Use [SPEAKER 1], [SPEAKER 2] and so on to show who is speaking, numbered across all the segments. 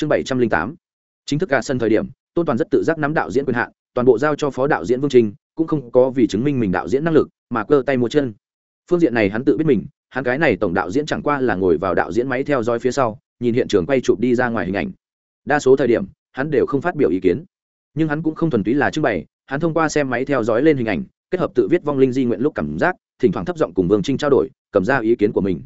[SPEAKER 1] chương bảy trăm linh tám. Chính thức cả sân thời điểm, tôn toàn rất tự giác nắm đạo diễn quyền hạn, toàn bộ giao cho phó đạo diễn vương trình, cũng không có vì chứng minh mình đạo diễn năng lực mà cơ tay múa chân. Phương diện này hắn tự biết mình, hắn cái này tổng đạo diễn chẳng qua là ngồi vào đạo diễn máy theo dõi phía sau, nhìn hiện trường quay chụp đi ra ngoài hình ảnh. Đa số thời điểm, hắn đều không phát biểu ý kiến. Nhưng hắn cũng không thuần túy là trưng bày, hắn thông qua xem máy theo dõi lên hình ảnh, kết hợp tự viết vong linh di nguyện lúc cảm giác, thỉnh thoảng thấp giọng cùng vương trinh trao đổi, cầm ra ý kiến của mình.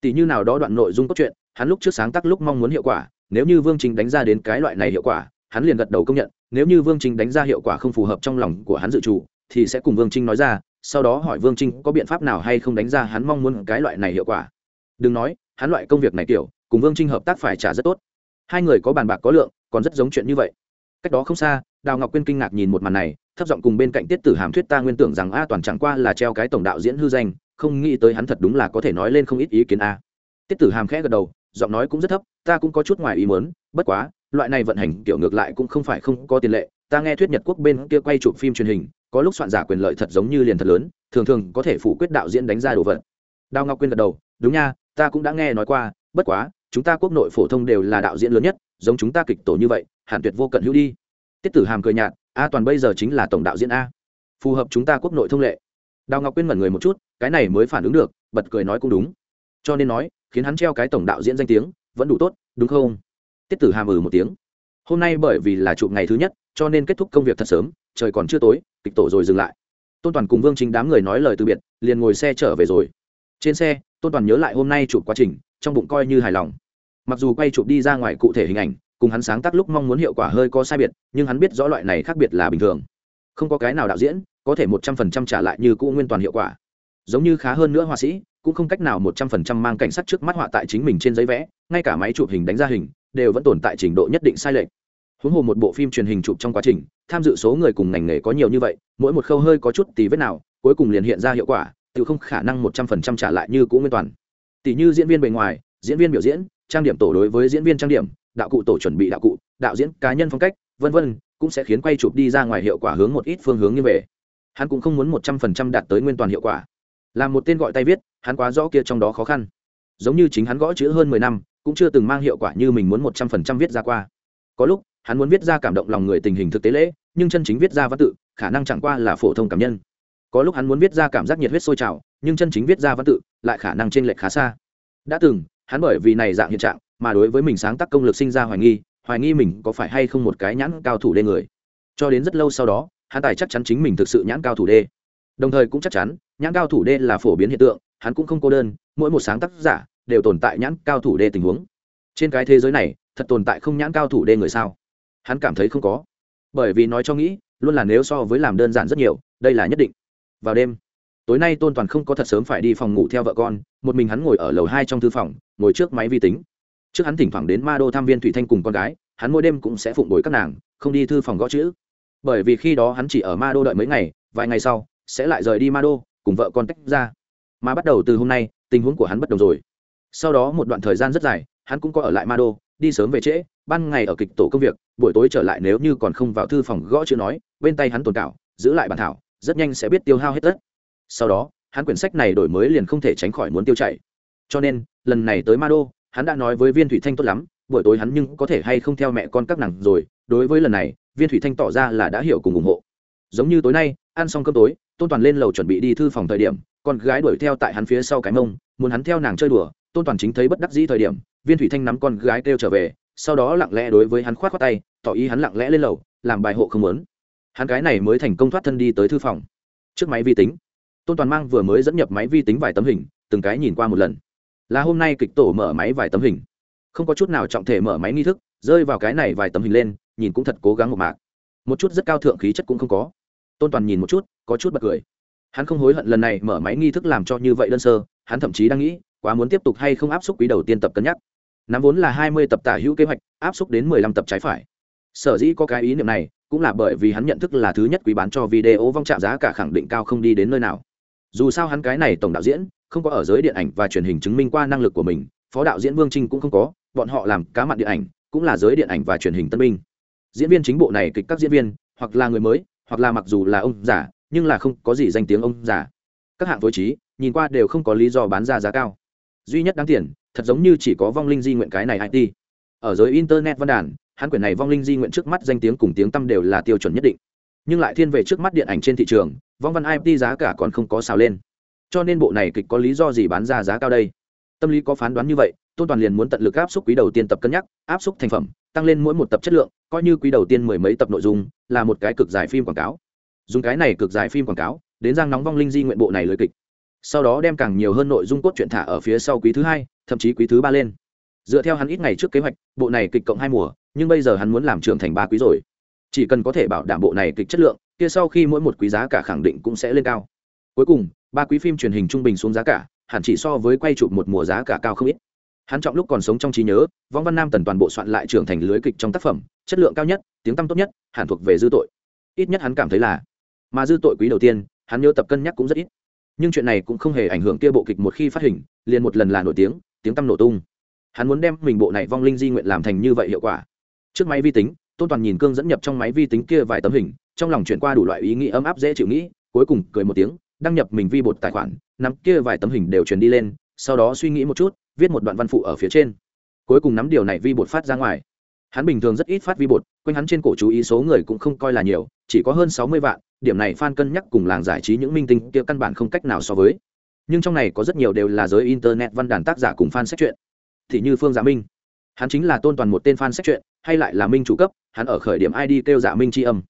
[SPEAKER 1] Tỷ như nào đó đoạn nội dung cốt truyện, hắn lúc trước sáng tác lúc mong muốn hiệu quả nếu như vương chính đánh ra đến cái loại này hiệu quả, hắn liền gật đầu công nhận, nếu như vương chính đánh ra hiệu quả không phù hợp trong lòng của hắn dự trù, thì sẽ cùng vương trinh nói ra, sau đó hỏi vương trinh có biện pháp nào hay không đánh ra hắn mong muốn cái loại này hiệu quả. Đừng nói, hắn loại công việc này kiểu, cùng vương trinh hợp tác phải trả rất tốt. Hai người có bàn bạc có lượng, còn rất giống chuyện như vậy. Cách đó không xa, đào ngọc quyên kinh ngạc nhìn một màn này, thấp giọng cùng bên cạnh tiết tử hàm thuyết ta nguyên tưởng rằng a toàn chẳng qua là treo cái tổng đạo diễn hư danh, không nghĩ tới hắn thật đúng là có thể nói lên không ít ý kiến a. Tiết tử hàm khẽ gật đầu, giọng nói cũng rất thấp ta cũng có chút ngoài ý muốn, bất quá, loại này vận hành kiểu ngược lại cũng không phải không có tiền lệ. Ta nghe thuyết nhật quốc bên kia quay chụp phim truyền hình, có lúc soạn giả quyền lợi thật giống như liền thật lớn, thường thường có thể phủ quyết đạo diễn đánh ra đồ vật. Đào ngọc quyên gật đầu, đúng nha, ta cũng đã nghe nói qua, bất quá, chúng ta quốc nội phổ thông đều là đạo diễn lớn nhất, giống chúng ta kịch tổ như vậy, hẳn tuyệt vô cận hữu đi. Tiết tử hàm cười nhạt, a, toàn bây giờ chính là tổng đạo diễn a. Phù hợp chúng ta quốc nội thông lệ. Đào ngọc quyên mẩn người một chút, cái này mới phản ứng được, bật cười nói cũng đúng. Cho nên nói, khiến hắn treo cái tổng đạo diễn danh tiếng vẫn đủ tốt, đúng không? Tiết tử hàm ừ một tiếng. Hôm nay bởi vì là chụp ngày thứ nhất, cho nên kết thúc công việc thật sớm, trời còn chưa tối, kịch tổ rồi dừng lại. Tôn toàn cùng vương chính đám người nói lời từ biệt, liền ngồi xe trở về rồi. Trên xe, tôn toàn nhớ lại hôm nay chụp quá trình, trong bụng coi như hài lòng. Mặc dù quay chụp đi ra ngoài cụ thể hình ảnh, cùng hắn sáng tác lúc mong muốn hiệu quả hơi có sai biệt, nhưng hắn biết rõ loại này khác biệt là bình thường. Không có cái nào đạo diễn có thể một trăm phần trăm trả lại như cũ nguyên toàn hiệu quả giống như khá hơn nữa họa sĩ, cũng không cách nào một trăm phần trăm mang cảnh sát trước mắt họa tại chính mình trên giấy vẽ, ngay cả máy chụp hình đánh ra hình, đều vẫn tồn tại trình độ nhất định sai lệch. Huống hồ một bộ phim truyền hình chụp trong quá trình, tham dự số người cùng ngành nghề có nhiều như vậy, mỗi một khâu hơi có chút tí vết nào, cuối cùng liền hiện ra hiệu quả, tự không khả năng một trăm phần trăm trả lại như cũ nguyên toàn. Tỷ như diễn viên bề ngoài, diễn viên biểu diễn, trang điểm tổ đối với diễn viên trang điểm, đạo cụ tổ chuẩn bị đạo cụ, đạo diễn, cá nhân phong cách, vân vân, cũng sẽ khiến quay chụp đi ra ngoài hiệu quả hướng một ít phương hướng như vậy. Hắn cũng không muốn một trăm phần trăm đạt tới nguyên toàn hiệu quả làm một tên gọi tay viết, hắn quá rõ kia trong đó khó khăn. Giống như chính hắn gõ chữ hơn mười năm, cũng chưa từng mang hiệu quả như mình muốn một trăm phần trăm viết ra qua. Có lúc, hắn muốn viết ra cảm động lòng người tình hình thực tế lễ, nhưng chân chính viết ra văn tự, khả năng chẳng qua là phổ thông cảm nhân. Có lúc hắn muốn viết ra cảm giác nhiệt huyết sôi trào, nhưng chân chính viết ra văn tự, lại khả năng t r ê n lệch khá xa. Đã từng, hắn bởi vì này dạng hiện trạng, mà đối với mình sáng tác công lực sinh ra hoài nghi hoài nghi mình có phải hay không một cái nhãn cao thủ đê người. Cho đến rất lâu sau đó, hắn tài chắc chắn chính mình thực sự nhãn cao thủ đê đồng thời cũng chắc chắn, nhãn cao thủ đê là phổ biến hiện tượng, hắn cũng không cô đơn, mỗi một sáng tác giả đều tồn tại nhãn cao thủ đê tình huống. Trên cái thế giới này, thật tồn tại không nhãn cao thủ đê người sao? Hắn cảm thấy không có. Bởi vì nói cho nghĩ, luôn là nếu so với làm đơn giản rất nhiều, đây là nhất định. Vào đêm, tối nay tôn toàn không có thật sớm phải đi phòng ngủ theo vợ con, một mình hắn ngồi ở lầu hai trong thư phòng, ngồi trước máy vi tính. Trước hắn thỉnh thoảng đến ma đô thăm viên thủy thanh cùng con gái, hắn mỗi đêm cũng sẽ phụng đổi các nàng, không đi thư phòng gõ chữ. Bởi vì khi đó hắn chỉ ở ma đô đợi mấy ngày, vài ngày sau sẽ lại rời đi ma đô, cùng vợ con tách ra. Mà bắt đầu từ hôm nay, tình huống của hắn bất đồng rồi. Sau đó một đoạn thời gian rất dài, hắn cũng có ở lại ma đô, đi sớm về trễ, ban ngày ở kịch tổ công việc, buổi tối trở lại nếu như còn không vào thư phòng gõ chữ nói, bên tay hắn tồn cảo, giữ lại bản thảo, rất nhanh sẽ biết tiêu hao hết tất. Sau đó, hắn quyển sách này đổi mới liền không thể tránh khỏi muốn tiêu chảy. Cho nên, lần này tới ma đô, hắn đã nói với viên thủy thanh tốt lắm, buổi tối hắn nhưng có thể hay không theo mẹ con các nàng rồi, đối với lần này, viên thủy thanh tỏ ra là đã hiểu cùng ủng hộ. Giống như tối nay ăn xong cơm tối, tôn toàn lên lầu chuẩn bị đi thư phòng thời điểm, con gái đuổi theo tại hắn phía sau cái mông, muốn hắn theo nàng chơi đùa, tôn toàn chính thấy bất đắc dĩ thời điểm, viên thủy thanh nắm con gái kêu trở về, sau đó lặng lẽ đối với hắn khoát khoát tay, tỏ ý hắn lặng lẽ lên lầu, làm bài hộ không muốn. Hắn cái này mới thành công thoát thân đi tới thư phòng. Trước máy vi tính, tôn toàn mang vừa mới dẫn nhập máy vi tính vài tấm hình, từng cái nhìn qua một lần. Là hôm nay kịch tổ mở máy vài tấm hình. Không có chút nào trọng thể mở máy nghi thức, rơi vào cái này vài tấm hình lên, nhìn cũng thật cố gắng một mạc. Một chút rất cao thượng khí chất cũng không có tôn toàn nhìn một chút, có chút bật cười. Hắn không hối hận lần này mở máy nghi thức làm cho như vậy đơn sơ, hắn thậm chí đang nghĩ, quá muốn tiếp tục hay không áp xúc quý đầu tiên tập cân nhắc. Nắm vốn là hai mươi tập tả hữu kế hoạch, áp xúc đến mười lăm tập trái phải. Sở dĩ có cái ý niệm này, cũng là bởi vì hắn nhận thức là thứ nhất quý bán cho video vong trạm giá cả khẳng định cao không đi đến nơi nào. Dù sao hắn cái này tổng đạo diễn, không có ở giới điện ảnh và truyền hình chứng minh qua năng lực của mình, phó đạo diễn vương trinh cũng không có, bọn họ làm cá mặt điện ảnh, cũng là giới điện ảnh và truyền hình tân binh. Diễn viên chính bộ này kịch các diễn viên, hoặc là người mới hoặc là mặc dù là ông giả nhưng là không có gì danh tiếng ông giả các hạng phối trí, nhìn qua đều không có lý do bán ra giá cao. Duy nhất đáng tiền, thật giống như chỉ có vong linh di nguyện cái này it ở giới internet văn đàn, hắn quyển này vong linh di nguyện trước mắt danh tiếng cùng tiếng tăm đều là tiêu chuẩn nhất định. Nhưng lại thiên về trước mắt điện ảnh trên thị trường, vong văn it giá cả còn không có xào lên. Cho nên bộ này kịch có lý do gì bán ra giá cao đây? Tâm lý có phán đoán như vậy, tôn toàn liền muốn tận lực áp suất quý đầu tiên tập cân nhắc, áp suất thành phẩm tăng lên mỗi một tập chất lượng, coi như quý đầu tiên mười mấy tập nội dung, là một cái cực dài phim quảng cáo. Dùng cái này cực dài phim quảng cáo, đến giang nóng vong linh di nguyện bộ này lời kịch. Sau đó đem càng nhiều hơn nội dung cốt truyện thả ở phía sau quý thứ hai, thậm chí quý thứ ba lên. Dựa theo hắn ít ngày trước kế hoạch, bộ này kịch cộng hai mùa, nhưng bây giờ hắn muốn làm trưởng thành ba quý rồi. Chỉ cần có thể bảo đảm bộ này kịch chất lượng, kia sau khi mỗi một quý giá cả khẳng định cũng sẽ lên cao. Cuối cùng, ba quý phim truyền hình trung bình xuống giá cả, hẳn chỉ so với quay chụp một mùa giá cả cao không ít hắn trọng lúc còn sống trong trí nhớ, vong văn nam tần toàn bộ soạn lại trưởng thành lưới kịch trong tác phẩm, chất lượng cao nhất, tiếng tăm tốt nhất, hẳn thuộc về dư tội. Ít nhất hắn cảm thấy là, mà dư tội quý đầu tiên, hắn nhớ tập cân nhắc cũng rất ít. Nhưng chuyện này cũng không hề ảnh hưởng kia bộ kịch một khi phát hình, liền một lần là nổi tiếng tiếng tăm nổ tung. Hắn muốn đem mình bộ này vong linh di nguyện làm thành như vậy hiệu quả. Trước máy vi tính, tôn toàn nhìn cương dẫn nhập trong máy vi tính kia vài tấm hình, trong lòng chuyển qua đủ loại ý nghĩ ấm áp dễ chịu nghĩ, cuối cùng cười một tiếng, đăng nhập mình vi bột tài khoản, nắm kia vài tấm hình đều truyền đi lên, sau đó suy nghĩ một chút viết một đoạn văn phụ ở phía trên. Cuối cùng nắm điều này vi bột phát ra ngoài. Hắn bình thường rất ít phát vi bột, quanh hắn trên cổ chú ý số người cũng không coi là nhiều, chỉ có hơn sáu mươi vạn, điểm này f cân nhắc cùng làng giải trí những minh tinh kia căn bản không cách nào so với. Nhưng trong này có rất nhiều đều là giới internet văn đàn tác giả cùng fan sách truyện. Thì như phương dạ minh. Hắn chính là tôn toàn một tên fan sách truyện, hay lại là minh chủ cấp, hắn ở khởi điểm id kêu dạ minh tri âm.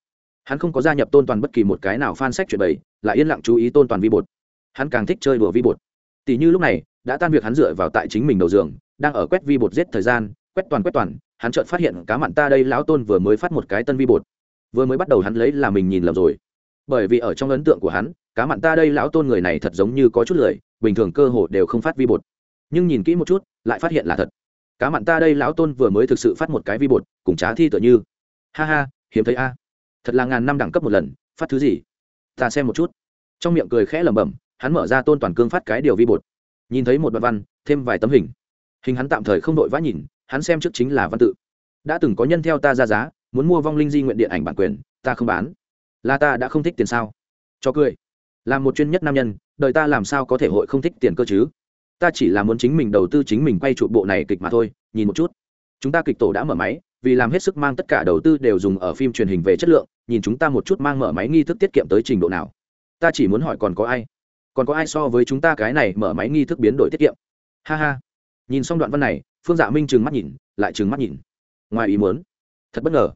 [SPEAKER 1] Hắn không có gia nhập tôn toàn bất kỳ một cái nào fan sách truyện bày lại yên lặng chú ý tôn toàn vi bột. Hắn càng thích chơi đùa vi bột. Tỷ như lúc này đã tan việc hắn dựa vào tại chính mình đầu giường, đang ở quét vi bột giết thời gian, quét toàn quét toàn, hắn chợt phát hiện cá mặn ta đây lão tôn vừa mới phát một cái tân vi bột. Vừa mới bắt đầu hắn lấy là mình nhìn lầm rồi. Bởi vì ở trong ấn tượng của hắn, cá mặn ta đây lão tôn người này thật giống như có chút lười, bình thường cơ hồ đều không phát vi bột. Nhưng nhìn kỹ một chút, lại phát hiện là thật. Cá mặn ta đây lão tôn vừa mới thực sự phát một cái vi bột, cùng trá thi tựa như. Ha ha, hiếm thấy a. Thật là ngàn năm đẳng cấp một lần, phát thứ gì? Ta xem một chút. Trong miệng cười khẽ lẩm bẩm, hắn mở ra tôn toàn cương phát cái điều vi bột nhìn thấy một đoạn văn, thêm vài tấm hình. Hình hắn tạm thời không đội vã nhìn, hắn xem trước chính là văn tự. Đã từng có nhân theo ta ra giá, muốn mua vong linh di nguyện điện ảnh bản quyền, ta không bán. Là ta đã không thích tiền sao? Cho cười. Làm một chuyên nhất nam nhân, đời ta làm sao có thể hội không thích tiền cơ chứ? Ta chỉ là muốn chính mình đầu tư chính mình quay trụ bộ này kịch mà thôi, nhìn một chút. Chúng ta kịch tổ đã mở máy, vì làm hết sức mang tất cả đầu tư đều dùng ở phim truyền hình về chất lượng, nhìn chúng ta một chút mang mở máy nghi thức tiết kiệm tới trình độ nào. Ta chỉ muốn hỏi còn có ai? Còn có ai so với chúng ta cái này mở máy nghi thức biến đổi tiết kiệm? Ha ha. Nhìn xong đoạn văn này, phương dạ minh trừng mắt nhìn, lại trừng mắt nhìn. Ngoài ý muốn. Thật bất ngờ.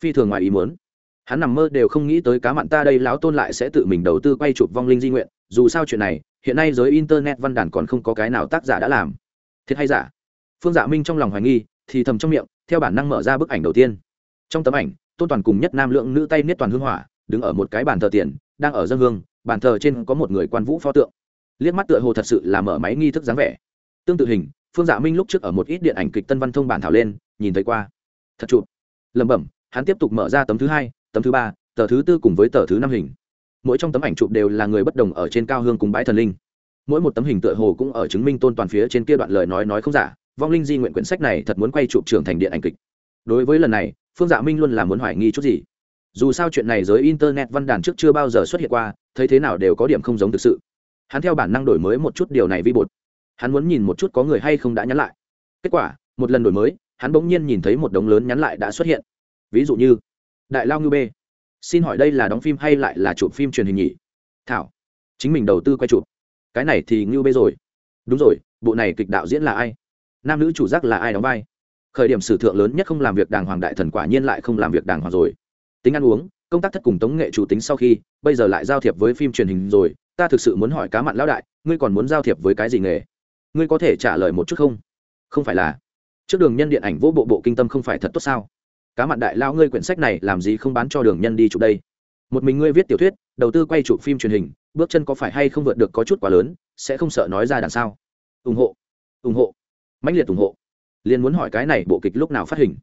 [SPEAKER 1] Phi thường ngoài ý muốn. Hắn nằm mơ đều không nghĩ tới cá mặn ta đây láo tôn lại sẽ tự mình đầu tư quay chụp vong linh di nguyện. Dù sao chuyện này, hiện nay giới internet văn đàn còn không có cái nào tác giả đã làm. Thiệt hay giả? Phương dạ minh trong lòng hoài nghi, thì thầm trong miệng, theo bản năng mở ra bức ảnh đầu tiên. Trong tấm ảnh, tôn toàn cùng nhất nam lượng nữ tay niết toàn hương hỏa, đứng ở một cái bàn thờ tiền, đang ở dân hương bàn thờ trên có một người quan vũ pho tượng. Liếc mắt tựa hồ thật sự là mở máy nghi thức dáng vẻ. Tương tự hình, phương dạ minh lúc trước ở một ít điện ảnh kịch tân văn thông bản thảo lên, nhìn thấy qua. Thật chụp. Lẩm bẩm, hắn tiếp tục mở ra tấm thứ hai, tấm thứ ba, tờ thứ tư cùng với tờ thứ năm hình. Mỗi trong tấm ảnh chụp đều là người bất đồng ở trên cao hương cùng bãi thần linh. Mỗi một tấm hình tựa hồ cũng ở chứng minh tôn toàn phía trên kia đoạn lời nói nói không giả, vong linh di nguyện quyển sách này thật muốn quay chụp trưởng thành điện ảnh kịch. Đối với lần này, phương dạ minh luôn là muốn hoài nghi chút gì dù sao chuyện này giới internet văn đàn trước chưa bao giờ xuất hiện qua, thấy thế nào đều có điểm không giống thực sự. Hắn theo bản năng đổi mới một chút điều này vi bột. Hắn muốn nhìn một chút có người hay không đã nhắn lại. Kết quả, một lần đổi mới, hắn bỗng nhiên nhìn thấy một đống lớn nhắn lại đã xuất hiện. Ví dụ như, đại lao ngư b xin hỏi đây là đóng phim hay lại là chụp phim truyền hình nhỉ? Thảo, chính mình đầu tư quay chụp. Cái này thì ngưu bê rồi. Đúng rồi, bộ này kịch đạo diễn là ai? Nam nữ chủ giác là ai đóng vai? Khởi điểm sử thượng lớn nhất không làm việc đàng hoàng đại thần quả nhiên lại không làm việc đàng hoàng rồi tính ăn uống, công tác thất cùng tống nghệ chủ tính sau khi, bây giờ lại giao thiệp với phim truyền hình rồi, ta thực sự muốn hỏi cá mặn lão đại, ngươi còn muốn giao thiệp với cái gì nghề? Ngươi có thể trả lời một chút không? Không phải là. Trước đường nhân điện ảnh vô bộ bộ kinh tâm không phải thật tốt sao? Cá mặn đại lao ngươi quyển sách này làm gì không bán cho đường nhân đi chụp đây? Một mình ngươi viết tiểu thuyết, đầu tư quay chụp phim truyền hình, bước chân có phải hay không vượt được có chút quá lớn, sẽ không sợ nói ra đằng sau. Ủng hộ. Ủng hộ. Mãnh liệt ủng hộ. Liền muốn hỏi cái này bộ kịch lúc nào phát hình?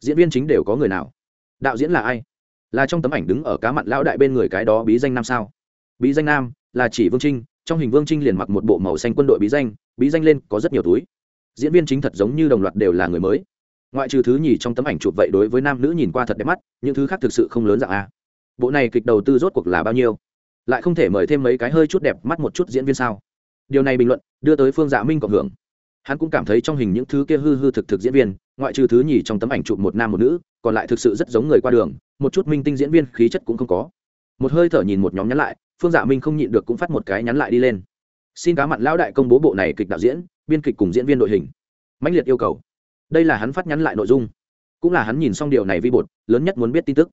[SPEAKER 1] Diễn viên chính đều có người nào? Đạo diễn là ai? Là trong tấm ảnh đứng ở cá mặn lão đại bên người cái đó bí danh nam sao? Bí danh nam là chỉ vương trinh, trong hình vương trinh liền mặc một bộ màu xanh quân đội bí danh bí danh lên có rất nhiều túi. Diễn viên chính thật giống như đồng loạt đều là người mới. Ngoại trừ thứ nhì trong tấm ảnh chụp vậy đối với nam nữ nhìn qua thật đẹp mắt, những thứ khác thực sự không lớn dạng a. Bộ này kịch đầu tư rốt cuộc là bao nhiêu? Lại không thể mời thêm mấy cái hơi chút đẹp mắt một chút diễn viên sao? Điều này bình luận, đưa tới phương dạ minh cộng hưởng. Hắn cũng cảm thấy trong hình những thứ kia hư hư thực thực diễn viên, ngoại trừ thứ nhì trong tấm ảnh chụp một nam một nữ còn lại thực sự rất giống người qua đường, một chút minh tinh diễn viên khí chất cũng không có. Một hơi thở nhìn một nhóm nhắn lại, phương dạ minh không nhịn được cũng phát một cái nhắn lại đi lên. Xin cá mặn lão đại công bố bộ này kịch đạo diễn, biên kịch cùng diễn viên đội hình. Mãnh liệt yêu cầu. Đây là hắn phát nhắn lại nội dung. Cũng là hắn nhìn xong điều này vi bột, lớn nhất muốn biết tin tức.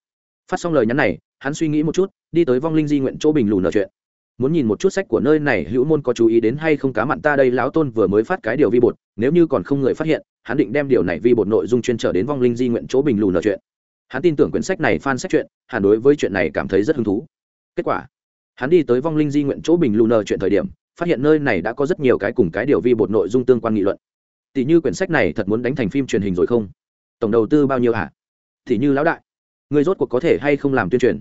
[SPEAKER 1] Phát xong lời nhắn này, hắn suy nghĩ một chút, đi tới vong linh di nguyện chỗ bình lù nở chuyện. Muốn nhìn một chút sách của nơi này hữu môn có chú ý đến hay không, cá mặn ta đây lão tôn vừa mới phát cái điều vi bột, nếu như còn không người phát hiện hắn định đem điều này vi bột nội dung chuyên trở đến vong linh di nguyện chỗ bình lù nợ chuyện. Hắn tin tưởng quyển sách này fan sách chuyện hắn đối với chuyện này cảm thấy rất hứng thú. Kết quả, hắn đi tới vong linh di nguyện chỗ bình lù nợ chuyện thời điểm, phát hiện nơi này đã có rất nhiều cái cùng cái điều vi bột nội dung tương quan nghị luận. Tỷ như quyển sách này thật muốn đánh thành phim truyền hình rồi không? Tổng đầu tư bao nhiêu hả? Tỷ như lão đại, người rốt cuộc có thể hay không làm tuyên truyền?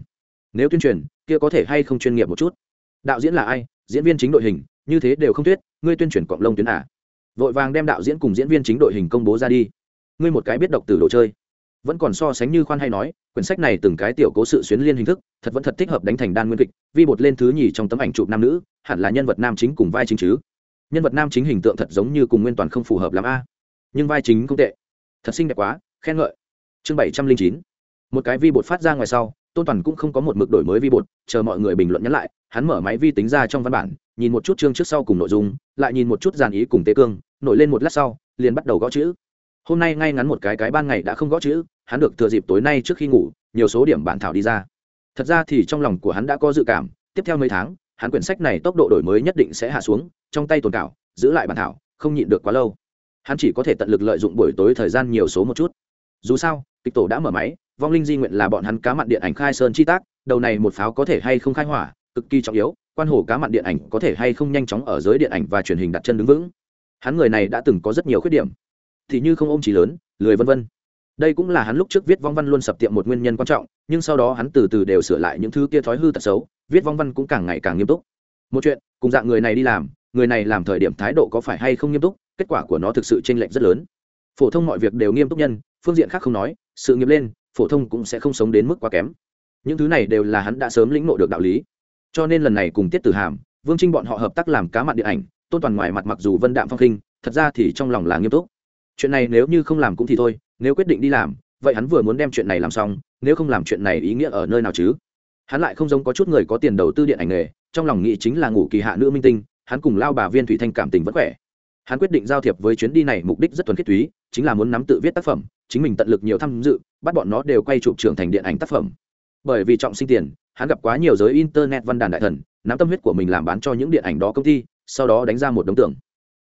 [SPEAKER 1] Nếu tuyên truyền, kia có thể hay không chuyên nghiệp một chút? Đạo diễn là ai? Diễn viên chính đội hình, như thế đều không thuyết, ngươi tuyên truyền cộng lông tuyến à? Vội vàng đem đạo diễn cùng diễn viên chính đội hình công bố ra đi. Ngươi một cái biết độc từ đồ chơi. Vẫn còn so sánh như khoan hay nói, quyển sách này từng cái tiểu cố sự xuyến liên hình thức, thật vẫn thật thích hợp đánh thành đan nguyên kịch, vi bột lên thứ nhì trong tấm ảnh chụp nam nữ, hẳn là nhân vật nam chính cùng vai chính chứ. Nhân vật nam chính hình tượng thật giống như cùng nguyên toàn không phù hợp lắm a. Nhưng vai chính không tệ. Thật xinh đẹp quá, khen ngợi. Chương bảy trăm linh chín. Một cái vi bột phát ra ngoài sau tôn toàn cũng không có một mực đổi mới vi bột, chờ mọi người bình luận nhắn lại, hắn mở máy vi tính ra trong văn bản, nhìn một chút chương trước sau cùng nội dung, lại nhìn một chút dàn ý cùng tế cương, nổi lên một lát sau, liền bắt đầu gõ chữ. Hôm nay ngay ngắn một cái cái ban ngày đã không gõ chữ, hắn được thừa dịp tối nay trước khi ngủ, nhiều số điểm bản thảo đi ra. Thật ra thì trong lòng của hắn đã có dự cảm, tiếp theo mấy tháng, hắn quyển sách này tốc độ đổi mới nhất định sẽ hạ xuống, trong tay tồn cảo, giữ lại bản thảo, không nhịn được quá lâu. Hắn chỉ có thể tận lực lợi dụng buổi tối thời gian nhiều số một chút. Dù sao, kịch tổ đã mở máy vong linh di nguyện là bọn hắn cá mặn điện ảnh khai sơn chi tác, đầu này một pháo có thể hay không khai hỏa, cực kỳ trọng yếu, quan hồ cá mặn điện ảnh có thể hay không nhanh chóng ở giới điện ảnh và truyền hình đặt chân đứng vững. Hắn người này đã từng có rất nhiều khuyết điểm, thì như không ôm chỉ lớn, lười vân vân. Đây cũng là hắn lúc trước viết vong văn luôn sập tiệm một nguyên nhân quan trọng, nhưng sau đó hắn từ từ đều sửa lại những thứ kia thói hư tật xấu, viết vong văn cũng càng ngày càng nghiêm túc. Một chuyện, cùng dạng người này đi làm, người này làm thời điểm thái độ có phải hay không nghiêm túc, kết quả của nó thực sự chênh lệch rất lớn. Phổ thông mọi việc đều nghiêm túc nhân, phương diện khác không nói, sự nghiệp lên phổ thông cũng sẽ không sống đến mức quá kém. Những thứ này đều là hắn đã sớm lĩnh ngộ được đạo lý. Cho nên lần này cùng tiết tử hàm, vương trinh bọn họ hợp tác làm cá mặn điện ảnh, tôn toàn ngoài mặt mặc dù vân đạm phong khinh, thật ra thì trong lòng là nghiêm túc. Chuyện này nếu như không làm cũng thì thôi, nếu quyết định đi làm, vậy hắn vừa muốn đem chuyện này làm xong, nếu không làm chuyện này ý nghĩa ở nơi nào chứ? Hắn lại không giống có chút người có tiền đầu tư điện ảnh nghề, trong lòng nghĩ chính là ngủ kỳ hạ nữ minh tinh, hắn cùng lao bà viên thủy thanh cảm tình vẫn khỏe. Hắn quyết định giao thiệp với chuyến đi này mục đích rất thuần khiết thúy chính là muốn nắm tự viết tác phẩm chính mình tận lực nhiều tham dự, bắt bọn nó đều quay chụp trưởng thành điện ảnh tác phẩm. Bởi vì trọng sinh tiền, hắn gặp quá nhiều giới internet văn đàn đại thần, nắm tâm huyết của mình làm bán cho những điện ảnh đó công ty, sau đó đánh ra một đống tưởng.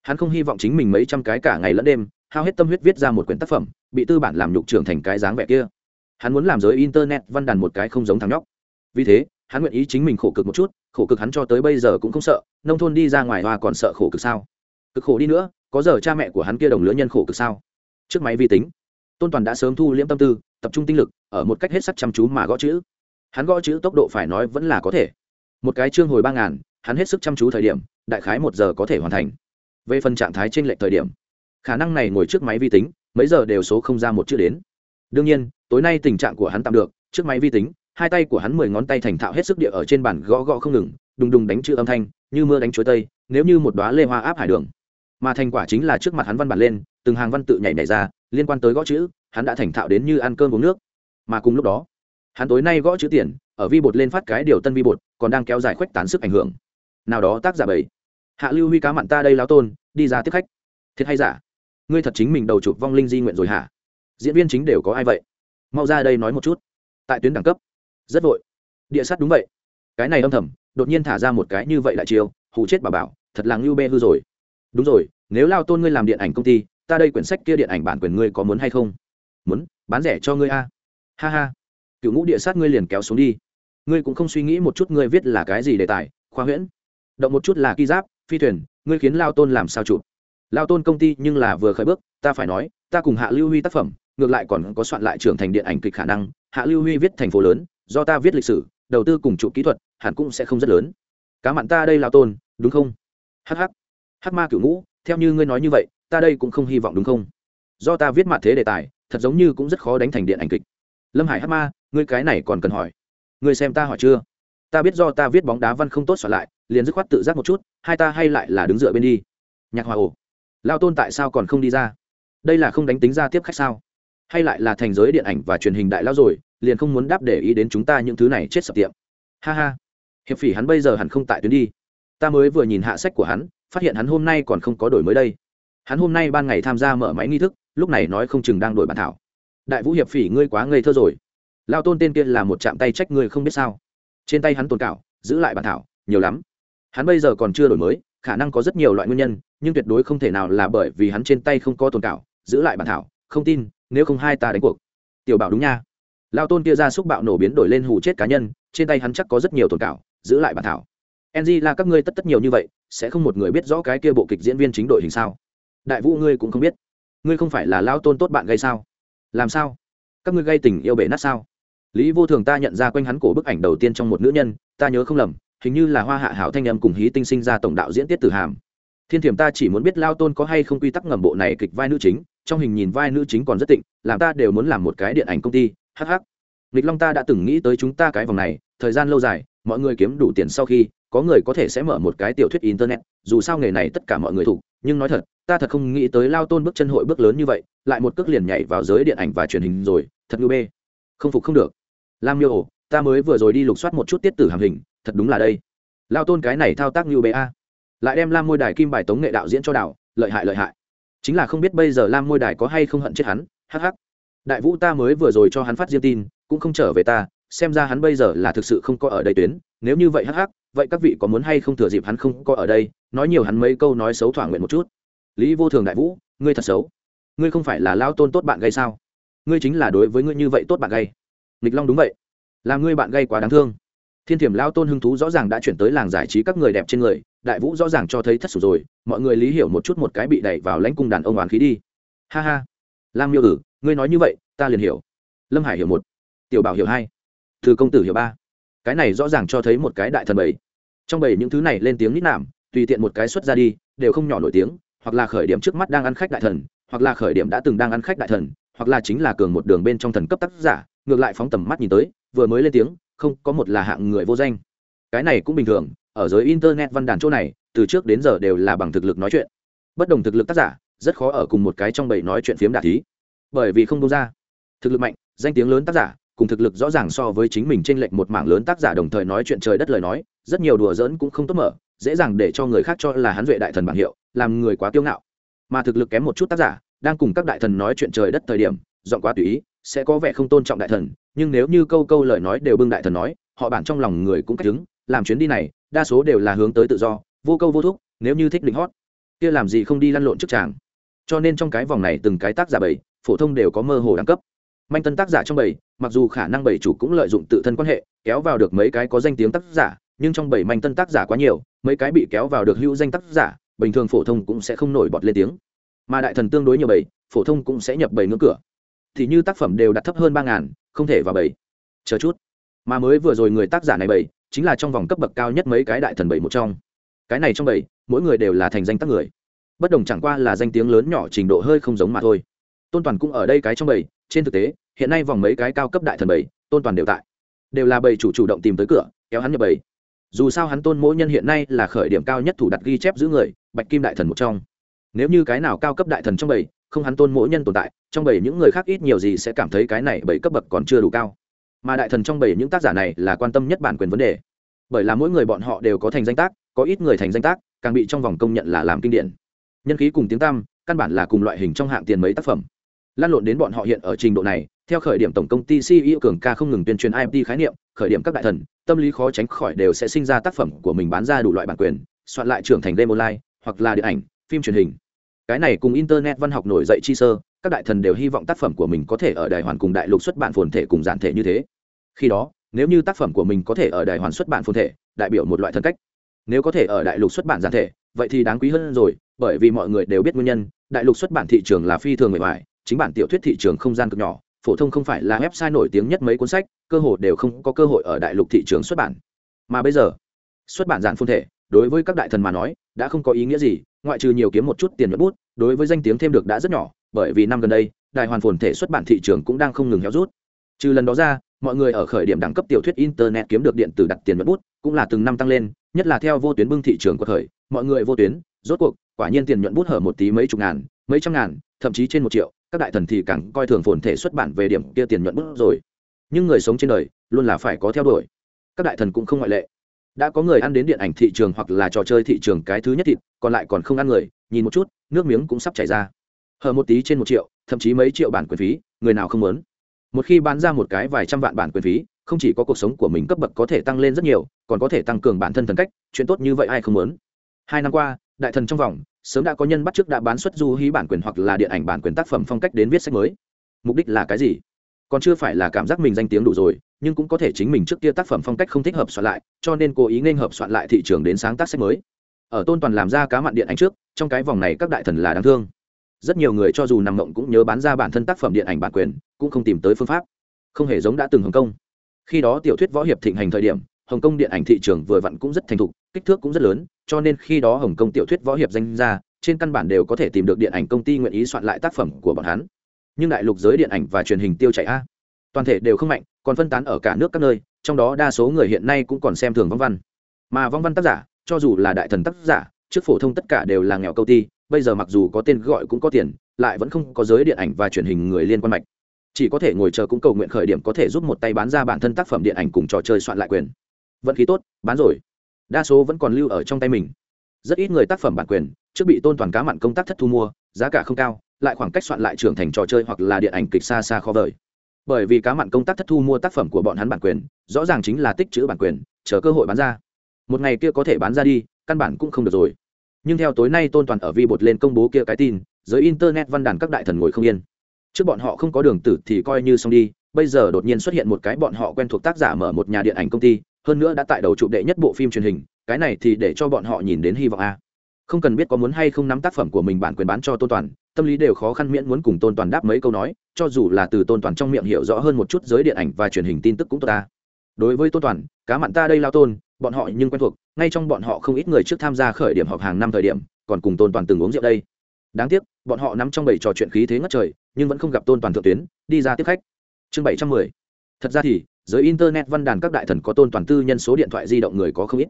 [SPEAKER 1] Hắn không hy vọng chính mình mấy trăm cái cả ngày lẫn đêm, hao hết tâm huyết viết ra một quyển tác phẩm, bị tư bản làm nhục trưởng thành cái dáng vẻ kia. Hắn muốn làm giới internet văn đàn một cái không giống thằng nhóc. Vì thế, hắn nguyện ý chính mình khổ cực một chút, khổ cực hắn cho tới bây giờ cũng không sợ, nông thôn đi ra ngoài hoa còn sợ khổ cực sao? Cực khổ đi nữa, có giờ cha mẹ của hắn kia đồng lứa nhân khổ cực sao? Trước máy vi tính tôn toàn đã sớm thu liễm tâm tư, tập trung tinh lực, ở một cách hết sắc chăm chú mà gõ chữ. Hắn gõ chữ tốc độ phải nói vẫn là có thể. Một cái chương hồi ba ngàn, hắn hết sức chăm chú thời điểm, đại khái một giờ có thể hoàn thành. Về phần trạng thái trên lệch thời điểm, khả năng này ngồi trước máy vi tính, mấy giờ đều số không ra một chữ đến. Đương nhiên, tối nay tình trạng của hắn tạm được, trước máy vi tính, hai tay của hắn mười ngón tay thành thạo hết sức địa ở trên bàn gõ gõ không ngừng, đùng đùng đánh chữ âm thanh, như mưa đánh chuối tây, nếu như một đoá lê hoa áp hải đường. Mà thành quả chính là trước mặt hắn văn bản lên, từng hàng văn tự nhảy nhảy ra liên quan tới gõ chữ, hắn đã thành thạo đến như ăn cơm uống nước. Mà cùng lúc đó, hắn tối nay gõ chữ tiền, ở vi bột lên phát cái điều tân vi bột, còn đang kéo dài khuếch tán sức ảnh hưởng. Nào đó tác giả bảy hạ lưu huy cá mặn ta đây lao tôn, đi ra tiếp khách. Thiệt hay giả? Ngươi thật chính mình đầu chụp vong linh di nguyện rồi hả? Diễn viên chính đều có ai vậy? Mau ra đây nói một chút. Tại tuyến đẳng cấp. Rất vội. Địa sát đúng vậy. Cái này âm thầm, đột nhiên thả ra một cái như vậy lại chiêu, hù chết bà bảo, thật là ngưu bê hư rồi. Đúng rồi, nếu lao tôn ngươi làm điện ảnh công ty ta đây quyển sách kia điện ảnh bản quyền ngươi có muốn hay không? Muốn, bán rẻ cho ngươi a. Ha ha. Cựu ngũ địa sát ngươi liền kéo xuống đi. Ngươi cũng không suy nghĩ một chút ngươi viết là cái gì đề tài, khoa huyễn. Động một chút là ki giáp, phi thuyền, ngươi khiến lao tôn làm sao chụp? Lao tôn công ty nhưng là vừa khởi bước, ta phải nói, ta cùng hạ lưu huy tác phẩm, ngược lại còn có soạn lại trưởng thành điện ảnh kịch khả năng, hạ lưu huy viết thành phố lớn, do ta viết lịch sử, đầu tư cùng trụ kỹ thuật, hẳn cũng sẽ không rất lớn. Cá mặn ta đây lao tôn, đúng không? Hh hắc. Ma cựu ngũ, theo như ngươi nói như vậy ta đây cũng không hy vọng đúng không? Do ta viết mặt thế đề tài, thật giống như cũng rất khó đánh thành điện ảnh kịch. Lâm hải hắc ma, ngươi cái này còn cần hỏi. Ngươi xem ta hỏi chưa? Ta biết do ta viết bóng đá văn không tốt soạn lại, liền dứt khoát tự giác một chút, hai ta hay lại là đứng dựa bên đi. Nhạc hòa ồ lao tôn tại sao còn không đi ra? Đây là không đánh tính ra tiếp khách sao? Hay lại là thành giới điện ảnh và truyền hình đại lao rồi, liền không muốn đáp để ý đến chúng ta những thứ này chết sập tiệm. Ha ha. Hiệp phỉ hắn bây giờ hẳn không tại tuyến đi. Ta mới vừa nhìn hạ sách của hắn, phát hiện hắn hôm nay còn không có đổi mới đây hắn hôm nay ban ngày tham gia mở máy nghi thức, lúc này nói không chừng đang đổi bản thảo. Đại vũ hiệp phỉ, ngươi quá ngây thơ rồi. Lao tôn tên kia là một chạm tay trách ngươi không biết sao. Trên tay hắn tồn cảo, giữ lại bản thảo, nhiều lắm. Hắn bây giờ còn chưa đổi mới, khả năng có rất nhiều loại nguyên nhân, nhưng tuyệt đối không thể nào là bởi vì hắn trên tay không có tồn cảo, giữ lại bản thảo, không tin, nếu không hai ta đánh cuộc. Tiểu bảo đúng nha. Lao tôn kia ra xúc bạo nổ biến đổi lên hù chết cá nhân, trên tay hắn chắc có rất nhiều tồn cảo, giữ lại bản thảo. Ng là các ngươi tất tất nhiều như vậy, sẽ không một người biết rõ cái kia bộ kịch diễn viên chính đội hình sao? Đại vũ ngươi cũng không biết. Ngươi không phải là lao tôn tốt bạn gây sao? Làm sao? Các ngươi gây tình yêu bể nát sao? Lý vô thường ta nhận ra quanh hắn cổ bức ảnh đầu tiên trong một nữ nhân ta nhớ không lầm hình như là hoa hạ hảo thanh âm cùng hí tinh sinh ra tổng đạo diễn tiết tử hàm. Thiên thiểm ta chỉ muốn biết lao tôn có hay không quy tắc ngầm bộ này kịch vai nữ chính trong hình nhìn vai nữ chính còn rất tịnh làm ta đều muốn làm một cái điện ảnh công ty hh nghịch long ta đã từng nghĩ tới chúng ta cái vòng này thời gian lâu dài mọi người kiếm đủ tiền sau khi có người có thể sẽ mở một cái tiểu thuyết internet dù sao nghề này tất cả mọi người thủ, nhưng nói thật ta thật không nghĩ tới lao tôn bước chân hội bước lớn như vậy lại một cước liền nhảy vào giới điện ảnh và truyền hình rồi thật ngư bê. Không phục không được. Lam miêu ổ ta mới vừa rồi đi lục soát một chút tiết tử hàm hình thật đúng là đây. Lao tôn cái này thao tác như bê a. Lại đem lam môi đài kim bài tống nghệ đạo diễn cho đảo, lợi hại lợi hại. Chính là không biết bây giờ lam môi đài có hay không hận chết hắn hh đại vũ ta mới vừa rồi cho hắn phát riêng tin cũng không trở về ta xem ra hắn bây giờ là thực sự không có ở đây tuyến nếu như vậy hh vậy các vị có muốn hay không thừa dịp hắn không có ở đây nói nhiều hắn mấy câu nói xấu thỏa nguyện một chút lý vô thường đại vũ ngươi thật xấu. Ngươi không phải là lao tôn tốt bạn gây sao? Ngươi chính là đối với ngươi như vậy tốt bạn gây nghịch long đúng vậy. Là ngươi bạn gây quá đáng thương. Thiên thiểm lao tôn hứng thú rõ ràng đã chuyển tới làng giải trí các người đẹp trên người đại vũ rõ ràng cho thấy thất sủ rồi mọi người lý hiểu một chút một cái bị đẩy vào lãnh cung đàn ông oán khí đi. Ha ha. Lam miêu tử ngươi nói như vậy ta liền hiểu. Lâm hải hiểu một. Tiểu bảo hiểu hai. Thư công tử hiểu ba. Cái này rõ ràng cho thấy một cái đại thần bảy trong bảy những thứ này lên tiếng nít nảm, tùy tiện một cái xuất ra đi đều không nhỏ nổi tiếng hoặc là khởi điểm trước mắt đang ăn khách đại thần, hoặc là khởi điểm đã từng đang ăn khách đại thần, hoặc là chính là cường một đường bên trong thần cấp tác giả, ngược lại phóng tầm mắt nhìn tới, vừa mới lên tiếng, không có một là hạng người vô danh. Cái này cũng bình thường, ở giới internet văn đàn chỗ này, từ trước đến giờ đều là bằng thực lực nói chuyện. Bất đồng thực lực tác giả, rất khó ở cùng một cái trong bầy nói chuyện phiếm đả thí. Bởi vì không công ra. Thực lực mạnh, danh tiếng lớn tác giả, cùng thực lực rõ ràng so với chính mình trên lệnh một mảng lớn tác giả đồng thời nói chuyện trời đất lời nói, rất nhiều đùa giỡn cũng không tốt mở dễ dàng để cho người khác cho là hắn duệ đại thần bảng hiệu, làm người quá kiêu ngạo. Mà thực lực kém một chút tác giả, đang cùng các đại thần nói chuyện trời đất thời điểm dọn quá tùy ý, sẽ có vẻ không tôn trọng đại thần, nhưng nếu như câu câu lời nói đều bưng đại thần nói, họ bản trong lòng người cũng cách đứng, làm chuyến đi này, đa số đều là hướng tới tự do, vô câu vô thúc, nếu như thích định hót, kia làm gì không đi lăn lộn trước chàng cho nên trong cái vòng này từng cái tác giả bảy, phổ thông đều có mơ hồ đẳng cấp. Manh tân tác giả trong bảy, mặc dù khả năng bảy chủ cũng lợi dụng tự thân quan hệ, kéo vào được mấy cái có danh tiếng tác giả, nhưng trong bảy manh tân tác giả quá nhiều mấy cái bị kéo vào được hữu danh tác giả, bình thường phổ thông cũng sẽ không nổi bọt lên tiếng. Mà đại thần tương đối nhiều bảy phổ thông cũng sẽ nhập bảy ngưỡng cửa. Thì như tác phẩm đều đặt thấp hơn ba ngàn, không thể vào bảy chờ chút. Mà mới vừa rồi người tác giả này bảy chính là trong vòng cấp bậc cao nhất mấy cái đại thần bảy một trong. Cái này trong bảy mỗi người đều là thành danh tác người. Bất đồng chẳng qua là danh tiếng lớn nhỏ trình độ hơi không giống mà thôi. Tôn toàn cũng ở đây cái trong bảy trên thực tế, hiện nay vòng mấy cái cao cấp đại thần bảy tôn toàn đều tại. Đều là bảy chủ chủ động tìm tới cửa, kéo hắn nhập bảy dù sao hắn tôn mỗi nhân hiện nay là khởi điểm cao nhất thủ đặt ghi chép giữ người, bạch kim đại thần một trong. Nếu như cái nào cao cấp đại thần trong bảy không hắn tôn mỗi nhân tồn tại, trong bảy những người khác ít nhiều gì sẽ cảm thấy cái này bảy cấp bậc còn chưa đủ cao. Mà đại thần trong bảy những tác giả này là quan tâm nhất bản quyền vấn đề. Bởi là mỗi người bọn họ đều có thành danh tác, có ít người thành danh tác, càng bị trong vòng công nhận là làm kinh điển. Nhân khí cùng tiếng tăm, căn bản là cùng loại hình trong hạng tiền mấy tác phẩm. Lan lộn đến bọn họ hiện ở trình độ này theo khởi điểm tổng công ty ceo cường ca không ngừng tuyên truyền imt khái niệm, khởi điểm các đại thần, tâm lý khó tránh khỏi đều sẽ sinh ra tác phẩm của mình bán ra đủ loại bản quyền, soạn lại trưởng thành game online, hoặc là điện ảnh, phim truyền hình. Cái này cùng internet văn học nổi dậy chi sơ, các đại thần đều hy vọng tác phẩm của mình có thể ở đài hoàn cùng đại lục xuất bản phồn thể cùng giản thể như thế. Khi đó, nếu như tác phẩm của mình có thể ở đài hoàn xuất bản phồn thể, đại biểu một loại thân cách. Nếu có thể ở đại lục xuất bản giản thể, vậy thì đáng quý hơn rồi, bởi vì mọi người đều biết nguyên nhân, đại lục xuất bản thị trường là phi thường người ngoài chính bản tiểu thuyết thị trường không gian cực nhỏ phổ thông không phải là website nổi tiếng nhất mấy cuốn sách, cơ hội đều không có cơ hội ở đại lục thị trường xuất bản. Mà bây giờ, xuất bản giản phun thể, đối với các đại thần mà nói, đã không có ý nghĩa gì, ngoại trừ nhiều kiếm một chút tiền nhuận bút, đối với danh tiếng thêm được đã rất nhỏ, bởi vì năm gần đây đại hoàn phồn thể xuất bản thị trường cũng đang không ngừng héo rút. Trừ lần đó ra, mọi người ở khởi điểm đẳng cấp tiểu thuyết internet kiếm được điện tử đặt tiền nhuận bút, cũng là từng năm tăng lên, nhất là theo vô tuyến bưng thị trường của thời, mọi người vô tuyến, rốt cuộc, quả nhiên tiền nhuận bút hở một tí mấy chục ngàn, mấy trăm ngàn, thậm chí trên một triệu các đại thần thì càng coi thường phồn thể xuất bản về điểm kia tiền nhuận bút rồi. Nhưng người sống trên đời luôn là phải có theo đuổi. Các đại thần cũng không ngoại lệ. Đã có người ăn đến điện ảnh thị trường hoặc là trò chơi thị trường cái thứ nhất thịt, còn lại còn không ăn người, nhìn một chút, nước miếng cũng sắp chảy ra. Hở một tí trên một triệu, thậm chí mấy triệu bản quyền phí, người nào không muốn? Một khi bán ra một cái vài trăm vạn bản quyền phí, không chỉ có cuộc sống của mình cấp bậc có thể tăng lên rất nhiều, còn có thể tăng cường bản thân thần cách, chuyện tốt như vậy ai không muốn? Hai năm qua, đại thần trong vòng sớm đã có nhân bắt trước đã bán xuất du hí bản quyền hoặc là điện ảnh bản quyền tác phẩm phong cách đến viết sách mới. Mục đích là cái gì? Còn chưa phải là cảm giác mình danh tiếng đủ rồi, nhưng cũng có thể chính mình trước kia tác phẩm phong cách không thích hợp soạn lại, cho nên cố ý nên hợp soạn lại thị trường đến sáng tác sách mới. Ở tôn toàn làm ra cá mặn điện ảnh trước, trong cái vòng này các đại thần là đáng thương. Rất nhiều người cho dù nằm mộng cũng nhớ bán ra bản thân tác phẩm điện ảnh bản quyền, cũng không tìm tới phương pháp. Không hề giống đã từng hồng kông. Khi đó tiểu thuyết võ hiệp thịnh hành thời điểm, hồng kông điện ảnh thị trường vừa vặn cũng rất thành thục, kích thước cũng rất lớn cho nên khi đó hồng kông tiểu thuyết võ hiệp danh ra trên căn bản đều có thể tìm được điện ảnh công ty nguyện ý soạn lại tác phẩm của bọn hắn. Nhưng đại lục giới điện ảnh và truyền hình tiêu chảy a, toàn thể đều không mạnh, còn phân tán ở cả nước các nơi, trong đó đa số người hiện nay cũng còn xem thường vong văn. Mà vong văn tác giả, cho dù là đại thần tác giả, trước phổ thông tất cả đều là nghèo công ty bây giờ mặc dù có tên gọi cũng có tiền, lại vẫn không có giới điện ảnh và truyền hình người liên quan mạch. Chỉ có thể ngồi chờ cũng cầu nguyện khởi điểm có thể giúp một tay bán ra bản thân tác phẩm điện ảnh cùng trò chơi soạn lại quyền. Vận khí tốt, bán rồi đa số vẫn còn lưu ở trong tay mình. Rất ít người tác phẩm bản quyền, trước bị tôn toàn cá mặn công tác thất thu mua, giá cả không cao, lại khoảng cách soạn lại trưởng thành trò chơi hoặc là điện ảnh kịch xa xa khó vời. Bởi vì cá mặn công tác thất thu mua tác phẩm của bọn hắn bản quyền, rõ ràng chính là tích chữ bản quyền, chờ cơ hội bán ra. Một ngày kia có thể bán ra đi, căn bản cũng không được rồi. Nhưng theo tối nay tôn toàn ở vi bột lên công bố kia cái tin, giới internet văn đàn các đại thần ngồi không yên. Trước bọn họ không có đường tử thì coi như xong đi, bây giờ đột nhiên xuất hiện một cái bọn họ quen thuộc tác giả mở một nhà điện ảnh công ty hơn nữa đã tại đầu trụ đệ nhất bộ phim truyền hình, cái này thì để cho bọn họ nhìn đến hy vọng a. Không cần biết có muốn hay không nắm tác phẩm của mình bản quyền bán cho tôn toàn, tâm lý đều khó khăn miễn muốn cùng tôn toàn đáp mấy câu nói, cho dù là từ tôn toàn trong miệng hiểu rõ hơn một chút giới điện ảnh và truyền hình tin tức cũng tốt ta. Đối với tôn toàn, cá mặn ta đây lao tôn, bọn họ nhưng quen thuộc, ngay trong bọn họ không ít người trước tham gia khởi điểm họp hàng năm thời điểm, còn cùng tôn toàn từng uống rượu đây. Đáng tiếc, bọn họ nắm trong bảy trò chuyện khí thế ngất trời, nhưng vẫn không gặp tôn toàn thượng tuyến, đi ra tiếp khách. Chương bảy trăm mười. Thật ra thì giới internet văn đàn các đại thần có tôn toàn tư nhân số điện thoại di động người có không ít.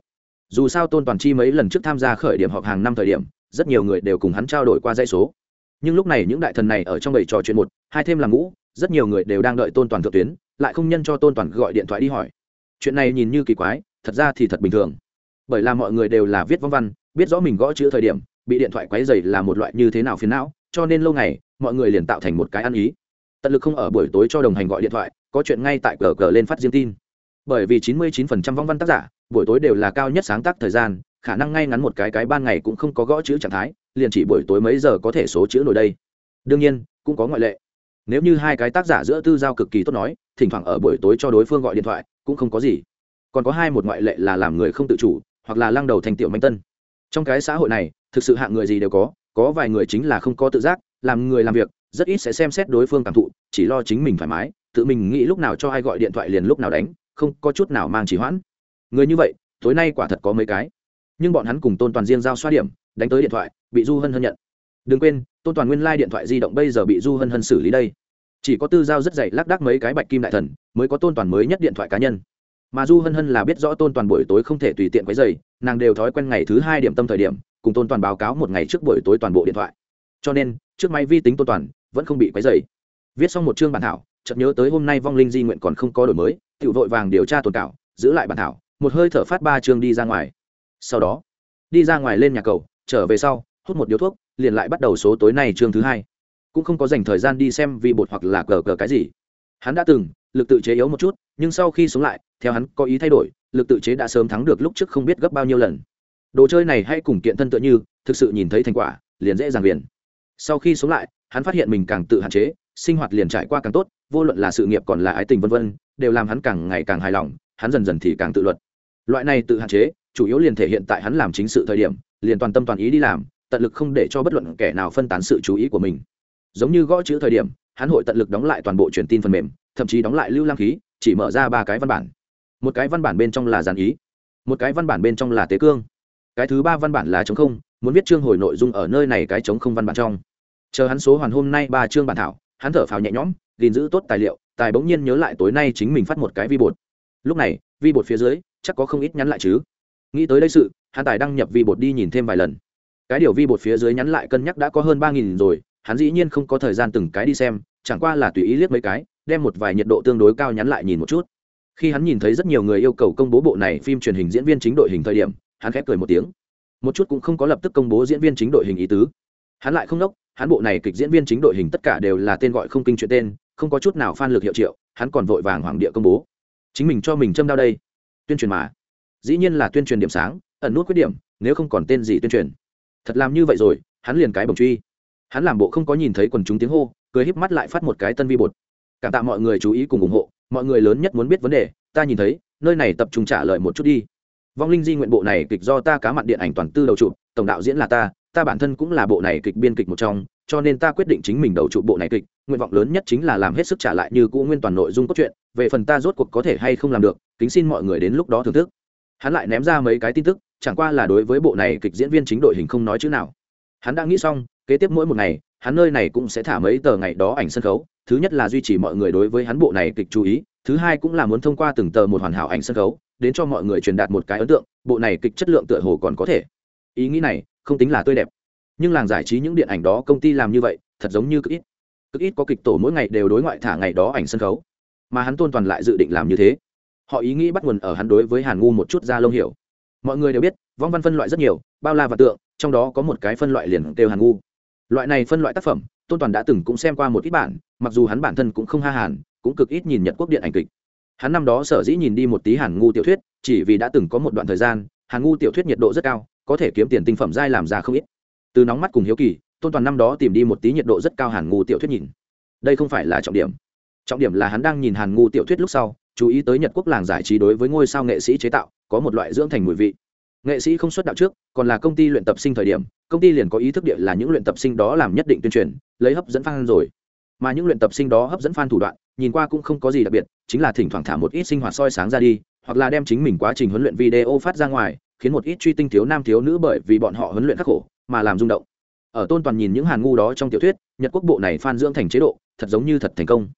[SPEAKER 1] Dù sao tôn toàn chi mấy lần trước tham gia khởi điểm họp hàng năm thời điểm, rất nhiều người đều cùng hắn trao đổi qua dây số. Nhưng lúc này những đại thần này ở trong bảy trò chuyện một, hai thêm là ngũ, rất nhiều người đều đang đợi tôn toàn thượng tuyến, lại không nhân cho tôn toàn gọi điện thoại đi hỏi. Chuyện này nhìn như kỳ quái, thật ra thì thật bình thường. Bởi là mọi người đều là viết văn văn, biết rõ mình gõ chữ thời điểm, bị điện thoại quấy dày là một loại như thế nào phiền não, cho nên lâu ngày, mọi người liền tạo thành một cái ăn ý. Tận lực không ở buổi tối cho đồng hành gọi điện thoại có chuyện ngay tại cờ cờ lên phát riêng tin. Bởi vì 99% vong văn tác giả, buổi tối đều là cao nhất sáng tác thời gian, khả năng ngay ngắn một cái cái ban ngày cũng không có gõ chữ trạng thái, liền chỉ buổi tối mấy giờ có thể số chữ nổi đây. Đương nhiên, cũng có ngoại lệ. Nếu như hai cái tác giả giữa tư giao cực kỳ tốt nói, thỉnh thoảng ở buổi tối cho đối phương gọi điện thoại, cũng không có gì. Còn có hai một ngoại lệ là làm người không tự chủ, hoặc là lăng đầu thành tiểu manh tân. Trong cái xã hội này, thực sự hạng người gì đều có có vài người chính là không có tự giác, làm người làm việc, rất ít sẽ xem xét đối phương cảm thụ, chỉ lo chính mình thoải mái tự mình nghĩ lúc nào cho ai gọi điện thoại liền lúc nào đánh, không có chút nào mang chỉ hoãn. Người như vậy, tối nay quả thật có mấy cái. Nhưng bọn hắn cùng tôn toàn riêng giao xoa điểm, đánh tới điện thoại, bị du hân hân nhận. Đừng quên, tôn toàn nguyên lai、like、điện thoại di động bây giờ bị du hân hân xử lý đây. Chỉ có tư giao rất dày lác đác mấy cái bạch kim đại thần, mới có tôn toàn mới nhất điện thoại cá nhân. Mà du hân hân là biết rõ tôn toàn buổi tối không thể tùy tiện quấy dày nàng đều thói quen ngày thứ hai điểm tâm thời điểm, cùng tôn toàn báo cáo một ngày trước buổi tối toàn bộ điện thoại. Cho nên, trước máy vi tính tôn toàn vẫn không bị quấy dày viết xong một chương bản thảo chợt nhớ tới hôm nay vong linh di nguyện còn không có đổi mới tự vội vàng điều tra tồn cảo, giữ lại bản thảo, một hơi thở phát ba chương đi ra ngoài. Sau đó, đi ra ngoài lên nhà cầu, trở về sau, hút một điếu thuốc, liền lại bắt đầu số tối nay chương thứ hai. Cũng không có dành thời gian đi xem vì bột hoặc là cờ cờ cái gì. Hắn đã từng, lực tự chế yếu một chút, nhưng sau khi sống lại, theo hắn có ý thay đổi, lực tự chế đã sớm thắng được lúc trước không biết gấp bao nhiêu lần. Đồ chơi này hay cùng kiện thân tựa như, thực sự nhìn thấy thành quả, liền dễ dàng liền. Sau khi sống lại, hắn phát hiện mình càng tự hạn chế sinh hoạt liền trải qua càng tốt, vô luận là sự nghiệp còn là ái tình vân vân, đều làm hắn càng ngày càng hài lòng, hắn dần dần thì càng tự luật. Loại này tự hạn chế, chủ yếu liền thể hiện tại hắn làm chính sự thời điểm, liền toàn tâm toàn ý đi làm, tận lực không để cho bất luận kẻ nào phân tán sự chú ý của mình. Giống như gõ chữ thời điểm, hắn hội tận lực đóng lại toàn bộ truyền tin phần mềm, thậm chí đóng lại lưu lang khí, chỉ mở ra ba cái văn bản. Một cái văn bản bên trong là giàn ý, một cái văn bản bên trong là tế cương. Cái thứ ba văn bản là chống không, muốn viết chương hồi nội dung ở nơi này cái chống không văn bản trong. Chờ hắn số hoàn hôm nay ba chương bản thảo hắn thở phào nhẹ nhõm, gìn giữ tốt tài liệu, tài bỗng nhiên nhớ lại tối nay chính mình phát một cái vi bột. Lúc này, vi bột phía dưới, chắc có không ít nhắn lại chứ. Nghĩ tới đây sự, hắn tài đăng nhập vi bột đi nhìn thêm vài lần. Cái điều vi bột phía dưới nhắn lại cân nhắc đã có hơn ba nghìn rồi, hắn dĩ nhiên không có thời gian từng cái đi xem, chẳng qua là tùy ý liếc mấy cái, đem một vài nhiệt độ tương đối cao nhắn lại nhìn một chút. Khi hắn nhìn thấy rất nhiều người yêu cầu công bố bộ này phim truyền hình diễn viên chính đội hình thời điểm, hắn khép cười một tiếng. Một chút cũng không có lập tức công bố diễn viên chính đội hình ý tứ. Hắn lại không đốc hắn bộ này kịch diễn viên chính đội hình tất cả đều là tên gọi không kinh chuyện tên, không có chút nào phan lực hiệu triệu, hắn còn vội vàng hoàng địa công bố. Chính mình cho mình châm đao đây. Tuyên truyền mà. Dĩ nhiên là tuyên truyền điểm sáng, ẩn nút khuyết điểm, nếu không còn tên gì tuyên truyền. Thật làm như vậy rồi, hắn liền cái bồng truy. Hắn làm bộ không có nhìn thấy quần chúng tiếng hô, cười híp mắt lại phát một cái tân vi bột. Cảm tạ mọi người chú ý cùng ủng hộ, mọi người lớn nhất muốn biết vấn đề, ta nhìn thấy, nơi này tập trung trả lời một chút đi. Vong linh di nguyện bộ này kịch do ta cá mặn điện ảnh toàn tư đầu chụp, tổng đạo diễn là ta ta bản thân cũng là bộ này kịch biên kịch một trong, cho nên ta quyết định chính mình đầu trụ bộ này kịch. Nguyện vọng lớn nhất chính là làm hết sức trả lại như cũ nguyên toàn nội dung cốt truyện, về phần ta rốt cuộc có thể hay không làm được, kính xin mọi người đến lúc đó thưởng thức. Hắn lại ném ra mấy cái tin tức, chẳng qua là đối với bộ này kịch diễn viên chính đội hình không nói chữ nào. Hắn đã nghĩ xong, kế tiếp mỗi một ngày, hắn nơi này cũng sẽ thả mấy tờ ngày đó ảnh sân khấu. Thứ nhất là duy trì mọi người đối với hắn bộ này kịch chú ý, thứ hai cũng là muốn thông qua từng tờ một hoàn hảo ảnh sân khấu, đến cho mọi người truyền đạt một cái ấn tượng, bộ này kịch chất lượng tựa hồ còn có thể. Ý nghĩ này không tính là tươi đẹp. Nhưng làng giải trí những điện ảnh đó công ty làm như vậy, thật giống như cực ít. Cực ít có kịch tổ mỗi ngày đều đối ngoại thả ngày đó ảnh sân khấu. Mà hắn tôn toàn lại dự định làm như thế. Họ ý nghĩ bắt nguồn ở hắn đối với hàn ngu một chút ra lông hiểu. Mọi người đều biết, vong văn phân loại rất nhiều, bao la và tượng, trong đó có một cái phân loại liền kêu hàn ngu. Loại này phân loại tác phẩm, tôn toàn đã từng cũng xem qua một ít bản, mặc dù hắn bản thân cũng không ha hàn, cũng cực ít nhìn nhật quốc điện ảnh kịch. Hắn năm đó sở dĩ nhìn đi một tí hàn ngu tiểu thuyết, chỉ vì đã từng có một đoạn thời gian, hàn ngu tiểu thuyết nhiệt độ rất cao có thể kiếm tiền tinh phẩm dai làm ra không ít. Từ nóng mắt cùng hiếu kỳ, tôn toàn năm đó tìm đi một tí nhiệt độ rất cao hàn ngu tiểu thuyết nhìn. Đây không phải là trọng điểm. Trọng điểm là hắn đang nhìn hàn ngu tiểu thuyết lúc sau, chú ý tới nhật quốc làng giải trí đối với ngôi sao nghệ sĩ chế tạo, có một loại dưỡng thành mùi vị. Nghệ sĩ không xuất đạo trước, còn là công ty luyện tập sinh thời điểm, công ty liền có ý thức địa là những luyện tập sinh đó làm nhất định tuyên truyền, lấy hấp dẫn fan rồi. Mà những luyện tập sinh đó hấp dẫn fan thủ đoạn, nhìn qua cũng không có gì đặc biệt, chính là thỉnh thoảng thả một ít sinh hoạt soi sáng ra đi, hoặc là đem chính mình quá trình huấn luyện video phát ra ngoài khiến một ít truy tinh thiếu nam thiếu nữ bởi vì bọn họ huấn luyện khắc khổ mà làm rung động. Ở tôn toàn nhìn những hàn ngu đó trong tiểu thuyết, nhật quốc bộ này phan dưỡng thành chế độ, thật giống như thật thành công.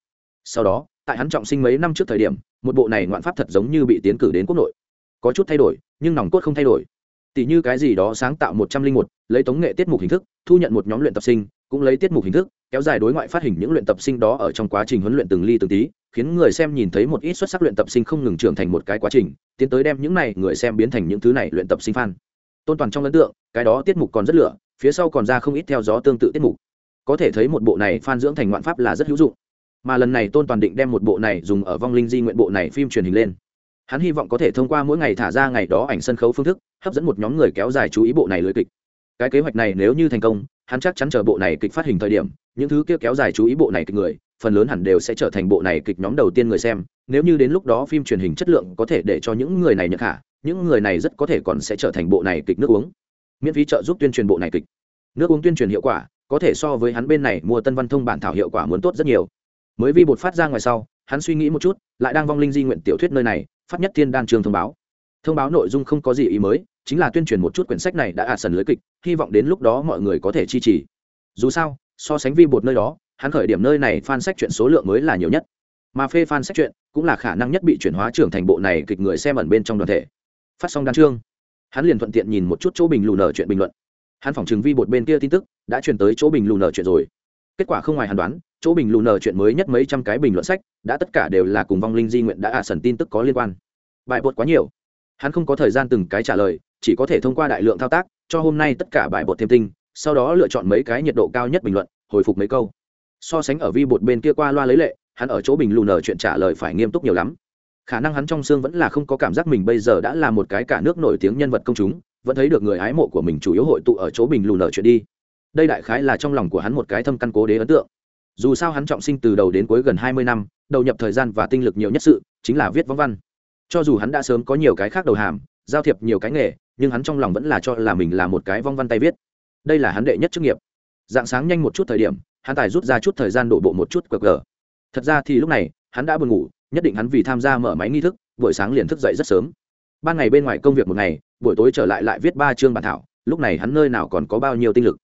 [SPEAKER 1] Sau đó, tại hắn trọng sinh mấy năm trước thời điểm, một bộ này ngoạn pháp thật giống như bị tiến cử đến quốc nội. Có chút thay đổi, nhưng nòng cốt không thay đổi. Tỷ như cái gì đó sáng tạo một trăm linh một, lấy tống nghệ tiết mục hình thức, thu nhận một nhóm luyện tập sinh, cũng lấy tiết mục hình thức, kéo dài đối ngoại phát hình những luyện tập sinh đó ở trong quá trình huấn luyện từng ly từng tí khiến người xem nhìn thấy một ít xuất sắc luyện tập sinh không ngừng trưởng thành một cái quá trình, tiến tới đem những này người xem biến thành những thứ này luyện tập sinh fan. Tôn toàn trong ấn tượng, cái đó tiết mục còn rất lửa, phía sau còn ra không ít theo gió tương tự tiết mục. Có thể thấy một bộ này fan dưỡng thành ngoạn pháp là rất hữu dụng. Mà lần này tôn toàn định đem một bộ này dùng ở vong linh di nguyện bộ này phim truyền hình lên. Hắn hy vọng có thể thông qua mỗi ngày thả ra ngày đó ảnh sân khấu phương thức, hấp dẫn một nhóm người kéo dài chú ý bộ này lưới kịch. Cái kế hoạch này nếu như thành công, hắn chắc chắn chờ bộ này kịch phát hình thời điểm, những thứ kia kéo dài chú ý bộ này kịch người phần lớn hẳn đều sẽ trở thành bộ này kịch nhóm đầu tiên người xem. Nếu như đến lúc đó phim truyền hình chất lượng có thể để cho những người này nhận hạ những người này rất có thể còn sẽ trở thành bộ này kịch nước uống. Miễn phí trợ giúp tuyên truyền bộ này kịch. Nước uống tuyên truyền hiệu quả, có thể so với hắn bên này mua tân văn thông bản thảo hiệu quả muốn tốt rất nhiều. Mới vi bột phát ra ngoài sau, hắn suy nghĩ một chút, lại đang vong linh di nguyện tiểu thuyết nơi này, phát nhất thiên đan trường thông báo. Thông báo nội dung không có gì ý mới, chính là tuyên truyền một chút quyển sách này đã ả sần lưới kịch, hy vọng đến lúc đó mọi người có thể chi trì. Dù sao, so sánh vi bột nơi đó hắn khởi điểm nơi này fan sách chuyện số lượng mới là nhiều nhất. Mà phê fan sách chuyện cũng là khả năng nhất bị chuyển hóa trưởng thành bộ này kịch người xem ẩn bên trong đoàn thể. Phát xong đan chương, hắn liền thuận tiện nhìn một chút chỗ bình lù nở chuyện bình luận. Hắn phỏng trường vi bột bên kia tin tức, đã truyền tới chỗ bình lù nở chuyện rồi. Kết quả không ngoài hắn đoán, chỗ bình lù nở chuyện mới nhất mấy trăm cái bình luận sách, đã tất cả đều là cùng vong linh di nguyện đã ả à sần tin tức có liên quan. Bài bột quá nhiều. Hắn không có thời gian từng cái trả lời, chỉ có thể thông qua đại lượng thao tác, cho hôm nay tất cả bài bột thêm tinh, sau đó lựa chọn mấy cái nhiệt độ cao nhất bình luận, hồi phục mấy câu so sánh ở vi bột bên kia qua loa lấy lệ, hắn ở chỗ bình lù nở chuyện trả lời phải nghiêm túc nhiều lắm. Khả năng hắn trong xương vẫn là không có cảm giác mình bây giờ đã là một cái cả nước nổi tiếng nhân vật công chúng, vẫn thấy được người ái mộ của mình chủ yếu hội tụ ở chỗ bình lù nở chuyện đi. Đây đại khái là trong lòng của hắn một cái thâm căn cố đế ấn tượng. Dù sao hắn trọng sinh từ đầu đến cuối gần hai mươi năm, đầu nhập thời gian và tinh lực nhiều nhất sự, chính là viết võ văn. Cho dù hắn đã sớm có nhiều cái khác đầu hàm, giao thiệp nhiều cái nghề, nhưng hắn trong lòng vẫn là cho là mình là một cái vong văn tay viết. Đây là hắn đệ nhất chức nghiệp. Dạng sáng nhanh một chút thời điểm hắn tài rút ra chút thời gian đổ bộ một chút qr thật ra thì lúc này, hắn đã buồn ngủ, nhất định hắn vì tham gia mở máy nghi thức, buổi sáng liền thức dậy rất sớm. Ban ngày bên ngoài công việc một ngày, buổi tối trở lại lại viết ba chương bản thảo, lúc này hắn nơi nào còn có bao nhiêu tinh lực.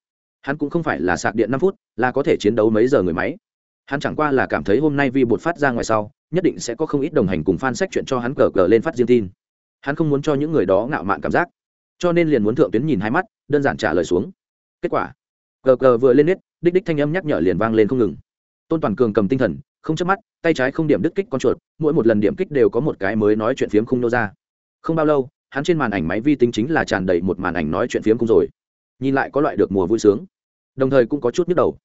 [SPEAKER 1] Hắn cũng không phải là sạc điện năm phút, là có thể chiến đấu mấy giờ người máy. Hắn chẳng qua là cảm thấy hôm nay vì bột phát ra ngoài sau, nhất định sẽ có không ít đồng hành cùng fan sách chuyện cho hắn cờ cờ lên phát riêng tin. Hắn không muốn cho những người đó ngạo mạn cảm giác. Cho nên liền muốn thượng tuyến nhìn hai mắt, đơn giản trả lời xuống. Kết quả, cờ cờ vừa lên nết đích đích thanh âm nhắc nhở liền vang lên không ngừng. Tôn toàn cường cầm tinh thần, không chớp mắt, tay trái không điểm đứt kích con chuột, mỗi một lần điểm kích đều có một cái mới nói chuyện phiếm không nô ra. Không bao lâu, hắn trên màn ảnh máy vi tính chính là tràn đầy một màn ảnh nói chuyện phiếm không rồi. Nhìn lại có loại được mùa vui sướng. Đồng thời cũng có chút nhức đầu.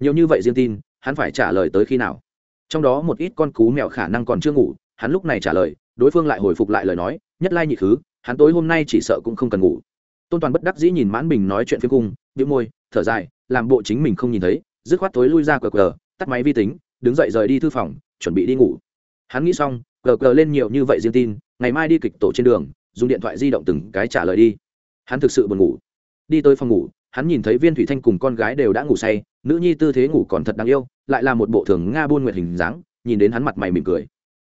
[SPEAKER 1] Nhiều như vậy riêng tin, hắn phải trả lời tới khi nào? Trong đó một ít con cú mèo khả năng còn chưa ngủ, hắn lúc này trả lời, đối phương lại hồi phục lại lời nói, nhất lai nhị thứ hắn tối hôm nay chỉ sợ cũng không cần ngủ. Tôn toàn bất đắc dĩ nhìn mãn bình nói chuyện phiếm cung bĩu môi, thở dài làm bộ chính mình không nhìn thấy, dứt khoát tối lui ra cờ cờ, tắt máy vi tính, đứng dậy rời đi thư phòng, chuẩn bị đi ngủ. Hắn nghĩ xong, cờ cờ lên nhiều như vậy riêng tin, ngày mai đi kịch tổ trên đường, dùng điện thoại di động từng cái trả lời đi. Hắn thực sự buồn ngủ. Đi tới phòng ngủ, hắn nhìn thấy viên thủy thanh cùng con gái đều đã ngủ say, nữ nhi tư thế ngủ còn thật đáng yêu, lại là một bộ thường nga buôn nguyện hình dáng, nhìn đến hắn mặt mày mỉm cười.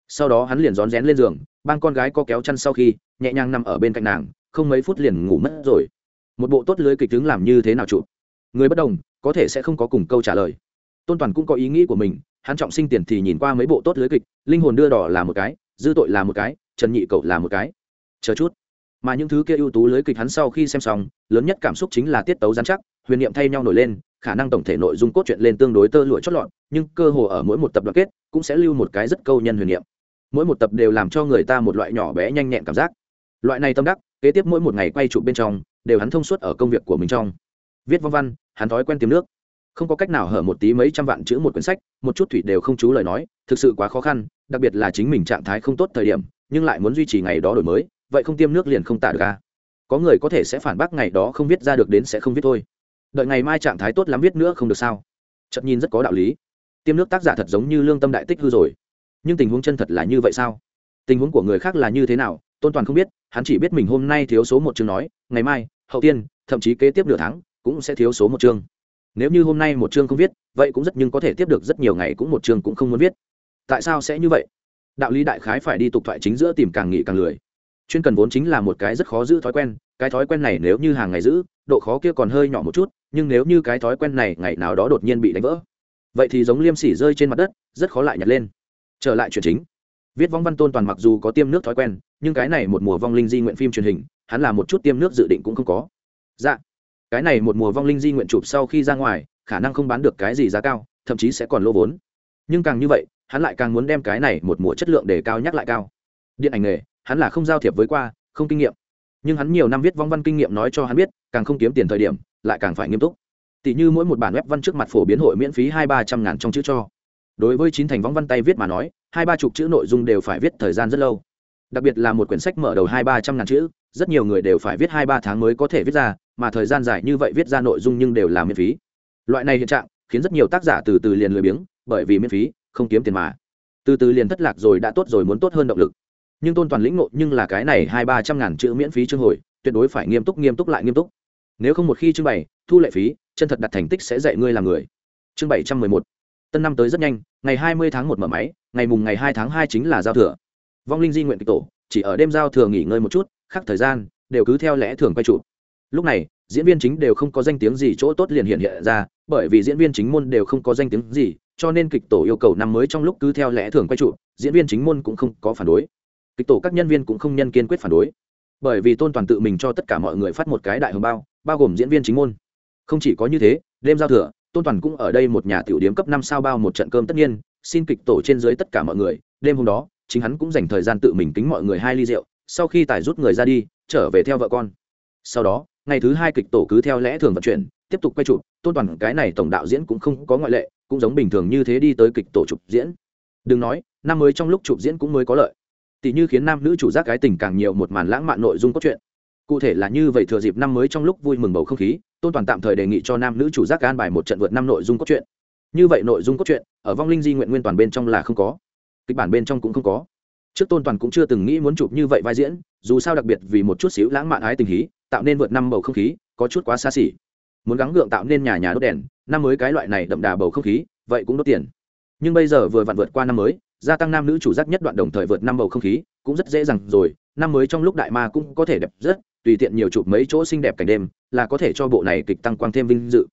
[SPEAKER 1] Sau đó hắn liền rón rén lên giường, bang con gái có kéo chăn sau khi, nhẹ nhàng nằm ở bên cạnh nàng, không mấy phút liền ngủ mất rồi. Một bộ tốt lưới kịch tướng làm như thế nào chụp? Người bất đồng, có thể sẽ không có cùng câu trả lời. Tôn toàn cũng có ý nghĩ của mình, hắn trọng sinh tiền thì nhìn qua mấy bộ tốt lưới kịch, linh hồn đưa đỏ là một cái, dư tội là một cái, trần nhị cậu là một cái. Chờ chút. Mà những thứ kia ưu tú lưới kịch hắn sau khi xem xong, lớn nhất cảm xúc chính là tiết tấu giám chắc, huyền niệm thay nhau nổi lên, khả năng tổng thể nội dung cốt truyện lên tương đối tơ lụa chót lọt, nhưng cơ hồ ở mỗi một tập đoạn kết, cũng sẽ lưu một cái rất câu nhân huyền niệm. Mỗi một tập đều làm cho người ta một loại nhỏ bé nhanh nhẹn cảm giác. Loại này tâm đắc, kế tiếp mỗi một ngày quay trụ bên trong, đều hắn thông suốt ở công việc của mình trong. Viết văn văn hắn thói quen tìm nước. Không có cách nào hở một tí mấy trăm vạn chữ một quyển sách, một chút thủy đều không chú lời nói, thực sự quá khó khăn, đặc biệt là chính mình trạng thái không tốt thời điểm, nhưng lại muốn duy trì ngày đó đổi mới, vậy không tiêm nước liền không tạ được ca có người có thể sẽ phản bác ngày đó không viết ra được đến sẽ không viết thôi. Đợi ngày mai trạng thái tốt lắm viết nữa không được sao? Chậm nhìn rất có đạo lý. Tiêm nước tác giả thật giống như lương tâm đại tích hư rồi. Nhưng tình huống chân thật là như vậy sao? Tình huống của người khác là như thế nào? Tôn toàn không biết, hắn chỉ biết mình hôm nay thiếu số một chương nói, ngày mai, hậu tiên, thậm chí kế tiếp nửa tháng cũng sẽ thiếu số một chương. Nếu như hôm nay một chương không viết, vậy cũng rất nhưng có thể tiếp được rất nhiều ngày cũng một chương cũng không muốn viết. Tại sao sẽ như vậy? Đạo lý đại khái phải đi tục thoại chính giữa tìm càng nghị càng lười. Chuyên cần vốn chính là một cái rất khó giữ thói quen, cái thói quen này nếu như hàng ngày giữ, độ khó kia còn hơi nhỏ một chút, nhưng nếu như cái thói quen này ngày nào đó đột nhiên bị đánh vỡ, vậy thì giống liêm sỉ rơi trên mặt đất, rất khó lại nhặt lên. Trở lại chuyện chính. Viết vong văn tôn toàn mặc dù có tiêm nước thói quen, nhưng cái này một mùa vong linh di nguyện phim truyền hình, hắn là một chút tiêm nước dự định cũng không có. Dạ cái này một mùa vong linh di nguyện chụp sau khi ra ngoài, khả năng không bán được cái gì giá cao, thậm chí sẽ còn lỗ vốn. Nhưng càng như vậy, hắn lại càng muốn đem cái này một mùa chất lượng để cao nhắc lại cao. Điện ảnh nghề, hắn là không giao thiệp với qua, không kinh nghiệm. Nhưng hắn nhiều năm viết vong văn kinh nghiệm nói cho hắn biết, càng không kiếm tiền thời điểm, lại càng phải nghiêm túc. Tỷ như mỗi một bản web văn trước mặt phổ biến hội miễn phí hai ba trăm ngàn trong chữ cho. Đối với chín thành vong văn tay viết mà nói, hai ba chục chữ nội dung đều phải viết thời gian rất lâu. Đặc biệt là một quyển sách mở đầu hai ba trăm ngàn chữ rất nhiều người đều phải viết hai ba tháng mới có thể viết ra, mà thời gian dài như vậy viết ra nội dung nhưng đều là miễn phí. Loại này hiện trạng khiến rất nhiều tác giả từ từ liền lười biếng, bởi vì miễn phí, không kiếm tiền mà. Từ từ liền thất lạc rồi đã tốt rồi muốn tốt hơn động lực. Nhưng tôn toàn lĩnh ngộ nhưng là cái này hai ba trăm ngàn chữ miễn phí chương hồi, tuyệt đối phải nghiêm túc nghiêm túc lại nghiêm túc. Nếu không một khi trưng bày, thu lệ phí, chân thật đặt thành tích sẽ dạy ngươi làm người. Chương bảy trăm mười một. Tân năm tới rất nhanh, ngày hai mươi tháng một mở máy, ngày mùng ngày hai tháng hai chính là giao thừa. Vong linh di nguyện kịch tổ, chỉ ở đêm giao thừa nghỉ ngơi một chút khác thời gian, đều cứ theo lẽ thường quay trụ. Lúc này, diễn viên chính đều không có danh tiếng gì, chỗ tốt liền hiện hiện ra, bởi vì diễn viên chính môn đều không có danh tiếng gì, cho nên kịch tổ yêu cầu năm mới trong lúc cứ theo lẽ thường quay trụ, diễn viên chính môn cũng không có phản đối. Kịch tổ các nhân viên cũng không nhân kiên quyết phản đối. Bởi vì tôn toàn tự mình cho tất cả mọi người phát một cái đại hồng bao bao gồm diễn viên chính môn. Không chỉ có như thế, đêm giao thừa, tôn toàn cũng ở đây một nhà tiểu điếm cấp năm sao bao một trận cơm tất nhiên, xin kịch tổ trên dưới tất cả mọi người, đêm hôm đó, chính hắn cũng dành thời gian tự mình kính mọi người hai ly rượu sau khi tài rút người ra đi, trở về theo vợ con. Sau đó, ngày thứ hai kịch tổ cứ theo lẽ thường vận chuyển, tiếp tục quay chụp, tôn toàn cái này tổng đạo diễn cũng không có ngoại lệ, cũng giống bình thường như thế đi tới kịch tổ chụp diễn. Đừng nói, năm mới trong lúc chụp diễn cũng mới có lợi. Tỷ như khiến nam nữ chủ giác cái tình càng nhiều một màn lãng mạn nội dung cốt truyện. Cụ thể là như vậy thừa dịp năm mới trong lúc vui mừng bầu không khí, tôn toàn tạm thời đề nghị cho nam nữ chủ giác an bài một trận vượt năm nội dung cốt truyện. Như vậy nội dung cốt truyện, ở vong linh di nguyện nguyên toàn bên trong là không có. Kịch bản bên trong cũng không có trước tôn toàn cũng chưa từng nghĩ muốn chụp như vậy vai diễn, dù sao đặc biệt vì một chút xíu lãng mạn ái tình hí tạo nên vượt năm bầu không khí, có chút quá xa xỉ. Muốn gắng gượng tạo nên nhà nhà đốt đèn, năm mới cái loại này đậm đà bầu không khí, vậy cũng đốt tiền. Nhưng bây giờ vừa vặn vượt qua năm mới, gia tăng nam nữ chủ giác nhất đoạn đồng thời vượt năm bầu không khí, cũng rất dễ dàng rồi, năm mới trong lúc đại ma cũng có thể đẹp rất, tùy tiện nhiều chụp mấy chỗ xinh đẹp cảnh đêm, là có thể cho bộ này kịch tăng quang thêm vinh dự.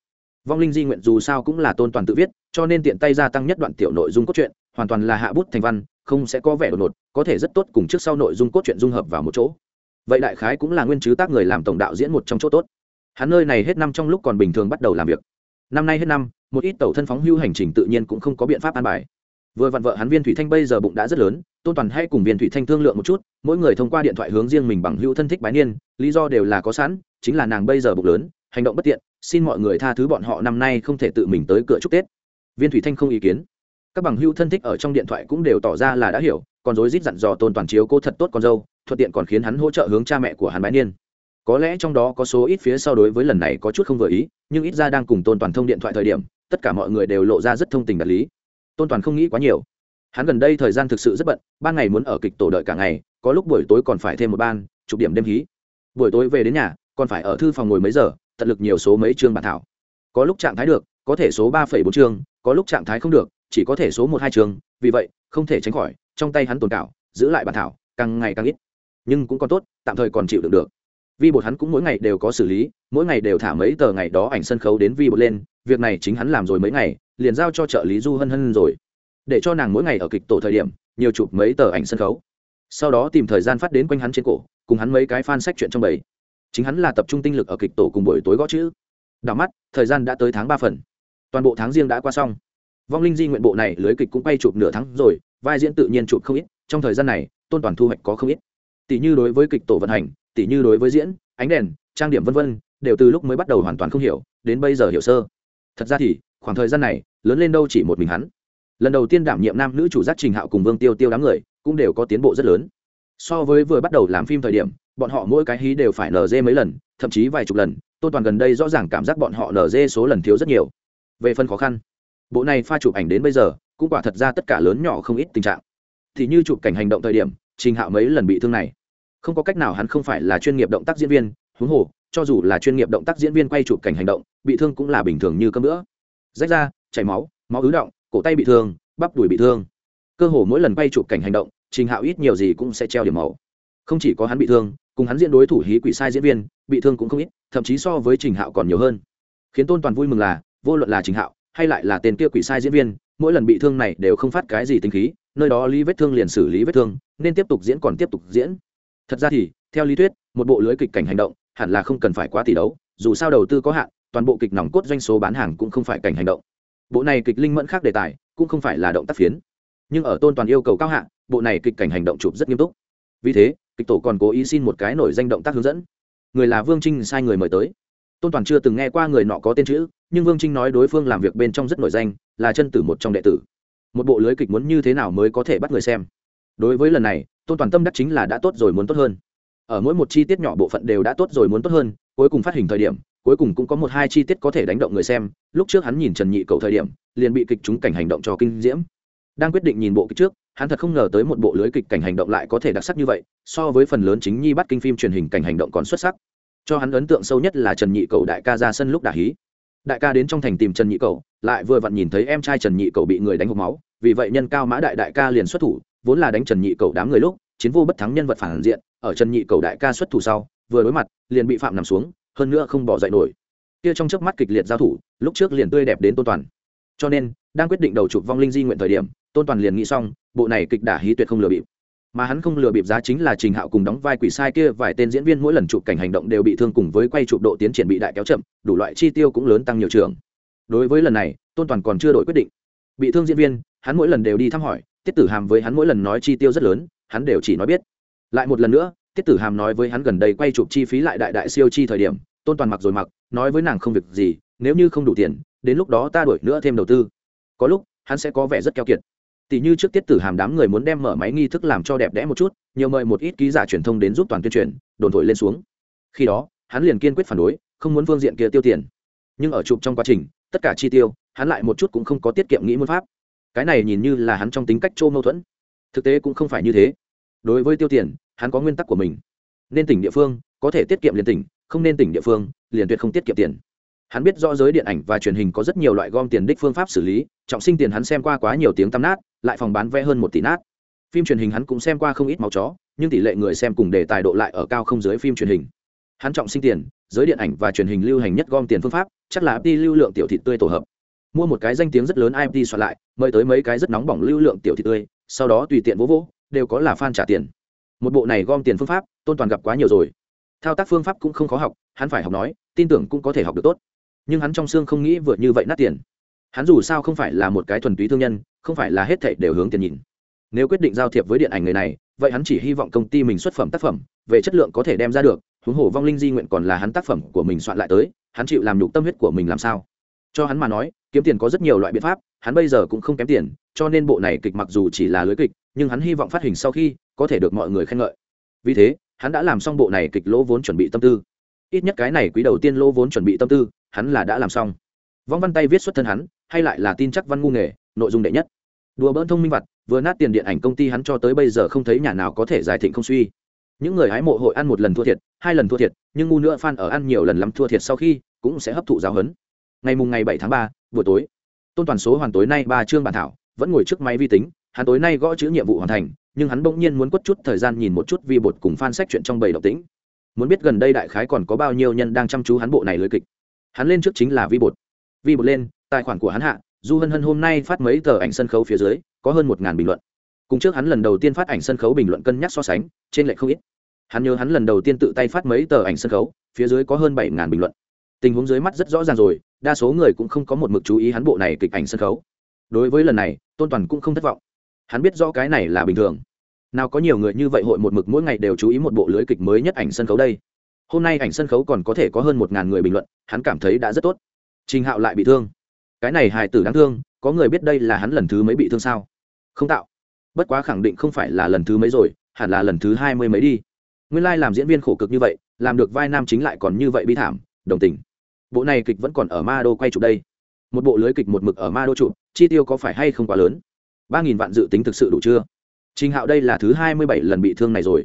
[SPEAKER 1] Vong linh di nguyện dù sao cũng là tôn toàn tự viết, cho nên tiện tay gia tăng nhất đoạn tiểu nội dung cốt truyện, hoàn toàn là hạ bút thành văn không sẽ có vẻ đột ngột, có thể rất tốt cùng trước sau nội dung cốt truyện dung hợp vào một chỗ. Vậy đại khái cũng là nguyên chứ tác người làm tổng đạo diễn một trong chỗ tốt. Hắn nơi này hết năm trong lúc còn bình thường bắt đầu làm việc. Năm nay hết năm, một ít tàu thân phóng hưu hành trình tự nhiên cũng không có biện pháp an bài. Vừa vặn vợ hắn viên thủy thanh bây giờ bụng đã rất lớn, tôn toàn hay cùng viên thủy thanh thương lượng một chút, mỗi người thông qua điện thoại hướng riêng mình bằng hữu thân thích bái niên, lý do đều là có sẵn, chính là nàng bây giờ bụng lớn, hành động bất tiện, xin mọi người tha thứ bọn họ năm nay không thể tự mình tới cửa chúc tết. Viên thủy thanh không ý kiến các bằng hữu thân thích ở trong điện thoại cũng đều tỏ ra là đã hiểu, còn dối rít dặn dò tôn toàn chiếu cô thật tốt con dâu, thuận tiện còn khiến hắn hỗ trợ hướng cha mẹ của hắn bái niên. Có lẽ trong đó có số ít phía sau đối với lần này có chút không vừa ý, nhưng ít ra đang cùng tôn toàn thông điện thoại thời điểm, tất cả mọi người đều lộ ra rất thông tình đạt lý. Tôn toàn không nghĩ quá nhiều. Hắn gần đây thời gian thực sự rất bận, ban ngày muốn ở kịch tổ đợi cả ngày, có lúc buổi tối còn phải thêm một ban, chụp điểm đêm hí. Buổi tối về đến nhà, còn phải ở thư phòng ngồi mấy giờ, tận lực nhiều số mấy chương bản thảo. Có lúc trạng thái được, có thể số ba phẩy bốn chương, có lúc trạng thái không được chỉ có thể số một hai trường, vì vậy, không thể tránh khỏi, trong tay hắn tồn cảo, giữ lại bản thảo, càng ngày càng ít. Nhưng cũng còn tốt, tạm thời còn chịu đựng được. Vi bột hắn cũng mỗi ngày đều có xử lý, mỗi ngày đều thả mấy tờ ngày đó ảnh sân khấu đến vi bột lên, việc này chính hắn làm rồi mấy ngày, liền giao cho trợ lý du hân hân rồi. Để cho nàng mỗi ngày ở kịch tổ thời điểm, nhiều chụp mấy tờ ảnh sân khấu. Sau đó tìm thời gian phát đến quanh hắn trên cổ, cùng hắn mấy cái fan sách chuyện trong bầy. Chính hắn là tập trung tinh lực ở kịch tổ cùng buổi tối gõ chữ. Đảo mắt, thời gian đã tới tháng ba phần. Toàn bộ tháng riêng đã qua xong vong linh di nguyện bộ này lưới kịch cũng quay chụp nửa tháng rồi, vai diễn tự nhiên chụp không ít, trong thời gian này, tôn toàn thu hoạch có không ít. Tỷ như đối với kịch tổ vận hành, tỷ như đối với diễn, ánh đèn, trang điểm vân vân, đều từ lúc mới bắt đầu hoàn toàn không hiểu, đến bây giờ hiểu sơ. Thật ra thì, khoảng thời gian này, lớn lên đâu chỉ một mình hắn. Lần đầu tiên đảm nhiệm nam nữ chủ giác trình hạo cùng vương tiêu tiêu đám người, cũng đều có tiến bộ rất lớn. So với vừa bắt đầu làm phim thời điểm, bọn họ mỗi cái hí đều phải nở dê mấy lần, thậm chí vài chục lần tôn toàn gần đây rõ ràng cảm giác bọn họ nở dê số lần thiếu rất nhiều. Về phần khó khăn bộ này pha chụp ảnh đến bây giờ, cũng quả thật ra tất cả lớn nhỏ không ít tình trạng. Thì như chụp cảnh hành động thời điểm, trình hạo mấy lần bị thương này. Không có cách nào hắn không phải là chuyên nghiệp động tác diễn viên, huống hồ, cho dù là chuyên nghiệp động tác diễn viên quay chụp cảnh hành động, bị thương cũng là bình thường như cơm nữa rách ra chảy máu máu ứ động, cổ tay bị thương, bắp đùi bị thương. Cơ hồ mỗi lần quay chụp cảnh hành động, trình hạo ít nhiều gì cũng sẽ treo điểm máu không chỉ có hắn bị thương, cùng hắn diễn đối thủ hí quỷ sai diễn viên, bị thương cũng không ít, thậm chí so với trình hạo còn nhiều hơn. Khiến tôn toàn vui mừng là, vô luận là trình hạo hay lại là tên kia quỷ sai diễn viên, mỗi lần bị thương này đều không phát cái gì tính khí, nơi đó lý vết thương liền xử lý vết thương, nên tiếp tục diễn còn tiếp tục diễn. Thật ra thì, theo lý thuyết, một bộ lưới kịch cảnh hành động, hẳn là không cần phải quá tỷ đấu, dù sao đầu tư có hạn, toàn bộ kịch nòng cốt doanh số bán hàng cũng không phải cảnh hành động. Bộ này kịch linh mẫn khác đề tài, cũng không phải là động tác phiến. Nhưng ở tôn toàn yêu cầu cao hạn bộ này kịch cảnh hành động chụp rất nghiêm túc. Vì thế, kịch tổ còn cố ý xin một cái nổi danh động tác hướng dẫn. Người là vương trinh sai người mời tới. Tôn toàn chưa từng nghe qua người nọ có tên chữ nhưng vương trinh nói đối phương làm việc bên trong rất nổi danh, là chân tử một trong đệ tử. Một bộ lưới kịch muốn như thế nào mới có thể bắt người xem? Đối với lần này, tôn toàn tâm đắc chính là đã tốt rồi muốn tốt hơn. Ở mỗi một chi tiết nhỏ bộ phận đều đã tốt rồi muốn tốt hơn, cuối cùng phát hình thời điểm, cuối cùng cũng có một hai chi tiết có thể đánh động người xem. Lúc trước hắn nhìn trần nhị cầu thời điểm, liền bị kịch chúng cảnh hành động cho kinh diễm. Đang quyết định nhìn bộ kịch trước, hắn thật không ngờ tới một bộ lưới kịch cảnh hành động lại có thể đặc sắc như vậy, so với phần lớn chính nhi bắt kinh phim truyền hình cảnh hành động còn xuất sắc. Cho hắn ấn tượng sâu nhất là trần nhị cầu đại ca ra sân lúc đà hí đại ca đến trong thành tìm trần nhị cầu, lại vừa vặn nhìn thấy em trai trần nhị cầu bị người đánh hộp máu, vì vậy nhân cao mã đại đại ca liền xuất thủ, vốn là đánh trần nhị cầu đám người lúc, chiến vô bất thắng nhân vật phản diện, ở trần nhị cầu đại ca xuất thủ sau, vừa đối mặt, liền bị phạm nằm xuống, hơn nữa không bỏ dậy nổi. Kia trong chớp mắt kịch liệt giao thủ, lúc trước liền tươi đẹp đến tôn toàn. Cho nên, đang quyết định đầu chụp vong linh di nguyện thời điểm, tôn toàn liền nghĩ xong, bộ này kịch đả hí tuyệt không lừa bịp mà hắn không lừa bịp giá chính là trình hạo cùng đóng vai quỷ sai kia, vài tên diễn viên mỗi lần chụp cảnh hành động đều bị thương cùng với quay chụp độ tiến triển bị đại kéo chậm, đủ loại chi tiêu cũng lớn tăng nhiều trường đối với lần này, tôn toàn còn chưa đổi quyết định. Bị thương diễn viên, hắn mỗi lần đều đi thăm hỏi, tiết tử hàm với hắn mỗi lần nói chi tiêu rất lớn, hắn đều chỉ nói biết. Lại một lần nữa, tiết tử hàm nói với hắn gần đây quay chụp chi phí lại đại đại siêu chi thời điểm, tôn toàn mặc rồi mặc, nói với nàng không việc gì, nếu như không đủ tiền, đến lúc đó ta đổi nữa thêm đầu tư. Có lúc, hắn sẽ có vẻ rất keo kiệt tỷ như trước tiết tử hàm đám người muốn đem mở máy nghi thức làm cho đẹp đẽ một chút, nhiều mời một ít ký giả truyền thông đến giúp toàn tuyên truyền, đồn thổi lên xuống. Khi đó, hắn liền kiên quyết phản đối, không muốn phương diện kia tiêu tiền. Nhưng ở chụp trong quá trình, tất cả chi tiêu, hắn lại một chút cũng không có tiết kiệm nghĩ muốn pháp. Cái này nhìn như là hắn trong tính cách trô mâu thuẫn. Thực tế cũng không phải như thế. Đối với tiêu tiền, hắn có nguyên tắc của mình. Nên tỉnh địa phương, có thể tiết kiệm liền tỉnh, không nên tỉnh địa phương, liền tuyệt không tiết kiệm tiền. Hắn biết rõ giới điện ảnh và truyền hình có rất nhiều loại gom tiền đích phương pháp xử lý, trọng sinh tiền hắn xem qua quá nhiều tiếng tăm nát lại phòng bán vé hơn một tỷ nát. Phim truyền hình hắn cũng xem qua không ít máu chó, nhưng tỷ lệ người xem cùng đề tài độ lại ở cao không dưới phim truyền hình. Hắn trọng sinh tiền, giới điện ảnh và truyền hình lưu hành nhất gom tiền phương pháp, chắc là ip lưu lượng tiểu thị tươi tổ hợp. Mua một cái danh tiếng rất lớn imt soạn lại, mời tới mấy cái rất nóng bỏng lưu lượng tiểu thị tươi, sau đó tùy tiện vỗ vỗ, đều có là fan trả tiền. Một bộ này gom tiền phương pháp, tôn toàn gặp quá nhiều rồi. Thao tác phương pháp cũng không khó học, hắn phải học nói, tin tưởng cũng có thể học được tốt. Nhưng hắn trong xương không nghĩ vượt như vậy nát tiền. Hắn dù sao không phải là một cái thuần túy thương nhân không phải là hết thảy đều hướng tiền nhìn. Nếu quyết định giao thiệp với điện ảnh người này, vậy hắn chỉ hy vọng công ty mình xuất phẩm tác phẩm, về chất lượng có thể đem ra được, huống hồ vong linh di nguyện còn là hắn tác phẩm của mình soạn lại tới, hắn chịu làm nhục tâm huyết của mình làm sao? Cho hắn mà nói, kiếm tiền có rất nhiều loại biện pháp, hắn bây giờ cũng không kém tiền, cho nên bộ này kịch mặc dù chỉ là lưới kịch, nhưng hắn hy vọng phát hình sau khi, có thể được mọi người khen ngợi. Vì thế, hắn đã làm xong bộ này kịch lỗ vốn chuẩn bị tâm tư. Ít nhất cái này quý đầu tiên lỗ vốn chuẩn bị tâm tư, hắn là đã làm xong. Vong văn tay viết xuất thân hắn, hay lại là tin chắc văn ngu nghề nội dung đệ nhất. Đùa bỡn thông minh vật vừa nát tiền điện ảnh công ty hắn cho tới bây giờ không thấy nhà nào có thể giải thịnh không suy. Những người hái mộ hội ăn một lần thua thiệt, hai lần thua thiệt, nhưng ngu nữa fan ở ăn nhiều lần lắm thua thiệt sau khi, cũng sẽ hấp thụ giáo huấn. Ngày mùng ngày bảy tháng ba, buổi tối. Tôn toàn số hoàn tối nay ba chương bản thảo, vẫn ngồi trước máy vi tính, hắn tối nay gõ chữ nhiệm vụ hoàn thành, nhưng hắn bỗng nhiên muốn quất chút thời gian nhìn một chút vi bột cùng fan sách chuyện trong bầy độc tĩnh. Muốn biết gần đây đại khái còn có bao nhiêu nhân đang chăm chú hắn bộ này lưới kịch. Hắn lên trước chính là vi bột. Vi bột lên, tài khoản của hắn hạ du hân hân hôm nay phát mấy tờ ảnh sân khấu phía dưới, có hơn một ngàn bình luận. Cùng trước hắn lần đầu tiên phát ảnh sân khấu bình luận cân nhắc so sánh, trên lệ không ít. Hắn nhớ hắn lần đầu tiên tự tay phát mấy tờ ảnh sân khấu, phía dưới có hơn bảy ngàn bình luận. Tình huống dưới mắt rất rõ ràng rồi, đa số người cũng không có một mực chú ý hắn bộ này kịch ảnh sân khấu. Đối với lần này, tôn toàn cũng không thất vọng. Hắn biết rõ cái này là bình thường. Nào có nhiều người như vậy hội một mực mỗi ngày đều chú ý một bộ lưới kịch mới nhất ảnh sân khấu đây. Hôm nay ảnh sân khấu còn có thể có hơn một ngàn người bình luận, hắn cảm thấy đã rất tốt. Trình hạo lại bị thương cái này hài tử đáng thương, có người biết đây là hắn lần thứ mấy bị thương sao? Không tạo. Bất quá khẳng định không phải là lần thứ mấy rồi, hẳn là lần thứ hai mươi mấy đi. Nguyên lai làm diễn viên khổ cực như vậy, làm được vai nam chính lại còn như vậy bi thảm, đồng tình. Bộ này kịch vẫn còn ở ma đô quay chụp đây. Một bộ lưới kịch một mực ở ma đô chụp, chi tiêu có phải hay không quá lớn? Ba nghìn vạn dự tính thực sự đủ chưa? Trình hạo đây là thứ hai mươi bảy lần bị thương này rồi.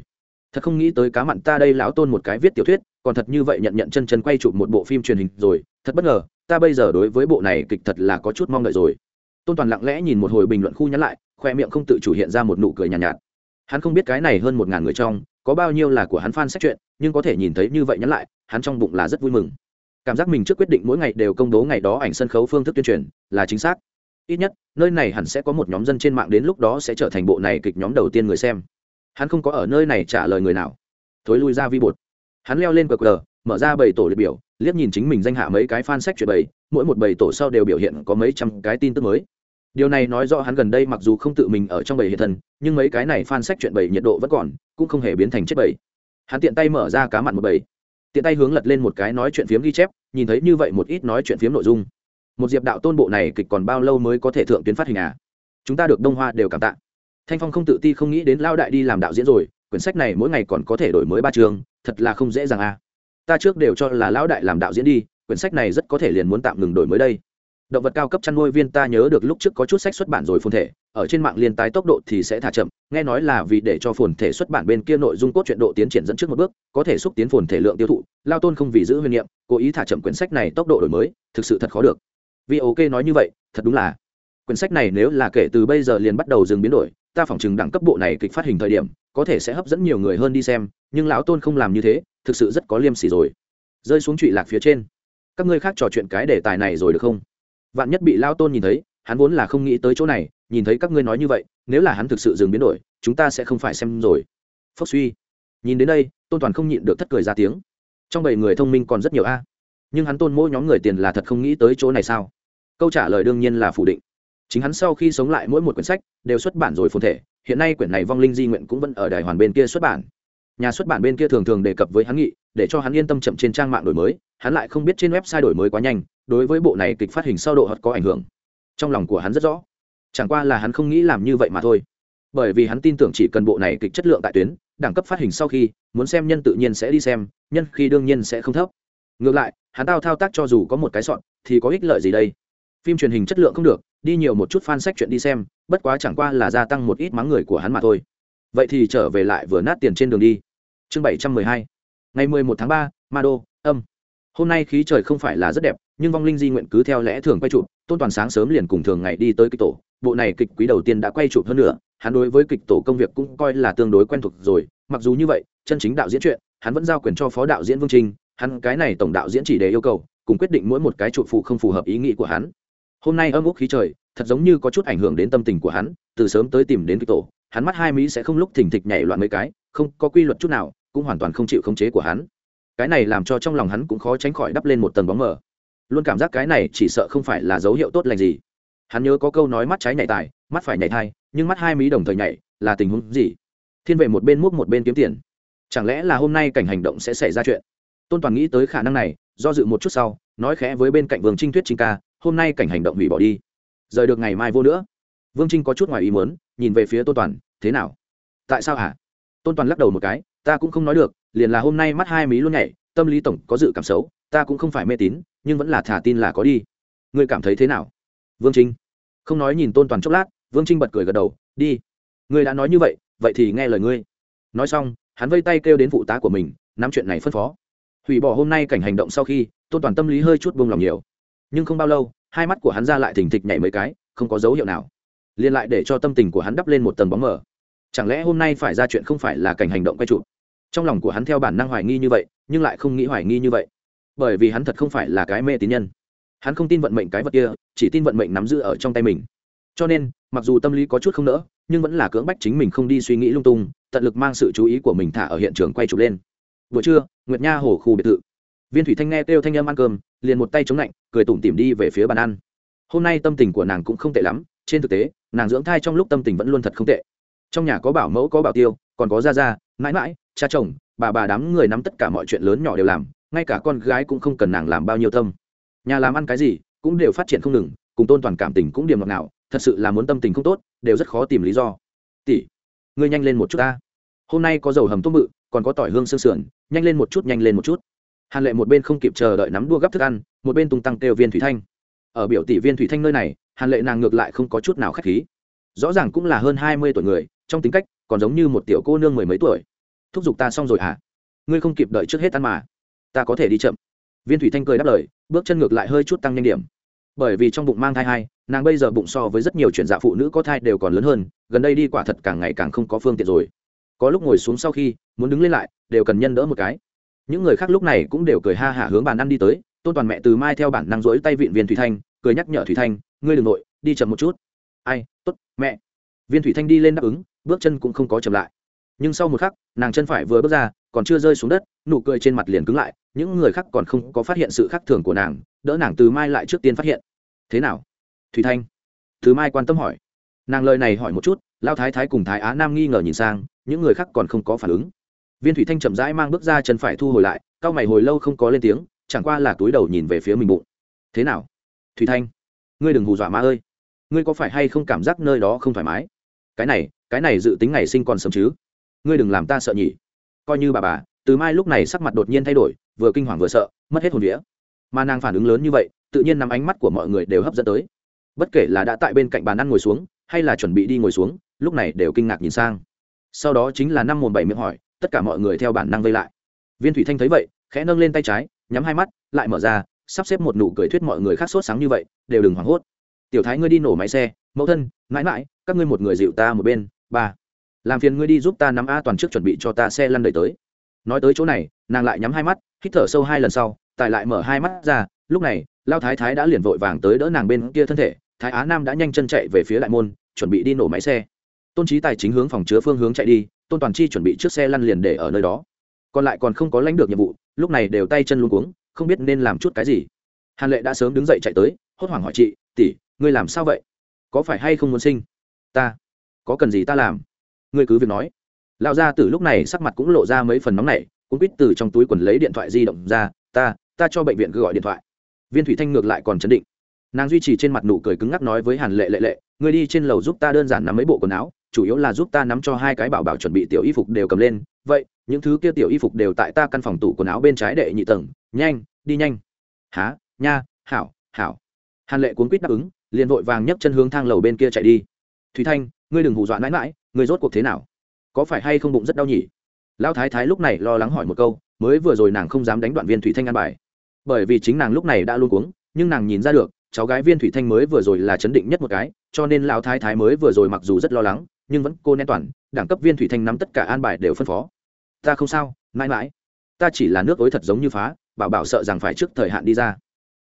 [SPEAKER 1] Thật không nghĩ tới cá mặn ta đây lão tôn một cái viết tiểu thuyết, còn thật như vậy nhận nhận chân chân quay chụp một bộ phim truyền hình rồi, thật bất ngờ ta bây giờ đối với bộ này kịch thật là có chút mong đợi rồi. Tôn toàn lặng lẽ nhìn một hồi bình luận khu nhắn lại khoe miệng không tự chủ hiện ra một nụ cười nhàn nhạt, nhạt. Hắn không biết cái này hơn một ngàn người trong có bao nhiêu là của hắn fan sách chuyện nhưng có thể nhìn thấy như vậy nhắn lại hắn trong bụng là rất vui mừng. Cảm giác mình trước quyết định mỗi ngày đều công bố ngày đó ảnh sân khấu phương thức tuyên truyền là chính xác. Ít nhất nơi này hẳn sẽ có một nhóm dân trên mạng đến lúc đó sẽ trở thành bộ này kịch nhóm đầu tiên người xem. Hắn không có ở nơi này trả lời người nào. Thối lui ra vi bột. Hắn leo lên cờ cờ mở ra bảy tổ liệt biểu liếc nhìn chính mình danh hạ mấy cái fan sách chuyện bảy mỗi một bảy tổ sau đều biểu hiện có mấy trăm cái tin tức mới. Điều này nói rõ hắn gần đây mặc dù không tự mình ở trong bảy hiện thần nhưng mấy cái này fan sách chuyện bảy nhiệt độ vẫn còn, cũng không hề biến thành chết bảy hắn tiện tay mở ra cá mặn một bảy tiện tay hướng lật lên một cái nói chuyện phiếm ghi chép, nhìn thấy như vậy một ít nói chuyện phiếm nội dung. Một diệp đạo tôn bộ này kịch còn bao lâu mới có thể thượng tuyến phát hình à? Chúng ta được đông hoa đều cảm tạ. Thanh phong không tự ti không nghĩ đến lao đại đi làm đạo diễn rồi, quyển sách này mỗi ngày còn có thể đổi mới ba chương, thật là không dễ dàng à ta trước đều cho là lão đại làm đạo diễn đi, quyển sách này rất có thể liền muốn tạm ngừng đổi mới đây. Động vật cao cấp chăn nuôi viên ta nhớ được lúc trước có chút sách xuất bản rồi phồn thể, ở trên mạng liên tái tốc độ thì sẽ thả chậm, nghe nói là vì để cho phồn thể xuất bản bên kia nội dung cốt truyện độ tiến triển dẫn trước một bước, có thể xúc tiến phồn thể lượng tiêu thụ, lao tôn không vì giữ huyền niệm, cố ý thả chậm quyển sách này tốc độ đổi mới, thực sự thật khó được. Vì ok nói như vậy, thật đúng là. Quyển sách này nếu là kể từ bây giờ liền bắt đầu dừng biến đổi ta phỏng chừng đẳng cấp bộ này kịch phát hình thời điểm, có thể sẽ hấp dẫn nhiều người hơn đi xem, nhưng lão tôn không làm như thế, thực sự rất có liêm sỉ rồi. Rơi xuống trụy lạc phía trên. Các ngươi khác trò chuyện cái đề tài này rồi được không? Vạn nhất bị lao tôn nhìn thấy, hắn vốn là không nghĩ tới chỗ này, nhìn thấy các ngươi nói như vậy, nếu là hắn thực sự dừng biến đổi, chúng ta sẽ không phải xem rồi. Phốc suy. Nhìn đến đây, tôn toàn không nhịn được thất cười ra tiếng. Trong bảy người thông minh còn rất nhiều a. Nhưng hắn tôn mỗi nhóm người tiền là thật không nghĩ tới chỗ này sao? Câu trả lời đương nhiên là phủ định chính hắn sau khi sống lại mỗi một quyển sách đều xuất bản rồi phồn thể, hiện nay quyển này vong linh di nguyện cũng vẫn ở đài hoàn bên kia xuất bản. Nhà xuất bản bên kia thường thường đề cập với hắn nghị, để cho hắn yên tâm chậm trên trang mạng đổi mới, hắn lại không biết trên website đổi mới quá nhanh, đối với bộ này kịch phát hình sau độ hot có ảnh hưởng. Trong lòng của hắn rất rõ, chẳng qua là hắn không nghĩ làm như vậy mà thôi. Bởi vì hắn tin tưởng chỉ cần bộ này kịch chất lượng tại tuyến, đẳng cấp phát hình sau khi, muốn xem nhân tự nhiên sẽ đi xem, nhân khi đương nhiên sẽ không thấp. Ngược lại, hắn tao thao tác cho dù có một cái sọn thì có ích lợi gì đây? Phim truyền hình chất lượng không được, đi nhiều một chút fan sách chuyện đi xem, bất quá chẳng qua là gia tăng một ít mắng người của hắn mà thôi. Vậy thì trở về lại vừa nát tiền trên đường đi. Chương bảy trăm mười hai. Ngày mười một tháng ba ma đô âm. Hôm nay khí trời không phải là rất đẹp, nhưng vong linh di nguyện cứ theo lẽ thường quay chụp, tôn toàn sáng sớm liền cùng thường ngày đi tới kịch tổ. Bộ này kịch quý đầu tiên đã quay chụp hơn nữa hắn đối với kịch tổ công việc cũng coi là tương đối quen thuộc rồi. Mặc dù như vậy, chân chính đạo diễn chuyện, hắn vẫn giao quyền cho phó đạo diễn vương trinh hắn cái này tổng đạo diễn chỉ để yêu cầu, cùng quyết định mỗi một cái trụ phụ không phù hợp ý nghĩ của hắn hôm nay âm úc khí trời, thật giống như có chút ảnh hưởng đến tâm tình của hắn, từ sớm tới tìm đến kịch tổ, hắn mắt hai mỹ sẽ không lúc thỉnh thịch nhảy loạn mấy cái, không có quy luật chút nào, cũng hoàn toàn không chịu khống chế của hắn. Cái này làm cho trong lòng hắn cũng khó tránh khỏi đắp lên một tầng bóng mờ. Luôn cảm giác cái này chỉ sợ không phải là dấu hiệu tốt lành gì. Hắn nhớ có câu nói mắt trái nhảy tài, mắt phải nhảy thai, nhưng mắt hai mí đồng thời nhảy, là tình huống gì? Thiên vệ một bên múc một bên kiếm tiền. Chẳng lẽ là hôm nay cảnh hành động sẽ xảy ra chuyện? Tôn toàn nghĩ tới khả năng này, do dự một chút sau, nói khẽ với bên cạnh vương trinh thuyết trinh ca hôm nay cảnh hành động hủy bỏ đi. Rời được ngày mai vô nữa. Vương trinh có chút ngoài ý muốn, nhìn về phía tôn toàn, thế nào? Tại sao hả? Tôn toàn lắc đầu một cái, ta cũng không nói được, liền là hôm nay mắt hai mí luôn nhảy, tâm lý tổng có dự cảm xấu, ta cũng không phải mê tín, nhưng vẫn là thả tin là có đi. Ngươi cảm thấy thế nào? Vương trinh. Không nói nhìn tôn toàn chốc lát, vương trinh bật cười gật đầu, đi. Ngươi đã nói như vậy vậy thì nghe lời ngươi. Nói xong, hắn vây tay kêu đến phụ tá của mình, nắm chuyện này phân phó. Hủy bỏ hôm nay cảnh hành động sau khi, tôn toàn tâm lý hơi chút buông lòng nhiều nhưng không bao lâu, hai mắt của hắn ra lại thình thịch nhảy mấy cái, không có dấu hiệu nào. Liên lại để cho tâm tình của hắn đắp lên một tầng bóng mờ. Chẳng lẽ hôm nay phải ra chuyện không phải là cảnh hành động quay trụ trong lòng của hắn theo bản năng hoài nghi như vậy, nhưng lại không nghĩ hoài nghi như vậy. Bởi vì hắn thật không phải là cái mê tín nhân. Hắn không tin vận mệnh cái vật kia, chỉ tin vận mệnh nắm giữ ở trong tay mình. Cho nên, mặc dù tâm lý có chút không nỡ, nhưng vẫn là cưỡng bách chính mình không đi suy nghĩ lung tung, tận lực mang sự chú ý của mình thả ở hiện trường quay chụp lên. Buổi trưa, nguyệt nha hồ khu biệt thự viên thủy thanh nghe kêu thanh âm ăn cơm, liền một tay chống lạnh, cười tủm tỉm đi về phía bàn ăn. Hôm nay tâm tình của nàng cũng không tệ lắm, trên thực tế, nàng dưỡng thai trong lúc tâm tình vẫn luôn thật không tệ. Trong nhà có bảo mẫu, có bảo tiêu, còn có gia gia, mãi mãi, cha chồng, bà bà đám người nắm tất cả mọi chuyện lớn nhỏ đều làm, ngay cả con gái cũng không cần nàng làm bao nhiêu tâm. Nhà làm ăn cái gì, cũng đều phát triển không ngừng, cùng tôn toàn cảm tình cũng điểm ngọt ngào, thật sự là muốn tâm tình không tốt, đều rất khó tìm lý do. Tỷ, ngươi nhanh lên một chút ta. Hôm nay có dầu hầm tôm bự, còn có tỏi hương sương sườn, nhanh lên một chút, nhanh lên một chút hàn lệ một bên không kịp chờ đợi nắm đua gấp thức ăn, một bên tung tăng kêu viên thủy thanh. Ở biểu tỷ viên thủy thanh nơi này, hàn lệ nàng ngược lại không có chút nào k h á c h khí. Rõ ràng cũng là hơn hai mươi tuổi người, trong tính cách, còn giống như một tiểu cô nương mười mấy tuổi. Thúc giục ta xong rồi hả? Ngươi không kịp đợi trước hết ăn mà. Ta có thể đi chậm. Viên thủy thanh cười đáp lời, bước chân ngược lại hơi chút tăng nhanh điểm. Bởi vì trong bụng mang thai hai, nàng bây giờ bụng so với rất nhiều chuyện dạ phụ nữ có thai đều còn lớn hơn, gần đây đi quả thật càng ngày càng không có phương tiện rồi. Có lúc ngồi xuống sau khi, muốn đứng lên lại, đều cần nhân đỡ một cái những người khác lúc này cũng đều cười ha hả hướng bàn ăn đi tới, tôn toàn mẹ từ mai theo bản năng rỗi tay vịn viên thủy thanh, cười nhắc nhở thủy thanh, ngươi đ ừ n g nội, đi chậm một chút. Ai t ố t mẹ. Viên thủy thanh đi lên đáp ứng, bước chân cũng không có chậm lại. Nhưng sau một khắc, nàng chân phải vừa bước ra, còn chưa rơi xuống đất, nụ cười trên mặt liền cứng lại, những người khác còn không có phát hiện sự khác thường của nàng, đỡ nàng từ mai lại trước tiên phát hiện. Thế nào? Thủy thanh. Từ mai quan tâm hỏi. Nàng lời này hỏi một chút lao thái thái cùng thái á nam nghi ngờ nhìn sang, những người khác còn không có phản ứng viên thủy thanh chậm rãi mang bước ra chân phải thu hồi lại, cao mày hồi lâu không có lên tiếng, chẳng qua là túi đầu nhìn về phía mình bụng. Thế nào? Thủy thanh, ngươi đừng hù dọa má ơi. Ngươi có phải hay không cảm giác nơi đó không thoải mái? Cái này cái này dự tính ngày sinh còn sớm chứ? Ngươi đừng làm ta sợ nhỉ. Coi như bà bà, từ mai lúc này sắc mặt đột nhiên thay đổi, vừa kinh hoàng vừa sợ, mất hết hồn vía. Mà nàng phản ứng lớn như vậy, tự nhiên nằm ánh mắt của mọi người đều hấp dẫn tới. Bất kể là đã tại bên cạnh bàn ăn ngồi xuống, hay là chuẩn bị đi ngồi xuống, lúc này đều kinh ngạc nhìn sang. Sau đó chính là năm mồm bảy miệng hỏi tất cả mọi người theo bản năng vây lại. Viên thủy thanh thấy vậy, khẽ nâng lên tay trái, nhắm hai mắt, lại mở ra, sắp xếp một nụ cười thuyết mọi người khác sốt sáng như vậy, đều đừng hoảng hốt. Tiểu thái ngươi đi nổ máy xe, mẫu thân, mãi mãi, các ngươi một người dịu ta một bên, ba. Làm phiền ngươi đi giúp ta nắm a toàn trước chuẩn bị cho ta xe lăn đẩy tới. Nói tới chỗ này, nàng lại nhắm hai mắt, hít thở sâu hai lần sau, tài lại mở hai mắt ra, lúc này, lao thái thái đã liền vội vàng tới đỡ nàng bên kia thân thể, thái á nam đã nhanh chân chạy về phía đại môn, chuẩn bị đi nổ máy xe. Tôn trí tài chính hướng phòng chứa phương hướng chạy đi tôn toàn chi chuẩn bị chiếc xe lăn liền để ở nơi đó. Còn lại còn không có lãnh được nhiệm vụ, lúc này đều tay chân luôn cuống, không biết nên làm chút cái gì. Hàn lệ đã sớm đứng dậy chạy tới, hốt hoảng hỏi chị, tỷ, ngươi làm sao vậy? Có phải hay không muốn sinh? Ta, có cần gì ta làm? Ngươi cứ việc nói. Lão gia tử lúc này sắc mặt cũng lộ ra mấy phần nóng này cũng quýt từ trong túi quần lấy điện thoại di động ra, ta ta cho bệnh viện cứ gọi điện thoại. Viên thủy thanh ngược lại còn chấn định. Nàng duy trì trên mặt nụ cười cứng ngắc nói với hàn lệ lệ lệ, ngươi đi trên lầu giúp ta đơn giản nắm mấy bộ quần áo chủ yếu là giúp ta nắm cho hai cái bảo bảo chuẩn bị tiểu y phục đều cầm lên. Vậy, những thứ kia tiểu y phục đều tại ta căn phòng tủ quần áo bên trái đệ nhị tầng. Nhanh, đi nhanh. Há nha, hảo hảo. Hàn lệ cuốn quýt đáp ứng, liền vội vàng nhấc chân hướng thang lầu bên kia chạy đi. Thúy thanh, ngươi đừng hù dọa mãi mãi, ngươi rốt cuộc thế nào? Có phải hay không bụng rất đau nhỉ? Lão thái thái lúc này lo lắng hỏi một câu, mới vừa rồi nàng không dám đánh đoạn viên thủy thanh ăn bài. Bởi vì chính nàng lúc này đã luôn cuống, nhưng nàng nhìn ra được, cháu gái viên thủy thanh mới vừa rồi là chấn định nhất một cái, cho nên lão thái thái mới vừa rồi mặc dù rất lo lắng nhưng vẫn cô nén toàn, đẳng cấp viên thủy thanh nắm tất cả an bài đều phân phó. Ta không sao, mãi mãi. Ta chỉ là nước ối thật giống như phá, bảo bảo sợ rằng phải trước thời hạn đi ra.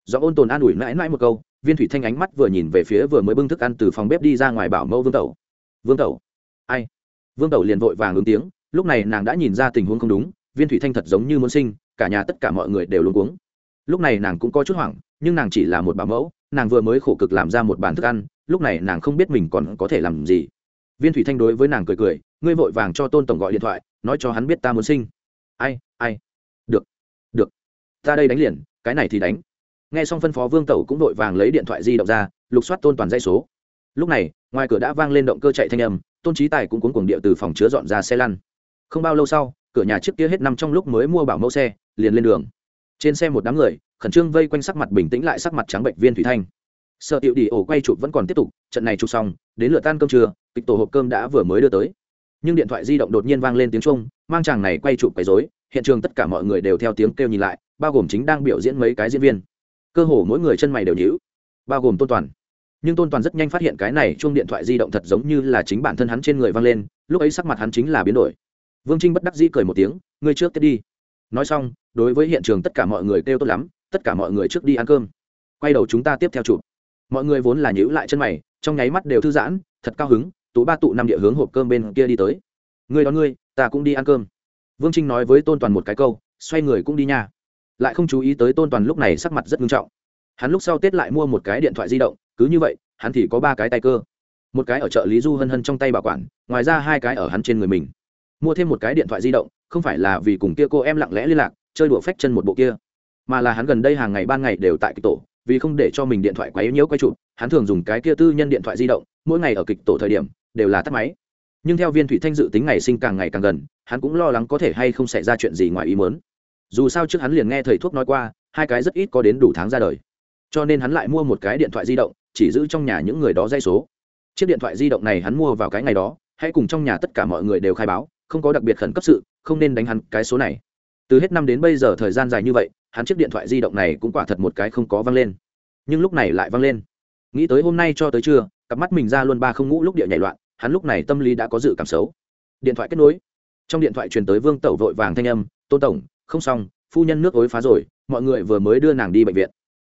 [SPEAKER 1] Do ôn tồn an ủi mãi mãi một câu, viên thủy thanh ánh mắt vừa nhìn về phía vừa mới bưng thức ăn từ phòng bếp đi ra ngoài bảo mẫu vương tẩu. Vương tẩu? Ai? Vương tẩu liền vội vàng ứng tiếng, lúc này nàng đã nhìn ra tình huống không đúng, viên thủy thanh thật giống như muốn sinh, cả nhà tất cả mọi người đều luôn cuống. Lúc này nàng cũng có chút hoảng, nhưng nàng chỉ là một bảo mẫu, nàng vừa mới khổ cực làm ra một bàn thức ăn, lúc này nàng không biết mình còn có thể làm gì viên thủy thanh đối với nàng cười cười, ngươi vội vàng cho tôn tổng gọi điện thoại, nói cho hắn biết ta muốn sinh. Ai ai? Được được, ta đây đánh liền, cái này thì đánh. Nghe xong phân phó vương tẩu cũng vội vàng lấy điện thoại di động ra, lục soát tôn toàn dây số. Lúc này, ngoài cửa đã vang lên động cơ chạy thanh âm, tôn trí tài cũng cuốn cuồng điệu từ phòng chứa dọn ra xe lăn. Không bao lâu sau, cửa nhà trước kia hết năm trong lúc mới mua bảo mẫu xe, liền lên đường. Trên xe một đám người, khẩn trương vây quanh sắc mặt bình tĩnh lại sắc mặt trắng bệnh viên thủy thanh sợ tiệu đi ổ quay chụp vẫn còn tiếp tục, trận này chụp xong, đến lượt tan cơm trưa, kịch tổ hộp cơm đã vừa mới đưa tới. Nhưng điện thoại di động đột nhiên vang lên tiếng trung mang chàng này quay chụp cái dối hiện trường tất cả mọi người đều theo tiếng kêu nhìn lại, bao gồm chính đang biểu diễn mấy cái diễn viên. Cơ hồ mỗi người chân mày đều nhíu, bao gồm tôn toàn. Nhưng tôn toàn rất nhanh phát hiện cái này chuông điện thoại di động thật giống như là chính bản thân hắn trên người vang lên, lúc ấy sắc mặt hắn chính là biến đổi. Vương trinh bất đắc dĩ cười một tiếng, ngươi trước tiếp đi. Nói xong, đối với hiện trường tất cả mọi người kêu tốt lắm, tất cả mọi người trước đi ăn cơm. Quay đầu chúng ta tiếp theo chụp mọi người vốn là nhữ lại chân mày, trong nháy mắt đều thư giãn, thật cao hứng, tú ba tụ năm địa hướng hộp cơm bên kia đi tới. Ngươi đón ngươi, ta cũng đi ăn cơm. Vương trinh nói với tôn toàn một cái câu, xoay người cũng đi nha. Lại không chú ý tới tôn toàn lúc này sắc mặt rất nghiêm trọng. Hắn lúc sau tết lại mua một cái điện thoại di động, cứ như vậy, hắn thì có ba cái tay cơ. Một cái ở chợ lý du hân hân trong tay bảo quản, ngoài ra hai cái ở hắn trên người mình. Mua thêm một cái điện thoại di động, không phải là vì cùng kia cô em lặng lẽ liên lạc, chơi đùa phách chân một bộ kia, mà là hắn gần đây hàng ngày ban ngày đều tại kịch tổ vì không để cho mình điện thoại quá yếu nhiễu quay chụp, hắn thường dùng cái kia tư nhân điện thoại di động, mỗi ngày ở kịch tổ thời điểm, đều là tắt máy. Nhưng theo viên thủy thanh dự tính ngày sinh càng ngày càng gần, hắn cũng lo lắng có thể hay không xảy ra chuyện gì ngoài ý muốn. dù sao trước hắn liền nghe thầy thuốc nói qua, hai cái rất ít có đến đủ tháng ra đời. Cho nên hắn lại mua một cái điện thoại di động, chỉ giữ trong nhà những người đó dây số. Chiếc điện thoại di động này hắn mua vào cái ngày đó, hãy cùng trong nhà tất cả mọi người đều khai báo, không có đặc biệt khẩn cấp sự, không nên đánh hắn cái số này từ hết năm đến bây giờ thời gian dài như vậy, hắn chiếc điện thoại di động này cũng quả thật một cái không có văng lên. Nhưng lúc này lại văng lên. Nghĩ tới hôm nay cho tới trưa, cặp mắt mình ra luôn ba không ngủ lúc địa nhảy loạn, hắn lúc này tâm lý đã có dự cảm xấu. Điện thoại kết nối. Trong điện thoại truyền tới vương tẩu vội vàng thanh âm, tôn tổng, không xong, phu nhân nước ối phá rồi, mọi người vừa mới đưa nàng đi bệnh viện.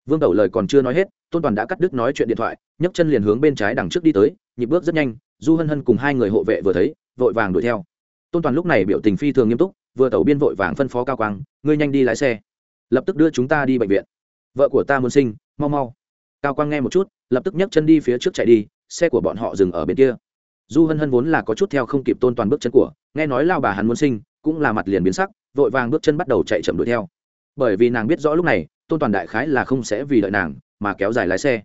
[SPEAKER 1] Vương tẩu lời còn chưa nói hết, tôn toàn đã cắt đứt nói chuyện điện thoại, nhấc chân liền hướng bên trái đằng trước đi tới, nhịp bước rất nhanh, du hân hân cùng hai người hộ vệ vừa thấy, vội vàng đuổi theo. Tôn toàn lúc này biểu tình phi thường nghiêm túc vừa tẩu biên vội vàng phân phó cao quang, ngươi nhanh đi lái xe. Lập tức đưa chúng ta đi bệnh viện. Vợ của ta muốn sinh, mau mau. Cao quang nghe một chút, lập tức nhấc chân đi phía trước chạy đi, xe của bọn họ dừng ở bên kia. Du hân hân vốn là có chút theo không kịp tôn toàn bước chân của, nghe nói lao bà hắn muốn sinh, cũng là mặt liền biến sắc, vội vàng bước chân bắt đầu chạy chậm đuổi theo. Bởi vì nàng biết rõ lúc này, tôn toàn đại khái là không sẽ vì đợi nàng, mà kéo dài lái xe.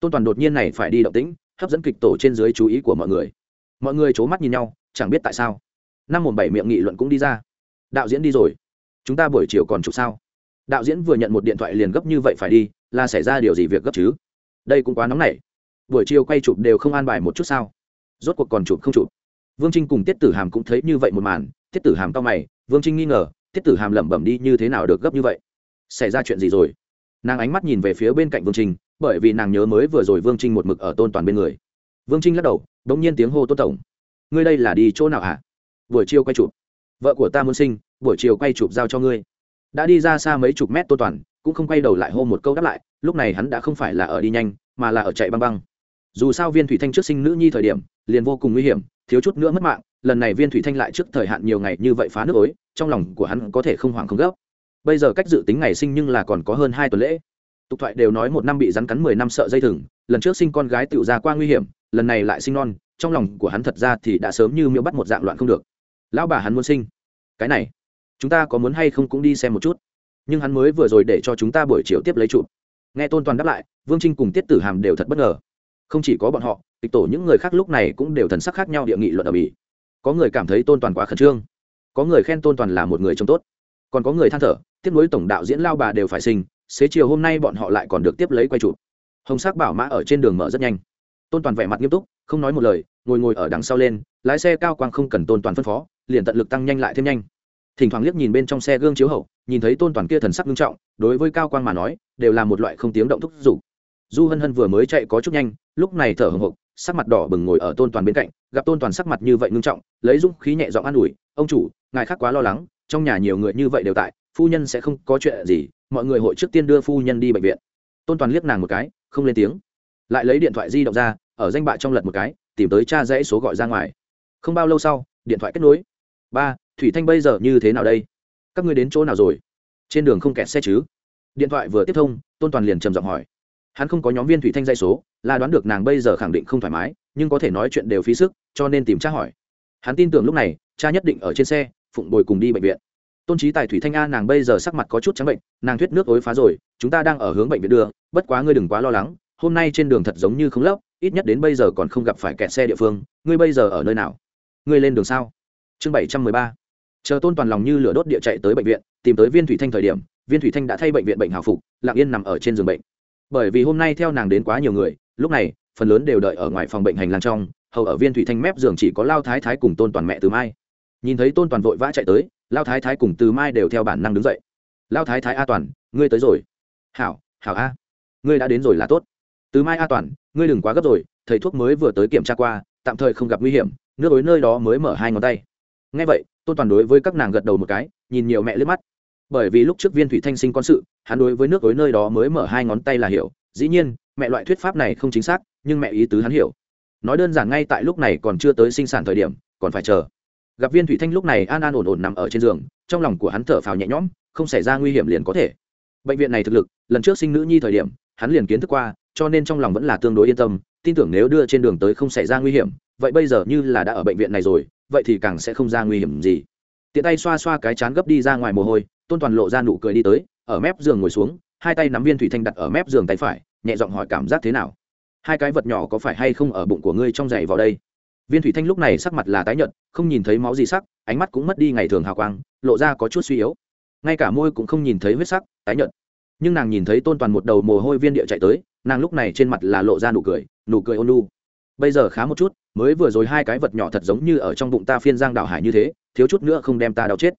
[SPEAKER 1] Tôn toàn đột nhiên này phải đi động tĩnh, hấp dẫn kịch tổ trên dưới chú ý của mọi người. Mọi người c h ố mắt nhìn nhau, chẳng biết tại sao. Năm một bảy miệng nghị luận cũng đi ra đạo diễn đi rồi. Chúng ta buổi chiều còn chụp sao? Đạo diễn vừa nhận một điện thoại liền gấp như vậy phải đi, là xảy ra điều gì việc gấp chứ? Đây cũng quá nóng nảy. Buổi chiều quay chụp đều không an bài một chút sao? Rốt cuộc còn chụp không chụp? Vương trinh cùng tiết tử hàm cũng thấy như vậy một màn, tiết tử hàm cao mày, vương trinh nghi ngờ, tiết tử hàm lẩm bẩm đi như thế nào được gấp như vậy? Xảy ra chuyện gì rồi? Nàng ánh mắt nhìn về phía bên cạnh vương trinh, bởi vì nàng nhớ mới vừa rồi vương trinh một mực ở tôn toàn bên người. Vương trinh lắc đầu đ ỗ n g nhiên tiếng hô tôn tổng. Ngươi đây là đi chỗ nào hả? Buổi chiều quay chụp vợ của ta muốn sinh, buổi chiều quay chụp giao cho ngươi. Đã đi ra xa mấy chục mét tô toàn cũng không quay đầu lại hô một câu đáp lại, lúc này hắn đã không phải là ở đi nhanh, mà là ở chạy băng băng. Dù sao viên thủy thanh trước sinh nữ nhi thời điểm, liền vô cùng nguy hiểm, thiếu chút nữa mất mạng, lần này viên thủy thanh lại trước thời hạn nhiều ngày như vậy phá nước ối, trong lòng của hắn có thể không hoảng không gấp. Bây giờ cách dự tính ngày sinh nhưng là còn có hơn hai tuần lễ. Tục thoại đều nói một năm bị rắn cắn mười năm sợ dây thừng, lần trước sinh con gái tự ra qua nguy hiểm, lần này lại sinh non, trong lòng của hắn thật ra thì đã sớm như miễu bắt một dạng loạn không được lão bà hắn muốn sinh. Cái này, chúng ta có muốn hay không cũng đi xem một chút. Nhưng hắn mới vừa rồi để cho chúng ta buổi chiều tiếp lấy chụp. Nghe tôn toàn đáp lại, vương trinh cùng tiết tử hàm đều thật bất ngờ. Không chỉ có bọn họ kịch tổ những người khác lúc này cũng đều thần sắc khác nhau địa nghị luận ở bỉ có người cảm thấy tôn toàn quá khẩn trương. Có người khen tôn toàn là một người trông tốt. Còn có người than thở, tiếp nối tổng đạo diễn lao bà đều phải sinh, xế chiều hôm nay bọn họ lại còn được tiếp lấy quay chụp. Hồng sắc bảo mã ở trên đường mở rất nhanh. Tôn toàn vẻ mặt nghiêm túc, không nói một lời, ngồi ngồi ở đằng sau lên, lái xe cao quang không cần tôn toàn phân phó liền tận lực tăng nhanh lại thêm nhanh. Thỉnh thoảng liếc nhìn bên trong xe gương chiếu hậu, nhìn thấy tôn toàn kia thần sắc nghiêm trọng, đối với cao quang mà nói, đều là một loại không tiếng động thúc giục. Du hân hân vừa mới chạy có chút nhanh, lúc này thở hồng hộc, sắc mặt đỏ bừng ngồi ở tôn toàn bên cạnh, gặp tôn toàn sắc mặt như vậy ngưng trọng, lấy dũng khí nhẹ giọng an ủi, ông chủ, ngài khác quá lo lắng, trong nhà nhiều người như vậy đều tại, phu nhân sẽ không có chuyện gì, mọi người hội trước tiên đưa phu nhân đi bệnh viện. Tôn toàn liếc nàng một cái, không lên tiếng. Lại lấy điện thoại di động ra, ở danh bạ trong lật một cái, tìm tới cha dãy số gọi ra ngoài. Không bao lâu sau, điện thoại kết nối ba, thủy thanh bây giờ như thế nào đây? Các ngươi đến chỗ nào rồi? Trên đường không kẹt xe chứ? Điện thoại vừa tiếp thông, tôn toàn liền trầm giọng hỏi. Hắn không có nhóm viên thủy thanh dây số, là đoán được nàng bây giờ khẳng định không thoải mái, nhưng có thể nói chuyện đều phí sức, cho nên tìm tra hỏi. Hắn tin tưởng lúc này, cha nhất định ở trên xe, phụng bồi cùng đi bệnh viện. Tôn trí tài thủy thanh a, nàng bây giờ sắc mặt có chút trắng bệnh, nàng thuyết nước ối phá rồi, chúng ta đang ở hướng bệnh viện đưa, bất quá ngươi đừng quá lo lắng, hôm nay trên đường thật giống như không lấp, ít nhất đến bây giờ còn không gặp phải kẹt xe địa phương, ngươi bây giờ ở nơi nào? Ngươi lên đường sao? Chương bảy trăm mười ba. Chờ tôn toàn lòng như lửa đốt địa chạy tới bệnh viện, tìm tới viên thủy thanh thời điểm, viên thủy thanh đã thay bệnh viện bệnh hào phục, lặng yên nằm ở trên giường bệnh. Bởi vì hôm nay theo nàng đến quá nhiều người, lúc này, phần lớn đều đợi ở ngoài phòng bệnh hành lang trong, hầu ở viên thủy thanh mép giường chỉ có lao thái thái cùng tôn toàn mẹ từ mai. Nhìn thấy tôn toàn vội vã chạy tới, lao thái thái cùng từ mai đều theo bản năng đứng dậy. Lao thái thái a toàn, ngươi tới rồi. Hảo hảo a. Ngươi đã đến rồi là tốt. Từ mai a toàn, ngươi đừng quá gấp rồi, thầy thuốc mới vừa tới kiểm tra qua, tạm thời không gặp nguy hiểm, nước ối nơi đó mới mở hai ngón tay ngay vậy tôn toàn đối với các nàng gật đầu một cái, nhìn nhiều mẹ lướt mắt. Bởi vì lúc trước viên thủy thanh sinh con sự, hắn đối với nước ối nơi đó mới mở hai ngón tay là hiểu. Dĩ nhiên, mẹ loại thuyết pháp này không chính xác, nhưng mẹ ý tứ hắn hiểu. Nói đơn giản ngay tại lúc này còn chưa tới sinh sản thời điểm, còn phải chờ. Gặp viên thủy thanh lúc này an an ổn ổn nằm ở trên giường, trong lòng của hắn thở phào nhẹ nhõm, không xảy ra nguy hiểm liền có thể. Bệnh viện này thực lực, lần trước sinh nữ nhi thời điểm, hắn liền kiến thức qua, cho nên trong lòng vẫn là tương đối yên tâm, tin tưởng nếu đưa trên đường tới không xảy ra nguy hiểm, vậy bây giờ như là đã ở bệnh viện này rồi vậy thì càng sẽ không ra nguy hiểm gì. Tiện tay xoa xoa cái chán gấp đi ra ngoài mồ hôi, tôn toàn lộ ra nụ cười đi tới, ở mép giường ngồi xuống, hai tay nắm viên thủy thanh đặt ở mép giường tay phải, nhẹ giọng hỏi cảm giác thế nào. Hai cái vật nhỏ có phải hay không ở bụng của ngươi trong giày vào đây? Viên thủy thanh lúc này sắc mặt là tái nhợt, không nhìn thấy máu gì sắc, ánh mắt cũng mất đi ngày thường hào quang, lộ ra có chút suy yếu. Ngay cả môi cũng không nhìn thấy huyết sắc, tái nhợt. Nhưng nàng nhìn thấy tôn toàn một đầu mồ hôi viên địa chạy tới, nàng lúc này trên mặt là lộ ra nụ cười nụ cười ôn lu bây giờ khá một chút, mới vừa rồi hai cái vật nhỏ thật giống như ở trong bụng ta phiên giang đảo hải như thế, thiếu chút nữa không đem ta đau chết.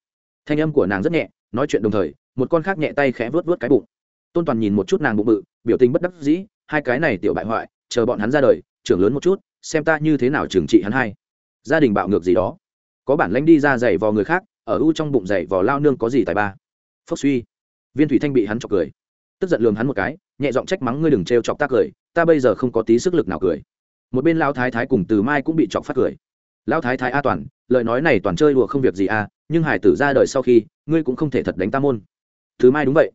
[SPEAKER 1] Thanh âm của nàng rất nhẹ, nói chuyện đồng thời, một con khác nhẹ tay khẽ vớt vớt cái bụng. Tôn toàn nhìn một chút nàng bụng bự, biểu tình bất đắc dĩ, hai cái này tiểu bại hoại, chờ bọn hắn ra đời, trưởng lớn một chút, xem ta như thế nào trừng trị hắn hai. Gia đình bạo ngược gì đó. Có bản lãnh đi ra giày vò người khác, ở u trong bụng giày vò lao nương có gì tài ba. Phốc suy. Viên thủy thanh bị hắn chọc cười. Tức giận lường hắn một cái, nhẹ giọng trách mắng ngươi đừng trêu chọc ta cười, ta bây giờ không có tí sức lực nào cười một bên lao thái thái cùng từ mai cũng bị chọc phát cười. Lao thái thái a toàn, lời nói này toàn chơi đùa không việc gì a nhưng hải tử ra đời sau khi, ngươi cũng không thể thật đánh ta môn. Thứ mai đúng vậy.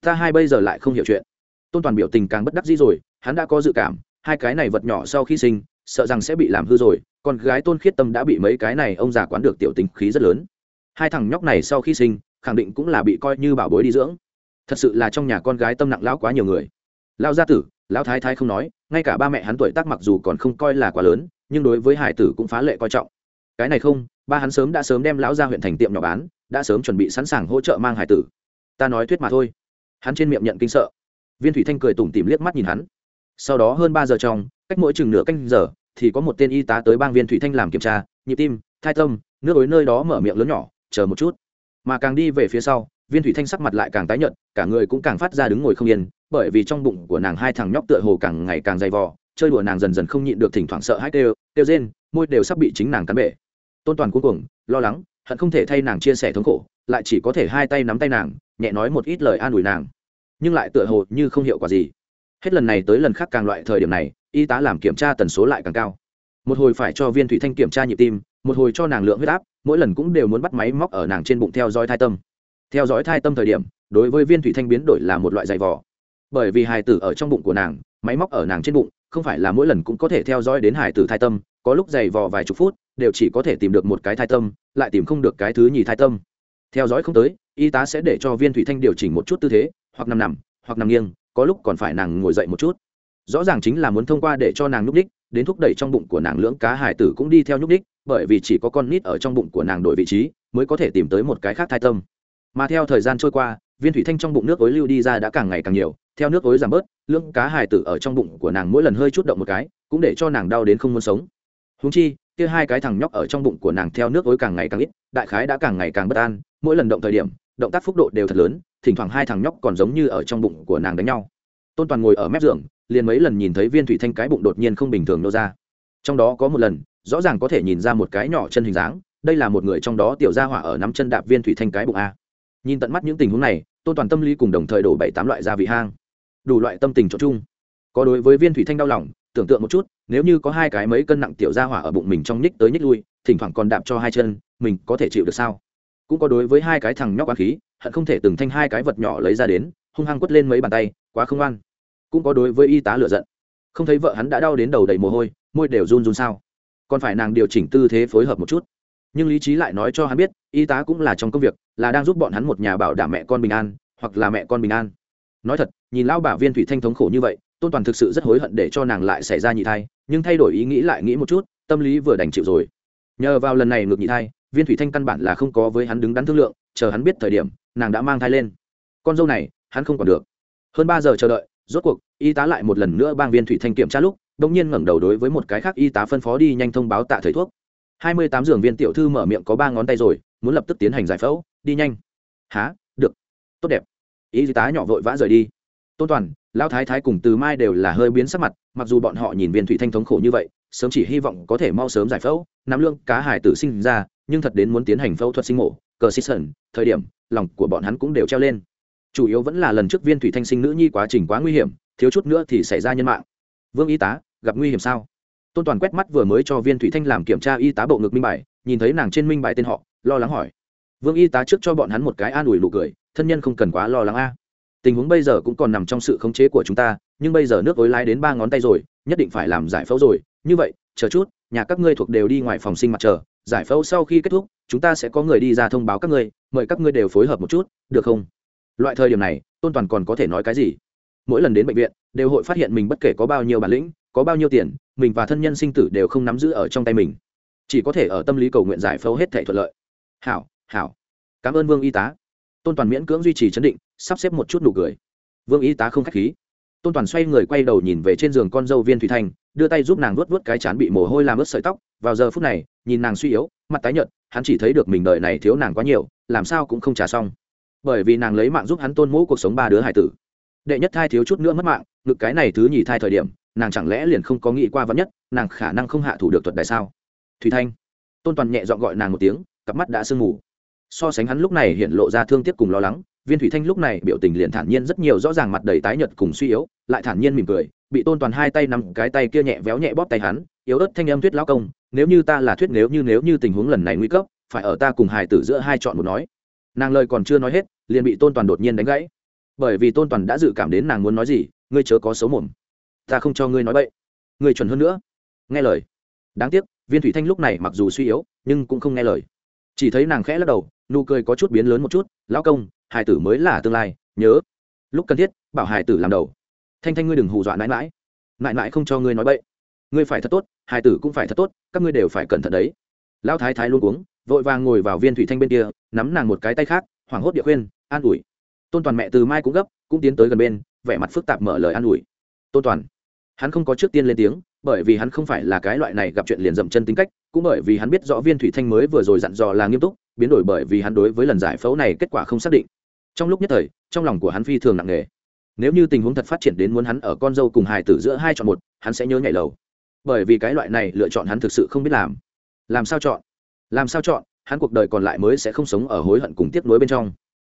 [SPEAKER 1] Ta hai bây giờ lại không hiểu chuyện. Tôn toàn biểu tình càng bất đắc dĩ rồi, hắn đã có dự cảm, hai cái này vật nhỏ sau khi sinh, sợ rằng sẽ bị làm hư rồi còn gái tôn khiết tâm đã bị mấy cái này ông già quán được tiểu tình khí rất lớn. Hai thằng nhóc này sau khi sinh, khẳng định cũng là bị coi như bảo bối đi dưỡng. Thật sự là trong nhà con gái tâm nặng lão quá nhiều người. Lao gia tử, lão thái thái không nói ngay cả ba mẹ hắn tuổi tác mặc dù còn không coi là quá lớn, nhưng đối với hải tử cũng phá lệ coi trọng. Cái này không, ba hắn sớm đã sớm đem lão ra huyện thành tiệm nhỏ bán, đã sớm chuẩn bị sẵn sàng hỗ trợ mang hải tử. Ta nói thuyết mà thôi. Hắn trên miệng nhận kinh sợ. Viên thủy thanh cười tủm tìm liếc mắt nhìn hắn. Sau đó hơn ba giờ trong, cách mỗi chừng nửa canh giờ, thì có một tên y tá tới bang viên thủy thanh làm kiểm tra, nhịp tim, thai tâm, nước ối nơi đó mở miệng lớn nhỏ, chờ một chút. Mà càng đi về phía sau viên thủy thanh sắc mặt lại càng tái nhợt, cả người cũng càng phát ra đứng ngồi không yên, bởi vì trong bụng của nàng hai thằng nhóc tựa hồ càng ngày càng dày vò, chơi đùa nàng dần dần không nhịn được thỉnh thoảng sợ hãi kêu kêu rên, môi đều sắp bị chính nàng cắn bể. Tôn toàn cuối cùng lo lắng, hận không thể thay nàng chia sẻ thống khổ, lại chỉ có thể hai tay nắm tay nàng, nhẹ nói một ít lời an ủi nàng. Nhưng lại tựa hồ như không hiệu quả gì. Hết lần này tới lần khác càng loại thời điểm này, y tá làm kiểm tra tần số lại càng cao. Một hồi phải cho viên thủy thanh kiểm tra nhịp tim, một hồi cho nàng lượng huyết áp, mỗi lần cũng đều muốn bắt máy móc ở nàng trên bụng theo dõi thai tâm theo dõi thai tâm thời điểm, đối với viên thủy thanh biến đổi là một loại dày vò. Bởi vì hài tử ở trong bụng của nàng, máy móc ở nàng trên bụng, không phải là mỗi lần cũng có thể theo dõi đến hài tử thai tâm, có lúc dày vò vài chục phút, đều chỉ có thể tìm được một cái thai tâm, lại tìm không được cái thứ nhì thai tâm. Theo dõi không tới, y tá sẽ để cho viên thủy thanh điều chỉnh một chút tư thế, hoặc nằm nằm, hoặc nằm nghiêng, có lúc còn phải nàng ngồi dậy một chút. Rõ ràng chính là muốn thông qua để cho nàng nhúc đích đến thúc đẩy trong bụng của nàng lưỡng cá hải tử cũng đi theo nhúc đích bởi vì chỉ có con nít ở trong bụng của nàng đổi vị trí, mới có thể tìm tới một cái khác thai tâm mà theo thời gian trôi qua, viên thủy thanh trong bụng nước ối lưu đi ra đã càng ngày càng nhiều, theo nước ối giảm bớt, lưỡng cá hài tử ở trong bụng của nàng mỗi lần hơi chút động một cái, cũng để cho nàng đau đến không muốn sống. Húng chi, kia hai cái thằng nhóc ở trong bụng của nàng theo nước ối càng ngày càng ít, đại khái đã càng ngày càng bất an, mỗi lần động thời điểm, động tác phúc độ đều thật lớn, thỉnh thoảng hai thằng nhóc còn giống như ở trong bụng của nàng đánh nhau. Tôn toàn ngồi ở mép giường, liền mấy lần nhìn thấy viên thủy thanh cái bụng đột nhiên không bình thường nô ra. Trong đó có một lần, rõ ràng có thể nhìn ra một cái nhỏ chân hình dáng, đây là một người trong đó tiểu gia hỏa ở nắm chân đạp viên thủy thanh cái bụng a nhìn tận mắt những tình huống này, tôn toàn tâm lý cùng đồng thời đổ bảy tám loại gia vị hang. Đủ loại tâm tình trộn chung. Có đối với viên thủy thanh đau lòng, tưởng tượng một chút, nếu như có hai cái mấy cân nặng tiểu gia hỏa ở bụng mình trong nhích tới nhích lui, thỉnh thoảng còn đạp cho hai chân, mình có thể chịu được sao? Cũng có đối với hai cái thằng nhóc quá khí, hận không thể từng thanh hai cái vật nhỏ lấy ra đến, hung hăng quất lên mấy bàn tay, quá không ăn cũng có đối với y tá lựa giận. Không thấy vợ hắn đã đau đến đầu đầy mồ hôi, môi đều run run sao? Còn phải nàng điều chỉnh tư thế phối hợp một chút nhưng lý trí lại nói cho hắn biết, y tá cũng là trong công việc, là đang giúp bọn hắn một nhà bảo đảm mẹ con bình an, hoặc là mẹ con bình an. Nói thật, nhìn lão bà viên thủy thanh thống khổ như vậy, tôn toàn thực sự rất hối hận để cho nàng lại xảy ra nhị thai, nhưng thay đổi ý nghĩ lại nghĩ một chút, tâm lý vừa đành chịu rồi. Nhờ vào lần này ngược nhị thai, viên thủy thanh căn bản là không có với hắn đứng đắn thương lượng, chờ hắn biết thời điểm, nàng đã mang thai lên. Con dâu này, hắn không còn được. Hơn ba giờ chờ đợi, rốt cuộc, y tá lại một lần nữa bang viên thủy thanh kiểm tra lúc đ ỗ n g nhiên ngẩng đầu đối với một cái khác y tá phân phó đi nhanh thông báo tạ thầy thuốc hai mươi tám giường viên tiểu thư mở miệng có ba ngón tay rồi, muốn lập tức tiến hành giải phẫu, đi nhanh. Há được. Tốt đẹp. Y tá nhỏ vội vã rời đi. Tôn toàn, lão thái thái cùng từ mai đều là hơi biến sắc mặt, mặc dù bọn họ nhìn viên thủy thanh thống khổ như vậy, sớm chỉ hy vọng có thể mau sớm giải phẫu, nắm lương cá hải tử sinh ra, nhưng thật đến muốn tiến hành phẫu thuật sinh mổ, cờ xích thời điểm, lòng của bọn hắn cũng đều treo lên. Chủ yếu vẫn là lần trước viên thủy thanh sinh nữ nhi quá trình quá nguy hiểm, thiếu chút nữa thì xảy ra nhân mạng. Vương y tá, gặp nguy hiểm sao? Tôn toàn quét mắt vừa mới cho viên thủy thanh làm kiểm tra y tá bộ ngực minh bài nhìn thấy nàng trên minh bài tên họ lo lắng hỏi vương y tá trước cho bọn hắn một cái an ủi nụ cười thân nhân không cần quá lo lắng a tình huống bây giờ cũng còn nằm trong sự khống chế của chúng ta nhưng bây giờ nước ối lái đến ba ngón tay rồi nhất định phải làm giải phẫu rồi như vậy chờ chút nhà các ngươi thuộc đều đi ngoài phòng sinh mặt chờ giải phẫu sau khi kết thúc chúng ta sẽ có người đi ra thông báo các ngươi mời các ngươi đều phối hợp một chút được không loại thời điểm này tôn toàn còn có thể nói cái gì mỗi lần đến bệnh viện đều hội phát hiện mình bất kể có bao nhiêu bản lĩnh có bao nhiêu tiền, mình và thân nhân sinh tử đều không nắm giữ ở trong tay mình. Chỉ có thể ở tâm lý cầu nguyện giải phẫu hết thể thuận lợi. Hảo hảo. Cảm ơn vương y tá. Tôn toàn miễn cưỡng duy trì chấn định, sắp xếp một chút nụ cười. Vương y tá không k h á c h khí. Tôn toàn xoay người quay đầu nhìn về trên giường con dâu viên thủy thanh đưa tay giúp nàng luốt vớt cái chán bị mồ hôi làm ướt sợi tóc. Vào giờ phút này, nhìn nàng suy yếu, mặt tái nhợt, hắn chỉ thấy được mình đợi này thiếu nàng quá nhiều, làm sao cũng không trả xong. Bởi vì nàng lấy mạng giúp hắn tôn mũ cuộc sống ba đứa hải tử. Đệ nhất thai thiếu chút nữa mất mạng, ngực cái này thứ nhì thai thời điểm nàng chẳng lẽ liền không có nghĩ qua vấn nhất, nàng khả năng không hạ thủ được thuật đại sao? Thùy thanh, tôn toàn nhẹ dọn gọi nàng một tiếng, cặp mắt đã sương mù. So sánh hắn lúc này hiện lộ ra thương tiếc cùng lo lắng, viên thủy thanh lúc này biểu tình liền thản nhiên rất nhiều, rõ ràng mặt đầy tái nhợt cùng suy yếu, lại thản nhiên mỉm cười, bị tôn toàn hai tay nắm, cái tay kia nhẹ véo nhẹ bóp tay hắn, yếu ớt thanh âm thuyết lão công, nếu như ta là thuyết, nếu như nếu như tình huống lần này nguy cấp, phải ở ta cùng hài tử giữa hai chọn một nói. Nàng lời còn chưa nói hết, liền bị tôn toàn đột nhiên đánh gãy. Bởi vì tôn toàn đã dự cảm đến nàng muốn nói gì, ngươi chớ có xấu mồm ta không cho ngươi nói bậy. Ngươi chuẩn hơn nữa. Nghe lời. Đáng tiếc, viên thủy thanh lúc này mặc dù suy yếu, nhưng cũng không nghe lời. Chỉ thấy nàng khẽ lắc đầu, nụ cười có chút biến lớn một chút. Lão công, hài tử mới là tương lai, nhớ. Lúc cần thiết, bảo hài tử làm đầu. Thanh thanh ngươi đừng hù dọa mãi mãi. Mãi mãi không cho ngươi nói bậy. Ngươi phải thật tốt, hài tử cũng phải thật tốt, các ngươi đều phải cẩn thận đấy. Lão thái thái luôn uống vội vàng ngồi vào viên thủy thanh bên kia, nắm nàng một cái tay khác, hoảng hốt địa khuyên, an ủi. Tôn toàn mẹ từ mai cũng gấp, cũng tiến tới gần bên, vẻ mặt phức tạp mở lời an ủi. Tôn toàn hắn không có trước tiên lên tiếng, bởi vì hắn không phải là cái loại này gặp chuyện liền dậm chân tính cách, cũng bởi vì hắn biết rõ viên thủy thanh mới vừa rồi dặn dò là nghiêm túc, biến đổi bởi vì hắn đối với lần giải phẫu này kết quả không xác định. Trong lúc nhất thời, trong lòng của hắn phi thường nặng nề. Nếu như tình huống thật phát triển đến muốn hắn ở con dâu cùng hài tử giữa hai chọn một, hắn sẽ nhớ nhảy lầu. Bởi vì cái loại này lựa chọn hắn thực sự không biết làm. Làm sao chọn? Làm sao chọn, hắn cuộc đời còn lại mới sẽ không sống ở hối hận cùng tiếc nuối bên trong.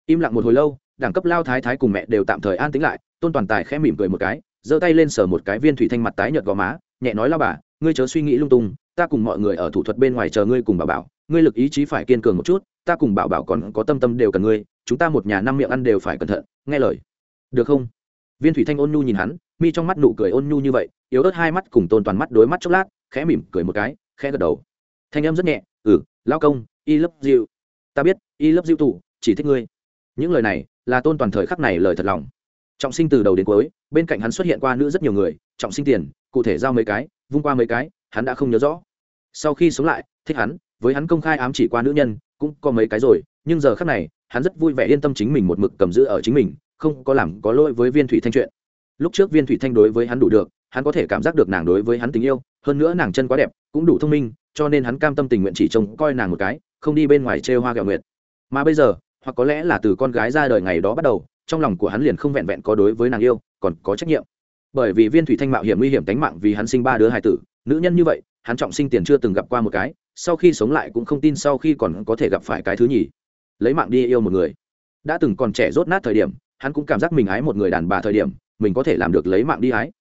[SPEAKER 1] Im lặng một hồi lâu, đẳng cấp lao thái thái cùng mẹ đều tạm thời an tính lại, tôn toàn tài khẽ mỉm cười một cái giơ tay lên sờ một cái viên thủy thanh mặt tái nhợt gò má, nhẹ nói lao bà, ngươi chớ suy nghĩ lung tung, ta cùng mọi người ở thủ thuật bên ngoài chờ ngươi cùng bảo bảo, ngươi lực ý chí phải kiên cường một chút, ta cùng bảo bảo còn có tâm tâm đều cần ngươi, chúng ta một nhà năm miệng ăn đều phải cẩn thận, nghe lời. Được không? Viên thủy thanh ôn nhu nhìn hắn, mi trong mắt nụ cười ôn nhu như vậy, yếu ớt hai mắt cùng tôn toàn mắt đối mắt chốc lát, khẽ mỉm cười một cái, khẽ gật đầu. Thanh em rất nhẹ ừ lao công, y lấp diệu. Ta biết, y lấp diệu tụ, chỉ thích ngươi. Những lời này là tôn toàn thời khắc này lời thật lòng trọng sinh từ đầu đến cuối, bên cạnh hắn xuất hiện qua nữ rất nhiều người, trọng sinh tiền, cụ thể giao mấy cái, vung qua mấy cái, hắn đã không nhớ rõ. Sau khi sống lại, thích hắn, với hắn công khai ám chỉ qua nữ nhân, cũng có mấy cái rồi, nhưng giờ khắc này, hắn rất vui vẻ yên tâm chính mình một mực cầm giữ ở chính mình, không có làm có lỗi với viên thủy thanh chuyện. Lúc trước viên thủy thanh đối với hắn đủ được, hắn có thể cảm giác được nàng đối với hắn tình yêu, hơn nữa nàng chân quá đẹp, cũng đủ thông minh, cho nên hắn cam tâm tình nguyện chỉ trông coi nàng một cái, không đi bên ngoài chê hoa gạo nguyệt. Mà bây giờ, hoặc có lẽ là từ con gái ra đời ngày đó bắt đầu trong lòng của hắn liền không vẹn vẹn có đối với nàng yêu, còn có trách nhiệm. Bởi vì viên thủy thanh mạo hiểm nguy hiểm tính mạng vì hắn sinh ba đứa hài tử, nữ nhân như vậy, hắn trọng sinh tiền chưa từng gặp qua một cái, sau khi sống lại cũng không tin sau khi còn có thể gặp phải cái thứ nhì. Lấy mạng đi yêu một người. Đã từng còn trẻ rốt nát thời điểm, hắn cũng cảm giác mình ái một người đàn bà thời điểm, mình có thể làm được lấy mạng đi ái.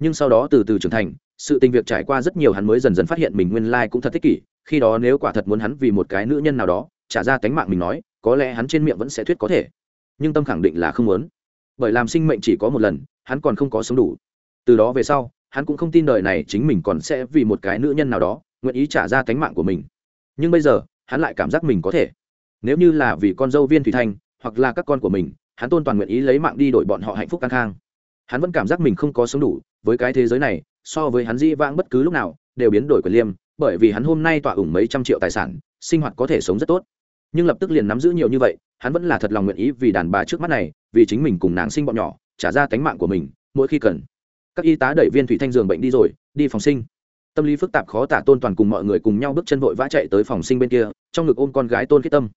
[SPEAKER 1] Nhưng sau đó từ từ trưởng thành, sự tình việc trải qua rất nhiều hắn mới dần dần phát hiện mình nguyên lai cũng thật thích kỷ, khi đó nếu quả thật muốn hắn vì một cái nữ nhân nào đó, trả ra tánh mạng mình nói, có lẽ hắn trên miệng vẫn sẽ thuyết có thể nhưng tâm khẳng định là không muốn. Bởi làm sinh mệnh chỉ có một lần, hắn còn không có sống đủ. Từ đó về sau, hắn cũng không tin đời này chính mình còn sẽ vì một cái nữ nhân nào đó, nguyện ý trả ra tánh mạng của mình. Nhưng bây giờ, hắn lại cảm giác mình có thể. Nếu như là vì con dâu viên thủy thanh, hoặc là các con của mình, hắn tôn toàn nguyện ý lấy mạng đi đổi bọn họ hạnh phúc căng khang. Hắn vẫn cảm giác mình không có sống đủ, với cái thế giới này, so với hắn di vãng bất cứ lúc nào, đều biến đổi quyền liêm, bởi vì hắn hôm nay tọa ủng mấy trăm triệu tài sản, sinh hoạt có thể sống rất tốt. Nhưng lập tức liền nắm giữ nhiều như vậy hắn vẫn là thật lòng nguyện ý vì đàn bà trước mắt này, vì chính mình cùng nàng sinh bọn nhỏ, trả ra tánh mạng của mình, mỗi khi cần. Các y tá đẩy viên thủy thanh giường bệnh đi rồi, đi phòng sinh. Tâm lý phức tạp khó tả tôn toàn cùng mọi người cùng nhau bước chân vội vã chạy tới phòng sinh bên kia, trong ngực ôm con gái tôn khiết tâm.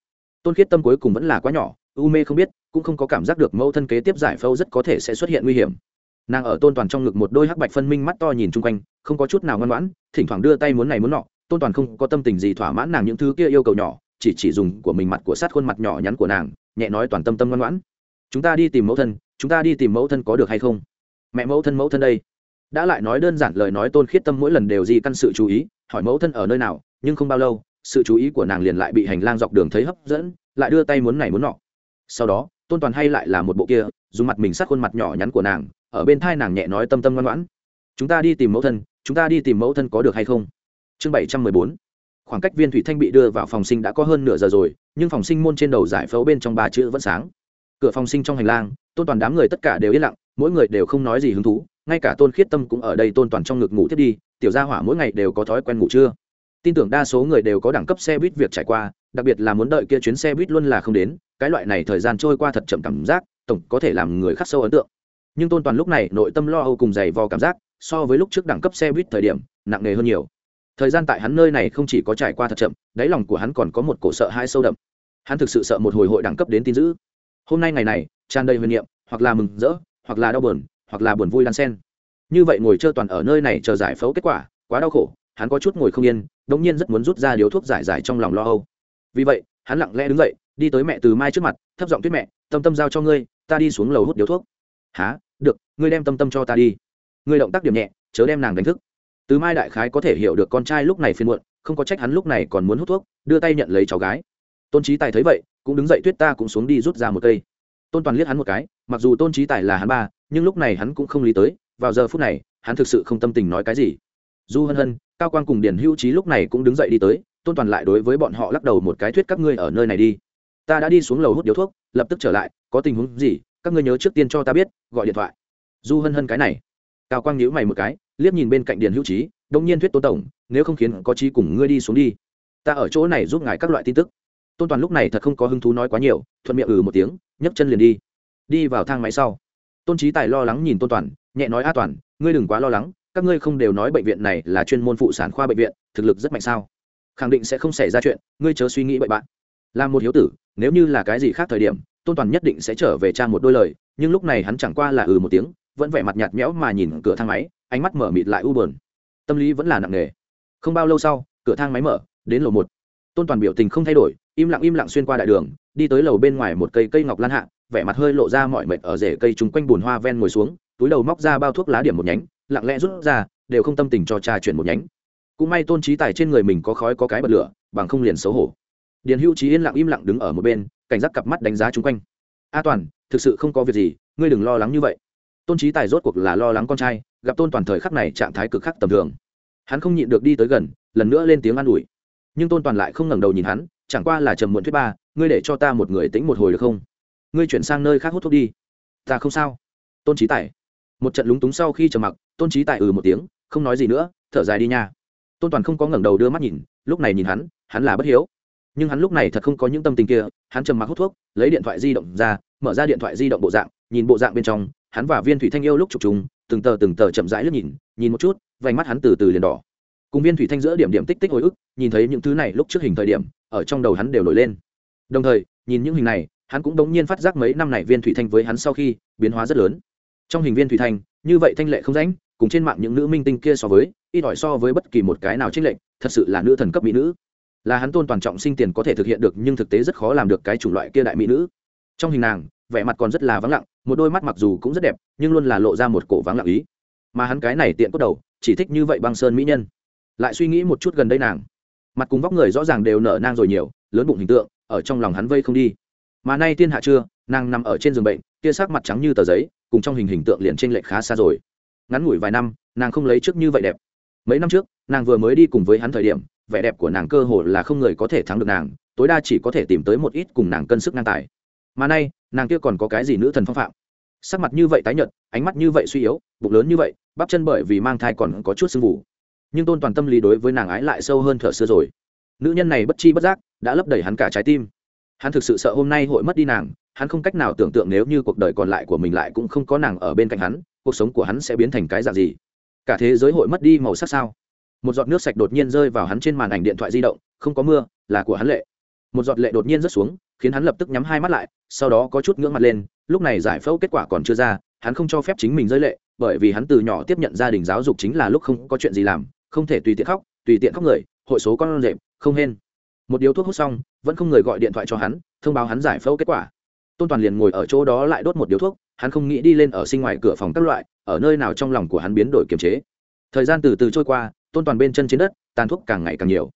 [SPEAKER 1] Tôn khiết tâm cuối cùng vẫn là quá nhỏ, u mê không biết, cũng không có cảm giác được mẫu thân kế tiếp giải phẫu rất có thể sẽ xuất hiện nguy hiểm. Nàng ở tôn toàn trong ngực một đôi hắc bạch phân minh mắt to nhìn chung quanh, không có chút nào ngoan ngoãn, thỉnh thoảng đưa tay muốn này muốn nọ, tôn toàn không có tâm tình gì thỏa mãn nàng những thứ kia yêu cầu nhỏ chỉ chỉ dùng của mình mặt của sát khuôn mặt nhỏ nhắn của nàng, nhẹ nói toàn tâm tâm ngoan ngoãn. Chúng ta đi tìm mẫu thân, chúng ta đi tìm mẫu thân có được hay không? Mẹ mẫu thân mẫu thân đây. Đã lại nói đơn giản lời nói tôn khiết tâm mỗi lần đều di căn sự chú ý, hỏi mẫu thân ở nơi nào, nhưng không bao lâu, sự chú ý của nàng liền lại bị hành lang dọc đường thấy hấp dẫn, lại đưa tay muốn này muốn nọ. Sau đó, tôn toàn hay lại là một bộ kia, dùng mặt mình sát khuôn mặt nhỏ nhắn của nàng, ở bên thai nàng nhẹ nói tâm tâm ngoan ngoãn. Chúng ta đi tìm mẫu thân, chúng ta đi tìm mẫu thân có được hay không? Chương bảy trăm mười bốn khoảng cách viên thủy thanh bị đưa vào phòng sinh đã có hơn nửa giờ rồi, nhưng phòng sinh môn trên đầu giải phẫu bên trong ba chữ vẫn sáng. Cửa phòng sinh trong hành lang, tôn toàn đám người tất cả đều yên lặng, mỗi người đều không nói gì hứng thú, ngay cả tôn khiết tâm cũng ở đây tôn toàn trong ngực ngủ thiết đi, tiểu gia hỏa mỗi ngày đều có thói quen ngủ trưa. Tin tưởng đa số người đều có đẳng cấp xe buýt việc trải qua, đặc biệt là muốn đợi kia chuyến xe buýt luôn là không đến, cái loại này thời gian trôi qua thật chậm cảm giác, tổng có thể làm người khắc sâu ấn tượng. Nhưng tôn toàn lúc này nội tâm lo âu cùng dày vò cảm giác, so với lúc trước đẳng cấp xe buýt thời điểm, nặng nề hơn nhiều thời gian tại hắn nơi này không chỉ có trải qua thật chậm, đáy lòng của hắn còn có một cổ sợ hai sâu đậm. Hắn thực sự sợ một hồi hội đẳng cấp đến tin dữ. Hôm nay ngày này, tràn đầy huyền niệm, hoặc là mừng rỡ, hoặc là đau buồn, hoặc là buồn vui đan sen như vậy ngồi chơi toàn ở nơi này chờ giải phẫu kết quả, quá đau khổ, hắn có chút ngồi không yên, đống nhiên rất muốn rút ra điếu thuốc giải giải trong lòng lo âu. Vì vậy, hắn lặng lẽ đứng dậy, đi tới mẹ từ mai trước mặt, thấp giọng tuyết mẹ, tâm tâm giao cho ngươi, ta đi xuống lầu hút điếu thuốc. Há được, ngươi đem tâm tâm cho ta đi. Ngươi động tác điểm nhẹ, chớ đem nàng đánh thức từ mai đại khái có thể hiểu được con trai lúc này phiền muộn, không có trách hắn lúc này còn muốn hút thuốc, đưa tay nhận lấy cháu gái. Tôn Chí tài thấy vậy, cũng đứng dậy tuyết ta cũng xuống đi rút ra một cây. Tôn toàn liếc hắn một cái, mặc dù tôn Chí tài là hắn ba, nhưng lúc này hắn cũng không lý tới, vào giờ phút này, hắn thực sự không tâm tình nói cái gì. Du hân hân, cao quang cùng Điền hữu Chí lúc này cũng đứng dậy đi tới, tôn toàn lại đối với bọn họ lắc đầu một cái thuyết các ngươi ở nơi này đi. Ta đã đi xuống lầu hút điếu thuốc, lập tức trở lại, có tình huống gì, các ngươi nhớ trước tiên cho ta biết, gọi điện thoại. Du hân hân cái này. Cao quang nhíu mày một cái liếc nhìn bên cạnh điền hữu trí đông nhiên thuyết tôn tổng, nếu không khiến có trí cùng ngươi đi xuống đi. Ta ở chỗ này giúp ngài các loại tin tức. Tôn toàn lúc này thật không có hứng thú nói quá nhiều, thuận miệng ừ một tiếng, nhấc chân liền đi. Đi vào thang máy sau. Tôn trí tài lo lắng nhìn tôn toàn, nhẹ nói a toàn, ngươi đừng quá lo lắng, các ngươi không đều nói bệnh viện này là chuyên môn phụ sản khoa bệnh viện, thực lực rất mạnh sao? Khẳng định sẽ không xảy ra chuyện, ngươi chớ suy nghĩ bậy bạn. Là một hiếu tử, nếu như là cái gì khác thời điểm, tôn toàn nhất định sẽ trở về cha một đôi lời, nhưng lúc này hắn chẳng qua là ừ một tiếng, vẫn vẻ mặt nhạt nhẽo mà nhìn cửa thang máy ánh mắt mở mịt lại u bờn tâm lý vẫn là nặng nề. Không bao lâu sau, cửa thang máy mở, đến lầu một. Tôn toàn biểu tình không thay đổi, im lặng im lặng xuyên qua đại đường, đi tới lầu bên ngoài một cây cây ngọc lan hạ, vẻ mặt hơi lộ ra mọi mệt ở rễ cây chung quanh bùn hoa ven ngồi xuống, túi đầu móc ra bao thuốc lá điểm một nhánh, lặng lẽ rút ra, đều không tâm tình cho trà chuyển một nhánh. Cũng may tôn trí tài trên người mình có khói có cái bật lửa, bằng không liền xấu hổ. Điền hữu trí yên lặng im lặng đứng ở một bên, cảnh giác cặp mắt đánh giá chung quanh. A toàn, thực sự không có việc gì, ngươi đừng lo lắng như vậy. Tôn trí tài rốt cuộc là lo lắng con trai gặp tôn toàn thời khắc này trạng thái cực khắc tầm thường. Hắn không nhịn được đi tới gần, lần nữa lên tiếng an ủi. Nhưng tôn toàn lại không ngẩng đầu nhìn hắn, chẳng qua là trầm muộn thuyết ba, ngươi để cho ta một người tĩnh một hồi được không? Ngươi chuyển sang nơi khác hút thuốc đi. Ta không sao. Tôn trí tài. Một trận lúng túng sau khi trầm mặc, tôn trí tài ừ một tiếng, không nói gì nữa, thở dài đi nha. Tôn toàn không có ngẩng đầu đưa mắt nhìn, lúc này nhìn hắn hắn là bất hiếu. Nhưng hắn lúc này thật không có những tâm tình kia, hắn trầm mặc hút thuốc, lấy điện thoại di động ra, mở ra điện thoại di động bộ dạng, nhìn bộ dạng bên trong, hắn và viên thủy thanh yêu lúc chụp chúng từng tờ từng tờ chậm rãi lướt nhìn nhìn một chút, vành mắt hắn từ từ liền đỏ. Cùng viên thủy thanh giữa điểm điểm tích tích hồi ức, nhìn thấy những thứ này lúc trước hình thời điểm, ở trong đầu hắn đều nổi lên. Đồng thời, nhìn những hình này, hắn cũng đống nhiên phát giác mấy năm này viên thủy thanh với hắn sau khi, biến hóa rất lớn. Trong hình viên thủy thanh, như vậy thanh lệ không rãnh, cùng trên mạng những nữ minh tinh kia so với, ít ỏi so với bất kỳ một cái nào trích lệnh thật sự là nữ thần cấp mỹ nữ. Là hắn tôn toàn trọng sinh tiền có thể thực hiện được nhưng thực tế rất khó làm được cái chủng loại kia đại mỹ nữ. Trong hình nàng vẻ mặt còn rất là vắng lặng, một đôi mắt mặc dù cũng rất đẹp, nhưng luôn là lộ ra một cổ vắng lặng ý. Mà hắn cái này tiện cốt đầu, chỉ thích như vậy băng sơn mỹ nhân. Lại suy nghĩ một chút gần đây nàng. Mặt cùng vóc người rõ ràng đều nở nang rồi nhiều, lớn bụng hình tượng, ở trong lòng hắn vây không đi. Mà nay thiên hạ chưa nàng nằm ở trên giường bệnh tia sắc mặt trắng như tờ giấy, cùng trong hình hình tượng liền trên lệch khá xa rồi. Ngắn ngủi vài năm, nàng không lấy trước như vậy đẹp. Mấy năm trước, nàng vừa mới đi cùng với hắn thời điểm, vẻ đẹp của nàng cơ hồ là không người có thể thắng được nàng, tối đa chỉ có thể tìm tới một ít cùng nàng cân sức ngang tài mà nay, nàng kia còn có cái gì nữ thần phong phạm? Sắc mặt như vậy tái nhợt, ánh mắt như vậy suy yếu, bụng lớn như vậy, bắp chân bởi vì mang thai còn có chút sưng vù. Nhưng tôn toàn tâm lý đối với nàng ái lại sâu hơn thở xưa rồi. Nữ nhân này bất chi bất giác đã lấp đầy hắn cả trái tim. Hắn thực sự sợ hôm nay hội mất đi nàng, hắn không cách nào tưởng tượng nếu như cuộc đời còn lại của mình lại cũng không có nàng ở bên cạnh hắn, cuộc sống của hắn sẽ biến thành cái dạng gì. Cả thế giới hội mất đi màu sắc sao? Một giọt nước sạch đột nhiên rơi vào hắn trên màn ảnh điện thoại di động, không có mưa, là của hắn lệ. Một giọt lệ đột nhiên rớt xuống khiến hắn lập tức nhắm hai mắt lại, sau đó có chút ngưỡng mặt lên, lúc này giải phẫu kết quả còn chưa ra, hắn không cho phép chính mình rơi lệ, bởi vì hắn từ nhỏ tiếp nhận gia đình giáo dục chính là lúc không có chuyện gì làm, không thể tùy tiện khóc, tùy tiện khóc người, hội số con rệp, không hên. Một điếu thuốc hút xong, vẫn không người gọi điện thoại cho hắn, thông báo hắn giải phẫu kết quả. Tôn toàn liền ngồi ở chỗ đó lại đốt một điếu thuốc, hắn không nghĩ đi lên ở sinh ngoài cửa phòng các loại, ở nơi nào trong lòng của hắn biến đổi kiềm chế. Thời gian từ từ trôi qua, tôn toàn bên chân trên đất, tàn thuốc càng ngày càng nhiều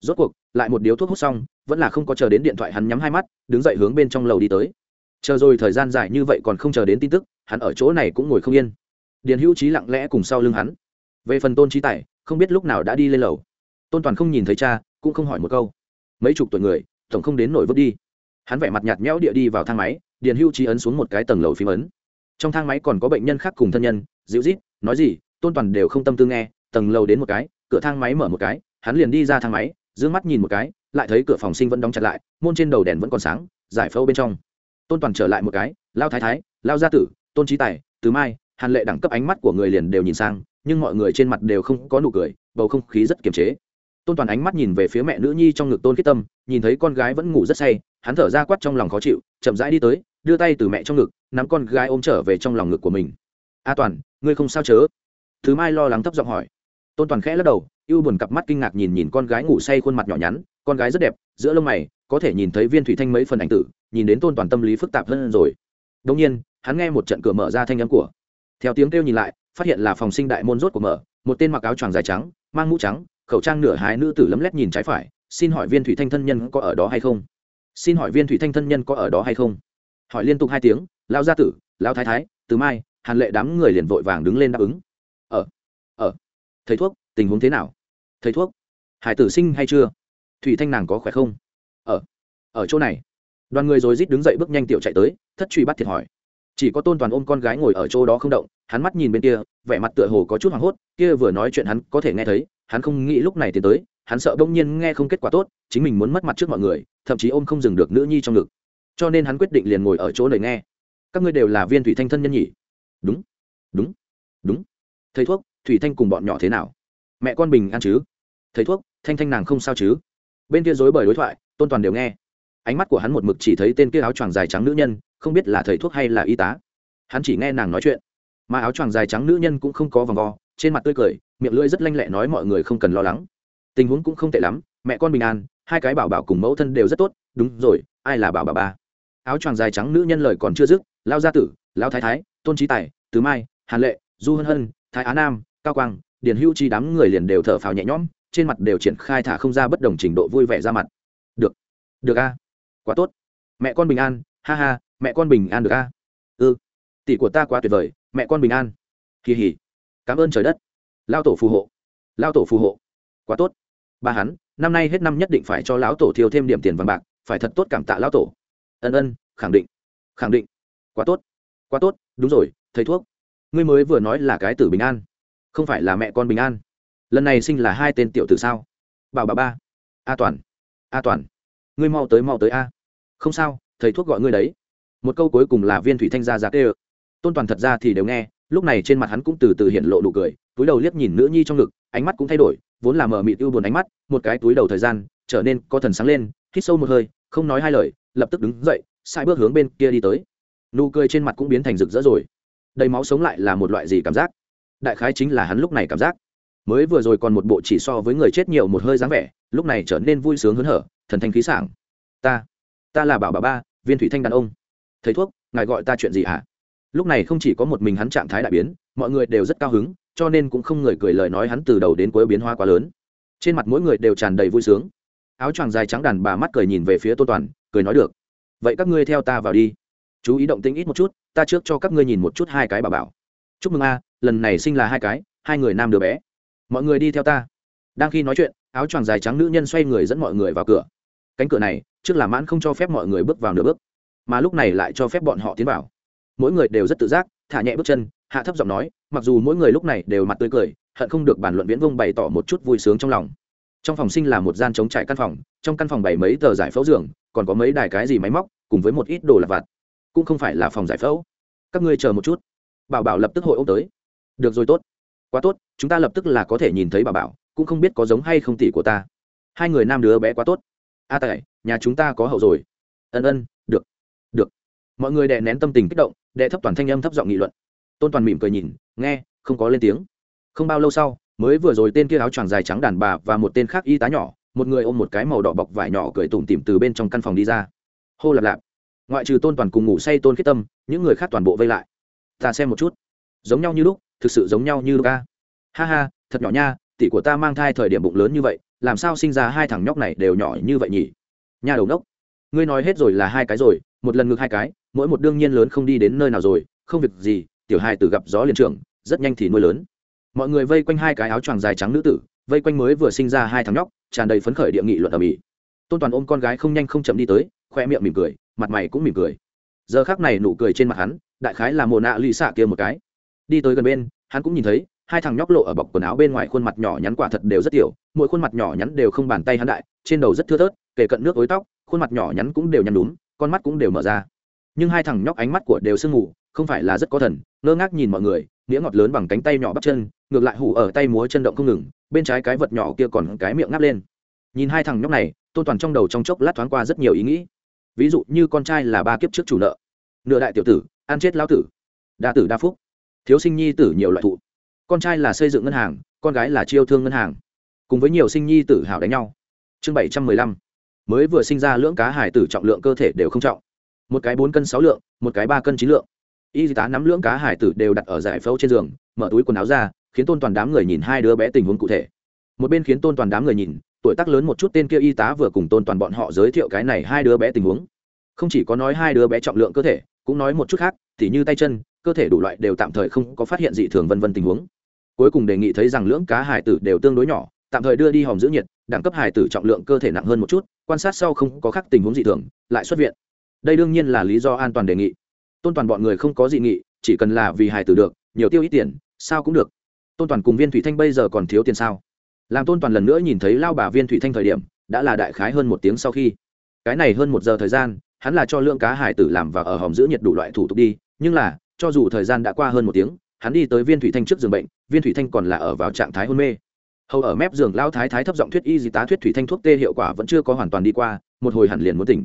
[SPEAKER 1] rốt cuộc, lại một điếu thuốc hút xong, vẫn là không có chờ đến điện thoại hắn nhắm hai mắt, đứng dậy hướng bên trong lầu đi tới. Chờ rồi thời gian dài như vậy còn không chờ đến tin tức, hắn ở chỗ này cũng ngồi không yên. Điền hữu trí lặng lẽ cùng sau lưng hắn. Về phần tôn trí tài, không biết lúc nào đã đi lên lầu. Tôn toàn không nhìn thấy cha, cũng không hỏi một câu. Mấy chục tuổi người, tổng không đến nổi vứt đi. Hắn vẻ mặt nhạt nhẽo địa đi vào thang máy, điền hữu trí ấn xuống một cái tầng lầu phím ấn. Trong thang máy còn có bệnh nhân khác cùng thân nhân, dịu rít nói gì, tôn toàn đều không tâm tư nghe, tầng lầu đến một cái, cửa thang máy mở một cái, hắn liền đi ra thang máy dương mắt nhìn một cái, lại thấy cửa phòng sinh vẫn đóng chặt lại, môn trên đầu đèn vẫn còn sáng, giải phẫu bên trong. Tôn toàn trở lại một cái, lao thái thái, lao gia tử, tôn trí tài, từ mai, hàn lệ đẳng cấp ánh mắt của người liền đều nhìn sang, nhưng mọi người trên mặt đều không có nụ cười, bầu không khí rất kiềm chế. Tôn toàn ánh mắt nhìn về phía mẹ nữ nhi trong ngực tôn khiết tâm, nhìn thấy con gái vẫn ngủ rất say, hắn thở ra quát trong lòng khó chịu, chậm rãi đi tới, đưa tay từ mẹ trong ngực, nắm con gái ôm trở về trong lòng ngực của mình. A toàn, ngươi không sao chớ? Thứ mai lo lắng thấp giọng hỏi. Tôn toàn khẽ lắc đầu ưu buồn cặp mắt kinh ngạc nhìn nhìn con gái ngủ say khuôn mặt nhỏ nhắn, con gái rất đẹp, giữa lông mày, có thể nhìn thấy viên thủy thanh mấy phần ảnh tử, nhìn đến tôn toàn tâm lý phức tạp hơn rồi. Đông nhiên, hắn nghe một trận cửa mở ra thanh âm của. Theo tiếng kêu nhìn lại, phát hiện là phòng sinh đại môn rốt của mở, một tên mặc áo choàng dài trắng, mang mũ trắng, khẩu trang nửa hái nữ tử lấm lét nhìn trái phải, xin hỏi viên thủy thanh thân nhân có ở đó hay không? Xin hỏi viên thủy thanh thân nhân có ở đó hay không? Hỏi liên tục hai tiếng lao gia tử lao thái thái, từ mai, hàn lệ đám người liền vội vàng đứng lên đáp ứng. Ở ở thầy thuốc, tình huống thế nào? Thầy thuốc, hải tử sinh hay chưa? Thủy thanh nàng có khỏe không? Ở ở chỗ này. Đoàn người rồi rít đứng dậy bước nhanh tiểu chạy tới, thất truy bắt thiệt hỏi. Chỉ có tôn toàn ôm con gái ngồi ở chỗ đó không động, hắn mắt nhìn bên kia, vẻ mặt tựa hồ có chút hoảng hốt, kia vừa nói chuyện hắn có thể nghe thấy, hắn không nghĩ lúc này thì tới, hắn sợ bỗng nhiên nghe không kết quả tốt, chính mình muốn mất mặt trước mọi người, thậm chí ôm không dừng được nữ nhi trong ngực. Cho nên hắn quyết định liền ngồi ở chỗ này nghe. Các ngươi đều là viên thủy thanh thân nhân nhỉ? Đúng đúng đúng. Thầy thuốc, thủy thanh cùng bọn nhỏ thế nào? Mẹ con bình an chứ? Thầy thuốc, thanh thanh nàng không sao chứ? Bên kia dối bởi đối thoại, tôn toàn đều nghe. Ánh mắt của hắn một mực chỉ thấy tên kia áo choàng dài trắng nữ nhân, không biết là thầy thuốc hay là y tá. Hắn chỉ nghe nàng nói chuyện. Mà áo choàng dài trắng nữ nhân cũng không có vòng vo, trên mặt tươi cười, miệng lưỡi rất lanh lẹ nói mọi người không cần lo lắng. Tình huống cũng không tệ lắm, mẹ con bình an, hai cái bảo bảo cùng mẫu thân đều rất tốt, đúng rồi, ai là bảo bà ba? Áo choàng dài trắng nữ nhân lời còn chưa dứt, lao gia tử, lao thái thái, tôn trí tài tứ mai, hàn lệ, du hân hân, thái á nam, cao quang điền hữu chi đám người liền đều thở phào nhẹ nhõm, trên mặt đều triển khai thả không ra bất đồng trình độ vui vẻ ra mặt. Được được a, quá tốt. Mẹ con bình an, ha ha, mẹ con bình an được a. Ư ừ. tỷ của ta quá tuyệt vời, mẹ con bình an. Kỳ hỉ, cảm ơn trời đất. Lao tổ phù hộ lao tổ phù hộ. Quá tốt. Ba hắn, năm nay hết năm nhất định phải cho lão tổ thiêu thêm điểm tiền vàng bạc, phải thật tốt cảm tạ lão tổ. Ân ân, khẳng định khẳng định. Quá tốt quá tốt, đúng rồi, thầy thuốc. Ngươi mới vừa nói là cái tử bình an không phải là mẹ con bình an. Lần này sinh là hai tên tiểu tử sao? Bảo bà ba. A toàn. A toàn. Ngươi mau tới mau tới a. Không sao, thầy thuốc gọi ngươi đấy. Một câu cuối cùng là viên thủy thanh gia giá tê ơ. Tôn toàn thật ra thì đều nghe, lúc này trên mặt hắn cũng từ từ hiện lộ nụ cười, túi đầu liếc nhìn nữ nhi trong ngực, ánh mắt cũng thay đổi, vốn là mở mịt ưu buồn ánh mắt, một cái túi đầu thời gian, trở nên có thần sáng lên, hít sâu một hơi, không nói hai lời, lập tức đứng dậy sai bước hướng bên kia đi tới. Nụ cười trên mặt cũng biến thành rực rỡ rồi. Đầy máu sống lại là một loại gì cảm giác? Đại khái chính là hắn lúc này cảm giác. Mới vừa rồi còn một bộ chỉ so với người chết nhiều một hơi dáng vẻ, lúc này trở nên vui sướng hớn hở, thần thanh khí sảng. Ta ta là bảo bà ba, viên thủy thanh đàn ông. Thầy thuốc, ngài gọi ta chuyện gì hả? Lúc này không chỉ có một mình hắn trạng thái đại biến, mọi người đều rất cao hứng, cho nên cũng không người cười lời nói hắn từ đầu đến cuối biến hoa quá lớn. Trên mặt mỗi người đều tràn đầy vui sướng. Áo choàng dài trắng đàn bà mắt cười nhìn về phía tô toàn, cười nói được. Vậy các ngươi theo ta vào đi. Chú ý động tĩnh ít một chút, ta trước cho các ngươi nhìn một chút hai cái bà bảo chúc mừng a, lần này sinh là hai cái, hai người nam đứa bé. Mọi người đi theo ta. Đang khi nói chuyện, áo choàng dài trắng nữ nhân xoay người dẫn mọi người vào cửa. Cánh cửa này, trước là mãn không cho phép mọi người bước vào nửa bước, mà lúc này lại cho phép bọn họ tiến vào. Mỗi người đều rất tự giác, thả nhẹ bước chân, hạ thấp giọng nói, mặc dù mỗi người lúc này đều mặt tươi cười, hận không được bàn luận viễn vông bày tỏ một chút vui sướng trong lòng. Trong phòng sinh là một gian chống trải căn phòng, trong căn phòng bày mấy tờ giải phẫu giường, còn có mấy đài cái gì máy móc, cùng với một ít đồ lặt vặt. Cũng không phải là phòng giải phẫu. Các ngươi chờ một chút bảo bảo lập tức hội ô tới. Được rồi tốt. Quá tốt chúng ta lập tức là có thể nhìn thấy bảo bảo cũng không biết có giống hay không tỷ của ta. Hai người nam đứa bé quá tốt. A à, tại nhà chúng ta có hậu rồi. Ân ân được. Được. Mọi người đè nén tâm tình kích động đè thấp toàn thanh âm thấp giọng nghị luận. Tôn toàn mỉm cười nhìn nghe không có lên tiếng. Không bao lâu sau mới vừa rồi tên kia áo choàng dài trắng đàn bà và một tên khác y tá nhỏ một người ôm một cái màu đỏ bọc vải nhỏ cười tủm tỉm từ bên trong căn phòng đi ra. Hô lạp lạp. Ngoại trừ tôn toàn cùng ngủ say tôn khiết tâm những người khác toàn bộ vây lại ta xem một chút. Giống nhau như lúc, thực sự giống nhau như lúc ca ha ha, thật nhỏ nha, tỷ của ta mang thai thời điểm bụng lớn như vậy, làm sao sinh ra hai thằng nhóc này đều nhỏ như vậy nhỉ? Nhà đầu nốc ngươi nói hết rồi là hai cái rồi, một lần ngược hai cái, mỗi một đương nhiên lớn không đi đến nơi nào rồi, không việc gì, tiểu hai tử gặp gió liền trưởng, rất nhanh thì nuôi lớn. Mọi người vây quanh hai cái áo choàng dài trắng nữ tử, vây quanh mới vừa sinh ra hai thằng nhóc, tràn đầy phấn khởi địa nghị luận ở mỹ tôn toàn ôm con gái không nhanh không chậm đi tới, khoe miệng mỉm cười, mặt mày cũng mỉm cười. Giờ khác này nụ cười trên mặt hắn đại khái là mồ nạ lì xạ kia một cái. Đi tới gần bên, hắn cũng nhìn thấy, hai thằng nhóc lộ ở bọc quần áo bên ngoài khuôn mặt nhỏ nhắn quả thật đều rất tiểu, mỗi khuôn mặt nhỏ nhắn đều không bàn tay hắn đại, trên đầu rất thưa thớt kể cận nước ối tóc, khuôn mặt nhỏ nhắn cũng đều nhăn đúng con mắt cũng đều mở ra. Nhưng hai thằng nhóc ánh mắt của đều sương mù, không phải là rất có thần, ngơ ngác nhìn mọi người, nghĩa ngọt lớn bằng cánh tay nhỏ bắp chân, ngược lại hủ ở tay múa chân động không ngừng, bên trái cái vật nhỏ kia còn cái miệng ngáp lên. Nhìn hai thằng nhóc này, tôn toàn trong đầu trong chốc lát thoáng qua rất nhiều ý nghĩ. Ví dụ như con trai là ba kiếp trước chủ nợ. Nửa đại tiểu tử ăn chết lao tử. Đa tử đa phúc. Thiếu sinh nhi tử nhiều loại thụ. Con trai là xây dựng ngân hàng, con gái là chiêu thương ngân hàng. Cùng với nhiều sinh nhi tử hảo đánh nhau. Chương bảy trăm mười lăm. Mới vừa sinh ra lưỡng cá hải tử trọng lượng cơ thể đều không trọng. Một cái bốn cân sáu lượng, một cái ba cân chín lượng. Y tá nắm lưỡng cá hải tử đều đặt ở giải phẫu trên giường, mở túi quần áo ra, khiến tôn toàn đám người nhìn hai đứa bé tình huống cụ thể. Một bên khiến tôn toàn đám người nhìn, tuổi tác lớn một chút tên kia y tá vừa cùng tôn toàn bọn họ giới thiệu cái này hai đứa bé tình huống. Không chỉ có nói hai đứa bé trọng lượng cơ thể cũng nói một chút khác thì như tay chân, cơ thể đủ loại đều tạm thời không có phát hiện dị thường vân vân tình huống. Cuối cùng đề nghị thấy rằng lưỡng cá hải tử đều tương đối nhỏ, tạm thời đưa đi hòm giữ nhiệt, đẳng cấp hải tử trọng lượng cơ thể nặng hơn một chút, quan sát sau không có khác tình huống dị thường, lại xuất viện. Đây đương nhiên là lý do an toàn đề nghị. Tôn toàn bọn người không có dị nghị, chỉ cần là vì hải tử được, nhiều tiêu ít tiền, sao cũng được. Tôn toàn cùng viên thủy thanh bây giờ còn thiếu tiền sao? Làm tôn toàn lần nữa nhìn thấy lao bà viên thủy thanh thời điểm, đã là đại khái hơn một tiếng sau khi. Cái này hơn một giờ thời gian hắn là cho lượng cá hải tử làm và ở hòm giữ nhiệt đủ loại thủ tục đi, nhưng là, cho dù thời gian đã qua hơn một tiếng, hắn đi tới viên thủy thanh trước giường bệnh, viên thủy thanh còn là ở vào trạng thái hôn mê. Hầu ở mép giường lao thái thái thấp giọng thuyết y di tá thuyết thủy thanh thuốc tê hiệu quả vẫn chưa có hoàn toàn đi qua, một hồi hẳn liền muốn tỉnh.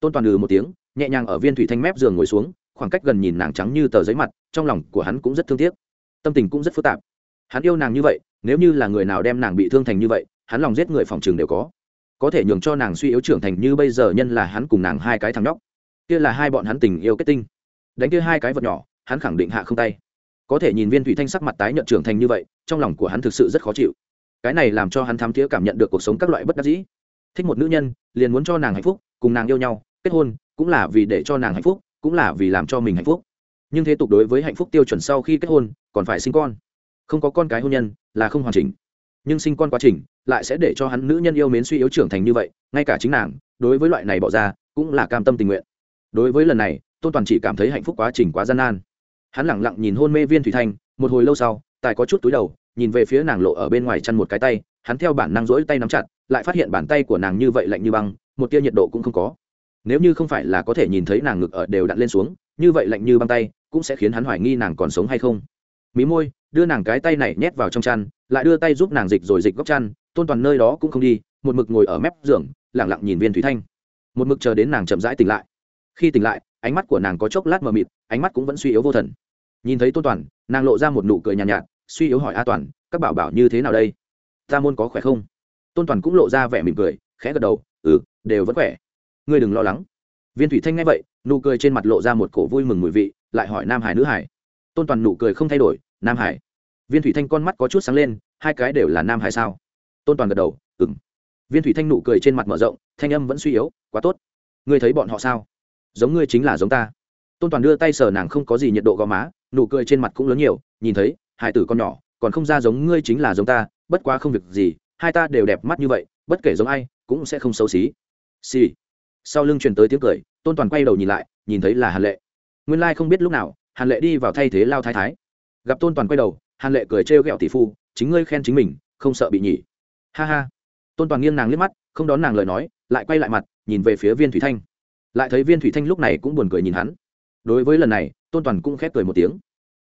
[SPEAKER 1] Tôn toàn ừ một tiếng, nhẹ nhàng ở viên thủy thanh mép giường ngồi xuống, khoảng cách gần nhìn nàng trắng như tờ giấy mặt, trong lòng của hắn cũng rất thương tiếc. Tâm tình cũng rất phức tạp. Hắn yêu nàng như vậy, nếu như là người nào đem nàng bị thương thành như vậy, hắn lòng giết người phòng trường đều có có thể nhường cho nàng suy yếu trưởng thành như bây giờ nhân là hắn cùng nàng hai cái thằng nhóc. Kia là hai bọn hắn tình yêu kết tinh. Đánh kia hai cái vật nhỏ, hắn khẳng định hạ không tay. Có thể nhìn viên thủy thanh sắc mặt tái nhận trưởng thành như vậy, trong lòng của hắn thực sự rất khó chịu. Cái này làm cho hắn thám thiế cảm nhận được cuộc sống các loại bất đắc dĩ. Thích một nữ nhân, liền muốn cho nàng hạnh phúc, cùng nàng yêu nhau, kết hôn, cũng là vì để cho nàng hạnh phúc, cũng là vì làm cho mình hạnh phúc. Nhưng thế tục đối với hạnh phúc tiêu chuẩn sau khi kết hôn, còn phải sinh con. Không có con cái hôn nhân là không hoàn chỉnh nhưng sinh con quá trình lại sẽ để cho hắn nữ nhân yêu mến suy yếu trưởng thành như vậy, ngay cả chính nàng, đối với loại này bỏ ra, cũng là cam tâm tình nguyện. Đối với lần này, tôn toàn chỉ cảm thấy hạnh phúc quá trình quá gian nan. Hắn lẳng lặng nhìn hôn mê viên thủy thanh, một hồi lâu sau, tài có chút túi đầu, nhìn về phía nàng lộ ở bên ngoài chăn một cái tay, hắn theo bản năng rỗi tay nắm chặt, lại phát hiện bàn tay của nàng như vậy lạnh như băng, một tia nhiệt độ cũng không có. Nếu như không phải là có thể nhìn thấy nàng ngực ở đều đặn lên xuống, như vậy lạnh như băng tay, cũng sẽ khiến hắn hoài nghi nàng còn sống hay không mí môi đưa nàng cái tay này nhét vào trong chăn lại đưa tay giúp nàng dịch rồi dịch góc chăn tôn toàn nơi đó cũng không đi một mực ngồi ở mép giường lẳng lặng nhìn viên thủy thanh. Một mực chờ đến nàng chậm rãi tỉnh lại. Khi tỉnh lại ánh mắt của nàng có chốc lát mờ mịt ánh mắt cũng vẫn suy yếu vô thần. Nhìn thấy tôn toàn nàng lộ ra một nụ cười nhàn nhạt, nhạt suy yếu hỏi a toàn các bảo bảo như thế nào đây? Ta môn có khỏe không? Tôn toàn cũng lộ ra vẻ mỉm cười khẽ gật đầu ừ đều vẫn khỏe. Ngươi đừng lo lắng. Viên thủy thanh nghe vậy nụ cười trên mặt lộ ra một cổ vui mừng mùi vị lại hỏi nam hải nữ hải tôn toàn nụ cười không thay đổi, nam hải. Viên thủy thanh con mắt có chút sáng lên, hai cái đều là nam hải sao? Tôn toàn gật đầu ừng viên thủy thanh nụ cười trên mặt mở rộng, thanh âm vẫn suy yếu, quá tốt. Ngươi thấy bọn họ sao? Giống ngươi chính là giống ta. Tôn toàn đưa tay sờ nàng không có gì nhiệt độ gò má, nụ cười trên mặt cũng lớn nhiều, nhìn thấy, hải tử con nhỏ, còn không ra giống ngươi chính là giống ta, bất quá không việc gì, hai ta đều đẹp mắt như vậy, bất kể giống ai, cũng sẽ không xấu xí. Xì. Sau lưng truyền tới tiếng cười, tôn toàn quay đầu nhìn lại, nhìn thấy là hàn lệ. Nguyên lai、like、không biết lúc nào hàn lệ đi vào thay thế lao thái thái. Gặp tôn toàn quay đầu, hàn lệ cười trêu ghẹo tỷ phu, chính ngươi khen chính mình, không sợ bị nhỉ. Ha ha. Tôn toàn nghiêng nàng liếc mắt, không đón nàng lời nói, lại quay lại mặt, nhìn về phía viên thủy thanh. Lại thấy viên thủy thanh lúc này cũng buồn cười nhìn hắn. Đối với lần này, tôn toàn cũng khép cười một tiếng.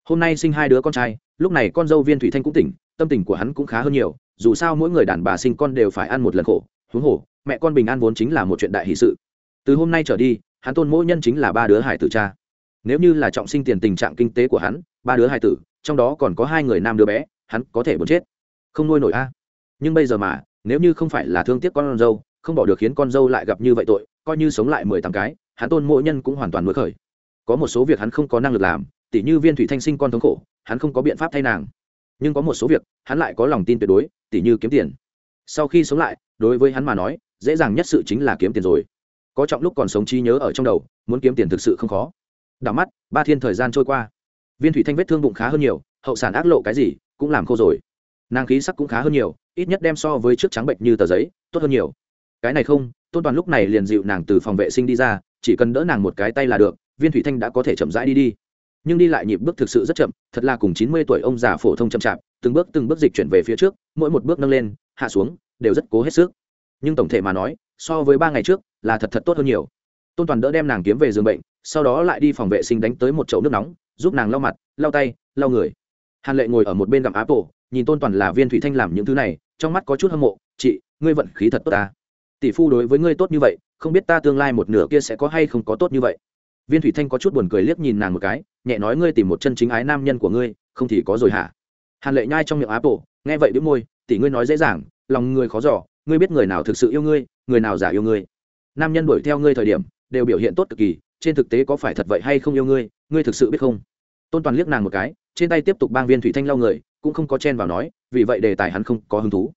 [SPEAKER 1] Hôm nay sinh hai đứa con trai, lúc này con dâu viên thủy thanh cũng tỉnh, tâm tình của hắn cũng khá hơn nhiều, dù sao mỗi người đàn bà sinh con đều phải ăn một lần khổ, huống hồ, mẹ con bình an vốn chính là một chuyện đại hỷ sự. Từ hôm nay trở đi, hắn tôn mỗi nhân chính là ba đứa hải tử cha nếu như là trọng sinh tiền tình trạng kinh tế của hắn, ba đứa hai tử, trong đó còn có hai người nam đứa bé, hắn có thể muốn chết. Không nuôi nổi a. Nhưng bây giờ mà, nếu như không phải là thương tiếc con dâu, không bỏ được khiến con dâu lại gặp như vậy tội, coi như sống lại mười tám cái, hắn tôn mỗi nhân cũng hoàn toàn mới khởi. Có một số việc hắn không có năng lực làm, tỉ như viên thủy thanh sinh con thống khổ, hắn không có biện pháp thay nàng. Nhưng có một số việc, hắn lại có lòng tin tuyệt đối, tỉ như kiếm tiền. Sau khi sống lại, đối với hắn mà nói, dễ dàng nhất sự chính là kiếm tiền rồi. Có trọng lúc còn sống trí nhớ ở trong đầu, muốn kiếm tiền thực sự không khó đảo mắt, ba thiên thời gian trôi qua. Viên thủy thanh vết thương bụng khá hơn nhiều, hậu sản ác lộ cái gì, cũng làm khô rồi. Nàng khí sắc cũng khá hơn nhiều, ít nhất đem so với trước trắng bệnh như tờ giấy, tốt hơn nhiều. Cái này không, tôn toàn lúc này liền dịu nàng từ phòng vệ sinh đi ra, chỉ cần đỡ nàng một cái tay là được, viên thủy thanh đã có thể chậm rãi đi đi. Nhưng đi lại nhịp bước thực sự rất chậm, thật là cùng chín mươi tuổi ông già phổ thông chậm chạp, từng bước từng bước dịch chuyển về phía trước, mỗi một bước nâng lên, hạ xuống, đều rất cố hết sức. Nhưng tổng thể mà nói, so với ba ngày trước, là thật thật tốt hơn nhiều. Tôn toàn đỡ đem nàng kiếm về giường bệnh sau đó lại đi phòng vệ sinh đánh tới một chậu nước nóng, giúp nàng lau mặt, lau tay, lau người. Hàn lệ ngồi ở một bên gặm áp tổ, nhìn tôn toàn là viên thủy thanh làm những thứ này, trong mắt có chút hâm mộ, chị, ngươi vận khí thật tốt ta. Tỷ phu đối với ngươi tốt như vậy, không biết ta tương lai một nửa kia sẽ có hay không có tốt như vậy. Viên thủy thanh có chút buồn cười liếc nhìn nàng một cái, nhẹ nói, ngươi tìm một chân chính ái nam nhân của ngươi, không thì có rồi hả? Hàn lệ nhai trong miệng áp tổ, nghe vậy đĩu môi, tỷ ngươi nói dễ dàng, lòng ngươi khó giỏ ngươi biết người nào thực sự yêu ngươi, người nào giả yêu ngươi. Nam nhân đuổi theo ngươi thời điểm, đều biểu hiện tốt cực kỳ trên thực tế có phải thật vậy hay không yêu ngươi ngươi thực sự biết không? Tôn toàn liếc nàng một cái, trên tay tiếp tục bang viên thủy thanh lau người, cũng không có chen vào nói, vì vậy đề tài hắn không có hứng thú.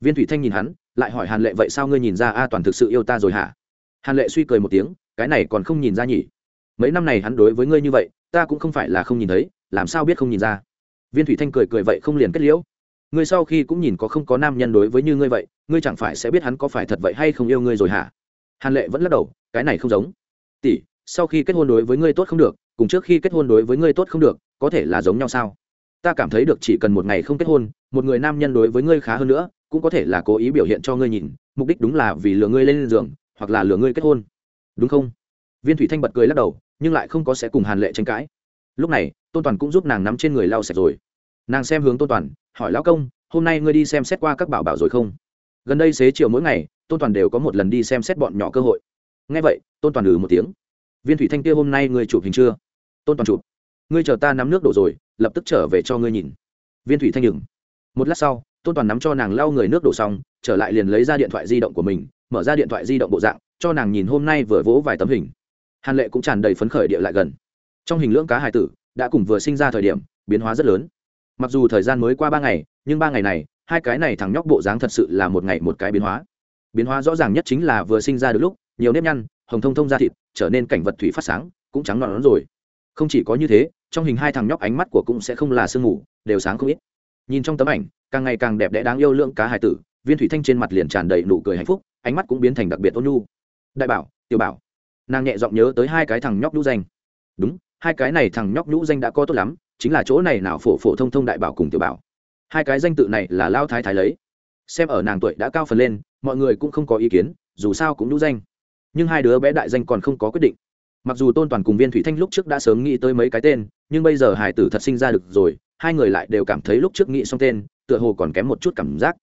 [SPEAKER 1] Viên thủy thanh nhìn hắn, lại hỏi hàn lệ, vậy sao ngươi nhìn ra a toàn thực sự yêu ta rồi hả? Hàn lệ suy cười một tiếng, cái này còn không nhìn ra nhỉ? Mấy năm này hắn đối với ngươi như vậy, ta cũng không phải là không nhìn thấy, làm sao biết không nhìn ra? Viên thủy thanh cười cười, vậy không liền kết liễu? Ngươi sau khi cũng nhìn có không có nam nhân đối với như ngươi vậy, ngươi chẳng phải sẽ biết hắn có phải thật vậy hay không yêu ngươi rồi hả? Hàn lệ vẫn lắc đầu, cái này không giống. Tỷ sau khi kết hôn đối với ngươi tốt không được, cùng trước khi kết hôn đối với ngươi tốt không được, có thể là giống nhau sao? Ta cảm thấy được chỉ cần một ngày không kết hôn, một người nam nhân đối với ngươi khá hơn nữa, cũng có thể là cố ý biểu hiện cho ngươi nhìn, mục đích đúng là vì lừa ngươi lên giường, hoặc là lừa ngươi kết hôn. Đúng không? Viên thủy thanh bật cười lắc đầu, nhưng lại không có sẽ cùng hàn lệ tranh cãi. Lúc này, tôn toàn cũng giúp nàng nắm trên người lau sạch rồi. Nàng xem hướng tôn toàn, hỏi lão công, hôm nay ngươi đi xem xét qua các bảo bảo rồi không? Gần đây xế chiều mỗi ngày, tôn toàn đều có một lần đi xem xét bọn nhỏ cơ hội. Ngay vậy, tôn toàn ừ một tiếng viên thủy thanh kia hôm nay ngươi chụp hình chưa? Tôn toàn chụp. Ngươi chờ ta nắm nước đổ rồi, lập tức trở về cho ngươi nhìn. Viên thủy thanh nhừng một lát sau, tôn toàn nắm cho nàng lau người nước đổ xong, trở lại liền lấy ra điện thoại di động của mình, mở ra điện thoại di động bộ dạng, cho nàng nhìn hôm nay vừa vỗ vài tấm hình. Hàn lệ cũng tràn đầy phấn khởi địa lại gần. Trong hình lưỡng cá hải tử, đã cùng vừa sinh ra thời điểm, biến hóa rất lớn. Mặc dù thời gian mới qua ba ngày, nhưng ba ngày này, hai cái này thằng nhóc bộ dáng thật sự là một ngày một cái biến hóa. Biến hóa rõ ràng nhất chính là vừa sinh ra được lúc nhiều nếp nhăn, hồng thông thông da thịt, trở nên cảnh vật thủy phát sáng, cũng trắng nọn rồi. Không chỉ có như thế, trong hình hai thằng nhóc ánh mắt của cũng sẽ không là sương mù, đều sáng không ít. Nhìn trong tấm ảnh, càng ngày càng đẹp đẽ đáng yêu lượng cá hải tử, viên thủy thanh trên mặt liền tràn đầy nụ cười hạnh phúc, ánh mắt cũng biến thành đặc biệt ôn nhu. Đại bảo, tiểu bảo. Nàng nhẹ giọng nhớ tới hai cái thằng nhóc nhũ danh. Đúng, hai cái này thằng nhóc nhũ danh đã có tốt lắm, chính là chỗ này nào phổ phổ thông thông đại bảo cùng tiểu bảo. Hai cái danh tự này là lao thái thái lấy. Xem ở nàng tuổi đã cao phần lên, mọi người cũng không có ý kiến, dù sao cũng nhũ danh nhưng hai đứa bé đại danh còn không có quyết định. Mặc dù tôn toàn cùng viên thủy thanh lúc trước đã sớm nghĩ tới mấy cái tên, nhưng bây giờ hải tử thật sinh ra được rồi, hai người lại đều cảm thấy lúc trước nghĩ xong tên, tựa hồ còn kém một chút cảm giác.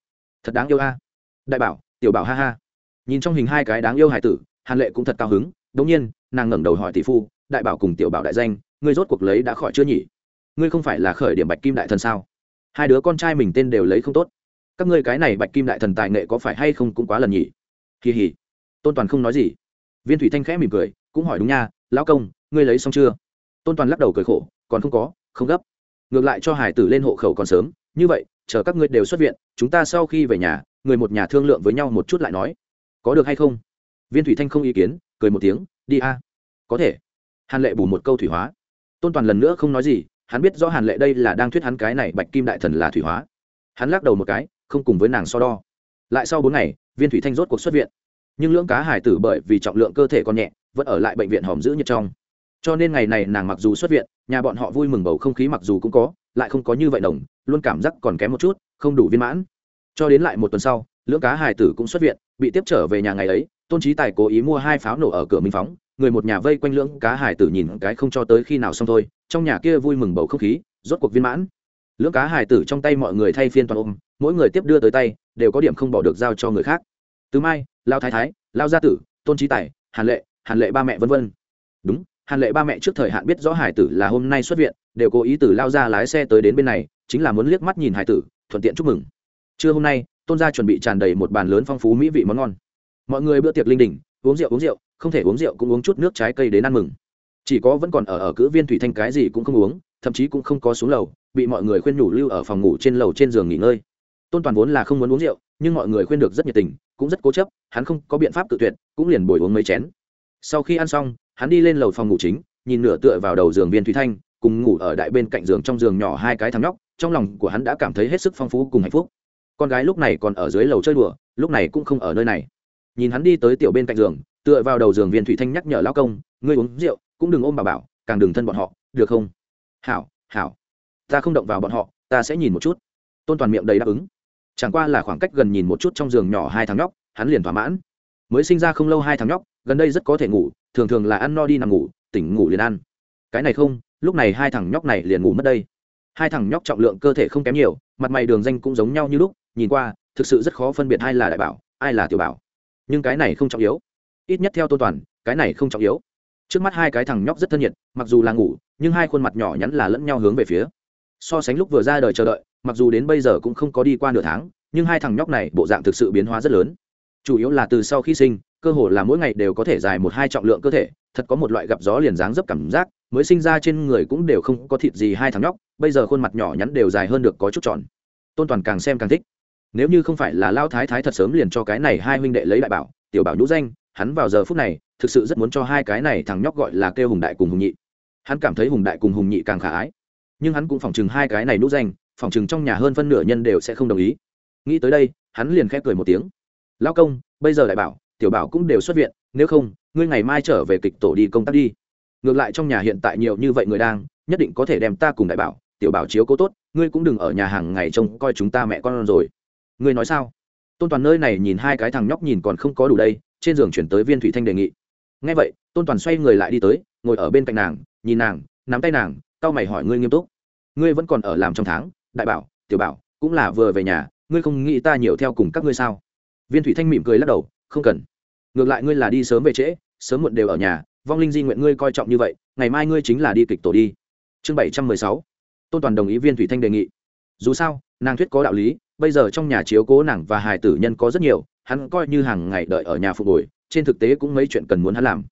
[SPEAKER 1] Thật đáng yêu a. Đại bảo, tiểu bảo ha ha. Nhìn trong hình hai cái đáng yêu hải tử, hàn lệ cũng thật cao hứng, đống nhiên, nàng ngẩng đầu hỏi tỷ phu, đại bảo cùng tiểu bảo đại danh, ngươi rốt cuộc lấy đã khỏi chưa nhỉ? Ngươi không phải là khởi điểm bạch kim đại thần sao? Hai đứa con trai mình tên đều lấy không tốt. Các ngươi cái này bạch kim đại thần tài nghệ có phải hay không cũng quá lần nhỉ? Kỳ hỉ tôn toàn không nói gì viên thủy thanh khẽ mỉm cười, cũng hỏi đúng nha, lão công, ngươi lấy xong chưa? Tôn toàn lắc đầu cười khổ, còn không có, không gấp. Ngược lại cho hải tử lên hộ khẩu còn sớm, như vậy, chờ các ngươi đều xuất viện, chúng ta sau khi về nhà, người một nhà thương lượng với nhau một chút lại nói. Có được hay không? Viên thủy thanh không ý kiến, cười một tiếng, đi a. Có thể. Hàn lệ bù một câu thủy hóa. Tôn toàn lần nữa không nói gì, hắn biết rõ hàn lệ đây là đang thuyết hắn cái này bạch kim đại thần là thủy hóa. Hắn lắc đầu một cái, không cùng với nàng so đo. Lại sau bốn ngày, viên thủy thanh rốt cuộc xuất viện nhưng lưỡng cá hải tử bởi vì trọng lượng cơ thể còn nhẹ, vẫn ở lại bệnh viện hòm giữ nhiệt trong. Cho nên ngày này nàng mặc dù xuất viện, nhà bọn họ vui mừng bầu không khí mặc dù cũng có, lại không có như vậy đồng, luôn cảm giác còn kém một chút, không đủ viên mãn. Cho đến lại một tuần sau, lưỡng cá hải tử cũng xuất viện, bị tiếp trở về nhà ngày ấy, tôn trí tài cố ý mua hai pháo nổ ở cửa minh phóng, người một nhà vây quanh lưỡng cá hải tử nhìn cái không cho tới khi nào xong thôi, trong nhà kia vui mừng bầu không khí, rốt cuộc viên mãn. Lưỡng cá hải tử trong tay mọi người thay phiên toàn ôm, mỗi người tiếp đưa tới tay, đều có điểm không bỏ được giao cho người khác từ mai, lao thái thái, lao gia tử, tôn trí tài, hàn lệ hàn lệ ba mẹ vân vân. Đúng, hàn lệ ba mẹ trước thời hạn biết rõ hải tử là hôm nay xuất viện, đều cố ý từ lao ra lái xe tới đến bên này, chính là muốn liếc mắt nhìn hải tử, thuận tiện chúc mừng. Trưa hôm nay, tôn gia chuẩn bị tràn đầy một bàn lớn phong phú mỹ vị món ngon. Mọi người bữa tiệc linh đình, uống rượu uống rượu, không thể uống rượu cũng uống chút nước trái cây đến ăn mừng. Chỉ có vẫn còn ở ở cữ viên thủy thanh cái gì cũng không uống, thậm chí cũng không có xuống lầu, bị mọi người khuyên nhủ lưu ở phòng ngủ trên lầu trên giường nghỉ ngơi tôn toàn vốn là không muốn uống rượu, nhưng mọi người khuyên được rất nhiệt tình, cũng rất cố chấp, hắn không có biện pháp tự tuyệt, cũng liền bồi uống mấy chén. Sau khi ăn xong, hắn đi lên lầu phòng ngủ chính, nhìn nửa tựa vào đầu giường viên thủy thanh, cùng ngủ ở đại bên cạnh giường trong giường nhỏ hai cái thằng nhóc, trong lòng của hắn đã cảm thấy hết sức phong phú cùng hạnh phúc. Con gái lúc này còn ở dưới lầu chơi đùa, lúc này cũng không ở nơi này. Nhìn hắn đi tới tiểu bên cạnh giường, tựa vào đầu giường viên thủy thanh nhắc nhở lão công, ngươi uống rượu, cũng đừng ôm bà bảo, càng đừng thân bọn họ, được không? Hảo hảo, ta không động vào bọn họ, ta sẽ nhìn một chút. Tôn toàn miệng đầy đáp ứng chẳng qua là khoảng cách gần nhìn một chút trong giường nhỏ hai thằng nhóc, hắn liền thỏa mãn. Mới sinh ra không lâu hai thằng nhóc, gần đây rất có thể ngủ, thường thường là ăn no đi nằm ngủ, tỉnh ngủ liền ăn. Cái này không, lúc này hai thằng nhóc này liền ngủ mất đây. Hai thằng nhóc trọng lượng cơ thể không kém nhiều, mặt mày đường danh cũng giống nhau như lúc, nhìn qua, thực sự rất khó phân biệt ai là đại bảo, ai là tiểu bảo. Nhưng cái này không trọng yếu. Ít nhất theo tôn toàn, cái này không trọng yếu. Trước mắt hai cái thằng nhóc rất thân nhiệt, mặc dù là ngủ, nhưng hai khuôn mặt nhỏ nhắn là lẫn nhau hướng về phía. So sánh lúc vừa ra đời chờ đợi mặc dù đến bây giờ cũng không có đi qua nửa tháng, nhưng hai thằng nhóc này bộ dạng thực sự biến hóa rất lớn. Chủ yếu là từ sau khi sinh, cơ hồ là mỗi ngày đều có thể dài một hai trọng lượng cơ thể, thật có một loại gặp gió liền dáng dấp cảm giác, mới sinh ra trên người cũng đều không có thịt gì hai thằng nhóc, bây giờ khuôn mặt nhỏ nhắn đều dài hơn được có chút tròn. Tôn toàn càng xem càng thích. Nếu như không phải là lao thái thái thật sớm liền cho cái này hai huynh đệ lấy đại bảo, tiểu bảo nhũ danh, hắn vào giờ phút này, thực sự rất muốn cho hai cái này thằng nhóc gọi là kêu hùng đại cùng hùng nhị. Hắn cảm thấy hùng đại cùng hùng nhị càng khả ái. Nhưng hắn cũng phỏng chừng hai cái này nhũ danh phỏng chừng trong nhà hơn phân nửa nhân đều sẽ không đồng ý. Nghĩ tới đây, hắn liền khép cười một tiếng. Lao công, bây giờ đại bảo, tiểu bảo cũng đều xuất viện, nếu không, ngươi ngày mai trở về kịch tổ đi công tác đi. Ngược lại trong nhà hiện tại nhiều như vậy người đang, nhất định có thể đem ta cùng đại bảo, tiểu bảo chiếu cố tốt, ngươi cũng đừng ở nhà hàng ngày trông coi chúng ta mẹ con rồi. Ngươi nói sao? Tôn toàn nơi này nhìn hai cái thằng nhóc nhìn còn không có đủ đây, trên giường chuyển tới viên thủy thanh đề nghị. Ngay vậy, tôn toàn xoay người lại đi tới, ngồi ở bên cạnh nàng, nhìn nàng, nắm tay nàng tao mày hỏi ngươi nghiêm túc. Ngươi vẫn còn ở làm trong tháng đại bảo, tiểu bảo, cũng là vừa về nhà, ngươi không nghĩ ta nhiều theo cùng các ngươi sao? Viên thủy thanh mỉm cười lắc đầu, không cần. Ngược lại ngươi là đi sớm về trễ, sớm muộn đều ở nhà, vong linh di nguyện ngươi coi trọng như vậy, ngày mai ngươi chính là đi kịch tổ đi. Chương bảy trăm mười sáu. Tôn toàn đồng ý viên thủy thanh đề nghị. Dù sao, nàng thuyết có đạo lý, bây giờ trong nhà chiếu cố nàng và hài tử nhân có rất nhiều, hắn coi như hàng ngày đợi ở nhà phục hồi, trên thực tế cũng mấy chuyện cần muốn hắn làm.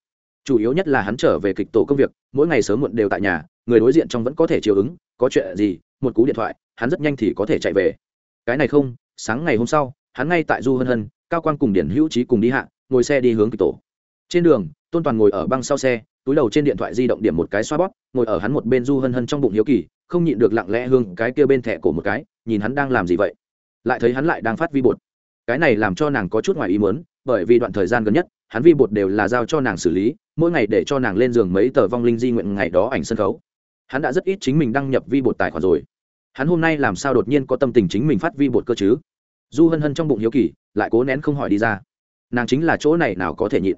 [SPEAKER 1] Chủ yếu nhất là hắn trở về kịch tổ công việc, mỗi ngày sớm muộn đều tại nhà, người đối diện trong vẫn có thể chiều ứng có chuyện gì, một cú điện thoại, hắn rất nhanh thì có thể chạy về. Cái này không, sáng ngày hôm sau, hắn ngay tại du hân hân, cao quang cùng điển hữu trí cùng đi hạ, ngồi xe đi hướng kỳ tổ. Trên đường, tôn toàn ngồi ở băng sau xe, túi đầu trên điện thoại di động điểm một cái xoa bóp, ngồi ở hắn một bên du hân hân trong bụng hiếu kỳ, không nhịn được lặng lẽ hương cái kia bên thẻ cổ một cái, nhìn hắn đang làm gì vậy. Lại thấy hắn lại đang phát vi bột. Cái này làm cho nàng có chút ngoài ý muốn, bởi vì đoạn thời gian gần nhất, hắn vi bột đều là giao cho nàng xử lý, mỗi ngày để cho nàng lên giường mấy tờ vong linh di nguyện ngày đó ảnh sân khấu hắn đã rất ít chính mình đăng nhập vi bột tài khoản rồi. Hắn hôm nay làm sao đột nhiên có tâm tình chính mình phát vi bột cơ chứ? Du hân hân trong bụng hiếu kỳ, lại cố nén không hỏi đi ra. Nàng chính là chỗ này nào có thể nhịn.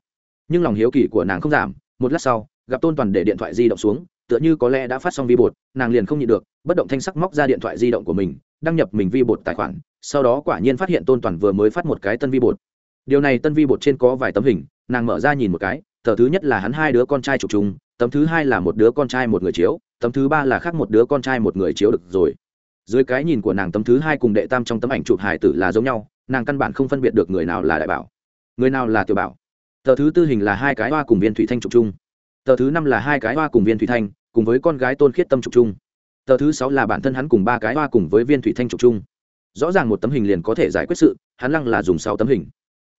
[SPEAKER 1] Nhưng lòng hiếu kỳ của nàng không giảm, một lát sau, gặp tôn toàn để điện thoại di động xuống, tựa như có lẽ đã phát xong vi bột, nàng liền không nhịn được, bất động thanh sắc móc ra điện thoại di động của mình, đăng nhập mình vi bột tài khoản, sau đó quả nhiên phát hiện tôn toàn vừa mới phát một cái tân vi bột. Điều này tân vi bột trên có vài tấm hình, nàng mở ra nhìn một cái tờ thứ nhất là hắn hai đứa con trai chụp chung, tấm thứ hai là một đứa con trai một người chiếu tấm thứ ba là khác một đứa con trai một người chiếu được rồi. Dưới cái nhìn của nàng tấm thứ hai cùng đệ tam trong tấm ảnh chụp hải tử là giống nhau, nàng căn bản không phân biệt được người nào là đại bảo, người nào là tiểu bảo. Tờ thứ tư hình là hai cái hoa cùng viên thủy thanh trục chung. Tờ thứ năm là hai cái hoa cùng viên thủy thanh, cùng với con gái tôn khiết tâm trục chung. Tờ thứ sáu là bản thân hắn cùng ba cái hoa cùng với viên thủy thanh trục chung. Rõ ràng một tấm hình liền có thể giải quyết sự, hắn lăng là dùng sáu tấm hình.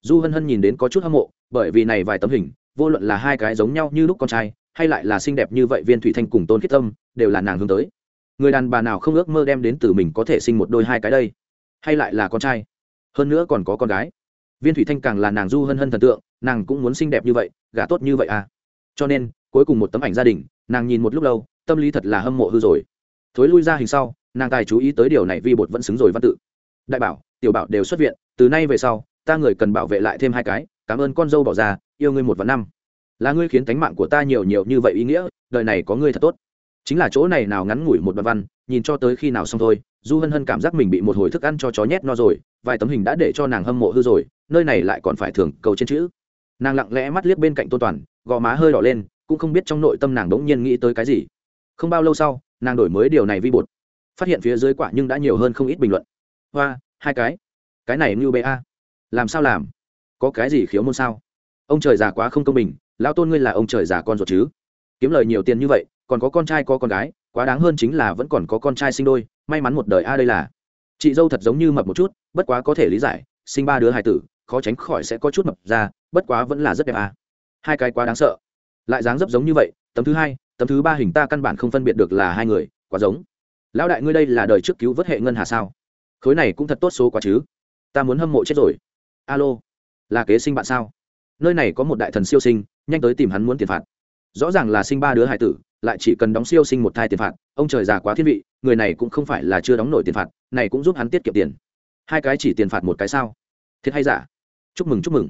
[SPEAKER 1] Du hân hân nhìn đến có chút hâm mộ, bởi vì này vài tấm hình, vô luận là hai cái giống nhau như lúc con trai hay lại là xinh đẹp như vậy viên thủy thanh cùng tôn khiết tâm, đều là nàng hướng tới. Người đàn bà nào không ước mơ đem đến từ mình có thể sinh một đôi hai cái đây? Hay lại là con trai? Hơn nữa còn có con gái. Viên thủy thanh càng là nàng du hân hân thần tượng, nàng cũng muốn xinh đẹp như vậy, gả tốt như vậy à? Cho nên, cuối cùng một tấm ảnh gia đình, nàng nhìn một lúc lâu, tâm lý thật là hâm mộ hư rồi. Thối lui ra hình sau, nàng tài chú ý tới điều này vi bột vẫn xứng rồi văn tự. Đại bảo, tiểu bảo đều xuất viện, từ nay về sau, ta người cần bảo vệ lại thêm hai cái, cảm ơn con dâu bỏ ra, yêu ngươi một và năm là ngươi khiến tánh mạng của ta nhiều nhiều như vậy ý nghĩa, đời này có ngươi thật tốt. Chính là chỗ này nào ngắn ngủi một đoạn văn, nhìn cho tới khi nào xong thôi, du hân hân cảm giác mình bị một hồi thức ăn cho chó nhét no rồi, vài tấm hình đã để cho nàng hâm mộ hư rồi, nơi này lại còn phải thường cầu trên chữ. Nàng lặng lẽ mắt liếc bên cạnh tôn toàn, gò má hơi đỏ lên, cũng không biết trong nội tâm nàng đống nhiên nghĩ tới cái gì. Không bao lâu sau, nàng đổi mới điều này vi bột. Phát hiện phía dưới quả nhưng đã nhiều hơn không ít bình luận. Hoa, hai cái. Cái này như ba làm sao làm? Có cái gì khiếu môn sao? Ông trời già quá không công bình lao tôn ngươi là ông trời già con ruột chứ? Kiếm lời nhiều tiền như vậy, còn có con trai có con gái, quá đáng hơn chính là vẫn còn có con trai sinh đôi, may mắn một đời a đây là. Chị dâu thật giống như mập một chút, bất quá có thể lý giải, sinh ba đứa hài tử, khó tránh khỏi sẽ có chút mập ra, bất quá vẫn là rất đẹp à. hai cái quá đáng sợ. Lại dáng dấp giống như vậy, tấm thứ hai, tấm thứ ba hình ta căn bản không phân biệt được là hai người, quá giống. Lão đại ngươi đây là đời trước cứu vớt hệ ngân hà sao? Khối này cũng thật tốt số quá chứ. Ta muốn hâm mộ chết rồi. Alo, là kế sinh bạn sao? Nơi này có một đại thần siêu sinh nhanh tới tìm hắn muốn tiền phạt. Rõ ràng là sinh ba đứa hải tử, lại chỉ cần đóng siêu sinh một thai tiền phạt, ông trời già quá thiên vị, người này cũng không phải là chưa đóng nổi tiền phạt, này cũng giúp hắn tiết kiệm tiền. Hai cái chỉ tiền phạt một cái sao? Thiệt hay giả? Chúc mừng chúc mừng.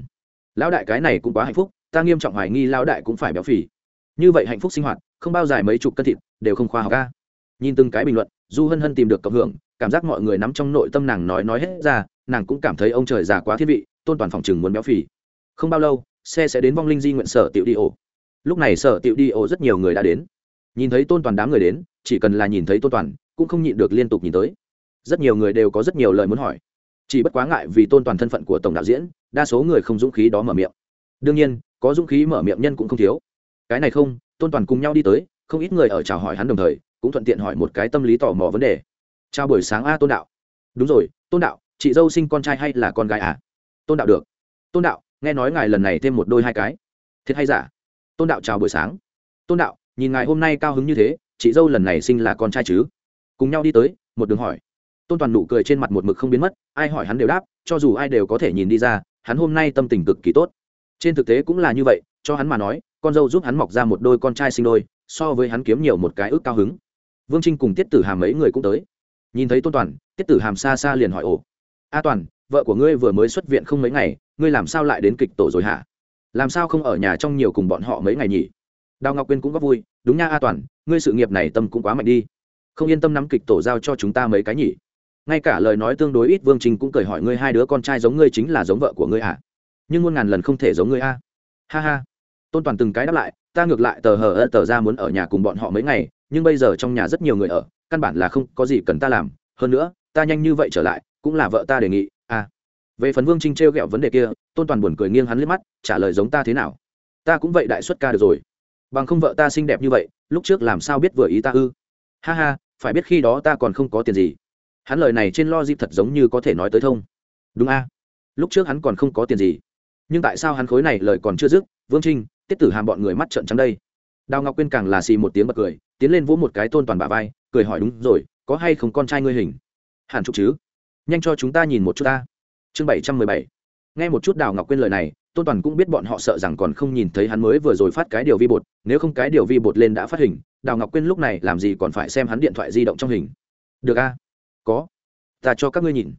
[SPEAKER 1] Lão đại cái này cũng quá hạnh phúc, ta nghiêm trọng hoài nghi lão đại cũng phải béo phì. Như vậy hạnh phúc sinh hoạt, không bao dài mấy chục cân thịt, đều không khoa học ca nhìn từng cái bình luận, du hân hân tìm được cộng hưởng, cảm giác mọi người nắm trong nội tâm nàng nói nói hết ra, nàng cũng cảm thấy ông trời già quá thiên vị, tôn toàn phòng chừng muốn béo phì. Không bao lâu xe sẽ đến vong linh di nguyện sở tiểu đi ổ. Lúc này sở tiểu đi ổ rất nhiều người đã đến. Nhìn thấy tôn toàn đám người đến, chỉ cần là nhìn thấy tôn toàn, cũng không nhịn được liên tục nhìn tới. Rất nhiều người đều có rất nhiều lời muốn hỏi. Chỉ bất quá ngại vì tôn toàn thân phận của tổng đạo diễn, đa số người không dũng khí đó mở miệng. Đương nhiên, có dũng khí mở miệng nhân cũng không thiếu. Cái này không, tôn toàn cùng nhau đi tới, không ít người ở chào hỏi hắn đồng thời, cũng thuận tiện hỏi một cái tâm lý tò mò vấn đề. Chào buổi sáng a, tôn đạo. Đúng rồi, tôn đạo, chị dâu sinh con trai hay là con gái à? Tôn đạo được. Tôn đạo nghe nói ngài lần này thêm một đôi hai cái. Thiệt hay giả? Tôn đạo chào buổi sáng. Tôn đạo, nhìn ngài hôm nay cao hứng như thế, chị dâu lần này sinh là con trai chứ? Cùng nhau đi tới, một đường hỏi. Tôn toàn nụ cười trên mặt một mực không biến mất, ai hỏi hắn đều đáp, cho dù ai đều có thể nhìn đi ra, hắn hôm nay tâm tình cực kỳ tốt. Trên thực tế cũng là như vậy, cho hắn mà nói, con dâu giúp hắn mọc ra một đôi con trai sinh đôi, so với hắn kiếm nhiều một cái ước cao hứng. Vương trinh cùng tiết tử hàm mấy người cũng tới. Nhìn thấy tôn toàn, tiết tử hàm xa xa liền hỏi, ồ, a toàn, vợ của ngươi vừa mới xuất viện không mấy ngày ngươi làm sao lại đến kịch tổ rồi hả? Làm sao không ở nhà trong nhiều cùng bọn họ mấy ngày nhỉ? Đào ngọc quyên cũng góp vui, đúng nha a toàn, ngươi sự nghiệp này tâm cũng quá mạnh đi. Không yên tâm nắm kịch tổ giao cho chúng ta mấy cái nhỉ? Ngay cả lời nói tương đối ít, vương trình cũng cười hỏi ngươi hai đứa con trai giống ngươi chính là giống vợ của ngươi à nhưng muôn ngàn lần không thể giống ngươi a. Ha ha. Tôn toàn từng cái đáp lại, ta ngược lại tờ hờ ơ tờ ra muốn ở nhà cùng bọn họ mấy ngày, nhưng bây giờ trong nhà rất nhiều người ở, căn bản là không có gì cần ta làm. Hơn nữa, ta nhanh như vậy trở lại, cũng là vợ ta đề nghị về phần vương trinh t r e o g ẹ o vấn đề kia, tôn toàn buồn cười nghiêng hắn liếc mắt, trả lời giống ta thế nào? Ta cũng vậy đại xuất ca được rồi. Bằng không vợ ta xinh đẹp như vậy, lúc trước làm sao biết vừa ý ta ư? Ha ha, phải biết khi đó ta còn không có tiền gì. Hắn lời này trên lo dịp thật giống như có thể nói tới thông. Đúng a. Lúc trước hắn còn không có tiền gì. Nhưng tại sao hắn khối này lời còn chưa dứt? Vương trinh, tiết tử hàm bọn người mắt trợn trắng đây. Đào ngọc quyên càng là xì một tiếng bật cười, tiến lên vỗ một cái tôn toàn bà vai, cười hỏi đúng rồi, có hay không con trai ngươi hình? Hẳn chụp chứ. Nhanh cho chúng ta nhìn một chút ta chương bảy trăm mười bảy. Nghe một chút đào ngọc quyên lời này, tôn toàn cũng biết bọn họ sợ rằng còn không nhìn thấy hắn mới vừa rồi phát cái điều vi bột, nếu không cái điều vi bột lên đã phát hình, đào ngọc quyên lúc này làm gì còn phải xem hắn điện thoại di động trong hình. Được a? Có. Ta cho các ngươi nhìn.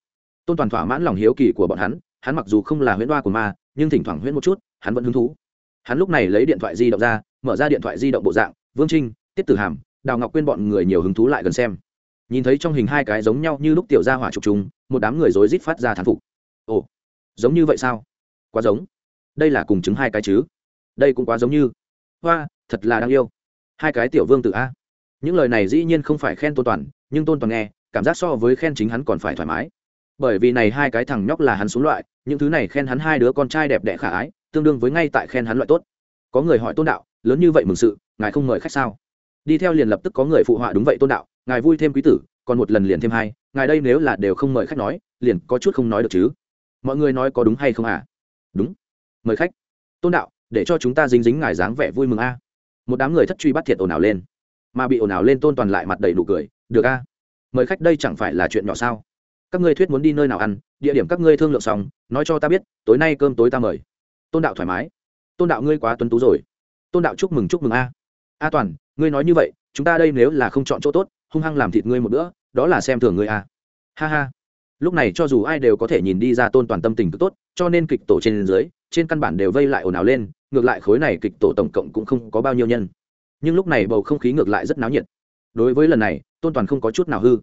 [SPEAKER 1] Tôn toàn thỏa mãn lòng hiếu kỳ của bọn hắn hắn mặc dù không là huyễn đoa của ma, nhưng thỉnh thoảng huyễn một chút, hắn vẫn hứng thú. Hắn lúc này lấy điện thoại di động ra, mở ra điện thoại di động bộ dạng, vương trinh, tiết tử hàm, đào ngọc quyên bọn người nhiều hứng thú lại gần xem. Nhìn thấy trong hình hai cái giống nhau như lúc tiểu gia hỏa trục trùng, một đám người rối rít phát ra thán phục ồ, giống như vậy sao? Quá giống. Đây là cùng chứng hai cái chứ? Đây cũng quá giống như. Hoa, thật là đáng yêu. Hai cái tiểu vương tự a. Những lời này dĩ nhiên không phải khen tôn toàn, nhưng tôn toàn nghe, cảm giác so với khen chính hắn còn phải thoải mái. Bởi vì này hai cái thằng nhóc là hắn xuống loại, những thứ này khen hắn hai đứa con trai đẹp đẽ khả ái, tương đương với ngay tại khen hắn loại tốt. Có người hỏi tôn đạo, lớn như vậy mừng sự, ngài không mời khách sao? Đi theo liền lập tức có người phụ họa, đúng vậy tôn đạo, ngài vui thêm quý tử, còn một lần liền thêm hai, ngài đây nếu là đều không mời khách nói, liền có chút không nói được chứ mọi người nói có đúng hay không à? Đúng. Mời khách. Tôn đạo, để cho chúng ta dính dính ngài dáng vẻ vui mừng a. Một đám người thất truy bắt thiệt ồn ào lên. Mà bị ồn ào lên tôn toàn lại mặt đầy nụ cười. Được a. Mời khách đây chẳng phải là chuyện nhỏ sao? Các ngươi thuyết muốn đi nơi nào ăn, địa điểm các ngươi thương lượng xong, nói cho ta biết, tối nay cơm tối ta mời. Tôn đạo thoải mái. Tôn đạo ngươi quá tuấn tú rồi. Tôn đạo chúc mừng chúc mừng a. A toàn, ngươi nói như vậy, chúng ta đây nếu là không chọn chỗ tốt, hung hăng làm thịt ngươi một bữa, đó là xem thường ngươi a. Ha ha lúc này cho dù ai đều có thể nhìn đi ra tôn toàn tâm tình cực tốt, cho nên kịch tổ trên dưới, trên căn bản đều vây lại ồn ào lên, ngược lại khối này kịch tổ tổng cộng cũng không có bao nhiêu nhân. Nhưng lúc này bầu không khí ngược lại rất náo nhiệt. Đối với lần này, tôn toàn không có chút nào hư.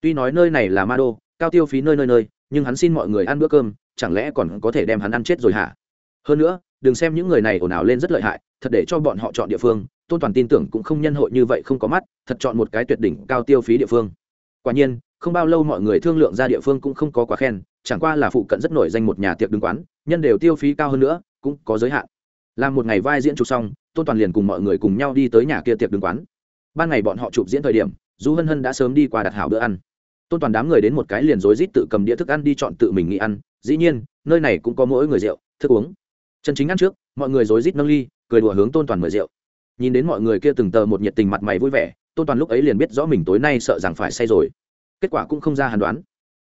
[SPEAKER 1] Tuy nói nơi này là ma đô, cao tiêu phí nơi nơi nơi, nhưng hắn xin mọi người ăn bữa cơm, chẳng lẽ còn có thể đem hắn ăn chết rồi hả? Hơn nữa, đừng xem những người này ồn ào lên rất lợi hại, thật để cho bọn họ chọn địa phương, tôn toàn tin tưởng cũng không nhân hội như vậy không có mắt, thật chọn một cái tuyệt đỉnh cao tiêu phí địa phương quả nhiên, không bao lâu mọi người thương lượng ra địa phương cũng không có quá khen, chẳng qua là phụ cận rất nổi danh một nhà tiệc đứng quán, nhân đều tiêu phí cao hơn nữa, cũng có giới hạn. Làm một ngày vai diễn chụp xong, tôn toàn liền cùng mọi người cùng nhau đi tới nhà kia tiệc đứng quán. Ban ngày bọn họ chụp diễn thời điểm, du hân hân đã sớm đi qua đặt hảo bữa ăn. Tôn toàn đám người đến một cái liền rối rít tự cầm đĩa thức ăn đi chọn tự mình nghĩ ăn, dĩ nhiên, nơi này cũng có mỗi người rượu, thức uống. Chân chính ăn trước, mọi người rối rít nâng ly, cười đùa hướng tôn toàn mời rượu. Nhìn đến mọi người kia từng tờ một nhiệt tình mặt mày vui vẻ tôn toàn lúc ấy liền biết rõ mình tối nay sợ rằng phải say rồi. Kết quả cũng không ra hàn đoán.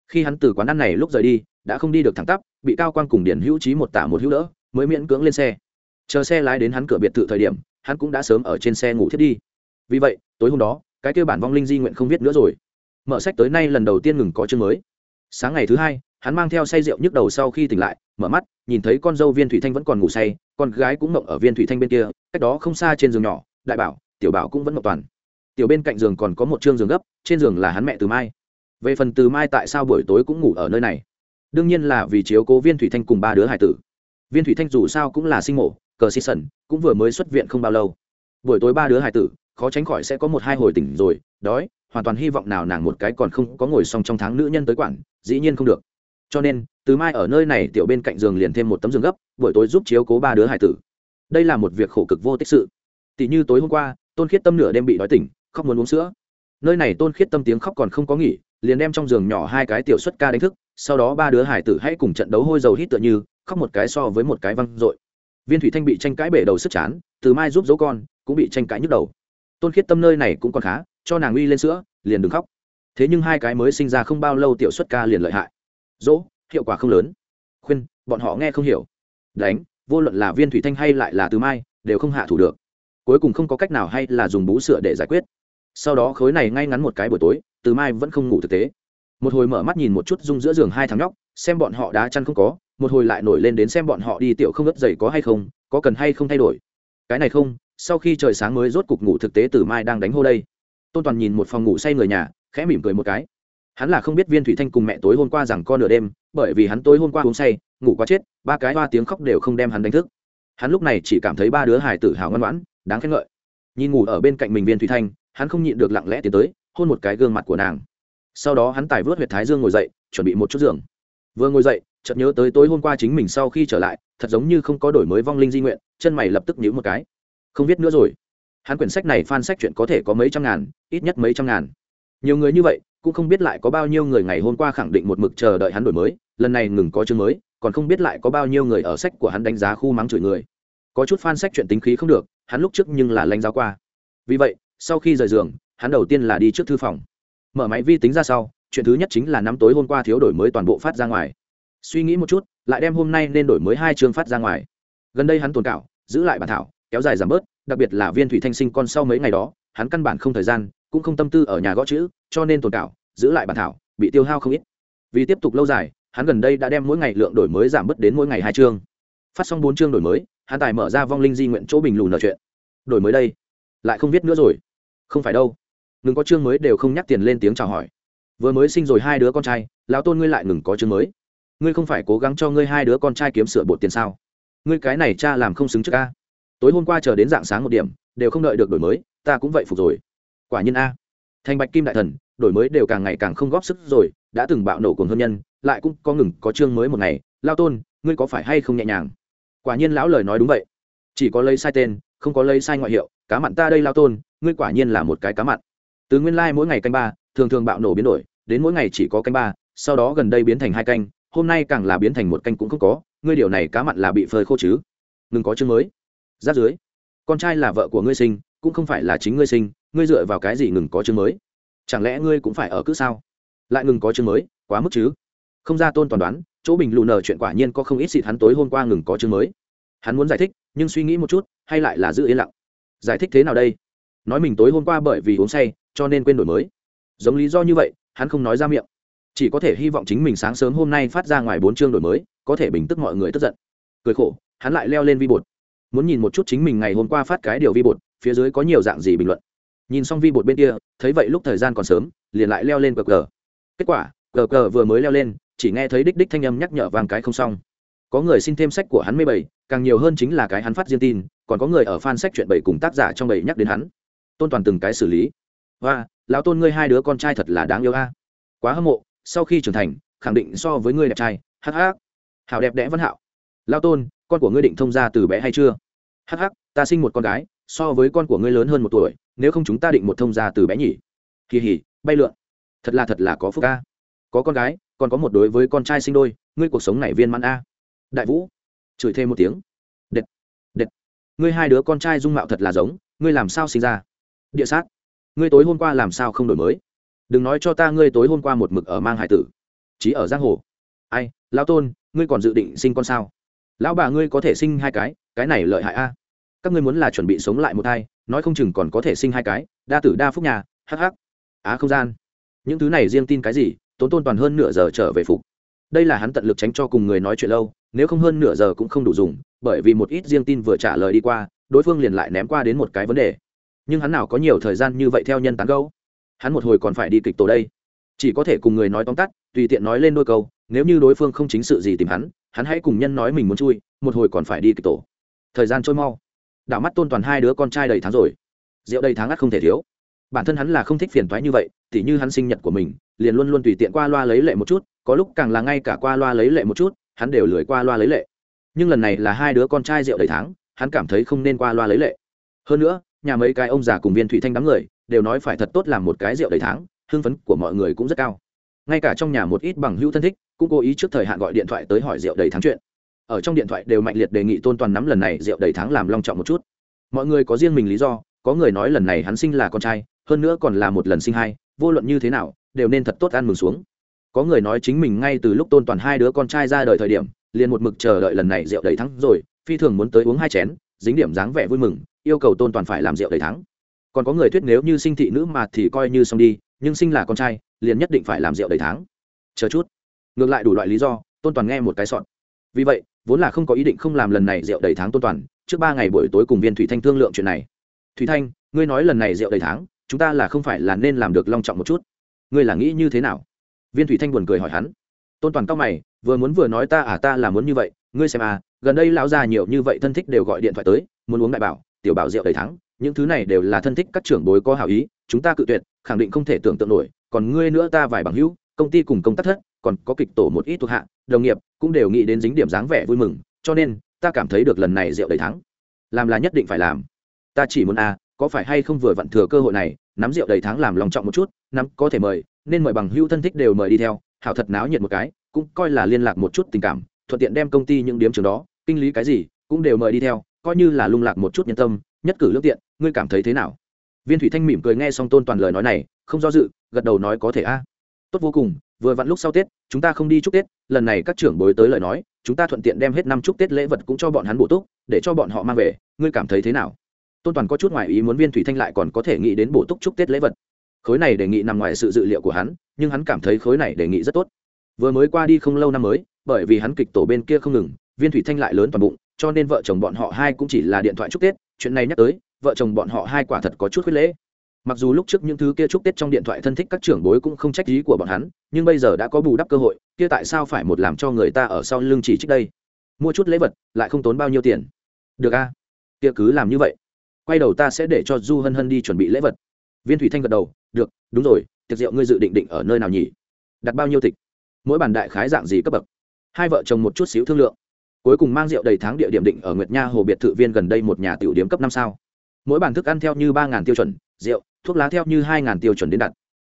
[SPEAKER 1] Khi hắn từ quán ăn này lúc rời đi, đã không đi được thẳng tắp, bị cao quang cùng điển hữu trí một tả một hữu đỡ, mới miễn cưỡng lên xe. Chờ xe lái đến hắn cửa biệt thự thời điểm, hắn cũng đã sớm ở trên xe ngủ thiết đi. Vì vậy, tối hôm đó, cái kêu bản vong linh di nguyện không viết nữa rồi. Mở sách tới nay lần đầu tiên ngừng có chương mới. Sáng ngày thứ hai, hắn mang theo say rượu nhức đầu sau khi tỉnh lại, mở mắt, nhìn thấy con dâu viên thủy thanh vẫn còn ngủ say, con gái cũng mộng ở viên thủy thanh bên kia, cách đó không xa trên giường nhỏ, đại bảo, tiểu bảo cũng vẫn mộng toàn tiểu bên cạnh giường còn có một chương giường gấp, trên giường là hắn mẹ từ mai. Về phần từ mai tại sao buổi tối cũng ngủ ở nơi này? Đương nhiên là vì chiếu cố viên thủy thanh cùng ba đứa hải tử. Viên thủy thanh dù sao cũng là sinh mổ, cờ xì sẩn, cũng vừa mới xuất viện không bao lâu. Buổi tối ba đứa hải tử, khó tránh khỏi sẽ có một hai hồi tỉnh rồi, đói, hoàn toàn hy vọng nào nàng một cái còn không có ngồi xong trong tháng nữ nhân tới quản, dĩ nhiên không được. Cho nên, từ mai ở nơi này tiểu bên cạnh giường liền thêm một tấm giường gấp, buổi tối giúp chiếu cố ba đứa hải tử. Đây là một việc khổ cực vô tích sự. Tỷ như tối hôm qua, tôn khiết tâm nửa đêm bị đói tỉnh khóc muốn uống sữa. Nơi này tôn khiết tâm tiếng khóc còn không có nghỉ, liền đem trong giường nhỏ hai cái tiểu xuất ca đánh thức, sau đó ba đứa hải tử hãy cùng trận đấu hôi dầu hít tựa như, khóc một cái so với một cái văng dội. Viên thủy thanh bị tranh cãi bể đầu sức chán, từ mai giúp dấu con, cũng bị tranh cãi nhức đầu. Tôn khiết tâm nơi này cũng còn khá, cho nàng uy lên sữa, liền đừng khóc. Thế nhưng hai cái mới sinh ra không bao lâu tiểu xuất ca liền lợi hại. Dỗ, hiệu quả không lớn. Khuyên, bọn họ nghe không hiểu. Đánh, vô luận là viên thủy thanh hay lại là từ mai, đều không hạ thủ được. Cuối cùng không có cách nào hay là dùng bú sữa để giải quyết sau đó khối này ngay ngắn một cái buổi tối, từ mai vẫn không ngủ thực tế. Một hồi mở mắt nhìn một chút rung giữa giường hai thằng nhóc, xem bọn họ đá chăn không có, một hồi lại nổi lên đến xem bọn họ đi tiểu không ướt dày có hay không, có cần hay không thay đổi. Cái này không, sau khi trời sáng mới rốt cục ngủ thực tế từ mai đang đánh hô đây. Tôn toàn nhìn một phòng ngủ say người nhà, khẽ mỉm cười một cái. Hắn là không biết viên thủy thanh cùng mẹ tối hôm qua rằng con nửa đêm, bởi vì hắn tối hôm qua uống say, ngủ quá chết, ba cái ba tiếng khóc đều không đem hắn đánh thức. Hắn lúc này chỉ cảm thấy ba đứa hài tử hào ngoan ngoãn, đáng khen ngợi. Nhìn ngủ ở bên cạnh mình viên thủy thanh hắn không nhịn được lặng lẽ tiến tới, hôn một cái gương mặt của nàng. Sau đó hắn tài vớt huyệt thái dương ngồi dậy, chuẩn bị một chút giường. Vừa ngồi dậy, chợt nhớ tới tối hôm qua chính mình sau khi trở lại, thật giống như không có đổi mới vong linh di nguyện, chân mày lập tức nhíu một cái. Không viết nữa rồi. Hắn quyển sách này phan sách chuyện có thể có mấy trăm ngàn, ít nhất mấy trăm ngàn. Nhiều người như vậy, cũng không biết lại có bao nhiêu người ngày hôm qua khẳng định một mực chờ đợi hắn đổi mới, lần này ngừng có chương mới, còn không biết lại có bao nhiêu người ở sách của hắn đánh giá khu mắng chửi người. Có chút fan sách chuyện tính khí không được, hắn lúc trước nhưng là lanh giáo qua. Vì vậy sau khi rời giường, hắn đầu tiên là đi trước thư phòng. Mở máy vi tính ra sau, chuyện thứ nhất chính là năm tối hôm qua thiếu đổi mới toàn bộ phát ra ngoài. Suy nghĩ một chút, lại đem hôm nay nên đổi mới hai chương phát ra ngoài. Gần đây hắn tồn cảo giữ lại bản thảo, kéo dài giảm bớt, đặc biệt là viên thủy thanh sinh con sau mấy ngày đó, hắn căn bản không thời gian, cũng không tâm tư ở nhà gõ chữ, cho nên tồn cảo giữ lại bản thảo, bị tiêu hao không ít. Vì tiếp tục lâu dài, hắn gần đây đã đem mỗi ngày lượng đổi mới giảm bớt đến mỗi ngày hai chương. Phát xong bốn chương đổi mới, hắn tài mở ra vong linh di nguyện chỗ bình lùn nợ chuyện. Đổi mới đây, lại không viết nữa rồi không phải đâu. Ngừng có chương mới đều không nhắc tiền lên tiếng chào hỏi. Vừa mới sinh rồi hai đứa con trai, lão tôn ngươi lại ngừng có chương mới. Ngươi không phải cố gắng cho ngươi hai đứa con trai kiếm sửa bột tiền sao? Ngươi cái này cha làm không xứng trước a. Tối hôm qua chờ đến dạng sáng một điểm, đều không đợi được đổi mới, ta cũng vậy phục rồi. Quả nhiên a. Thành bạch kim đại thần, đổi mới đều càng ngày càng không góp sức rồi, đã từng bạo nổ cùng hôn nhân, lại cũng có ngừng có chương mới một ngày. Lao tôn, ngươi có phải hay không nhẹ nhàng? Quả nhiên lão lời nói đúng vậy. Chỉ có lấy sai tên, không có lấy sai ngoại hiệu, cá mặn ta đây lao tôn ngươi quả nhiên là một cái cá mặn. Từ nguyên lai、like、mỗi ngày canh ba, thường thường bạo nổ biến đổi, đến mỗi ngày chỉ có canh ba, sau đó gần đây biến thành hai canh, hôm nay càng là biến thành một canh cũng không có, ngươi điều này cá mặn là bị phơi khô chứ? Ngừng có chương mới. Giáp dưới. Con trai là vợ của ngươi sinh, cũng không phải là chính ngươi sinh, ngươi dựa vào cái gì ngừng có chương mới? Chẳng lẽ ngươi cũng phải ở cứ sao? Lại ngừng có chương mới, quá mức chứ? Không ra tôn toàn đoán, chỗ bình lù nờ chuyện quả nhiên có không ít xịt hắn tối hôm qua ngừng có chương mới. Hắn muốn giải thích, nhưng suy nghĩ một chút, hay lại là giữ yên lặng. Giải thích thế nào đây? Nói mình tối hôm qua bởi vì uống say, cho nên quên đổi mới. Giống lý do như vậy, hắn không nói ra miệng. Chỉ có thể hy vọng chính mình sáng sớm hôm nay phát ra ngoài bốn chương đổi mới, có thể bình tức mọi người tức giận. Cười khổ, hắn lại leo lên vi bột. Muốn nhìn một chút chính mình ngày hôm qua phát cái điều vi bột, phía dưới có nhiều dạng gì bình luận. Nhìn xong vi bột bên kia, thấy vậy lúc thời gian còn sớm, liền lại leo lên cờ cờ. Kết quả, cờ cờ vừa mới leo lên, chỉ nghe thấy đích đích thanh âm nhắc nhở vàng cái không xong. Có người xin thêm sách của hắn mười bảy càng nhiều hơn chính là cái hắn phát riêng tin, còn có người ở fan sách chuyện bảy cùng tác giả trong bảy nhắc đến hắn tôn toàn từng cái xử lý. Và lão tôn ngươi hai đứa con trai thật là đáng yêu a. Quá hâm mộ sau khi trưởng thành khẳng định so với ngươi đẹp trai. Hắc hắc. Hảo đẹp đẽ văn hạo. Lao tôn con của ngươi định thông ra từ bé hay chưa? Hắc hắc ta sinh một con gái so với con của ngươi lớn hơn một tuổi nếu không chúng ta định một thông ra từ bé nhỉ? Kỳ hỉ bay lượn. Thật là thật là có phúc a, có con gái còn có một đối với con trai sinh đôi ngươi cuộc sống này viên mãn a. Đại vũ. Chửi thêm một tiếng. Đệt đệt. Ngươi hai đứa con trai dung mạo thật là giống ngươi làm sao sinh ra? Địa sát. Ngươi tối hôm qua làm sao không đổi mới? Đừng nói cho ta ngươi tối hôm qua một mực ở mang hải tử. Chí ở giang hồ. Ai lão tôn ngươi còn dự định sinh con sao? Lão bà ngươi có thể sinh hai cái cái này lợi hại a. Các ngươi muốn là chuẩn bị sống lại một thai nói không chừng còn có thể sinh hai cái đa tử đa phúc nhà hắc, á không gian. Những thứ này riêng tin cái gì tốn tôn toàn hơn nửa giờ trở về phục. Đây là hắn tận lực tránh cho cùng người nói chuyện lâu nếu không hơn nửa giờ cũng không đủ dùng bởi vì một ít riêng tin vừa trả lời đi qua đối phương liền lại ném qua đến một cái vấn đề nhưng hắn nào có nhiều thời gian như vậy theo nhân tán gấu hắn một hồi còn phải đi kịch tổ đây. Chỉ có thể cùng người nói tóm tắt, tùy tiện nói lên đôi câu, nếu như đối phương không chính sự gì tìm hắn hắn hãy cùng nhân nói mình muốn chui, một hồi còn phải đi kịch tổ. Thời gian trôi mau. Đảo mắt tôn toàn hai đứa con trai đầy tháng rồi. Rượu đầy tháng ắt không thể thiếu. Bản thân hắn là không thích phiền toái như vậy, tỉ như hắn sinh nhật của mình, liền luôn luôn tùy tiện qua loa lấy lệ một chút, có lúc càng là ngay cả qua loa lấy lệ một chút, hắn đều lười qua loa lấy lệ. Nhưng lần này là hai đứa con trai rượu đầy tháng, hắn cảm thấy không nên qua loa lấy lệ. Hơn nữa nhà mấy cái ông già cùng viên thủy thanh đám người đều nói phải thật tốt làm một cái rượu đầy tháng, hưng phấn của mọi người cũng rất cao. Ngay cả trong nhà một ít bằng hữu thân thích cũng cố ý trước thời hạn gọi điện thoại tới hỏi rượu đầy tháng chuyện. Ở trong điện thoại đều mạnh liệt đề nghị tôn toàn nắm lần này rượu đầy tháng làm long trọng một chút. Mọi người có riêng mình lý do, có người nói lần này hắn sinh là con trai, hơn nữa còn là một lần sinh hai, vô luận như thế nào, đều nên thật tốt ăn mừng xuống. Có người nói chính mình ngay từ lúc tôn toàn hai đứa con trai ra đời thời điểm, liền một mực chờ đợi lần này rượu đầy thắng rồi, phi thường muốn tới uống hai chén, dính điểm dáng vẻ vui mừng yêu cầu tôn toàn phải làm rượu đầy thắng. Còn có người thuyết nếu như sinh thị nữ mà thì coi như xong đi, nhưng sinh là con trai, liền nhất định phải làm rượu đầy tháng chờ chút. Ngược lại đủ loại lý do, tôn toàn nghe một cái sọn vì vậy, vốn là không có ý định không làm lần này rượu đầy tháng tôn toàn, trước ba ngày buổi tối cùng viên thủy thanh thương lượng chuyện này. Thủy thanh, ngươi nói lần này rượu đầy tháng chúng ta là không phải là nên làm được long trọng một chút. Ngươi là nghĩ như thế nào? Viên thủy thanh buồn cười hỏi hắn. Tôn toàn cao mày, vừa muốn vừa nói ta à ta là muốn như vậy, ngươi xem à gần đây lão già nhiều như vậy thân thích đều gọi điện thoại tới, muốn uống đại bảo tiểu bảo rượu đầy thắng, những thứ này đều là thân thích các trưởng bối có hảo ý, chúng ta cự tuyệt, khẳng định không thể tưởng tượng nổi, còn ngươi nữa ta vài bằng hữu, công ty cùng công tác thất, còn có kịch tổ một ít thuộc hạ, đồng nghiệp, cũng đều nghĩ đến dính điểm dáng vẻ vui mừng, cho nên, ta cảm thấy được lần này rượu đầy thắng. Làm là nhất định phải làm. Ta chỉ muốn à có phải hay không vừa vặn thừa cơ hội này, nắm rượu đầy tháng làm lòng trọng một chút, nắm có thể mời, nên mời bằng hữu thân thích đều mời đi theo, hảo thật náo nhiệt một cái, cũng coi là liên lạc một chút tình cảm, thuận tiện đem công ty những điếm trường đó, kinh lý cái gì, cũng đều mời đi theo coi như là lung lạc một chút nhân tâm, nhất cử lương tiện, ngươi cảm thấy thế nào? Viên thủy thanh mỉm cười nghe xong tôn toàn lời nói này, không do dự, gật đầu nói có thể a. À. Tốt vô cùng, vừa vặn lúc sau tết, chúng ta không đi chúc tết, lần này các trưởng bối tới lời nói, chúng ta thuận tiện đem hết năm chúc tết lễ vật cũng cho bọn hắn bổ túc, để cho bọn họ mang về, ngươi cảm thấy thế nào? Tôn toàn có chút ngoại ý muốn viên thủy thanh lại còn có thể nghĩ đến bổ túc chúc tết lễ vật. Khối này đề nghị nằm ngoài sự dự liệu của hắn, nhưng hắn cảm thấy khối này đề nghị rất tốt. Vừa mới qua đi không lâu năm mới, bởi vì hắn kịch tổ bên kia không ngừng, viên thủy thanh lại lớn toàn bụng cho nên vợ chồng bọn họ hai cũng chỉ là điện thoại chúc tết. Chuyện này nhắc tới, vợ chồng bọn họ hai quả thật có chút khuyết lễ. Mặc dù lúc trước những thứ kia chúc tết trong điện thoại thân thích các trưởng bối cũng không trách ý của bọn hắn, nhưng bây giờ đã có bù đắp cơ hội, kia tại sao phải một làm cho người ta ở sau lưng chỉ trích đây? Mua chút lễ vật, lại không tốn bao nhiêu tiền. Được a, kia cứ làm như vậy. Quay đầu ta sẽ để cho du hân hân đi chuẩn bị lễ vật. Viên thủy thanh gật đầu, được, đúng rồi, tiệc rượu ngươi dự định định ở nơi nào nhỉ? Đặt bao nhiêu tịch? Mỗi bàn đại khái dạng gì cấp bậc? Hai vợ chồng một chút xíu thương lượng cuối cùng mang rượu đầy tháng địa điểm định ở nguyệt nha hồ biệt thự viên gần đây một nhà tiểu điếm cấp năm sao. Mỗi bàn thức ăn theo như ba tiêu chuẩn, rượu, thuốc lá theo như hai tiêu chuẩn đến đặt.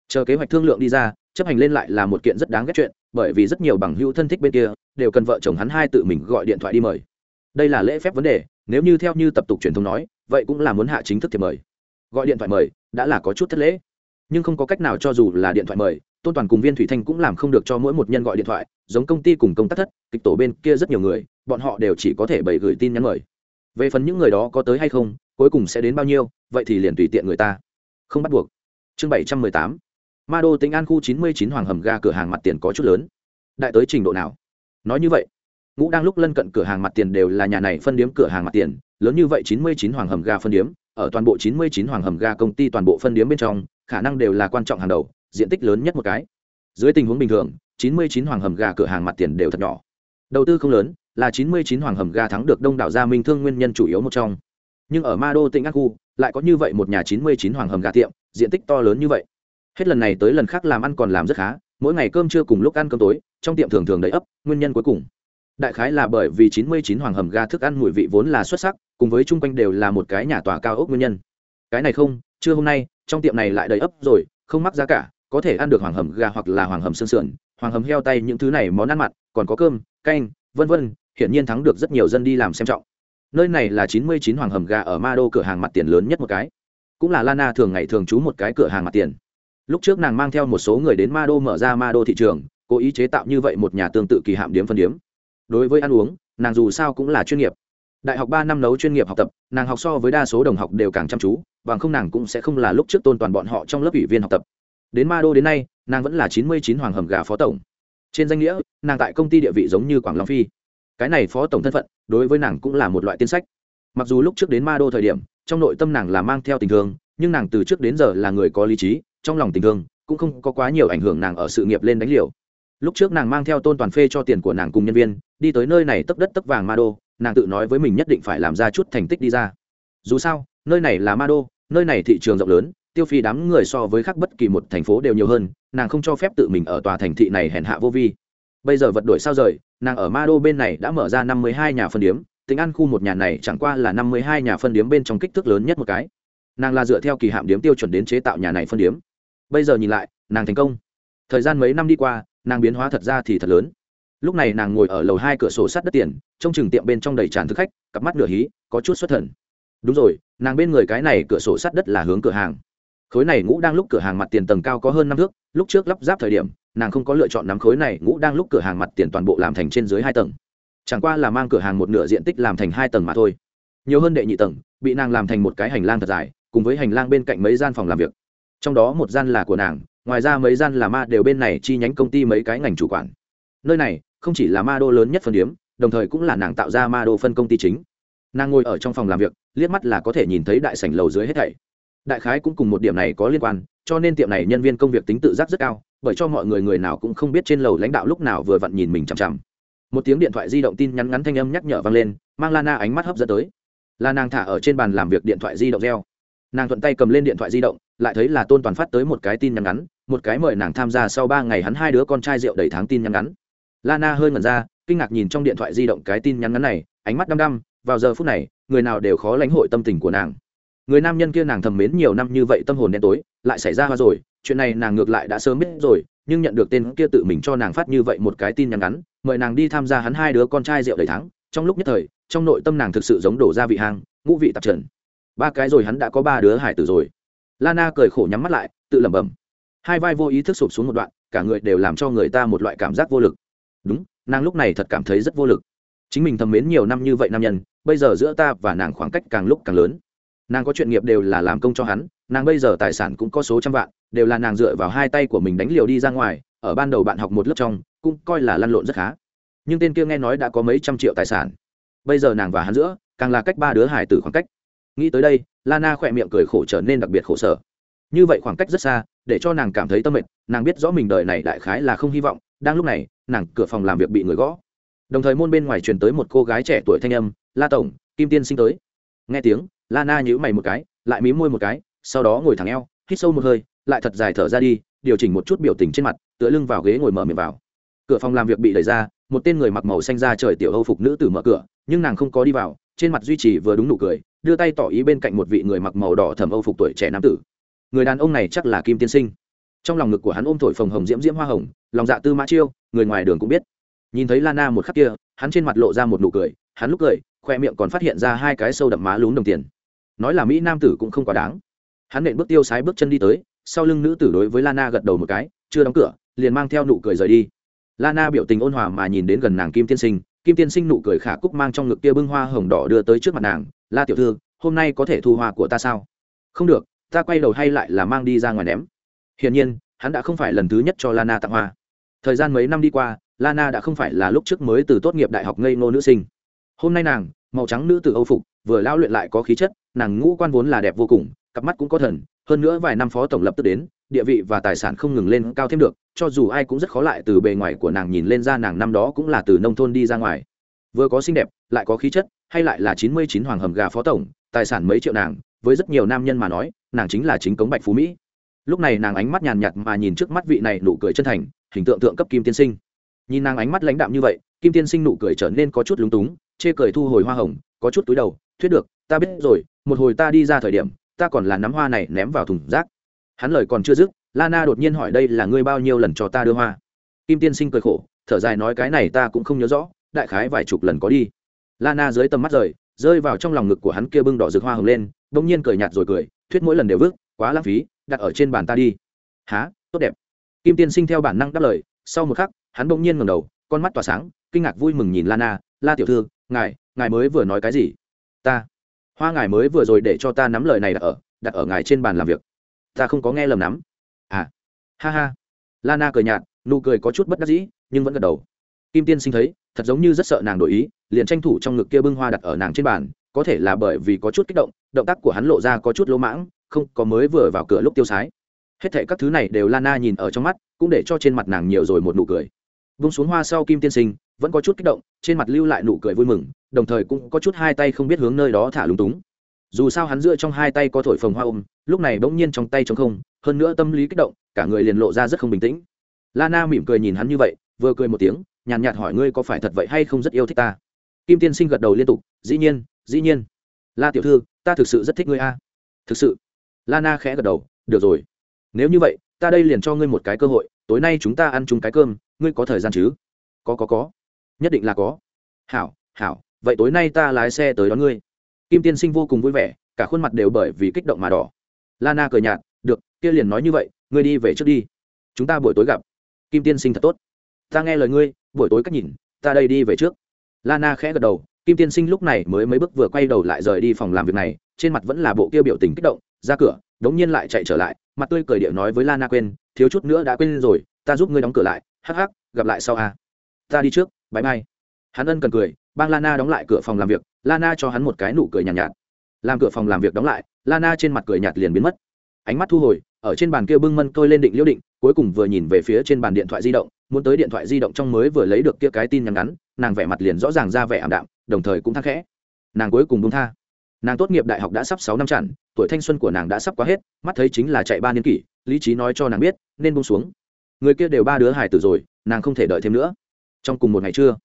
[SPEAKER 1] Chờ kế hoạch thương lượng đi ra, chấp hành lên lại là một kiện rất đáng ghét chuyện, bởi vì rất nhiều bằng hữu thân thích bên kia, đều cần vợ chồng hắn hai tự mình gọi điện thoại đi mời. Đây là lễ phép vấn đề, nếu như theo như tập tục truyền thống nói, vậy cũng là muốn hạ chính thức thiệp mời. Gọi điện thoại mời, đã là có chút thất lễ. Nhưng không có cách nào cho dù là điện thoại mời tôn toàn cùng viên thủy thanh cũng làm không được cho mỗi một nhân gọi điện thoại, giống công ty cùng công tác thất, kịch tổ bên kia rất nhiều người, bọn họ đều chỉ có thể bày gửi tin nhắn mời. Về phần những người đó có tới hay không, cuối cùng sẽ đến bao nhiêu, vậy thì liền tùy tiện người ta. Không bắt buộc. Chương bảy trăm mười tám. Ma đô tính an khu chín mươi chín hoàng hầm ga cửa hàng mặt tiền có chút lớn. Đại tới trình độ nào? Nói như vậy, ngũ đang lúc lân cận cửa hàng mặt tiền đều là nhà này phân điếm cửa hàng mặt tiền, lớn như vậy chín mươi chín hoàng hầm ga phân điếm, ở toàn bộ chín mươi chín hoàng hầm ga công ty toàn bộ phân điếm bên trong, khả năng đều là quan trọng hàng đầu diện tích lớn nhất một cái. Dưới tình huống bình thường, chín mươi chín hoàng hầm gà cửa hàng mặt tiền đều thật nhỏ. Đầu tư không lớn, là chín mươi chín hoàng hầm gà thắng được đông đảo gia minh thương nguyên nhân chủ yếu một trong. Nhưng ở ma đô tĩnh ác khu, lại có như vậy một nhà chín mươi chín hoàng hầm gà tiệm, diện tích to lớn như vậy. Hết lần này tới lần khác làm ăn còn làm rất khá, mỗi ngày cơm trưa cùng lúc ăn cơm tối, trong tiệm thường thường đầy ấp, nguyên nhân cuối cùng. Đại khái là bởi vì chín mươi chín hoàng hầm ga thức ăn mùi vị vốn là xuất sắc, cùng với chung quanh đều là một cái nhà tòa cao ốc nguyên nhân. Cái này không chưa hôm nay, trong tiệm này lại đầy ấp rồi, không mắc giá cả có thể ăn được hoàng hầm gà hoặc là hoàng hầm xương sườn, hoàng hầm heo tay những thứ này món ăn mặn, còn có cơm, canh, vân vân, hiển nhiên thắng được rất nhiều dân đi làm xem trọng. Nơi này là chín mươi chín hoàng hầm gà ở ma đô cửa hàng mặt tiền lớn nhất một cái. Cũng là lana thường ngày thường trú một cái cửa hàng mặt tiền. Lúc trước nàng mang theo một số người đến ma đô mở ra ma đô thị trường, cố ý chế tạo như vậy một nhà tương tự kỳ hạm điếm phân điếm. Đối với ăn uống, nàng dù sao cũng là chuyên nghiệp. Đại học ba năm nấu chuyên nghiệp học tập, nàng học so với đa số đồng học đều càng chăm chú, bằng không nàng cũng sẽ không là lúc trước tôn toàn bọn họ trong lớp ủy viên học tập đến ma đô đến nay, nàng vẫn là chín mươi chín hoàng hầm gà phó tổng. Trên danh nghĩa, nàng tại công ty địa vị giống như quảng long phi. Cái này phó tổng thân phận, đối với nàng cũng là một loại tiên sách. Mặc dù lúc trước đến ma đô thời điểm, trong nội tâm nàng là mang theo tình thương, nhưng nàng từ trước đến giờ là người có lý trí, trong lòng tình thương cũng không có quá nhiều ảnh hưởng nàng ở sự nghiệp lên đánh liều. Lúc trước nàng mang theo tôn toàn phê cho tiền của nàng cùng nhân viên, đi tới nơi này tấp đất tấp vàng ma đô, nàng tự nói với mình nhất định phải làm ra chút thành tích đi ra. Dù sao, nơi này là ma đô, nơi này thị trường rộng lớn tiêu Phi đám người so với khác bất kỳ một thành phố đều nhiều hơn, nàng không cho phép tự mình ở tòa thành thị này hèn hạ vô vi. Bây giờ vật đổi sao rời, nàng ở ma đô bên này đã mở ra năm mươi hai nhà phân điếm, tính ăn khu một nhà này chẳng qua là năm mươi hai nhà phân điếm bên trong kích thước lớn nhất một cái. Nàng là dựa theo kỳ hạm điếm tiêu chuẩn đến chế tạo nhà này phân điếm. Bây giờ nhìn lại, nàng thành công. Thời gian mấy năm đi qua, nàng biến hóa thật ra thì thật lớn. Lúc này nàng ngồi ở lầu hai cửa sổ sát đất tiền trong chừng tiệm bên trong đầy tràn thực khách, cặp mắt nửa hí, có chút xuất thần. Đúng rồi, nàng bên người cái này cửa sổ sát đất là hướng cửa hàng khối này ngũ đang lúc cửa hàng mặt tiền tầng cao có hơn năm thước, lúc trước lắp ráp thời điểm, nàng không có lựa chọn nắm khối này ngũ đang lúc cửa hàng mặt tiền toàn bộ làm thành trên dưới hai tầng. Chẳng qua là mang cửa hàng một nửa diện tích làm thành hai tầng mà thôi. Nhiều hơn đệ nhị tầng, bị nàng làm thành một cái hành lang thật dài, cùng với hành lang bên cạnh mấy gian phòng làm việc. Trong đó một gian là của nàng, ngoài ra mấy gian là ma đều bên này chi nhánh công ty mấy cái ngành chủ quản. Nơi này, không chỉ là ma đô lớn nhất phân điếm, đồng thời cũng là nàng tạo ra ma đô phân công ty chính. Nàng ngồi ở trong phòng làm việc, liếc mắt là có thể nhìn thấy đại sảnh lầu dưới hết thảy đại khái cũng cùng một điểm này có liên quan, cho nên tiệm này nhân viên công việc tính tự giác rất cao, bởi cho mọi người người nào cũng không biết trên lầu lãnh đạo lúc nào vừa vặn nhìn mình chằm chằm. Một tiếng điện thoại di động tin nhắn ngắn thanh âm nhắc nhở vang lên, mang lana ánh mắt hấp dẫn tới. Là nàng thả ở trên bàn làm việc điện thoại di động reo. Nàng thuận tay cầm lên điện thoại di động, lại thấy là tôn toàn phát tới một cái tin nhắn ngắn, một cái mời nàng tham gia sau ba ngày hắn hai đứa con trai rượu đầy tháng tin nhắn ngắn. Lana hơi ngẩn ra, kinh ngạc nhìn trong điện thoại di động cái tin nhắn ngắn này, ánh mắt đăm đăm, vào giờ phút này, người nào đều khó lãnh hội tâm tình của nàng người nam nhân kia nàng thầm mến nhiều năm như vậy tâm hồn đen tối, lại xảy ra hoa rồi, chuyện này nàng ngược lại đã sớm biết rồi, nhưng nhận được tên kia tự mình cho nàng phát như vậy một cái tin nhắn ngắn, mời nàng đi tham gia hắn hai đứa con trai rượu đầy tháng trong lúc nhất thời, trong nội tâm nàng thực sự giống đổ ra vị hang, ngũ vị tạp trần. Ba cái rồi hắn đã có ba đứa hải tử rồi. Lana cười khổ nhắm mắt lại, tự lẩm bẩm. Hai vai vô ý thức sụp xuống một đoạn, cả người đều làm cho người ta một loại cảm giác vô lực. Đúng, nàng lúc này thật cảm thấy rất vô lực. Chính mình thầm mến nhiều năm như vậy nam nhân, bây giờ giữa ta và nàng khoảng cách càng lúc càng lớn nàng có chuyện nghiệp đều là làm công cho hắn, nàng bây giờ tài sản cũng có số trăm vạn, đều là nàng dựa vào hai tay của mình đánh liều đi ra ngoài, ở ban đầu bạn học một lớp trong, cũng coi là lăn lộn rất khá. Nhưng tên kia nghe nói đã có mấy trăm triệu tài sản. Bây giờ nàng và hắn giữa, càng là cách ba đứa hải tử khoảng cách. Nghĩ tới đây, lana khỏe miệng cười khổ trở nên đặc biệt khổ sở. Như vậy khoảng cách rất xa, để cho nàng cảm thấy tâm mệt, nàng biết rõ mình đời này đại khái là không hy vọng, đang lúc này, nàng cửa phòng làm việc bị người gõ. Đồng thời môn bên ngoài truyền tới một cô gái trẻ tuổi thanh âm, la tổng, kim tiên sinh tới. Nghe tiếng lana nhíu mày một cái, lại mí môi một cái, sau đó ngồi thẳng eo, hít sâu một hơi, lại thật dài thở ra đi, điều chỉnh một chút biểu tình trên mặt, tựa lưng vào ghế ngồi mở miệng vào. Cửa phòng làm việc bị đẩy ra, một tên người mặc màu xanh ra trời tiểu âu phục nữ tử mở cửa, nhưng nàng không có đi vào, trên mặt duy trì vừa đúng nụ cười, đưa tay tỏ ý bên cạnh một vị người mặc màu đỏ thầm âu phục tuổi trẻ nam tử. Người đàn ông này chắc là kim tiên sinh. Trong lòng ngực của hắn ôm thổi phồng hồng diễm diễm hoa hồng, lòng dạ tư mã chiêu, người ngoài đường cũng biết. Nhìn thấy lana một khắc kia, hắn trên mặt lộ ra một nụ cười, hắn lúc cười, khoe miệng còn phát hiện ra hai cái sâu đậm má lún đồng tiền nói là mỹ nam tử cũng không quá đáng. Hắn nện bước tiêu sái bước chân đi tới, sau lưng nữ tử đối với lana gật đầu một cái, chưa đóng cửa, liền mang theo nụ cười rời đi. Lana biểu tình ôn hòa mà nhìn đến gần nàng kim tiên sinh, kim tiên sinh nụ cười khả cúc mang trong ngực kia bưng hoa hồng đỏ đưa tới trước mặt nàng, la tiểu thư, hôm nay có thể thu hoa của ta sao? Không được, ta quay đầu hay lại là mang đi ra ngoài ném. Hiển nhiên, hắn đã không phải lần thứ nhất cho lana tặng hoa. Thời gian mấy năm đi qua, lana đã không phải là lúc trước mới từ tốt nghiệp đại học ngây ngô nữ sinh. Hôm nay nàng màu trắng nữ từ âu phục, vừa lao luyện lại có khí chất, nàng ngũ quan vốn là đẹp vô cùng, cặp mắt cũng có thần, hơn nữa vài năm phó tổng lập tức đến, địa vị và tài sản không ngừng lên cao thêm được, cho dù ai cũng rất khó lại từ bề ngoài của nàng nhìn lên ra nàng năm đó cũng là từ nông thôn đi ra ngoài. Vừa có xinh đẹp, lại có khí chất, hay lại là chín mươi chín hoàng hầm gà phó tổng, tài sản mấy triệu nàng, với rất nhiều nam nhân mà nói, nàng chính là chính cống bạch phú mỹ. Lúc này nàng ánh mắt nhàn nhạt mà nhìn trước mắt vị này nụ cười chân thành, hình tượng tượng cấp kim tiên sinh. Nhìn nàng ánh mắt lãnh đạm như vậy, kim tiên sinh nụ cười trở nên có chút lúng túng chê cười thu hồi hoa hồng, có chút túi đầu, thuyết được, ta biết rồi, một hồi ta đi ra thời điểm, ta còn là nắm hoa này ném vào thùng rác. Hắn lời còn chưa dứt, lana đột nhiên hỏi đây là ngươi bao nhiêu lần cho ta đưa hoa? Kim tiên sinh cười khổ, thở dài nói cái này ta cũng không nhớ rõ, đại khái vài chục lần có đi. Lana dưới tầm mắt rời, rơi vào trong lòng ngực của hắn kia bưng đỏ rực hoa hồng lên, bỗng nhiên cười nhạt rồi cười, thuyết mỗi lần đều vứt, quá lãng phí, đặt ở trên bàn ta đi. Há, tốt đẹp. Kim tiên sinh theo bản năng đáp lời, sau một khắc, hắn bỗng nhiên ngẩng đầu, con mắt tỏa sáng, kinh ngạc vui mừng nhìn lana, la tiểu thư ngài ngài mới vừa nói cái gì? Ta. Hoa ngài mới vừa rồi để cho ta nắm lời này đặt ở đặt ở ngài trên bàn làm việc. Ta không có nghe lầm nắm à. Ha ha. Lana cười nhạt, nụ cười có chút bất đắc dĩ, nhưng vẫn gật đầu. Kim tiên sinh thấy, thật giống như rất sợ nàng đổi ý, liền tranh thủ trong ngực kia bưng hoa đặt ở nàng trên bàn, có thể là bởi vì có chút kích động động tác của hắn lộ ra có chút lỗ mãng, không có mới vừa vào cửa lúc tiêu sái. Hết thệ các thứ này đều lana nhìn ở trong mắt, cũng để cho trên mặt nàng nhiều rồi một nụ cười vung xuống hoa sau kim tiên sinh, vẫn có chút kích động, trên mặt lưu lại nụ cười vui mừng, đồng thời cũng có chút hai tay không biết hướng nơi đó thả lúng túng. Dù sao hắn dựa trong hai tay có thổi phồng hoa ôm, lúc này bỗng nhiên trong tay t không, hơn nữa tâm lý kích động, cả người liền lộ ra rất không bình tĩnh. Lana mỉm cười nhìn hắn như vậy, vừa cười một tiếng, nhàn nhạt hỏi ngươi có phải thật vậy hay không rất yêu thích ta? Kim tiên sinh gật đầu liên tục, dĩ nhiên dĩ nhiên. La tiểu thư, ta thực sự rất thích ngươi a. Thực sự. Lana khẽ gật đầu, được rồi. Nếu như vậy, ta đây liền cho ngươi một cái cơ hội, tối nay chúng ta ăn chung cái cơm ngươi có thời gian chứ? Có có có. Nhất định là có. Hảo hảo, vậy tối nay ta lái xe tới đón ngươi. Kim tiên sinh vô cùng vui vẻ, cả khuôn mặt đều bởi vì kích động mà đỏ. Lana cười nhạt, được, kia liền nói như vậy, ngươi đi về trước đi. Chúng ta buổi tối gặp. Kim tiên sinh thật tốt. Ta nghe lời ngươi, buổi tối cách nhìn, ta đây đi về trước. Lana khẽ gật đầu, kim tiên sinh lúc này mới mấy bước vừa quay đầu lại rời đi phòng làm việc này, trên mặt vẫn là bộ kia biểu tình kích động, ra cửa, đống nhiên lại chạy trở lại, mặt tươi cười điệu nói với lana quên, thiếu chút nữa đã quên rồi, ta giúp ngươi đóng cửa lại hắc hắc gặp lại sau a ta đi trước bãi mai. Hắn ân cần cười bang lana đóng lại cửa phòng làm việc lana cho hắn một cái nụ cười nhàn nhạt, nhạt. Làm cửa phòng làm việc đóng lại lana trên mặt cười nhạt liền biến mất. Ánh mắt thu hồi ở trên bàn kia bưng mân tôi lên định liễu định cuối cùng vừa nhìn về phía trên bàn điện thoại di động muốn tới điện thoại di động trong mới vừa lấy được kia cái tin nhắn ngắn nàng vẻ mặt liền rõ ràng ra vẻ ảm đạm đồng thời cũng thắc khẽ. Nàng cuối cùng đúng tha. Nàng tốt nghiệp đại học đã sắp sáu năm chặn tuổi thanh xuân của nàng đã sắp quá hết mắt thấy chính là chạy ba niên kỷ lý trí nói cho nàng biết nên bông xuống người kia đều ba đứa hải tử rồi, nàng không thể đợi thêm nữa. Trong cùng một ngày trưa,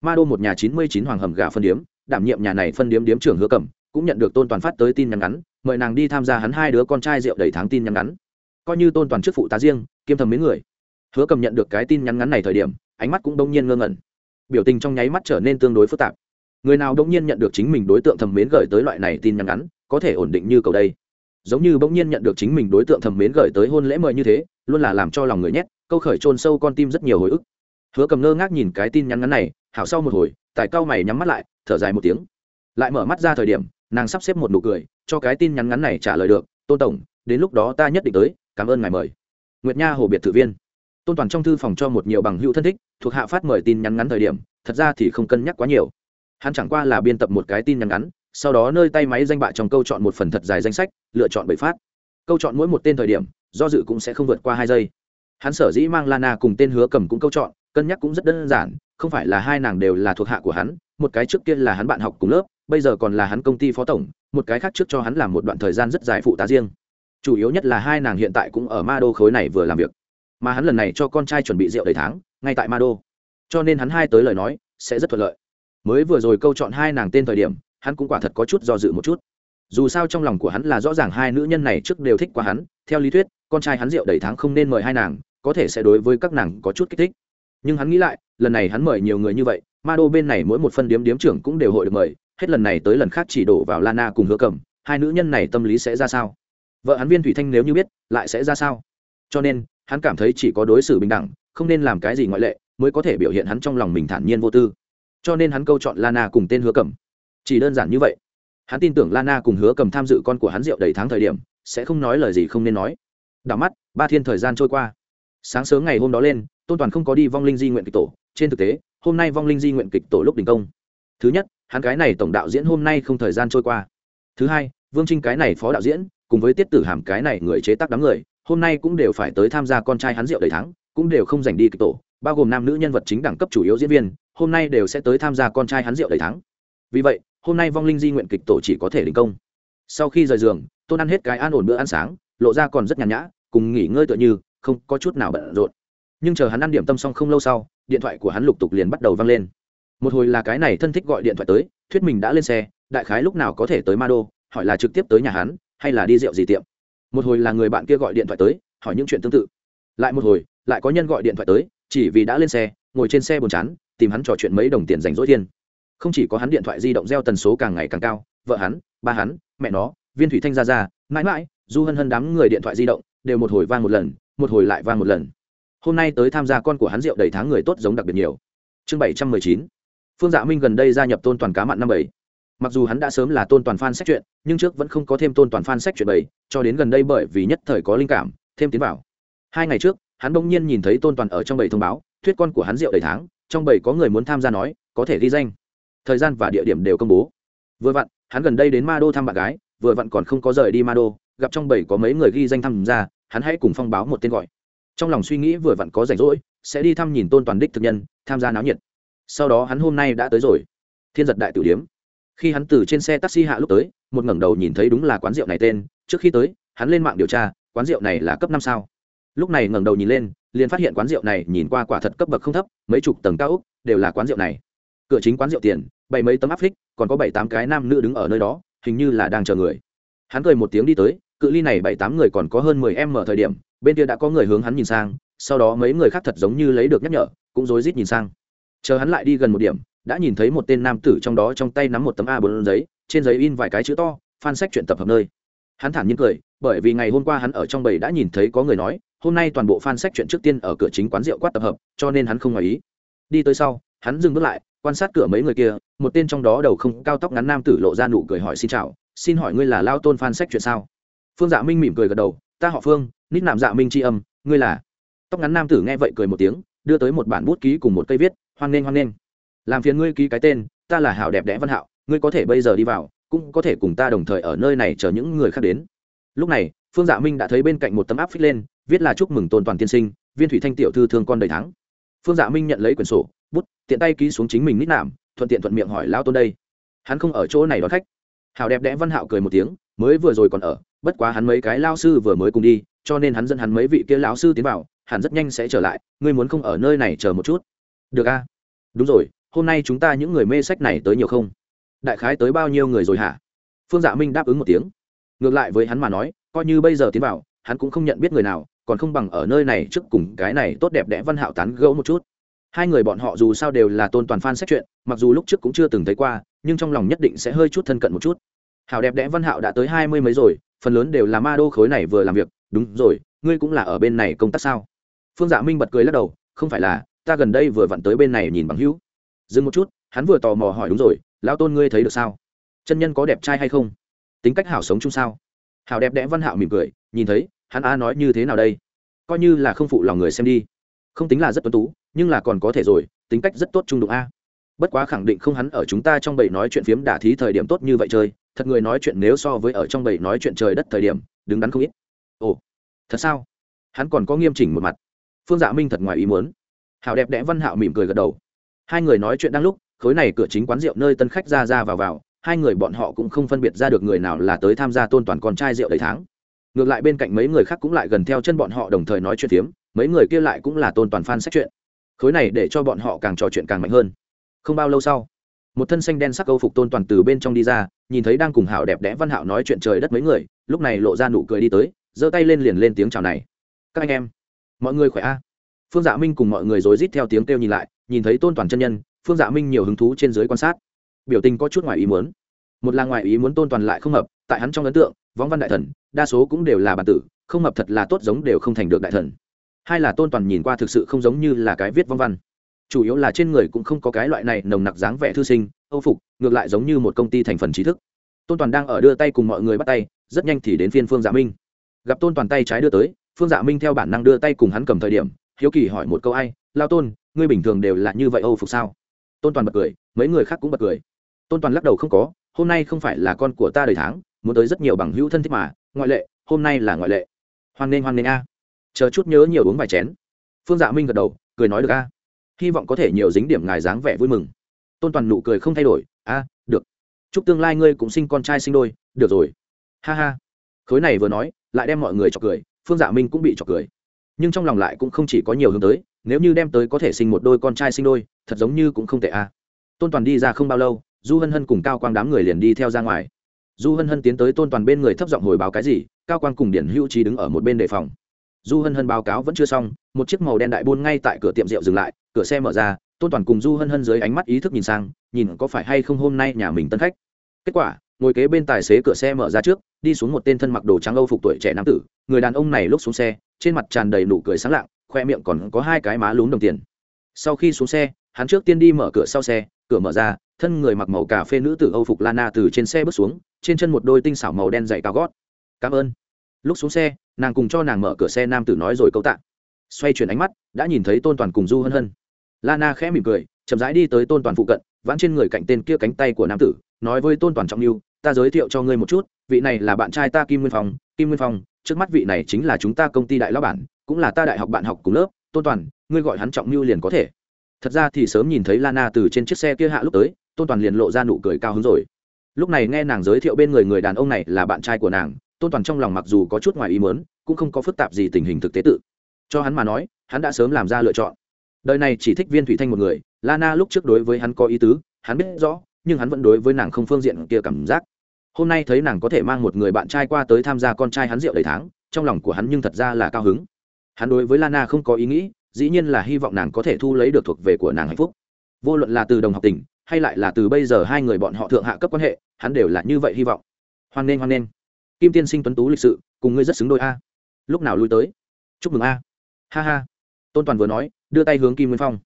[SPEAKER 1] ma đô một nhà chín mươi chín hoàng hầm gà phân điếm, đảm nhiệm nhà này phân điếm điếm trưởng hứa cẩm, cũng nhận được tôn toàn phát tới tin nhắn ngắn, mời nàng đi tham gia hắn hai đứa con trai rượu đầy tháng tin nhắn ngắn. Coi như tôn toàn chức phụ tá riêng, kiêm thầm mấy người. Hứa cầm nhận được cái tin nhắn ngắn này thời điểm, ánh mắt cũng đông nhiên ngơ ngẩn. Biểu tình trong nháy mắt trở nên tương đối phức tạp. Người nào đông nhiên nhận được chính mình đối tượng thầm mến gửi tới loại này tin nhắn ngắn, có thể ổn định như cầu đây. Giống như bỗng nhiên nhận được chính mình đối tượng thầm mến gửi tới hôn lễ mời như thế, luôn là làm cho lòng người nhét câu khởi trôn sâu con tim rất nhiều hồi ức. Hứa cầm ngơ ngác nhìn cái tin nhắn ngắn này, hảo sau một hồi, tài cao mày nhắm mắt lại, thở dài một tiếng. Lại mở mắt ra thời điểm, nàng sắp xếp một nụ cười, cho cái tin nhắn ngắn này trả lời được, tôn tổng, đến lúc đó ta nhất định tới, cảm ơn ngài mời. Nguyệt nha hồ biệt thự viên. Tôn toàn trong thư phòng cho một nhiều bằng hữu thân thích, thuộc hạ phát mời tin nhắn ngắn thời điểm, thật ra thì không cân nhắc quá nhiều. Hắn chẳng qua là biên tập một cái tin nhắn ngắn, sau đó nơi tay máy danh bạ trong câu chọn một phần thật dài danh sách, lựa chọn bảy phát. Câu chọn mỗi một tên thời điểm, do dự cũng sẽ không vượt qua hai giây hắn sở dĩ mang lana cùng tên hứa cầm cũng câu chọn, cân nhắc cũng rất đơn giản, không phải là hai nàng đều là thuộc hạ của hắn, một cái trước kia là hắn bạn học cùng lớp, bây giờ còn là hắn công ty phó tổng, một cái khác trước cho hắn làm một đoạn thời gian rất dài phụ tá riêng. Chủ yếu nhất là hai nàng hiện tại cũng ở ma đô khối này vừa làm việc. Mà hắn lần này cho con trai chuẩn bị rượu đầy tháng, ngay tại ma đô cho nên hắn hai tới lời nói, sẽ rất thuận lợi. Mới vừa rồi câu chọn hai nàng tên thời điểm, hắn cũng quả thật có chút do dự một chút. Dù sao trong lòng của hắn là rõ ràng hai nữ nhân này trước đều thích qua hắn, theo lý thuyết, con trai hắn rượu đầy tháng không nên mời hai nàng có thể sẽ đối với các nàng có chút kích thích. Nhưng hắn nghĩ lại, lần này hắn mời nhiều người như vậy, ma đô bên này mỗi một phân điếm điếm trưởng cũng đều hội được mời, hết lần này tới lần khác chỉ đổ vào lana cùng hứa cầm, hai nữ nhân này tâm lý sẽ ra sao? Vợ hắn viên thủy thanh nếu như biết, lại sẽ ra sao? Cho nên, hắn cảm thấy chỉ có đối xử bình đẳng, không nên làm cái gì ngoại lệ, mới có thể biểu hiện hắn trong lòng mình thản nhiên vô tư. Cho nên hắn câu chọn lana cùng tên hứa cầm. Chỉ đơn giản như vậy. Hắn tin tưởng lana cùng hứa cầm tham dự con của hắn rượu đầy tháng thời điểm, sẽ không nói lời gì không nên nói. Đảo mắt, ba thiên thời gian trôi qua sáng sớm ngày hôm đó lên, tôn toàn không có đi vong linh di nguyện kịch tổ. Trên thực tế, hôm nay vong linh di nguyện kịch tổ lúc đình công. Thứ nhất, hắn cái này tổng đạo diễn hôm nay không thời gian trôi qua. Thứ hai, vương trinh cái này phó đạo diễn, cùng với tiết tử hàm cái này người chế tác đám người, hôm nay cũng đều phải tới tham gia con trai hắn rượu đầy tháng cũng đều không dành đi kịch tổ, bao gồm nam nữ nhân vật chính đẳng cấp chủ yếu diễn viên, hôm nay đều sẽ tới tham gia con trai hắn rượu đầy tháng vì vậy, hôm nay vong linh di nguyện kịch tổ chỉ có thể đình công. Sau khi rời giường, tôn ăn hết cái an ổn bữa ăn sáng, lộ ra còn rất nhàn nhã, cùng nghỉ ngơi tựa như không có chút nào bận rộn. Nhưng chờ hắn ăn điểm tâm xong không lâu sau, điện thoại của hắn lục tục liền bắt đầu vang lên. Một hồi là cái này thân thích gọi điện thoại tới, thuyết mình đã lên xe, đại khái lúc nào có thể tới ma đô hỏi là trực tiếp tới nhà hắn, hay là đi rượu gì tiệm. Một hồi là người bạn kia gọi điện thoại tới, hỏi những chuyện tương tự. Lại một hồi, lại có nhân gọi điện thoại tới, chỉ vì đã lên xe, ngồi trên xe buồn chán, tìm hắn trò chuyện mấy đồng tiền rảnh rỗi thiên không chỉ có hắn điện thoại di động gieo tần số càng ngày càng cao, vợ hắn, ba hắn, mẹ nó, viên thủy thanh ra ra mãi mãi, du hân hân đám người điện thoại di động, đều một hồi vang một lần một hồi lại vang một lần. Hôm nay tới tham gia con của hắn rượu đầy tháng người tốt giống đặc biệt nhiều. Chương bảy trăm mười chín. Phương dạ minh gần đây gia nhập tôn toàn cá mặn năm bảy. Mặc dù hắn đã sớm là tôn toàn fan sách chuyện nhưng trước vẫn không có thêm tôn toàn fan sách chuyện bảy, cho đến gần đây bởi vì nhất thời có linh cảm, thêm tiến vào. Hai ngày trước, hắn bỗng nhiên nhìn thấy tôn toàn ở trong bảy thông báo, thuyết con của hắn rượu đầy tháng, trong bảy có người muốn tham gia nói, có thể ghi danh. Thời gian và địa điểm đều công bố. Vừa vặn, hắn gần đây đến ma đô thăm bạn gái, vừa vặn còn không có rời đi ma đô, gặp trong bảy có mấy người ghi danh tham gia hắn hãy cùng phong báo một tên gọi. Trong lòng suy nghĩ vừa vặn có rảnh rỗi, sẽ đi thăm nhìn tôn toàn đích thực nhân, tham gia náo nhiệt. Sau đó hắn hôm nay đã tới rồi. Thiên giật đại tử điếm. Khi hắn từ trên xe taxi hạ lúc tới, một ngẩng đầu nhìn thấy đúng là quán rượu này tên. Trước khi tới, hắn lên mạng điều tra, quán rượu này là cấp năm sao. Lúc này ngẩng đầu nhìn lên, liền phát hiện quán rượu này nhìn qua quả thật cấp bậc không thấp, mấy chục tầng cao úc, đều là quán rượu này. Cửa chính quán rượu tiền bảy mấy tấm áp phích, còn có bảy tám cái nam nữ đứng ở nơi đó, hình như là đang chờ người. Hắn cười một tiếng đi tới cự ly này bảy tám người còn có hơn mười em mở thời điểm, bên kia đã có người hướng hắn nhìn sang, sau đó mấy người khác thật giống như lấy được nhắc nhở, cũng rối rít nhìn sang. Chờ hắn lại đi gần một điểm, đã nhìn thấy một tên nam tử trong đó trong tay nắm một tấm a bốn giấy, trên giấy in vài cái chữ to, phan sách chuyện tập hợp nơi. Hắn thản nhiên cười, bởi vì ngày hôm qua hắn ở trong bầy đã nhìn thấy có người nói, hôm nay toàn bộ fan sách chuyện trước tiên ở cửa chính quán rượu quát tập hợp, cho nên hắn không ngoài ý. Đi tới sau, hắn dừng bước lại, quan sát cửa mấy người kia, một tên trong đó đầu không cao tóc ngắn nam tử lộ ra nụ cười hỏi xin chào, xin hỏi ngươi là lao tôn fan sách chuyện sao? Phương dạ minh mỉm cười gật đầu, ta họ phương, nít nạm dạ minh tri âm, ngươi là? Tóc ngắn nam tử nghe vậy cười một tiếng, đưa tới một bản bút ký cùng một cây viết, hoan nghênh hoan nghênh. Làm phiền ngươi ký cái tên, ta là hảo đẹp đẽ văn hạo, ngươi có thể bây giờ đi vào, cũng có thể cùng ta đồng thời ở nơi này chờ những người khác đến. Lúc này, phương dạ minh đã thấy bên cạnh một tấm áp phích lên, viết là chúc mừng tôn toàn tiên sinh, viên thủy thanh tiểu thư thương con đầy thắng phương dạ minh nhận lấy quyển sổ, bút, tiện tay ký xuống chính mình nít nạm, thuận tiện thuận miệng hỏi lao tôn đây? Hắn không ở chỗ này đón khách. Hảo đẹp đẽ văn hạo cười một tiếng, mới vừa rồi còn ở bất quá hắn mấy cái lao sư vừa mới cùng đi, cho nên hắn dẫn hắn mấy vị kia lão sư tiến vào hắn rất nhanh sẽ trở lại, ngươi muốn không ở nơi này chờ một chút. Được a. Đúng rồi, hôm nay chúng ta những người mê sách này tới nhiều không? Đại khái tới bao nhiêu người rồi hả? Phương dạ minh đáp ứng một tiếng. Ngược lại với hắn mà nói, coi như bây giờ tiến vào, hắn cũng không nhận biết người nào, còn không bằng ở nơi này trước cùng cái này tốt đẹp đẽ văn hạo tán gẫu một chút. Hai người bọn họ dù sao đều là tôn toàn fan sách chuyện mặc dù lúc trước cũng chưa từng thấy qua, nhưng trong lòng nhất định sẽ hơi chút thân cận một chút. Hảo đẹp đẽ văn hạo đã tới hai mươi mấy rồi phần lớn đều là ma đô khối này vừa làm việc, đúng rồi, ngươi cũng là ở bên này công tác sao? Phương dạ minh bật cười lắc đầu, không phải là, ta gần đây vừa vặn tới bên này nhìn bằng hữu. Dừng một chút, hắn vừa tò mò hỏi đúng rồi, lão tôn ngươi thấy được sao? Chân nhân có đẹp trai hay không? Tính cách hảo sống chung sao? Hảo đẹp đẽ văn hạo mỉm cười, nhìn thấy, hắn a nói như thế nào đây? Coi như là không phụ lòng người xem đi. Không tính là rất tuấn tú, nhưng là còn có thể rồi, tính cách rất tốt trung đụng a. Bất quá khẳng định không hắn ở chúng ta trong bầy nói chuyện phiếm đả thí thời điểm tốt như vậy chơi thật người nói chuyện nếu so với ở trong bầy nói chuyện trời đất thời điểm, đứng đắn không ít. Ồ, thật sao? Hắn còn có nghiêm chỉnh một mặt. Phương dạ minh thật ngoài ý muốn. Hảo đẹp đẽ văn hạo mỉm cười gật đầu. Hai người nói chuyện đang lúc, khối này cửa chính quán rượu nơi tân khách ra ra vào vào, hai người bọn họ cũng không phân biệt ra được người nào là tới tham gia tôn toàn con trai rượu đầy tháng. Ngược lại bên cạnh mấy người khác cũng lại gần theo chân bọn họ đồng thời nói chuyện phiếm, mấy người kia lại cũng là tôn toàn f a n sách chuyện. Khối này để cho bọn họ càng trò chuyện càng mạnh hơn. Không bao lâu sau, một thân xanh đen sắc câu phục tôn toàn từ bên trong đi ra nhìn thấy đang cùng hảo đẹp đẽ văn hạo nói chuyện trời đất mấy người, lúc này lộ ra nụ cười đi tới, giơ tay lên liền lên tiếng chào này. Các anh em, mọi người khỏe a? Phương dạ minh cùng mọi người rối rít theo tiếng kêu nhìn lại, nhìn thấy tôn toàn chân nhân, phương dạ minh nhiều hứng thú trên dưới quan sát. Biểu tình có chút ngoài ý muốn. Một là ngoài ý muốn tôn toàn lại không hợp, tại hắn trong ấn tượng võng văn đại thần, đa số cũng đều là bản tử, không hợp thật là tốt giống đều không thành được đại thần. Hai là tôn toàn nhìn qua thực sự không giống như là cái viết vong văn chủ yếu là trên người cũng không có cái loại này nồng nặc dáng vẻ thư sinh, âu phục, ngược lại giống như một công ty thành phần trí thức. Tôn toàn đang ở đưa tay cùng mọi người bắt tay, rất nhanh thì đến phiên phương dạ minh. Gặp tôn toàn tay trái đưa tới, phương dạ minh theo bản năng đưa tay cùng hắn cầm thời điểm, hiếu kỳ hỏi một câu ai, lao tôn, ngươi bình thường đều là như vậy âu phục sao? Tôn toàn bật cười, mấy người khác cũng bật cười. Tôn toàn lắc đầu không có, hôm nay không phải là con của ta đời tháng, muốn tới rất nhiều bằng hữu thân thích mà, ngoại lệ, hôm nay là ngoại lệ. Hoan nghênh hoan nghênh a. Chờ chút nhớ nhiều uống vài chén. Phương dạ minh gật đầu, cười nói được a hy vọng có thể nhiều dính điểm ngài dáng vẻ vui mừng. Tôn toàn nụ cười không thay đổi. A được. Chúc tương lai ngươi cũng sinh con trai sinh đôi. Được rồi. Ha ha. Khối này vừa nói, lại đem mọi người chọc cười. Phương dạ minh cũng bị chọc cười. Nhưng trong lòng lại cũng không chỉ có nhiều hướng tới. Nếu như đem tới có thể sinh một đôi con trai sinh đôi, thật giống như cũng không tệ a tôn toàn đi ra không bao lâu, du hân hân cùng cao quang đám người liền đi theo ra ngoài. Du hân hân tiến tới tôn toàn bên người thấp giọng hồi báo cái gì, cao quang cùng điển hữu trí đứng ở một bên đề phòng. Du hân hân báo cáo vẫn chưa xong, một chiếc màu đen đại buôn ngay tại cửa tiệm rượu dừng lại cửa xe mở ra, tôn toàn cùng du hân hân dưới ánh mắt ý thức nhìn sang, nhìn có phải hay không hôm nay nhà mình tân khách. Kết quả, ngồi kế bên tài xế cửa xe mở ra trước, đi xuống một tên thân mặc đồ trắng âu phục tuổi trẻ nam tử, người đàn ông này lúc xuống xe, trên mặt tràn đầy nụ cười sáng lạng, khoe miệng còn có hai cái má lún đồng tiền. Sau khi xuống xe, hắn trước tiên đi mở cửa sau xe, cửa mở ra, thân người mặc màu cà phê nữ tử âu phục lana từ trên xe bước xuống, trên chân một đôi tinh xảo màu đen dày cao gót. Cảm ơn. Lúc xuống xe, nàng cùng cho nàng mở cửa xe nam tử nói rồi câu tạ. Xoay chuyển ánh mắt, đã nhìn thấy tôn toàn cùng du hân hân lana khẽ mỉm cười, chậm rãi đi tới tôn toàn phụ cận, vãn trên người cạnh tên kia cánh tay của nam tử, nói với tôn toàn trọng lưu, ta giới thiệu cho ngươi một chút, vị này là bạn trai ta kim nguyên phong, kim nguyên phong, trước mắt vị này chính là chúng ta công ty đại lão bản, cũng là ta đại học bạn học cùng lớp, tôn toàn, ngươi gọi hắn trọng lưu liền có thể. Thật ra thì sớm nhìn thấy lana từ trên chiếc xe kia hạ lúc tới, tôn toàn liền lộ ra nụ cười cao hứng rồi. Lúc này nghe nàng giới thiệu bên người người đàn ông này là bạn trai của nàng, tôn toàn trong lòng mặc dù có chút ngoài ý mớn cũng không có phức tạp gì tình hình thực tế tự. Cho hắn mà nói, hắn đã sớm làm ra lựa chọn đời này chỉ thích viên thủy thanh một người, lana lúc trước đối với hắn có ý tứ, hắn biết rõ, nhưng hắn vẫn đối với nàng không phương diện kia cảm giác. Hôm nay thấy nàng có thể mang một người bạn trai qua tới tham gia con trai hắn rượu đầy tháng, trong lòng của hắn nhưng thật ra là cao hứng. Hắn đối với lana không có ý nghĩ, dĩ nhiên là hy vọng nàng có thể thu lấy được thuộc về của nàng hạnh phúc. Vô luận là từ đồng học tình, hay lại là từ bây giờ hai người bọn họ thượng hạ cấp quan hệ, hắn đều là như vậy hy vọng. Hoan nghênh hoan nghênh. Kim tiên sinh tuấn tú lịch sự, cùng ngươi rất xứng đôi a. Lúc nào lui tới? Chúc mừng a. Ha ha. Tôn toàn vừa nói đưa tay hướng kim nguyên phong.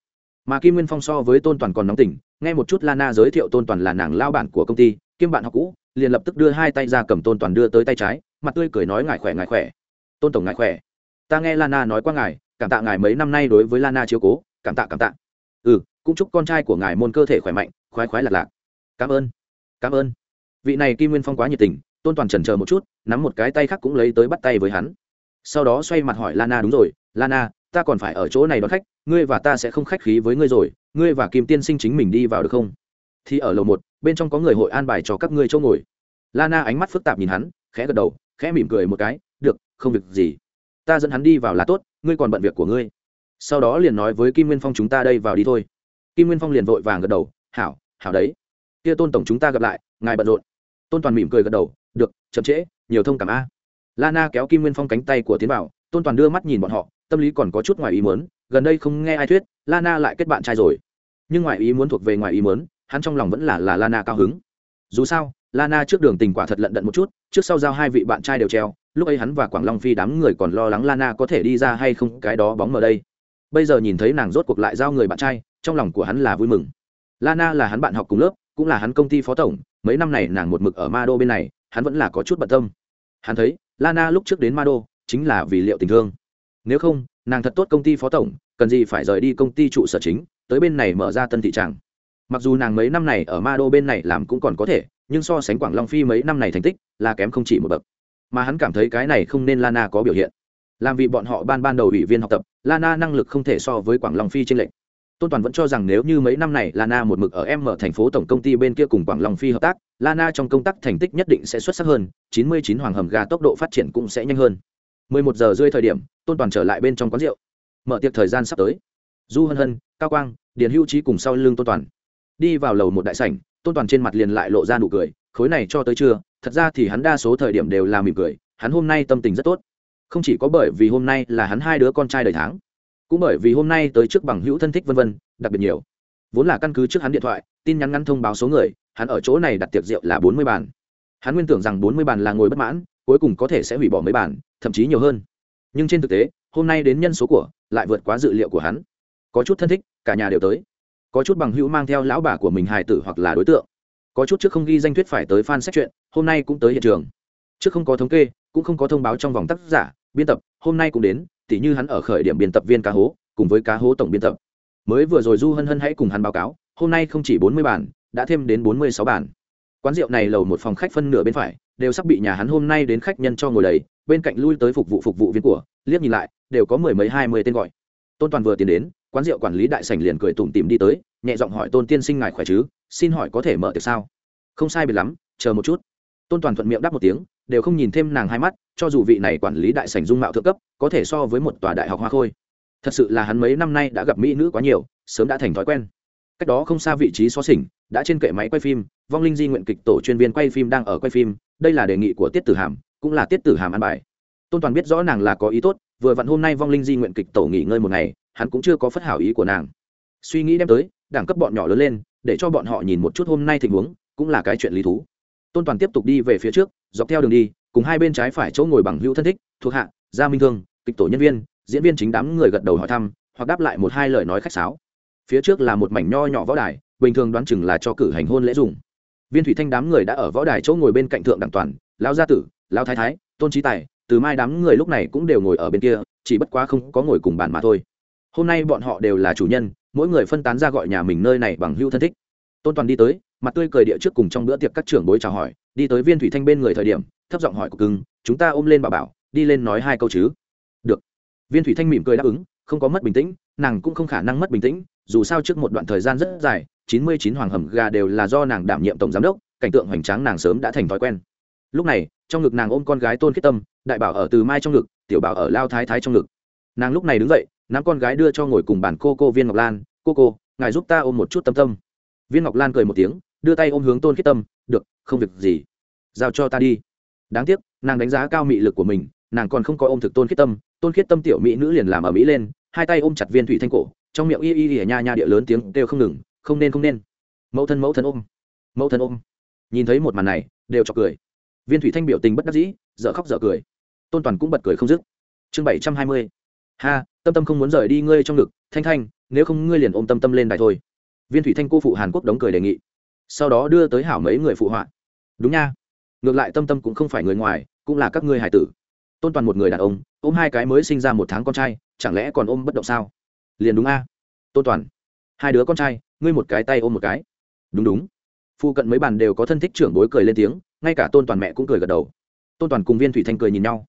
[SPEAKER 1] Mà kim nguyên phong so với tôn toàn còn nóng tỉnh, nghe một chút lana giới thiệu tôn toàn là nàng lao bản của công ty kim bạn học cũ, liền lập tức đưa hai tay ra cầm tôn toàn đưa tới tay trái, mặt tươi cười nói ngài khỏe ngài khỏe. Tôn tổng ngài khỏe. Ta nghe lana nói qua ngài, cảm tạ ngài mấy năm nay đối với lana chiếu cố, cảm tạ cảm tạ. Ừ cũng chúc con trai của ngài môn cơ thể khỏe mạnh, khoái khoái lạc lạc. Cảm ơn cảm ơn. Vị này kim nguyên phong quá nhiệt tình, tôn toàn trần chờ một chút, nắm một cái tay khác cũng lấy tới bắt tay với hắn. Sau đó xoay mặt hỏi lana, đúng rồi, lana ta còn phải ở chỗ này đón khách, ngươi và ta sẽ không khách khí với ngươi rồi, ngươi và kim tiên sinh chính mình đi vào được không? Thì ở lầu một, bên trong có người hội an bài cho các ngươi chỗ ngồi. Lana ánh mắt phức tạp nhìn hắn, khẽ gật đầu, khẽ mỉm cười một cái, được, không việc gì. Ta dẫn hắn đi vào là tốt, ngươi còn bận việc của ngươi. Sau đó liền nói với kim nguyên phong chúng ta đây vào đi thôi. Kim nguyên phong liền vội vàng gật đầu, hảo hảo đấy. Kia tôn tổng chúng ta gặp lại, ngài bận rộn. Tôn toàn mỉm cười gật đầu, được, chậm trễ, nhiều thông cảm a. Lana kéo kim nguyên phong cánh tay của tiến bảo tôn toàn đưa mắt nhìn bọn họ, tâm lý còn có chút ngoài ý muốn, gần đây không nghe ai thuyết, lana lại kết bạn trai rồi. Nhưng ngoài ý muốn thuộc về ngoài ý muốn, hắn trong lòng vẫn là là lana cao hứng. Dù sao, lana trước đường tình quả thật lận đận một chút, trước sau giao hai vị bạn trai đều treo, lúc ấy hắn và quảng long phi đám người còn lo lắng lana có thể đi ra hay không, cái đó bóng mờ đây. Bây giờ nhìn thấy nàng rốt cuộc lại giao người bạn trai, trong lòng của hắn là vui mừng. Lana là hắn bạn học cùng lớp, cũng là hắn công ty phó tổng, mấy năm này nàng một mực ở ma đô bên này, hắn vẫn là có chút bận tâm. Hắn thấy, lana lúc trước đến ma đô chính là vì liệu tình thương. Nếu không, nàng thật tốt công ty phó tổng, cần gì phải rời đi công ty trụ sở chính, tới bên này mở ra tân thị tràng. Mặc dù nàng mấy năm này ở ma đô bên này làm cũng còn có thể, nhưng so sánh quảng long phi mấy năm này thành tích, là kém không chỉ một bậc. Mà hắn cảm thấy cái này không nên lana có biểu hiện. Làm vì bọn họ ban ban đầu ủy viên học tập, lana năng lực không thể so với quảng long phi trên lệnh tôn toàn vẫn cho rằng nếu như mấy năm này lana một mực ở em ở thành phố tổng công ty bên kia cùng quảng long phi hợp tác, lana trong công tác thành tích nhất định sẽ xuất sắc hơn 99 hoàng hầm ga tốc độ phát triển cũng sẽ nhanh hơn. 11 giờ rơi thời điểm, tôn toàn trở lại bên trong quán rượu. Mở tiệc thời gian sắp tới. Du hân hân, cao quang, điền hữu trí cùng sau lưng tôn toàn. Đi vào lầu một đại sảnh, tôn toàn trên mặt liền lại lộ ra nụ cười, khối này cho tới trưa, thật ra thì hắn đa số thời điểm đều là mỉm cười, hắn hôm nay tâm tình rất tốt. Không chỉ có bởi vì hôm nay là hắn hai đứa con trai đời tháng, cũng bởi vì hôm nay tới trước bằng hữu thân thích vân vân, đặc biệt nhiều. Vốn là căn cứ trước hắn điện thoại, tin nhắn ngắn thông báo số người, hắn ở chỗ này đặt tiệc rượu là bốn mươi bàn. Hắn nguyên tưởng rằng bốn mươi bàn là ngồi bất mãn cuối cùng có thể sẽ hủy bỏ mấy bản, thậm chí nhiều hơn. Nhưng trên thực tế hôm nay đến nhân số của lại vượt quá dự liệu của hắn. Có chút thân thích cả nhà đều tới. Có chút bằng hữu mang theo lão bà của mình hài tử hoặc là đối tượng. Có chút trước không ghi danh thuyết phải tới fan xét chuyện hôm nay cũng tới hiện trường. Trước không có thống kê cũng không có thông báo trong vòng tác giả biên tập hôm nay cũng đến tỉ như hắn ở khởi điểm biên tập viên cá hố cùng với cá hố tổng biên tập. Mới vừa rồi du hân hân hãy cùng hắn báo cáo hôm nay không chỉ bốn mươi bản đã thêm đến bốn mươi sáu bản quán rượu này lầu một phòng khách phân nửa bên phải, đều sắp bị nhà hắn hôm nay đến khách nhân cho ngồi đầy, bên cạnh lui tới phục vụ phục vụ viên của, liếc nhìn lại, đều có mười mấy, hai mươi tên gọi. Tôn toàn vừa tiến đến, quán rượu quản lý đại sảnh liền cười tủm tìm đi tới, nhẹ giọng hỏi tôn tiên sinh ngài khỏe chứ, xin hỏi có thể mở tiệc sao? Không sai biệt lắm, chờ một chút. Tôn toàn thuận miệng đáp một tiếng, đều không nhìn thêm nàng hai mắt, cho dù vị này quản lý đại sảnh dung mạo thượng cấp, có thể so với một tòa đại học hoa khôi. Thật sự là hắn mấy năm nay đã gặp mỹ nữ quá nhiều, sớm đã thành thói quen. Cách đó không xa vị trí xó xỉnh đã trên kệ máy quay phim, vong linh di nguyện kịch tổ chuyên viên quay phim đang ở quay phim, đây là đề nghị của tiết tử hàm, cũng là tiết tử hàm ăn bài. Tôn toàn biết rõ nàng là có ý tốt, vừa vặn hôm nay vong linh di nguyện kịch tổ nghỉ ngơi một ngày, hắn cũng chưa có phất hảo ý của nàng. Suy nghĩ đem tới, đẳng cấp bọn nhỏ lớn lên, để cho bọn họ nhìn một chút hôm nay tình huống, cũng là cái chuyện lý thú. Tôn toàn tiếp tục đi về phía trước, dọc theo đường đi, cùng hai bên trái phải chỗ ngồi bằng hữu thân thích, thuộc hạ, gia minh thương, kịch tổ nhân viên, diễn viên chính đám người gật đầu hỏi thăm, hoặc đáp lại một hai lời nói khách sáo. Phía trước là một mảnh nho nhỏ võ đài bình thường đoán chừng là cho cử hành hôn lễ dùng. Viên thủy thanh đám người đã ở võ đài chỗ ngồi bên cạnh thượng đẳng toàn, lão gia tử, lão thái thái, tôn trí tài, từ mai đám người lúc này cũng đều ngồi ở bên kia, chỉ bất quá không có ngồi cùng bàn mà thôi. Hôm nay bọn họ đều là chủ nhân, mỗi người phân tán ra gọi nhà mình nơi này bằng hữu thân thích. Tôn toàn đi tới, mặt tươi cười địa trước cùng trong bữa tiệc các trưởng bối chào hỏi, đi tới viên thủy thanh bên người thời điểm, thấp giọng hỏi của cưng, chúng ta ôm lên bà bảo, đi lên nói hai câu chứ? Được. Viên thủy thanh mỉm cười đáp ứng, không có mất bình tĩnh, nàng cũng không khả năng mất bình tĩnh, dù sao trước một đoạn thời gian rất dài chín mươi chín hoàng hầm gà đều là do nàng đảm nhiệm tổng giám đốc, cảnh tượng hoành tráng nàng sớm đã thành thói quen. Lúc này, trong ngực nàng ôm con gái tôn khiết tâm, đại bảo ở từ mai trong ngực, tiểu bảo ở lao thái thái trong ngực. Nàng lúc này đứng dậy, nắm con gái đưa cho ngồi cùng bàn cô cô viên ngọc lan, cô cô, ngài giúp ta ôm một chút tâm tâm. Viên ngọc lan cười một tiếng, đưa tay ôm hướng tôn khiết tâm, được, không việc gì. Giao cho ta đi. Đáng tiếc, nàng đánh giá cao mị lực của mình, nàng còn không có ôm thực tôn khiết tâm, tôn khiết tâm tiểu mỹ nữ liền làm ở mỹ lên, hai tay ôm chặt viên thủy thanh cổ, trong miệng y y y nha nha địa lớn tiếng đều không ngừng không nên không nên. Mẫu thân mẫu thân ôm. Mẫu thân ôm. Nhìn thấy một màn này, đều chọc cười. Viên thủy thanh biểu tình bất đắc dĩ, dở khóc dở cười. Tôn toàn cũng bật cười không dứt. Chương bảy trăm hai mươi. Ha, tâm tâm không muốn rời đi ngươi trong ngực, thanh thanh, nếu không ngươi liền ôm tâm tâm lên đài thôi. Viên thủy thanh cô phụ hàn quốc đóng cười đề nghị. Sau đó đưa tới hảo mấy người phụ họa. Đúng nha. Ngược lại tâm tâm cũng không phải người ngoài, cũng là các ngươi hải tử. Tôn toàn một người đàn ông, ôm hai cái mới sinh ra một tháng con trai, chẳng lẽ còn ôm bất động sao? Liền đúng a. Tôn toàn. Hai đứa con trai ngươi một cái tay ôm một cái. Đúng đúng. Phụ cận mấy bàn đều có thân thích trưởng bối cười lên tiếng, ngay cả tôn toàn mẹ cũng cười gật đầu. Tôn toàn cùng viên thủy thanh cười nhìn nhau.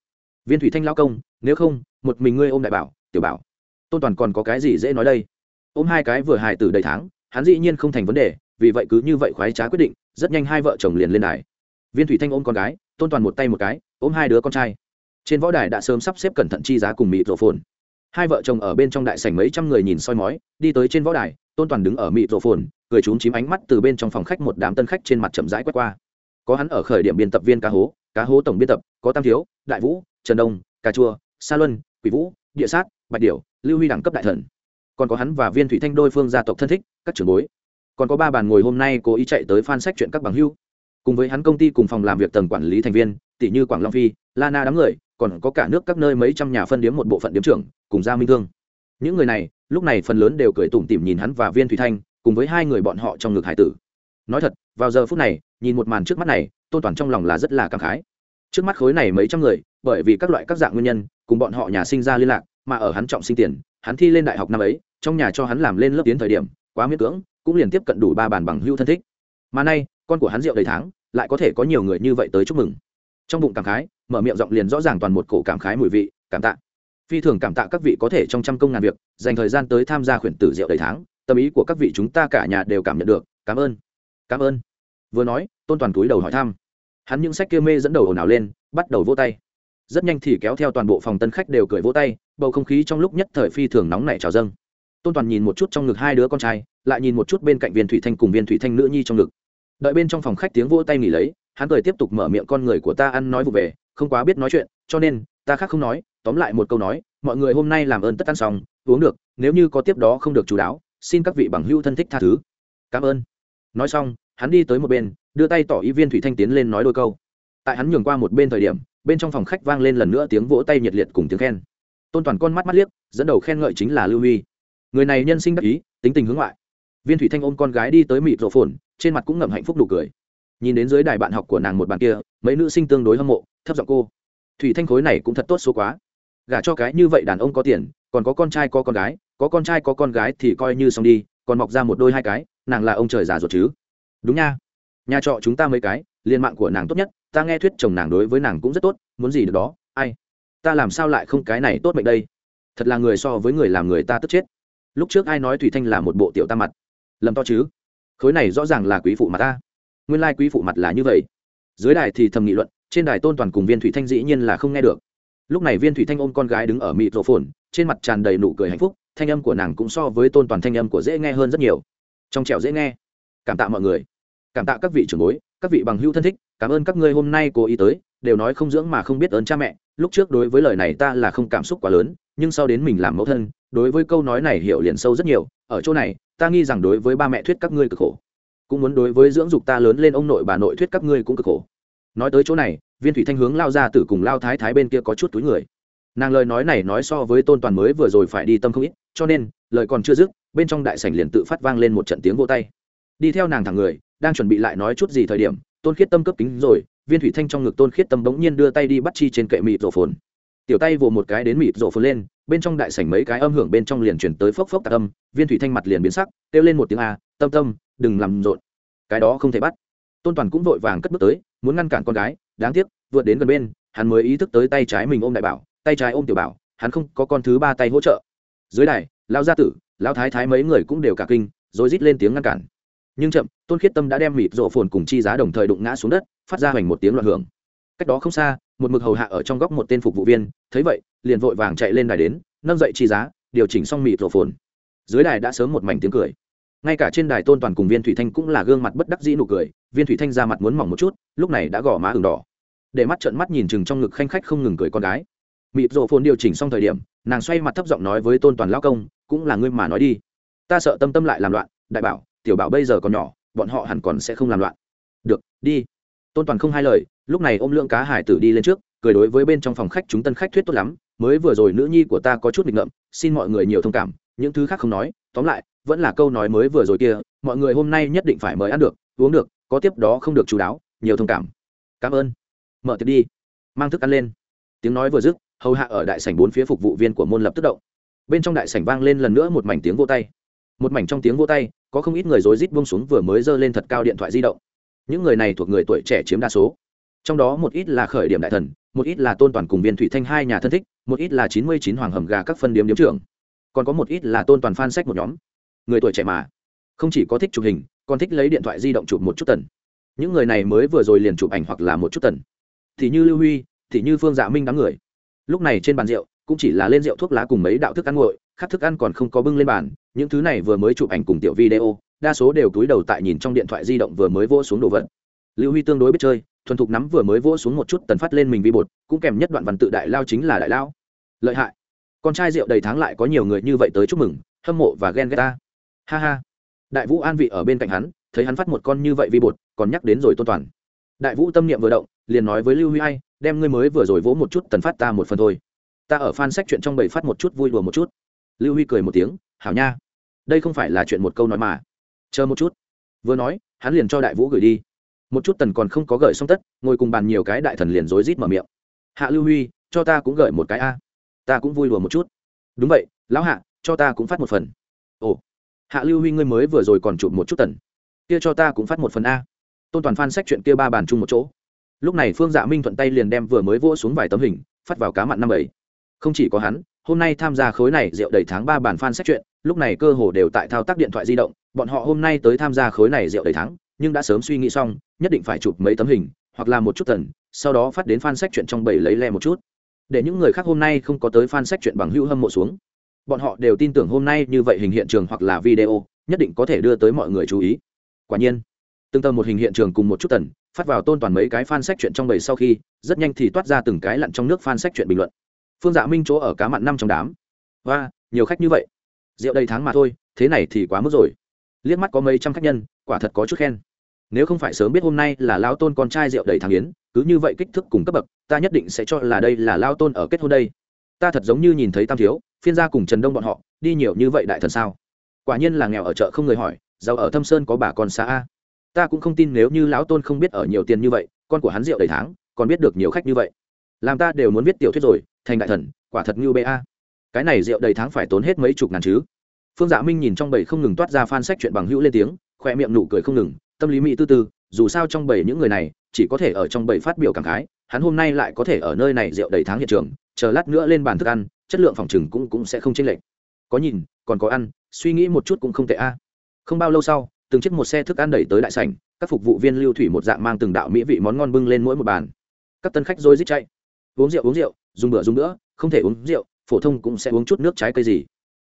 [SPEAKER 1] Viên thủy thanh lao công, nếu không, một mình ngươi ôm đại bảo, tiểu bảo. Tôn toàn còn có cái gì dễ nói đây? Ôm hai cái vừa hài từ đầy tháng, hắn dĩ nhiên không thành vấn đề, vì vậy cứ như vậy khoái trá quyết định, rất nhanh hai vợ chồng liền lên đài. Viên thủy thanh ôm con gái, tôn toàn một tay một cái, ôm hai đứa con trai. Trên võ đài đã sớm sắp xếp cẩn thận chi giá cùng mịt rổ phồn. Hai vợ chồng ở bên trong đại sảnh mấy trăm người nhìn soi mói, đi tới trên võ đài tôn toàn đứng ở mị rộ phồn, cười trúng chím ánh mắt từ bên trong phòng khách một đám tân khách trên mặt chậm rãi quét qua. Có hắn ở khởi điểm biên tập viên cá hố cá hố tổng biên tập, có tam thiếu, đại vũ, trần đông, cà chua, sa luân, quỷ vũ, địa sát, bạch điểu, lưu huy đẳng cấp đại thần. Còn có hắn và viên thủy thanh đôi phương gia tộc thân thích, các trưởng bối. Còn có ba bàn ngồi hôm nay cố ý chạy tới phan sách chuyện các bằng hưu. Cùng với hắn công ty cùng phòng làm việc tầng quản lý thành viên, tỷ như quảng long phi, la na đám người, còn có cả nước các nơi mấy trăm nhà phân điếm một bộ phận điếm trưởng, cùng gia minh thương. Những người này lúc này phần lớn đều cười tủm tỉm nhìn hắn và viên thủy thanh, cùng với hai người bọn họ trong ngực hải tử. Nói thật, vào giờ phút này, nhìn một màn trước mắt này, tôn toàn trong lòng là rất là cảm khái. Trước mắt khối này mấy trăm người, bởi vì các loại các dạng nguyên nhân, cùng bọn họ nhà sinh ra liên lạc, mà ở hắn trọng sinh tiền, hắn thi lên đại học năm ấy, trong nhà cho hắn làm lên lớp tiến thời điểm, quá miễn cưỡng, cũng liền tiếp cận đủ ba bàn bằng hưu thân thích. Mà nay, con của hắn rượu đầy tháng, lại có thể có nhiều người như vậy tới chúc mừng. Trong bụng cảm khái, mở miệng giọng liền rõ ràng toàn một cổ cảm khái mùi vị, cảm tạ phi thường cảm tạ các vị có thể trong trăm công ngàn việc, dành thời gian tới tham gia khuyển tử rượu đầy tháng, tâm ý của các vị chúng ta cả nhà đều cảm nhận được, cảm ơn cảm ơn. Vừa nói, tôn toàn túi đầu hỏi thăm. Hắn những sách kia mê dẫn đầu ồn ào lên, bắt đầu vỗ tay. Rất nhanh thì kéo theo toàn bộ phòng tân khách đều cười vỗ tay, bầu không khí trong lúc nhất thời phi thường nóng nảy trào dâng. Tôn toàn nhìn một chút trong ngực hai đứa con trai, lại nhìn một chút bên cạnh viên thủy thanh cùng viên thủy thanh nữ nhi trong ngực. Đợi bên trong phòng khách tiếng vỗ tay nghỉ lấy, hắn cười tiếp tục mở miệng con người của ta ăn nói vụ về, không quá biết nói chuyện, cho nên, ta khác không nói tóm lại một câu nói, mọi người hôm nay làm ơn tất ăn xong, uống được, nếu như có tiếp đó không được chú đáo, xin các vị bằng hữu thân thích tha thứ. Cảm ơn. Nói xong, hắn đi tới một bên, đưa tay tỏ ý viên thủy thanh tiến lên nói đôi câu. Tại hắn nhường qua một bên thời điểm, bên trong phòng khách vang lên lần nữa tiếng vỗ tay nhiệt liệt cùng tiếng khen. Tôn toàn con mắt mắt liếc, dẫn đầu khen ngợi chính là lưu huy. Người này nhân sinh đắc ý, tính tình hướng ngoại. Viên thủy thanh ôm con gái đi tới mịt rộ phồn, trên mặt cũng ngậm hạnh phúc đủ cười. Nhìn đến dưới đài bạn học của nàng một bàn kia, mấy nữ sinh tương đối hâm mộ, thấp giọng cô. Thủy thanh khối này cũng thật tốt số quá gả cho cái như vậy đàn ông có tiền, còn có con trai có con gái, có con trai có con gái thì coi như xong đi, còn mọc ra một đôi hai cái, nàng là ông trời già ruột chứ. Đúng nha. Nhà trọ chúng ta mấy cái, liên mạng của nàng tốt nhất, ta nghe thuyết chồng nàng đối với nàng cũng rất tốt, muốn gì được đó, ai? Ta làm sao lại không cái này tốt mệnh đây? Thật là người so với người làm người ta tức chết. Lúc trước ai nói thủy thanh là một bộ tiểu ta mặt? Lầm to chứ. Khối này rõ ràng là quý phụ mặt ta. Nguyên lai quý phụ mặt là như vậy. Dưới đài thì thầm nghị luận, trên đài tôn toàn cùng viên thủy thanh dĩ nhiên là không nghe được lúc này viên thủy thanh ôm con gái đứng ở mịt rổ phồn trên mặt tràn đầy nụ cười hạnh phúc, thanh âm của nàng cũng so với tôn toàn thanh âm của dễ nghe hơn rất nhiều. Trong trẻo dễ nghe. Cảm tạ mọi người. Cảm tạ các vị trưởng bối, các vị bằng hữu thân thích, cảm ơn các ngươi hôm nay cố ý tới, đều nói không dưỡng mà không biết ơn cha mẹ. Lúc trước đối với lời này ta là không cảm xúc quá lớn, nhưng sau đến mình làm mẫu thân, đối với câu nói này hiểu liền sâu rất nhiều. Ở chỗ này, ta nghi rằng đối với ba mẹ thuyết các ngươi cực khổ. Cũng muốn đối với dưỡng dục ta lớn lên ông nội bà nội thuyết các ngươi cũng cực khổ. Nói tới chỗ này viên thủy thanh hướng lao ra tử cùng lao thái thái bên kia có chút túi người. Nàng lời nói này nói so với tôn toàn mới vừa rồi phải đi tâm không ít, cho nên, lời còn chưa dứt, bên trong đại sảnh liền tự phát vang lên một trận tiếng vô tay. Đi theo nàng thẳng người, đang chuẩn bị lại nói chút gì thời điểm, tôn khiết tâm cấp kính rồi, viên thủy thanh trong ngực tôn khiết tâm bỗng nhiên đưa tay đi bắt chi trên kệ mịt rổ phồn. Tiểu tay vồ một cái đến mịt rổ phồn lên, bên trong đại sảnh mấy cái âm hưởng bên trong liền chuyển tới phốc phốc tạc âm, viên thủy thanh mặt liền biến sắc, kêu lên một tiếng a, tâm tâm, đừng làm rộn. Cái đó không thể bắt tôn toàn cũng vội vàng cất bước tới muốn ngăn cản con gái đáng tiếc vượt đến gần bên hắn mới ý thức tới tay trái mình ôm đại bảo tay trái ôm tiểu bảo hắn không có con thứ ba tay hỗ trợ dưới đài lao gia tử lao thái thái mấy người cũng đều cả kinh rồi rít lên tiếng ngăn cản nhưng chậm tôn khiết tâm đã đem mịt rộ phồn cùng chi giá đồng thời đụng ngã xuống đất phát ra hoành một tiếng loạn hưởng cách đó không xa một mực hầu hạ ở trong góc một tên phục vụ viên thấy vậy liền vội vàng chạy lên đài đến nâng dậy chi giá điều chỉnh xong mịt rộ phồn dưới đài đã sớm một mảnh tiếng cười ngay cả trên đài tôn toàn cùng viên thủy thanh cũng là gương mặt bất đắc dĩ nụ cười viên thủy thanh ra mặt muốn mỏng một chút, lúc này đã gõ má ửng đỏ. Để mắt trợn mắt nhìn chừng trong ngực khanh khách không ngừng cười con gái. Mịp rộ phồn điều chỉnh xong thời điểm, nàng xoay mặt thấp giọng nói với tôn toàn lao công, cũng là ngươi mà nói đi. Ta sợ tâm tâm lại làm loạn, đại bảo, tiểu bảo bây giờ còn nhỏ, bọn họ hẳn còn sẽ không làm loạn. Được, đi. Tôn toàn không hai lời, lúc này ôm lượng cá hải tử đi lên trước, cười đối với bên trong phòng khách chúng tân khách thuyết tốt lắm, mới vừa rồi nữ nhi của ta có chút nghịch ngợm, xin mọi người nhiều thông cảm, những thứ khác không nói, tóm lại, vẫn là câu nói mới vừa rồi kia, mọi người hôm nay nhất định phải mời ăn được uống được, có tiếp đó không được chú đáo, nhiều thông cảm. Cảm ơn. Mở tiệc đi. Mang thức ăn lên. Tiếng nói vừa dứt, hầu hạ ở đại sảnh bốn phía phục vụ viên của môn lập tức động. Bên trong đại sảnh vang lên lần nữa một mảnh tiếng vô tay. Một mảnh trong tiếng vô tay, có không ít người rối rít buông xuống vừa mới giơ lên thật cao điện thoại di động. Những người này thuộc người tuổi trẻ chiếm đa số. Trong đó một ít là khởi điểm đại thần, một ít là tôn toàn cùng viên thủy thanh hai nhà thân thích, một ít là chín mươi chín hoàng hầm gà các phân điếm điếm trưởng. Còn có một ít là tôn toàn phan sách một nhóm. Người tuổi trẻ mà. Không chỉ có thích chụp hình còn thích lấy điện thoại di động chụp một chút tần. Những người này mới vừa rồi liền chụp ảnh hoặc là một chút tần. Thì như lưu huy, thì như phương dạ minh đám người. Lúc này trên bàn rượu, cũng chỉ là lên rượu thuốc lá cùng mấy đạo thức ăn nguội, khát thức ăn còn không có bưng lên bàn, những thứ này vừa mới chụp ảnh cùng tiểu video, đa số đều túi đầu tại nhìn trong điện thoại di động vừa mới vỗ xuống đồ vật. Lưu huy tương đối biết chơi, thuần thục nắm vừa mới vỗ xuống một chút tần phát lên mình vi bột, cũng kèm nhất đoạn văn tự đại lao chính là đại lao. Lợi hại. Con trai rượu đầy tháng lại có nhiều người như vậy tới chúc mừng, hâm mộ và ghen ghét ta. Ha ha đại vũ an vị ở bên cạnh hắn, thấy hắn phát một con như vậy vi bột, còn nhắc đến rồi tôn toàn. Đại vũ tâm niệm vừa động, liền nói với lưu huy ai, đem ngươi mới vừa rồi vỗ một chút tần phát ta một phần thôi. Ta ở fan sách chuyện trong bầy phát một chút vui đùa một chút. Lưu huy cười một tiếng, hảo nha. Đây không phải là chuyện một câu nói mà. Chờ một chút. Vừa nói, hắn liền cho đại vũ gửi đi. Một chút tần còn không có gửi xong tất, ngồi cùng bàn nhiều cái đại thần liền rối rít mở miệng. Hạ lưu huy, cho ta cũng gửi một cái a. Ta cũng vui đùa một chút. Đúng vậy, lão hạ, cho ta cũng phát một phần hạ lưu huy ngươi mới vừa rồi còn chụp một chút tần. Kia cho ta cũng phát một phần a. Tôn toàn phan sách chuyện kia ba bàn chung một chỗ. Lúc này phương dạ minh thuận tay liền đem vừa mới vỗ xuống vài tấm hình, phát vào cá mặn năm bảy. Không chỉ có hắn, hôm nay tham gia khối này rượu đầy tháng ba bàn phan sách chuyện, lúc này cơ hồ đều tại thao tác điện thoại di động, bọn họ hôm nay tới tham gia khối này rượu đầy tháng, nhưng đã sớm suy nghĩ xong, nhất định phải chụp mấy tấm hình, hoặc là một chút tần, sau đó phát đến fan sách chuyện trong bảy lấy le một chút. Để những người khác hôm nay không có tới fan sách chuyện bằng hữu hâm mộ xuống bọn họ đều tin tưởng hôm nay như vậy hình hiện trường hoặc là video, nhất định có thể đưa tới mọi người chú ý. Quả nhiên tương tâm một hình hiện trường cùng một chút tần, phát vào tôn toàn mấy cái fan sách chuyện trong bầy sau khi, rất nhanh thì toát ra từng cái lặn trong nước fan sách chuyện bình luận. Phương dạ minh chỗ ở cá mặn năm trong đám. Và nhiều khách như vậy. Rượu đầy tháng mà thôi, thế này thì quá mức rồi. Liếc mắt có mấy trăm khách nhân, quả thật có chút khen. Nếu không phải sớm biết hôm nay là lao tôn con trai rượu đầy tháng yến, cứ như vậy kích thước cùng cấp bậc, ta nhất định sẽ cho là đây là lao tôn ở kết hôn đây ta thật giống như nhìn thấy tam thiếu, phiên gia cùng trần đông bọn họ, đi nhiều như vậy đại thần sao? Quả nhiên là nghèo ở chợ không người hỏi, giàu ở thâm sơn có bà con xa a. Ta cũng không tin nếu như lão tôn không biết ở nhiều tiền như vậy, con của hắn rượu đầy tháng, còn biết được nhiều khách như vậy. Làm ta đều muốn viết tiểu thuyết rồi, thành đại thần, quả thật như ba cái này rượu đầy tháng phải tốn hết mấy chục ngàn chứ. Phương dạ minh nhìn trong bầy không ngừng toát ra phan sách chuyện bằng hữu lên tiếng, khoe miệng nụ cười không ngừng, tâm lý mỹ tư tư, dù sao trong bầy những người này, chỉ có thể ở trong bầy phát biểu cảm khái, hắn hôm nay lại có thể ở nơi này rượu đầy tháng hiện trường chờ lát nữa lên bàn thức ăn chất lượng phòng chừng cũng cũng sẽ không chênh lệch. Có nhìn còn có ăn suy nghĩ một chút cũng không tệ a. Không bao lâu sau từng chiếc một xe thức ăn đẩy tới đại sảnh các phục vụ viên lưu thủy một dạng mang từng đạo mỹ vị món ngon bưng lên mỗi một bàn. Các tân khách rối rít chạy. Uống rượu uống rượu dùng bữa dùng nữa, không thể uống rượu phổ thông cũng sẽ uống chút nước trái cây gì.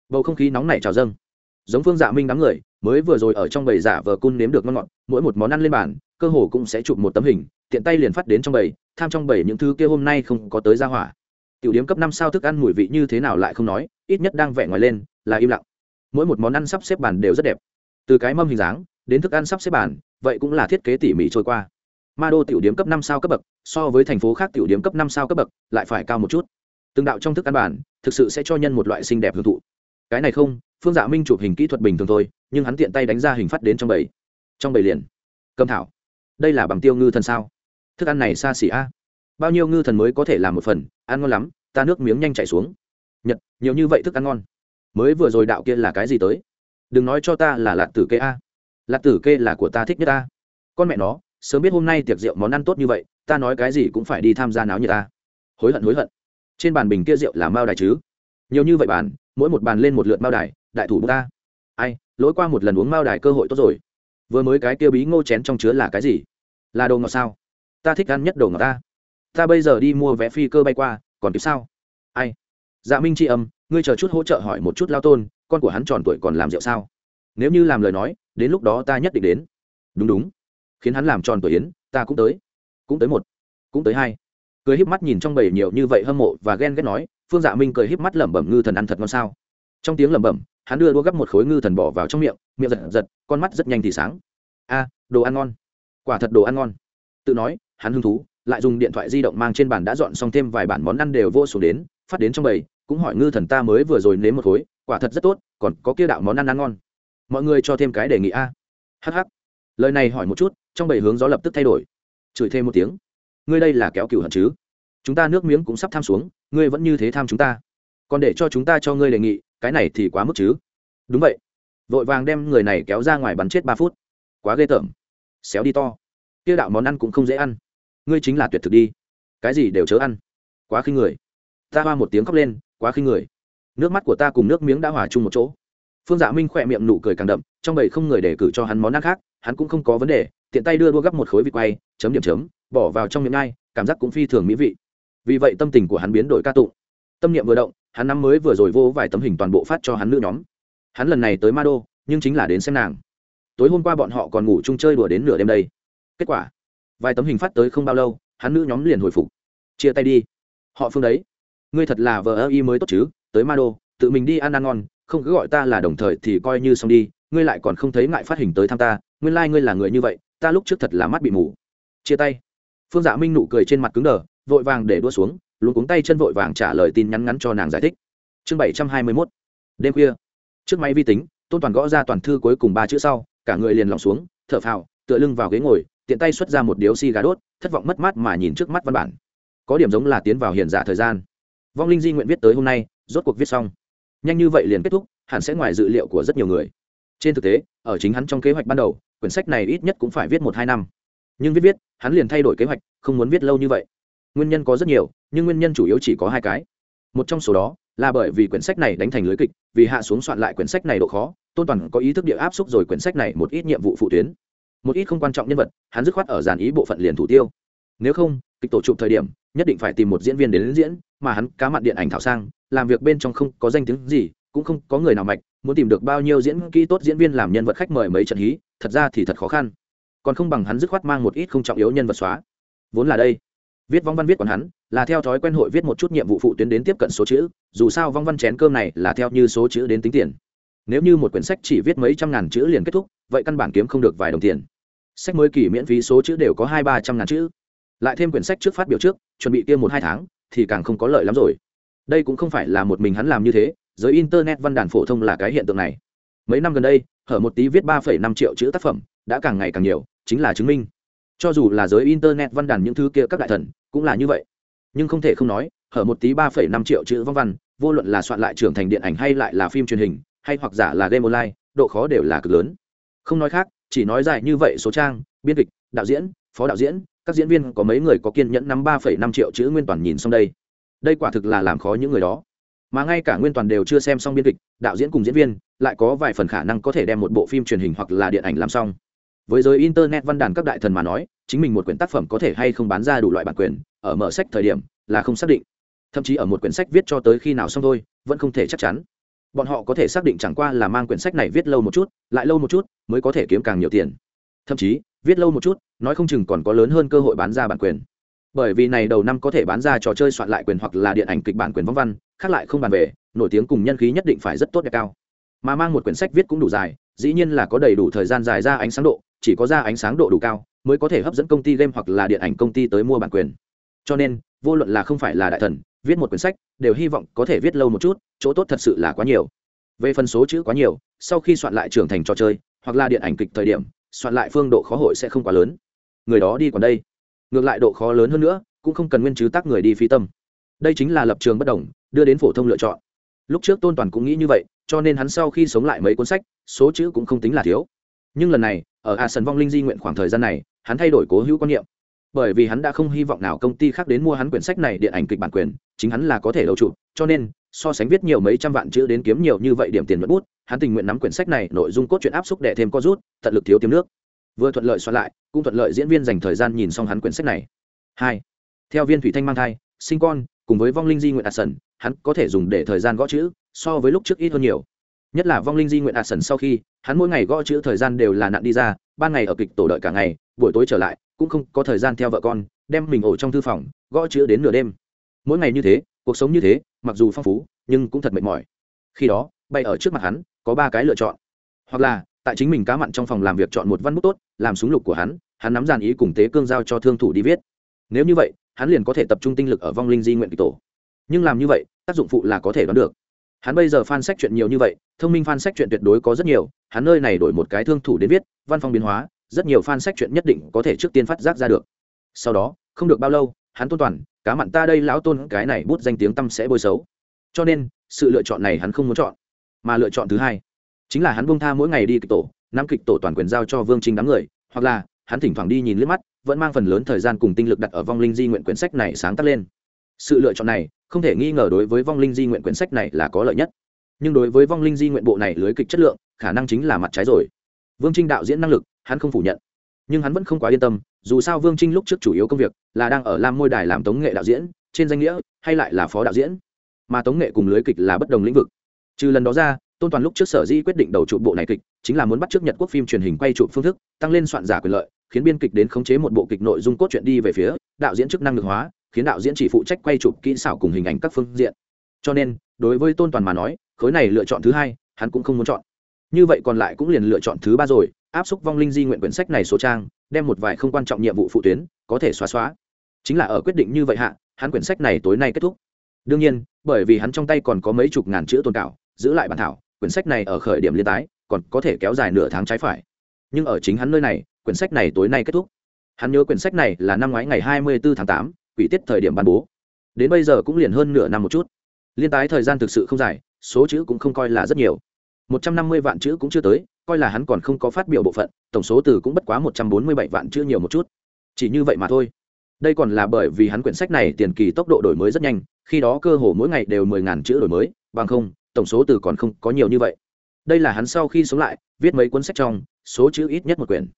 [SPEAKER 1] Bầu không khí nóng nảy trào dâng. Giống phương dạ minh đám người mới vừa rồi ở trong bầy giả vờ cun nếm được ngon ngọt mỗi một món ăn lên bàn cơ hồ cũng sẽ chụp một tấm hình tiện tay liền phát đến trong bầy tham trong bầy những thứ kia hôm nay không có tới ra hỏa tiểu điếm cấp năm sao thức ăn mùi vị như thế nào lại không nói, ít nhất đang vẽ ngoài lên, là im lặng. Mỗi một món ăn sắp xếp bàn đều rất đẹp. Từ cái mâm hình dáng, đến thức ăn sắp xếp bàn, vậy cũng là thiết kế tỉ mỉ trôi qua. Ma đô tiểu điếm cấp năm sao cấp bậc, so với thành phố khác tiểu điếm cấp năm sao cấp bậc, lại phải cao một chút. Từng đạo trong thức ăn bản thực sự sẽ cho nhân một loại xinh đẹp hưởng thụ. Cái này không, phương dạ minh chụp hình kỹ thuật bình thường thôi, nhưng hắn tiện tay đánh ra hình phát đến trong bầy. Trong bầy liền. Cầm thảo. Đây là bằng tiêu ngư thần sao? Thức ăn này xa xỉ a bao nhiêu ngư thần mới có thể làm một phần, ăn ngon lắm, ta nước miếng nhanh chảy xuống. Nhật, nhiều như vậy thức ăn ngon. Mới vừa rồi đạo kia là cái gì tới? Đừng nói cho ta là lạc tử kê a. Lạc tử kê là của ta thích nhất ta con mẹ nó, sớm biết hôm nay tiệc rượu món ăn tốt như vậy, ta nói cái gì cũng phải đi tham gia náo như ta hối hận hối hận. Trên bàn bình kia rượu là mao đài chứ? Nhiều như vậy bàn, mỗi một bàn lên một lượt mao đài, đại thủ ta ai, lỗi qua một lần uống mao đài cơ hội tốt rồi. Vừa mới cái kia bí ngô chén trong chứa là cái gì? Là đồ ngọt sao? Ta thích ăn nhất đồ ngọt ta ta bây giờ đi mua vé phi cơ bay qua, còn kịp sao? Ai? Dạ minh tri âm, ngươi chờ chút hỗ trợ hỏi một chút lao tôn, con của hắn tròn tuổi còn làm rượu sao? Nếu như làm lời nói, đến lúc đó ta nhất định đến. Đúng đúng. Khiến hắn làm tròn tuổi yến, ta cũng tới. Cũng tới một. Cũng tới hai. Cười híp mắt nhìn trong bầy nhiều như vậy hâm mộ và ghen ghét nói, phương dạ minh cười híp mắt lẩm bẩm ngư thần ăn thật ngon sao? Trong tiếng lẩm bẩm, hắn đưa đua gấp một khối ngư thần bỏ vào trong miệng miệng giật giật, con mắt rất nhanh thì sáng. A, đồ ăn ngon. Quả thật đồ ăn ngon. Tự nói, hắn hứng thú lại dùng điện thoại di động mang trên bàn đã dọn xong thêm vài bản món ăn đều vô số đến, phát đến trong bầy, cũng hỏi ngư thần ta mới vừa rồi nếm một khối, quả thật rất tốt, còn có kia đạo món ăn ăn ngon. Mọi người cho thêm cái đề nghị a. Hh lời này hỏi một chút, trong bầy hướng gió lập tức thay đổi. Chửi thêm một tiếng. Ngươi đây là kéo cựu hận chứ? Chúng ta nước miếng cũng sắp tham xuống, ngươi vẫn như thế tham chúng ta. Còn để cho chúng ta cho ngươi đề nghị, cái này thì quá mức chứ? Đúng vậy. Vội vàng đem người này kéo ra ngoài bắn chết ba phút. Quá ghê tởm. Xéo đi to. Kia đạo món ăn cũng không dễ ăn ngươi chính là tuyệt thực đi. Cái gì đều chớ ăn. Quá khinh người. Ta hoa một tiếng khóc lên, quá khinh người. Nước mắt của ta cùng nước miếng đã hòa chung một chỗ. Phương dạ minh khỏe miệng nụ cười càng đậm, trong bầy không người để cử cho hắn món ăn khác, hắn cũng không có vấn đề, tiện tay đưa đua gấp một khối vịt quay, chấm điểm chấm, bỏ vào trong miệng ngay, cảm giác cũng phi thường mỹ vị. Vì vậy tâm tình của hắn biến đổi ca tụng. Tâm niệm vừa động, hắn năm mới vừa rồi vô vài tấm hình toàn bộ phát cho hắn nữ nhóm. Hắn lần này tới ma đô, nhưng chính là đến xem nàng. Tối hôm qua bọn họ còn ngủ chung chơi đùa đến nửa đêm đây. Kết quả vài tấm hình phát tới không bao lâu, hắn nữ nhóm liền hồi phục. Chia tay đi. Họ phương đấy. Ngươi thật là vợ ơ y mới tốt chứ, tới ma đô, tự mình đi ăn ăn ngon, không cứ gọi ta là đồng thời thì coi như xong đi, ngươi lại còn không thấy ngại phát hình tới thăm ta, nguyên lai、like、ngươi là người như vậy, ta lúc trước thật là mắt bị mù. Chia tay. Phương dạ minh nụ cười trên mặt cứng đờ, vội vàng để đua xuống luôn cuống tay chân vội vàng trả lời tin nhắn ngắn cho nàng giải thích. Chương bảy trăm hai mươi mốt. Đêm khuya. Trước máy vi tính, tôn toàn gõ ra toàn thư cuối cùng ba chữ sau, cả người liền lỏng xuống, thở phào, tựa lưng vào ghế ngồi tiện tay xuất ra một điếu xi gà đốt, thất vọng mất mát mà nhìn trước mắt văn bản. Có điểm giống là tiến vào hiền giả thời gian. Vong linh di nguyện viết tới hôm nay, rốt cuộc viết xong. Nhanh như vậy liền kết thúc, hẳn sẽ ngoài dự liệu của rất nhiều người. Trên thực tế, ở chính hắn trong kế hoạch ban đầu, quyển sách này ít nhất cũng phải viết một hai năm. Nhưng viết viết, hắn liền thay đổi kế hoạch, không muốn viết lâu như vậy. Nguyên nhân có rất nhiều, nhưng nguyên nhân chủ yếu chỉ có hai cái. Một trong số đó, là bởi vì quyển sách này đánh thành lưới kịch, vì hạ xuống soạn lại quyển sách này độ khó, tôn toàn có ý thức địa áp xúc rồi quyển sách này một ít nhiệm vụ phụ tuyến một ít không quan trọng nhân vật, hắn dứt khoát ở dàn ý bộ phận liền thủ tiêu. Nếu không, kịch tổ chụp thời điểm, nhất định phải tìm một diễn viên đến diễn, mà hắn cá mặn điện ảnh thảo sang, làm việc bên trong không có danh tiếng gì, cũng không có người nào mạch, muốn tìm được bao nhiêu diễn kỹ tốt diễn viên làm nhân vật khách mời mấy trận hí, thật ra thì thật khó khăn. Còn không bằng hắn dứt khoát mang một ít không trọng yếu nhân vật xóa. Vốn là đây. Viết vong văn viết còn hắn, là theo thói quen hội viết một chút nhiệm vụ phụ tuyến đến tiếp cận số chữ, dù sao vong văn chén cơm này là theo như số chữ đến tính tiền. Nếu như một quyển sách chỉ viết mấy trăm ngàn chữ liền kết thúc, vậy căn bản kiếm không được vài đồng tiền sách mới kỳ miễn phí số chữ đều có hai ba trăm ngàn chữ. Lại thêm quyển sách trước phát biểu trước, chuẩn bị tiêm một hai tháng, thì càng không có lợi lắm rồi. Đây cũng không phải là một mình hắn làm như thế, giới internet văn đàn phổ thông là cái hiện tượng này. Mấy năm gần đây, hở một tí viết ba phẩy năm triệu chữ tác phẩm, đã càng ngày càng nhiều, chính là chứng minh. Cho dù là giới internet văn đàn những thứ kia các đại thần, cũng là như vậy. Nhưng không thể không nói, hở một tí ba phẩy năm triệu chữ văn văn, vô luận là soạn lại trưởng thành điện ảnh hay lại là phim truyền hình, hay hoặc giả là game online, độ khó đều là cực lớn. Không nói khác chỉ nói dài như vậy số trang, biên kịch, đạo diễn, phó đạo diễn, các diễn viên có mấy người có kiên nhẫn năm ba phẩy năm triệu chữ nguyên toàn nhìn xong đây. Đây quả thực là làm khó những người đó. Mà ngay cả nguyên toàn đều chưa xem xong biên kịch, đạo diễn cùng diễn viên lại có vài phần khả năng có thể đem một bộ phim truyền hình hoặc là điện ảnh làm xong. Với giới internet văn đàn các đại thần mà nói, chính mình một quyển tác phẩm có thể hay không bán ra đủ loại bản quyền, ở mở sách thời điểm là không xác định. Thậm chí ở một quyển sách viết cho tới khi nào xong thôi, vẫn không thể chắc chắn bọn họ có thể xác định chẳng qua là mang quyển sách này viết lâu một chút, lại lâu một chút mới có thể kiếm càng nhiều tiền. Thậm chí, viết lâu một chút, nói không chừng còn có lớn hơn cơ hội bán ra bản quyền. Bởi vì này đầu năm có thể bán ra trò chơi soạn lại quyền hoặc là điện ảnh kịch bản quyền vong văn, khác lại không bàn về, nổi tiếng cùng nhân khí nhất định phải rất tốt đẹp cao. Mà mang một quyển sách viết cũng đủ dài, dĩ nhiên là có đầy đủ thời gian dài ra ánh sáng độ, chỉ có ra ánh sáng độ đủ cao mới có thể hấp dẫn công ty game hoặc là điện ảnh công ty tới mua bản quyền. Cho nên, vô luận là không phải là đại thần viết một quyển sách, đều hy vọng có thể viết lâu một chút, chỗ tốt thật sự là quá nhiều. Về phần số chữ quá nhiều, sau khi soạn lại trưởng thành trò chơi, hoặc là điện ảnh kịch thời điểm, soạn lại phương độ khó hội sẽ không quá lớn. Người đó đi còn đây. Ngược lại độ khó lớn hơn nữa, cũng không cần nguyên chứ tác người đi phi tâm. Đây chính là lập trường bất đồng, đưa đến phổ thông lựa chọn. Lúc trước tôn toàn cũng nghĩ như vậy, cho nên hắn sau khi sống lại mấy cuốn sách, số chữ cũng không tính là thiếu. Nhưng lần này, ở a sần vong linh di nguyện khoảng thời gian này, hắn thay đổi cố hữu quan niệm. Bởi vì hắn đã không hy vọng nào công ty khác đến mua hắn quyển sách này điện ảnh kịch bản quyền chính hắn là có thể đầu trụ, cho nên, so sánh viết nhiều mấy trăm vạn chữ đến kiếm nhiều như vậy điểm tiền mất bút, hắn tình nguyện nắm quyển sách này, nội dung cốt truyện áp xúc để thêm co rút, tận lực thiếu tiêm nước. Vừa thuận lợi soạn lại, cũng thuận lợi diễn viên dành thời gian nhìn xong hắn quyển sách này. Hai, theo viên thủy thanh mang thai, sinh con, cùng với vong linh di nguyện ạt sần hắn có thể dùng để thời gian gõ chữ, so với lúc trước ít hơn nhiều. Nhất là vong linh di nguyện ạt sần sau khi, hắn mỗi ngày gõ chữ thời gian đều là nặng đi ra, ban ngày ở kịch tổ đợi cả ngày, buổi tối trở lại, cũng không có thời gian theo vợ con, đem mình ổ trong thư phòng, gõ chữ đến nửa đêm mỗi ngày như thế, cuộc sống như thế, mặc dù phong phú, nhưng cũng thật mệt mỏi. Khi đó, bay ở trước mặt hắn, có ba cái lựa chọn. Hoặc là, tại chính mình cá mặn trong phòng làm việc chọn một văn bút tốt, làm súng lục của hắn hắn nắm dàn ý cùng tế cương giao cho thương thủ đi viết. Nếu như vậy, hắn liền có thể tập trung tinh lực ở vong linh di nguyện kịch tổ. Nhưng làm như vậy, tác dụng phụ là có thể đoán được. Hắn bây giờ fan sách chuyện nhiều như vậy, thông minh fan sách chuyện tuyệt đối có rất nhiều, hắn nơi này đổi một cái thương thủ đến viết, văn phong biến hóa, rất nhiều fan sách chuyện nhất định có thể trước tiên phát giác ra được. Sau đó, không được bao lâu, hắn tôn toàn cá mặn ta đây lão tôn, cái này bút danh tiếng tâm sẽ bôi xấu. Cho nên, sự lựa chọn này hắn không muốn chọn, mà lựa chọn thứ hai. Chính là hắn bông tha mỗi ngày đi kịch tổ nắm kịch tổ toàn quyền giao cho vương trinh đám người, hoặc là, hắn thỉnh thoảng đi nhìn liếc mắt, vẫn mang phần lớn thời gian cùng tinh lực đặt ở vong linh di nguyện quyển sách này sáng tác lên. Sự lựa chọn này, không thể nghi ngờ đối với vong linh di nguyện quyển sách này là có lợi nhất. Nhưng đối với vong linh di nguyện bộ này lưới kịch chất lượng, khả năng chính là mặt trái rồi. Vương trinh đạo diễn năng lực, hắn không phủ nhận. Nhưng hắn vẫn không quá yên tâm dù sao vương trinh lúc trước chủ yếu công việc là đang ở lam môi đài làm tống nghệ đạo diễn, trên danh nghĩa, hay lại là phó đạo diễn. Mà tống nghệ cùng lưới kịch là bất đồng lĩnh vực. Trừ lần đó ra, tôn toàn lúc trước sở di quyết định đầu trụ bộ này kịch, chính là muốn bắt t r ư ớ c nhật quốc phim truyền hình quay trụ phương thức, tăng lên soạn giả quyền lợi, khiến biên kịch đến khống chế một bộ kịch nội dung cốt truyện đi về phía đạo diễn chức năng được hóa, khiến đạo diễn chỉ phụ trách quay chụp kỹ xảo cùng hình ảnh các phương diện. Cho nên, đối với tôn toàn mà nói, khối này lựa chọn thứ hai, hắn cũng không muốn chọn. Như vậy còn lại cũng liền lựa chọn thứ ba rồi áp xúc vong linh di nguyện quyển sách này số trang, đem một vài không quan trọng nhiệm vụ phụ tuyến, có thể xóa xóa. Chính là ở quyết định như vậy hạ, hắn quyển sách này tối nay kết thúc. Đương nhiên, bởi vì hắn trong tay còn có mấy chục ngàn chữ tồn cảo giữ lại bản thảo, quyển sách này ở khởi điểm liên tái, còn có thể kéo dài nửa tháng trái phải. Nhưng ở chính hắn nơi này, quyển sách này tối nay kết thúc. Hắn nhớ quyển sách này là năm ngoái ngày hai mươi bốn tháng tám, quỷ tiết thời điểm ban bố. Đến bây giờ cũng liền hơn nửa năm một chút. Liên tái thời gian thực sự không dài, số chữ cũng không coi là rất nhiều. Một trăm năm mươi vạn chữ cũng chưa tới coi là hắn còn không có phát biểu bộ phận, tổng số từ cũng bất quá một trăm bốn mươi bảy vạn chữ nhiều một chút. Chỉ như vậy mà thôi. Đây còn là bởi vì hắn quyển sách này tiền kỳ tốc độ đổi mới rất nhanh, khi đó cơ hồ mỗi ngày đều mười ngàn chữ đổi mới, bằng không, tổng số từ còn không có nhiều như vậy. Đây là hắn sau khi sống lại, viết mấy cuốn sách trong, số chữ ít nhất một quyển.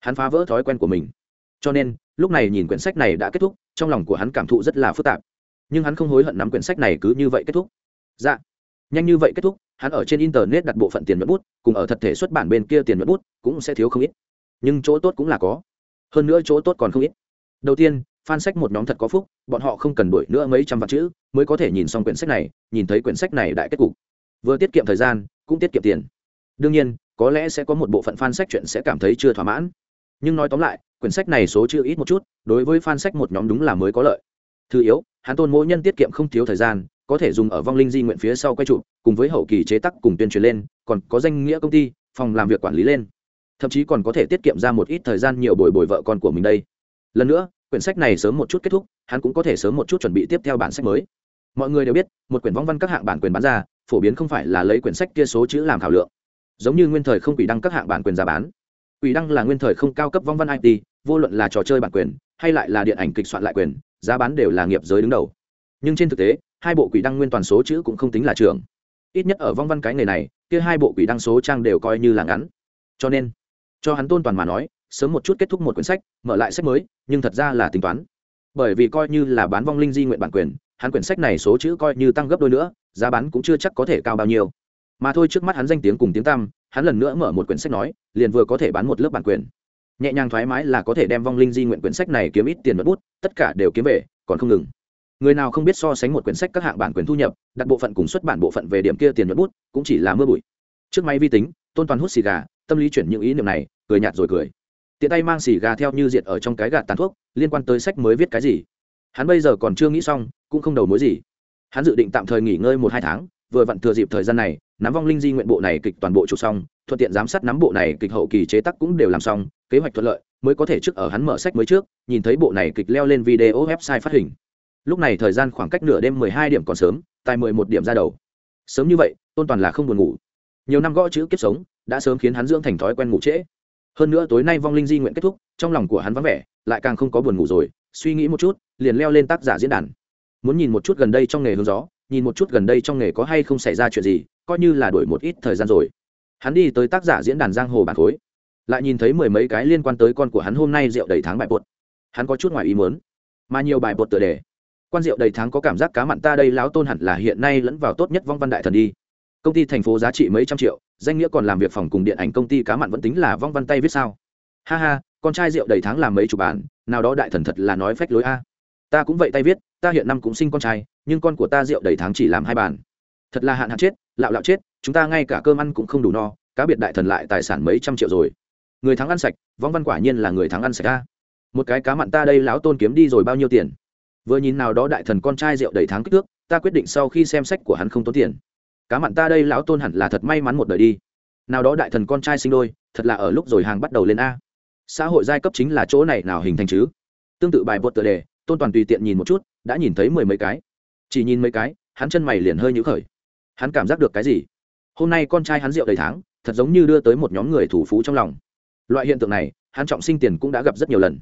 [SPEAKER 1] Hắn phá vỡ thói quen của mình. Cho nên, lúc này nhìn quyển sách này đã kết thúc, trong lòng của hắn cảm thụ rất là phức tạp. Nhưng hắn không hối hận nắm quyển sách này cứ như vậy kết thúc. Dạ. Nhanh như vậy kết thúc hắn ở trên internet đặt bộ phận tiền nhuận bút, cùng ở thật thể xuất bản bên kia tiền nhuận bút cũng sẽ thiếu không ít. Nhưng chỗ tốt cũng là có. Hơn nữa chỗ tốt còn không ít. Đầu tiên, fan sách một nhóm thật có phúc, bọn họ không cần đổi nữa mấy trăm vạn chữ mới có thể nhìn xong quyển sách này, nhìn thấy quyển sách này đại kết cục. Vừa tiết kiệm thời gian, cũng tiết kiệm tiền. Đương nhiên, có lẽ sẽ có một bộ phận fan sách chuyện sẽ cảm thấy chưa thỏa mãn. Nhưng nói tóm lại, quyển sách này số chưa ít một chút, đối với fan sách một nhóm đúng là mới có lợi. Thứ yếu, hắn tôn mỗi nhân tiết kiệm không thiếu thời gian có thể dùng ở vong linh di nguyện phía sau quay trụ, cùng với hậu kỳ chế tác cùng tuyên truyền lên, còn có danh nghĩa công ty, phòng làm việc quản lý lên. Thậm chí còn có thể tiết kiệm ra một ít thời gian nhiều bồi bồi vợ con của mình đây. Lần nữa, quyển sách này sớm một chút kết thúc, hắn cũng có thể sớm một chút chuẩn bị tiếp theo bản sách mới. Mọi người đều biết, một quyển vong văn các hạng bản quyền bán ra, phổ biến không phải là lấy quyển sách kia số chữ làm khảo lượng. Giống như nguyên thời không quỷ đăng các hạng bản quyền giá bán. Quỷ đăng là nguyên thời không cao cấp vong văn it vô luận là trò chơi bản quyền, hay lại là điện ảnh kịch soạn lại quyền, giá bán đều là nghiệp giới đứng đầu. Nhưng trên thực tế hai bộ quỷ đăng nguyên toàn số chữ cũng không tính là trường. Ít nhất ở vong văn cái nghề này, kia hai bộ quỷ đăng số trang đều coi như là ngắn. Cho nên, cho hắn tôn toàn mà nói, sớm một chút kết thúc một quyển sách, mở lại sách mới, nhưng thật ra là tính toán. Bởi vì coi như là bán vong linh di nguyện bản quyền, hắn quyển sách này số chữ coi như tăng gấp đôi nữa, giá bán cũng chưa chắc có thể cao bao nhiêu. Mà thôi trước mắt hắn danh tiếng cùng tiếng tăm, hắn lần nữa mở một quyển sách nói, liền vừa có thể bán một lớp bản quyền. Nhẹ nhàng thoải mái là có thể đem vong linh di nguyện quyển sách này kiếm ít tiền mất bút, tất cả đều kiếm về, còn không ngừng người nào không biết so sánh một quyển sách các hạng bản quyền thu nhập, đặt bộ phận cùng xuất bản bộ phận về điểm kia tiền nhuận bút, cũng chỉ là mưa bụi. Trước máy vi tính, tôn toàn hút xì gà, tâm lý chuyển những ý niệm này, cười nhạt rồi cười. Tiện tay mang xì gà theo như diệt ở trong cái gạt tàn thuốc, liên quan tới sách mới viết cái gì? Hắn bây giờ còn chưa nghĩ xong, cũng không đầu mối gì. Hắn dự định tạm thời nghỉ ngơi một hai tháng, vừa vặn thừa dịp thời gian này, nắm vong linh di nguyện bộ này kịch toàn bộ chụp xong, thuận tiện giám sát nắm bộ này kịch hậu kỳ chế tác cũng đều làm xong, kế hoạch thuận lợi, mới có thể trước ở hắn mở sách mới trước, nhìn thấy bộ này kịch leo lên video website phát hình lúc này thời gian khoảng cách nửa đêm mười hai điểm còn sớm tại mười một điểm ra đầu. Sớm như vậy, tôn toàn là không buồn ngủ. Nhiều năm gõ chữ kiếp sống, đã sớm khiến hắn dưỡng thành thói quen ngủ trễ. Hơn nữa tối nay vong linh di nguyện kết thúc, trong lòng của hắn vắng vẻ, lại càng không có buồn ngủ rồi, suy nghĩ một chút, liền leo lên tác giả diễn đàn. Muốn nhìn một chút gần đây trong nghề hướng gió, nhìn một chút gần đây trong nghề có hay không xảy ra chuyện gì, coi như là đổi một ít thời gian rồi. Hắn đi tới tác giả diễn đàn giang hồ bản khối, lại nhìn thấy mười mấy cái liên quan tới con của hắn hôm nay rượu đầy tháng bài bột. Hắn có chút ngoài ý muốn, mà nhiều bài bột tựa đề quan rượu đầy tháng có cảm giác cá mặn ta đây láo tôn hẳn là hiện nay lẫn vào tốt nhất vong văn đại thần đi. Công ty thành phố giá trị mấy trăm triệu, danh nghĩa còn làm việc phòng cùng điện ảnh công ty cá mặn vẫn tính là vong văn tay viết sao? Ha ha, con trai rượu đầy tháng làm mấy chục bản, nào đó đại thần thật là nói phách lối a. Ta cũng vậy tay viết, ta hiện năm cũng sinh con trai, nhưng con của ta rượu đầy tháng chỉ làm hai bản. Thật là hạn hạn chết, lạo lạo chết, chúng ta ngay cả cơm ăn cũng không đủ no, cá biệt đại thần lại tài sản mấy trăm triệu rồi. Người thắng ăn sạch, vong văn quả nhiên là người thắng ăn sạch a. Một cái cá mặn ta đây lão tôn kiếm đi rồi bao nhiêu tiền? Vừa nhìn nào đó đại thần con trai rượu đầy tháng kích thước, ta quyết định sau khi xem sách của hắn không tốn tiền. Cá mặn ta đây lão tôn hẳn là thật may mắn một đời đi. Nào đó đại thần con trai sinh đôi, thật là ở lúc rồi hàng bắt đầu lên a. Xã hội giai cấp chính là chỗ này nào hình thành chứ? Tương tự bài bột tựa đề, tôn toàn tùy tiện nhìn một chút, đã nhìn thấy mười mấy cái. Chỉ nhìn mấy cái, hắn chân mày liền hơi nhũ khởi. Hắn cảm giác được cái gì? Hôm nay con trai hắn rượu đầy tháng thật giống như đưa tới một nhóm người thủ phú trong lòng. Loại hiện tượng này, hắn trọng sinh tiền cũng đã gặp rất nhiều lần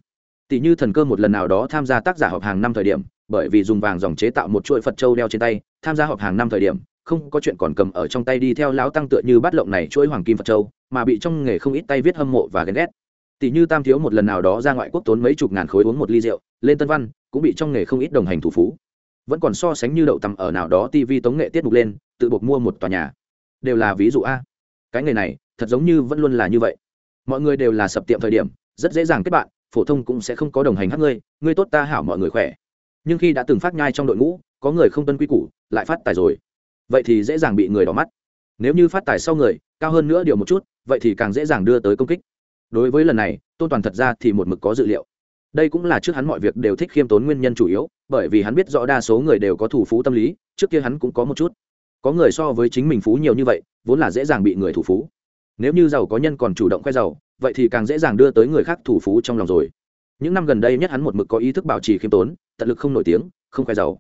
[SPEAKER 1] tỷ như thần cơ một lần nào đó tham gia tác giả họp hàng năm thời điểm, bởi vì dùng vàng dòng chế tạo một chuỗi phật châu đeo trên tay, tham gia họp hàng năm thời điểm, không có chuyện còn cầm ở trong tay đi theo lão tăng tựa như bắt lộng này chuỗi hoàng kim phật châu, mà bị trong nghề không ít tay viết hâm mộ và ghen ghét. Tỷ như tam thiếu một lần nào đó ra ngoại quốc tốn mấy chục ngàn khối uống một ly rượu, lên tân văn, cũng bị trong nghề không ít đồng hành thủ phú. Vẫn còn so sánh như đậu tầm ở nào đó tv tống nghệ tiết mục lên, tự buộc mua một tòa nhà. Đều là ví dụ a. Cái nghề này, thật giống như vẫn luôn là như vậy. Mọi người đều là sập tiệm thời điểm, rất dễ dàng kết bạn phổ thông cũng sẽ không có đồng hành hát ngươi ngươi tốt ta hảo mọi người khỏe. Nhưng khi đã từng phát nhai trong đội ngũ, có người không tuân quy củ, lại phát tài rồi. Vậy thì dễ dàng bị người đỏ mắt. Nếu như phát tài sau người, cao hơn nữa điều một chút, vậy thì càng dễ dàng đưa tới công kích. Đối với lần này, tôn toàn thật ra thì một mực có dự liệu. Đây cũng là trước hắn mọi việc đều thích khiêm tốn nguyên nhân chủ yếu, bởi vì hắn biết rõ đa số người đều có thủ phú tâm lý, trước kia hắn cũng có một chút. Có người so với chính mình phú nhiều như vậy, vốn là dễ dàng bị người thủ phú. Nếu như giàu có nhân còn chủ động khoe giàu vậy thì càng dễ dàng đưa tới người khác thủ phú trong lòng rồi. Những năm gần đây nhất hắn một mực có ý thức bảo trì khiêm tốn, tận lực không nổi tiếng, không khoe giàu.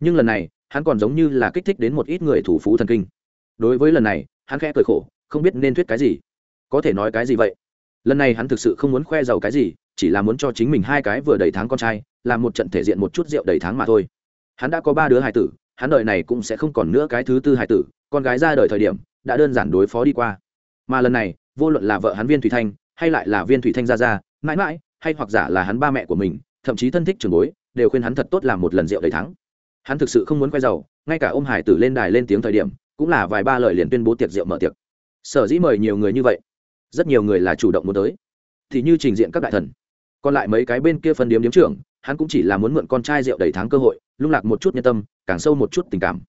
[SPEAKER 1] Nhưng lần này, hắn còn giống như là kích thích đến một ít người thủ phú thần kinh. Đối với lần này, hắn khẽ cười khổ, không biết nên thuyết cái gì. Có thể nói cái gì vậy? Lần này hắn thực sự không muốn khoe giàu cái gì, chỉ là muốn cho chính mình hai cái vừa đầy tháng con trai, làm một trận thể diện một chút rượu đầy tháng mà thôi. Hắn đã có ba đứa hài tử, hắn đời này cũng sẽ không còn nữa cái thứ tư hài tử, con gái ra đời thời điểm, đã đơn giản đối phó đi qua. Mà lần này, vô luận là vợ hắn viên thủy thanh hay lại là viên thủy thanh ra ra mãi mãi, hay hoặc giả là hắn ba mẹ của mình, thậm chí thân thích trường bối, đều khuyên hắn thật tốt làm một lần rượu đầy thắng. Hắn thực sự không muốn quay giàu, ngay cả ôm hải tử lên đài lên tiếng thời điểm, cũng là vài ba lời liền tuyên bố tiệc rượu mở tiệc. Sở dĩ mời nhiều người như vậy, rất nhiều người là chủ động muốn tới. Thì như trình diện các đại thần. Còn lại mấy cái bên kia phân điếm điếm trưởng, hắn cũng chỉ là muốn mượn con trai rượu đầy tháng cơ hội, lung lạc một chút nhân tâm, càng sâu một chút tình cảm.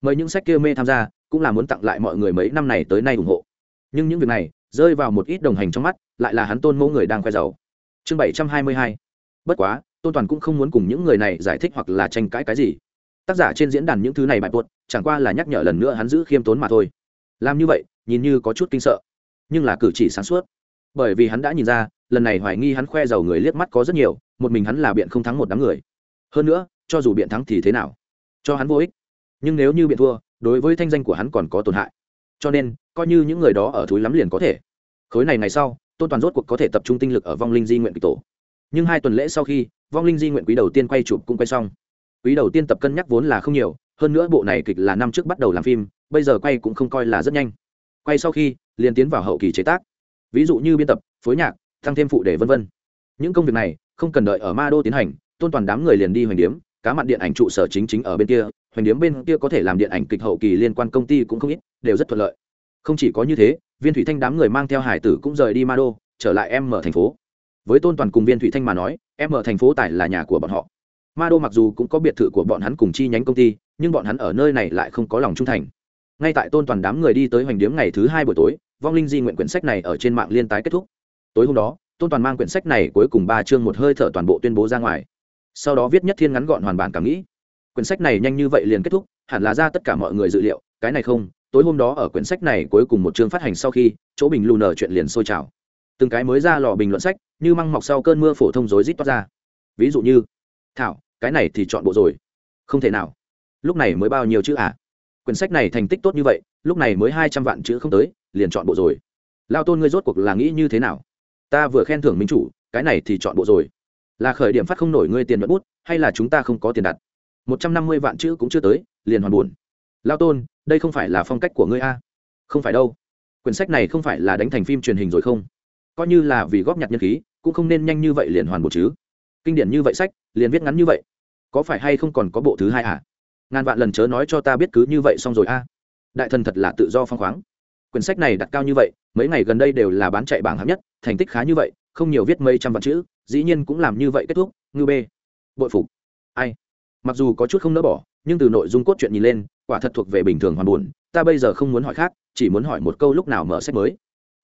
[SPEAKER 1] Mời những sách kia mê tham gia, cũng là muốn tặng lại mọi người mấy năm này tới nay ủng hộ. Nhưng những việc này rơi vào một ít đồng hành trong mắt, lại là hắn tôn mẫu người đang khoe giàu. Chương bảy trăm hai mươi hai. Bất quá, tôn toàn cũng không muốn cùng những người này giải thích hoặc là tranh cãi cái gì. Tác giả trên diễn đàn những thứ này bại buột chẳng qua là nhắc nhở lần nữa hắn giữ khiêm tốn mà thôi. Làm như vậy, nhìn như có chút kinh sợ. Nhưng là cử chỉ sáng suốt. Bởi vì hắn đã nhìn ra, lần này hoài nghi hắn khoe giàu người liếc mắt có rất nhiều, một mình hắn là biện không thắng một đám người. Hơn nữa, cho dù biện thắng thì thế nào? Cho hắn vô ích. Nhưng nếu như biện thua, đối với thanh danh của hắn còn có tổn hại cho nên, coi như những người đó ở thúi lắm liền có thể. Khối này ngày sau, tôn toàn rốt cuộc có thể tập trung tinh lực ở vong linh di nguyện kịch tổ. Nhưng hai tuần lễ sau khi, vong linh di nguyện quý đầu tiên quay chụp cũng quay xong. Quý đầu tiên tập cân nhắc vốn là không nhiều, hơn nữa bộ này kịch là năm trước bắt đầu làm phim, bây giờ quay cũng không coi là rất nhanh. Quay sau khi, liền tiến vào hậu kỳ chế tác. Ví dụ như biên tập, phối nhạc tăng thêm phụ đề vân vân. Những công việc này, không cần đợi ở ma đô tiến hành, tôn toàn đám người liền đi hoành điếm, cá mặn điện ảnh trụ sở chính chính ở bên kia hoành điếm bên kia có thể làm điện ảnh kịch hậu kỳ liên quan công ty cũng không ít, đều rất thuận lợi. Không chỉ có như thế, viên thủy thanh đám người mang theo hải tử cũng rời đi ma đô trở lại em mở thành phố. Với tôn toàn cùng viên thủy thanh mà nói em mở thành phố tài là nhà của bọn họ. Ma đô mặc dù cũng có biệt thự của bọn hắn cùng chi nhánh công ty, nhưng bọn hắn ở nơi này lại không có lòng trung thành. Ngay tại tôn toàn đám người đi tới hoành điếm ngày thứ hai buổi tối, vong linh di nguyện quyển sách này ở trên mạng liên tái kết thúc. Tối hôm đó, tôn toàn mang quyển sách này cuối cùng ba chương một hơi thở toàn bộ tuyên bố ra ngoài. Sau đó viết nhất thiên ngắn gọn hoàn bản cảm nghĩ quyển sách này nhanh như vậy liền kết thúc, hẳn là ra tất cả mọi người dự liệu, cái này không, tối hôm đó ở quyển sách này cuối cùng một chương phát hành sau khi, chỗ bình lù nở chuyện liền sôi trào. Từng cái mới ra lò bình luận sách, như măng mọc sau cơn mưa phổ thông rối rít toát ra. Ví dụ như, thảo, cái này thì chọn bộ rồi. Không thể nào. Lúc này mới bao nhiêu chữ à? Quyển sách này thành tích tốt như vậy, lúc này mới hai trăm vạn chữ không tới, liền chọn bộ rồi. Lao tôn ngươi rốt cuộc là nghĩ như thế nào? Ta vừa khen thưởng minh chủ, cái này thì chọn bộ rồi. Là khởi điểm phát không nổi ngươi tiền mất bút, hay là chúng ta không có tiền đặt? Một trăm năm mươi vạn chữ cũng chưa tới, liền hoàn buồn. Lao tôn, đây không phải là phong cách của ngươi a? Không phải đâu. Quyển sách này không phải là đánh thành phim truyền hình rồi không? Coi như là vì góp nhặt nhân khí, cũng không nên nhanh như vậy liền hoàn bộ chứ. Kinh điển như vậy sách, liền viết ngắn như vậy. Có phải hay không còn có bộ thứ hai à? Ngàn vạn lần chớ nói cho ta biết cứ như vậy xong rồi a. Đại thần thật là tự do phong khoáng. Quyển sách này đặt cao như vậy, mấy ngày gần đây đều là bán chạy bảng hạng nhất, thành tích khá như vậy, không nhiều viết mấy trăm vạn chữ, dĩ nhiên cũng làm như vậy kết thúc, ngư bê. Bội phục. Ai? Mặc dù có chút không nỡ bỏ, nhưng từ nội dung cốt truyện nhìn lên, quả thật thuộc về bình thường hoàn buồn, ta bây giờ không muốn hỏi khác, chỉ muốn hỏi một câu lúc nào mở sách mới.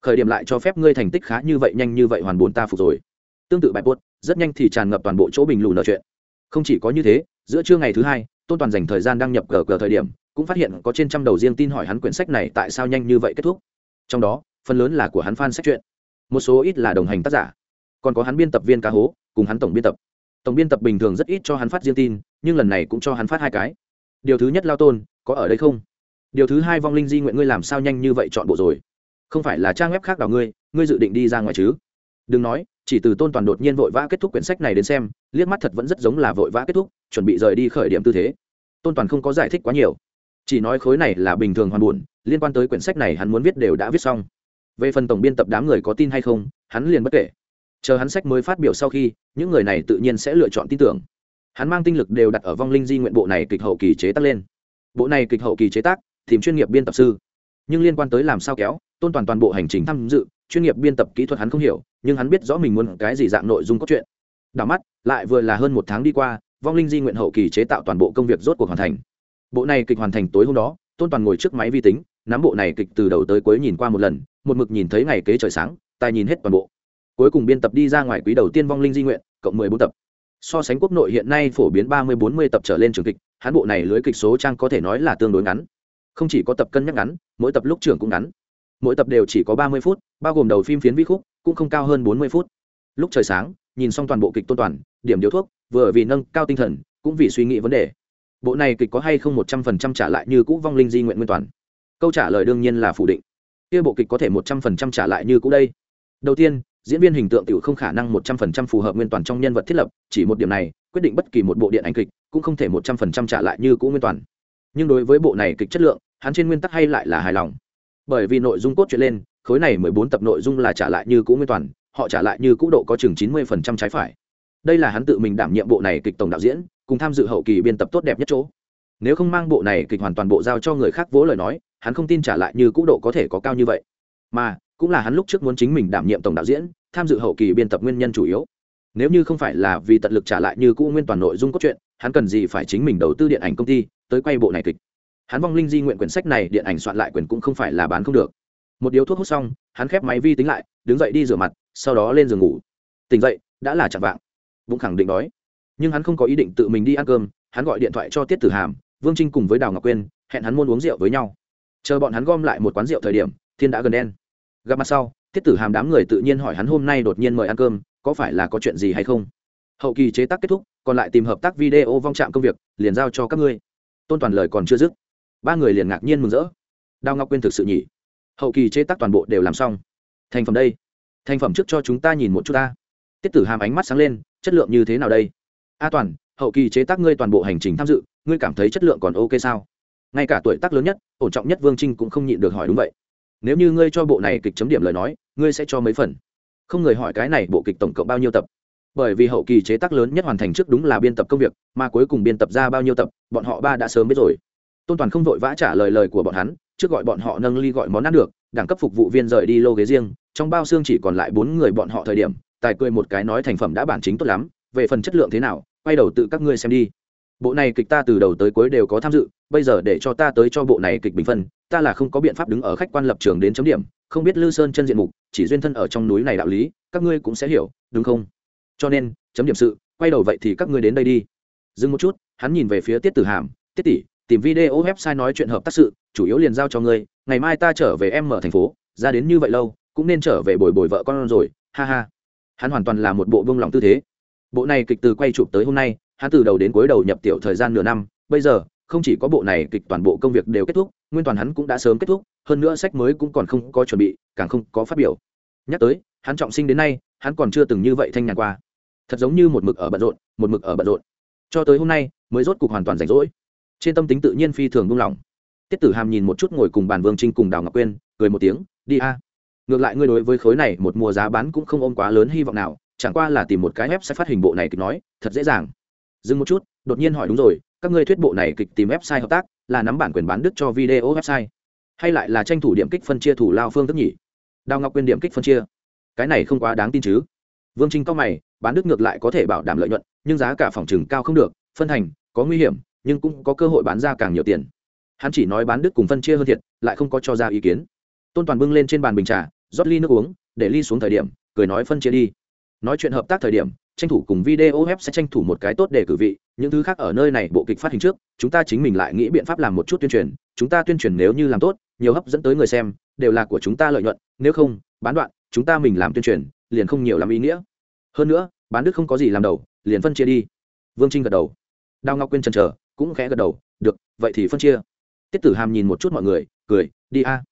[SPEAKER 1] Khởi điểm lại cho phép ngươi thành tích khá như vậy, nhanh như vậy hoàn buồn ta phục rồi. Tương tự bài buốt rất nhanh thì tràn ngập toàn bộ chỗ bình lù nợ chuyện. Không chỉ có như thế, giữa trưa ngày thứ hai, tôn toàn dành thời gian đăng nhập cờ cờ thời điểm, cũng phát hiện có trên trăm đầu riêng tin hỏi hắn quyển sách này tại sao nhanh như vậy kết thúc. Trong đó, phần lớn là của hắn fan sách truyện, một số ít là đồng hành tác giả. Còn có hắn biên tập viên cá hố, cùng hắn tổng biên tập tổng biên tập bình thường rất ít cho hắn phát riêng tin, nhưng lần này cũng cho hắn phát hai cái. Điều thứ nhất lao tôn, có ở đây không? Điều thứ hai vong linh di nguyện ngươi làm sao nhanh như vậy chọn bộ rồi? Không phải là trang web khác đào ngươi ngươi dự định đi ra ngoài chứ? Đừng nói, chỉ từ tôn toàn đột nhiên vội vã kết thúc quyển sách này đến xem, liếc mắt thật vẫn rất giống là vội vã kết thúc, chuẩn bị rời đi khởi điểm tư thế. Tôn toàn không có giải thích quá nhiều. Chỉ nói khối này là bình thường hoàn buồn, liên quan tới quyển sách này hắn muốn viết đều đã viết xong. Về phần tổng biên tập đám người có tin hay không, hắn liền bất kể chờ hắn sách mới phát biểu sau khi, những người này tự nhiên sẽ lựa chọn tin tưởng. Hắn mang tinh lực đều đặt ở vong linh di nguyện bộ này kịch hậu kỳ chế tác lên. Bộ này kịch hậu kỳ chế tác, tìm chuyên nghiệp biên tập sư. Nhưng liên quan tới làm sao kéo, tôn toàn toàn bộ hành trình tham dự, chuyên nghiệp biên tập kỹ thuật hắn không hiểu, nhưng hắn biết rõ mình muốn cái gì dạng nội dung cốt truyện. Đảo mắt, lại vừa là hơn một tháng đi qua, vong linh di nguyện hậu kỳ chế tạo toàn bộ công việc rốt cuộc hoàn thành. Bộ này kịch hoàn thành tối hôm đó, tôn toàn ngồi trước máy vi tính, nắm bộ này kịch từ đầu tới cuối nhìn qua một lần, một mực nhìn thấy ngày kế trời sáng, tài nhìn hết toàn bộ cuối cùng biên tập đi ra ngoài quý đầu tiên vong linh di nguyện, cộng mười bốn tập. So sánh quốc nội hiện nay phổ biến ba mươi bốn mươi tập trở lên trường kịch hãn bộ này lưới kịch số trang có thể nói là tương đối ngắn. Không chỉ có tập cân nhắc ngắn, mỗi tập lúc trường cũng ngắn. Mỗi tập đều chỉ có ba mươi phút, bao gồm đầu phim phiến vi khúc, cũng không cao hơn bốn mươi phút. Lúc trời sáng, nhìn xong toàn bộ kịch tôn toàn, điểm điếu thuốc, vừa vì nâng cao tinh thần, cũng vì suy nghĩ vấn đề. Bộ này kịch có hay không một trăm phần trăm trả lại như cũ vong linh di nguyện nguyên toàn? Câu trả lời đương nhiên là phủ định. Kia bộ kịch có thể một trăm phần trăm trả lại như cũ đây. Đầu tiên diễn viên hình tượng tiểu không khả năng một trăm phần trăm phù hợp nguyên toàn trong nhân vật thiết lập, chỉ một điểm này, quyết định bất kỳ một bộ điện ảnh kịch cũng không thể một trăm phần trăm trả lại như cũ nguyên toàn. Nhưng đối với bộ này kịch chất lượng, hắn trên nguyên tắc hay lại là hài lòng. Bởi vì nội dung cốt truyện lên, khối này mười bốn tập nội dung là trả lại như cũ nguyên toàn, họ trả lại như cũ độ có chừng chín mươi phần trăm trái phải. Đây là hắn tự mình đảm nhiệm bộ này kịch tổng đạo diễn, cùng tham dự hậu kỳ biên tập tốt đẹp nhất chỗ. Nếu không mang bộ này kịch hoàn toàn bộ giao cho người khác vỗ lời nói, hắn không tin trả lại như cũ độ có thể có cao như vậy. Mà, cũng là hắn lúc trước muốn chính mình đảm nhiệm tổng đạo diễn tham dự hậu kỳ biên tập nguyên nhân chủ yếu. Nếu như không phải là vì tận lực trả lại như cũ nguyên toàn nội dung cốt truyện, hắn cần gì phải chính mình đầu tư điện ảnh công ty tới quay bộ này kịch? Hắn vong linh di nguyện quyển sách này điện ảnh soạn lại quyền cũng không phải là bán không được. Một điếu thuốc hút xong, hắn khép máy vi tính lại, đứng dậy đi rửa mặt, sau đó lên giường ngủ. Tỉnh dậy, đã là chạm vạng. Bụng khẳng định đói. Nhưng hắn không có ý định tự mình đi ăn cơm, hắn gọi điện thoại cho tiết tử hàm, vương trinh cùng với đào ngọc quyên, hẹn hắn muốn uống rượu với nhau. Chờ bọn hắn gom lại một quán rượu thời điểm, thiên đã gần đen. Gặp mặt sau tiết tử hàm đám người tự nhiên hỏi hắn hôm nay đột nhiên mời ăn cơm, có phải là có chuyện gì hay không? Hậu kỳ chế tác kết thúc, còn lại tìm hợp tác video vong trạm công việc, liền giao cho các ngươi. Tôn toàn lời còn chưa dứt, ba người liền ngạc nhiên mừng rỡ. Đào ngọc quyên thực sự nhỉ? Hậu kỳ chế tác toàn bộ đều làm xong. Thành phẩm đây. Thành phẩm trước cho chúng ta nhìn một chút ta. Tiết tử hàm ánh mắt sáng lên, chất lượng như thế nào đây? A toàn, hậu kỳ chế tác ngươi toàn bộ hành trình tham dự, ngươi cảm thấy chất lượng còn ok sao? Ngay cả tuổi tác lớn nhất, ổn trọng nhất vương trinh cũng không nhịn được hỏi đúng vậy nếu như ngươi cho bộ này kịch chấm điểm lời nói, ngươi sẽ cho mấy phần? Không người hỏi cái này bộ kịch tổng cộng bao nhiêu tập? Bởi vì hậu kỳ chế tác lớn nhất hoàn thành trước đúng là biên tập công việc, mà cuối cùng biên tập ra bao nhiêu tập, bọn họ ba đã sớm biết rồi. Tôn toàn không vội vã trả lời lời của bọn hắn, trước gọi bọn họ nâng ly gọi món ăn được, đẳng cấp phục vụ viên rời đi lô ghế riêng, trong bao xương chỉ còn lại bốn người bọn họ thời điểm, tài cười một cái nói thành phẩm đã bản chính tốt lắm, về phần chất lượng thế nào, quay đầu tự các ngươi xem đi bộ này kịch ta từ đầu tới cuối đều có tham dự, bây giờ để cho ta tới cho bộ này kịch bình phân, ta là không có biện pháp đứng ở khách quan lập trường đến chấm điểm, không biết lư sơn chân diện mục, chỉ duyên thân ở trong núi này đạo lý, các ngươi cũng sẽ hiểu, đúng không? Cho nên, chấm điểm sự, quay đầu vậy thì các ngươi đến đây đi. Dừng một chút, hắn nhìn về phía tiết tử hàm, tiết tỷ, tìm video website nói chuyện hợp tác sự, chủ yếu liền giao cho ngươi, ngày mai ta trở về em mở thành phố, ra đến như vậy lâu, cũng nên trở về bồi bồi vợ con rồi, ha ha. Hắn hoàn toàn là một bộ vương lòng tư thế. Bộ này kịch từ quay chụp tới hôm nay hắn từ đầu đến cuối đầu nhập tiểu thời gian nửa năm, bây giờ, không chỉ có bộ này kịch toàn bộ công việc đều kết thúc, nguyên toàn hắn cũng đã sớm kết thúc, hơn nữa sách mới cũng còn không có chuẩn bị, càng không có phát biểu. Nhắc tới, hắn trọng sinh đến nay, hắn còn chưa từng như vậy thanh nhàn qua. Thật giống như một mực ở bận rộn, một mực ở bận rộn. Cho tới hôm nay, mới rốt cục hoàn toàn rảnh rỗi. Trên tâm tính tự nhiên phi thường buông lỏng. Tiết tử hàm nhìn một chút ngồi cùng bàn vương trinh cùng đào ngọc quyên, cười một tiếng, đi a. Ngược lại ngươi đối với khối này một mùa giá bán cũng không ôm quá lớn hy vọng nào, chẳng qua là tìm một cái web sẽ phát hình bộ này kịch nói, thật dễ dàng dừng một chút, đột nhiên hỏi, đúng rồi, các ngươi thuyết bộ này kịch tìm website hợp tác, là nắm bản quyền bán đức cho video website, hay lại là tranh thủ điểm kích phân chia thủ lao phương thức nhỉ? Đào ngọc quyền điểm kích phân chia. Cái này không quá đáng tin chứ. Vương trinh cao mày, bán đức ngược lại có thể bảo đảm lợi nhuận, nhưng giá cả phòng trừng cao không được, phân thành có nguy hiểm, nhưng cũng có cơ hội bán ra càng nhiều tiền. Hắn chỉ nói bán đức cùng phân chia hơn thiệt, lại không có cho ra ý kiến. Tôn toàn bưng lên trên bàn bình trà, rót ly nước uống, để ly xuống thời điểm, cười nói phân chia đi. Nói chuyện hợp tác thời điểm tranh thủ cùng video web sẽ tranh thủ một cái tốt để cử vị, những thứ khác ở nơi này, bộ kịch phát hình trước, chúng ta chính mình lại nghĩ biện pháp làm một chút tuyên truyền, chúng ta tuyên truyền nếu như làm tốt, nhiều hấp dẫn tới người xem, đều là của chúng ta lợi nhuận, nếu không, bán đoạn, chúng ta mình làm tuyên truyền, liền không nhiều làm ý nghĩa. Hơn nữa, bán đức không có gì làm đầu, liền phân chia đi. Vương trinh gật đầu. Đào ngọc quyên chần chờ, cũng khẽ gật đầu, được, vậy thì phân chia. Tiết tử hàm nhìn một chút mọi người, cười, đi a.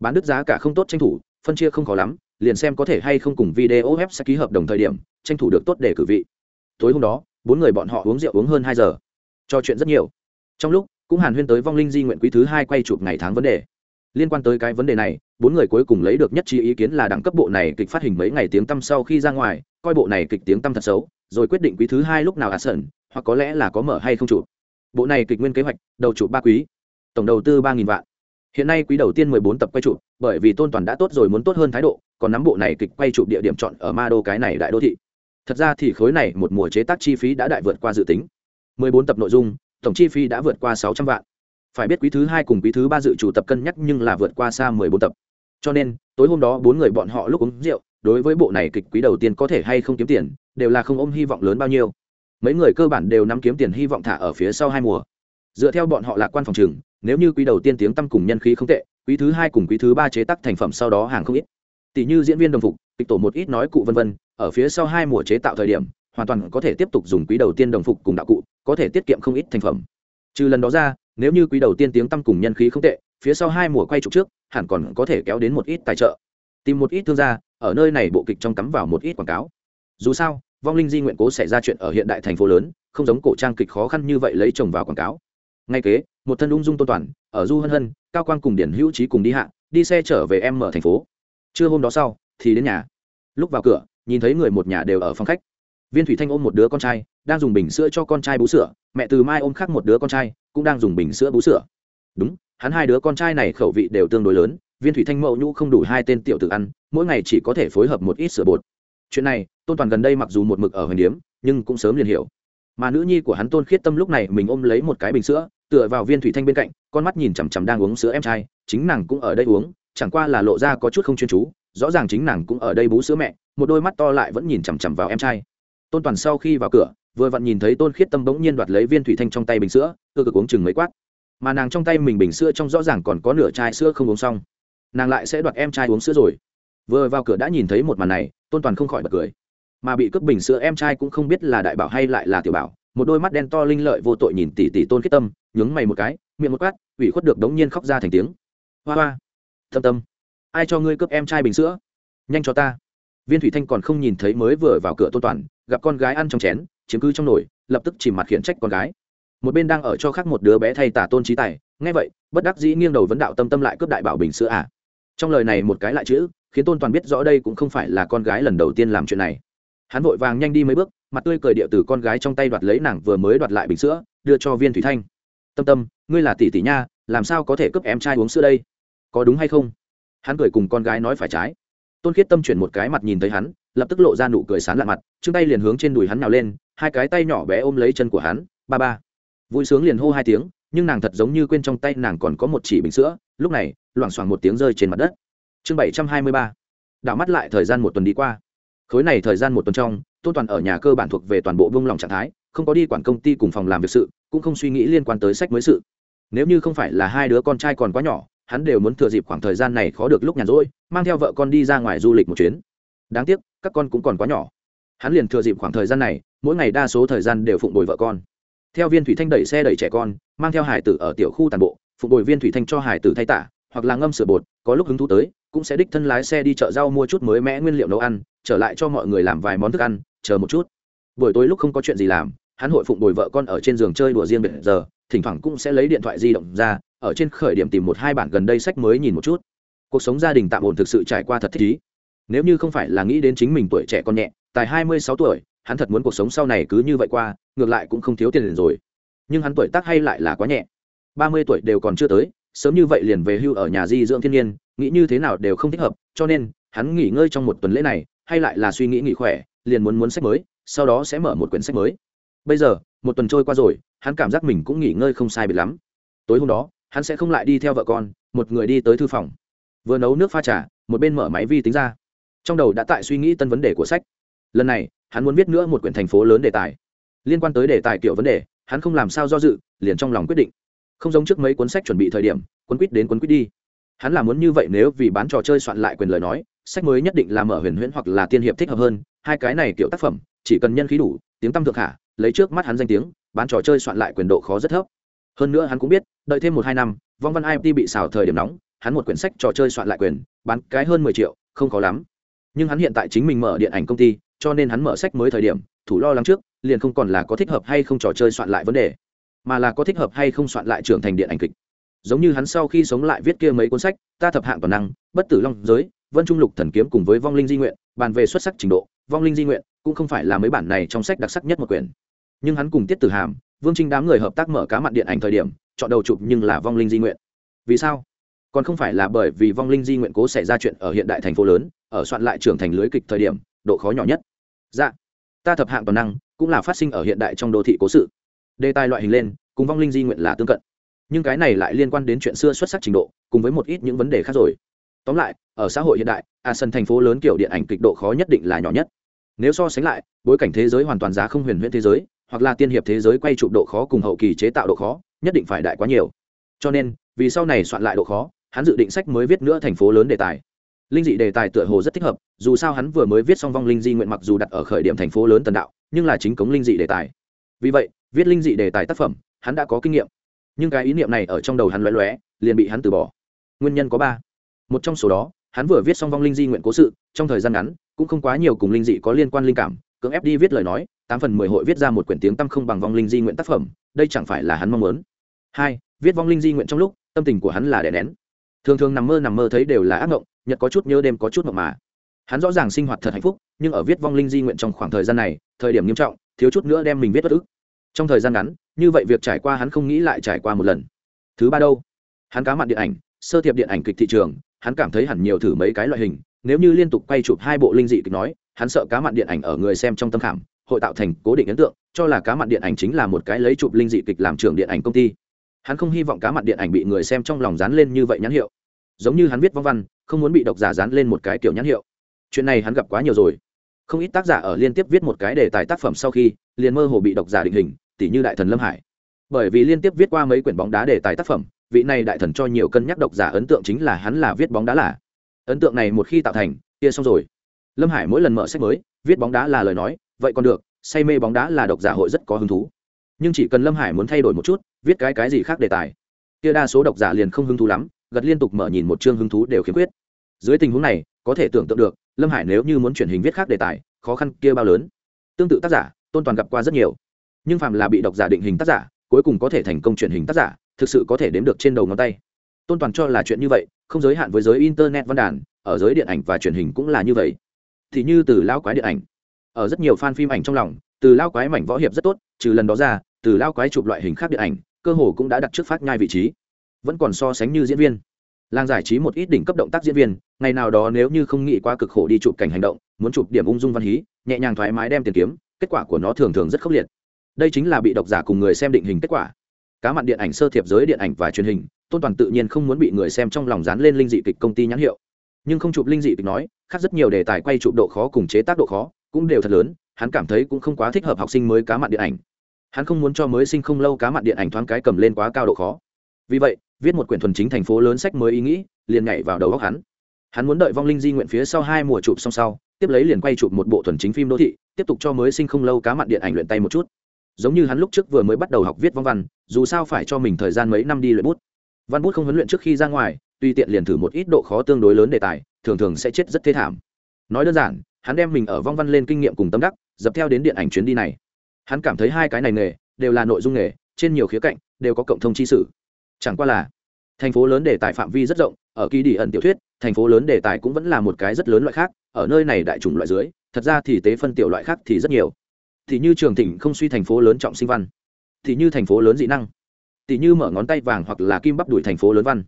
[SPEAKER 1] Bán đức giá cả không tốt tranh thủ, phân chia không khó lắm, liền xem có thể hay không cùng video web sẽ ký hợp đồng thời điểm tranh thủ được tốt để cử vị. Tối hôm đó, bốn người bọn họ uống rượu uống hơn hai giờ. Trò chuyện rất nhiều. Trong lúc, cũng hàn huyên tới vong linh di nguyện quý thứ hai quay chụp ngày tháng vấn đề. Liên quan tới cái vấn đề này, bốn người cuối cùng lấy được nhất trí ý kiến là đẳng cấp bộ này kịch phát hình mấy ngày tiếng tăm sau khi ra ngoài, coi bộ này kịch tiếng tăm thật xấu, rồi quyết định quý thứ hai lúc nào ả sẩn, hoặc có lẽ là có mở hay không chụp. Bộ này kịch nguyên kế hoạch, đầu chụp ba quý, tổng đầu tư ba nghìn vạn. Hiện nay quý đầu tiên mười bốn tập quay chụp, bởi vì tôn toàn đã tốt rồi muốn tốt hơn thái độ, còn nắm bộ này kịch quay chụp địa điểm chọn ở ma đô cái này đại đô thị thật ra thì khối này một mùa chế tác chi phí đã đại vượt qua dự tính. Mười bốn tập nội dung, tổng chi phí đã vượt qua sáu trăm vạn. Phải biết quý thứ hai cùng quý thứ ba dự chủ tập cân nhắc nhưng là vượt qua xa mười bốn tập. Cho nên, tối hôm đó bốn người bọn họ lúc uống rượu, đối với bộ này kịch quý đầu tiên có thể hay không kiếm tiền, đều là không ôm hy vọng lớn bao nhiêu. Mấy người cơ bản đều nắm kiếm tiền hy vọng thả ở phía sau hai mùa. Dựa theo bọn họ lạc quan phòng trường, nếu như quý đầu tiên tiếng tăm cùng nhân khí không tệ, quý thứ hai cùng quý thứ ba chế tác thành phẩm sau đó hàng không ít. Tỷ như diễn viên đồng phục, kịch tổ một ít nói cụ vân vân ở phía sau hai mùa chế tạo thời điểm, hoàn toàn có thể tiếp tục dùng quý đầu tiên đồng phục cùng đạo cụ, có thể tiết kiệm không ít thành phẩm. Trừ lần đó ra, nếu như quý đầu tiên tiếng tăm cùng nhân khí không tệ, phía sau hai mùa quay trục trước, hẳn còn có thể kéo đến một ít tài trợ. Tìm một ít thương gia, ở nơi này bộ kịch trong cắm vào một ít quảng cáo. Dù sao, vong linh di nguyện cố xảy ra chuyện ở hiện đại thành phố lớn, không giống cổ trang kịch khó khăn như vậy lấy chồng vào quảng cáo. Ngay kế, một thân ung dung tôn toàn, ở du hân hân, cao quang cùng điển hữu trí cùng đi hạ, đi xe trở về em mở thành phố. Trưa hôm đó sau, thì đến nhà. Lúc vào cửa nhìn thấy người một nhà đều ở phòng khách. Viên thủy thanh ôm một đứa con trai, đang dùng bình sữa cho con trai bú sữa. Mẹ từ mai ôm khác một đứa con trai, cũng đang dùng bình sữa bú sữa. Đúng, hắn hai đứa con trai này khẩu vị đều tương đối lớn. Viên thủy thanh mậu nhũ không đủ hai tên tiểu tự ăn, mỗi ngày chỉ có thể phối hợp một ít sữa bột. Chuyện này, tôn toàn gần đây mặc dù một mực ở hoành điếm, nhưng cũng sớm liền hiểu. Mà nữ nhi của hắn tôn khiết tâm lúc này mình ôm lấy một cái bình sữa, tựa vào viên thủy thanh bên cạnh, con mắt nhìn chằm chằm đang uống sữa em trai, chính nàng cũng ở đây uống, chẳng qua là lộ ra có chút không chuyên chú, rõ ràng chính nàng cũng ở đây bú sữa mẹ một đôi mắt to lại vẫn nhìn chằm chằm vào em trai. Tôn toàn sau khi vào cửa, vừa vặn nhìn thấy tôn khiết tâm bỗng nhiên đoạt lấy viên thủy thanh trong tay bình sữa, cơ cực uống chừng mấy quát. Mà nàng trong tay mình bình sữa trong rõ ràng còn có nửa chai sữa không uống xong. Nàng lại sẽ đoạt em trai uống sữa rồi. Vừa vào cửa đã nhìn thấy một màn này, tôn toàn không khỏi bật cười. Mà bị cướp bình sữa em trai cũng không biết là đại bảo hay lại là tiểu bảo, một đôi mắt đen to linh lợi vô tội nhìn tỷ tỷ tôn khiết tâm, nhướng mày một cái, miệng một quát, ủy khuất được đống nhiên khóc ra thành tiếng. Hoa hoa thâm tâm, ai cho ngươi cướp em trai bình sữa? Nhanh cho ta viên thủy thanh còn không nhìn thấy mới vừa vào cửa tôn toàn, gặp con gái ăn trong chén, chiếm cứ trong nồi, lập tức chìm mặt khiển trách con gái. Một bên đang ở cho khác một đứa bé thay tả tôn trí tài, nghe vậy, bất đắc dĩ nghiêng đầu vấn đạo tâm tâm lại cướp đại bảo bình sữa à. Trong lời này một cái lại chữ, khiến tôn toàn biết rõ đây cũng không phải là con gái lần đầu tiên làm chuyện này. Hắn vội vàng nhanh đi mấy bước, mặt tươi cười địa từ con gái trong tay đoạt lấy nàng vừa mới đoạt lại bình sữa, đưa cho viên thủy thanh. Tâm tâm, ngươi là tỷ tỷ nha, làm sao có thể cướp em trai uống sữa đây? Có đúng hay không? Hắn cười cùng con gái nói phải trái tôn khiết tâm chuyển một cái mặt nhìn thấy hắn, lập tức lộ ra nụ cười sán lạ mặt chân tay liền hướng trên đùi hắn nào lên, hai cái tay nhỏ bé ôm lấy chân của hắn, ba ba. Vui sướng liền hô hai tiếng, nhưng nàng thật giống như quên trong tay nàng còn có một chỉ bình sữa, lúc này, loảng xoảng một tiếng rơi trên mặt đất. Chương bảy trăm hai mươi ba. Đảo mắt lại thời gian một tuần đi qua. Khối này thời gian một tuần trong, tôn toàn ở nhà cơ bản thuộc về toàn bộ vung lòng trạng thái, không có đi quản công ty cùng phòng làm việc sự, cũng không suy nghĩ liên quan tới sách mới sự. Nếu như không phải là hai đứa con trai còn quá nhỏ, hắn đều muốn thừa dịp khoảng thời gian này khó được lúc nhàn rỗi mang theo vợ con đi ra ngoài du lịch một chuyến. Đáng tiếc, các con cũng còn quá nhỏ. Hắn liền thừa dịp khoảng thời gian này, mỗi ngày đa số thời gian đều phụng bồi vợ con. Theo viên thủy thanh đẩy xe đẩy trẻ con, mang theo hải tử ở tiểu khu tàn bộ, phụng bồi viên thủy thanh cho hải tử thay tả, hoặc là ngâm sửa bột, có lúc hứng thú tới, cũng sẽ đích thân lái xe đi chợ rau mua chút mới mẽ nguyên liệu nấu ăn, trở lại cho mọi người làm vài món thức ăn, chờ một chút. Buổi tối lúc không có chuyện gì làm, hắn hội phụng bồi vợ con ở trên giường chơi đùa riêng biệt giờ, thỉnh thoảng cũng sẽ lấy điện thoại di động ra, ở trên khởi điểm tìm một hai bản gần đây sách mới nhìn một chút cuộc sống gia đình tạm ổn thực sự trải qua thật thích ý nếu như không phải là nghĩ đến chính mình tuổi trẻ con nhẹ, tài hai mươi sáu tuổi, hắn thật muốn cuộc sống sau này cứ như vậy qua, ngược lại cũng không thiếu tiền rồi. Nhưng hắn tuổi tác hay lại là quá nhẹ. ba mươi tuổi đều còn chưa tới, sớm như vậy liền về hưu ở nhà di dưỡng thiên nhiên, nghĩ như thế nào đều không thích hợp, cho nên hắn nghỉ ngơi trong một tuần lễ này, hay lại là suy nghĩ nghỉ khỏe, liền muốn muốn sách mới, sau đó sẽ mở một quyển sách mới. Bây giờ, một tuần trôi qua rồi, hắn cảm giác mình cũng nghỉ ngơi không sai biệt lắm. Tối hôm đó, hắn sẽ không lại đi theo vợ con, một người đi tới thư phòng vừa nấu nước pha trà, một bên mở máy vi tính ra. Trong đầu đã tại suy nghĩ tân vấn đề của sách. Lần này, hắn muốn viết nữa một quyển thành phố lớn đề tài. Liên quan tới đề tài kiểu vấn đề, hắn không làm sao do dự, liền trong lòng quyết định. Không giống trước mấy cuốn sách chuẩn bị thời điểm, cuốn quýt đến cuốn quýt đi. Hắn là muốn như vậy nếu vì bán trò chơi soạn lại quyền lời nói, sách mới nhất định là mở huyền huyễn hoặc là tiên hiệp thích hợp hơn, hai cái này kiểu tác phẩm, chỉ cần nhân khí đủ, tiếng tăm thượng hạ, lấy trước mắt hắn danh tiếng, bán trò chơi soạn lại quyền độ khó rất thấp. Hơn nữa hắn cũng biết, đợi thêm một hai năm, vong văn imt bị xào thời điểm nóng hắn một quyển sách trò chơi soạn lại quyền, bán cái hơn mười triệu, không khó lắm. Nhưng hắn hiện tại chính mình mở điện ảnh công ty, cho nên hắn mở sách mới thời điểm, thủ lo lắng trước, liền không còn là có thích hợp hay không trò chơi soạn lại vấn đề, mà là có thích hợp hay không soạn lại trưởng thành điện ảnh kịch. Giống như hắn sau khi sống lại viết kia mấy cuốn sách, ta thập hạng toàn năng, bất tử long giới, vân trung lục thần kiếm cùng với vong linh di nguyện, bàn về xuất sắc trình độ, vong linh di nguyện cũng không phải là mấy bản này trong sách đặc sắc nhất một quyển. Nhưng hắn cùng tiết tử hàm, vương trinh đám người hợp tác mở cá mặt điện ảnh thời điểm, chọn đầu chụp nhưng là vong linh di nguyện. Vì sao? Còn không phải là bởi vì vong linh di nguyện cố xảy ra chuyện ở hiện đại thành phố lớn, ở soạn lại trưởng thành lưới kịch thời điểm, độ khó nhỏ nhất. Dạ ta thập hạng toàn năng, cũng là phát sinh ở hiện đại trong đô thị cố sự. Đề tài loại hình lên, cùng vong linh di nguyện là tương cận. Nhưng cái này lại liên quan đến chuyện xưa xuất sắc trình độ, cùng với một ít những vấn đề khác rồi. Tóm lại, ở xã hội hiện đại, a sân thành phố lớn kiểu điện ảnh kịch độ khó nhất định là nhỏ nhất. Nếu so sánh lại, bối cảnh thế giới hoàn toàn giá không huyền huyễn thế giới, hoặc là tiên hiệp thế giới quay chụp độ khó cùng hậu kỳ chế tạo độ khó, nhất định phải đại quá nhiều. Cho nên, vì sau này soạn lại độ khó hắn dự định sách mới viết nữa thành phố lớn đề tài. Linh dị đề tài tựa hồ rất thích hợp, dù sao hắn vừa mới viết xong vong linh di nguyện mặc dù đặt ở khởi điểm thành phố lớn tần đạo, nhưng là chính cống linh dị đề tài. Vì vậy, viết linh dị đề tài tác phẩm, hắn đã có kinh nghiệm. Nhưng cái ý niệm này ở trong đầu hắn loé loé liền bị hắn từ bỏ. Nguyên nhân có ba. Một trong số đó, hắn vừa viết xong vong linh di nguyện cố sự, trong thời gian ngắn, cũng không quá nhiều cùng linh dị có liên quan linh cảm, cưỡng ép đi viết lời nói, tám phần mười hội viết ra một quyển tiếng tăm không bằng vong linh di nguyện tác phẩm, đây chẳng phải là hắn mong muốn. Hai, viết vong linh di nguyện trong lúc, tâm tình của hắn là đè nén thường thường nằm mơ nằm mơ thấy đều là ác mộng nhật có chút nhớ đêm có chút mộng mà. Hắn rõ ràng sinh hoạt thật hạnh phúc, nhưng ở viết vong linh di nguyện trong khoảng thời gian này, thời điểm nghiêm trọng, thiếu chút nữa đem mình viết bất ức. Trong thời gian ngắn, như vậy việc trải qua hắn không nghĩ lại trải qua một lần. Thứ ba đâu? Hắn cá mặn điện ảnh, sơ thiệp điện ảnh kịch thị trường, hắn cảm thấy hẳn nhiều thử mấy cái loại hình, nếu như liên tục quay chụp hai bộ linh dị kịch nói, hắn sợ cá mặn điện ảnh ở người xem trong tâm khảm, hội tạo thành cố định ấn tượng, cho là cá mặn điện ảnh chính là một cái lấy chụp linh dị kịch làm trường điện ảnh công ty. Hắn không hy vọng cá mặn điện ảnh bị người xem trong lòng dán lên như vậy nhãn hiệu giống như hắn viết vong văn, không muốn bị độc giả dán lên một cái kiểu nhãn hiệu. Chuyện này hắn gặp quá nhiều rồi. Không ít tác giả ở liên tiếp viết một cái đề tài tác phẩm sau khi, liền mơ hồ bị độc giả định hình tỷ như đại thần lâm hải. Bởi vì liên tiếp viết qua mấy quyển bóng đá đề tài tác phẩm, vị này đại thần cho nhiều cân nhắc độc giả ấn tượng chính là hắn là viết bóng đá là. Ấn tượng này một khi tạo thành, kia xong rồi. Lâm hải mỗi lần mở sách mới, viết bóng đá là lời nói, vậy còn được, say mê bóng đá là độc giả hội rất có hứng thú. Nhưng chỉ cần lâm hải muốn thay đổi một chút, viết cái cái gì khác đề tài, kia đa số độc giả liền không hứng thú lắm gật liên tục mở nhìn một chương hứng thú đều khiếm khuyết. Dưới tình huống này, có thể tưởng tượng được, lâm hải nếu như muốn chuyển hình viết khác đề tài, khó khăn kia bao lớn. Tương tự tác giả, tôn toàn gặp qua rất nhiều. Nhưng phạm là bị độc giả định hình tác giả, cuối cùng có thể thành công chuyển hình tác giả, thực sự có thể đếm được trên đầu ngón tay. Tôn toàn cho là chuyện như vậy, không giới hạn với giới internet văn đàn, ở giới điện ảnh và truyền hình cũng là như vậy. Thì như từ lao quái điện ảnh. Ở rất nhiều fan phim ảnh trong lòng, từ lao quái mảnh võ hiệp rất tốt, trừ lần đó ra, từ lao quái chụp loại hình khác điện ảnh, cơ hồ cũng đã đặt trước phát nhai vị trí vẫn còn so sánh như diễn viên. Làng giải trí một ít đỉnh cấp động tác diễn viên, ngày nào đó nếu như không nghĩ quá cực khổ đi chụp cảnh hành động, muốn chụp điểm ung dung văn hí, nhẹ nhàng thoải mái đem tiền kiếm, kết quả của nó thường thường rất khốc liệt. Đây chính là bị độc giả cùng người xem định hình kết quả. Cá mặn điện ảnh sơ thiệp giới điện ảnh và truyền hình, tôn toàn tự nhiên không muốn bị người xem trong lòng dán lên linh dị kịch công ty nhãn hiệu. Nhưng không chụp linh dị kịch nói, khác rất nhiều đề tài quay chụp độ khó cùng chế tác độ khó cũng đều thật lớn, hắn cảm thấy cũng không quá thích hợp học sinh mới cá mặn điện ảnh. Hắn không muốn cho mới sinh không lâu cá mặn điện ảnh thoáng cái cầm lên quá cao độ khó. Vì vậy viết một quyển thuần chính thành phố lớn sách mới ý nghĩ, liền nhảy vào đầu góc hắn. Hắn muốn đợi vong linh di nguyện phía sau hai mùa chụp xong sau, tiếp lấy liền quay chụp một bộ thuần chính phim đô thị, tiếp tục cho mới sinh không lâu cá mặn điện ảnh luyện tay một chút. Giống như hắn lúc trước vừa mới bắt đầu học viết vong văn, dù sao phải cho mình thời gian mấy năm đi luyện bút. Văn bút không huấn luyện trước khi ra ngoài tuy tiện liền thử một ít độ khó tương đối lớn đề tài, thường thường sẽ chết rất thế thảm. Nói đơn giản, hắn đem mình ở vong văn lên kinh nghiệm cùng tâm đắc, dập theo đến điện ảnh chuyến đi này. Hắn cảm thấy hai cái này nghề đều là nội dung nghề, trên nhiều khía cạnh đều có cộng thông chi sử chẳng qua là, thành phố lớn đề tài phạm vi rất rộng, ở kỳ đi ẩn tiểu thuyết, thành phố lớn đề tài cũng vẫn là một cái rất lớn loại khác, ở nơi này đại chủng loại dưới, thật ra thì tế phân tiểu loại khác thì rất nhiều. Thì như trường thịnh không suy thành phố lớn trọng sinh văn, thì như thành phố lớn dị năng tỷ như mở ngón tay vàng hoặc là kim bắp đuổi thành phố lớn văn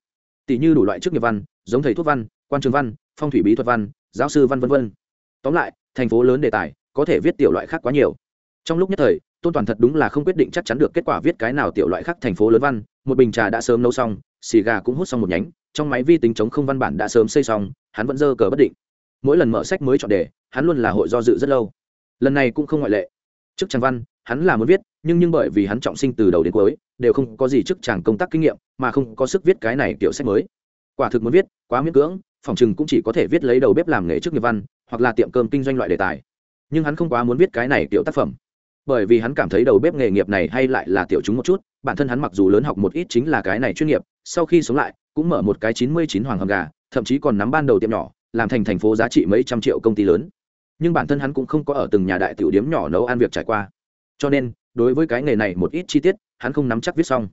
[SPEAKER 1] tỷ như đủ loại chức nghiệp văn, giống thầy thuốc văn, quan trường văn, phong thủy bí thuật văn, giáo sư văn v v tóm lại, thành phố lớn đề tài có thể viết tiểu loại khác quá nhiều. Trong lúc nhất thời, tôn toàn thật đúng là không quyết định chắc chắn được kết quả viết cái nào tiểu loại khác thành phố lớn văn một bình trà đã sớm nấu xong, xì gà cũng hút xong một nhánh, trong máy vi tính chống không văn bản đã sớm xây xong, hắn vẫn dơ cờ bất định. Mỗi lần mở sách mới chọn đề, hắn luôn là hội do dự rất lâu. Lần này cũng không ngoại lệ. Chức trang văn, hắn là muốn viết, nhưng nhưng bởi vì hắn trọng sinh từ đầu đến cuối, đều không có gì chức chàng công tác kinh nghiệm, mà không có sức viết cái này kiểu sách mới. Quả thực muốn viết, quá miễn cưỡng, phòng chừng cũng chỉ có thể viết lấy đầu bếp làm nghề chức nghiệp văn, hoặc là tiệm cơm kinh doanh loại đề tài. Nhưng hắn không quá muốn viết cái này kiểu tác phẩm. Bởi vì hắn cảm thấy đầu bếp nghề nghiệp này hay lại là tiểu chúng một chút bản thân hắn mặc dù lớn học một ít chính là cái này chuyên nghiệp, sau khi sống lại, cũng mở một cái chín mươi chín hoàng hầm gà, thậm chí còn nắm ban đầu tiệm nhỏ, làm thành thành phố giá trị mấy trăm triệu công ty lớn. Nhưng bản thân hắn cũng không có ở từng nhà đại tiểu điếm nhỏ nấu ăn việc trải qua. Cho nên, đối với cái nghề này một ít chi tiết, hắn không nắm chắc viết xong.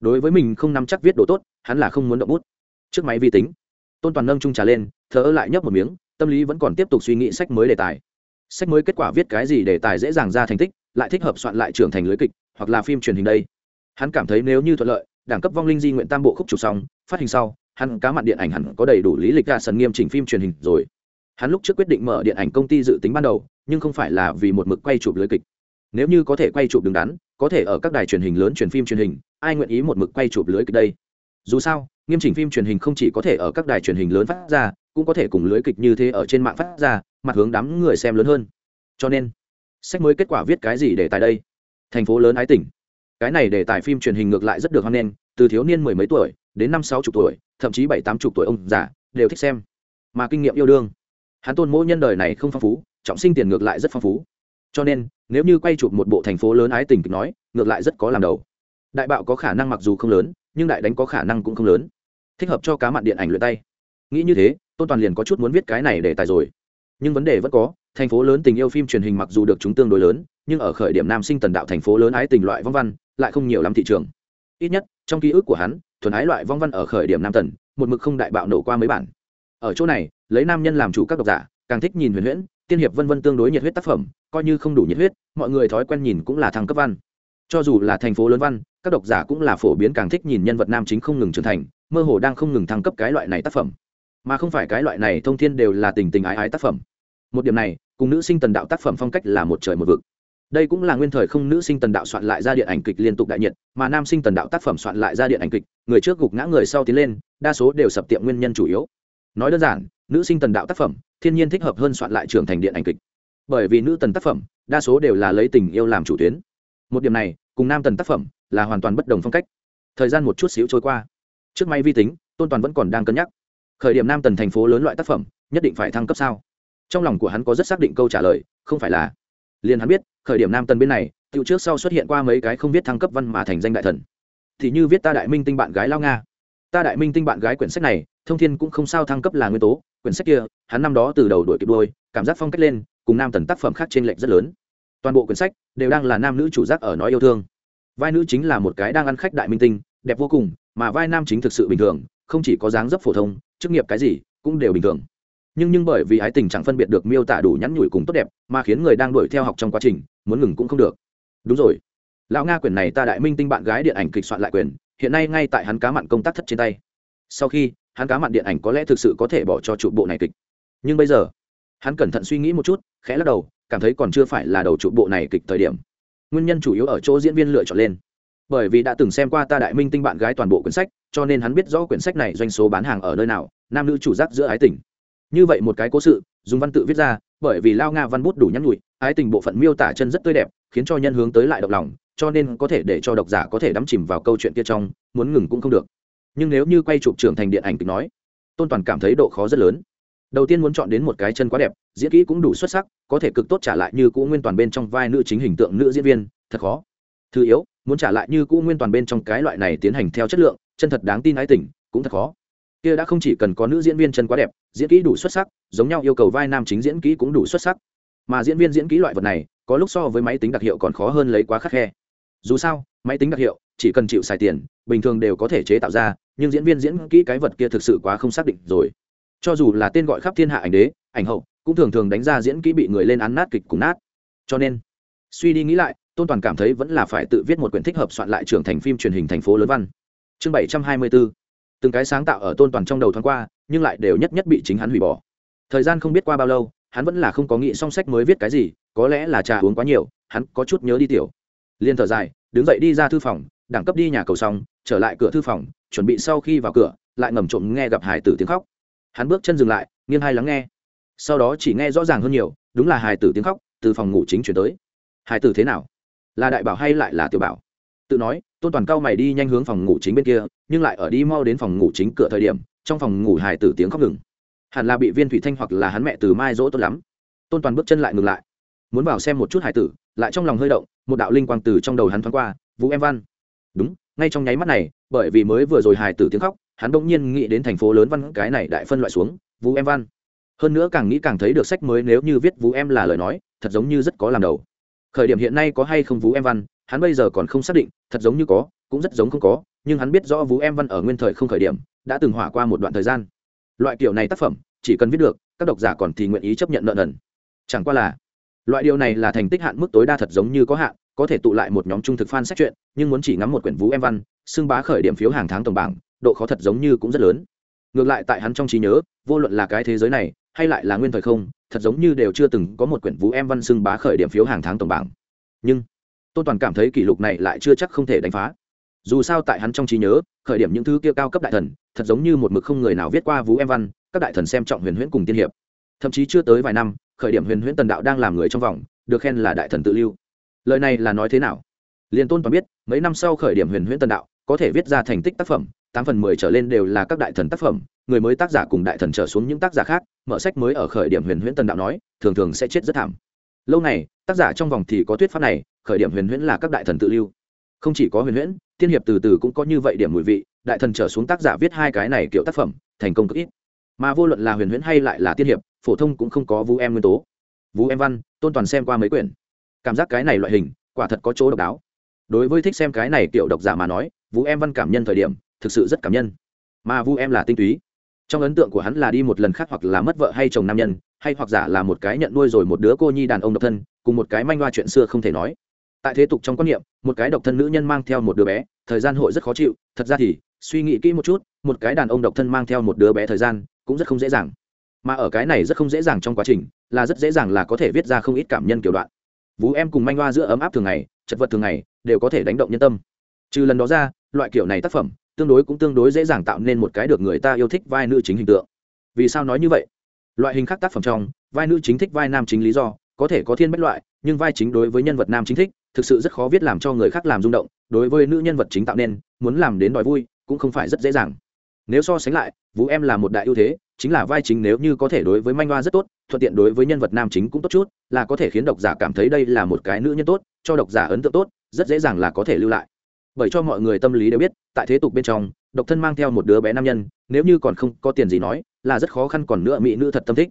[SPEAKER 1] Đối với mình không nắm chắc viết đồ tốt, hắn là không muốn động bút. Trước máy vi tính, tôn toàn nâng trung trà lên thở lại nhấp một miếng, tâm lý vẫn còn tiếp tục suy nghĩ sách mới đề tài. Sách mới kết quả viết cái gì đề tài dễ dàng ra thành tích, lại thích hợp soạn lại trưởng thành lưới kịch, hoặc là phim truyền hình đây hắn cảm thấy nếu như thuận lợi, đẳng cấp vong linh di nguyện tam bộ khúc chụp xong, phát hình sau, hắn cá mặn điện ảnh hẳn có đầy đủ lý lịch ra sân nghiêm chỉnh phim truyền hình rồi. Hắn lúc trước quyết định mở điện ảnh công ty dự tính ban đầu, nhưng không phải là vì một mực quay chụp lưới kịch. Nếu như có thể quay chụp đứng đắn, có thể ở các đài truyền hình lớn truyền phim truyền hình, ai nguyện ý một mực quay chụp lưới kịch đây? Dù sao, nghiêm chỉnh phim truyền hình không chỉ có thể ở các đài truyền hình lớn phát ra, cũng có thể cùng lưới kịch như thế ở trên mạng phát ra, mặt hướng đám người xem lớn hơn. Cho nên, sách mới kết quả viết cái gì để tại đây? Thành phố lớn ái tỉnh cái này để tài phim truyền hình ngược lại rất được hoan nghênh, từ thiếu niên mười mấy tuổi đến năm sáu chục tuổi, thậm chí bảy tám chục tuổi ông già đều thích xem. Mà kinh nghiệm yêu đương, hắn tôn mỗi nhân đời này không phong phú, trọng sinh tiền ngược lại rất phong phú. Cho nên, nếu như quay chụp một bộ thành phố lớn ái tình kịch nói, ngược lại rất có làm đầu. Đại bạo có khả năng mặc dù không lớn, nhưng đại đánh có khả năng cũng không lớn. Thích hợp cho cá mặn điện ảnh luyện tay. Nghĩ như thế, tôn toàn liền có chút muốn viết cái này để tài rồi. Nhưng vấn đề vẫn có, thành phố lớn tình yêu phim truyền hình mặc dù được chúng tương đối lớn, nhưng ở khởi điểm nam sinh tần đạo thành phố lớn ái tình loại vong văn lại không nhiều lắm thị trường. Ít nhất, trong ký ức của hắn, thuần ái loại vong văn ở khởi điểm nam tần, một mực không đại bạo nổ qua mấy bản. Ở chỗ này, lấy nam nhân làm chủ các độc giả, càng thích nhìn huyền huyễn, tiên hiệp vân vân tương đối nhiệt huyết tác phẩm, coi như không đủ nhiệt huyết, mọi người thói quen nhìn cũng là thăng cấp văn. Cho dù là thành phố lớn văn, các độc giả cũng là phổ biến càng thích nhìn nhân vật nam chính không ngừng trưởng thành, mơ hồ đang không ngừng thăng cấp cái loại này tác phẩm. Mà không phải cái loại này thông thiên đều là tình tình ái ái tác phẩm. Một điểm này, cùng nữ sinh tần đạo tác phẩm phong cách là một trời một vực đây cũng là nguyên thời không nữ sinh tần đạo soạn lại ra điện ảnh kịch liên tục đại nhiệt, mà nam sinh tần đạo tác phẩm soạn lại ra điện ảnh kịch, người trước gục ngã người sau tiến lên, đa số đều sập tiệm nguyên nhân chủ yếu. Nói đơn giản, nữ sinh tần đạo tác phẩm, thiên nhiên thích hợp hơn soạn lại trưởng thành điện ảnh kịch. Bởi vì nữ tần tác phẩm, đa số đều là lấy tình yêu làm chủ tuyến. Một điểm này, cùng nam tần tác phẩm, là hoàn toàn bất đồng phong cách. Thời gian một chút xíu trôi qua. Trước may vi tính, tôn toàn vẫn còn đang cân nhắc. Khởi điểm nam tần thành phố lớn loại tác phẩm, nhất định phải thăng cấp sao? Trong lòng của hắn có rất xác định câu trả lời, không phải là. Liền hắn biết khởi điểm nam tần bên này tự trước sau xuất hiện qua mấy cái không viết thăng cấp văn mà thành danh đại thần. Thì như viết ta đại minh tinh bạn gái lao nga. Ta đại minh tinh bạn gái quyển sách này, thông thiên cũng không sao thăng cấp là nguyên tố, quyển sách kia, hắn năm đó từ đầu đổi kịp đôi, cảm giác phong cách lên, cùng nam tần tác phẩm khác trên lệch rất lớn. Toàn bộ quyển sách đều đang là nam nữ chủ giác ở nói yêu thương. Vai nữ chính là một cái đang ăn khách đại minh tinh, đẹp vô cùng, mà vai nam chính thực sự bình thường, không chỉ có dáng dấp phổ thông, chức nghiệp cái gì cũng đều bình thường nhưng nhưng bởi vì ái tình chẳng phân biệt được miêu tả đủ nhắn nhủi cùng tốt đẹp, mà khiến người đang đuổi theo học trong quá trình, muốn ngừng cũng không được. Đúng rồi. Lão nga quyển này ta đại minh tinh bạn gái điện ảnh kịch soạn lại quyền, hiện nay ngay tại hắn cá mặn công tác thất trên tay. Sau khi, hắn cá mặn điện ảnh có lẽ thực sự có thể bỏ cho trụ bộ này kịch. Nhưng bây giờ, hắn cẩn thận suy nghĩ một chút, khẽ lắc đầu, cảm thấy còn chưa phải là đầu trụ bộ này kịch thời điểm. Nguyên nhân chủ yếu ở chỗ diễn viên lựa chọn lên. Bởi vì đã từng xem qua ta đại minh tinh bạn gái toàn bộ quyển sách, cho nên hắn biết rõ quyển sách này doanh số bán hàng ở nơi nào, nam nữ chủ giác giữa ái tình như vậy một cái cố sự, dùng văn tự viết ra, bởi vì lao nga văn bút đủ nhắn nhụi ái tình bộ phận miêu tả chân rất tươi đẹp, khiến cho nhân hướng tới lại động lòng, cho nên có thể để cho độc giả có thể đắm chìm vào câu chuyện kia trong, muốn ngừng cũng không được. Nhưng nếu như quay chụp trưởng thành điện ảnh kịch nói, tôn toàn cảm thấy độ khó rất lớn. Đầu tiên muốn chọn đến một cái chân quá đẹp, diễn kỹ cũng đủ xuất sắc, có thể cực tốt trả lại như cũ nguyên toàn bên trong vai nữ chính hình tượng nữ diễn viên, thật khó. Thứ yếu, muốn trả lại như cũ nguyên toàn bên trong cái loại này tiến hành theo chất lượng, chân thật đáng tin ái tình, cũng thật khó kia đã không chỉ cần có nữ diễn viên chân quá đẹp, diễn kỹ đủ xuất sắc, giống nhau yêu cầu vai nam chính diễn kỹ cũng đủ xuất sắc. Mà diễn viên diễn kỹ loại vật này, có lúc so với máy tính đặc hiệu còn khó hơn lấy quá khắc khe. Dù sao, máy tính đặc hiệu, chỉ cần chịu xài tiền, bình thường đều có thể chế tạo ra, nhưng diễn viên diễn kỹ cái vật kia thực sự quá không xác định rồi. Cho dù là tên gọi khắp thiên hạ ảnh đế, ảnh hậu, cũng thường thường đánh ra diễn kỹ bị người lên án nát kịch cùng nát. Cho nên, suy đi nghĩ lại, tôn toàn cảm thấy vẫn là phải tự viết một quyển thích hợp soạn lại trưởng thành phim truyền hình thành phố lớn văn. Chương bảy trăm hai mươi bốn từng cái sáng tạo ở tôn toàn trong đầu thoáng qua, nhưng lại đều nhất nhất bị chính hắn hủy bỏ. Thời gian không biết qua bao lâu, hắn vẫn là không có nghĩ song sách mới viết cái gì, có lẽ là trà uống quá nhiều, hắn có chút nhớ đi tiểu. Liên thở dài, đứng dậy đi ra thư phòng, đẳng cấp đi nhà cầu xong, trở lại cửa thư phòng, chuẩn bị sau khi vào cửa, lại ngầm trộm nghe gặp hải tử tiếng khóc. Hắn bước chân dừng lại, nghiêng hai lắng nghe. Sau đó chỉ nghe rõ ràng hơn nhiều, đúng là hải tử tiếng khóc, từ phòng ngủ chính chuyển tới. Hải tử thế nào? Là đại bảo hay lại là tiểu bảo? Tự nói tôn toàn cao mày đi nhanh hướng phòng ngủ chính bên kia, nhưng lại ở đi mau đến phòng ngủ chính cửa thời điểm, trong phòng ngủ hải tử tiếng khóc ngừng. Hẳn là bị viên thủy thanh hoặc là hắn mẹ từ mai dỗ tốt lắm. Tôn toàn bước chân lại ngừng lại. Muốn vào xem một chút hải tử, lại trong lòng hơi động, một đạo linh quang từ trong đầu hắn thoáng qua, vũ em văn. Đúng, ngay trong nháy mắt này, bởi vì mới vừa rồi hải tử tiếng khóc, hắn bỗng nhiên nghĩ đến thành phố lớn văn cái này đại phân loại xuống, vũ em văn. Hơn nữa càng nghĩ càng thấy được sách mới nếu như viết vũ em là lời nói, thật giống như rất có làm đầu. Khởi điểm hiện nay có hay không vũ em văn hắn bây giờ còn không xác định, thật giống như có, cũng rất giống không có, nhưng hắn biết rõ vũ em văn ở nguyên thời không khởi điểm, đã từng hỏa qua một đoạn thời gian. Loại kiểu này tác phẩm, chỉ cần viết được, các độc giả còn thì nguyện ý chấp nhận nợ nần. Chẳng qua là, loại điều này là thành tích hạn mức tối đa thật giống như có hạn, có thể tụ lại một nhóm trung thực fan sách truyện nhưng muốn chỉ ngắm một quyển vũ em văn, xưng bá khởi điểm phiếu hàng tháng tổng bảng, độ khó thật giống như cũng rất lớn. Ngược lại tại hắn trong trí nhớ, vô luận là cái thế giới này, hay lại là nguyên thời không, thật giống như đều chưa từng có một quyển vũ em văn xưng bá khởi điểm phiếu hàng tháng tổng bảng. Nhưng tôn toàn cảm thấy kỷ lục này lại chưa chắc không thể đánh phá. Dù sao tại hắn trong trí nhớ, khởi điểm những thứ kia cao cấp đại thần, thật giống như một mực không người nào viết qua vũ em văn, các đại thần xem trọng huyền huyễn cùng tiên hiệp. Thậm chí chưa tới vài năm, khởi điểm huyền huyễn tần đạo đang làm người trong vòng, được khen là đại thần tự lưu. Lời này là nói thế nào? Liền tôn toàn biết, mấy năm sau khởi điểm huyền huyễn tần đạo, có thể viết ra thành tích tác phẩm, tám phần mười trở lên đều là các đại thần tác phẩm, người mới tác giả cùng đại thần trở xuống những tác giả khác, mở sách mới ở khởi điểm huyền huyễn tần đạo nói, thường thường sẽ chết rất thảm lâu này tác giả trong vòng thì có thuyết pháp này, khởi điểm huyền huyễn là các đại thần tự lưu. Không chỉ có huyền huyễn, tiên hiệp từ từ cũng có như vậy điểm mùi vị, đại thần trở xuống tác giả viết hai cái này kiểu tác phẩm, thành công cực ít. Mà vô luận là huyền huyễn hay lại là tiên hiệp, phổ thông cũng không có vũ em nguyên tố. Vũ em văn, tôn toàn xem qua mấy quyển. Cảm giác cái này loại hình, quả thật có chỗ độc đáo. Đối với thích xem cái này kiểu độc giả mà nói, vũ em văn cảm nhân thời điểm, thực sự rất cảm nhân. Mà vũ em là tinh túy. Trong ấn tượng của hắn là đi một lần khác hoặc là mất vợ hay chồng nam nhân hay hoặc giả là một cái nhận nuôi rồi một đứa cô nhi đàn ông độc thân, cùng một cái manh hoa chuyện xưa không thể nói. Tại thế tục trong quan niệm, một cái độc thân nữ nhân mang theo một đứa bé, thời gian hội rất khó chịu. Thật ra thì, suy nghĩ kỹ một chút, một cái đàn ông độc thân mang theo một đứa bé thời gian cũng rất không dễ dàng. Mà ở cái này rất không dễ dàng trong quá trình, là rất dễ dàng là có thể viết ra không ít cảm nhân kiểu đoạn. Vú em cùng manh hoa giữa ấm áp thường ngày, chật vật thường ngày, đều có thể đánh động nhân tâm. Trừ lần đó ra, loại kiểu này tác phẩm, tương đối cũng tương đối dễ dàng tạo nên một cái được người ta yêu thích vai nữ chính hình tượng. Vì sao nói như vậy? Loại hình khác tác phẩm trong, vai nữ chính thích, vai nam chính lý do, có thể có thiên bách loại, nhưng vai chính đối với nhân vật nam chính thích, thực sự rất khó viết làm cho người khác làm rung động, đối với nữ nhân vật chính tạo nên, muốn làm đến đòi vui, cũng không phải rất dễ dàng. Nếu so sánh lại, vũ em là một đại ưu thế, chính là vai chính nếu như có thể đối với manh hoa rất tốt, thuận tiện đối với nhân vật nam chính cũng tốt chút, là có thể khiến độc giả cảm thấy đây là một cái nữ nhân tốt, cho độc giả ấn tượng tốt, rất dễ dàng là có thể lưu lại. Bởi cho mọi người tâm lý đều biết, tại thế tục bên trong, độc thân mang theo một đứa bé nam nhân, nếu như còn không có tiền gì nói là rất khó khăn còn nữa mỹ nữ thật tâm thích.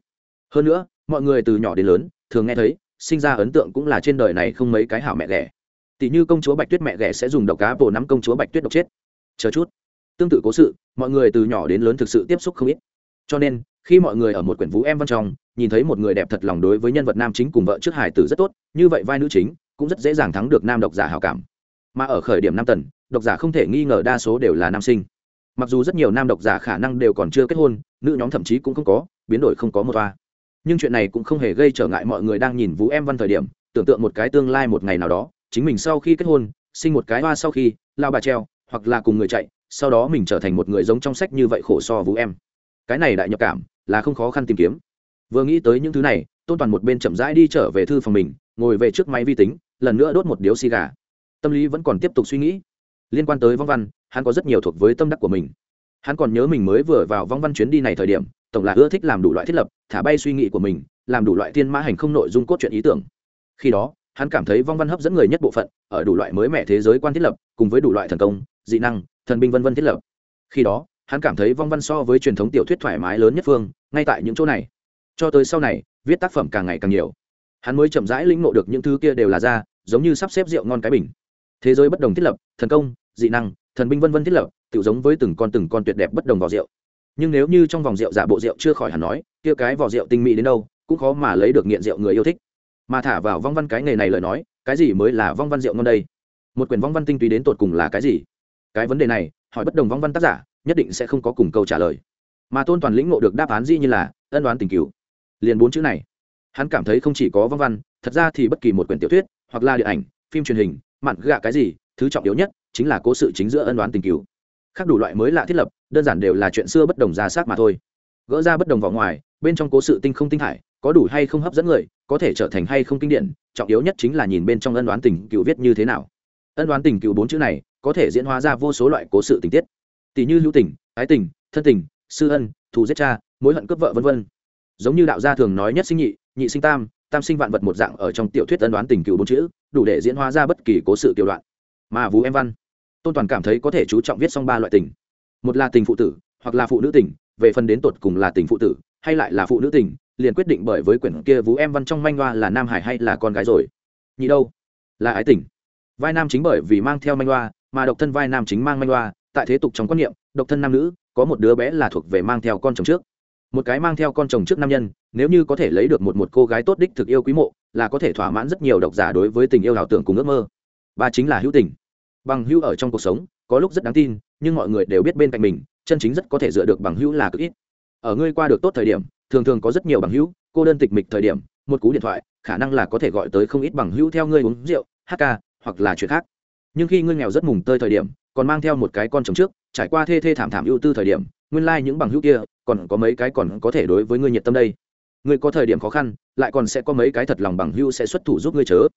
[SPEAKER 1] Hơn nữa, mọi người từ nhỏ đến lớn, thường nghe thấy, sinh ra ấn tượng cũng là trên đời này không mấy cái hảo mẹ ghẻ. Tỷ như công chúa bạch tuyết mẹ ghẻ sẽ dùng độc cá bồ nắm công chúa bạch tuyết độc chết. Chờ chút. Tương tự cố sự, mọi người từ nhỏ đến lớn thực sự tiếp xúc không ít. Cho nên, khi mọi người ở một quyển vũ em văn trong, nhìn thấy một người đẹp thật lòng đối với nhân vật nam chính cùng vợ trước hải tử rất tốt, như vậy vai nữ chính cũng rất dễ dàng thắng được nam độc giả hảo cảm. Mà ở khởi điểm nam tần, độc giả không thể nghi ngờ đa số đều là nam sinh. Mặc dù rất nhiều nam độc giả khả năng đều còn chưa kết hôn nữ nhóm thậm chí cũng không có, biến đổi không có một toa. Nhưng chuyện này cũng không hề gây trở ngại mọi người đang nhìn vũ em văn thời điểm, tưởng tượng một cái tương lai một ngày nào đó, chính mình sau khi kết hôn, sinh một cái hoa sau khi, lao bà treo, hoặc là cùng người chạy, sau đó mình trở thành một người giống trong sách như vậy khổ so vũ em. Cái này đại nhập cảm, là không khó khăn tìm kiếm. Vừa nghĩ tới những thứ này, tôn toàn một bên chậm rãi đi trở về thư phòng mình, ngồi về trước máy vi tính, lần nữa đốt một điếu xì gà. Tâm lý vẫn còn tiếp tục suy nghĩ. Liên quan tới vong văn, hắn có rất nhiều thuộc với tâm đắc của mình hắn còn nhớ mình mới vừa vào vong văn chuyến đi này thời điểm, tổng là ưa thích làm đủ loại thiết lập, thả bay suy nghĩ của mình, làm đủ loại thiên mã hành không nội dung cốt truyện ý tưởng. Khi đó, hắn cảm thấy vong văn hấp dẫn người nhất bộ phận, ở đủ loại mới mẻ thế giới quan thiết lập, cùng với đủ loại thần công, dị năng, thần binh vân vân thiết lập. Khi đó, hắn cảm thấy vong văn so với truyền thống tiểu thuyết thoải mái lớn nhất phương, ngay tại những chỗ này. Cho tới sau này, viết tác phẩm càng ngày càng nhiều. Hắn mới chậm rãi lĩnh ngộ được những thứ kia đều là ra, giống như sắp xếp rượu ngon cái bình. Thế giới bất đồng thiết lập, thần công, dị năng thần binh vân vân thiết lập tự giống với từng con từng con tuyệt đẹp bất đồng vào rượu. Nhưng nếu như trong vòng rượu giả bộ rượu chưa khỏi hẳn nói, kia cái vỏ rượu tinh mỹ đến đâu, cũng khó mà lấy được nghiện rượu người yêu thích. Mà thả vào vong văn cái nghề này lời nói, cái gì mới là vong văn rượu ngon đây? Một quyển vong văn tinh túy đến tột cùng là cái gì? Cái vấn đề này, hỏi bất đồng vong văn tác giả, nhất định sẽ không có cùng câu trả lời. Mà tôn toàn lĩnh ngộ được đáp án gì như là, ân đoán tình cứu liền bốn chữ này. Hắn cảm thấy không chỉ có vong văn, thật ra thì bất kỳ một quyển tiểu thuyết, hoặc là điện ảnh, phim truyền hình mặn gạ cái gì, thứ trọng yếu nhất chính là cố sự chính giữa ân đoán tình cứu khác đủ loại mới lạ thiết lập, đơn giản đều là chuyện xưa bất đồng ra sát mà thôi. Gỡ ra bất đồng vào ngoài, bên trong cố sự tinh không tinh hải, có đủ hay không hấp dẫn người, có thể trở thành hay không kinh điển, trọng yếu nhất chính là nhìn bên trong ân đoán tình cựu viết như thế nào. Ân đoán tình cựu bốn chữ này, có thể diễn hóa ra vô số loại cố sự tình tiết. Tỷ như hữu tình, ái tình, thân tình, sư ân, thù giết cha, mối hận cướp vợ vân vân. Giống như đạo gia thường nói nhất sinh nhị nhị sinh tam tam sinh vạn vật một dạng ở trong tiểu thuyết ân đoán tình cựu bốn chữ, đủ để diễn hóa ra bất kỳ cố sự tiểu đoạn. Mà vũ em văn tôn toàn cảm thấy có thể chú trọng viết xong ba loại tình. Một là tình phụ tử, hoặc là phụ nữ tình, về phần đến tột cùng là tình phụ tử, hay lại là phụ nữ tình, liền quyết định bởi với quyển kia vũ em văn trong manh hoa là nam hải hay là con gái rồi. Nhị đâu? Là ái tình. Vai nam chính bởi vì mang theo manh hoa, mà độc thân vai nam chính mang manh hoa, tại thế tục trong quan niệm, độc thân nam nữ, có một đứa bé là thuộc về mang theo con chồng trước. Một cái mang theo con chồng trước nam nhân, nếu như có thể lấy được một một cô gái tốt đích thực yêu quý mộ, là có thể thỏa mãn rất nhiều độc giả đối với tình yêu ảo tưởng cùng ước mơ. Ba chính là hữu tình bằng hữu ở trong cuộc sống, có lúc rất đáng tin, nhưng mọi người đều biết bên cạnh mình, chân chính rất có thể dựa được bằng hữu là cực ít. Ở ngươi qua được tốt thời điểm, thường thường có rất nhiều bằng hữu, cô đơn tịch mịch thời điểm, một cú điện thoại, khả năng là có thể gọi tới không ít bằng hữu theo ngươi uống rượu, hát ca, hoặc là chuyện khác. Nhưng khi ngươi nghèo rất mùng tơi thời điểm, còn mang theo một cái con chồng trước, trải qua thê thê thảm thảm ưu tư thời điểm, nguyên lai、like、những bằng hữu kia, còn có mấy cái còn có thể đối với ngươi nhiệt tâm đây. Ngươi có thời điểm khó khăn, lại còn sẽ có mấy cái thật lòng bằng hữu sẽ xuất thủ giúp ngươi chớ.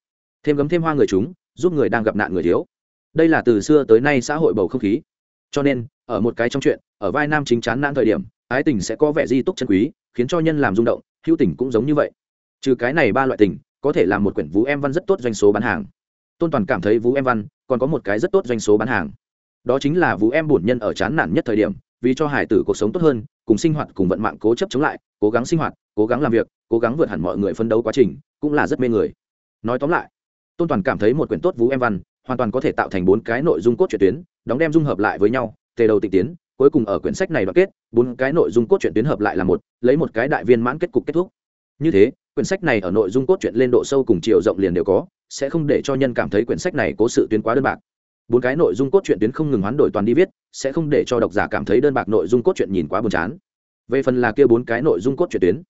[SPEAKER 1] Thêm gấm thêm hoa người chúng, giúp người đang gặp nạn người thiếu đây là từ xưa tới nay xã hội bầu không khí. Cho nên, ở một cái trong chuyện, ở vai nam chính chán nản thời điểm, ái tình sẽ có vẻ di túc chân quý, khiến cho nhân làm rung động, hữu tình cũng giống như vậy. Trừ cái này ba loại tình, có thể làm một quyển vũ em văn rất tốt doanh số bán hàng. Tôn toàn cảm thấy vũ em văn còn có một cái rất tốt doanh số bán hàng. Đó chính là vũ em bổn nhân ở chán nản nhất thời điểm, vì cho hải tử cuộc sống tốt hơn, cùng sinh hoạt cùng vận mạng cố chấp chống lại, cố gắng sinh hoạt, cố gắng làm việc, cố gắng vượt hẳn mọi người phân đấu quá trình, cũng là rất mê người. Nói tóm lại, tôn toàn cảm thấy một quyển tốt vũ em văn hoàn toàn có thể tạo thành bốn cái nội dung cốt truyện tuyến, đóng đem dung hợp lại với nhau, tề đầu tịch tiến, cuối cùng ở quyển sách này đoạn kết, bốn cái nội dung cốt truyện tuyến hợp lại là một, lấy một cái đại viên mãn kết cục kết thúc. Như thế, quyển sách này ở nội dung cốt truyện lên độ sâu cùng chiều rộng liền đều có, sẽ không để cho nhân cảm thấy quyển sách này có sự tuyến quá đơn bạc. Bốn cái nội dung cốt truyện tuyến không ngừng hoán đổi toàn đi viết, sẽ không để cho độc giả cảm thấy đơn bạc nội dung cốt truyện nhìn quá buồn chán. Về phần là kia bốn cái nội dung cốt truyện tuyến,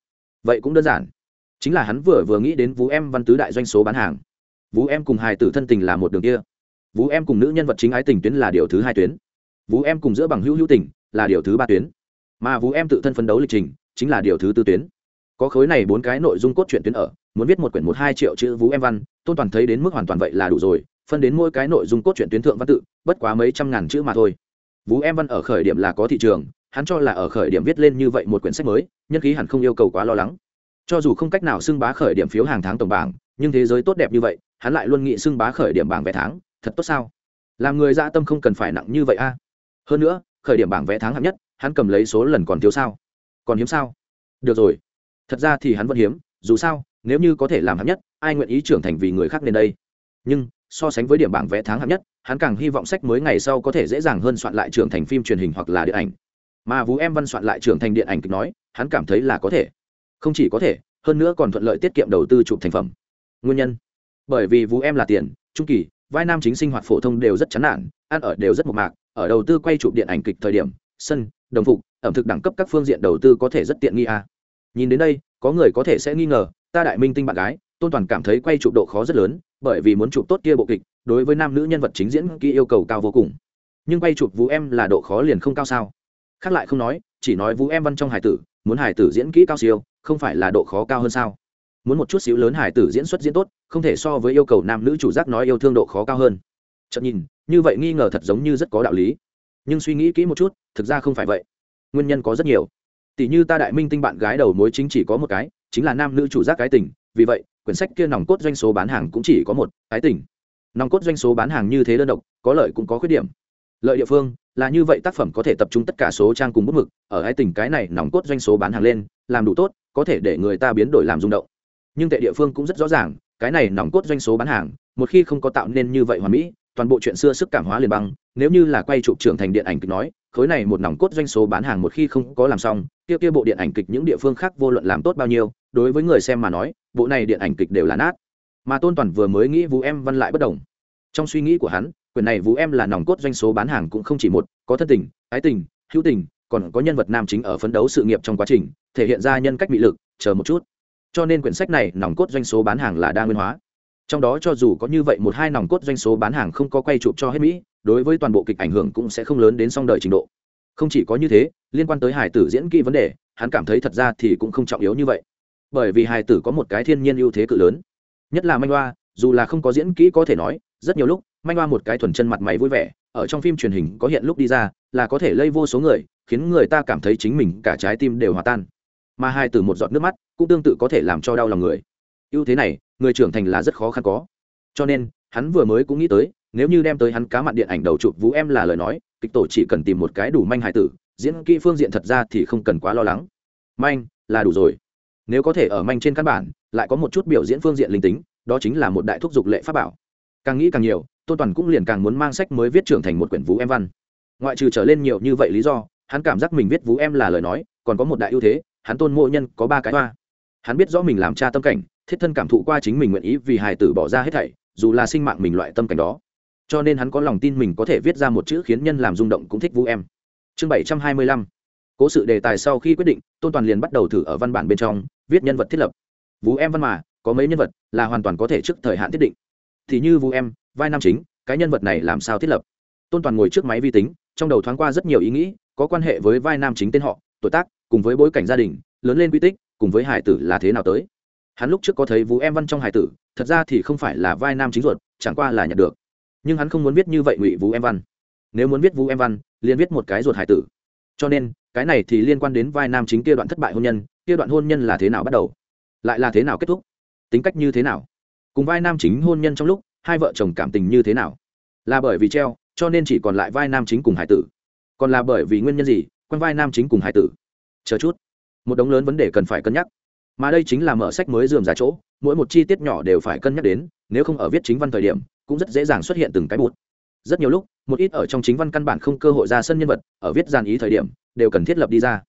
[SPEAKER 1] vậy cũng đơn giản. Chính là hắn vừa vừa nghĩ đến vũ em văn tứ đại doanh số bán hàng vũ em cùng hài tử thân tình là một đường kia. Vũ em cùng nữ nhân vật chính ái tình tuyến là điều thứ hai tuyến. Vũ em cùng giữa bằng hữu hữu tình là điều thứ ba tuyến. Mà vũ em tự thân phấn đấu lịch trình chính là điều thứ tư tuyến. Có khối này bốn cái nội dung cốt truyện tuyến ở, muốn viết một quyển một hai triệu chữ vũ em văn, tôn toàn thấy đến mức hoàn toàn vậy là đủ rồi, phân đến mỗi cái nội dung cốt truyện tuyến thượng văn tự, bất quá mấy trăm ngàn chữ mà thôi. Vũ em văn ở khởi điểm là có thị trường, hắn cho là ở khởi điểm viết lên như vậy một quyển sách mới, nhân khí hẳn không yêu cầu quá lo lắng. Cho dù không cách nào xưng bá khởi điểm phiếu hàng tháng tổng bảng, nhưng thế giới tốt đẹp như vậy hắn lại luôn nghĩ xưng bá khởi điểm bảng vé tháng, thật tốt sao? Làm người dạ tâm không cần phải nặng như vậy a. Hơn nữa, khởi điểm bảng vé tháng hạng nhất, hắn cầm lấy số lần còn thiếu sao? Còn hiếm sao? Được rồi. Thật ra thì hắn vẫn hiếm, dù sao, nếu như có thể làm hạng nhất, ai nguyện ý trưởng thành vì người khác nên đây? Nhưng, so sánh với điểm bảng vé tháng hạng nhất, hắn càng hy vọng sách mới ngày sau có thể dễ dàng hơn soạn lại trưởng thành phim truyền hình hoặc là điện ảnh. Mà vũ em văn soạn lại trưởng thành điện ảnh kịch nói, hắn cảm thấy là có thể. Không chỉ có thể, hơn nữa còn thuận lợi tiết kiệm đầu tư chụp thành phẩm. Nguyên nhân? Bởi vì vũ em là tiền, trung kỳ, vai nam chính sinh hoạt phổ thông đều rất chán nản, ăn ở đều rất mộc mạc, ở đầu tư quay chụp điện ảnh kịch thời điểm, sân, đồng phục, ẩm thực đẳng cấp các phương diện đầu tư có thể rất tiện nghi à. nhìn đến đây, có người có thể sẽ nghi ngờ, ta đại minh tinh bạn gái, tôn toàn cảm thấy quay chụp độ khó rất lớn, bởi vì muốn chụp tốt kia bộ kịch, đối với nam nữ nhân vật chính diễn kỹ yêu cầu cao vô cùng. Nhưng quay chụp vũ em là độ khó liền không cao sao? Khác lại không nói, chỉ nói vũ em văn trong hải tử, muốn hải tử diễn kỹ cao siêu, không phải là độ khó cao hơn sao? Muốn một chút xíu lớn hải tử diễn xuất diễn tốt, không thể so với yêu cầu nam nữ chủ giác nói yêu thương độ khó cao hơn. Chậm nhìn, như vậy nghi ngờ thật giống như rất có đạo lý. Nhưng suy nghĩ kỹ một chút, thực ra không phải vậy. Nguyên nhân có rất nhiều. Tỷ như ta đại minh tinh bạn gái đầu mối chính chỉ có một cái, chính là nam nữ chủ giác cái tình, vì vậy, quyển sách kia nòng cốt doanh số bán hàng cũng chỉ có một, cái tình. Nòng cốt doanh số bán hàng như thế đơn độc, có lợi cũng có khuyết điểm. Lợi địa phương, là như vậy tác phẩm có thể tập trung tất cả số trang cùng bút mực, ở hai tỉnh cái này nòng cốt doanh số bán hàng lên, làm đủ tốt, có thể để người ta biến đổi làm rung động nhưng tệ địa phương cũng rất rõ ràng, cái này nòng cốt doanh số bán hàng, một khi không có tạo nên như vậy hoàn mỹ, toàn bộ chuyện xưa sức cảm hóa liền băng, nếu như là quay chụp trưởng thành điện ảnh kịch nói, khối này một nòng cốt doanh số bán hàng một khi không có làm xong, kia kia bộ điện ảnh kịch những địa phương khác vô luận làm tốt bao nhiêu, đối với người xem mà nói, bộ này điện ảnh kịch đều là nát. Mà tôn toàn vừa mới nghĩ vũ em văn lại bất đồng. Trong suy nghĩ của hắn quyển này vũ em là nòng cốt doanh số bán hàng cũng không chỉ một, có thân tình, ái tình, hữu tình, còn có nhân vật nam chính ở phấn đấu sự nghiệp trong quá trình, thể hiện ra nhân cách bị lực, chờ một chút cho nên quyển sách này nòng cốt doanh số bán hàng là đa nguyên hóa. Trong đó cho dù có như vậy một hai nòng cốt doanh số bán hàng không có quay chụp cho hết mỹ, đối với toàn bộ kịch ảnh hưởng cũng sẽ không lớn đến song đời trình độ. Không chỉ có như thế, liên quan tới hải tử diễn kỹ vấn đề, hắn cảm thấy thật ra thì cũng không trọng yếu như vậy. Bởi vì hải tử có một cái thiên nhiên ưu thế cự lớn. Nhất là manh hoa, dù là không có diễn kỹ có thể nói, rất nhiều lúc, manh hoa một cái thuần chân mặt mày vui vẻ, ở trong phim truyền hình có hiện lúc đi ra, là có thể lây vô số người, khiến người ta cảm thấy chính mình cả trái tim đều hòa tan mà hai từ một giọt nước mắt cũng tương tự có thể làm cho đau lòng người. Ưu thế này, người trưởng thành là rất khó khăn có. Cho nên, hắn vừa mới cũng nghĩ tới, nếu như đem tới hắn cá mặn điện ảnh đầu chụp vũ em là lời nói, kịch tổ chỉ cần tìm một cái đủ manh hài tử, diễn kỹ phương diện thật ra thì không cần quá lo lắng. Manh, là đủ rồi. Nếu có thể ở manh trên căn bản, lại có một chút biểu diễn phương diện linh tính, đó chính là một đại thúc dục lệ pháp bảo. Càng nghĩ càng nhiều, tôn toàn cũng liền càng muốn mang sách mới viết trưởng thành một quyển vũ em văn. Ngoại trừ trở lên nhiều như vậy lý do, hắn cảm giác mình viết vũ em là lời nói, còn có một đại ưu thế hắn tôn mộ nhân có ba cái hoa. Hắn biết rõ mình làm cha tâm cảnh, thiết thân cảm thụ qua chính mình nguyện ý vì hài tử bỏ ra hết thảy, dù là sinh mạng mình loại tâm cảnh đó. Cho nên hắn có lòng tin mình có thể viết ra một chữ khiến nhân làm rung động cũng thích vũ em. Chương bảy trăm hai mươi lăm. Cố sự đề tài sau khi quyết định, tôn toàn liền bắt đầu thử ở văn bản bên trong, viết nhân vật thiết lập. Vũ em văn mà, có mấy nhân vật là hoàn toàn có thể trước thời hạn thiết định. Thì như vũ em, vai nam chính, cái nhân vật này làm sao thiết lập? Tôn toàn ngồi trước máy vi tính, trong đầu thoáng qua rất nhiều ý nghĩ, có quan hệ với vai nam chính tên họ, tuổi tác cùng với bối cảnh gia đình, lớn lên quy tích, cùng với hải tử là thế nào tới? Hắn lúc trước có thấy vũ em văn trong hải tử, thật ra thì không phải là vai nam chính ruột, chẳng qua là nhận được. Nhưng hắn không muốn viết như vậy ngụy vũ em văn. Nếu muốn viết vũ em văn, liền viết một cái ruột hải tử. Cho nên, cái này thì liên quan đến vai nam chính kia đoạn thất bại hôn nhân, kia đoạn hôn nhân là thế nào bắt đầu? Lại là thế nào kết thúc? Tính cách như thế nào? Cùng vai nam chính hôn nhân trong lúc, hai vợ chồng cảm tình như thế nào? Là bởi vì treo, cho nên chỉ còn lại vai nam chính cùng hải tử. Còn là bởi vì nguyên nhân gì, quan vai nam chính cùng hải tử? Chờ chút. Một đống lớn vấn đề cần phải cân nhắc. Mà đây chính là mở sách mới dườm ra chỗ, mỗi một chi tiết nhỏ đều phải cân nhắc đến, nếu không ở viết chính văn thời điểm, cũng rất dễ dàng xuất hiện từng cái bút rất nhiều lúc, một ít ở trong chính văn căn bản không cơ hội ra sân nhân vật, ở viết dàn ý thời điểm, đều cần thiết lập đi ra.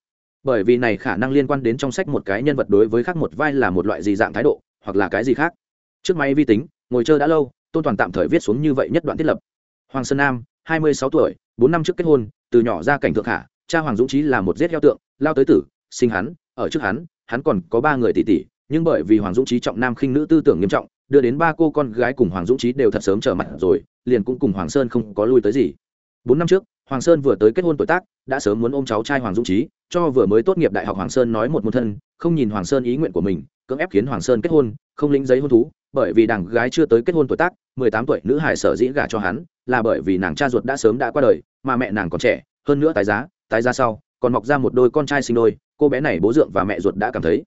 [SPEAKER 1] Bởi vì này khả năng liên quan đến trong sách một cái nhân vật đối với khác một vai là một loại gì dạng thái độ, hoặc là cái gì khác. Trước máy vi tính, ngồi chơi đã lâu, tôn toàn tạm thời viết xuống như vậy nhất đoạn thiết lập. Hoàng sơn nam, hai mươi sáu tuổi, bốn năm trước kết hôn, từ nhỏ ra cảnh thượng hạ cha hoàng dũng trí là một giết heo tượng lao tới tử, sinh hắn, ở trước hắn hắn còn có ba người tỷ tỷ, nhưng bởi vì hoàng dũng trí trọng nam khinh nữ tư tưởng nghiêm trọng, đưa đến ba cô con gái cùng hoàng dũng trí đều thật sớm trở mặt rồi, liền cũng cùng hoàng sơn không có lui tới gì. Bốn năm trước, hoàng sơn vừa tới kết hôn tuổi tác, đã sớm muốn ôm cháu trai hoàng dũng trí cho vừa mới tốt nghiệp đại học hoàng sơn nói một môn thân, không nhìn hoàng sơn ý nguyện của mình, cưỡng ép khiến hoàng sơn kết hôn, không lĩnh giấy hôn thú, bởi vì đảng gái chưa tới kết hôn tuổi tác, mười tám tuổi nữ hải sở dĩ gả cho hắn, là bởi vì nàng cha ruột đã sớm đã qua đời, mà mẹ nàng còn trẻ, hơn nữa tái giá tái giá sau còn mọc ra một đôi con trai sinh đôi, cô bé này bố dượng và mẹ ruột đã cảm thấy.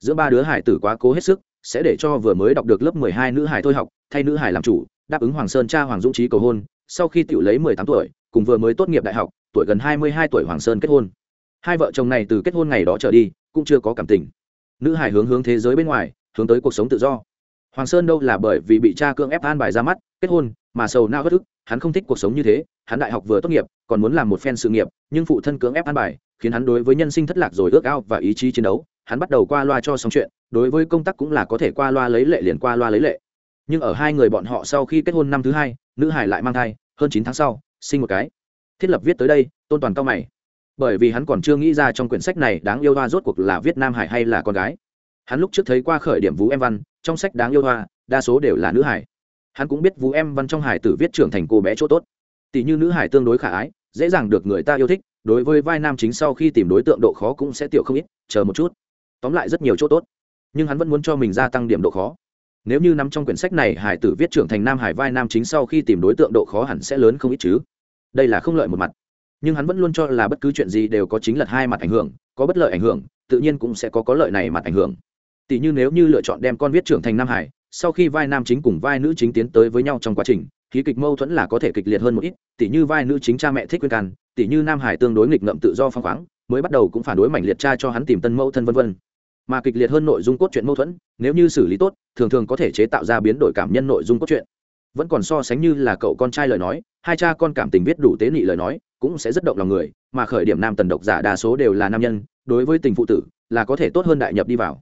[SPEAKER 1] Giữa ba đứa hải tử quá cố hết sức, sẽ để cho vừa mới đọc được lớp mười hai nữ hải thôi học, thay nữ hải làm chủ, đáp ứng hoàng sơn cha hoàng dũng trí cầu hôn, sau khi tiểu lấy mười tám tuổi, cùng vừa mới tốt nghiệp đại học, tuổi gần hai mươi hai tuổi hoàng sơn kết hôn. Hai vợ chồng này từ kết hôn ngày đó trở đi, cũng chưa có cảm tình. Nữ hải hướng hướng thế giới bên ngoài, hướng tới cuộc sống tự do. Hoàng sơn đâu là bởi vì bị cha cưỡng ép an bài ra mắt kết hôn, mà sầu nao bất ức, hắn không thích cuộc sống như thế, hắn đại học vừa tốt nghiệp, còn muốn làm một phen sự nghiệp, nhưng phụ thân cưỡng ép an bài, khiến hắn đối với nhân sinh thất lạc rồi ước ao và ý chí chiến đấu, hắn bắt đầu qua loa cho xong chuyện, đối với công tác cũng là có thể qua loa lấy lệ liền qua loa lấy lệ. Nhưng ở hai người bọn họ sau khi kết hôn năm thứ hai, nữ hải lại mang thai, hơn chín tháng sau, sinh một cái. Thiết lập viết tới đây, tôn toàn cao mày. Bởi vì hắn còn chưa nghĩ ra trong quyển sách này đáng yêu hoa rốt cuộc là viết nam hải hay là con gái. Hắn lúc trước thấy qua khởi điểm vũ em văn, trong sách đáng yêu hoa, đa số đều là nữ hải hắn cũng biết vũ em văn trong hải tử viết trưởng thành cô bé chỗ tốt. Tỷ như nữ hải tương đối khả ái, dễ dàng được người ta yêu thích, đối với vai nam chính sau khi tìm đối tượng độ khó cũng sẽ tiểu không ít, chờ một chút. Tóm lại rất nhiều chỗ tốt. Nhưng hắn vẫn muốn cho mình gia tăng điểm độ khó. Nếu như nằm trong quyển sách này hải tử viết trưởng thành nam hải vai nam chính sau khi tìm đối tượng độ khó hẳn sẽ lớn không ít chứ. Đây là không lợi một mặt. Nhưng hắn vẫn luôn cho là bất cứ chuyện gì đều có chính lật hai mặt ảnh hưởng, có bất lợi ảnh hưởng, tự nhiên cũng sẽ có có lợi này mặt ảnh hưởng. Tỷ như nếu như lựa chọn đem con viết trưởng thành nam hải sau khi vai nam chính cùng vai nữ chính tiến tới với nhau trong quá trình, khí kịch mâu thuẫn là có thể kịch liệt hơn một ít tỷ như vai nữ chính cha mẹ thích quyên can tỷ như nam hải tương đối nghịch ngợm tự do phăng khoáng, mới bắt đầu cũng phản đối mảnh liệt cha cho hắn tìm tân mẫu thân vân vân. Mà kịch liệt hơn nội dung cốt truyện mâu thuẫn, nếu như xử lý tốt, thường thường có thể chế tạo ra biến đổi cảm nhân nội dung cốt truyện. Vẫn còn so sánh như là cậu con trai lời nói, hai cha con cảm tình viết đủ tế nị lời nói, cũng sẽ rất động lòng người, mà khởi điểm nam tần độc giả đa số đều là nam nhân, đối với tình phụ tử, là có thể tốt hơn đại nhập đi vào.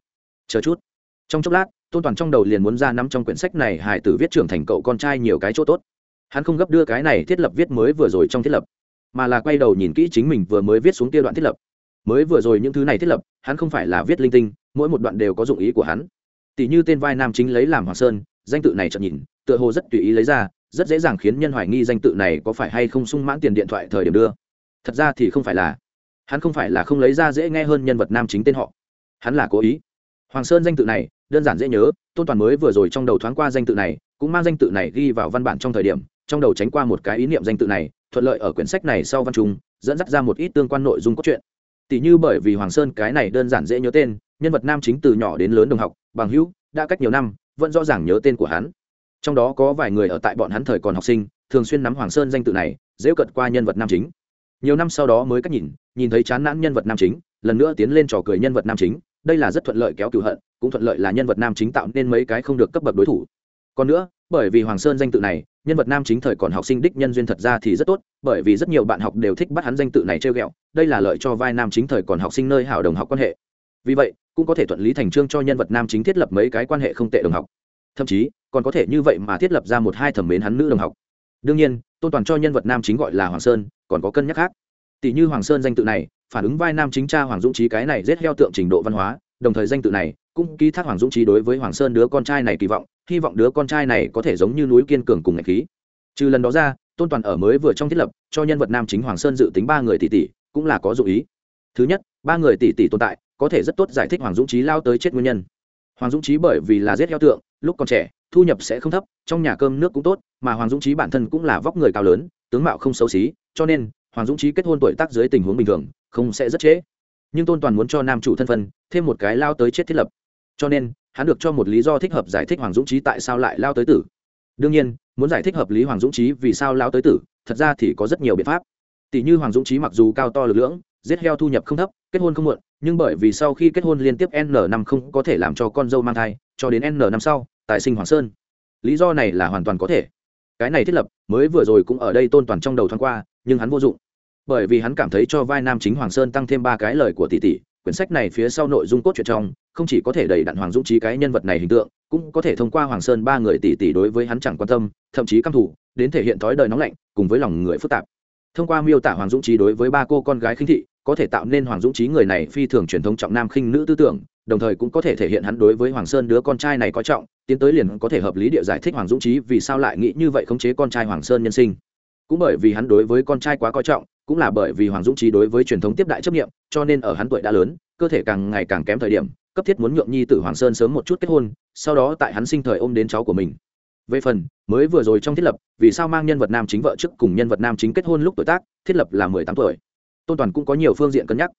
[SPEAKER 1] Chờ chút. Trong chốc lát tôn toàn trong đầu liền muốn ra nắm trong quyển sách này hải tử viết trưởng thành cậu con trai nhiều cái chỗ tốt. Hắn không gấp đưa cái này thiết lập viết mới vừa rồi trong thiết lập, mà là quay đầu nhìn kỹ chính mình vừa mới viết xuống kia đoạn thiết lập. Mới vừa rồi những thứ này thiết lập, hắn không phải là viết linh tinh, mỗi một đoạn đều có dụng ý của hắn. Tỷ như tên vai nam chính lấy làm hoàng sơn, danh tự này chợt nhìn, tựa hồ rất tùy ý lấy ra, rất dễ dàng khiến nhân hoài nghi danh tự này có phải hay không sung mãn tiền điện thoại thời điểm đưa. Thật ra thì không phải là. Hắn không phải là không lấy ra dễ nghe hơn nhân vật nam chính tên họ. Hắn là cố ý. Hoàng sơn danh tự này đơn giản dễ nhớ, tôn toàn mới vừa rồi trong đầu thoáng qua danh tự này, cũng mang danh tự này ghi vào văn bản trong thời điểm, trong đầu tránh qua một cái ý niệm danh tự này, thuận lợi ở quyển sách này sau văn trung, dẫn dắt ra một ít tương quan nội dung cốt truyện. Tỷ như bởi vì hoàng sơn cái này đơn giản dễ nhớ tên, nhân vật nam chính từ nhỏ đến lớn đồng học, bằng hữu, đã cách nhiều năm, vẫn rõ ràng nhớ tên của hắn. Trong đó có vài người ở tại bọn hắn thời còn học sinh, thường xuyên nắm hoàng sơn danh tự này dễ cận qua nhân vật nam chính. Nhiều năm sau đó mới cách nhìn nhìn thấy chán nản nhân vật nam chính, lần nữa tiến lên trò cười nhân vật nam chính đây là rất thuận lợi kéo cửu hận, cũng thuận lợi là nhân vật nam chính tạo nên mấy cái không được cấp bậc đối thủ. Còn nữa, bởi vì hoàng sơn danh tự này, nhân vật nam chính thời còn học sinh đích nhân duyên thật ra thì rất tốt, bởi vì rất nhiều bạn học đều thích bắt hắn danh tự này trêu ghẹo, đây là lợi cho vai nam chính thời còn học sinh nơi hảo đồng học quan hệ. Vì vậy, cũng có thể thuận lý thành trương cho nhân vật nam chính thiết lập mấy cái quan hệ không tệ đồng học. Thậm chí, còn có thể như vậy mà thiết lập ra một hai thẩm mến hắn nữ đồng học. Đương nhiên, tôn toàn cho nhân vật nam chính gọi là hoàng sơn, còn có cân nhắc khác. Tỷ như hoàng sơn danh tự này phản ứng vai nam chính cha hoàng dũng trí cái này rất heo tượng trình độ văn hóa, đồng thời danh tự này cũng ký thác hoàng dũng trí đối với hoàng sơn đứa con trai này kỳ vọng, hy vọng đứa con trai này có thể giống như núi kiên cường cùng ngạch khí. Trừ lần đó ra, tôn toàn ở mới vừa trong thiết lập, cho nhân vật nam chính hoàng sơn dự tính ba người tỷ tỷ cũng là có dụ ý. Thứ nhất, ba người tỷ tỷ tồn tại, có thể rất tốt giải thích hoàng dũng trí lao tới chết nguyên nhân. Hoàng dũng trí bởi vì là giết heo tượng, lúc còn trẻ, thu nhập sẽ không thấp, trong nhà cơm nước cũng tốt, mà hoàng dũng trí bản thân cũng là vóc người cao lớn, tướng mạo không xấu xí, cho nên hoàng dũng trí kết hôn tuổi tác dưới tình huống bình thường không sẽ rất trễ. Nhưng tôn toàn muốn cho nam chủ thân phân, thêm một cái lao tới chết thiết lập. Cho nên, hắn được cho một lý do thích hợp giải thích hoàng dũng trí tại sao lại lao tới tử. Đương nhiên, muốn giải thích hợp lý hoàng dũng trí vì sao lao tới tử, thật ra thì có rất nhiều biện pháp. Tỷ như hoàng dũng trí mặc dù cao to lực lưỡng, giết heo thu nhập không thấp, kết hôn không muộn, nhưng bởi vì sau khi kết hôn liên tiếp n năm không có thể làm cho con dâu mang thai, cho đến n năm sau, tại sinh hoàng sơn. Lý do này là hoàn toàn có thể. Cái này thiết lập, mới vừa rồi cũng ở đây tôn toàn trong đầu thoáng qua, nhưng hắn vô dụng bởi vì hắn cảm thấy cho vai nam chính hoàng sơn tăng thêm ba cái lời của tỷ tỷ, quyển sách này phía sau nội dung cốt truyện trong, không chỉ có thể đầy đặn hoàng dũng trí cái nhân vật này hình tượng, cũng có thể thông qua hoàng sơn ba người tỷ tỷ đối với hắn chẳng quan tâm, thậm chí căm thủ đến thể hiện thói đời nóng lạnh, cùng với lòng người phức tạp. Thông qua miêu tả hoàng dũng trí đối với ba cô con gái khinh thị, có thể tạo nên hoàng dũng trí người này phi thường truyền thống trọng nam khinh nữ tư tưởng, đồng thời cũng có thể thể hiện hắn đối với hoàng sơn đứa con trai này coi trọng, tiến tới liền có thể hợp lý địa giải thích hoàng dũng trí vì sao lại nghĩ như vậy khống chế con trai hoàng sơn nhân sinh. Cũng bởi vì hắn đối với con trai quá coi trọng cũng là bởi vì hoàng dũng trí đối với truyền thống tiếp đại chấp nghiệm cho nên ở hắn tuổi đã lớn, cơ thể càng ngày càng kém thời điểm, cấp thiết muốn nhượng nhi tử hoàng sơn sớm một chút kết hôn, sau đó tại hắn sinh thời ôm đến cháu của mình. Về phần, mới vừa rồi trong thiết lập, vì sao mang nhân vật nam chính vợ trước cùng nhân vật nam chính kết hôn lúc tuổi tác, thiết lập là mười tám tuổi. Tôn toàn cũng có nhiều phương diện cân nhắc.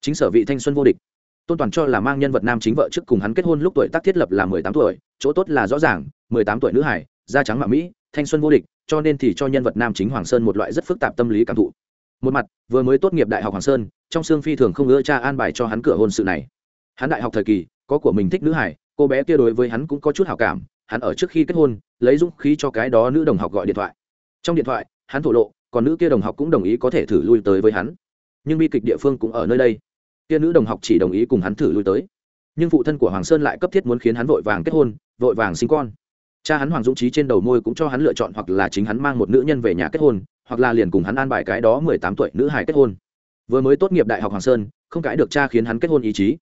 [SPEAKER 1] Chính sở vị thanh xuân vô địch. Tôn toàn cho là mang nhân vật nam chính vợ trước cùng hắn kết hôn lúc tuổi tác thiết lập là mười tám tuổi, chỗ tốt là rõ ràng, mười tám tuổi nữ hải da trắng mạ mỹ, thanh xuân vô địch, cho nên thì cho nhân vật nam chính hoàng sơn một loại rất phức tạp tâm lý cảm thụ một mặt, vừa mới tốt nghiệp đại học hoàng sơn, trong xương phi thường không ưa cha an bài cho hắn cửa hôn sự này. Hắn đại học thời kỳ, có của mình thích nữ hải cô bé kia đối với hắn cũng có chút hảo cảm, hắn ở trước khi kết hôn, lấy dũng khí cho cái đó nữ đồng học gọi điện thoại. Trong điện thoại, hắn thổ lộ, còn nữ kia đồng học cũng đồng ý có thể thử lui tới với hắn. Nhưng bi kịch địa phương cũng ở nơi đây. Kia nữ đồng học chỉ đồng ý cùng hắn thử lui tới. Nhưng phụ thân của hoàng sơn lại cấp thiết muốn khiến hắn vội vàng kết hôn, vội vàng sinh con cha hắn hoàng dũng trí trên đầu môi cũng cho hắn lựa chọn hoặc là chính hắn mang một nữ nhân về nhà kết hôn, hoặc là liền cùng hắn an bài cái đó mười tám tuổi nữ hài kết hôn. Vừa mới tốt nghiệp đại học hoàng sơn, không cãi được cha khiến hắn kết hôn ý chí.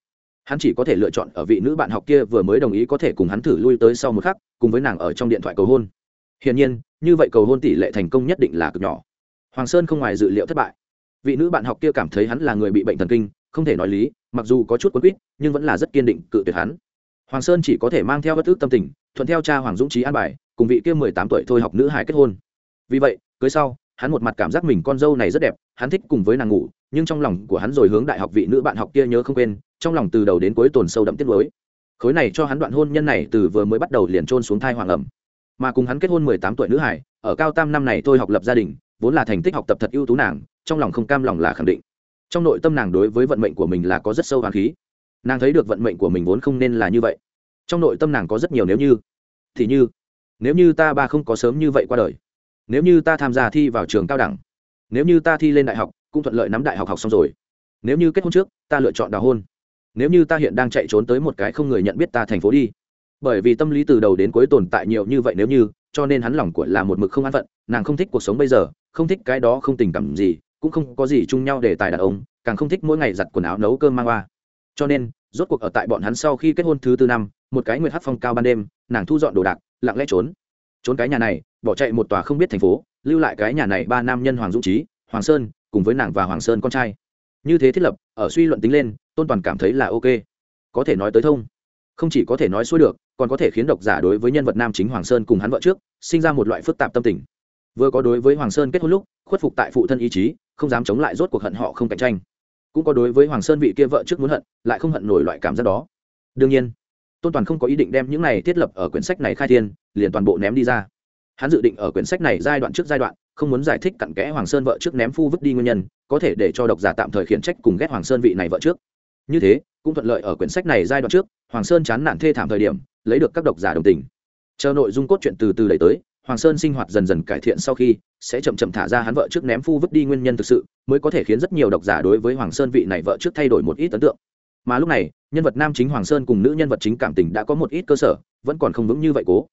[SPEAKER 1] Hắn chỉ có thể lựa chọn ở vị nữ bạn học kia vừa mới đồng ý có thể cùng hắn thử lui tới sau một khắc, cùng với nàng ở trong điện thoại cầu hôn. Hiển nhiên, như vậy cầu hôn tỷ lệ thành công nhất định là cực nhỏ. Hoàng sơn không ngoài dự liệu thất bại. Vị nữ bạn học kia cảm thấy hắn là người bị bệnh thần kinh, không thể nói lý, mặc dù có chút quấn quýt, nhưng vẫn là rất kiên định cự tuyệt hắn. Hoàng sơn chỉ có thể mang theo bất ước tâm tình thuận theo cha hoàng dũng trí an bài, cùng vị kia mười tám tuổi thôi học nữ hải kết hôn. Vì vậy, cưới sau, hắn một mặt cảm giác mình con dâu này rất đẹp, hắn thích cùng với nàng ngủ, nhưng trong lòng của hắn rồi hướng đại học vị nữ bạn học kia nhớ không quên, trong lòng từ đầu đến cuối tồn sâu đậm tiết mới khối này cho hắn đoạn hôn nhân này từ vừa mới bắt đầu liền trôn xuống thai hoàng ẩm. Mà cùng hắn kết hôn mười tám tuổi nữ hải ở cao tam năm này thôi học lập gia đình, vốn là thành tích học tập thật ưu tú nàng, trong lòng không cam lòng là khẳng định. Trong nội tâm nàng đối với vận mệnh của mình là có rất sâu hoàng khí. Nàng thấy được vận mệnh của mình vốn không nên là như vậy trong nội tâm nàng có rất nhiều nếu như, thì như, nếu như ta ba không có sớm như vậy qua đời, nếu như ta tham gia thi vào trường cao đẳng, nếu như ta thi lên đại học, cũng thuận lợi nắm đại học học xong rồi. Nếu như kết hôn trước, ta lựa chọn đào hôn. Nếu như ta hiện đang chạy trốn tới một cái không người nhận biết ta thành phố đi. Bởi vì tâm lý từ đầu đến cuối tồn tại nhiều như vậy nếu như, cho nên hắn lòng của là một mực không an phận, nàng không thích cuộc sống bây giờ, không thích cái đó không tình cảm gì, cũng không có gì chung nhau để tài đàn ông, càng không thích mỗi ngày giặt quần áo nấu cơm mang qua. Cho nên rốt cuộc ở tại bọn hắn sau khi kết hôn thứ tư năm, một cái nguyệt hát phong cao ban đêm, nàng thu dọn đồ đạc, lặng lẽ trốn. Trốn cái nhà này, bỏ chạy một tòa không biết thành phố, lưu lại cái nhà này ba nam nhân hoàng dũng trí hoàng sơn, cùng với nàng và hoàng sơn con trai. Như thế thiết lập, ở suy luận tính lên, tôn toàn cảm thấy là ok. Có thể nói tới thông. Không chỉ có thể nói xuôi được, còn có thể khiến độc giả đối với nhân vật nam chính hoàng sơn cùng hắn vợ trước, sinh ra một loại phức tạp tâm tình. Vừa có đối với hoàng sơn kết hôn lúc, khuất phục tại phụ thân ý chí, không dám chống lại rốt cuộc hận họ không cạnh tranh cũng có đối với hoàng sơn vị kia vợ trước muốn hận, lại không hận nổi loại cảm giác đó. Đương nhiên, tôn toàn không có ý định đem những này thiết lập ở quyển sách này khai thiên, liền toàn bộ ném đi ra. Hắn dự định ở quyển sách này giai đoạn trước giai đoạn, không muốn giải thích cặn kẽ hoàng sơn vợ trước ném phu vứt đi nguyên nhân, có thể để cho độc giả tạm thời khiển trách cùng ghét hoàng sơn vị này vợ trước. Như thế, cũng thuận lợi ở quyển sách này giai đoạn trước, hoàng sơn chán nản thê thảm thời điểm, lấy được các độc giả đồng tình. Chờ nội dung cốt truyện từ từ đẩy tới, hoàng sơn sinh hoạt dần dần cải thiện sau khi sẽ chậm chậm thả ra hắn vợ trước ném phu vứt đi nguyên nhân thực sự, mới có thể khiến rất nhiều độc giả đối với hoàng sơn vị này vợ trước thay đổi một ít ấn tượng. Mà lúc này, nhân vật nam chính hoàng sơn cùng nữ nhân vật chính cảm tình đã có một ít cơ sở, vẫn còn không vững như vậy cố.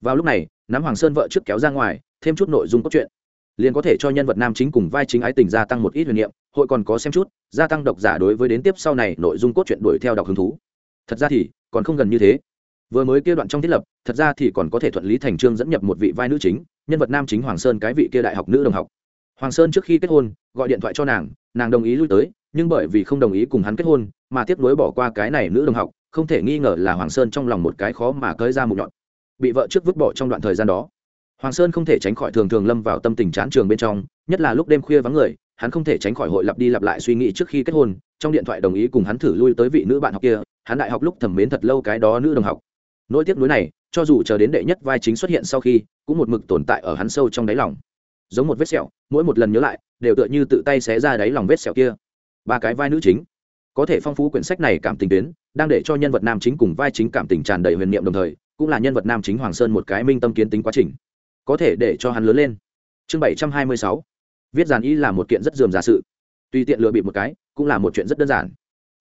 [SPEAKER 1] Vào lúc này, nắm hoàng sơn vợ trước kéo ra ngoài, thêm chút nội dung cốt truyện. Liền có thể cho nhân vật nam chính cùng vai chính ái tình gia tăng một ít huyền niệm, hội còn có xem chút, gia tăng độc giả đối với đến tiếp sau này nội dung cốt truyện đuổi theo đọc hứng thú. Thật ra thì, còn không gần như thế. Vừa mới kia đoạn trong thiết lập, thật ra thì còn có thể thuận lý thành trương dẫn nhập một vị vai nữ chính nhân vật nam chính hoàng sơn cái vị kia đại học nữ đồng học. Hoàng sơn trước khi kết hôn, gọi điện thoại cho nàng nàng đồng ý lui tới, nhưng bởi vì không đồng ý cùng hắn kết hôn, mà tiếp nối bỏ qua cái này nữ đồng học, không thể nghi ngờ là hoàng sơn trong lòng một cái khó mà cơi ra một nhọn bị vợ trước vứt bỏ trong đoạn thời gian đó, hoàng sơn không thể tránh khỏi thường thường lâm vào tâm tình chán trường bên trong, nhất là lúc đêm khuya vắng người, hắn không thể tránh khỏi hội lặp đi lặp lại suy nghĩ trước khi kết hôn, trong điện thoại đồng ý cùng hắn thử lui tới vị nữ bạn học kia, hắn đại học lúc thẩm mến thật lâu cái đó nữ đồng học. Nỗi tiếc nuối này cho dù chờ đến đệ nhất vai chính xuất hiện sau khi, cũng một mực tồn tại ở hắn sâu trong đáy lòng. Giống một vết sẹo, mỗi một lần nhớ lại, đều tựa như tự tay xé ra đáy lòng vết sẹo kia. Ba cái vai nữ chính. Có thể phong phú quyển sách này cảm tình tuyến đang để cho nhân vật nam chính cùng vai chính cảm tình tràn đầy huyền niệm đồng thời, cũng là nhân vật nam chính hoàng sơn một cái minh tâm kiến tính quá trình. Có thể để cho hắn lớn lên. Chương bảy trăm hai mươi sáu. Viết giản ý là một kiện rất dườm giả sự. Tùy tiện lựa bịp một cái, cũng là một chuyện rất đơn giản.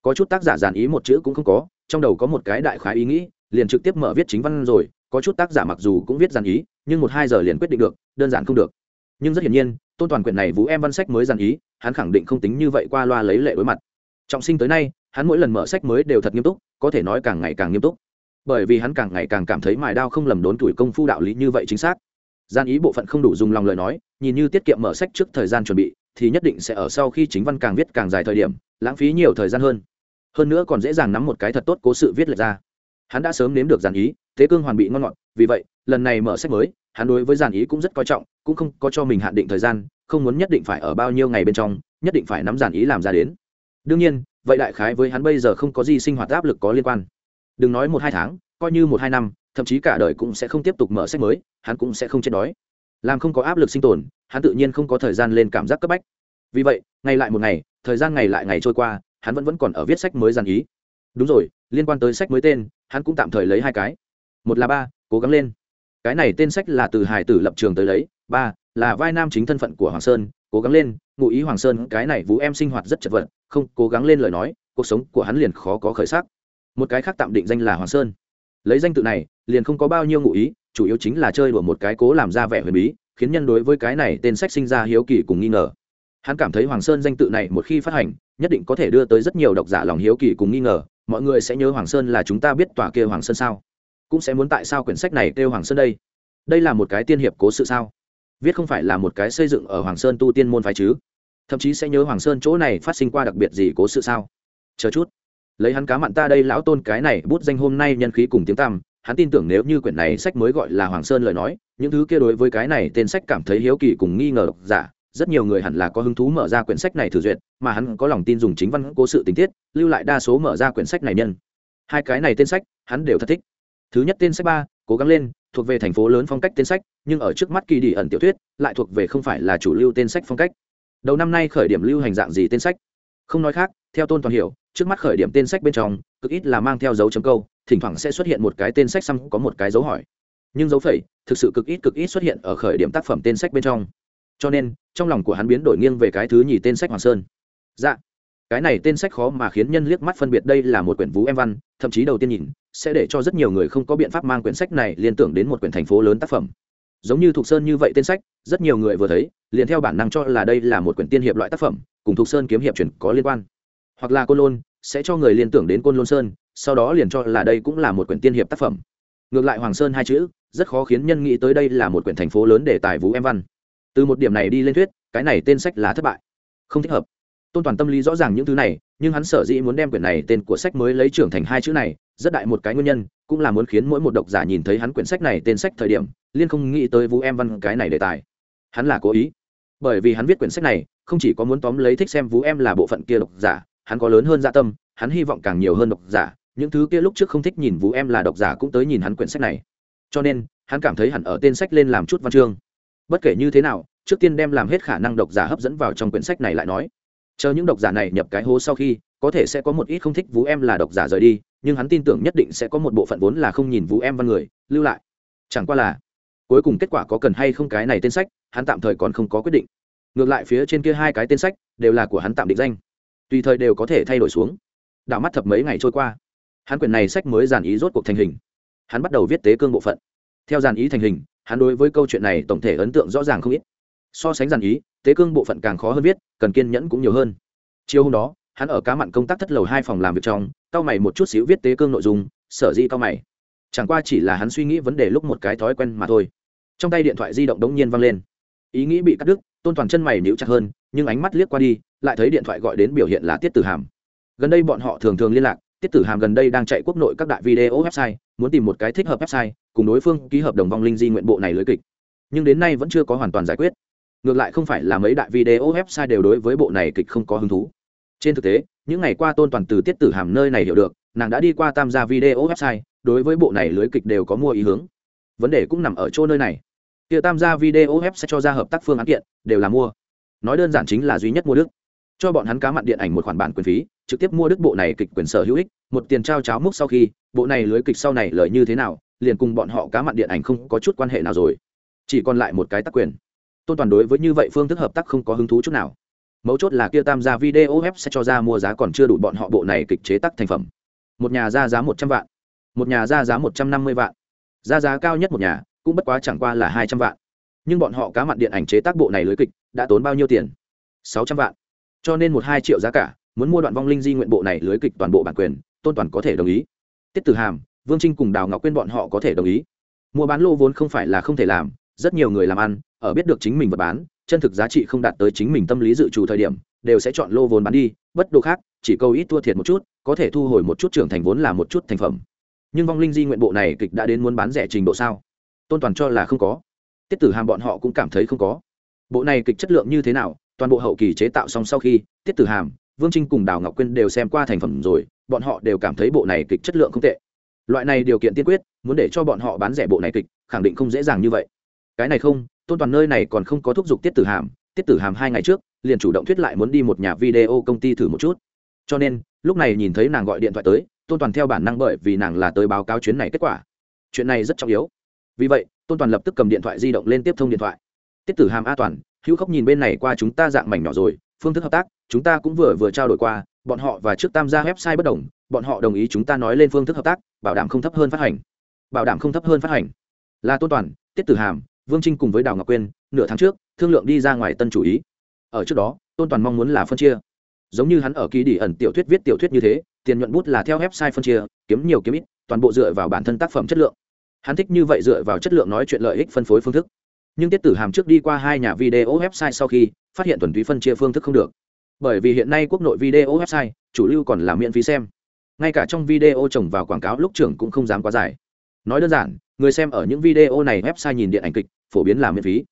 [SPEAKER 1] Có chút tác giả giản ý một chữ cũng không có, trong đầu có một cái đại khái ý nghĩ liền trực tiếp mở viết chính văn rồi, có chút tác giả mặc dù cũng viết giản ý, nhưng một hai giờ liền quyết định được, đơn giản không được. Nhưng rất hiển nhiên, tôn toàn quyển này vũ em văn sách mới dàn ý, hắn khẳng định không tính như vậy qua loa lấy lệ đối mặt. Trọng sinh tới nay, hắn mỗi lần mở sách mới đều thật nghiêm túc, có thể nói càng ngày càng nghiêm túc. Bởi vì hắn càng ngày càng cảm thấy mài đao không lầm đốn tuổi công phu đạo lý như vậy chính xác. Gian ý bộ phận không đủ dùng lòng lời nói, nhìn như tiết kiệm mở sách trước thời gian chuẩn bị, thì nhất định sẽ ở sau khi chính văn càng viết càng dài thời điểm, lãng phí nhiều thời gian hơn. Hơn nữa còn dễ dàng nắm một cái thật tốt cố sự viết lệch ra hắn đã sớm nếm được giàn ý, thế cương hoàn bị ngon ngọt, vì vậy, lần này mở sách mới, hắn đối với giàn ý cũng rất coi trọng, cũng không có cho mình hạn định thời gian, không muốn nhất định phải ở bao nhiêu ngày bên trong, nhất định phải nắm giàn ý làm ra đến. Đương nhiên, vậy đại khái với hắn bây giờ không có gì sinh hoạt áp lực có liên quan. Đừng nói một hai tháng, coi như một hai năm, thậm chí cả đời cũng sẽ không tiếp tục mở sách mới, hắn cũng sẽ không chết đói. Làm không có áp lực sinh tồn, hắn tự nhiên không có thời gian lên cảm giác cấp bách. Vì vậy, ngày lại một ngày, thời gian ngày lại ngày trôi qua, hắn vẫn vẫn còn ở viết sách mới giàn ý. Đúng rồi liên quan tới sách mới tên, hắn cũng tạm thời lấy hai cái. Một là ba, cố gắng lên. Cái này tên sách là từ hải tử lập trường tới lấy. Ba, là vai nam chính thân phận của hoàng sơn, cố gắng lên. Ngụ ý hoàng sơn, cái này vũ em sinh hoạt rất chật vật, không cố gắng lên lời nói, cuộc sống của hắn liền khó có khởi sắc. Một cái khác tạm định danh là hoàng sơn. Lấy danh tự này, liền không có bao nhiêu ngụ ý, chủ yếu chính là chơi đùa một cái cố làm ra vẻ huyền bí, khiến nhân đối với cái này tên sách sinh ra hiếu kỳ cùng nghi ngờ hắn cảm thấy hoàng sơn danh tự này một khi phát hành, nhất định có thể đưa tới rất nhiều độc giả lòng hiếu kỳ cùng nghi ngờ, mọi người sẽ nhớ hoàng sơn là chúng ta biết tòa kia hoàng sơn sao? Cũng sẽ muốn tại sao quyển sách này kêu hoàng sơn đây? Đây là một cái tiên hiệp cố sự sao? Viết không phải là một cái xây dựng ở hoàng sơn tu tiên môn phái chứ? Thậm chí sẽ nhớ hoàng sơn chỗ này phát sinh qua đặc biệt gì cố sự sao? Chờ chút. Lấy hắn cá mặn ta đây lão tôn cái này bút danh hôm nay nhân khí cùng tiếng tăm, hắn tin tưởng nếu như quyển này sách mới gọi là hoàng sơn lời nói, những thứ kia đối với cái này tên sách cảm thấy hiếu kỳ cùng nghi ngờ độc giả rất nhiều người hẳn là có hứng thú mở ra quyển sách này thử duyệt, mà hắn có lòng tin dùng chính văn cố sự tình tiết, lưu lại đa số mở ra quyển sách này nhân. Hai cái này tên sách, hắn đều thật thích. Thứ nhất tên sách ba, cố gắng lên, thuộc về thành phố lớn phong cách tên sách, nhưng ở trước mắt kỳ đi ẩn tiểu thuyết, lại thuộc về không phải là chủ lưu tên sách phong cách. Đầu năm nay khởi điểm lưu hành dạng gì tên sách? Không nói khác, theo tôn toàn hiểu, trước mắt khởi điểm tên sách bên trong, cực ít là mang theo dấu chấm câu, thỉnh thoảng sẽ xuất hiện một cái tên sách xăm có một cái dấu hỏi. Nhưng dấu phẩy, thực sự cực ít cực ít xuất hiện ở khởi điểm tác phẩm tên sách bên trong cho nên, trong lòng của hắn biến đổi nghiêng về cái thứ nhì tên sách hoàng sơn. Dạ. Cái này tên sách khó mà khiến nhân liếc mắt phân biệt đây là một quyển vũ em văn, thậm chí đầu tiên nhìn, sẽ để cho rất nhiều người không có biện pháp mang quyển sách này liên tưởng đến một quyển thành phố lớn tác phẩm. Giống như thục sơn như vậy tên sách, rất nhiều người vừa thấy, liền theo bản năng cho là đây là một quyển tiên hiệp loại tác phẩm, cùng thục sơn kiếm hiệp truyền có liên quan. Hoặc là côn lôn, sẽ cho người liên tưởng đến côn lôn sơn, sau đó liền cho là đây cũng là một quyển tiên hiệp tác phẩm. Ngược lại hoàng sơn hai chữ, rất khó khiến nhân nghĩ tới đây là một quyển thành phố lớn để tài vũ em văn từ một điểm này đi lên thuyết, cái này tên sách là thất bại. Không thích hợp. Tôn toàn tâm lý rõ ràng những thứ này, nhưng hắn sở dĩ muốn đem quyển này tên của sách mới lấy trưởng thành hai chữ này, rất đại một cái nguyên nhân, cũng là muốn khiến mỗi một độc giả nhìn thấy hắn quyển sách này tên sách thời điểm, liên không nghĩ tới vũ em văn cái này đề tài. Hắn là cố ý. Bởi vì hắn viết quyển sách này, không chỉ có muốn tóm lấy thích xem vũ em là bộ phận kia độc giả, hắn có lớn hơn dạ tâm, hắn hy vọng càng nhiều hơn độc giả, những thứ kia lúc trước không thích nhìn vũ em là độc giả cũng tới nhìn hắn quyển sách này. Cho nên, hắn cảm thấy hẳn ở tên sách lên làm chút văn chương bất kể như thế nào, trước tiên đem làm hết khả năng độc giả hấp dẫn vào trong quyển sách này lại nói. Chờ những độc giả này nhập cái hố sau khi, có thể sẽ có một ít không thích vũ em là độc giả rời đi, nhưng hắn tin tưởng nhất định sẽ có một bộ phận vốn là không nhìn vũ em văn người, lưu lại. Chẳng qua là, cuối cùng kết quả có cần hay không cái này tên sách, hắn tạm thời còn không có quyết định. Ngược lại phía trên kia hai cái tên sách, đều là của hắn tạm định danh. Tùy thời đều có thể thay đổi xuống. Đạo mắt thập mấy ngày trôi qua, hắn quyển này sách mới dàn ý rốt cuộc thành hình. Hắn bắt đầu viết tế cương bộ phận. Theo dàn ý thành hình hắn đối với câu chuyện này tổng thể ấn tượng rõ ràng không ít. So sánh giản ý, tế cương bộ phận càng khó hơn viết, cần kiên nhẫn cũng nhiều hơn. Chiều hôm đó, hắn ở cá mặn công tác thất lầu hai phòng làm việc trong cao mày một chút xíu viết tế cương nội dung, sở dĩ cao mày. Chẳng qua chỉ là hắn suy nghĩ vấn đề lúc một cái thói quen mà thôi. Trong tay điện thoại di động đống nhiên văng lên. Ý nghĩ bị cắt đứt, tôn toàn chân mày níu chặt hơn, nhưng ánh mắt liếc qua đi, lại thấy điện thoại gọi đến biểu hiện là tiết tử hàm. Gần đây bọn họ thường thường liên lạc, tiết tử hàm gần đây đang chạy quốc nội các đại video website, muốn tìm một cái thích hợp website cùng đối phương ký hợp đồng vong linh di nguyện bộ này lưới kịch. Nhưng đến nay vẫn chưa có hoàn toàn giải quyết. Ngược lại không phải là mấy đại video website đều đối với bộ này kịch không có hứng thú. Trên thực tế, những ngày qua tôn toàn từ tiết tử hàm nơi này hiểu được, nàng đã đi qua tam gia video website, đối với bộ này lưới kịch đều có mua ý hướng. Vấn đề cũng nằm ở chỗ nơi này. Kia tam gia video website sẽ cho ra hợp tác phương án kiện, đều là mua. Nói đơn giản chính là duy nhất mua đức. Cho bọn hắn cá mặn điện ảnh một khoản bản quyền phí, trực tiếp mua đức bộ này kịch quyền sở hữu ích, một tiền trao cháo múc sau khi, bộ này lưới kịch sau này lợi như thế nào liền cùng bọn họ cá mặn điện ảnh không có chút quan hệ nào rồi. Chỉ còn lại một cái tác quyền. Tôn toàn đối với như vậy phương thức hợp tác không có hứng thú chút nào. Mấu chốt là kia tam gia video web sẽ cho ra mua giá còn chưa đủ bọn họ bộ này kịch chế tác thành phẩm. Một nhà ra giá một trăm vạn. Một nhà ra giá một trăm năm mươi vạn. Ra giá cao nhất một nhà, cũng bất quá chẳng qua là hai trăm vạn. Nhưng bọn họ cá mặn điện ảnh chế tác bộ này lưới kịch, đã tốn bao nhiêu tiền? Sáu trăm vạn. Cho nên một hai triệu giá cả, muốn mua đoạn vong linh di nguyện bộ này lưới kịch toàn bộ bản quyền, tôn toàn có thể đồng ý. Tiết tử hàm vương trinh cùng đào ngọc quyên bọn họ có thể đồng ý. Mua bán lô vốn không phải là không thể làm, rất nhiều người làm ăn, ở biết được chính mình vật bán, chân thực giá trị không đạt tới chính mình tâm lý dự trù thời điểm, đều sẽ chọn lô vốn bán đi, bất đồ khác, chỉ câu ít thua thiệt một chút, có thể thu hồi một chút trưởng thành vốn là một chút thành phẩm. Nhưng vong linh di nguyện bộ này kịch đã đến muốn bán rẻ trình độ sao? Tôn toàn cho là không có. Tiết tử hàm bọn họ cũng cảm thấy không có. Bộ này kịch chất lượng như thế nào, toàn bộ hậu kỳ chế tạo xong sau khi, tiết tử hàm, vương trinh cùng đào ngọc quyên đều xem qua thành phẩm rồi, bọn họ đều cảm thấy bộ này kịch chất lượng không tệ loại này điều kiện tiên quyết, muốn để cho bọn họ bán rẻ bộ này kịch, khẳng định không dễ dàng như vậy. Cái này không, tôn toàn nơi này còn không có thúc giục tiết tử hàm. Tiết tử hàm hai ngày trước, liền chủ động thuyết lại muốn đi một nhà video công ty thử một chút. Cho nên, lúc này nhìn thấy nàng gọi điện thoại tới, tôn toàn theo bản năng bởi vì nàng là tới báo cáo chuyến này kết quả. Chuyện này rất trọng yếu. Vì vậy, tôn toàn lập tức cầm điện thoại di động lên tiếp thông điện thoại. Tiết tử hàm a toàn, hữu khóc nhìn bên này qua chúng ta dạng mảnh nhỏ rồi, phương thức hợp tác, chúng ta cũng vừa vừa trao đổi qua, bọn họ và trước tam gia website bất đồng bọn họ đồng ý chúng ta nói lên phương thức hợp tác, bảo đảm không thấp hơn phát hành. Bảo đảm không thấp hơn phát hành. Là tôn toàn, tiết tử hàm, vương trinh cùng với đào ngọc quyên, nửa tháng trước, thương lượng đi ra ngoài tân chủ ý. Ở trước đó, tôn toàn mong muốn là phân chia. Giống như hắn ở ký đi ẩn tiểu thuyết viết tiểu thuyết như thế, tiền nhuận bút là theo website phân chia, kiếm nhiều kiếm ít, toàn bộ dựa vào bản thân tác phẩm chất lượng. Hắn thích như vậy dựa vào chất lượng nói chuyện lợi ích phân phối phương thức. Nhưng tiết tử hàm trước đi qua hai nhà video website sau khi, phát hiện thuần túy phân chia phương thức không được. Bởi vì hiện nay quốc nội video website, chủ lưu còn là miễn phí xem ngay cả trong video trồng vào quảng cáo lúc trưởng cũng không dám quá dài. Nói đơn giản, người xem ở những video này website nhìn điện ảnh kịch, phổ biến là miễn phí.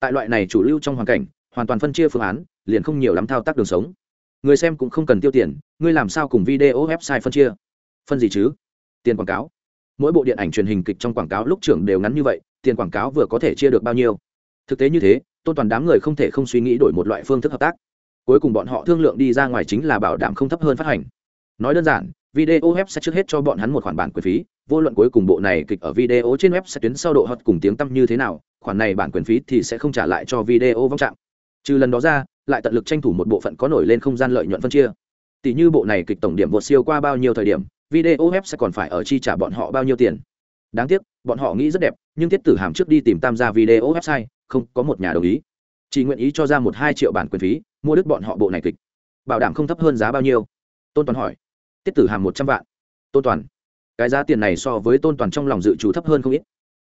[SPEAKER 1] Tại loại này chủ lưu trong hoàn cảnh, hoàn toàn phân chia phương án, liền không nhiều lắm thao tác đường sống. Người xem cũng không cần tiêu tiền, ngươi làm sao cùng video website phân chia? Phân gì chứ? Tiền quảng cáo. Mỗi bộ điện ảnh truyền hình kịch trong quảng cáo lúc trưởng đều ngắn như vậy, tiền quảng cáo vừa có thể chia được bao nhiêu? Thực tế như thế tôn toàn đám người không thể không suy nghĩ đổi một loại phương thức hợp tác. Cuối cùng bọn họ thương lượng đi ra ngoài chính là bảo đảm không thấp hơn phát hành. Nói đơn giản video web sẽ trước hết cho bọn hắn một khoản bản quyền phí. Vô luận cuối cùng bộ này kịch ở video trên web sẽ tuyến sau độ hot cùng tiếng tăm như thế nào, khoản này bản quyền phí thì sẽ không trả lại cho video vong trạng. Trừ lần đó ra, lại tận lực tranh thủ một bộ phận có nổi lên không gian lợi nhuận phân chia. Tỷ như bộ này kịch tổng điểm vượt siêu qua bao nhiêu thời điểm, video web sẽ còn phải ở chi trả bọn họ bao nhiêu tiền. Đáng tiếc, bọn họ nghĩ rất đẹp, nhưng tiết tử hàm trước đi tìm tam gia video website, không có một nhà đồng ý. Chỉ nguyện ý cho ra một hai triệu bản quyền phí, mua đứt bọn họ bộ này kịch. Bảo đảm không thấp hơn giá bao nhiêu. Tôn toàn hỏi tiết tử hàm một trăm vạn. Tôn toàn. Cái giá tiền này so với tôn toàn trong lòng dự trù thấp hơn không ít.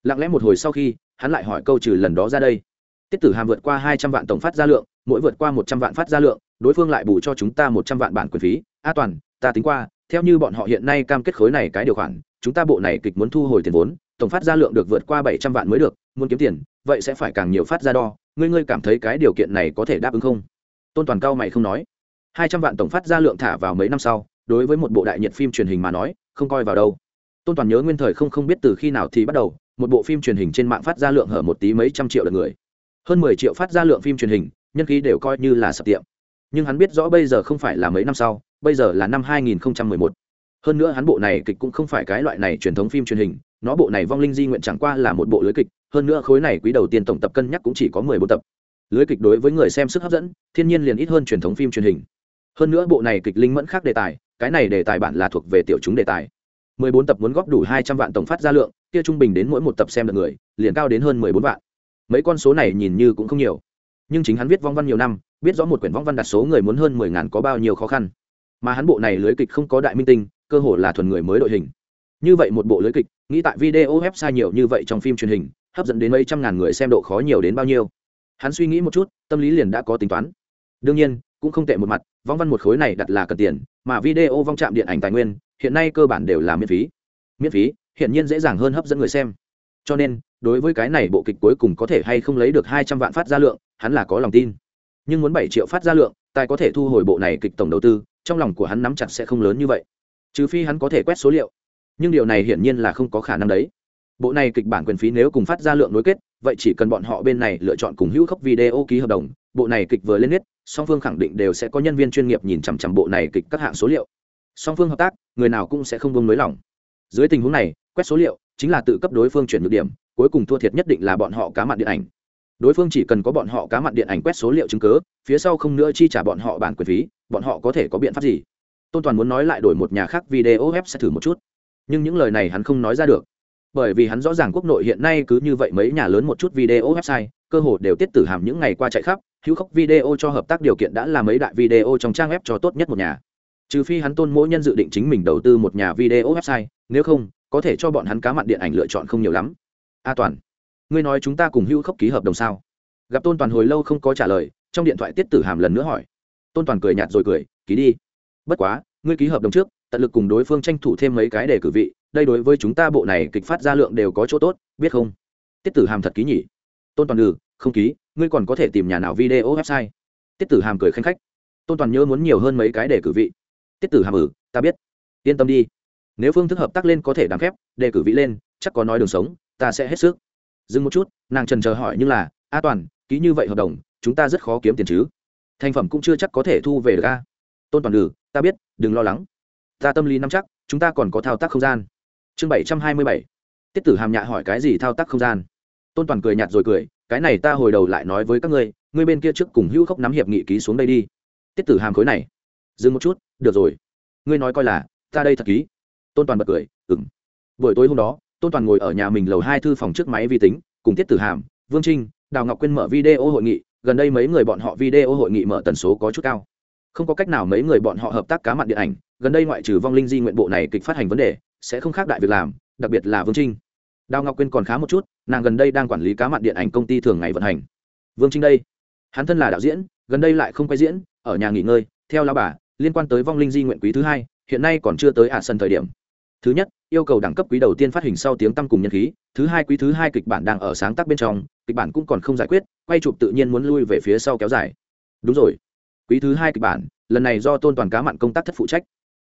[SPEAKER 1] Lặng lẽ một hồi sau khi, hắn lại hỏi câu trừ lần đó ra đây. Tiết tử hàm vượt qua hai trăm vạn tổng phát ra lượng, mỗi vượt qua một trăm vạn phát ra lượng, đối phương lại bù cho chúng ta một trăm vạn bản quyền phí. A toàn, ta tính qua, theo như bọn họ hiện nay cam kết khối này cái điều khoản, chúng ta bộ này kịch muốn thu hồi tiền vốn, tổng phát ra lượng được vượt qua bảy trăm vạn mới được, muốn kiếm tiền, vậy sẽ phải càng nhiều phát ra đo. Ngươi ngươi cảm thấy cái điều kiện này có thể đáp ứng không? Tôn toàn cao mày không nói. Hai trăm vạn tổng phát ra lượng thả vào mấy năm sau đối với một bộ đại nhiệt phim truyền hình mà nói, không coi vào đâu. Tôn toàn nhớ nguyên thời không không biết từ khi nào thì bắt đầu, một bộ phim truyền hình trên mạng phát ra lượng hở một tí mấy trăm triệu lượt người. Hơn mười triệu phát ra lượng phim truyền hình, nhân khí đều coi như là sập tiệm. Nhưng hắn biết rõ bây giờ không phải là mấy năm sau, bây giờ là năm hai nghìn một. Hơn nữa hắn bộ này kịch cũng không phải cái loại này truyền thống phim truyền hình, nó bộ này vong linh di nguyện chẳng qua là một bộ lưới kịch, hơn nữa khối này quý đầu tiên tổng tập cân nhắc cũng chỉ có mười bốn tập. Lưới kịch đối với người xem sức hấp dẫn, thiên nhiên liền ít hơn truyền thống phim truyền hình. Hơn nữa bộ này kịch linh mẫn khác đề tài cái này đề tài bản là thuộc về tiểu chúng đề tài. Mười bốn tập muốn góp đủ hai trăm vạn tổng phát ra lượng, kia trung bình đến mỗi một tập xem được người, liền cao đến hơn mười bốn vạn. Mấy con số này nhìn như cũng không nhiều. Nhưng chính hắn viết vong văn nhiều năm, biết rõ một quyển vong văn đặt số người muốn hơn mười ngàn có bao nhiêu khó khăn. Mà hắn bộ này lưới kịch không có đại minh tinh, cơ hồ là thuần người mới đội hình. Như vậy một bộ lưới kịch, nghĩ tại video website nhiều như vậy trong phim truyền hình, hấp dẫn đến mấy trăm ngàn người xem độ khó nhiều đến bao nhiêu. Hắn suy nghĩ một chút, tâm lý liền đã có tính toán. Đương nhiên cũng không tệ một mặt, vong văn một khối này đặt là cần tiền, mà video vong trạm điện ảnh tài nguyên, hiện nay cơ bản đều là miễn phí. Miễn phí hiện nhiên dễ dàng hơn hấp dẫn người xem. Cho nên, đối với cái này bộ kịch cuối cùng có thể hay không lấy được hai trăm vạn phát ra lượng, hắn là có lòng tin. Nhưng muốn bảy triệu phát ra lượng, tài có thể thu hồi bộ này kịch tổng đầu tư, trong lòng của hắn nắm chặt sẽ không lớn như vậy. Trừ phi hắn có thể quét số liệu. Nhưng điều này hiển nhiên là không có khả năng đấy. Bộ này kịch bản quyền phí nếu cùng phát ra lượng nối kết, vậy chỉ cần bọn họ bên này lựa chọn cùng hữu khốc video ký hợp đồng bộ này kịch vừa lên nét song phương khẳng định đều sẽ có nhân viên chuyên nghiệp nhìn chằm chằm bộ này kịch các hạng số liệu. Song phương hợp tác người nào cũng sẽ không bông nới lỏng. Dưới tình huống này quét số liệu chính là tự cấp đối phương chuyển nhược điểm cuối cùng thua thiệt nhất định là bọn họ cá mặn điện ảnh. Đối phương chỉ cần có bọn họ cá mặn điện ảnh quét số liệu chứng cứ, phía sau không nữa chi trả bọn họ bản quyền phí bọn họ có thể có biện pháp gì? Tôn toàn muốn nói lại đổi một nhà khác video web sẽ thử một chút. Nhưng những lời này hắn không nói ra được. Bởi vì hắn rõ ràng quốc nội hiện nay cứ như vậy mấy nhà lớn một chút video website cơ hồ đều tiết tử hàm những ngày qua chạy khắp hữu khóc video cho hợp tác điều kiện đã làm mấy đại video trong trang web cho tốt nhất một nhà. Trừ phi hắn tôn mỗi nhân dự định chính mình đầu tư một nhà video website, nếu không, có thể cho bọn hắn cá mặn điện ảnh lựa chọn không nhiều lắm. A toàn, ngươi nói chúng ta cùng hữu khóc ký hợp đồng sao? Gặp tôn toàn hồi lâu không có trả lời, trong điện thoại tiết tử hàm lần nữa hỏi. Tôn toàn cười nhạt rồi cười, ký đi. Bất quá, ngươi ký hợp đồng trước, tận lực cùng đối phương tranh thủ thêm mấy cái để cử vị, đây đối với chúng ta bộ này kịch phát ra lượng đều có chỗ tốt, biết không? Tiết tử hàm thật ký nhỉ tôn toàn ừ không ký, ngươi còn có thể tìm nhà nào video website. Tiết tử hàm cười khanh khách. Tôn toàn nhớ muốn nhiều hơn mấy cái để cử vị. Tiết tử hàm ừ ta biết. Yên tâm đi. Nếu phương thức hợp tác lên có thể đáng khép, đề cử vị lên, chắc có nói đường sống, ta sẽ hết sức. Dừng một chút, nàng trần chờ hỏi nhưng là, a toàn, ký như vậy hợp đồng, chúng ta rất khó kiếm tiền chứ? Thành phẩm cũng chưa chắc có thể thu về được a. Tôn toàn ừ ta biết, đừng lo lắng. Ta tâm lý nắm chắc, chúng ta còn có thao tác không gian. Chương bảy trăm hai mươi bảy. Tiết tử hàm nhạ hỏi cái gì thao tác không gian? Tôn toàn cười nhạt rồi cười, cái này ta hồi đầu lại nói với các ngươi ngươi bên kia trước cùng hữu khốc nắm hiệp nghị ký xuống đây đi. Tiết tử hàm khối này, dừng một chút, được rồi. Ngươi nói coi là, ta đây thật ký. Tôn toàn bật cười ừng buổi tối hôm đó, tôn toàn ngồi ở nhà mình lầu hai thư phòng trước máy vi tính, cùng tiết tử hàm, vương trinh, đào ngọc quyên mở video hội nghị, gần đây mấy người bọn họ video hội nghị mở tần số có chút cao. Không có cách nào mấy người bọn họ hợp tác cá mặn điện ảnh, gần đây ngoại trừ vong linh di nguyện bộ này kịch phát hành vấn đề, sẽ không khác đại việc làm, đặc biệt là vương trinh đào ngọc quyên còn khá một chút, nàng gần đây đang quản lý cá mặn điện ảnh công ty thường ngày vận hành. Vương trinh đây. Hắn thân là đạo diễn, gần đây lại không quay diễn, ở nhà nghỉ ngơi, theo lao bà, liên quan tới vong linh di nguyện quý thứ hai, hiện nay còn chưa tới hạ sân thời điểm. Thứ nhất, yêu cầu đẳng cấp quý đầu tiên phát hình sau tiếng tăng cùng nhân khí, thứ hai quý thứ hai kịch bản đang ở sáng tác bên trong, kịch bản cũng còn không giải quyết, quay chụp tự nhiên muốn lui về phía sau kéo dài. Đúng rồi. Quý thứ hai kịch bản, lần này do tôn toàn cá mặn công tác thất phụ trách.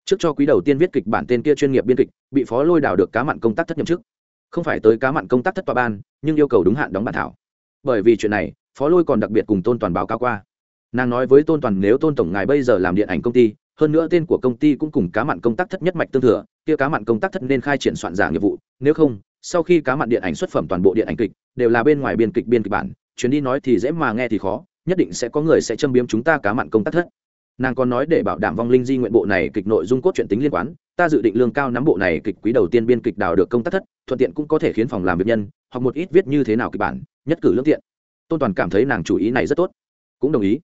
[SPEAKER 1] Trước cho quý đầu tiên viết kịch bản tên kia chuyên nghiệp biên kịch, bị phó lôi đảo được cá mặn công tác thất nhậm chức không phải tới cá mặn công tác thất tòa ban, nhưng yêu cầu đúng hạn đóng bản thảo. Bởi vì chuyện này, phó lôi còn đặc biệt cùng tôn toàn báo cáo qua. Nàng nói với tôn toàn, nếu tôn tổng ngài bây giờ làm điện ảnh công ty, hơn nữa tên của công ty cũng cùng cá mặn công tác thất nhất mạch tương thừa, kia cá mặn công tác thất nên khai triển soạn giả nghiệp vụ, nếu không, sau khi cá mặn điện ảnh xuất phẩm toàn bộ điện ảnh kịch, đều là bên ngoài biên kịch biên kịch bản, chuyến đi nói thì dễ mà nghe thì khó, nhất định sẽ có người sẽ châm biếm chúng ta cá mặn công tác thất. Nàng còn nói để bảo đảm vong linh di nguyện bộ này kịch nội dung cốt truyện tính liên quan ta dự định lương cao nắm bộ này kịch quý đầu tiên biên kịch đào được công tác thất, thuận tiện cũng có thể khiến phòng làm việc nhân hoặc một ít viết như thế nào kịch bản, nhất cử lương tiện. Tôn toàn cảm thấy nàng chủ ý này rất tốt. Cũng đồng ý.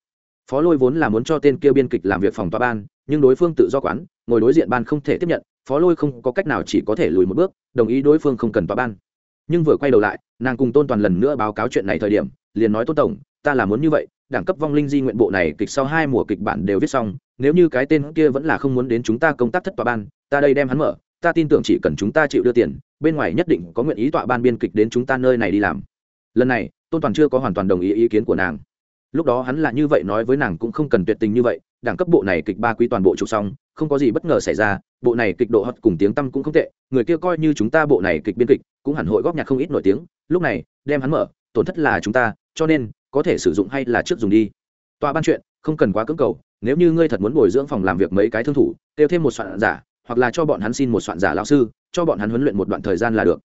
[SPEAKER 1] Phó lôi vốn là muốn cho tên kia biên kịch làm việc phòng tòa ban, nhưng đối phương tự do quán, ngồi đối diện ban không thể tiếp nhận, phó lôi không có cách nào chỉ có thể lùi một bước, đồng ý đối phương không cần tòa ban. Nhưng vừa quay đầu lại, nàng cùng tôn toàn lần nữa báo cáo chuyện này thời điểm, liền nói, tôn tổng, ta là muốn như vậy đẳng cấp vong linh di nguyện bộ này kịch sau hai mùa kịch bản đều viết xong, nếu như cái tên kia vẫn là không muốn đến chúng ta công tác thất tòa ban, ta đây đem hắn mở, ta tin tưởng chỉ cần chúng ta chịu đưa tiền, bên ngoài nhất định có nguyện ý tọa ban biên kịch đến chúng ta nơi này đi làm. Lần này, tôn toàn chưa có hoàn toàn đồng ý ý kiến của nàng. Lúc đó hắn là như vậy nói với nàng cũng không cần tuyệt tình như vậy, đẳng cấp bộ này kịch ba quý toàn bộ chụp xong, không có gì bất ngờ xảy ra, bộ này kịch độ hot cùng tiếng tăm cũng không tệ, người kia coi như chúng ta bộ này kịch biên kịch, cũng hẳn hội góp nhạc không ít nổi tiếng, lúc này, đem hắn mở, tổn thất là chúng ta, cho nên có thể sử dụng hay là trước dùng đi. Tòa ban chuyện, không cần quá cưỡng cầu, nếu như ngươi thật muốn bồi dưỡng phòng làm việc mấy cái thương thủ, kêu thêm một soạn giả, hoặc là cho bọn hắn xin một soạn giả lão sư, cho bọn hắn huấn luyện một đoạn thời gian là được.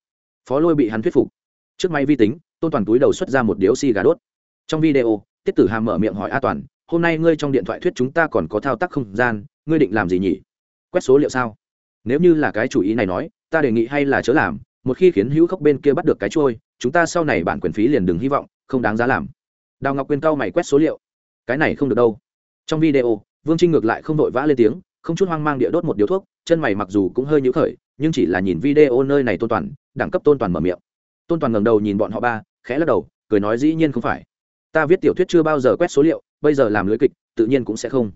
[SPEAKER 1] Phó lôi bị hắn thuyết phục. Trước máy vi tính, tôn toàn túi đầu xuất ra một điếu xì gà đốt. Trong video, tiết tử hàm mở miệng hỏi a toàn, hôm nay ngươi trong điện thoại thuyết chúng ta còn có thao tác không gian, ngươi định làm gì nhỉ? Quét số liệu sao? Nếu như là cái chủ ý này nói, ta đề nghị hay là chớ làm, một khi khiến hữu khốc bên kia bắt được cái trôi, chúng ta sau này bản quyền phí liền đừng hy vọng, không đáng giá làm đào ngọc quyên cau mày quét số liệu cái này không được đâu trong video vương trinh ngược lại không vội vã lên tiếng không chút hoang mang địa đốt một điếu thuốc chân mày mặc dù cũng hơi nhũ khởi nhưng chỉ là nhìn video nơi này tôn toàn đẳng cấp tôn toàn mở miệng tôn toàn ngẩng đầu nhìn bọn họ ba khẽ lắc đầu cười nói dĩ nhiên không phải ta viết tiểu thuyết chưa bao giờ quét số liệu bây giờ làm lưới kịch tự nhiên cũng sẽ không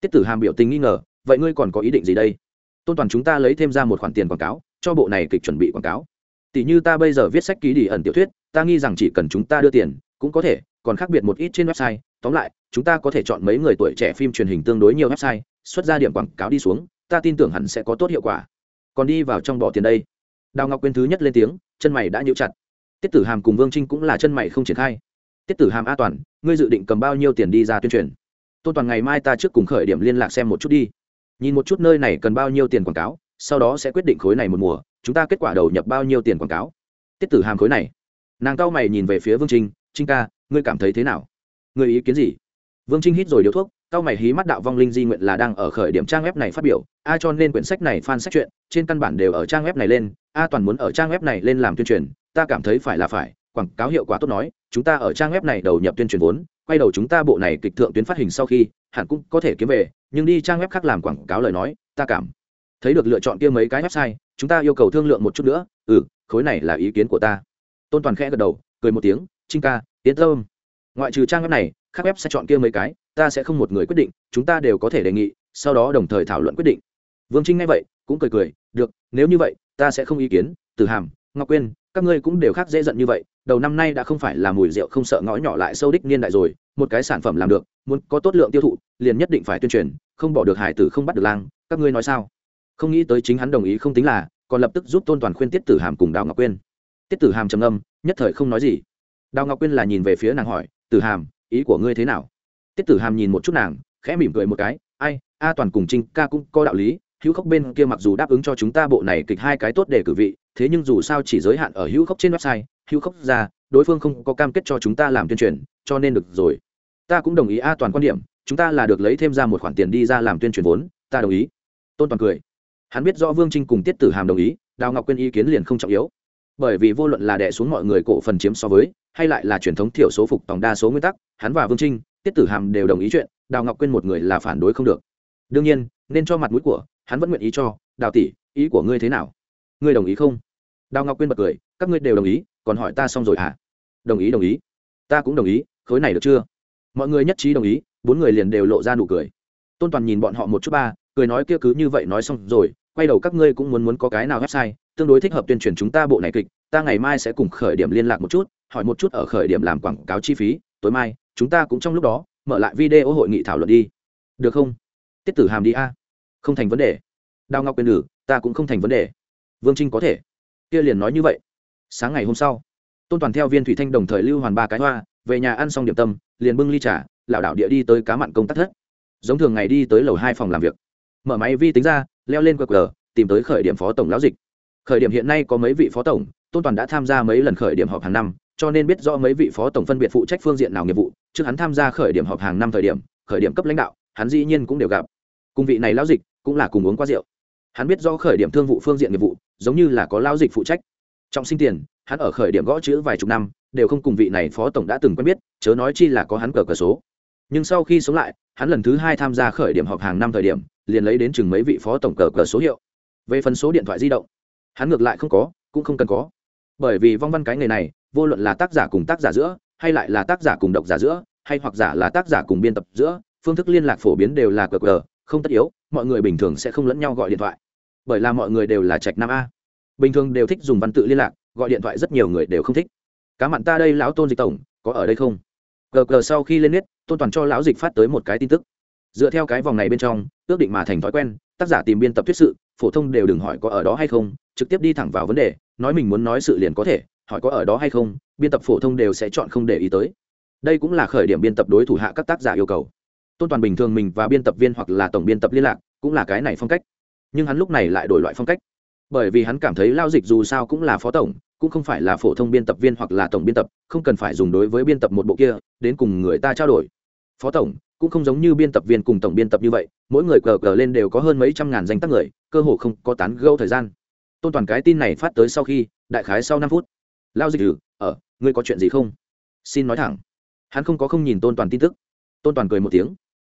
[SPEAKER 1] tiết tử hàm biểu tình nghi ngờ vậy ngươi còn có ý định gì đây tôn toàn chúng ta lấy thêm ra một khoản tiền quảng cáo cho bộ này kịch chuẩn bị quảng cáo tỷ như ta bây giờ viết sách ký đi ẩn tiểu thuyết ta nghi rằng chỉ cần chúng ta đưa tiền cũng có thể còn khác biệt một ít trên website. Tóm lại, chúng ta có thể chọn mấy người tuổi trẻ phim truyền hình tương đối nhiều website, xuất ra điểm quảng cáo đi xuống, ta tin tưởng hẳn sẽ có tốt hiệu quả. Còn đi vào trong bỏ tiền đây. Đào ngọc quyên thứ nhất lên tiếng, chân mày đã nhíu chặt. Tiết tử hàm cùng vương trinh cũng là chân mày không triển khai. Tiết tử hàm a toàn, ngươi dự định cầm bao nhiêu tiền đi ra tuyên truyền? Tôn toàn ngày mai ta trước cùng khởi điểm liên lạc xem một chút đi. Nhìn một chút nơi này cần bao nhiêu tiền quảng cáo, sau đó sẽ quyết định khối này một mùa, chúng ta kết quả đầu nhập bao nhiêu tiền quảng cáo. Tiết tử hàm khối này. Nàng cao mày nhìn về phía vương trinh trinh ca ngươi cảm thấy thế nào? Ngươi ý kiến gì? Vương trinh hít rồi điếu thuốc cao mày hí mắt đạo vong linh di nguyện là đang ở khởi điểm trang web này phát biểu. A cho nên quyển sách này fan sách chuyện, trên căn bản đều ở trang web này lên, a toàn muốn ở trang web này lên làm tuyên truyền, ta cảm thấy phải là phải, quảng cáo hiệu quả tốt nói, chúng ta ở trang web này đầu nhập tuyên truyền vốn, quay đầu chúng ta bộ này kịch thượng tuyến phát hình sau khi, hẳn cũng có thể kiếm về, nhưng đi trang web khác làm quảng cáo lời nói, ta cảm thấy được lựa chọn kia mấy cái website, chúng ta yêu cầu thương lượng một chút nữa ừ khối này là ý kiến của ta. Tôn toàn khẽ gật đầu, cười một tiếng trinh ca tiến tâm. Ngoại trừ trang web này các web sẽ chọn kia mấy cái, ta sẽ không một người quyết định, chúng ta đều có thể đề nghị, sau đó đồng thời thảo luận quyết định. Vương trinh nghe vậy, cũng cười cười, được, nếu như vậy, ta sẽ không ý kiến từ hàm, ngọc quyên, các ngươi cũng đều khác dễ giận như vậy, đầu năm nay đã không phải là mùi rượu không sợ ngõ nhỏ lại sâu đích niên đại rồi, một cái sản phẩm làm được, muốn có tốt lượng tiêu thụ, liền nhất định phải tuyên truyền, không bỏ được hải tử không bắt được lang, các ngươi nói sao? Không nghĩ tới chính hắn đồng ý không tính là, còn lập tức giúp tôn toàn khuyên tiết tử hàm cùng đào ngọc quyên. Tiết tử hàm trầm âm nhất thời không nói gì đào ngọc quyên là nhìn về phía nàng hỏi, tử hàm, ý của ngươi thế nào? Tiết tử hàm nhìn một chút nàng, khẽ mỉm cười một cái, ai, a toàn cùng trinh ca cũng có đạo lý, hữu khốc bên kia mặc dù đáp ứng cho chúng ta bộ này kịch hai cái tốt để cử vị, thế nhưng dù sao chỉ giới hạn ở hữu khốc trên website, hữu khốc ra, đối phương không có cam kết cho chúng ta làm tuyên truyền, cho nên được rồi. Ta cũng đồng ý a toàn quan điểm, chúng ta là được lấy thêm ra một khoản tiền đi ra làm tuyên truyền vốn, ta đồng ý. Tôn toàn cười. Hắn biết rõ vương trinh cùng tiết tử hàm đồng ý, đào ngọc quyên ý kiến liền không trọng yếu bởi vì vô luận là đẻ xuống mọi người cổ phần chiếm so với, hay lại là truyền thống thiểu số phục tổng đa số nguyên tắc, hắn và vương trinh, tiết tử hàm đều đồng ý chuyện, đào ngọc quyên một người là phản đối không được. Đương nhiên, nên cho mặt mũi của hắn vẫn nguyện ý cho, đào tỷ, ý của ngươi thế nào? Ngươi đồng ý không? Đào ngọc quyên bật cười, các ngươi đều đồng ý, còn hỏi ta xong rồi hả? Đồng ý đồng ý. Ta cũng đồng ý, khối này được chưa? Mọi người nhất trí đồng ý, bốn người liền đều lộ ra nụ cười. Tôn toàn nhìn bọn họ một chút ba cười nói kia cứ như vậy nói xong rồi, quay đầu các ngươi cũng muốn muốn có cái nào website, tương đối thích hợp tuyên truyền chúng ta bộ này kịch, ta ngày mai sẽ cùng khởi điểm liên lạc một chút, hỏi một chút ở khởi điểm làm quảng cáo chi phí, tối mai, chúng ta cũng trong lúc đó, mở lại video hội nghị thảo luận đi. Được không? Tiết tử hàm đi a. Không thành vấn đề. Đào ngọc quyền lử ta cũng không thành vấn đề. Vương trinh có thể. Kia liền nói như vậy. Sáng ngày hôm sau, tôn toàn theo viên thủy thanh đồng thời lưu hoàn ba cái hoa, về nhà ăn xong điểm tâm, liền bưng ly trà, lảo đảo địa đi tới cá mặn công tác thất. Giống thường ngày đi tới lầu hai phòng làm việc mở máy vi tính ra, leo lên qr tìm tới khởi điểm phó tổng lão dịch. Khởi điểm hiện nay có mấy vị phó tổng, tôn toàn đã tham gia mấy lần khởi điểm họp hàng năm, cho nên biết rõ mấy vị phó tổng phân biệt phụ trách phương diện nào nghiệp vụ, trước hắn tham gia khởi điểm họp hàng năm thời điểm, khởi điểm cấp lãnh đạo, hắn dĩ nhiên cũng đều gặp. Cùng vị này lão dịch cũng là cùng uống qua rượu. Hắn biết do khởi điểm thương vụ phương diện nghiệp vụ, giống như là có lao dịch phụ trách. Trọng sinh tiền, hắn ở khởi điểm gõ chữ vài chục năm, đều không cùng vị này phó tổng đã từng quen biết, chớ nói chi là có hắn cờ cờ số nhưng sau khi sống lại, hắn lần thứ hai tham gia khởi điểm họp hàng năm thời điểm, liền lấy đến chừng mấy vị phó tổng cờ cờ số hiệu. Về phần số điện thoại di động, hắn ngược lại không có, cũng không cần có. Bởi vì vong văn cái nghề này, vô luận là tác giả cùng tác giả giữa, hay lại là tác giả cùng độc giả giữa, hay hoặc giả là tác giả cùng biên tập giữa, phương thức liên lạc phổ biến đều là cờ cờ, không tất yếu, mọi người bình thường sẽ không lẫn nhau gọi điện thoại. Bởi là mọi người đều là trạch nam a. Bình thường đều thích dùng văn tự liên lạc, gọi điện thoại rất nhiều người đều không thích. Cá mặn ta đây lão tôn dịch tổng, có ở đây không? Gờ gờ sau khi lên nét tôn toàn cho lão dịch phát tới một cái tin tức. Dựa theo cái vòng này bên trong, ước định mà thành thói quen, tác giả tìm biên tập thuyết sự, phổ thông đều đừng hỏi có ở đó hay không, trực tiếp đi thẳng vào vấn đề, nói mình muốn nói sự liền có thể, hỏi có ở đó hay không, biên tập phổ thông đều sẽ chọn không để ý tới. Đây cũng là khởi điểm biên tập đối thủ hạ các tác giả yêu cầu. Tôn toàn bình thường mình và biên tập viên hoặc là tổng biên tập liên lạc, cũng là cái này phong cách. Nhưng hắn lúc này lại đổi loại phong cách. Bởi vì hắn cảm thấy lao dịch dù sao cũng là phó tổng cũng không phải là phổ thông biên tập viên hoặc là tổng biên tập, không cần phải dùng đối với biên tập một bộ kia, đến cùng người ta trao đổi. Phó tổng, cũng không giống như biên tập viên cùng tổng biên tập như vậy, mỗi người cờ cờ lên đều có hơn mấy trăm ngàn danh tác người, cơ hồ không có tán gâu thời gian. Tôn toàn cái tin này phát tới sau khi, đại khái sau năm phút. Lao dịch ừ ở ờ, ngươi có chuyện gì không? Xin nói thẳng. Hắn không có không nhìn tôn toàn tin tức. Tôn toàn cười một tiếng.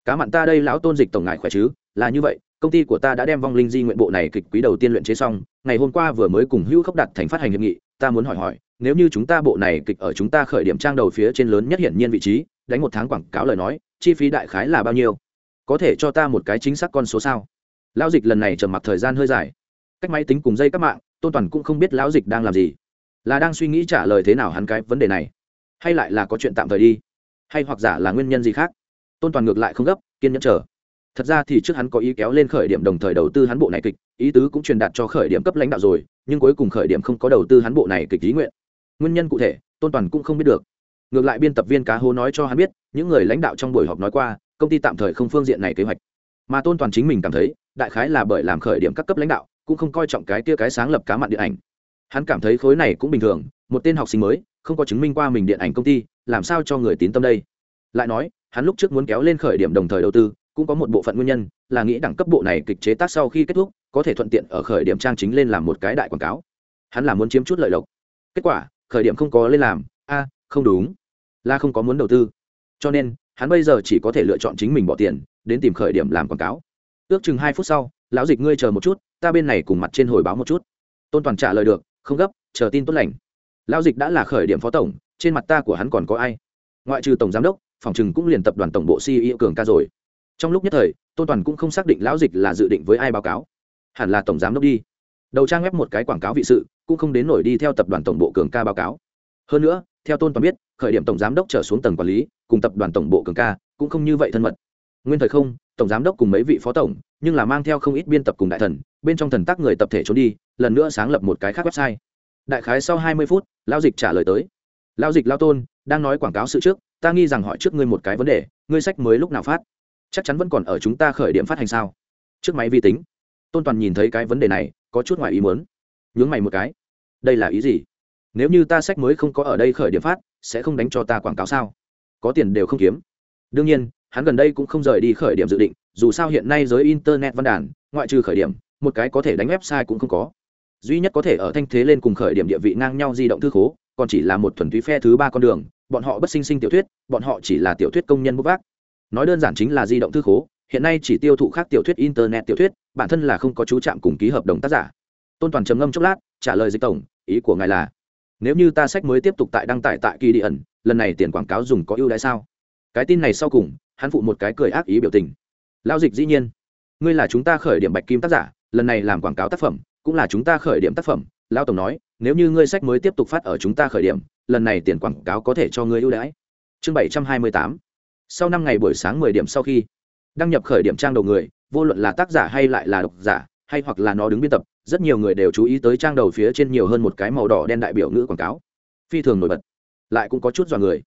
[SPEAKER 1] Cá mặn ta đây lão tôn dịch tổng ngại khỏe chứ? Là như vậy, công ty của ta đã đem vong linh di nguyện bộ này kịch quý đầu tiên luyện chế xong, ngày hôm qua vừa mới cùng hữu khốc đặt thành phát hành hiệp nghị ta muốn hỏi hỏi, nếu như chúng ta bộ này kịch ở chúng ta khởi điểm trang đầu phía trên lớn nhất hiển nhiên vị trí, đánh một tháng quảng cáo lời nói, chi phí đại khái là bao nhiêu? Có thể cho ta một cái chính xác con số sao? Lão dịch lần này trầm mặc thời gian hơi dài. Cách máy tính cùng dây các mạng, tôn toàn cũng không biết lão dịch đang làm gì. Là đang suy nghĩ trả lời thế nào hắn cái vấn đề này? Hay lại là có chuyện tạm thời đi? Hay hoặc giả là nguyên nhân gì khác? Tôn toàn ngược lại không gấp, kiên nhẫn chờ thật ra thì trước hắn có ý kéo lên khởi điểm đồng thời đầu tư hắn bộ này kịch, ý tứ cũng truyền đạt cho khởi điểm cấp lãnh đạo rồi, nhưng cuối cùng khởi điểm không có đầu tư hắn bộ này kịch ý nguyện. Nguyên nhân cụ thể, tôn toàn cũng không biết được. Ngược lại biên tập viên cá hố nói cho hắn biết, những người lãnh đạo trong buổi họp nói qua, công ty tạm thời không phương diện này kế hoạch. Mà tôn toàn chính mình cảm thấy, đại khái là bởi làm khởi điểm các cấp lãnh đạo, cũng không coi trọng cái kia cái sáng lập cá mặn điện ảnh. Hắn cảm thấy khối này cũng bình thường, một tên học sinh mới, không có chứng minh qua mình điện ảnh công ty, làm sao cho người tín tâm đây? Lại nói, hắn lúc trước muốn kéo lên khởi điểm đồng thời đầu tư cũng có một bộ phận nguyên nhân, là nghĩ đẳng cấp bộ này kịch chế tác sau khi kết thúc, có thể thuận tiện ở khởi điểm trang chính lên làm một cái đại quảng cáo. Hắn là muốn chiếm chút lợi lộc. Kết quả, khởi điểm không có lên làm, a, không đúng. Là không có muốn đầu tư. Cho nên, hắn bây giờ chỉ có thể lựa chọn chính mình bỏ tiền, đến tìm khởi điểm làm quảng cáo. Ước chừng hai phút sau, lão dịch ngươi chờ một chút, ta bên này cùng mặt trên hồi báo một chút. Tôn toàn trả lời được, không gấp, chờ tin tốt lành. Lão dịch đã là khởi điểm phó tổng, trên mặt ta của hắn còn có ai? Ngoại trừ tổng giám đốc, phòng chừng cũng liền tập đoàn tổng bộ ceo cường ca rồi trong lúc nhất thời, tôn toàn cũng không xác định lão dịch là dự định với ai báo cáo. Hẳn là tổng giám đốc đi. Đầu trang web một cái quảng cáo vị sự, cũng không đến nổi đi theo tập đoàn tổng bộ cường ca báo cáo. Hơn nữa, theo tôn toàn biết, khởi điểm tổng giám đốc trở xuống tầng quản lý, cùng tập đoàn tổng bộ cường ca cũng không như vậy thân mật. Nguyên thời không, tổng giám đốc cùng mấy vị phó tổng, nhưng là mang theo không ít biên tập cùng đại thần, bên trong thần tác người tập thể trốn đi, lần nữa sáng lập một cái khác website. Đại khái sau hai mươi phút lao dịch trả lời tới. Lao dịch lao tôn, đang nói quảng cáo sự trước, ta nghi rằng hỏi trước ngươi một cái vấn đề, ngươi sách mới lúc nào phát? Chắc chắn vẫn còn ở chúng ta khởi điểm phát hành sao? Trước máy vi tính. Tôn toàn nhìn thấy cái vấn đề này, có chút ngoài ý muốn. Nhướng mày một cái. Đây là ý gì? Nếu như ta sách mới không có ở đây khởi điểm phát, sẽ không đánh cho ta quảng cáo sao? Có tiền đều không kiếm. Đương nhiên, hắn gần đây cũng không rời đi khởi điểm dự định, dù sao hiện nay giới internet văn đàn, ngoại trừ khởi điểm, một cái có thể đánh website cũng không có. Duy nhất có thể ở thanh thế lên cùng khởi điểm địa vị ngang nhau di động thư khố, còn chỉ là một thuần túy phe thứ ba con đường, bọn họ bất sinh sinh tiểu thuyết, bọn họ chỉ là tiểu thuyết công nhân bốc vác nói đơn giản chính là di động thư khố, hiện nay chỉ tiêu thụ khác tiểu thuyết internet tiểu thuyết, bản thân là không có chú trạm cùng ký hợp đồng tác giả. Tôn toàn trầm ngâm chốc lát, trả lời dịch tổng, ý của ngài là, nếu như ta sách mới tiếp tục tại đăng tải tại kỳ đi ẩn lần này tiền quảng cáo dùng có ưu đãi sao? Cái tin này sau cùng, hắn phụ một cái cười ác ý biểu tình. Lao dịch dĩ nhiên, ngươi là chúng ta khởi điểm bạch kim tác giả, lần này làm quảng cáo tác phẩm, cũng là chúng ta khởi điểm tác phẩm. Lao tổng nói, nếu như ngươi sách mới tiếp tục phát ở chúng ta khởi điểm, lần này tiền quảng cáo có thể cho ngươi ưu đãi. Chương bảy trăm hai mươi tám sau năm ngày buổi sáng mười điểm sau khi đăng nhập khởi điểm trang đầu người, vô luận là tác giả hay lại là độc giả, hay hoặc là nó đứng biên tập, rất nhiều người đều chú ý tới trang đầu phía trên nhiều hơn một cái màu đỏ đen đại biểu ngữ quảng cáo. Phi thường nổi bật, lại cũng có chút dọa người.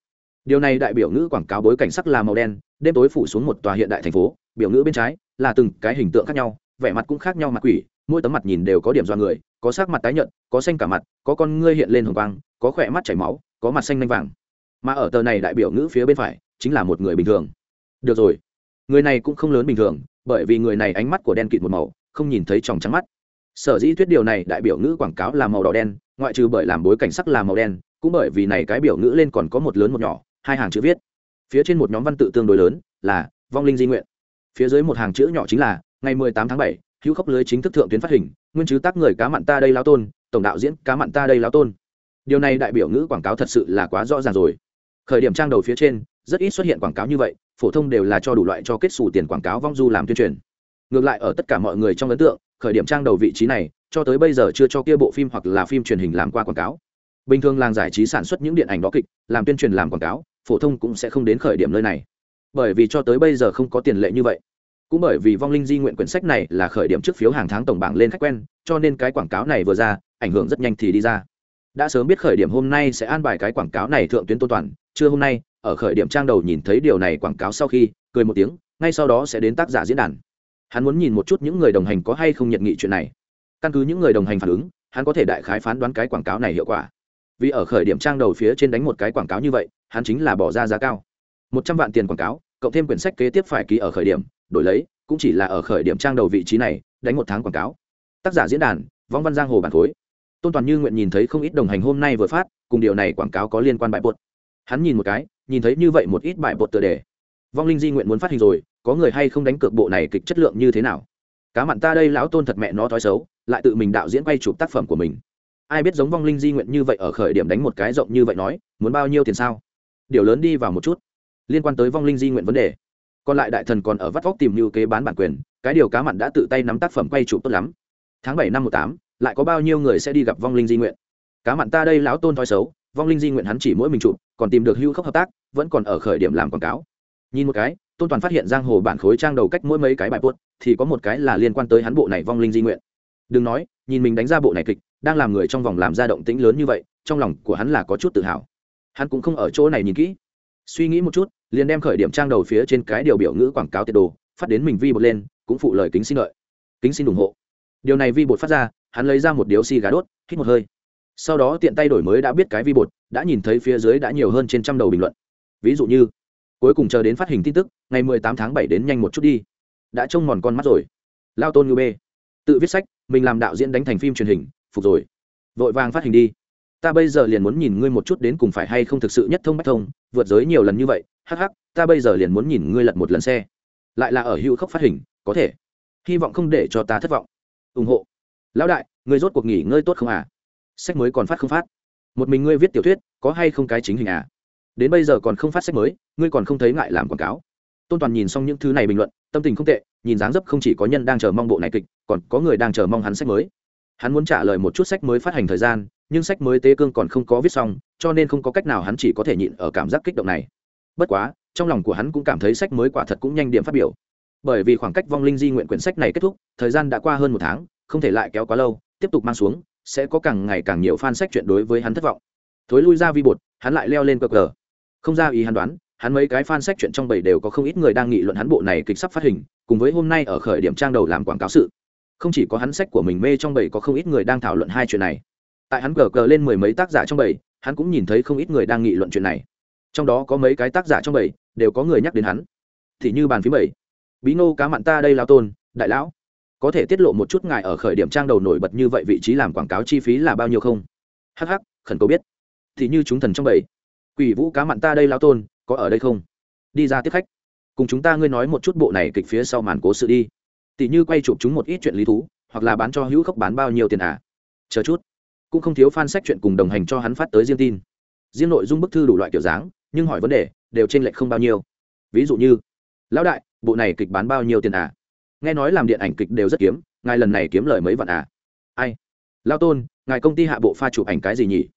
[SPEAKER 1] Điều này đại biểu ngữ quảng cáo bối cảnh sắc là màu đen, đêm tối phủ xuống một tòa hiện đại thành phố, biểu ngữ bên trái là từng cái hình tượng khác nhau, vẻ mặt cũng khác nhau mặt quỷ, mỗi tấm mặt nhìn đều có điểm dọa người, có sắc mặt tái nhợt, có xanh cả mặt, có con ngươi hiện lên hồng quang, có khỏe mắt chảy máu, có mặt xanh nanh vàng. Mà ở tờ này đại biểu ngữ phía bên phải chính là một người bình thường. Được rồi. Người này cũng không lớn bình thường, bởi vì người này ánh mắt của đen kịt một màu, không nhìn thấy tròng trắng mắt. Sở dĩ thuyết điều này, đại biểu ngữ quảng cáo là màu đỏ đen, ngoại trừ bởi làm bối cảnh sắc là màu đen, cũng bởi vì này cái biểu ngữ lên còn có một lớn một nhỏ, hai hàng chữ viết. Phía trên một nhóm văn tự tương đối lớn, là vong linh di nguyện. Phía dưới một hàng chữ nhỏ chính là, ngày mười tám tháng bảy, hữu khốc lưới chính thức thượng tuyến phát hình, nguyên chứ tác người cá mặn ta đây lao tôn, tổng đạo diễn cá mặn ta đây lao tôn. Điều này đại biểu ngữ quảng cáo thật sự là quá rõ ràng rồi. Khởi điểm trang đầu phía trên rất ít xuất hiện quảng cáo như vậy, phổ thông đều là cho đủ loại cho kết xù tiền quảng cáo vong du làm tuyên truyền. Ngược lại ở tất cả mọi người trong ấn tượng, khởi điểm trang đầu vị trí này, cho tới bây giờ chưa cho kia bộ phim hoặc là phim truyền hình làm qua quảng cáo. Bình thường làng giải trí sản xuất những điện ảnh đó kịch, làm tuyên truyền làm quảng cáo, phổ thông cũng sẽ không đến khởi điểm nơi này. Bởi vì cho tới bây giờ không có tiền lệ như vậy. Cũng bởi vì vong linh di nguyện quyển sách này là khởi điểm trước phiếu hàng tháng tổng bảng lên khách quen, cho nên cái quảng cáo này vừa ra, ảnh hưởng rất nhanh thì đi ra. Đã sớm biết khởi điểm hôm nay sẽ an bài cái quảng cáo này thượng tuyến tôn toàn chưa hôm nay ở khởi điểm trang đầu nhìn thấy điều này quảng cáo sau khi, cười một tiếng, ngay sau đó sẽ đến tác giả diễn đàn. Hắn muốn nhìn một chút những người đồng hành có hay không nhận nghị chuyện này. Căn cứ những người đồng hành phản ứng, hắn có thể đại khái phán đoán cái quảng cáo này hiệu quả. Vì ở khởi điểm trang đầu phía trên đánh một cái quảng cáo như vậy, hắn chính là bỏ ra giá cao. Một trăm vạn tiền quảng cáo, cộng thêm quyển sách kế tiếp phải ký ở khởi điểm, đổi lấy, cũng chỉ là ở khởi điểm trang đầu vị trí này, đánh một tháng quảng cáo. Tác giả diễn đàn võng văn giang hồ bản khối tôn toàn như nguyện nhìn thấy không ít đồng hành hôm nay vừa phát, cùng điều này quảng cáo có liên quan bại bột. Hắn nhìn một cái nhìn thấy như vậy một ít bài bột tựa đề. Vong linh di nguyện muốn phát hình rồi, có người hay không đánh cược bộ này kịch chất lượng như thế nào? Cá mặn ta đây lão tôn thật mẹ nó thói xấu, lại tự mình đạo diễn quay chụp tác phẩm của mình. Ai biết giống vong linh di nguyện như vậy ở khởi điểm đánh một cái rộng như vậy nói, muốn bao nhiêu tiền sao? Điều lớn đi vào một chút. Liên quan tới vong linh di nguyện vấn đề. Còn lại đại thần còn ở vắt vóc tìm như kế bán bản quyền, cái điều cá mặn đã tự tay nắm tác phẩm quay chụp tốt lắm. Tháng bảy năm một tám, lại có bao nhiêu người sẽ đi gặp vong linh di nguyện? Cá mặn ta đây lão tôn thói xấu vong linh di nguyện hắn chỉ mỗi mình chụp, còn tìm được hưu khốc hợp tác, vẫn còn ở khởi điểm làm quảng cáo. Nhìn một cái, tôn toàn phát hiện giang hồ bản khối trang đầu cách mỗi mấy cái bài buốt thì có một cái là liên quan tới hắn bộ này vong linh di nguyện. Đừng nói, nhìn mình đánh ra bộ này kịch, đang làm người trong vòng làm ra động tĩnh lớn như vậy, trong lòng của hắn là có chút tự hào. Hắn cũng không ở chỗ này nhìn kỹ. Suy nghĩ một chút, liền đem khởi điểm trang đầu phía trên cái điều biểu ngữ quảng cáo tiệt đồ, phát đến mình vi bột lên, cũng phụ lời kính xin lợi kính xin ủng hộ. Điều này vi bột phát ra, hắn lấy ra một điếu xì gà đốt, hít một hơi sau đó tiện tay đổi mới đã biết cái vi bột, đã nhìn thấy phía dưới đã nhiều hơn trên trăm đầu bình luận. Ví dụ như, cuối cùng chờ đến phát hình tin tức, ngày mười tám tháng bảy đến nhanh một chút đi. Đã trông mòn con mắt rồi. Lao tôn ngư bê. Tự viết sách, mình làm đạo diễn đánh thành phim truyền hình, phục rồi. Vội vàng phát hình đi. Ta bây giờ liền muốn nhìn ngươi một chút đến cùng phải hay không thực sự nhất thông bách thông, vượt giới nhiều lần như vậy, hắc hắc, ta bây giờ liền muốn nhìn ngươi lật một lần xe. Lại là ở hữu khốc phát hình, có thể. Hy vọng không để cho ta thất vọng. Ủng hộ. Lão đại, ngươi rốt cuộc nghỉ ngơi tốt không à? Sách mới còn phát không phát? Một mình ngươi viết tiểu thuyết, có hay không cái chính hình à? Đến bây giờ còn không phát sách mới, ngươi còn không thấy ngại làm quảng cáo. Tôn toàn nhìn xong những thứ này bình luận, tâm tình không tệ, nhìn dáng dấp không chỉ có nhân đang chờ mong bộ này kịch, còn có người đang chờ mong hắn sách mới. Hắn muốn trả lời một chút sách mới phát hành thời gian, nhưng sách mới tế cương còn không có viết xong, cho nên không có cách nào hắn chỉ có thể nhịn ở cảm giác kích động này. Bất quá, trong lòng của hắn cũng cảm thấy sách mới quả thật cũng nhanh điểm phát biểu. Bởi vì khoảng cách vong linh di nguyện quyển sách này kết thúc, thời gian đã qua hơn một tháng, không thể lại kéo quá lâu, tiếp tục mang xuống sẽ có càng ngày càng nhiều fan sách chuyện đối với hắn thất vọng. Thối lui ra vi bột, hắn lại leo lên cờ cờ. Không ra ý hắn đoán, hắn mấy cái fan sách chuyện trong bầy đều có không ít người đang nghị luận hắn bộ này kịch sắp phát hình, cùng với hôm nay ở khởi điểm trang đầu làm quảng cáo sự. Không chỉ có hắn sách của mình mê trong bầy có không ít người đang thảo luận hai chuyện này. Tại hắn cờ cờ lên mười mấy tác giả trong bầy hắn cũng nhìn thấy không ít người đang nghị luận chuyện này. Trong đó có mấy cái tác giả trong bầy đều có người nhắc đến hắn. Thì như bàn phím bảy. Bí nô cá mặn ta đây lao tôn, đại lão có thể tiết lộ một chút ngài ở khởi điểm trang đầu nổi bật như vậy vị trí làm quảng cáo chi phí là bao nhiêu không? Hh khẩn cầu biết. Thì như chúng thần trong bầy. Quỷ vũ cá mặn ta đây lao tôn, có ở đây không? Đi ra tiếp khách. Cùng chúng ta ngươi nói một chút bộ này kịch phía sau màn cố sự đi. Tỷ như quay chụp chúng một ít chuyện lý thú, hoặc là bán cho hữu khốc bán bao nhiêu tiền à? Chờ chút. Cũng không thiếu fan sách chuyện cùng đồng hành cho hắn phát tới riêng tin. Riêng nội dung bức thư đủ loại kiểu dáng, nhưng hỏi vấn đề, đều trên lệch không bao nhiêu. Ví dụ như, lão đại, bộ này kịch bán bao nhiêu tiền à? Nghe nói làm điện ảnh kịch đều rất kiếm, ngài lần này kiếm lời mấy vạn à? Ai? Lao tôn, ngài công ty hạ bộ pha chụp ảnh cái gì nhỉ?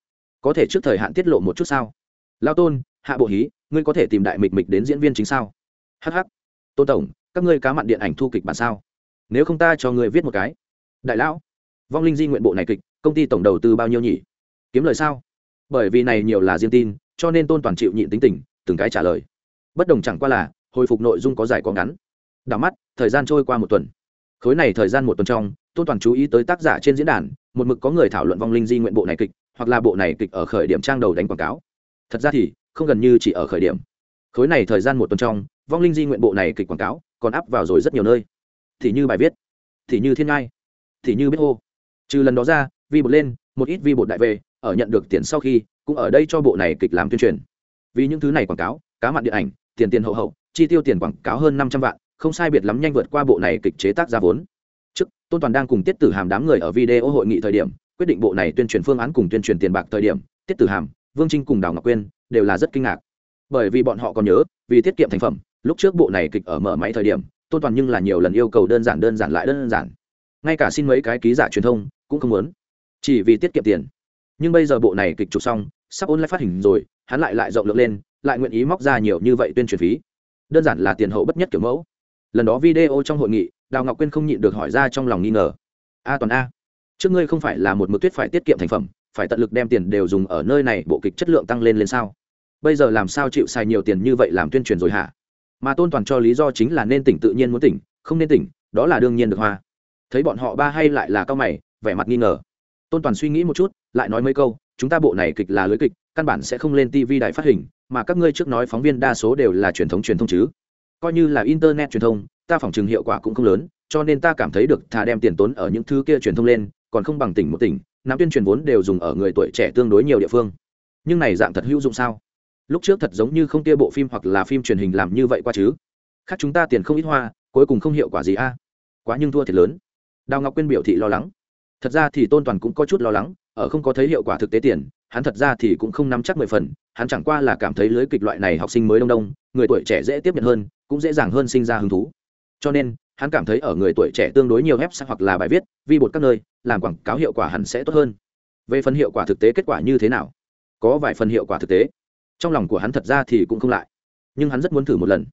[SPEAKER 1] Có thể trước thời hạn tiết lộ một chút sao? Lao tôn, hạ bộ hí, ngươi có thể tìm đại mịch mịch đến diễn viên chính sao? Hh tôn tổng, các ngươi cá mặn điện ảnh thu kịch bản sao? Nếu không ta cho ngươi viết một cái. Đại lão, vong linh di nguyện bộ này kịch, công ty tổng đầu tư bao nhiêu nhỉ? Kiếm lời sao? Bởi vì này nhiều là riêng tin, cho nên tôn toàn chịu nhịn tính tình, từng cái trả lời. Bất đồng chẳng qua là, hồi phục nội dung có dài có ngắn. Đảo mắt thời gian trôi qua một tuần. Khối này thời gian một tuần trong, tôn toàn chú ý tới tác giả trên diễn đàn, một mực có người thảo luận vong linh di nguyện bộ này kịch, hoặc là bộ này kịch ở khởi điểm trang đầu đánh quảng cáo. Thật ra thì, không gần như chỉ ở khởi điểm. Khối này thời gian một tuần trong, vong linh di nguyện bộ này kịch quảng cáo còn áp vào rồi rất nhiều nơi. Thì như bài viết, thì như thiên ngai, thì như biết hô. Trừ lần đó ra, vi bột lên, một ít vi bột đại về, ở nhận được tiền sau khi, cũng ở đây cho bộ này kịch làm tuyên truyền. Vì những thứ này quảng cáo, cá mặn điện ảnh, tiền tiền hậu hậu, chi tiêu tiền quảng cáo hơn năm trăm vạn không sai biệt lắm nhanh vượt qua bộ này kịch chế tác ra vốn. Trước, tôn toàn đang cùng tiết tử hàm đám người ở video hội nghị thời điểm, quyết định bộ này tuyên truyền phương án cùng tuyên truyền tiền bạc thời điểm, tiết tử hàm, vương trinh cùng đào ngọc quyên đều là rất kinh ngạc. Bởi vì bọn họ còn nhớ, vì tiết kiệm thành phẩm, lúc trước bộ này kịch ở mở máy thời điểm, tôn toàn nhưng là nhiều lần yêu cầu đơn giản đơn giản lại đơn giản. Ngay cả xin mấy cái ký giả truyền thông cũng không muốn. Chỉ vì tiết kiệm tiền. Nhưng bây giờ bộ này kịch chụp xong, sắp ôn lại phát hình rồi, hắn lại lại rộng lượng lên, lại nguyện ý móc ra nhiều như vậy tuyên truyền phí. Đơn giản là tiền hậu bất nhất kiểu mẫu lần đó video trong hội nghị, đào ngọc quyên không nhịn được hỏi ra trong lòng nghi ngờ. A toàn a, trước ngươi không phải là một mực tuyết phải tiết kiệm thành phẩm, phải tận lực đem tiền đều dùng ở nơi này, bộ kịch chất lượng tăng lên lên sao? Bây giờ làm sao chịu xài nhiều tiền như vậy làm tuyên truyền rồi hả? Mà tôn toàn cho lý do chính là nên tỉnh tự nhiên muốn tỉnh, không nên tỉnh, đó là đương nhiên được hoa thấy bọn họ ba hay lại là cao mày, vẻ mặt nghi ngờ. Tôn toàn suy nghĩ một chút, lại nói mấy câu, chúng ta bộ này kịch là lưới kịch, căn bản sẽ không lên tv đại phát hình, mà các ngươi trước nói phóng viên đa số đều là truyền thống truyền thông chứ coi như là internet truyền thông, ta phỏng chừng hiệu quả cũng không lớn, cho nên ta cảm thấy được thà đem tiền tốn ở những thứ kia truyền thông lên, còn không bằng tỉnh một tỉnh, nắm tuyên truyền vốn đều dùng ở người tuổi trẻ tương đối nhiều địa phương. Nhưng này dạng thật hữu dụng sao? Lúc trước thật giống như không kia bộ phim hoặc là phim truyền hình làm như vậy qua chứ. Khác chúng ta tiền không ít hoa, cuối cùng không hiệu quả gì a? Quá nhưng thua thiệt lớn. Đào ngọc quyên biểu thị lo lắng. Thật ra thì tôn toàn cũng có chút lo lắng, ở không có thấy hiệu quả thực tế tiền hắn thật ra thì cũng không nắm chắc mười phần, hắn chẳng qua là cảm thấy lưới kịch loại này học sinh mới đông đông, người tuổi trẻ dễ tiếp nhận hơn, cũng dễ dàng hơn sinh ra hứng thú. Cho nên, hắn cảm thấy ở người tuổi trẻ tương đối nhiều website hoặc là bài viết, vi bột các nơi, làm quảng cáo hiệu quả hẳn sẽ tốt hơn. Về phần hiệu quả thực tế kết quả như thế nào? Có vài phần hiệu quả thực tế. Trong lòng của hắn thật ra thì cũng không lại. Nhưng hắn rất muốn thử một lần.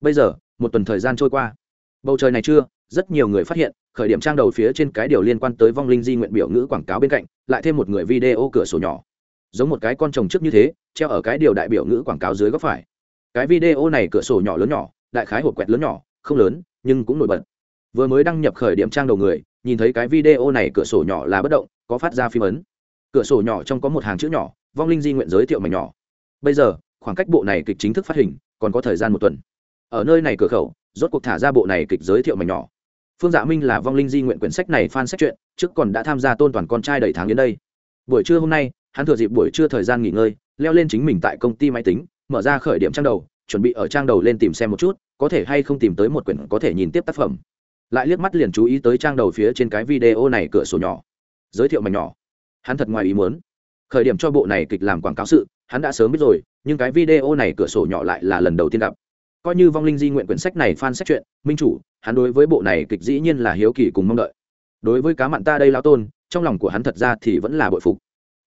[SPEAKER 1] Bây giờ, một tuần thời gian trôi qua. Bầu trời này chưa, rất nhiều người phát hiện, khởi điểm trang đầu phía trên cái điều liên quan tới vong linh di nguyện biểu ngữ quảng cáo bên cạnh, lại thêm một người video cửa sổ nhỏ giống một cái con trồng trước như thế, treo ở cái điều đại biểu ngữ quảng cáo dưới góc phải. Cái video này cửa sổ nhỏ lớn nhỏ, đại khái hộp quẹt lớn nhỏ, không lớn, nhưng cũng nổi bật. Vừa mới đăng nhập khởi điểm trang đầu người, nhìn thấy cái video này cửa sổ nhỏ là bất động, có phát ra phim ấn. Cửa sổ nhỏ trong có một hàng chữ nhỏ, vong linh di nguyện giới thiệu mảnh nhỏ. Bây giờ, khoảng cách bộ này kịch chính thức phát hình, còn có thời gian một tuần. Ở nơi này cửa khẩu, rốt cuộc thả ra bộ này kịch giới thiệu mảnh nhỏ. Phương dạ minh là vong linh di nguyện quyển sách này fan sách chuyện trước còn đã tham gia tôn toàn con trai đầy tháng đến đây. Buổi trưa hôm nay hắn thừa dịp buổi trưa thời gian nghỉ ngơi, leo lên chính mình tại công ty máy tính, mở ra khởi điểm trang đầu, chuẩn bị ở trang đầu lên tìm xem một chút, có thể hay không tìm tới một quyển có thể nhìn tiếp tác phẩm. Lại liếc mắt liền chú ý tới trang đầu phía trên cái video này cửa sổ nhỏ. Giới thiệu mảnh nhỏ. Hắn thật ngoài ý muốn. Khởi điểm cho bộ này kịch làm quảng cáo sự, hắn đã sớm biết rồi, nhưng cái video này cửa sổ nhỏ lại là lần đầu tiên gặp. Coi như vong linh di nguyện quyển sách này fan sách chuyện, minh chủ, hắn đối với bộ này kịch dĩ nhiên là hiếu kỳ cùng mong đợi. Đối với cá mặn ta đây lao tôn, trong lòng của hắn thật ra thì vẫn là bội phục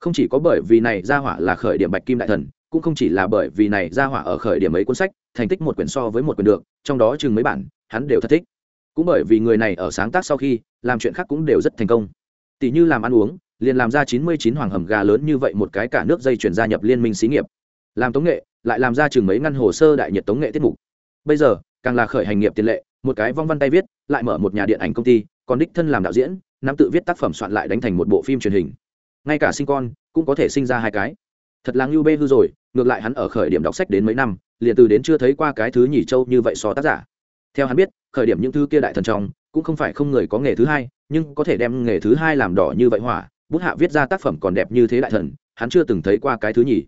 [SPEAKER 1] không chỉ có bởi vì này gia hỏa là khởi điểm bạch kim đại thần, cũng không chỉ là bởi vì này gia hỏa ở khởi điểm ấy cuốn sách, thành tích một quyển so với một quyển được, trong đó chừng mấy bản, hắn đều thật thích. Cũng bởi vì người này ở sáng tác sau khi, làm chuyện khác cũng đều rất thành công. Tỷ như làm ăn uống, liền làm ra chín mươi chín hoàng hầm gà lớn như vậy một cái cả nước dây chuyển gia nhập liên minh xí nghiệp. Làm tống nghệ, lại làm ra chừng mấy ngăn hồ sơ đại nhiệt tống nghệ tiết mục. Bây giờ, càng là khởi hành nghiệp tiền lệ, một cái vong văn tay viết, lại mở một nhà điện ảnh công ty, còn đích thân làm đạo diễn, nắm tự viết tác phẩm soạn lại đánh thành một bộ phim truyền hình ngay cả sinh con cũng có thể sinh ra hai cái. Thật là ngưu bê hư rồi, ngược lại hắn ở khởi điểm đọc sách đến mấy năm, liền từ đến chưa thấy qua cái thứ nhỉ châu như vậy so tác giả. Theo hắn biết, khởi điểm những thứ kia đại thần trong, cũng không phải không người có nghề thứ hai, nhưng có thể đem nghề thứ hai làm đỏ như vậy hỏa, bút hạ viết ra tác phẩm còn đẹp như thế đại thần, hắn chưa từng thấy qua cái thứ nhỉ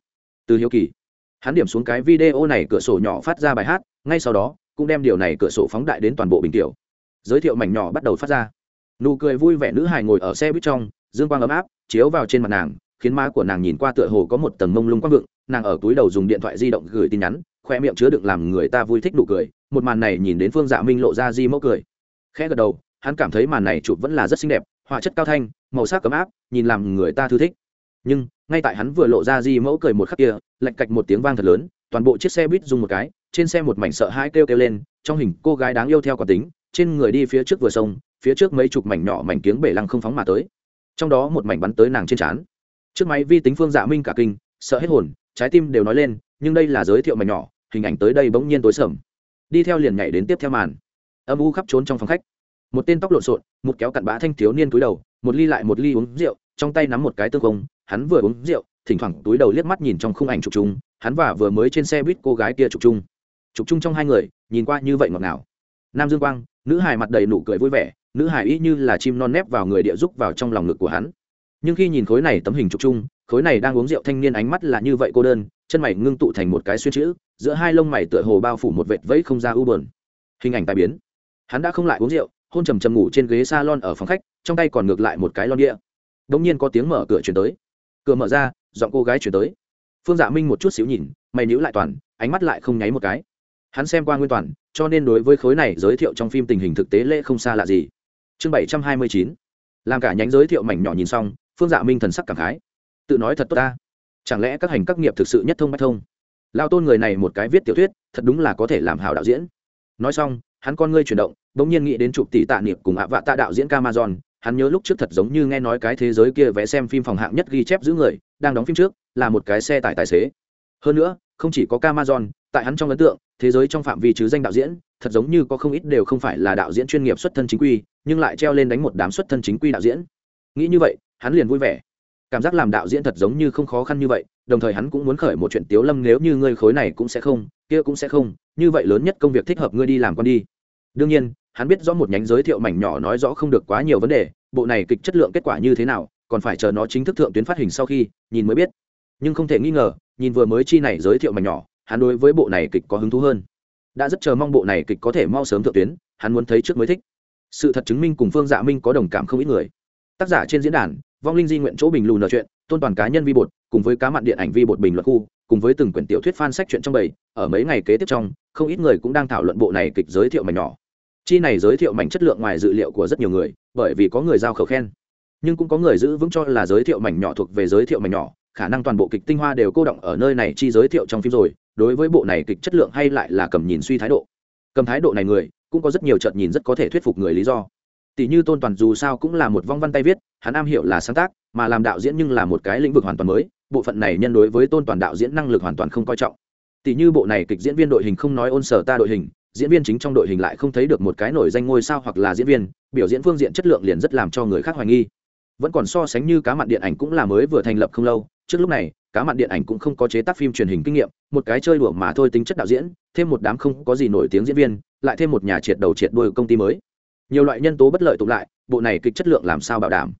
[SPEAKER 1] từ hiếu kỳ, hắn điểm xuống cái video này cửa sổ nhỏ phát ra bài hát, ngay sau đó, cũng đem điều này cửa sổ phóng đại đến toàn bộ bình tiểu. Giới thiệu mảnh nhỏ bắt đầu phát ra. Nụ cười vui vẻ nữ hài ngồi ở xe buýt trong dương quang ấm áp, chiếu vào trên mặt nàng, khiến má của nàng nhìn qua tựa hồ có một tầng mông lung quang vượng. Nàng ở túi đầu dùng điện thoại di động gửi tin nhắn, khoe miệng chứa đựng làm người ta vui thích nụ cười. Một màn này nhìn đến phương dạ minh lộ ra di mẫu cười. Khẽ gật đầu, hắn cảm thấy màn này chụp vẫn là rất xinh đẹp, họa chất cao thanh, màu sắc ấm áp, nhìn làm người ta thư thích. Nhưng, ngay tại hắn vừa lộ ra di mẫu cười một khắc kia, lạch cạch một tiếng vang thật lớn, toàn bộ chiếc xe buýt rung một cái, trên xe một mảnh sợ hãi kêu kêu lên, trong hình cô gái đáng yêu theo quả tính, trên người đi phía trước vừa sông, phía trước mấy chục mảnh nhỏ mảnh kiếng bể lăng không phóng mà tới trong đó một mảnh bắn tới nàng trên trán. Trước máy vi tính phương dạ minh cả kinh, sợ hết hồn, trái tim đều nói lên, nhưng đây là giới thiệu mảnh nhỏ, hình ảnh tới đây bỗng nhiên tối sầm. Đi theo liền nhảy đến tiếp theo màn. Âm u khắp trốn trong phòng khách. Một tên tóc lộn xộn, một kéo cặn bã thanh thiếu niên túi đầu, một ly lại một ly uống rượu, trong tay nắm một cái tương công hắn vừa uống rượu, thỉnh thoảng túi đầu liếc mắt nhìn trong khung ảnh chụp chung, hắn và vừa mới trên xe buýt cô gái kia chụp chung. Chụp chung trong hai người, nhìn qua như vậy ngọt ngào. Nam dương quang, nữ hài mặt đầy nụ cười vui vẻ nữ hài y như là chim non nép vào người địa giúp vào trong lòng ngực của hắn. Nhưng khi nhìn khối này tấm hình chụp chung, khối này đang uống rượu thanh niên ánh mắt là như vậy cô đơn, chân mày ngưng tụ thành một cái xuyên chữ, giữa hai lông mày tựa hồ bao phủ một vệt vẫy không ra u bờn hình ảnh tai biến. Hắn đã không lại uống rượu, hôn trầm trầm ngủ trên ghế salon ở phòng khách, trong tay còn ngược lại một cái lon đĩa. Đ nhiên có tiếng mở cửa chuyển tới. Cửa mở ra, giọng cô gái chuyển tới. Phương dạ minh một chút xíu nhìn, mày nhữ lại toàn, ánh mắt lại không nháy một cái. Hắn xem qua nguyên toàn, cho nên đối với khối này giới thiệu trong phim tình hình thực tế lễ không xa lạ gì chương bảy trăm hai mươi chín. Làm cả nhánh giới thiệu mảnh nhỏ nhìn xong, phương dạ minh thần sắc cảm khái. Tự nói thật tốt ta. Chẳng lẽ các hành các nghiệp thực sự nhất thông bách thông? Lao tôn người này một cái viết tiểu thuyết, thật đúng là có thể làm hảo đạo diễn. Nói xong, hắn con ngươi chuyển động đ ỗ n g nhiên nghĩ đến chụp tỷ tạ niệm cùng ạ vạ tạ đạo diễn camason hắn nhớ lúc trước thật giống như nghe nói cái thế giới kia vẽ xem phim phòng hạng nhất ghi chép giữ người, đang đóng phim trước, là một cái xe tải tài xế. Hơn nữa, không chỉ có camason tại hắn trong ấn tượng, thế giới trong phạm vi chứ danh đạo diễn, thật giống như có không ít đều không phải là đạo diễn chuyên nghiệp xuất thân chính quy nhưng lại treo lên đánh một đám xuất thân chính quy đạo diễn. Nghĩ như vậy, hắn liền vui vẻ. Cảm giác làm đạo diễn thật giống như không khó khăn như vậy, đồng thời hắn cũng muốn khởi một chuyện tiếu lâm nếu như ngươi khối này cũng sẽ không, kia cũng sẽ không, như vậy lớn nhất công việc thích hợp ngươi đi làm con đi. Đương nhiên, hắn biết rõ một nhánh giới thiệu mảnh nhỏ nói rõ không được quá nhiều vấn đề, bộ này kịch chất lượng kết quả như thế nào, còn phải chờ nó chính thức thượng tuyến phát hình sau khi, nhìn mới biết. Nhưng không thể nghi ngờ, nhìn vừa mới chi này giới thiệu mảnh nhỏ, hắn đối với bộ này kịch có hứng thú hơn. Đã rất chờ mong bộ này kịch có thể mau sớm thượng tuyến, hắn muốn thấy trước mới thích sự thật chứng minh cùng phương dạ minh có đồng cảm không ít người. Tác giả trên diễn đàn, vong linh di nguyện chỗ bình lù nợ chuyện, tôn toàn cá nhân vi bột, cùng với cá mặn điện ảnh vi bột bình luận khu, cùng với từng quyển tiểu thuyết fan sách chuyện trong bầy, ở mấy ngày kế tiếp trong, không ít người cũng đang thảo luận bộ này kịch giới thiệu mảnh nhỏ. Chi này giới thiệu mảnh chất lượng ngoài dự liệu của rất nhiều người, bởi vì có người giao khẩu khen. Nhưng cũng có người giữ vững cho là giới thiệu mảnh nhỏ thuộc về giới thiệu mảnh nhỏ, khả năng toàn bộ kịch tinh hoa đều cô động ở nơi này chi giới thiệu trong phim rồi, đối với bộ này kịch chất lượng hay lại là cầm nhìn suy thái độ. Cầm thái độ này người cũng có rất nhiều trận nhìn rất có thể thuyết phục người lý do. Tỷ như tôn toàn dù sao cũng là một vong văn tay viết, hắn am hiểu là sáng tác, mà làm đạo diễn nhưng là một cái lĩnh vực hoàn toàn mới, bộ phận này nhân đối với tôn toàn đạo diễn năng lực hoàn toàn không coi trọng. Tỷ như bộ này kịch diễn viên đội hình không nói ôn sở ta đội hình, diễn viên chính trong đội hình lại không thấy được một cái nổi danh ngôi sao hoặc là diễn viên, biểu diễn phương diện chất lượng liền rất làm cho người khác hoài nghi. Vẫn còn so sánh như cá mặn điện ảnh cũng là mới vừa thành lập không lâu trước lúc này, cá mặn điện ảnh cũng không có chế tác phim truyền hình kinh nghiệm, một cái chơi đùa mà thôi tính chất đạo diễn, thêm một đám không có gì nổi tiếng diễn viên, lại thêm một nhà triệt đầu triệt đuôi công ty mới. Nhiều loại nhân tố bất lợi tụng lại, bộ này kịch chất lượng làm sao bảo đảm?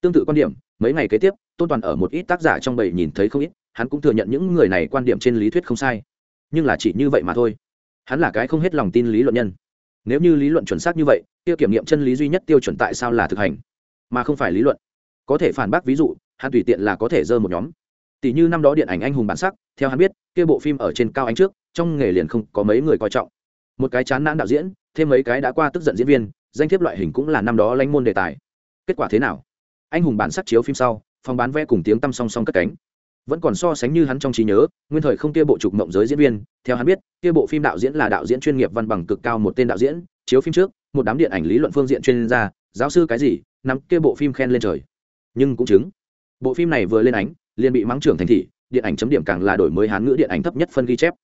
[SPEAKER 1] Tương tự quan điểm, mấy ngày kế tiếp, tôn toàn ở một ít tác giả trong bầy nhìn thấy không ít, hắn cũng thừa nhận những người này quan điểm trên lý thuyết không sai. Nhưng là chỉ như vậy mà thôi. Hắn là cái không hết lòng tin lý luận nhân. Nếu như lý luận chuẩn xác như vậy, tiêu kiểm nghiệm chân lý duy nhất tiêu chuẩn tại sao là thực hành? Mà không phải lý luận. Có thể phản bác ví dụ hắn tùy tiện là có thể dơ một nhóm. Tỷ như năm đó điện ảnh anh hùng bản sắc, theo hắn biết, kia bộ phim ở trên cao ánh trước, trong nghề liền không có mấy người coi trọng. Một cái chán nản đạo diễn, thêm mấy cái đã qua tức giận diễn viên, danh thiếp loại hình cũng là năm đó lanh môn đề tài. Kết quả thế nào? Anh hùng bản sắc chiếu phim sau, phòng bán vé cùng tiếng tăm song song cất cánh. Vẫn còn so sánh như hắn trong trí nhớ, nguyên thời không kia bộ trục mộng giới diễn viên, theo hắn biết, kia bộ phim đạo diễn là đạo diễn chuyên nghiệp văn bằng cực cao một tên đạo diễn, chiếu phim trước, một đám điện ảnh lý luận phương diện chuyên gia, giáo sư cái gì, nắm kia bộ phim khen lên trời. Nhưng cũng chứng bộ phim này vừa lên ánh, liền bị mắng trưởng thành thị, điện ảnh chấm điểm càng là đổi mới hán ngữ điện ảnh thấp nhất phân ghi chép.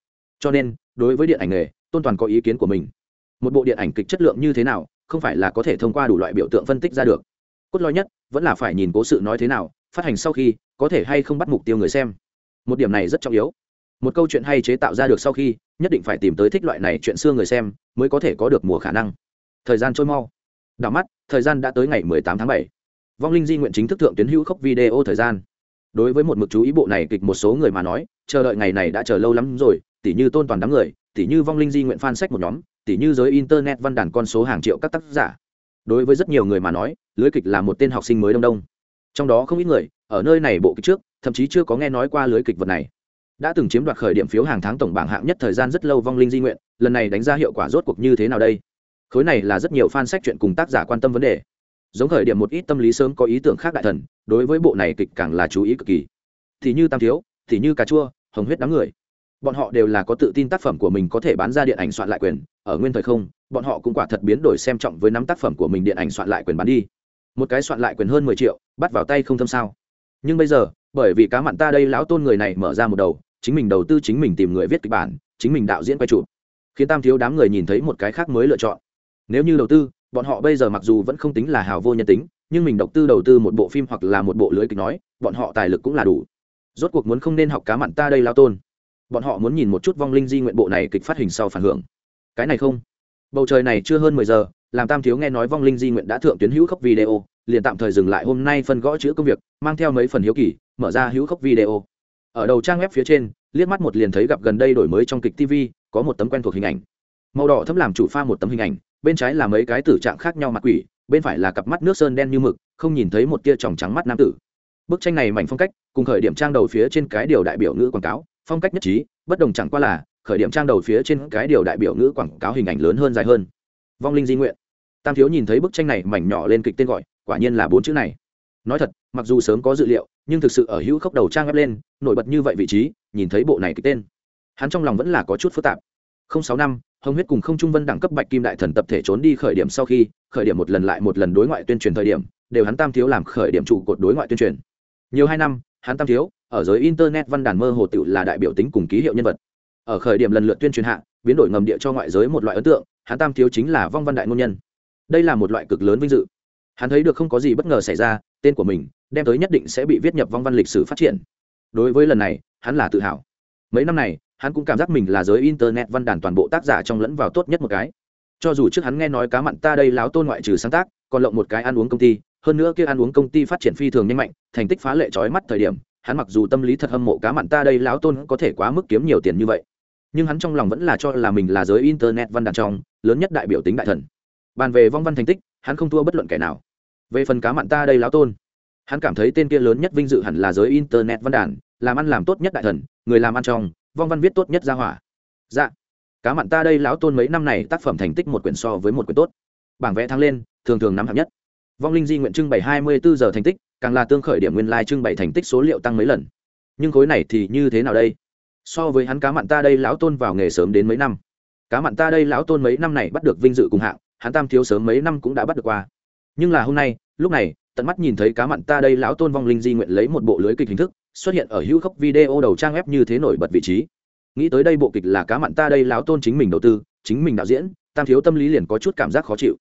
[SPEAKER 1] Cho nên, đối với điện ảnh nghề, tôn toàn có ý kiến của mình. Một bộ điện ảnh kịch chất lượng như thế nào, không phải là có thể thông qua đủ loại biểu tượng phân tích ra được. Cốt lõi nhất, vẫn là phải nhìn cố sự nói thế nào, phát hành sau khi, có thể hay không bắt mục tiêu người xem. Một điểm này rất trọng yếu. Một câu chuyện hay chế tạo ra được sau khi, nhất định phải tìm tới thích loại này chuyện xưa người xem, mới có thể có được mùa khả năng. Thời gian trôi mau. Đảo mắt, thời gian đã tới ngày 18 tháng 7 vong linh di nguyện chính thức thượng tuyến hữu khốc video thời gian. Đối với một mực chú ý bộ này kịch một số người mà nói, chờ đợi ngày này đã chờ lâu lắm rồi, tỉ như tôn toàn đám người, tỉ như vong linh di nguyện fan sách một nhóm, tỉ như giới internet văn đàn con số hàng triệu các tác giả. Đối với rất nhiều người mà nói, lưới kịch là một tên học sinh mới đông đông. Trong đó không ít người, ở nơi này bộ kịch trước, thậm chí chưa có nghe nói qua lưới kịch vật này. Đã từng chiếm đoạt khởi điểm phiếu hàng tháng tổng bảng hạng nhất thời gian rất lâu vong linh di nguyện, lần này đánh ra hiệu quả rốt cuộc như thế nào đây? Khối này là rất nhiều fan sách chuyện cùng tác giả quan tâm vấn đề giống khởi điểm một ít tâm lý sớm có ý tưởng khác đại thần, đối với bộ này kịch càng là chú ý cực kỳ. Thì như tam thiếu, thì như cà chua, hồng huyết đám người. Bọn họ đều là có tự tin tác phẩm của mình có thể bán ra điện ảnh soạn lại quyền, ở nguyên thời không, bọn họ cũng quả thật biến đổi xem trọng với nắm tác phẩm của mình điện ảnh soạn lại quyền bán đi. Một cái soạn lại quyền hơn mười triệu, bắt vào tay không thâm sao. Nhưng bây giờ, bởi vì cá mặn ta đây lão tôn người này mở ra một đầu, chính mình đầu tư chính mình tìm người viết kịch bản, chính mình đạo diễn quay chụp. Khiến tam thiếu đám người nhìn thấy một cái khác mới lựa chọn. Nếu như đầu tư bọn họ bây giờ mặc dù vẫn không tính là hào vô nhân tính, nhưng mình đầu tư đầu tư một bộ phim hoặc là một bộ lưới kịch nói, bọn họ tài lực cũng là đủ. Rốt cuộc muốn không nên học cá mặn ta đây lao tôn. Bọn họ muốn nhìn một chút vong linh di nguyện bộ này kịch phát hình sau phản hưởng. Cái này không. Bầu trời này chưa hơn mười giờ, làm tam thiếu nghe nói vong linh di nguyện đã thượng tuyến hữu khốc video, liền tạm thời dừng lại hôm nay phân gõ chữ công việc, mang theo mấy phần hiếu kỳ, mở ra hữu khốc video. Ở đầu trang web phía trên, liếc mắt một liền thấy gặp gần đây đổi mới trong kịch tv có một tấm quen thuộc hình ảnh. Màu đỏ thấm làm chủ pha một tấm hình ảnh bên trái là mấy cái tử trạng khác nhau mặt quỷ, bên phải là cặp mắt nước sơn đen như mực, không nhìn thấy một tia tròng trắng mắt nam tử. Bức tranh này mảnh phong cách, cùng khởi điểm trang đầu phía trên cái điều đại biểu ngữ quảng cáo, phong cách nhất trí, bất đồng chẳng qua là, khởi điểm trang đầu phía trên cái điều đại biểu ngữ quảng cáo hình ảnh lớn hơn dài hơn. Vong linh di nguyện. Tam thiếu nhìn thấy bức tranh này mảnh nhỏ lên kịch tên gọi, quả nhiên là bốn chữ này. Nói thật, mặc dù sớm có dự liệu, nhưng thực sự ở hữu khốc đầu trang ép lên, nổi bật như vậy vị trí, nhìn thấy bộ này kịch tên. Hắn trong lòng vẫn là có chút phức tạp. Không sáu năm hồng huyết cùng không trung vân đẳng cấp bạch kim đại thần tập thể trốn đi khởi điểm sau khi, khởi điểm một lần lại một lần đối ngoại tuyên truyền thời điểm, đều hắn tam thiếu làm khởi điểm trụ cột đối ngoại tuyên truyền. Nhiều hai năm, hắn tam thiếu, ở giới internet văn đàn mơ hồ tự là đại biểu tính cùng ký hiệu nhân vật. Ở khởi điểm lần lượt tuyên truyền hạ, biến đổi ngầm địa cho ngoại giới một loại ấn tượng, hắn tam thiếu chính là vong văn đại ngôn nhân. Đây là một loại cực lớn vinh dự. Hắn thấy được không có gì bất ngờ xảy ra, tên của mình, đem tới nhất định sẽ bị viết nhập vong văn lịch sử phát triển. Đối với lần này, hắn là tự hào mấy năm này, hắn cũng cảm giác mình là giới internet văn đàn toàn bộ tác giả trong lẫn vào tốt nhất một cái. Cho dù trước hắn nghe nói cá mặn ta đây láo tôn ngoại trừ sáng tác, còn lộng một cái ăn uống công ty, hơn nữa kia ăn uống công ty phát triển phi thường nhanh mạnh, thành tích phá lệ trói mắt thời điểm, hắn mặc dù tâm lý thật hâm mộ cá mặn ta đây láo tôn có thể quá mức kiếm nhiều tiền như vậy. Nhưng hắn trong lòng vẫn là cho là mình là giới internet văn đàn trong, lớn nhất đại biểu tính đại thần. Bàn về vong văn thành tích, hắn không thua bất luận kẻ nào. Về phần cá mặn ta đây láo tôn, hắn cảm thấy tên kia lớn nhất vinh dự hẳn là giới internet văn đàn làm ăn làm tốt nhất đại thần, người làm ăn trong, vong văn viết tốt nhất ra hỏa. Dạ. Cá mặn ta đây lão tôn mấy năm này tác phẩm thành tích một quyển so với một quyển tốt. Bảng vẽ thăng lên, thường thường nắm hạng nhất. Vong linh di nguyện trưng bày hai mươi bốn giờ thành tích, càng là tương khởi điểm nguyên lai trưng bày thành tích số liệu tăng mấy lần. Nhưng khối này thì như thế nào đây? So với hắn cá mặn ta đây lão tôn vào nghề sớm đến mấy năm. Cá mặn ta đây lão tôn mấy năm này bắt được vinh dự cùng hạng, hắn tam thiếu sớm mấy năm cũng đã bắt được qua. Nhưng là hôm nay, lúc này, tận mắt nhìn thấy cá mặn ta đây lão tôn vong linh di nguyện lấy một bộ lưới kịch hình thức xuất hiện ở hữu khốc video đầu trang web như thế nổi bật vị trí. Nghĩ tới đây bộ kịch là cá mặn ta đây láo tôn chính mình đầu tư, chính mình đạo diễn, tam thiếu tâm lý liền có chút cảm giác khó chịu.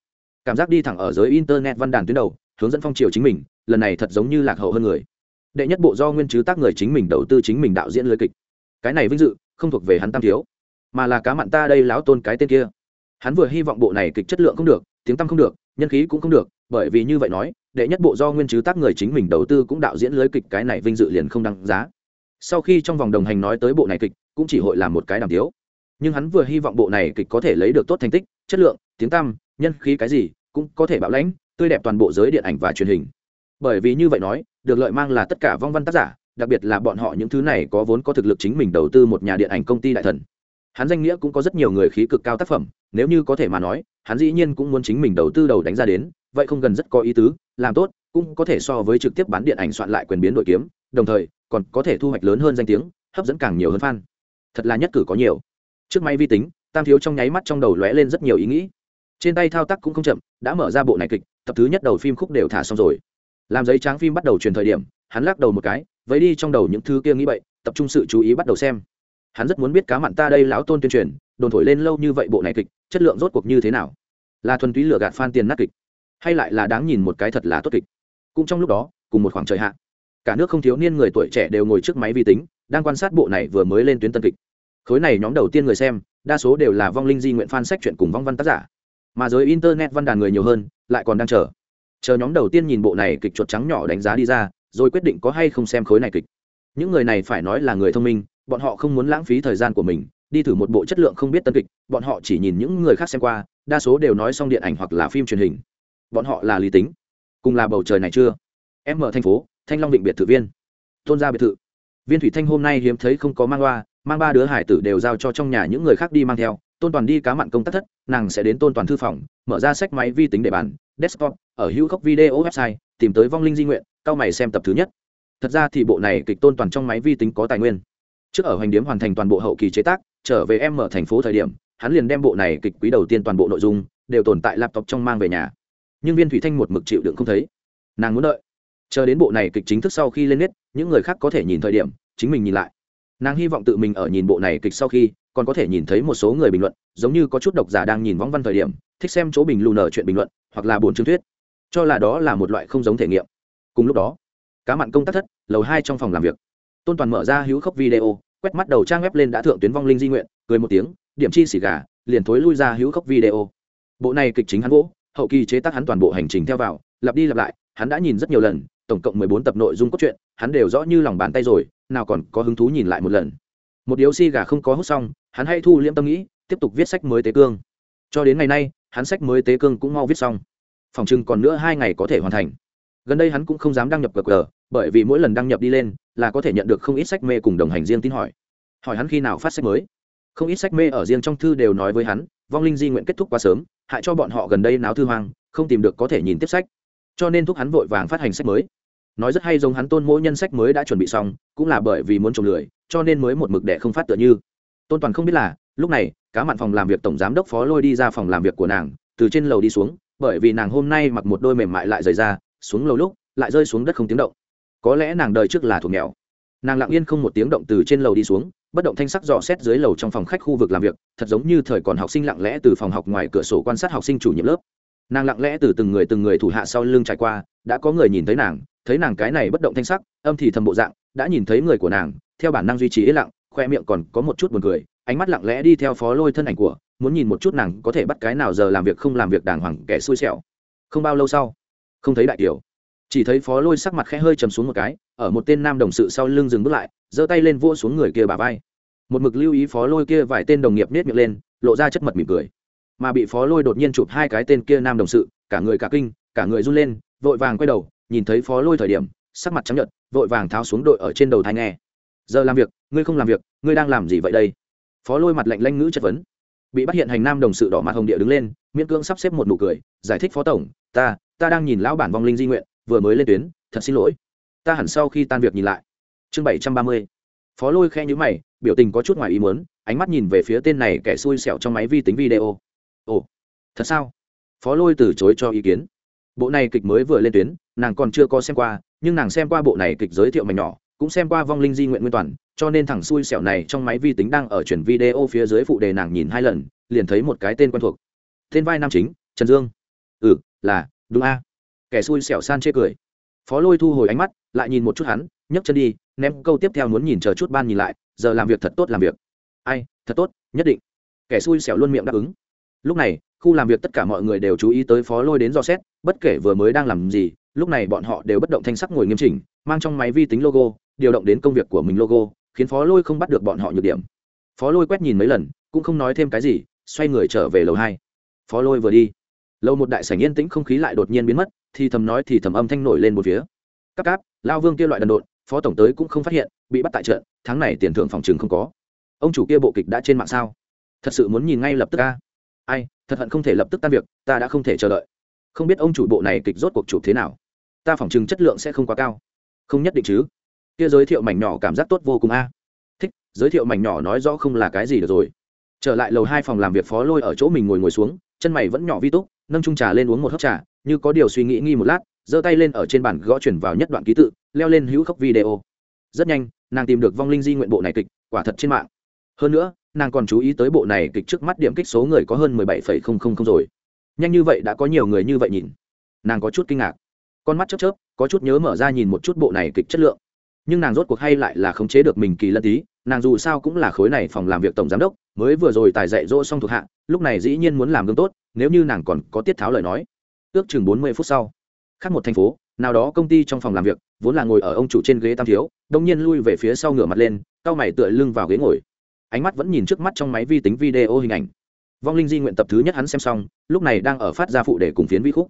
[SPEAKER 1] Cảm giác đi thẳng ở giới internet văn đàn tuyến đầu, hướng dẫn phong triều chính mình, lần này thật giống như lạc hậu hơn người. Đệ nhất bộ do nguyên chứ tác người chính mình đầu tư chính mình đạo diễn lưới kịch. Cái này vinh dự, không thuộc về hắn tam thiếu, mà là cá mặn ta đây láo tôn cái tên kia. Hắn vừa hy vọng bộ này kịch chất lượng không được, tiếng tăm không được, nhân khí cũng không được, bởi vì như vậy nói đệ nhất bộ do nguyên chứ tác người chính mình đầu tư cũng đạo diễn lưới kịch cái này vinh dự liền không đăng giá. Sau khi trong vòng đồng hành nói tới bộ này kịch, cũng chỉ hội làm một cái đàm tiếu. Nhưng hắn vừa hy vọng bộ này kịch có thể lấy được tốt thành tích, chất lượng, tiếng tăm, nhân khí cái gì, cũng có thể bạo lãnh, tươi đẹp toàn bộ giới điện ảnh và truyền hình. Bởi vì như vậy nói, được lợi mang là tất cả vong văn tác giả, đặc biệt là bọn họ những thứ này có vốn có thực lực chính mình đầu tư một nhà điện ảnh công ty đại thần. Hắn danh nghĩa cũng có rất nhiều người khí cực cao tác phẩm, nếu như có thể mà nói, hắn dĩ nhiên cũng muốn chính mình đầu tư đầu đánh ra đến, vậy không gần rất có ý tứ làm tốt, cũng có thể so với trực tiếp bán điện ảnh soạn lại quyền biến đội kiếm, đồng thời, còn có thể thu hoạch lớn hơn danh tiếng, hấp dẫn càng nhiều hơn fan. Thật là nhất cử có nhiều. Trước máy vi tính, tam thiếu trong nháy mắt trong đầu lóe lên rất nhiều ý nghĩ. Trên tay thao tác cũng không chậm, đã mở ra bộ này kịch, tập thứ nhất đầu phim khúc đều thả xong rồi. Làm giấy tráng phim bắt đầu truyền thời điểm, hắn lắc đầu một cái vấy đi trong đầu những thứ kia nghĩ vậy tập trung sự chú ý bắt đầu xem. Hắn rất muốn biết cá mặn ta đây lão tôn tuyên truyền, đồn thổi lên lâu như vậy bộ này kịch, chất lượng rốt cuộc như thế nào? Là thuần túy lựa gạt phan tiền nát kịch hay lại là đáng nhìn một cái thật là tốt kịch. Cũng trong lúc đó, cùng một khoảng trời hạ, cả nước không thiếu niên người tuổi trẻ đều ngồi trước máy vi tính, đang quan sát bộ này vừa mới lên tuyến tân kịch. Khối này nhóm đầu tiên người xem, đa số đều là vong linh di nguyện fan sách chuyện cùng vong văn tác giả. Mà giới internet văn đàn người nhiều hơn, lại còn đang chờ. Chờ nhóm đầu tiên nhìn bộ này kịch chuột trắng nhỏ đánh giá đi ra, rồi quyết định có hay không xem khối này kịch. Những người này phải nói là người thông minh, bọn họ không muốn lãng phí thời gian của mình, đi thử một bộ chất lượng không biết tân kịch, bọn họ chỉ nhìn những người khác xem qua, đa số đều nói xong điện ảnh hoặc là phim truyền hình bọn họ là lý tính, cùng là bầu trời này chưa? Em ở thành phố, thanh long định biệt thự viên. Tôn gia biệt thự. Viên thủy thanh hôm nay hiếm thấy không có mang loa mang ba đứa hải tử đều giao cho trong nhà những người khác đi mang theo. Tôn toàn đi cá mặn công tác thất, nàng sẽ đến tôn toàn thư phòng, mở ra sách máy vi tính để bàn, desktop, ở hữu góc video website, tìm tới vong linh di nguyện cao mày xem tập thứ nhất. Thật ra thì bộ này kịch tôn toàn trong máy vi tính có tài nguyên. Trước ở hoành điếm hoàn thành toàn bộ hậu kỳ chế tác, trở về em ở thành phố thời điểm, hắn liền đem bộ này kịch quý đầu tiên toàn bộ nội dung, đều tồn tại laptop trong mang về nhà nhưng viên thủy thanh một mực chịu đựng không thấy. Nàng muốn đợi. Chờ đến bộ này kịch chính thức sau khi lên nét những người khác có thể nhìn thời điểm, chính mình nhìn lại. Nàng hy vọng tự mình ở nhìn bộ này kịch sau khi, còn có thể nhìn thấy một số người bình luận, giống như có chút độc giả đang nhìn võng văn thời điểm, thích xem chỗ bình lù nở chuyện bình luận, hoặc là buồn chương thuyết. Cho là đó là một loại không giống thể nghiệm. Cùng lúc đó, cá mặn công tác thất, lầu hai trong phòng làm việc. Tôn toàn mở ra hữu khốc video, quét mắt đầu trang web lên đã thượng tuyến vong linh di nguyện, cười một tiếng, điểm chi xỉ gà, liền thối lui ra hữu khốc video. Bộ này kịch chính hắn gỗ hậu kỳ chế tác hắn toàn bộ hành trình theo vào, lặp đi lặp lại, hắn đã nhìn rất nhiều lần, tổng cộng mười bốn tập nội dung cốt truyện, hắn đều rõ như lòng bàn tay rồi, nào còn có hứng thú nhìn lại một lần. Một điếu si gà không có hút xong, hắn hay thu liễm tâm nghĩ, tiếp tục viết sách mới tế cương. Cho đến ngày nay, hắn sách mới tế cương cũng mau viết xong. Phòng chừng còn nữa hai ngày có thể hoàn thành. Gần đây hắn cũng không dám đăng nhập qr bởi vì mỗi lần đăng nhập đi lên, là có thể nhận được không ít sách mê cùng đồng hành riêng tin hỏi. Hỏi hắn khi nào phát sách mới. Không ít sách mê ở riêng trong thư đều nói với hắn vong linh di nguyện kết thúc quá sớm, hại cho bọn họ gần đây náo thư hoang, không tìm được có thể nhìn tiếp sách. Cho nên thúc hắn vội vàng phát hành sách mới. Nói rất hay giống hắn tôn mỗi nhân sách mới đã chuẩn bị xong, cũng là bởi vì muốn trồng lười, cho nên mới một mực đẻ không phát tựa như. Tôn toàn không biết là, lúc này, cá mặn phòng làm việc tổng giám đốc phó lôi đi ra phòng làm việc của nàng, từ trên lầu đi xuống, bởi vì nàng hôm nay mặc một đôi mềm mại lại rời ra xuống lầu lúc, lại rơi xuống đất không tiếng động. Có lẽ nàng đời trước là thuộc nghèo nàng lặng yên không một tiếng động từ trên lầu đi xuống, bất động thanh sắc dò xét dưới lầu trong phòng khách khu vực làm việc, thật giống như thời còn học sinh lặng lẽ từ phòng học ngoài cửa sổ quan sát học sinh chủ nhiệm lớp. Nàng lặng lẽ từ từng người từng người thủ hạ sau lưng trải qua, đã có người nhìn thấy nàng thấy nàng cái này bất động thanh sắc, âm thì thầm bộ dạng, đã nhìn thấy người của nàng, theo bản năng duy trì yên lặng, khoe miệng còn có một chút buồn cười, ánh mắt lặng lẽ đi theo phó lôi thân ảnh của, muốn nhìn một chút nàng có thể bắt cái nào giờ làm việc không làm việc đàng hoàng kẻ xui xẻo. Không bao lâu sau, không thấy đại kiều chỉ thấy phó lôi sắc mặt khẽ hơi chầm xuống một cái, ở một tên nam đồng sự sau lưng dừng bước lại, giơ tay lên vua xuống người kia bà vai. Một mực lưu ý phó lôi kia vài tên đồng nghiệp nết miệng lên, lộ ra chất mật mỉm cười. Mà bị phó lôi đột nhiên chụp hai cái tên kia nam đồng sự, cả người cả kinh, cả người run lên, vội vàng quay đầu, nhìn thấy phó lôi thời điểm, sắc mặt trắng nhợt, vội vàng tháo xuống đội ở trên đầu thai nghe. Giờ làm việc, ngươi không làm việc, ngươi đang làm gì vậy đây? Phó lôi mặt lạnh lanh ngữ chất vấn. Bị bắt hiện hành nam đồng sự đỏ mặt hồng địa đứng lên, miễn cưỡng sắp xếp một nụ cười, giải thích phó tổng, ta ta đang nhìn lão bản vong linh di nguyện vừa mới lên tuyến, thật xin lỗi. Ta hẳn sau khi tan việc nhìn lại. Chương bảy trăm ba mươi. Phó lôi khe nhữ mày, biểu tình có chút ngoài ý muốn, ánh mắt nhìn về phía tên này kẻ xui xẻo trong máy vi tính video. Ồ, thật sao? Phó lôi từ chối cho ý kiến. Bộ này kịch mới vừa lên tuyến, nàng còn chưa có xem qua, nhưng nàng xem qua bộ này kịch giới thiệu mảnh nhỏ, cũng xem qua vong linh di nguyện nguyên toàn, cho nên thằng xui xẻo này trong máy vi tính đang ở chuyển video phía dưới phụ đề nàng nhìn hai lần, liền thấy một cái tên quen thuộc. Tên vai nam chính, trần dương. Ừ là, đúng a kẻ xui xẻo san chê cười. Phó lôi thu hồi ánh mắt, lại nhìn một chút hắn, nhấc chân đi, ném câu tiếp theo muốn nhìn chờ chút ban nhìn lại, giờ làm việc thật tốt làm việc. Ai, thật tốt, nhất định. Kẻ xui xẻo luôn miệng đáp ứng. Lúc này, khu làm việc tất cả mọi người đều chú ý tới phó lôi đến do xét, bất kể vừa mới đang làm gì, lúc này bọn họ đều bất động thanh sắc ngồi nghiêm chỉnh, mang trong máy vi tính logo, điều động đến công việc của mình logo, khiến phó lôi không bắt được bọn họ nhược điểm. Phó lôi quét nhìn mấy lần, cũng không nói thêm cái gì, xoay người trở về lầu hai. Phó lôi vừa đi. Lâu một đại sảnh yên tĩnh không khí lại đột nhiên biến mất thì thầm nói thì thầm âm thanh nổi lên một phía. Cắp cáp, lao vương kia loại đần độn, phó tổng tới cũng không phát hiện, bị bắt tại trận, tháng này tiền thưởng phòng trường không có. Ông chủ kia bộ kịch đã trên mạng sao? Thật sự muốn nhìn ngay lập tức ca ai, thật hận không thể lập tức tan việc, ta đã không thể chờ đợi. Không biết ông chủ bộ này kịch rốt cuộc chụp thế nào. Ta phỏng chừng chất lượng sẽ không quá cao. Không nhất định chứ. Kia giới thiệu mảnh nhỏ cảm giác tốt vô cùng a. Thích, giới thiệu mảnh nhỏ nói rõ không là cái gì được rồi. Trở lại lầu hai phòng làm việc phó lôi ở chỗ mình ngồi ngồi xuống, chân mày vẫn nhỏ vi túc, nâng trung trà lên uống một hớp trà như có điều suy nghĩ nghi một lát, giơ tay lên ở trên bàn gõ chuyển vào nhất đoạn ký tự, leo lên hữu khốc video. Rất nhanh, nàng tìm được vong linh di nguyện bộ này kịch, quả thật trên mạng. Hơn nữa, nàng còn chú ý tới bộ này kịch trước mắt điểm kích số người có hơn mười bảy phẩy không không không rồi. Nhanh như vậy đã có nhiều người như vậy nhìn. Nàng có chút kinh ngạc. Con mắt chớp chớp, có chút nhớ mở ra nhìn một chút bộ này kịch chất lượng. Nhưng nàng rốt cuộc hay lại là khống chế được mình kỳ lân tí, nàng dù sao cũng là khối này phòng làm việc tổng giám đốc, mới vừa rồi tài dạy dỗ xong thuộc hạ, lúc này dĩ nhiên muốn làm gương tốt, nếu như nàng còn có tiết tháo lời nói ước chừng bốn mươi phút sau, khác một thành phố, nào đó công ty trong phòng làm việc, vốn là ngồi ở ông chủ trên ghế tam thiếu, đông nhiên lui về phía sau ngửa mặt lên, cao mày tựa lưng vào ghế ngồi. Ánh mắt vẫn nhìn trước mắt trong máy vi tính video hình ảnh. Vong linh di nguyện tập thứ nhất hắn xem xong, lúc này đang ở phát ra phụ để cùng phiến vi khúc.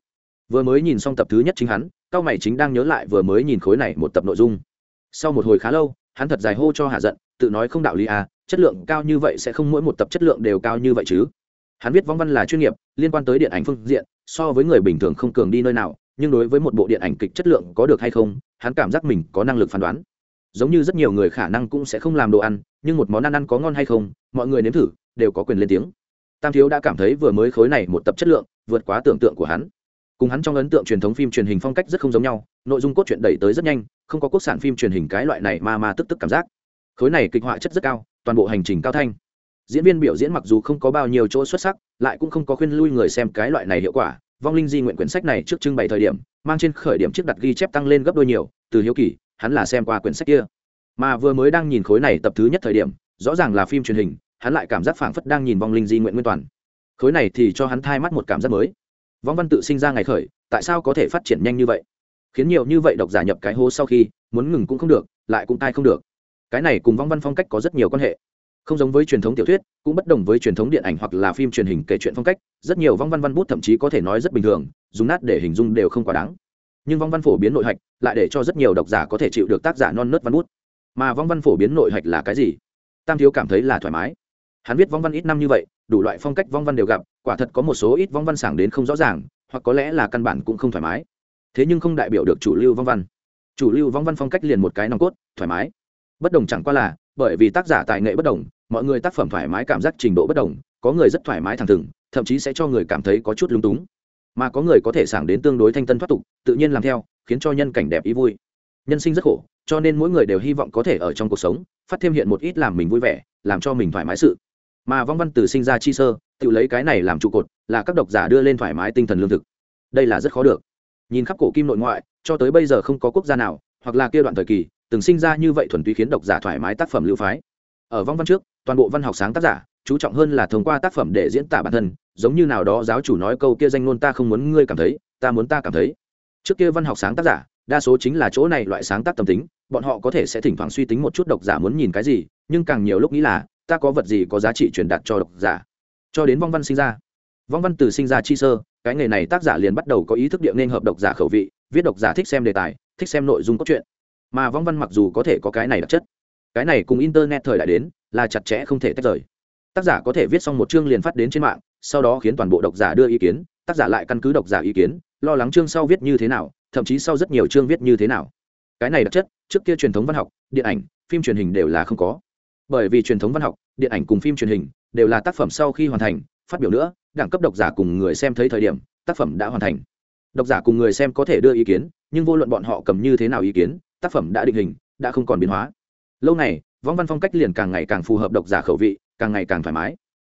[SPEAKER 1] Vừa mới nhìn xong tập thứ nhất chính hắn, cao mày chính đang nhớ lại vừa mới nhìn khối này một tập nội dung. Sau một hồi khá lâu, hắn thật dài hô cho hạ giận, tự nói không đạo lý à chất lượng cao như vậy sẽ không mỗi một tập chất lượng đều cao như vậy chứ hắn viết vong văn là chuyên nghiệp, liên quan tới điện ảnh phương diện, so với người bình thường không cường đi nơi nào, nhưng đối với một bộ điện ảnh kịch chất lượng có được hay không, hắn cảm giác mình có năng lực phán đoán. Giống như rất nhiều người khả năng cũng sẽ không làm đồ ăn, nhưng một món ăn ăn có ngon hay không, mọi người nếm thử, đều có quyền lên tiếng. Tam thiếu đã cảm thấy vừa mới khối này một tập chất lượng, vượt quá tưởng tượng của hắn. Cùng hắn trong ấn tượng truyền thống phim truyền hình phong cách rất không giống nhau, nội dung cốt truyện đẩy tới rất nhanh, không có quốc sản phim truyền hình cái loại này mà mà tức tức cảm giác. Khối này kịch họa chất rất cao, toàn bộ hành trình cao thanh diễn viên biểu diễn mặc dù không có bao nhiêu chỗ xuất sắc, lại cũng không có khuyên lui người xem cái loại này hiệu quả. Vong linh di nguyện quyển sách này trước trưng bày thời điểm, mang trên khởi điểm chiếc đặt ghi chép tăng lên gấp đôi nhiều, từ hiếu kỳ, hắn là xem qua quyển sách kia. Mà vừa mới đang nhìn khối này tập thứ nhất thời điểm, rõ ràng là phim truyền hình, hắn lại cảm giác phảng phất đang nhìn vong linh di nguyện nguyên toàn. Khối này thì cho hắn thai mắt một cảm giác mới. Vong văn tự sinh ra ngày khởi, tại sao có thể phát triển nhanh như vậy? Khiến nhiều như vậy độc giả nhập cái hố sau khi, muốn ngừng cũng không được, lại cũng tai không được. Cái này cùng vong văn phong cách có rất nhiều quan hệ không giống với truyền thống tiểu thuyết, cũng bất đồng với truyền thống điện ảnh hoặc là phim truyền hình kể chuyện phong cách, rất nhiều vong văn văn bút thậm chí có thể nói rất bình thường, dùng nát để hình dung đều không quá đáng. Nhưng vong văn phổ biến nội hạch lại để cho rất nhiều độc giả có thể chịu được tác giả non nớt văn bút. Mà vong văn phổ biến nội hạch là cái gì? Tam thiếu cảm thấy là thoải mái. Hắn viết vong văn ít năm như vậy, đủ loại phong cách vong văn đều gặp, quả thật có một số ít vong văn sảng đến không rõ ràng, hoặc có lẽ là căn bản cũng không thoải mái. Thế nhưng không đại biểu được chủ lưu vong văn. Chủ lưu vong văn phong cách liền một cái nòng cốt, thoải mái. Bất đồng chẳng qua là, bởi vì tác giả tài nghệ bất đồng mọi người tác phẩm thoải mái cảm giác trình độ bất đồng, có người rất thoải mái thẳng thừng, thậm chí sẽ cho người cảm thấy có chút lung túng. Mà có người có thể sảng đến tương đối thanh tân thoát tục, tự nhiên làm theo, khiến cho nhân cảnh đẹp ý vui. Nhân sinh rất khổ, cho nên mỗi người đều hy vọng có thể ở trong cuộc sống, phát thêm hiện một ít làm mình vui vẻ, làm cho mình thoải mái sự. Mà vong văn từ sinh ra chi sơ, tự lấy cái này làm trụ cột, là các độc giả đưa lên thoải mái tinh thần lương thực. Đây là rất khó được. Nhìn khắp cổ kim nội ngoại, cho tới bây giờ không có quốc gia nào, hoặc là kia đoạn thời kỳ, từng sinh ra như vậy thuần túy khiến độc giả thoải mái tác phẩm lưu phái. Ở vong văn trước toàn bộ văn học sáng tác giả, chú trọng hơn là thông qua tác phẩm để diễn tả bản thân, giống như nào đó giáo chủ nói câu kia danh ngôn ta không muốn ngươi cảm thấy, ta muốn ta cảm thấy. Trước kia văn học sáng tác giả, đa số chính là chỗ này loại sáng tác tâm tính, bọn họ có thể sẽ thỉnh thoảng suy tính một chút độc giả muốn nhìn cái gì, nhưng càng nhiều lúc nghĩ là, ta có vật gì có giá trị truyền đạt cho độc giả. Cho đến vong văn sinh ra. Vong văn từ sinh ra chi sơ, cái nghề này tác giả liền bắt đầu có ý thức địa nên hợp độc giả khẩu vị, viết độc giả thích xem đề tài, thích xem nội dung cốt truyện. Mà vong văn mặc dù có thể có cái này đặc chất cái này cùng internet thời đại đến là chặt chẽ không thể tách rời. Tác giả có thể viết xong một chương liền phát đến trên mạng, sau đó khiến toàn bộ độc giả đưa ý kiến, tác giả lại căn cứ độc giả ý kiến, lo lắng chương sau viết như thế nào, thậm chí sau rất nhiều chương viết như thế nào. Cái này đặc chất, trước kia truyền thống văn học, điện ảnh, phim truyền hình đều là không có. Bởi vì truyền thống văn học, điện ảnh cùng phim truyền hình đều là tác phẩm sau khi hoàn thành, phát biểu nữa, đẳng cấp độc giả cùng người xem thấy thời điểm, tác phẩm đã hoàn thành. Độc giả cùng người xem có thể đưa ý kiến, nhưng vô luận bọn họ cầm như thế nào ý kiến, tác phẩm đã định hình, đã không còn biến hóa lâu này võng văn phong cách liền càng ngày càng phù hợp độc giả khẩu vị, càng ngày càng thoải mái.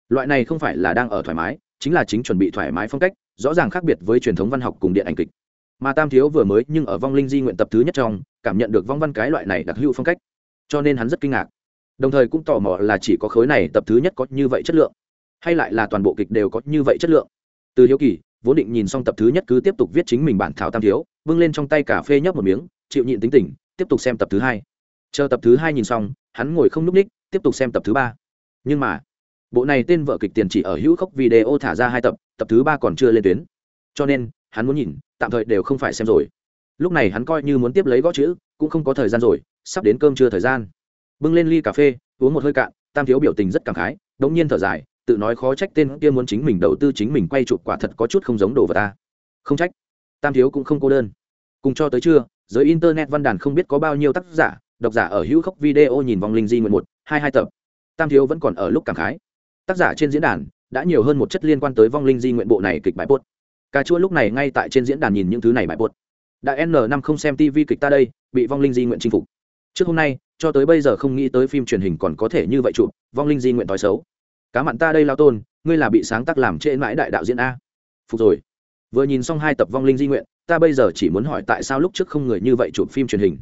[SPEAKER 1] Loại này không phải là đang ở thoải mái, chính là chính chuẩn bị thoải mái phong cách, rõ ràng khác biệt với truyền thống văn học cùng điện ảnh kịch. Mà tam thiếu vừa mới nhưng ở vong linh di nguyện tập thứ nhất trong, cảm nhận được vong văn cái loại này đặc hữu phong cách. Cho nên hắn rất kinh ngạc. Đồng thời cũng tò mò là chỉ có khối này tập thứ nhất có như vậy chất lượng, hay lại là toàn bộ kịch đều có như vậy chất lượng. Từ hiếu kỳ, vốn định nhìn xong tập thứ nhất cứ tiếp tục viết chính mình bản thảo tam thiếu vâng lên trong tay cà phê nhấp một miếng, chịu nhịn tính tình, tiếp tục xem tập thứ hai chờ tập thứ hai nhìn xong, hắn ngồi không n ú c ních, tiếp tục xem tập thứ ba. Nhưng mà, bộ này tên vợ kịch tiền chỉ ở hữu khốc video thả ra hai tập tập thứ ba còn chưa lên tuyến. Cho nên, hắn muốn nhìn, tạm thời đều không phải xem rồi. Lúc này hắn coi như muốn tiếp lấy gõ chữ, cũng không có thời gian rồi, sắp đến cơm trưa thời gian. Bưng lên ly cà phê, uống một hơi cạn, tam thiếu biểu tình rất cảm khái, đống nhiên thở dài, tự nói khó trách tên kia muốn chính mình đầu tư chính mình quay chụp quả thật có chút không giống đồ vật ta. Không trách. Tam thiếu cũng không cô đơn. Cùng cho tới trưa, giới internet văn đàn không biết có bao nhiêu tác giả độc giả ở hữu khốc video nhìn vong linh di nguyện một, hai hai tập. Tam thiếu vẫn còn ở lúc cảm khái. Tác giả trên diễn đàn đã nhiều hơn một chất liên quan tới vong linh di nguyện bộ này kịch bài bốt cà chua lúc này ngay tại trên diễn đàn nhìn những thứ này bài bốt đã n năm không xem tv kịch ta đây, bị vong linh di nguyện chinh phục. Trước hôm nay, cho tới bây giờ không nghĩ tới phim truyền hình còn có thể như vậy chụp, vong linh di nguyện thói xấu. Cá mặn ta đây lao tôn, ngươi là bị sáng tác làm trễ mãi đại đạo diễn a. Phục rồi. Vừa nhìn xong hai tập vong linh di nguyện, ta bây giờ chỉ muốn hỏi tại sao lúc trước không người như vậy chụp phim truyền hình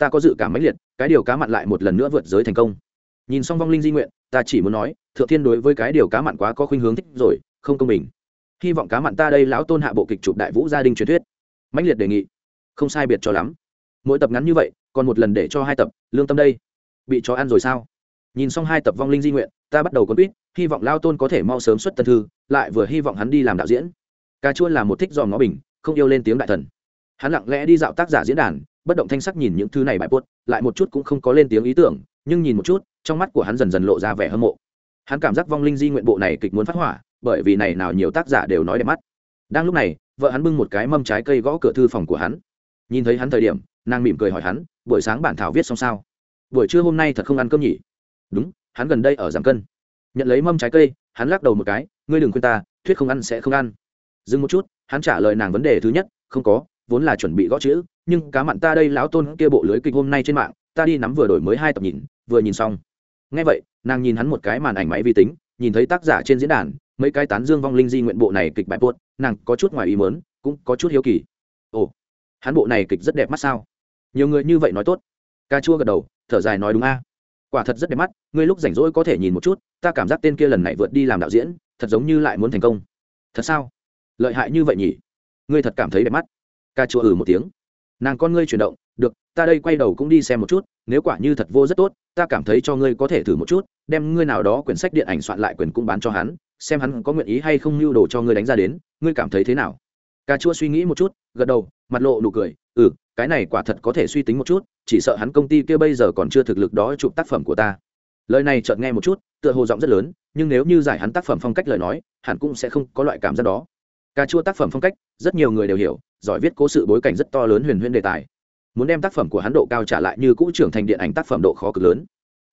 [SPEAKER 1] ta có dự cảm mãnh liệt, cái điều cá mặn lại một lần nữa vượt giới thành công. Nhìn xong vong linh di nguyện, ta chỉ muốn nói, thượng thiên đối với cái điều cá mặn quá có khuynh hướng thích rồi, không công bình. Hy vọng cá mặn ta đây lão tôn hạ bộ kịch chụp đại vũ gia đình truyền thuyết. Mãnh liệt đề nghị. Không sai biệt cho lắm. Mỗi tập ngắn như vậy, còn một lần để cho hai tập, lương tâm đây. Bị chó ăn rồi sao? Nhìn xong hai tập vong linh di nguyện, ta bắt đầu có biết hy vọng lao tôn có thể mau sớm xuất tân thư, lại vừa hy vọng hắn đi làm đạo diễn. Cà chua là một thích dòm ngó bình, không yêu lên tiếng đại thần. Hắn lặng lẽ đi dạo tác giả diễn đàn bất động thanh sắc nhìn những thứ này bại buốt lại một chút cũng không có lên tiếng ý tưởng, nhưng nhìn một chút, trong mắt của hắn dần dần lộ ra vẻ hâm mộ. Hắn cảm giác vong linh di nguyện bộ này kịch muốn phát hỏa, bởi vì này nào nhiều tác giả đều nói đẹp mắt. Đang lúc này, vợ hắn bưng một cái mâm trái cây gõ cửa thư phòng của hắn. Nhìn thấy hắn thời điểm, nàng mỉm cười hỏi hắn, buổi sáng bản thảo viết xong sao? Buổi trưa hôm nay thật không ăn cơm nhỉ? Đúng, hắn gần đây ở giảm cân. Nhận lấy mâm trái cây, hắn lắc đầu một cái, ngươi đừng khuyên ta, thuyết không ăn sẽ không ăn. Dừng một chút, hắn trả lời nàng vấn đề thứ nhất, không có vốn là chuẩn bị gõ chữ, nhưng cá mặn ta đây lão tôn kia bộ lưới kịch hôm nay trên mạng, ta đi nắm vừa đổi mới hai tập nhìn, vừa nhìn xong. Ngay vậy, nàng nhìn hắn một cái màn ảnh máy vi tính, nhìn thấy tác giả trên diễn đàn, mấy cái tán dương vong linh di nguyện bộ này kịch bài buốt, nàng có chút ngoài ý mớn cũng có chút hiếu kỳ. Ồ, hắn bộ này kịch rất đẹp mắt sao? Nhiều người như vậy nói tốt. Ca chua gật đầu, thở dài nói đúng a. Quả thật rất đẹp mắt, ngươi lúc rảnh rỗi có thể nhìn một chút, ta cảm giác tên kia lần này vượt đi làm đạo diễn, thật giống như lại muốn thành công. Thật sao? Lợi hại như vậy nhỉ? Ngươi thật cảm thấy đẹp mắt ca chua ừ một tiếng. Nàng con ngươi chuyển động, được, ta đây quay đầu cũng đi xem một chút, nếu quả như thật vô rất tốt, ta cảm thấy cho ngươi có thể thử một chút, đem ngươi nào đó quyển sách điện ảnh soạn lại quyền cũng bán cho hắn, xem hắn có nguyện ý hay không lưu đồ cho ngươi đánh ra đến, ngươi cảm thấy thế nào? Ca chua suy nghĩ một chút, gật đầu, mặt lộ nụ cười ừ cái này quả thật có thể suy tính một chút, chỉ sợ hắn công ty kia bây giờ còn chưa thực lực đó chụp tác phẩm của ta. Lời này chợt nghe một chút, tựa hồ giọng rất lớn, nhưng nếu như giải hắn tác phẩm phong cách lời nói, hắn cũng sẽ không có loại cảm giác đó. Cà chua tác phẩm phong cách, rất nhiều người đều hiểu giỏi viết cố sự bối cảnh rất to lớn huyền huyễn đề tài. Muốn đem tác phẩm của hắn độ cao trả lại như cũ trưởng thành điện ảnh tác phẩm độ khó cực lớn.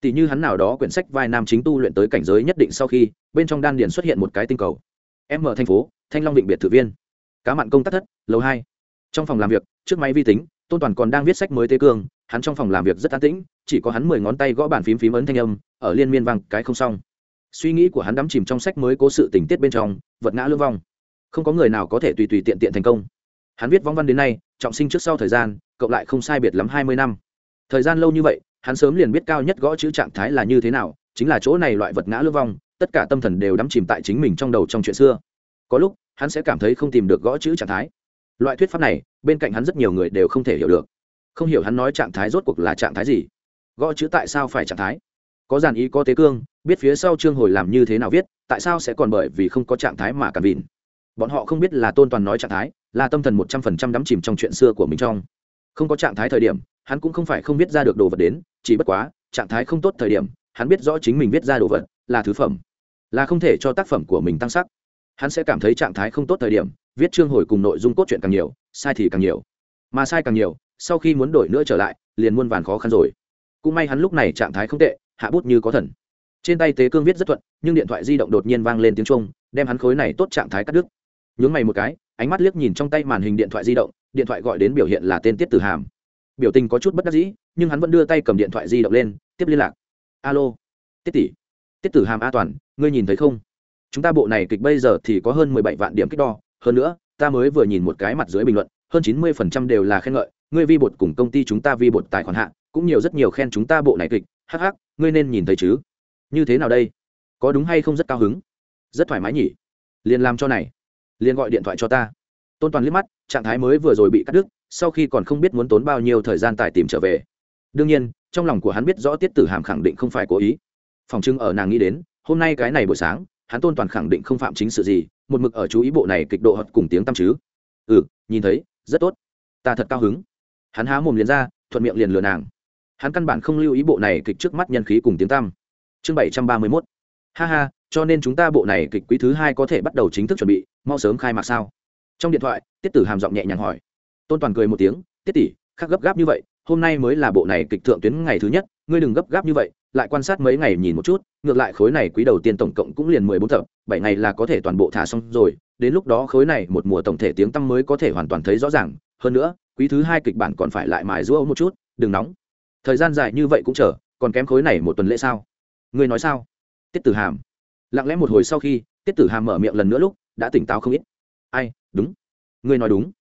[SPEAKER 1] Tỷ như hắn nào đó quyển sách vai nam chính tu luyện tới cảnh giới nhất định sau khi, bên trong đan điền xuất hiện một cái tinh cầu. M thành phố, thanh long định biệt thự viên. Cá mặn công tác thất, lầu hai. Trong phòng làm việc, trước máy vi tính, tôn toàn còn đang viết sách mới tế cương, hắn trong phòng làm việc rất an tĩnh, chỉ có hắn mười ngón tay gõ bàn phím phím ấn thanh âm, ở liên miên vang, cái không xong. Suy nghĩ của hắn đắm chìm trong sách mới cố sự tình tiết bên trong, vật ngã lương vong. Không có người nào có thể tùy tùy tiện tiện thành công hắn viết vong văn đến nay, trọng sinh trước sau thời gian, cộng lại không sai biệt lắm hai mươi năm. Thời gian lâu như vậy, hắn sớm liền biết cao nhất gõ chữ trạng thái là như thế nào, chính là chỗ này loại vật ngã lưu vong, tất cả tâm thần đều đắm chìm tại chính mình trong đầu trong chuyện xưa. Có lúc, hắn sẽ cảm thấy không tìm được gõ chữ trạng thái. Loại thuyết pháp này, bên cạnh hắn rất nhiều người đều không thể hiểu được. Không hiểu hắn nói trạng thái rốt cuộc là trạng thái gì. Gõ chữ tại sao phải trạng thái? Có giàn ý, có tế cương, biết phía sau chương hồi làm như thế nào viết, tại sao sẽ còn bởi vì không có trạng thái mà cảm vịn bọn họ không biết là tôn toàn nói trạng thái là tâm thần một trăm phần trăm đắm chìm trong chuyện xưa của mình trong. Không có trạng thái thời điểm, hắn cũng không phải không viết ra được đồ vật đến, chỉ bất quá, trạng thái không tốt thời điểm, hắn biết rõ chính mình viết ra đồ vật là thứ phẩm, là không thể cho tác phẩm của mình tăng sắc. Hắn sẽ cảm thấy trạng thái không tốt thời điểm, viết chương hồi cùng nội dung cốt truyện càng nhiều, sai thì càng nhiều. Mà sai càng nhiều, sau khi muốn đổi nữa trở lại, liền muôn vàn khó khăn rồi. Cũng may hắn lúc này trạng thái không tệ, hạ bút như có thần. Trên tay tế cương viết rất thuận, nhưng điện thoại di động đột nhiên vang lên tiếng trung đem hắn khối này tốt trạng thái cắt đứt. Nhướng mày một cái ánh mắt liếc nhìn trong tay màn hình điện thoại di động, điện thoại gọi đến biểu hiện là tên tiết tử hàm. Biểu tình có chút bất đắc dĩ, nhưng hắn vẫn đưa tay cầm điện thoại di động lên, tiếp liên lạc. Alo, tiết tỷ, tiết tử hàm a toàn, ngươi nhìn thấy không? Chúng ta bộ này kịch bây giờ thì có hơn mười bảy vạn điểm kích đo, hơn nữa, ta mới vừa nhìn một cái mặt dưới bình luận, hơn chín mươi phần trăm đều là khen ngợi, ngươi vi bột cùng công ty chúng ta vi bột tài khoản hạ, cũng nhiều rất nhiều khen chúng ta bộ này kịch, hắc hắc, ngươi nên nhìn thấy chứ. Như thế nào đây? Có đúng hay không rất cao hứng? Rất thoải mái nhỉ? Liền làm cho này liền gọi điện thoại cho ta. Tôn toàn liếc mắt, trạng thái mới vừa rồi bị cắt đứt, sau khi còn không biết muốn tốn bao nhiêu thời gian tài tìm trở về. Đương nhiên, trong lòng của hắn biết rõ tiết tử hàm khẳng định không phải cố ý. Phòng trưng ở nàng nghĩ đến, hôm nay cái này buổi sáng, hắn tôn toàn khẳng định không phạm chính sự gì, một mực ở chú ý bộ này kịch độ hợp cùng tiếng tăm chứ. Ừ nhìn thấy, rất tốt. Ta thật cao hứng. Hắn há mồm liền ra, thuận miệng liền lừa nàng. Hắn căn bản không lưu ý bộ này kịch trước mắt nhân khí cùng tiếng tăm. Chương bảy trăm ba mươi mốt. Ha ha cho nên chúng ta bộ này kịch quý thứ hai có thể bắt đầu chính thức chuẩn bị, mau sớm khai mạc sao? Trong điện thoại, tiết tử hàm giọng nhẹ nhàng hỏi. Tôn toàn cười một tiếng, tiết tỷ, khác gấp gáp như vậy, hôm nay mới là bộ này kịch thượng tuyến ngày thứ nhất, ngươi đừng gấp gáp như vậy, lại quan sát mấy ngày nhìn một chút, ngược lại khối này quý đầu tiên tổng cộng cũng liền mười bốn tập, bảy ngày là có thể toàn bộ thả xong rồi, đến lúc đó khối này một mùa tổng thể tiếng tăm mới có thể hoàn toàn thấy rõ ràng, hơn nữa, quý thứ hai kịch bản còn phải lại mài rũa một chút, đừng nóng. Thời gian dài như vậy cũng chờ, còn kém khối này một tuần lễ sao? Ngươi nói sao? Tiết tử hàm lặng lẽ một hồi sau khi, tiết tử hàm mở miệng lần nữa lúc, đã tỉnh táo không ít. Ai, đúng. Ngươi nói đúng.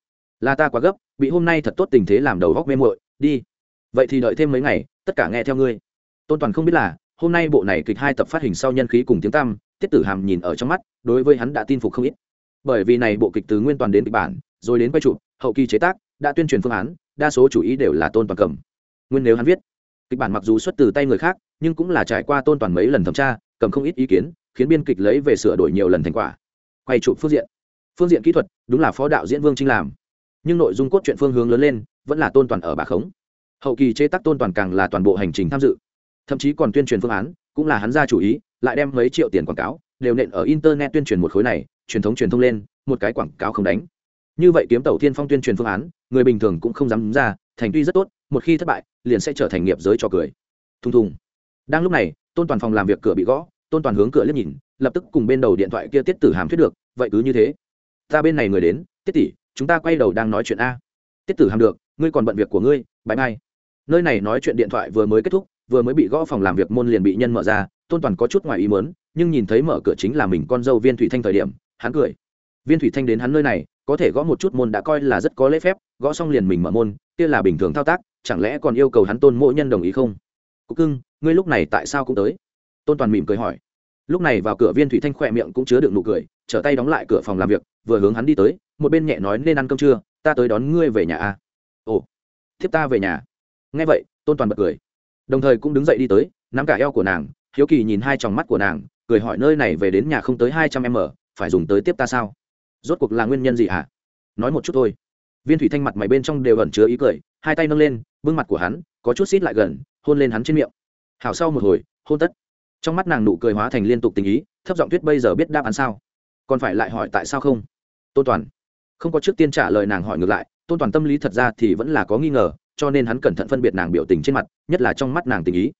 [SPEAKER 1] Là ta quá gấp, bị hôm nay thật tốt tình thế làm đầu góc mê muội, đi. Vậy thì đợi thêm mấy ngày, tất cả nghe theo ngươi. Tôn toàn không biết là, hôm nay bộ này kịch hai tập phát hình sau nhân khí cùng tiếng tăm, tiết tử hàm nhìn ở trong mắt, đối với hắn đã tin phục không ít. Bởi vì này bộ kịch từ nguyên toàn đến kịch bản, rồi đến quay chụp, hậu kỳ chế tác, đã tuyên truyền phương án, đa số chủ ý đều là tôn toàn cầm. Nguyên nếu hắn viết, kịch bản mặc dù xuất từ tay người khác, nhưng cũng là trải qua tôn toàn mấy lần thẩm tra, cầm không ít ý kiến khiến biên kịch lấy về sửa đổi nhiều lần thành quả. Quay chụp phương diện. Phương diện kỹ thuật, đúng là phó đạo diễn vương trinh làm. Nhưng nội dung cốt truyện phương hướng lớn lên, vẫn là tôn toàn ở bà khống. Hậu kỳ chế tác tôn toàn càng là toàn bộ hành trình tham dự. Thậm chí còn tuyên truyền phương án, cũng là hắn ra chủ ý, lại đem mấy triệu tiền quảng cáo, đều nện ở internet tuyên truyền một khối này, truyền thống truyền thông lên, một cái quảng cáo không đánh. Như vậy kiếm tàu thiên phong tuyên truyền phương án, người bình thường cũng không dám ra, thành tuy rất tốt, một khi thất bại, liền sẽ trở thành nghiệp giới cho cười. Thùng thùng. Đang lúc này, tôn toàn phòng làm việc cửa bị gõ tôn toàn hướng cửa liếc nhìn, lập tức cùng bên đầu điện thoại kia tiết tử hàm thuyết được, vậy cứ như thế, ta bên này người đến, tiết tỷ, chúng ta quay đầu đang nói chuyện a. Tiết tử hàm được, ngươi còn bận việc của ngươi, bãi mai. Nơi này nói chuyện điện thoại vừa mới kết thúc, vừa mới bị gõ phòng làm việc môn liền bị nhân mở ra, tôn toàn có chút ngoài ý mớn nhưng nhìn thấy mở cửa chính là mình con dâu viên thủy thanh thời điểm, hắn cười. Viên thủy thanh đến hắn nơi này, có thể gõ một chút môn đã coi là rất có lễ phép, gõ xong liền mình mở môn, kia là bình thường thao tác, chẳng lẽ còn yêu cầu hắn tôn mỗi nhân đồng ý không? Cúc cưng, ngươi lúc này tại sao cũng tới? Tôn toàn mỉm cười hỏi. Lúc này vào cửa viên thủy thanh khỏe miệng cũng chứa được nụ cười, trở tay đóng lại cửa phòng làm việc, vừa hướng hắn đi tới, một bên nhẹ nói, nên ăn cơm trưa, ta tới đón ngươi về nhà a. À? ồ, thiếp ta về nhà. Nghe vậy, tôn toàn bật cười. Đồng thời cũng đứng dậy đi tới, nắm cả eo của nàng, hiếu kỳ nhìn hai tròng mắt của nàng, cười hỏi, nơi này về đến nhà không tới hai trăm m phải dùng tới tiếp ta sao? Rốt cuộc là nguyên nhân gì hả? Nói một chút thôi. Viên thủy thanh mặt mày bên trong đều ẩn chứa ý cười, hai tay nâng lên bưng mặt của hắn có chút xít lại gần, hôn lên hắn trên miệng. Hảo sau một hồi, hôn tất trong mắt nàng nụ cười hóa thành liên tục tình ý, thấp giọng tuyết bây giờ biết đáp án sao? Còn phải lại hỏi tại sao không? Tôn toàn. Không có trước tiên trả lời nàng hỏi ngược lại, tôn toàn tâm lý thật ra thì vẫn là có nghi ngờ, cho nên hắn cẩn thận phân biệt nàng biểu tình trên mặt, nhất là trong mắt nàng tình ý.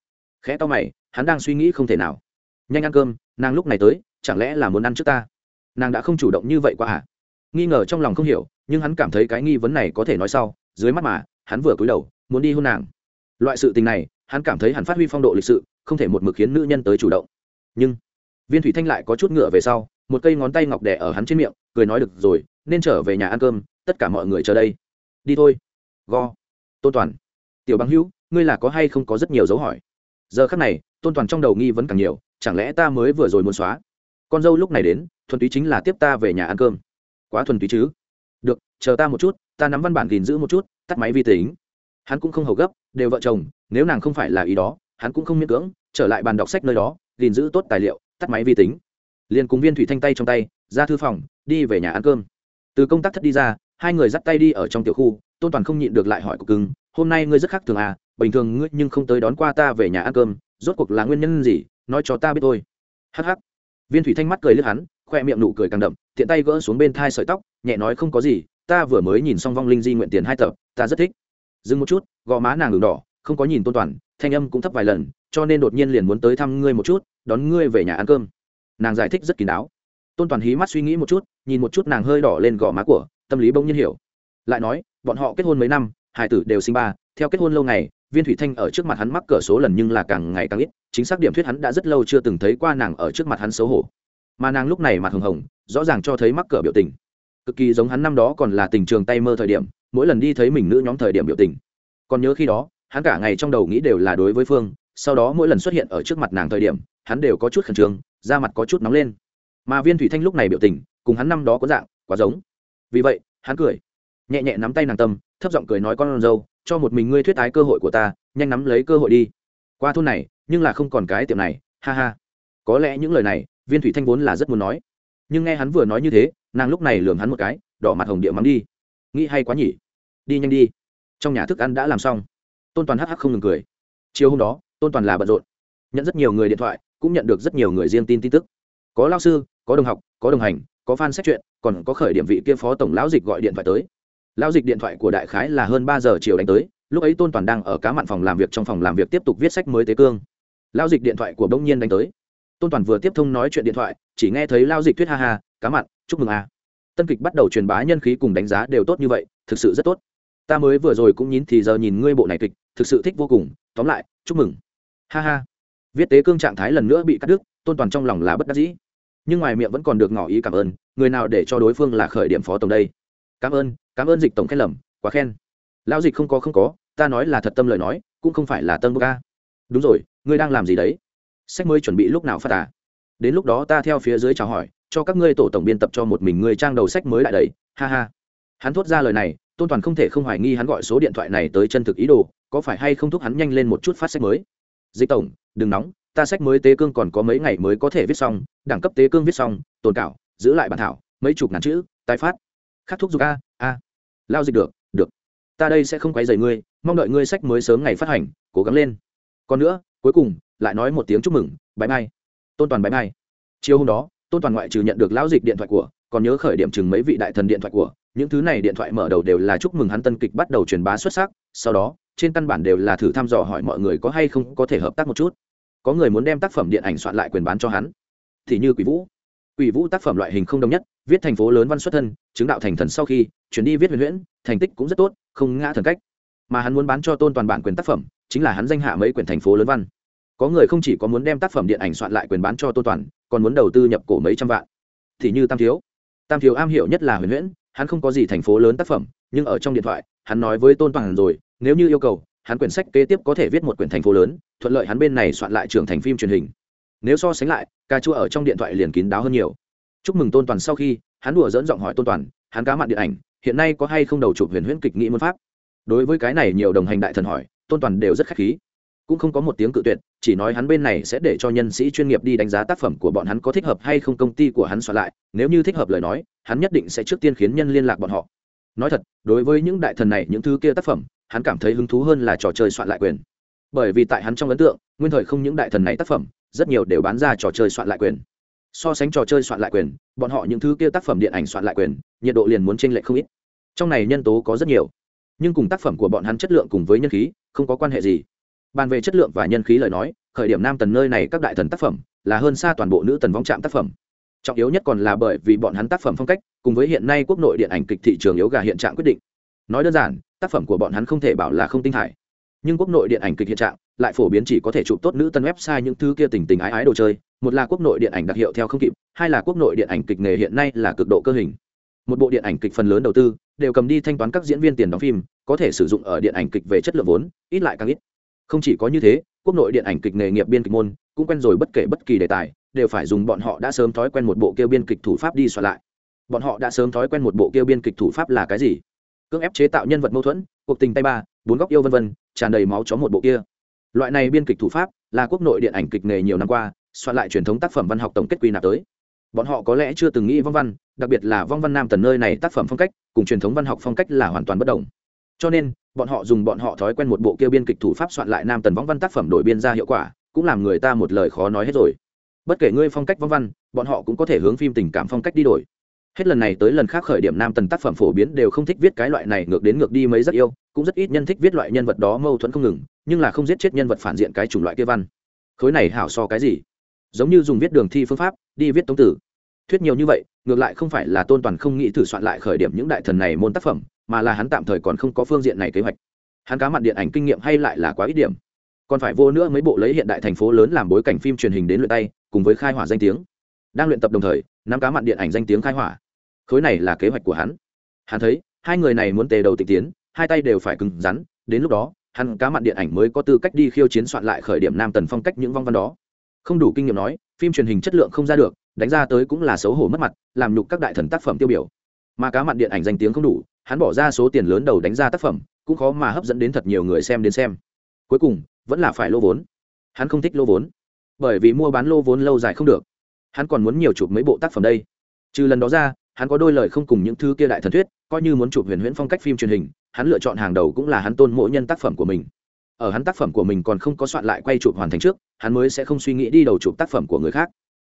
[SPEAKER 1] Khẽ to mày, hắn đang suy nghĩ không thể nào. Nhanh ăn cơm, nàng lúc này tới, chẳng lẽ là muốn ăn trước ta? Nàng đã không chủ động như vậy quá à? Nghi ngờ trong lòng không hiểu, nhưng hắn cảm thấy cái nghi vấn này có thể nói sau, dưới mắt mà, hắn vừa cúi đầu, muốn đi hôn nàng. Loại sự tình này, hắn cảm thấy hắn phát huy phong độ lịch sự không thể một mực khiến nữ nhân tới chủ động. Nhưng, viên thủy thanh lại có chút ngựa về sau, một cây ngón tay ngọc đẻ ở hắn trên miệng, cười nói được rồi, nên trở về nhà ăn cơm, tất cả mọi người chờ đây. Đi thôi. Go. Tôn toàn. Tiểu băng hữu, ngươi là có hay không có rất nhiều dấu hỏi? Giờ khắc này, tôn toàn trong đầu nghi vấn càng nhiều, chẳng lẽ ta mới vừa rồi muốn xóa? Con dâu lúc này đến, thuần túy chính là tiếp ta về nhà ăn cơm. Quá thuần túy chứ. Được, chờ ta một chút, ta nắm văn bản gìn giữ một chút, tắt máy vi tính. Hắn cũng không hầu gấp, đều vợ chồng, nếu nàng không phải là ý đó hắn cũng không miễn cưỡng, trở lại bàn đọc sách nơi đó, gìn giữ tốt tài liệu, tắt máy vi tính. Liền cùng viên thủy thanh tay trong tay, ra thư phòng, đi về nhà ăn cơm. Từ công tác thất đi ra, hai người dắt tay đi ở trong tiểu khu, tôn toàn không nhịn được lại hỏi cục cưng, hôm nay ngươi rất khác thường à bình thường ngươi nhưng không tới đón qua ta về nhà ăn cơm, rốt cuộc là nguyên nhân gì, nói cho ta biết thôi. Hh viên thủy thanh mắt cười lướt hắn, khoe miệng nụ cười càng đậm, tiện tay gỡ xuống bên thai sợi tóc, nhẹ nói không có gì, ta vừa mới nhìn xong vong linh di nguyện tiền hai tập, ta rất thích. Dừng một chút, gò má nàng đường đỏ không có nhìn tôn toàn, thanh âm cũng thấp vài lần, cho nên đột nhiên liền muốn tới thăm ngươi một chút, đón ngươi về nhà ăn cơm. Nàng giải thích rất kín đáo. Tôn toàn hí mắt suy nghĩ một chút, nhìn một chút nàng hơi đỏ lên gò má của, tâm lý bỗng nhiên hiểu. Lại nói, bọn họ kết hôn mấy năm hải tử đều sinh ba, theo kết hôn lâu ngày, viên thủy thanh ở trước mặt hắn mắc cỡ số lần nhưng là càng ngày càng ít, chính xác điểm thuyết hắn đã rất lâu chưa từng thấy qua nàng ở trước mặt hắn xấu hổ. Mà nàng lúc này mặt hồng hồng, rõ ràng cho thấy mắc cỡ biểu tình. Cực kỳ giống hắn năm đó còn là tình trường tay mơ thời điểm, mỗi lần đi thấy mình nữ nhóm thời điểm biểu tình. Còn nhớ khi đó hắn cả ngày trong đầu nghĩ đều là đối với phương sau đó mỗi lần xuất hiện ở trước mặt nàng thời điểm hắn đều có chút khẩn trương da mặt có chút nóng lên mà viên thủy thanh lúc này biểu tình cùng hắn năm đó có dạng quá giống vì vậy hắn cười nhẹ nhẹ nắm tay nàng tâm thấp giọng cười nói con dâu, cho một mình ngươi thuyết ái cơ hội của ta nhanh nắm lấy cơ hội đi qua thôn này nhưng là không còn cái tiệm này ha ha có lẽ những lời này viên thủy thanh vốn là rất muốn nói nhưng nghe hắn vừa nói như thế nàng lúc này lường hắn một cái đỏ mặt hồng địa mắng đi nghĩ hay quá nhỉ đi nhanh đi trong nhà thức ăn đã làm xong tôn toàn hắc hắc không ngừng cười. Chiều hôm đó, tôn toàn là bận rộn. Nhận rất nhiều người điện thoại, cũng nhận được rất nhiều người riêng tin tin tức. Có lao sư, có đồng học, có đồng hành, có fan xét chuyện, còn có khởi điểm vị kia phó tổng lão dịch gọi điện thoại tới. Lão dịch điện thoại của đại khái là hơn ba giờ chiều đánh tới, lúc ấy tôn toàn đang ở cá mặn phòng làm việc trong phòng làm việc tiếp tục viết sách mới tế cương. Lão dịch điện thoại của bỗng nhiên đánh tới. Tôn toàn vừa tiếp thông nói chuyện điện thoại, chỉ nghe thấy lao dịch thuyết ha ha, cá mặn chúc mừng a. Tân kịch bắt đầu truyền bá nhân khí cùng đánh giá đều tốt như vậy, thực sự rất tốt ta mới vừa rồi cũng nhín thì giờ nhìn ngươi bộ này kịch, thực sự thích vô cùng, tóm lại, chúc mừng. Ha ha. Viết tế cương trạng thái lần nữa bị cắt đứt, tôn toàn trong lòng là bất đắc dĩ. Nhưng ngoài miệng vẫn còn được ngỏ ý cảm ơn, người nào để cho đối phương là khởi điểm phó tổng đây? Cảm ơn cảm ơn dịch tổng khen lầm, quá khen. Lão dịch không có không có, ta nói là thật tâm lời nói, cũng không phải là tân bốc ca đúng rồi, ngươi đang làm gì đấy? Sách mới chuẩn bị lúc nào phát à? Đến lúc đó ta theo phía dưới chào hỏi, cho các ngươi tổ tổng biên tập cho một mình ngươi trang đầu sách mới lại đấy ha ha. Hắn thốt ra lời này tôn toàn không thể không hoài nghi hắn gọi số điện thoại này tới chân thực ý đồ, có phải hay không thúc hắn nhanh lên một chút phát sách mới? Dịch tổng, đừng nóng, ta sách mới tế cương còn có mấy ngày mới có thể viết xong, đẳng cấp tế cương viết xong, tồn cảo, giữ lại bản thảo, mấy chục ngàn chữ, tái phát. Khắc thúc giục a a. Lao dịch được được. Ta đây sẽ không quấy rầy ngươi, mong đợi ngươi sách mới sớm ngày phát hành, cố gắng lên. Còn nữa, cuối cùng, lại nói một tiếng chúc mừng bãi mai tôn toàn bãi mai chiều hôm đó, tôn toàn ngoại trừ nhận được lão dịch điện thoại của, còn nhớ khởi điểm chừng mấy vị đại thần điện thoại của những thứ này điện thoại mở đầu đều là chúc mừng hắn tân kịch bắt đầu truyền bá xuất sắc, sau đó, trên căn bản đều là thử thăm dò hỏi mọi người có hay không có thể hợp tác một chút. Có người muốn đem tác phẩm điện ảnh soạn lại quyền bán cho hắn. Thì như quỷ vũ. Quỷ vũ tác phẩm loại hình không đồng nhất, viết thành phố lớn văn xuất thân, chứng đạo thành thần sau khi, chuyển đi viết huyền huyễn, thành tích cũng rất tốt, không ngã thần cách. Mà hắn muốn bán cho tôn toàn bản quyền tác phẩm, chính là hắn danh hạ mấy quyển thành phố lớn văn. Có người không chỉ có muốn đem tác phẩm điện ảnh soạn lại quyền bán cho tôn toàn, còn muốn đầu tư nhập cổ mấy trăm vạn. Thì như tam thiếu. Tam thiếu am hiểu nhất là huyền huyễn hắn không có gì thành phố lớn tác phẩm, nhưng ở trong điện thoại, hắn nói với tôn toàn rồi, nếu như yêu cầu, hắn quyển sách kế tiếp có thể viết một quyển thành phố lớn, thuận lợi hắn bên này soạn lại trưởng thành phim truyền hình. Nếu so sánh lại ca chua ở trong điện thoại liền kín đáo hơn nhiều. Chúc mừng tôn toàn sau khi, hắn đùa dẫn giọng hỏi tôn toàn, hắn cá mặn điện ảnh, hiện nay có hay không đầu chụp huyền huyễn kịch nghĩ môn pháp? Đối với cái này nhiều đồng hành đại thần hỏi, tôn toàn đều rất khách khí cũng không có một tiếng cự tuyệt, chỉ nói hắn bên này sẽ để cho nhân sĩ chuyên nghiệp đi đánh giá tác phẩm của bọn hắn có thích hợp hay không công ty của hắn soạn lại, nếu như thích hợp lời nói, hắn nhất định sẽ trước tiên khiến nhân liên lạc bọn họ. Nói thật, đối với những đại thần này, những thứ kia tác phẩm, hắn cảm thấy hứng thú hơn là trò chơi soạn lại quyền. Bởi vì tại hắn trong ấn tượng, nguyên thời không những đại thần này tác phẩm, rất nhiều đều bán ra trò chơi soạn lại quyền. So sánh trò chơi soạn lại quyền, bọn họ những thứ kia tác phẩm điện ảnh soạn lại quyền, nhiệt độ liền muốn t r ê n lệch không ít. Trong này nhân tố có rất nhiều, nhưng cùng tác phẩm của bọn hắn chất lượng cùng với nhân khí, không có quan hệ gì bàn về chất lượng và nhân khí lời nói, khởi điểm nam tần nơi này các đại thần tác phẩm là hơn xa toàn bộ nữ tần vong trạm tác phẩm. Trọng yếu nhất còn là bởi vì bọn hắn tác phẩm phong cách, cùng với hiện nay quốc nội điện ảnh kịch thị trường yếu gà hiện trạng quyết định. Nói đơn giản, tác phẩm của bọn hắn không thể bảo là không tinh thải. Nhưng quốc nội điện ảnh kịch hiện trạng lại phổ biến chỉ có thể chụp tốt nữ tân website những thứ kia tình tình ái ái đồ chơi. Một là quốc nội điện ảnh đặc hiệu theo không kịp, hai là quốc nội điện ảnh kịch nghề hiện nay là cực độ cơ hình. Một bộ điện ảnh kịch phần lớn đầu tư đều cầm đi thanh toán các diễn viên tiền đóng phim, có thể sử dụng ở điện ảnh kịch về chất lượng vốn, ít lại càng ít không chỉ có như thế, quốc nội điện ảnh kịch nghề nghiệp biên kịch môn cũng quen rồi bất kể bất kỳ đề tài, đều phải dùng bọn họ đã sớm thói quen một bộ kêu biên kịch thủ pháp đi soạn lại. Bọn họ đã sớm thói quen một bộ kêu biên kịch thủ pháp là cái gì? Cưỡng ép chế tạo nhân vật mâu thuẫn, cuộc tình tay ba, bốn góc yêu vân vân, tràn đầy máu chó một bộ kia. Loại này biên kịch thủ pháp là quốc nội điện ảnh kịch nghề nhiều năm qua, soạn lại truyền thống tác phẩm văn học tổng kết quy nạp tới. Bọn họ có lẽ chưa từng nghĩ vong văn, đặc biệt là vong văn nam tần nơi này tác phẩm phong cách, cùng truyền thống văn học phong cách là hoàn toàn bất đồng cho nên, bọn họ dùng bọn họ thói quen một bộ kia biên kịch thủ pháp soạn lại nam tần võng văn tác phẩm đổi biên ra hiệu quả, cũng làm người ta một lời khó nói hết rồi. Bất kể ngươi phong cách võng văn, bọn họ cũng có thể hướng phim tình cảm phong cách đi đổi. Hết lần này tới lần khác khởi điểm nam tần tác phẩm phổ biến đều không thích viết cái loại này ngược đến ngược đi mấy rất yêu, cũng rất ít nhân thích viết loại nhân vật đó mâu thuẫn không ngừng, nhưng là không giết chết nhân vật phản diện cái chủng loại kia văn. Khối này hảo so cái gì? Giống như dùng viết đường thi phương pháp, đi viết tống tử. Thuyết nhiều như vậy, ngược lại không phải là tôn toàn không nghĩ thử soạn lại khởi điểm những đại thần này môn tác phẩm mà là hắn tạm thời còn không có phương diện này kế hoạch. Hắn cá mặn điện ảnh kinh nghiệm hay lại là quá ít điểm. Còn phải vô nữa mấy bộ lấy hiện đại thành phố lớn làm bối cảnh phim truyền hình đến luyện tay, cùng với khai hỏa danh tiếng. Đang luyện tập đồng thời nắm cá mặn điện ảnh danh tiếng khai hỏa. Khối này là kế hoạch của hắn. Hắn thấy, hai người này muốn tề đầu tịch tiến, hai tay đều phải cứng rắn, đến lúc đó, hắn cá mặn điện ảnh mới có tư cách đi khiêu chiến soạn lại khởi điểm nam tần phong cách những vong văn đó. Không đủ kinh nghiệm nói, phim truyền hình chất lượng không ra được, đánh ra tới cũng là xấu hổ mất mặt, làm nhục các đại thần tác phẩm tiêu biểu. Mà cá mặn điện ảnh danh tiếng không đủ hắn bỏ ra số tiền lớn đầu đánh ra tác phẩm, cũng khó mà hấp dẫn đến thật nhiều người xem đến xem. Cuối cùng, vẫn là phải lô vốn. Hắn không thích lô vốn, bởi vì mua bán lô vốn lâu dài không được. Hắn còn muốn nhiều chụp mấy bộ tác phẩm đây. Trừ lần đó ra, hắn có đôi lời không cùng những thứ kia đại thần thuyết, coi như muốn chụp huyền huyễn phong cách phim truyền hình, hắn lựa chọn hàng đầu cũng là hắn tôn mỗi nhân tác phẩm của mình. Ở hắn tác phẩm của mình còn không có soạn lại quay chụp hoàn thành trước, hắn mới sẽ không suy nghĩ đi đầu chụp tác phẩm của người khác.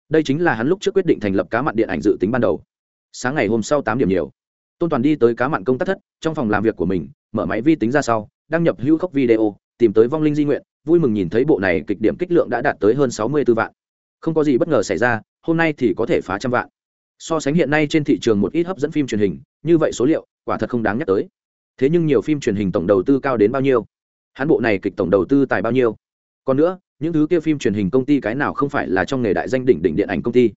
[SPEAKER 1] Đây chính là hắn lúc trước quyết định thành lập cá mặn điện ảnh dự tính ban đầu. Sáng ngày hôm sau tám điểm nhiều tôn toàn đi tới cá mặn công tác thất, trong phòng làm việc của mình, mở máy vi tính ra sau, đăng nhập hữu khốc video, tìm tới vong linh di nguyện, vui mừng nhìn thấy bộ này kịch điểm kích lượng đã đạt tới hơn sáu mươi b ố vạn. Không có gì bất ngờ xảy ra, hôm nay thì có thể phá trăm vạn. So sánh hiện nay trên thị trường một ít hấp dẫn phim truyền hình, như vậy số liệu, quả thật không đáng nhắc tới. Thế nhưng nhiều phim truyền hình tổng đầu tư cao đến bao nhiêu? Hãn bộ này kịch tổng đầu tư tài bao nhiêu? Còn nữa, những thứ kia phim truyền hình công ty cái nào không phải là trong nghề đại danh đỉnh đỉnh điện ảnh công ty?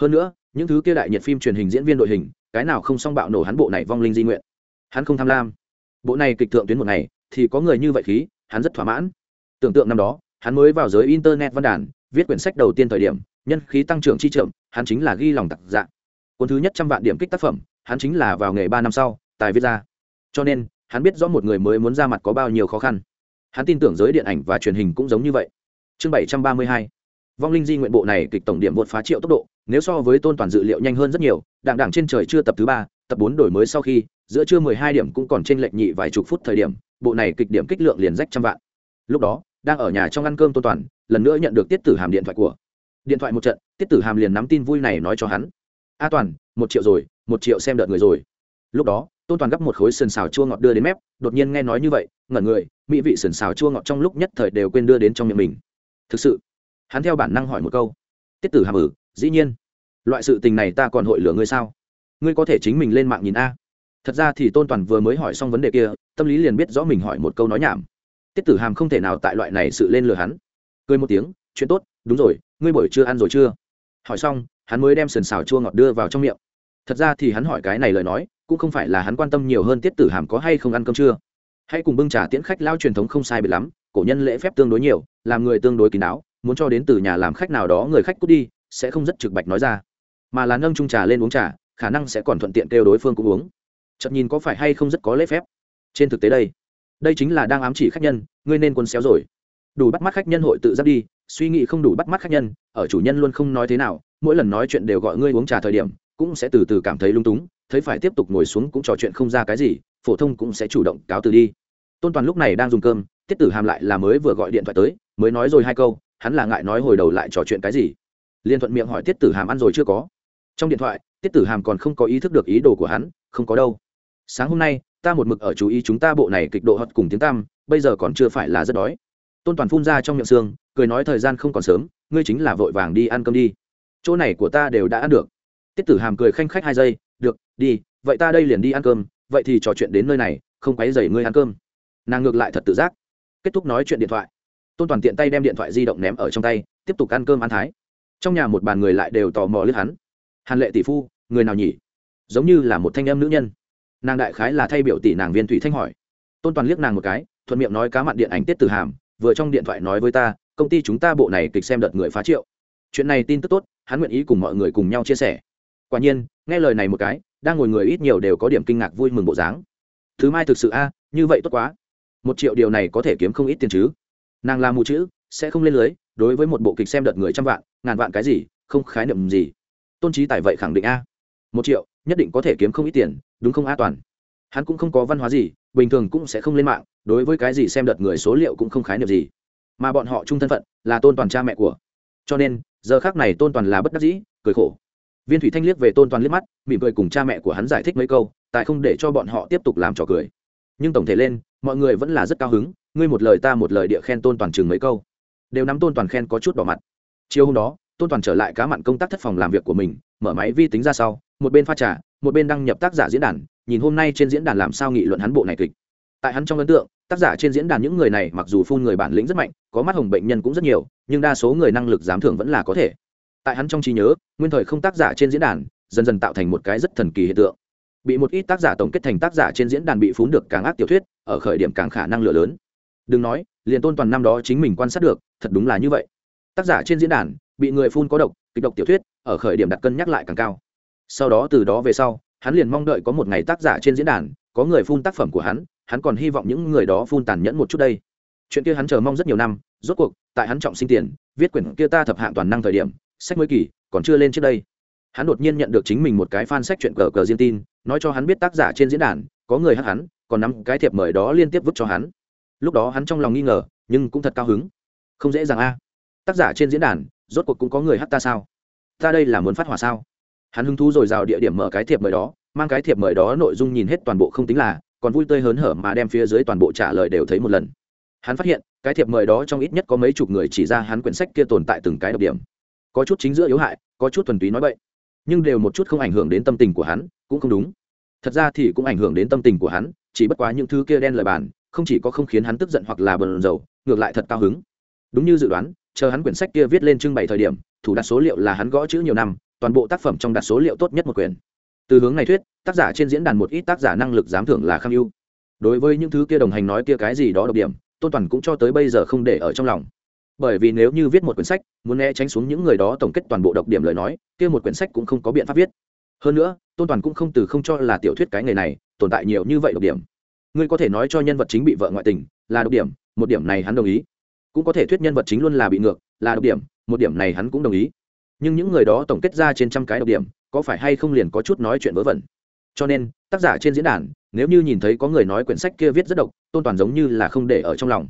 [SPEAKER 1] Hơn nữa, những thứ kia đại nhiệt phim truyền hình diễn viên đội hình cái nào không xong bạo nổ hắn bộ này vong linh di nguyện. Hắn không tham lam. Bộ này kịch thượng tuyến một ngày, thì có người như vậy khí, hắn rất thỏa mãn. Tưởng tượng năm đó, hắn mới vào giới internet văn đàn, viết quyển sách đầu tiên thời điểm, nhân khí tăng trưởng chi trượng, hắn chính là ghi lòng tặc dạng cuốn thứ nhất trăm vạn điểm kích tác phẩm, hắn chính là vào nghề ba năm sau, tài viết ra. Cho nên, hắn biết rõ một người mới muốn ra mặt có bao nhiêu khó khăn. Hắn tin tưởng giới điện ảnh và truyền hình cũng giống như vậy. Chương bảy trăm ba mươi hai. Vong linh di nguyện bộ này kịch tổng điểm vượt phá triệu tốc độ nếu so với tôn toàn dự liệu nhanh hơn rất nhiều, đảng đảng trên trời chưa tập thứ ba, tập bốn đổi mới sau khi, giữa trưa mười hai điểm cũng còn trên lệnh nhị vài chục phút thời điểm, bộ này kịch điểm kích lượng liền rách trăm vạn. Lúc đó, đang ở nhà trong ăn cơm tôn toàn, lần nữa nhận được tiết tử hàm điện thoại của. Điện thoại một trận, tiết tử hàm liền nắm tin vui này nói cho hắn. A toàn, một triệu rồi, một triệu xem đợt người rồi. Lúc đó, tôn toàn gấp một khối sườn xào chua ngọt đưa đến mép, đột nhiên nghe nói như vậy, ngẩn người, mỹ vị sườn xào chua ngọt trong lúc nhất thời đều quên đưa đến trong miệng mình. Thực sự, hắn theo bản năng hỏi một câu. Tiết tử hàm ử dĩ nhiên. Loại sự tình này ta còn hội lửa ngươi sao? Ngươi có thể chính mình lên mạng nhìn a. Thật ra thì tôn toàn vừa mới hỏi xong vấn đề kia, tâm lý liền biết rõ mình hỏi một câu nói nhảm. Tiết tử hàm không thể nào tại loại này sự lên lừa hắn. Cười một tiếng, chuyện tốt, đúng rồi, ngươi buổi chưa ăn rồi chưa? Hỏi xong, hắn mới đem sườn xào chua ngọt đưa vào trong miệng. Thật ra thì hắn hỏi cái này lời nói, cũng không phải là hắn quan tâm nhiều hơn tiết tử hàm có hay không ăn cơm trưa hãy cùng bưng trà tiễn khách lao truyền thống không sai biệt lắm, cổ nhân lễ phép tương đối nhiều, làm người tương đối kín đáo, muốn cho đến từ nhà làm khách nào đó người khách cút đi sẽ không rất trực bạch nói ra. Mà là nâng trung trà lên uống trà, khả năng sẽ còn thuận tiện kêu đối phương cũng uống. Chậm nhìn có phải hay không rất có lễ phép. Trên thực tế đây đây chính là đang ám chỉ khách nhân, ngươi nên quân xéo rồi. Đủ bắt mắt khách nhân hội tự giác đi, suy nghĩ không đủ bắt mắt khách nhân, ở chủ nhân luôn không nói thế nào, mỗi lần nói chuyện đều gọi ngươi uống trà thời điểm, cũng sẽ từ từ cảm thấy lung túng, thấy phải tiếp tục ngồi xuống cũng trò chuyện không ra cái gì, phổ thông cũng sẽ chủ động cáo từ đi. Tôn toàn lúc này đang dùng cơm, tiết tử hàm lại là mới vừa gọi điện thoại tới, mới nói rồi hai câu, hắn là ngại nói hồi đầu lại trò chuyện cái gì liên thuận miệng hỏi tiết tử hàm ăn rồi chưa có. Trong điện thoại, tiết tử hàm còn không có ý thức được ý đồ của hắn, không có đâu. Sáng hôm nay, ta một mực ở chú ý chúng ta bộ này kịch độ hật cùng tiếng tam bây giờ còn chưa phải là rất đói. Tôn toàn phun ra trong miệng xương, cười nói thời gian không còn sớm, ngươi chính là vội vàng đi ăn cơm đi. Chỗ này của ta đều đã ăn được. Tiết tử hàm cười khanh khách hai giây, được, đi, vậy ta đây liền đi ăn cơm, vậy thì trò chuyện đến nơi này, không quấy dày ngươi ăn cơm. Nàng ngược lại thật tự giác. Kết thúc nói chuyện điện thoại. Tôn toàn tiện tay đem điện thoại di động ném ở trong tay, tiếp tục ăn cơm ăn thái trong nhà một bàn người lại đều tò mò lướt hắn. Hàn lệ tỷ phu, người nào nhỉ? Giống như là một thanh em nữ nhân. Nàng đại khái là thay biểu tỷ nàng viên thủy thanh hỏi. Tôn toàn liếc nàng một cái, thuận miệng nói cá mặn điện ảnh tiết tử hàm, vừa trong điện thoại nói với ta, công ty chúng ta bộ này kịch xem đợt người phá triệu. Chuyện này tin tức tốt, hắn nguyện ý cùng mọi người cùng nhau chia sẻ. Quả nhiên, nghe lời này một cái, đang ngồi người ít nhiều đều có điểm kinh ngạc vui mừng bộ dáng. Thứ mai thực sự a, như vậy tốt quá. Một triệu điều này có thể kiếm không ít tiền chứ. Nàng làm mù chữ, sẽ không lên lưới đối với một bộ kịch xem đợt người trăm vạn, ngàn vạn cái gì, không khái niệm gì. Tôn trí tài vậy khẳng định a. Một triệu, nhất định có thể kiếm không ít tiền, đúng không a toàn? Hắn cũng không có văn hóa gì, bình thường cũng sẽ không lên mạng, đối với cái gì xem đợt người số liệu cũng không khái niệm gì. Mà bọn họ chung thân phận là tôn toàn cha mẹ của. Cho nên, giờ khác này tôn toàn là bất đắc dĩ, cười khổ. Viên thủy thanh liếc về tôn toàn liếc mắt, mỉm cười cùng cha mẹ của hắn giải thích mấy câu, tại không để cho bọn họ tiếp tục làm trò cười. Nhưng tổng thể lên, mọi người vẫn là rất cao hứng, ngươi một lời ta một lời địa khen tôn toàn chừng mấy câu đều nắm tôn toàn khen có chút bỏ mặt. Chiều hôm đó, tôn toàn trở lại cá mặn công tác thất phòng làm việc của mình, mở máy vi tính ra sau, một bên pha trà, một bên đăng nhập tác giả diễn đàn, nhìn hôm nay trên diễn đàn làm sao nghị luận hắn bộ này kịch. Tại hắn trong ấn tượng, tác giả trên diễn đàn những người này mặc dù phun người bản lĩnh rất mạnh, có mắt hồng bệnh nhân cũng rất nhiều, nhưng đa số người năng lực giám thưởng vẫn là có thể. Tại hắn trong trí nhớ, nguyên thời không tác giả trên diễn đàn, dần dần tạo thành một cái rất thần kỳ hiện tượng. Bị một ít tác giả tổng kết thành tác giả trên diễn đàn bị phun được càng ác tiểu thuyết, ở khởi điểm càng khả năng lửa lớn. Đừng nói, liền tôn toàn năm đó chính mình quan sát được thật đúng là như vậy. Tác giả trên diễn đàn, bị người phun có độc, kịch độc tiểu thuyết, ở khởi điểm đặt cân nhắc lại càng cao. Sau đó từ đó về sau, hắn liền mong đợi có một ngày tác giả trên diễn đàn, có người phun tác phẩm của hắn hắn còn hy vọng những người đó phun tàn nhẫn một chút đây. Chuyện kia hắn chờ mong rất nhiều năm, rốt cuộc, tại hắn trọng sinh tiền, viết quyển kia ta thập hạng toàn năng thời điểm, sách mới kỳ, còn chưa lên trước đây. Hắn đột nhiên nhận được chính mình một cái fan sách chuyện cờ cờ riêng tin, nói cho hắn biết tác giả trên diễn đàn, có người hắc hắn, còn nắm cái thiệp mời đó liên tiếp vứt cho hắn. Lúc đó hắn trong lòng nghi ngờ, nhưng cũng thật cao hứng không dễ dàng a. Tác giả trên diễn đàn, rốt cuộc cũng có người hát ta sao? Ta đây là muốn phát hỏa sao? Hắn hứng thú rồi rào địa điểm mở cái thiệp mời đó, mang cái thiệp mời đó nội dung nhìn hết toàn bộ không tính là, còn vui tươi hớn hở mà đem phía dưới toàn bộ trả lời đều thấy một lần. Hắn phát hiện, cái thiệp mời đó trong ít nhất có mấy chục người chỉ ra hắn quyển sách kia tồn tại từng cái độc điểm. Có chút chính giữa yếu hại, có chút thuần túy nói bậy. Nhưng đều một chút không ảnh hưởng đến tâm tình của hắn, cũng không đúng. Thật ra thì cũng ảnh hưởng đến tâm tình của hắn, chỉ bất quá những thứ kia đen lời bàn, không chỉ có không khiến hắn tức giận hoặc là bờn dầu ngược lại thật cao hứng đúng như dự đoán, chờ hắn quyển sách kia viết lên trưng bày thời điểm, thủ đặt số liệu là hắn gõ chữ nhiều năm, toàn bộ tác phẩm trong đặt số liệu tốt nhất một quyển. Từ hướng này thuyết, tác giả trên diễn đàn một ít tác giả năng lực giám thưởng là kham ưu. Đối với những thứ kia đồng hành nói kia cái gì đó độc điểm, tôn toàn cũng cho tới bây giờ không để ở trong lòng. Bởi vì nếu như viết một quyển sách, muốn né tránh xuống những người đó tổng kết toàn bộ độc điểm lời nói, kia một quyển sách cũng không có biện pháp viết. Hơn nữa, tôn toàn cũng không từ không cho là tiểu thuyết cái nghề này tồn tại nhiều như vậy độc điểm. Ngươi có thể nói cho nhân vật chính bị vợ ngoại tình là độc điểm, một điểm này hắn đồng ý cũng có thể thuyết nhân vật chính luôn là bị ngược, là độc điểm, một điểm này hắn cũng đồng ý. Nhưng những người đó tổng kết ra trên trăm cái độc điểm, có phải hay không liền có chút nói chuyện vớ vẩn. Cho nên, tác giả trên diễn đàn, nếu như nhìn thấy có người nói quyển sách kia viết rất độc, tôn toàn giống như là không để ở trong lòng.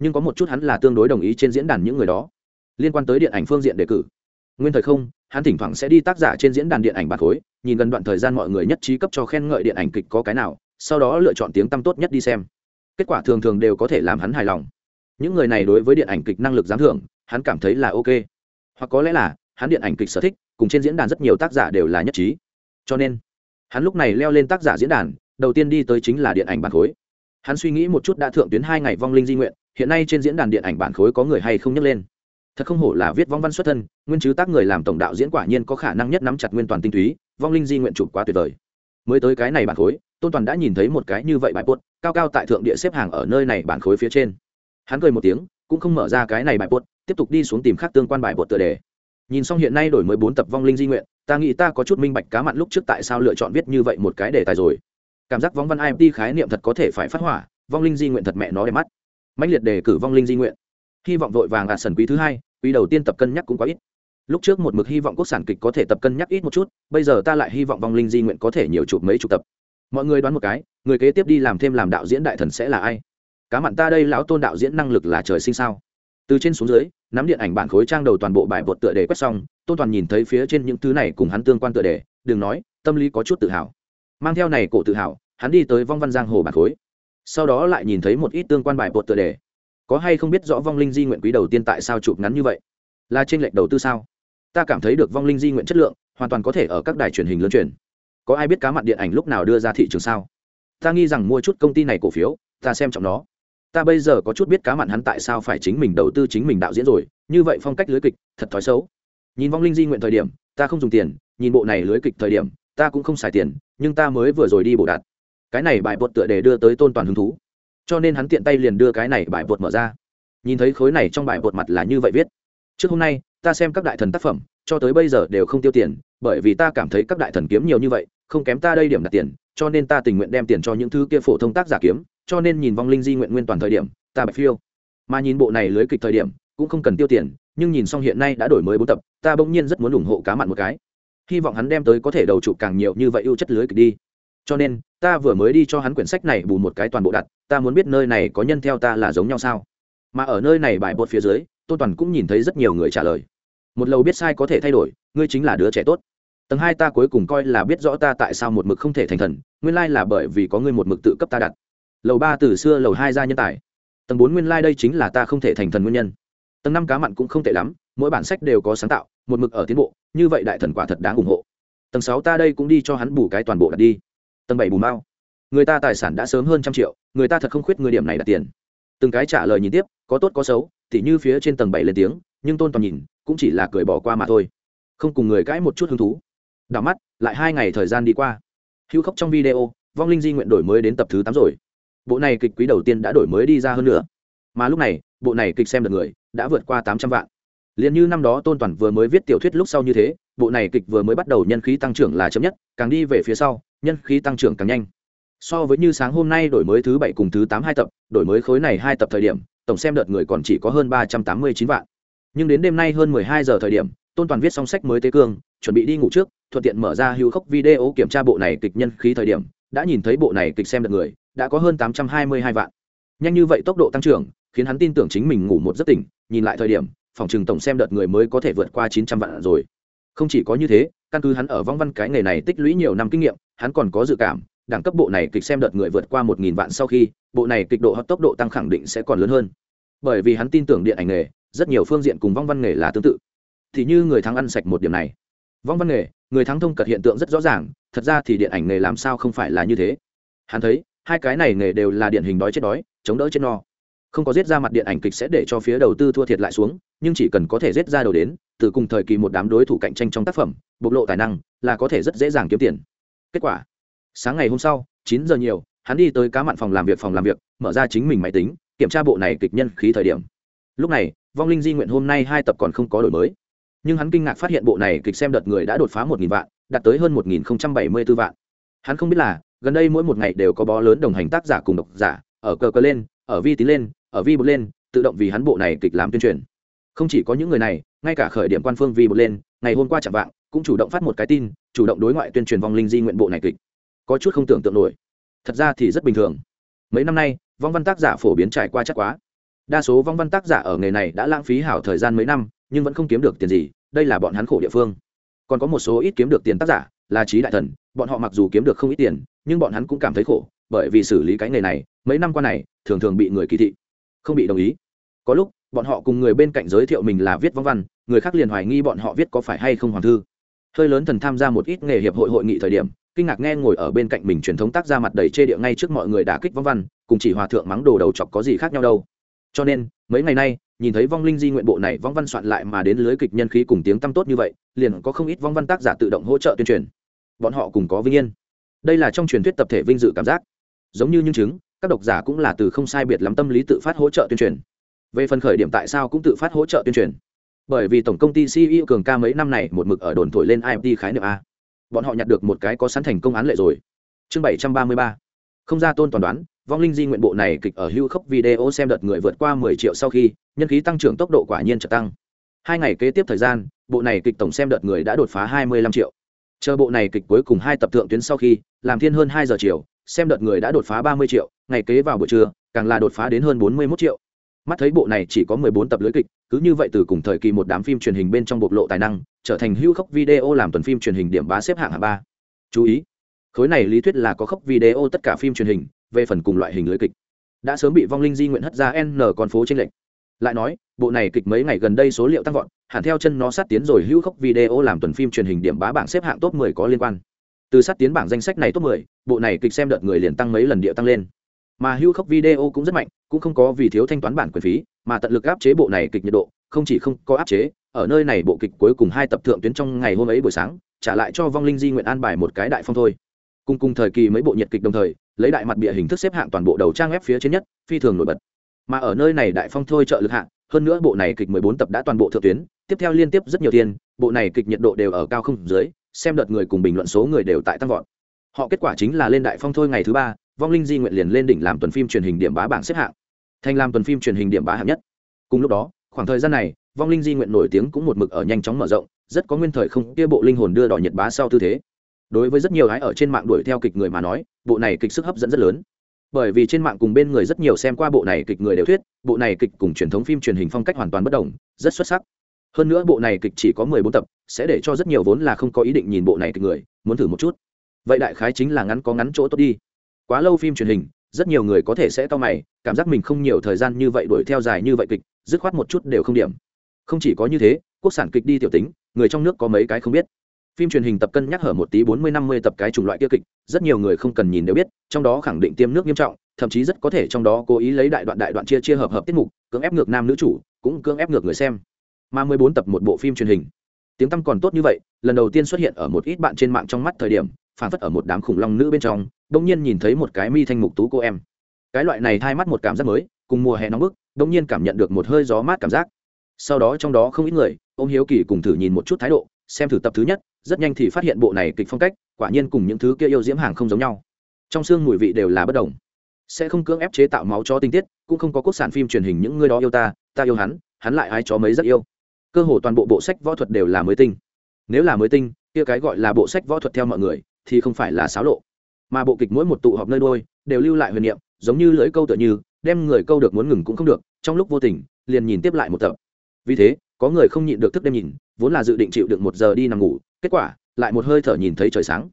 [SPEAKER 1] Nhưng có một chút hắn là tương đối đồng ý trên diễn đàn những người đó. Liên quan tới điện ảnh phương diện đề cử. Nguyên thời không, hắn thỉnh thoảng sẽ đi tác giả trên diễn đàn điện ảnh bạc khối, nhìn gần đoạn thời gian mọi người nhất trí cấp cho khen ngợi điện ảnh kịch có cái nào, sau đó lựa chọn tiếng tăm tốt nhất đi xem. Kết quả thường thường đều có thể làm hắn hài lòng những người này đối với điện ảnh kịch năng lực giám thưởng, hắn cảm thấy là ok. Hoặc có lẽ là, hắn điện ảnh kịch sở thích, cùng trên diễn đàn rất nhiều tác giả đều là nhất trí. Cho nên, hắn lúc này leo lên tác giả diễn đàn, đầu tiên đi tới chính là điện ảnh bản khối. Hắn suy nghĩ một chút đã thượng tuyến hai ngày vong linh di nguyện, hiện nay trên diễn đàn điện ảnh bản khối có người hay không nhắc lên. Thật không hổ là viết vong văn xuất thân, nguyên chứ tác người làm tổng đạo diễn quả nhiên có khả năng nhất nắm chặt nguyên toàn tinh túy, vong linh di nguyện chụp quá tuyệt vời. Mới tới cái này bản khối, tôn toàn đã nhìn thấy một cái như vậy bài buốt cao cao tại thượng địa xếp hàng ở nơi này bản khối phía trên hắn cười một tiếng, cũng không mở ra cái này bài bột, tiếp tục đi xuống tìm khác tương quan bài bột tựa đề. Nhìn xong hiện nay đổi mới bốn tập vong linh di nguyện, ta nghĩ ta có chút minh bạch cá mặn lúc trước tại sao lựa chọn viết như vậy một cái đề tài rồi. Cảm giác vong văn imt khái niệm thật có thể phải phát hỏa, vong linh di nguyện thật mẹ nó đẹp mắt. Mạnh liệt đề cử vong linh di nguyện. Hy vọng vội vàng ạt sần quý thứ hai, quý đầu tiên tập cân nhắc cũng quá ít. Lúc trước một mực hy vọng quốc sản kịch có thể tập cân nhắc ít một chút, bây giờ ta lại hy vọng vong linh di nguyện có thể nhiều chụp mấy chục tập. Mọi người đoán một cái, người kế tiếp đi làm thêm làm đạo diễn đại thần sẽ là ai? Cá mặn ta đây lão tôn đạo diễn năng lực là trời sinh sao? Từ trên xuống dưới, nắm điện ảnh bản khối trang đầu toàn bộ bài bột tựa đề quét xong, tôn toàn nhìn thấy phía trên những thứ này cùng hắn tương quan tựa đề, đừng nói, tâm lý có chút tự hào. Mang theo này cổ tự hào, hắn đi tới vong văn giang hồ bản khối. Sau đó lại nhìn thấy một ít tương quan bài bột tựa đề. Có hay không biết rõ vong linh di nguyện quý đầu tiên tại sao chụp ngắn như vậy? Là trên lệch đầu tư sao? Ta cảm thấy được vong linh di nguyện chất lượng, hoàn toàn có thể ở các đài truyền hình lớn truyền. Có ai biết cá mặn điện ảnh lúc nào đưa ra thị trường sao? Ta nghi rằng mua chút công ty này cổ phiếu, ta xem trọng nó ta bây giờ có chút biết cá mặn hắn tại sao phải chính mình đầu tư chính mình đạo diễn rồi, như vậy phong cách lưới kịch, thật thói xấu. Nhìn vong linh di nguyện thời điểm, ta không dùng tiền, nhìn bộ này lưới kịch thời điểm, ta cũng không xài tiền, nhưng ta mới vừa rồi đi bổ đạt. Cái này bài bột tựa để đưa tới tôn toàn hứng thú. Cho nên hắn tiện tay liền đưa cái này bài bột mở ra. Nhìn thấy khối này trong bài bột mặt là như vậy viết. Trước hôm nay, ta xem các đại thần tác phẩm, cho tới bây giờ đều không tiêu tiền, bởi vì ta cảm thấy các đại thần kiếm nhiều như vậy, không kém ta đây điểm đặt tiền, cho nên ta tình nguyện đem tiền cho những thứ kia phổ thông tác giả kiếm cho nên nhìn vong linh di nguyện nguyên toàn thời điểm, ta bạch phiêu. Mà nhìn bộ này lưới kịch thời điểm, cũng không cần tiêu tiền, nhưng nhìn xong hiện nay đã đổi mới bốn tập, ta bỗng nhiên rất muốn ủng hộ cá mặn một cái. Hy vọng hắn đem tới có thể đầu chụp càng nhiều như vậy ưu chất lưới kịch đi. Cho nên, ta vừa mới đi cho hắn quyển sách này bù một cái toàn bộ đặt, ta muốn biết nơi này có nhân theo ta là giống nhau sao? Mà ở nơi này bài bột phía dưới tôn toàn cũng nhìn thấy rất nhiều người trả lời. Một lầu biết sai có thể thay đổi, ngươi chính là đứa trẻ tốt. Tầng hai ta cuối cùng coi là biết rõ ta tại sao một mực không thể thành thần, nguyên lai là bởi vì có ngươi một mực tự cấp ta đặt lầu ba từ xưa lầu hai ra nhân tài. Tầng bốn nguyên lai、like、đây chính là ta không thể thành thần nguyên nhân. Tầng năm cá mặn cũng không tệ lắm, mỗi bản sách đều có sáng tạo, một mực ở tiến bộ, như vậy đại thần quả thật đáng ủng hộ. Tầng sáu ta đây cũng đi cho hắn bù cái toàn bộ đặt đi. Tầng bảy bù mao người ta tài sản đã sớm hơn trăm triệu, người ta thật không khuyết người điểm này đặt tiền. Từng cái trả lời nhìn tiếp, có tốt có xấu thì như phía trên tầng bảy lên tiếng, nhưng tôn toàn nhìn, cũng chỉ là cười bỏ qua mà thôi. Không cùng người cãi một chút hứng thú. Đảo mắt, lại hai ngày thời gian đi qua. Hữu khóc trong video, vong linh di nguyện đổi mới đến tập thứ tám rồi bộ này kịch quý đầu tiên đã đổi mới đi ra hơn nữa. Mà lúc này, bộ này kịch xem được người đã vượt qua tám trăm vạn. Liền như năm đó tôn toàn vừa mới viết tiểu thuyết lúc sau như thế, bộ này kịch vừa mới bắt đầu nhân khí tăng trưởng là chấm nhất, càng đi về phía sau, nhân khí tăng trưởng càng nhanh. So với như sáng hôm nay đổi mới thứ bảy cùng thứ tám hai tập, đổi mới khối này hai tập thời điểm, tổng xem đợt người còn chỉ có hơn ba trăm tám mươi chín vạn. Nhưng đến đêm nay hơn mười hai giờ thời điểm, tôn toàn viết xong sách mới tế cương, chuẩn bị đi ngủ trước, thuận tiện mở ra hữu khốc video kiểm tra bộ này kịch nhân khí thời điểm, đã nhìn thấy bộ này kịch xem đợt người đã có hơn tám trăm hai mươi hai vạn. Nhanh như vậy tốc độ tăng trưởng, khiến hắn tin tưởng chính mình ngủ một giấc tỉnh, nhìn lại thời điểm, phòng trừng tổng xem đợt người mới có thể vượt qua chín trăm vạn rồi. Không chỉ có như thế, căn cứ hắn ở vong văn cái nghề này tích lũy nhiều năm kinh nghiệm, hắn còn có dự cảm, đẳng cấp bộ này kịch xem đợt người vượt qua một nghìn vạn sau khi, bộ này kịch độ hoặc tốc độ tăng khẳng định sẽ còn lớn hơn. Bởi vì hắn tin tưởng điện ảnh nghề, rất nhiều phương diện cùng vong văn nghề là tương tự. Thì như người thắng ăn sạch một điểm này. Vong văn nghề, người thắng thông cật hiện tượng rất rõ ràng, thật ra thì điện ảnh nghề làm sao không phải là như thế. Hắn thấy hai cái này nghề đều là điển hình đói chết đói, chống đỡ chết no. Không có giết ra mặt điện ảnh kịch sẽ để cho phía đầu tư thua thiệt lại xuống, nhưng chỉ cần có thể giết ra đầu đến, từ cùng thời kỳ một đám đối thủ cạnh tranh trong tác phẩm, bộc lộ tài năng, là có thể rất dễ dàng kiếm tiền. Kết quả, sáng ngày hôm sau, chín giờ nhiều, hắn đi tới cá mặn phòng làm việc phòng làm việc, mở ra chính mình máy tính, kiểm tra bộ này kịch nhân khí thời điểm. Lúc này, vong linh di nguyện hôm nay hai tập còn không có đổi mới. Nhưng hắn kinh ngạc phát hiện bộ này kịch xem đợt người đã đột phá một nghìn vạn, đạt tới hơn một nghìn bảy mươi b ố vạn hắn không biết là, gần đây mỗi một ngày đều có bó lớn đồng hành tác giả cùng độc giả, ở cờ cờ lên, ở vi tín lên, ở vi bột lên, tự động vì hắn bộ này kịch làm tuyên truyền. Không chỉ có những người này, ngay cả khởi điểm quan phương vi bột lên, ngày hôm qua chẳng vạng, cũng chủ động phát một cái tin, chủ động đối ngoại tuyên truyền vong linh di nguyện bộ này kịch. Có chút không tưởng tượng nổi. Thật ra thì rất bình thường. Mấy năm nay, vong văn tác giả phổ biến trải qua chắc quá. Đa số vong văn tác giả ở nghề này đã lãng phí hảo thời gian mấy năm, nhưng vẫn không kiếm được tiền gì, đây là bọn hắn khổ địa phương. Còn có một số ít kiếm được tiền tác giả, là trí đại thần bọn họ mặc dù kiếm được không ít tiền, nhưng bọn hắn cũng cảm thấy khổ, bởi vì xử lý cái nghề này, mấy năm qua này, thường thường bị người kỳ thị, không bị đồng ý. Có lúc, bọn họ cùng người bên cạnh giới thiệu mình là viết vong văn, người khác liền hoài nghi bọn họ viết có phải hay không hoàng thư. Hơi lớn thần tham gia một ít nghề hiệp hội hội nghị thời điểm, kinh ngạc nghe ngồi ở bên cạnh mình truyền thống tác ra mặt đầy chê địa ngay trước mọi người đã kích vong văn, cùng chỉ hòa thượng mắng đồ đầu chọc có gì khác nhau đâu. Cho nên, mấy ngày nay, nhìn thấy vong linh di nguyện bộ này vong văn soạn lại mà đến lưới kịch nhân khí cùng tiếng tăm tốt như vậy, liền có không ít vong văn tác giả tự động hỗ trợ tuyên truyền bọn họ cùng có vinh yên. Đây là trong truyền thuyết tập thể vinh dự cảm giác. Giống như những chứng, các độc giả cũng là từ không sai biệt lắm tâm lý tự phát hỗ trợ tuyên truyền. Về phần khởi điểm tại sao cũng tự phát hỗ trợ tuyên truyền. Bởi vì tổng công ty ceo cường ca mấy năm này một mực ở đồn thổi lên imt khái niệm a. Bọn họ nhặt được một cái có sẵn thành công án lệ rồi. Chương bảy trăm ba mươi ba. Không ra tôn toàn đoán, vong linh di nguyện bộ này kịch ở hưu khốc video xem đợt người vượt qua mười triệu sau khi, nhân khí tăng trưởng tốc độ quả nhiên trợ tăng. Hai ngày kế tiếp thời gian, bộ này kịch tổng xem đợt người đã đột phá hai mươi lăm triệu chờ bộ này kịch cuối cùng hai tập thượng tuyến sau khi, làm thiên hơn hai giờ chiều, xem đợt người đã đột phá ba mươi triệu, ngày kế vào buổi trưa, càng là đột phá đến hơn bốn mươi mốt triệu. Mắt thấy bộ này chỉ có mười bốn tập lưới kịch, cứ như vậy từ cùng thời kỳ một đám phim truyền hình bên trong bộc lộ tài năng, trở thành hưu khốc video làm tuần phim truyền hình điểm bá xếp hạng hạng ba. Chú ý, khối này lý thuyết là có khốc video tất cả phim truyền hình, về phần cùng loại hình lưới kịch. Đã sớm bị vong linh di nguyện hất ra n con phố trên lệnh lại nói bộ này kịch mấy ngày gần đây số liệu tăng vọt hẳn theo chân nó sát tiến rồi hữu khốc video làm tuần phim truyền hình điểm bá bảng xếp hạng top 10 có liên quan. Từ sát tiến bảng danh sách này top 10, bộ này kịch xem đợt người liền tăng mấy lần địa tăng lên. Mà hữu khốc video cũng rất mạnh cũng không có vì thiếu thanh toán bản quyền phí mà tận lực áp chế bộ này kịch nhiệt độ không chỉ không có áp chế ở nơi này bộ kịch cuối cùng hai tập thượng tuyến trong ngày hôm ấy buổi sáng trả lại cho vong linh di nguyện an bài một cái đại phong thôi. Cùng cùng thời kỳ mấy bộ nhiệt kịch đồng thời lấy đại mặt bịa hình thức xếp hạng toàn bộ đầu trang web phía trên nhất phi thường nổi bật mà ở nơi này đại phong thôi trợ lực hạng hơn nữa bộ này kịch 14 tập đã toàn bộ thượng tuyến, tiếp theo liên tiếp rất nhiều tiền, bộ này kịch nhiệt độ đều ở cao không dưới, xem đợt người cùng bình luận số người đều tại tăng vọt. Họ kết quả chính là lên đại phong thôi ngày thứ ba, vong linh di nguyện liền lên đỉnh làm tuần phim truyền hình điểm bá bảng xếp hạng. Thành làm tuần phim truyền hình điểm bá hạng nhất. Cùng lúc đó, khoảng thời gian này, vong linh di nguyện nổi tiếng cũng một mực ở nhanh chóng mở rộng, rất có nguyên thời không kia bộ linh hồn đưa đỏ nhiệt bá sau tư thế. Đối với rất nhiều gái ở trên mạng đuổi theo kịch người mà nói, bộ này kịch sức hấp dẫn rất lớn bởi vì trên mạng cùng bên người rất nhiều xem qua bộ này kịch người đều thuyết, bộ này kịch cùng truyền thống phim truyền hình phong cách hoàn toàn bất đồng, rất xuất sắc. Hơn nữa bộ này kịch chỉ có mười bốn tập, sẽ để cho rất nhiều vốn là không có ý định nhìn bộ này kịch người, muốn thử một chút. Vậy đại khái chính là ngắn có ngắn chỗ tốt đi. Quá lâu phim truyền hình, rất nhiều người có thể sẽ to mày, cảm giác mình không nhiều thời gian như vậy đuổi theo dài như vậy kịch, dứt khoát một chút đều không điểm. Không chỉ có như thế, quốc sản kịch đi tiểu tính, người trong nước có mấy cái không biết phim truyền hình tập cân nhắc hở một tí bốn mươi năm mươi tập cái chủng loại kia kịch, rất nhiều người không cần nhìn đều biết, trong đó khẳng định tiêm nước nghiêm trọng, thậm chí rất có thể trong đó cố ý lấy đại đoạn đại đoạn chia chia hợp hợp tiết mục, cưỡng ép ngược nam nữ chủ, cũng cưỡng ép ngược người xem. Mà mười bốn tập một bộ phim truyền hình. Tiếng tăm còn tốt như vậy, lần đầu tiên xuất hiện ở một ít bạn trên mạng trong mắt thời điểm, phản phất ở một đám khủng long nữ bên trong đông nhiên nhìn thấy một cái mi thanh mục tú cô em. Cái loại này thay mắt một cảm giác mới, cùng mùa hè nóng bức đông nhiên cảm nhận được một hơi gió mát cảm giác. Sau đó trong đó không ít người ông hiếu kỳ cùng thử nhìn một chút thái độ xem thử tập thứ nhất, rất nhanh thì phát hiện bộ này kịch phong cách, quả nhiên cùng những thứ kia yêu diễm hàng không giống nhau. Trong xương mùi vị đều là bất đồng. Sẽ không cưỡng ép chế tạo máu cho tinh tiết, cũng không có quốc sản phim truyền hình những người đó yêu ta ta yêu hắn hắn lại ai chó mấy rất yêu. Cơ hồ toàn bộ bộ sách võ thuật đều là mới tinh. Nếu là mới tinh, kia cái gọi là bộ sách võ thuật theo mọi người, thì không phải là xáo lộ. Mà bộ kịch mỗi một tụ họp nơi đôi đều lưu lại huyền niệm, giống như lưỡi câu tựa như, đem người câu được muốn ngừng cũng không được, trong lúc vô tình, liền nhìn tiếp lại một tập. Vì thế có người không nhịn được thức đêm nhìn, vốn là dự định chịu được một giờ đi nằm ngủ, kết quả, lại một hơi thở nhìn thấy trời sáng.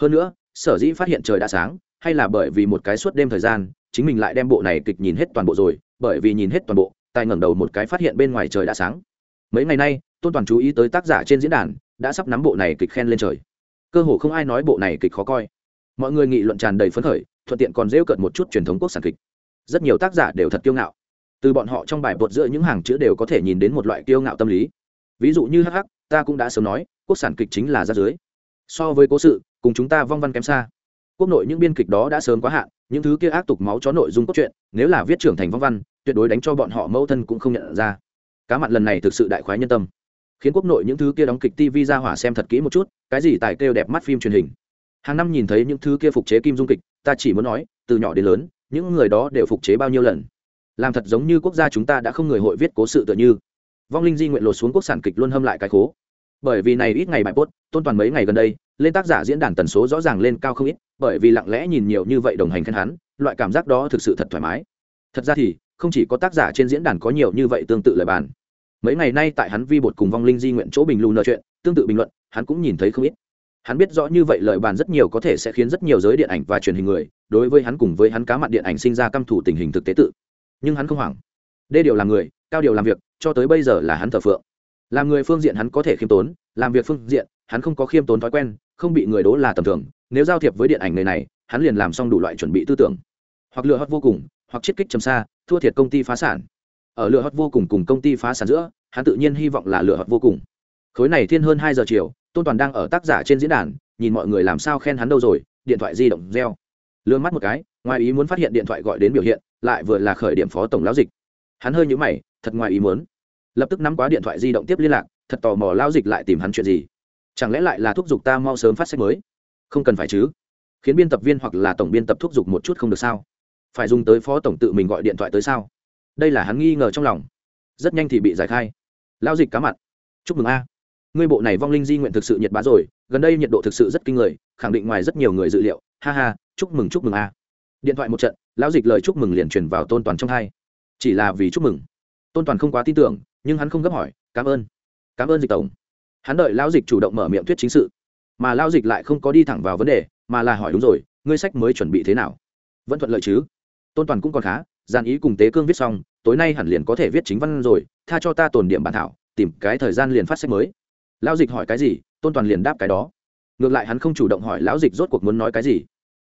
[SPEAKER 1] Hơn nữa, sở dĩ phát hiện trời đã sáng, hay là bởi vì một cái suốt đêm thời gian, chính mình lại đem bộ này kịch nhìn hết toàn bộ rồi, bởi vì nhìn hết toàn bộ, tài ngẩng đầu một cái phát hiện bên ngoài trời đã sáng. Mấy ngày nay, tôn toàn chú ý tới tác giả trên diễn đàn, đã sắp nắm bộ này kịch khen lên trời. Cơ hồ không ai nói bộ này kịch khó coi. Mọi người nghị luận tràn đầy phấn khởi, thuận tiện còn rêu cợt một chút truyền thống quốc sản kịch. Rất nhiều tác giả đều thật kiêu ngạo từ bọn họ trong bài bột giữa những hàng chữ đều có thể nhìn đến một loại kiêu ngạo tâm lý. Ví dụ như hh ta cũng đã sớm nói, quốc sản kịch chính là ra dưới. So với cố sự, cùng chúng ta vong văn kém xa. Quốc nội những biên kịch đó đã sớm quá hạn, những thứ kia ác tục máu chó nội dung cốt truyện, nếu là viết trưởng thành vong văn, tuyệt đối đánh cho bọn họ mẫu thân cũng không nhận ra. Cá mặn lần này thực sự đại khoái nhân tâm. Khiến quốc nội những thứ kia đóng kịch tv ra hỏa xem thật kỹ một chút, cái gì tài kêu đẹp mắt phim truyền hình. Hàng năm nhìn thấy những thứ kia phục chế kim dung kịch, ta chỉ muốn nói, từ nhỏ đến lớn, những người đó đều phục chế bao nhiêu lần làm thật giống như quốc gia chúng ta đã không người hội viết cố sự tựa như. Vong linh di nguyện lột xuống quốc sản kịch luôn hâm lại cái khố. Bởi vì này ít ngày bài post, tôn toàn mấy ngày gần đây, lên tác giả diễn đàn tần số rõ ràng lên cao không ít, bởi vì lặng lẽ nhìn nhiều như vậy đồng hành khen hắn, loại cảm giác đó thực sự thật thoải mái. Thật ra thì, không chỉ có tác giả trên diễn đàn có nhiều như vậy tương tự lời bàn. Mấy ngày nay tại hắn vi bột cùng vong linh di nguyện chỗ bình lưu nợ chuyện, tương tự bình luận, hắn cũng nhìn thấy không ít. Hắn biết rõ như vậy lời bàn rất nhiều có thể sẽ khiến rất nhiều giới điện ảnh và truyền hình người, đối với hắn cùng với hắn cá mặt điện ảnh sinh ra căm thủ tình hình thực tế tự nhưng hắn không hoảng. Đê điều làm người, cao điều làm việc, cho tới bây giờ là hắn thờ phượng. Làm người phương diện hắn có thể khiêm tốn, làm việc phương diện, hắn không có khiêm tốn thói quen, không bị người đố là tầm thường. Nếu giao thiệp với điện ảnh người này, hắn liền làm xong đủ loại chuẩn bị tư tưởng. Hoặc lựa hót vô cùng, hoặc chiết kích trầm xa, thua thiệt công ty phá sản. Ở lựa hót vô cùng cùng công ty phá sản giữa, hắn tự nhiên hy vọng là lựa hót vô cùng. Khối này thiên hơn hai giờ chiều, tôn toàn đang ở tác giả trên diễn đàn, nhìn mọi người làm sao khen hắn đâu rồi, điện thoại di động reo. Lương mắt một cái, ngoài ý muốn phát hiện điện thoại gọi đến biểu hiện lại vừa là khởi điểm phó tổng lão dịch. Hắn hơi nhũ mày, thật ngoài ý muốn. Lập tức nắm quá điện thoại di động tiếp liên lạc, thật tò mò lao dịch lại tìm hắn chuyện gì. Chẳng lẽ lại là thúc giục ta mau sớm phát sách mới? Không cần phải chứ. Khiến biên tập viên hoặc là tổng biên tập thúc giục một chút không được sao? Phải dùng tới phó tổng tự mình gọi điện thoại tới sao? Đây là hắn nghi ngờ trong lòng. Rất nhanh thì bị giải khai. Lao dịch cá mặt. Chúc mừng a. Ngươi bộ này vong linh di nguyện thực sự nhiệt bá rồi, gần đây nhiệt độ thực sự rất kinh người, khẳng định ngoài rất nhiều người dự liệu. Ha ha, chúc mừng chúc mừng a. Điện thoại một trận lão dịch lời chúc mừng liền truyền vào tôn toàn trong hai. Chỉ là vì chúc mừng. Tôn toàn không quá tin tưởng, nhưng hắn không gấp hỏi, cảm ơn cảm ơn dịch tổng. Hắn đợi lão dịch chủ động mở miệng thuyết chính sự, mà lão dịch lại không có đi thẳng vào vấn đề, mà là hỏi, đúng rồi, ngươi sách mới chuẩn bị thế nào? Vẫn thuận lợi chứ. Tôn toàn cũng còn khá gian ý cùng tế cương viết xong, tối nay hẳn liền có thể viết chính văn rồi, tha cho ta tồn điểm bản thảo, tìm cái thời gian liền phát sách mới. Lão dịch hỏi cái gì, tôn toàn liền đáp cái đó. Ngược lại hắn không chủ động hỏi lão dịch rốt cuộc muốn nói cái gì,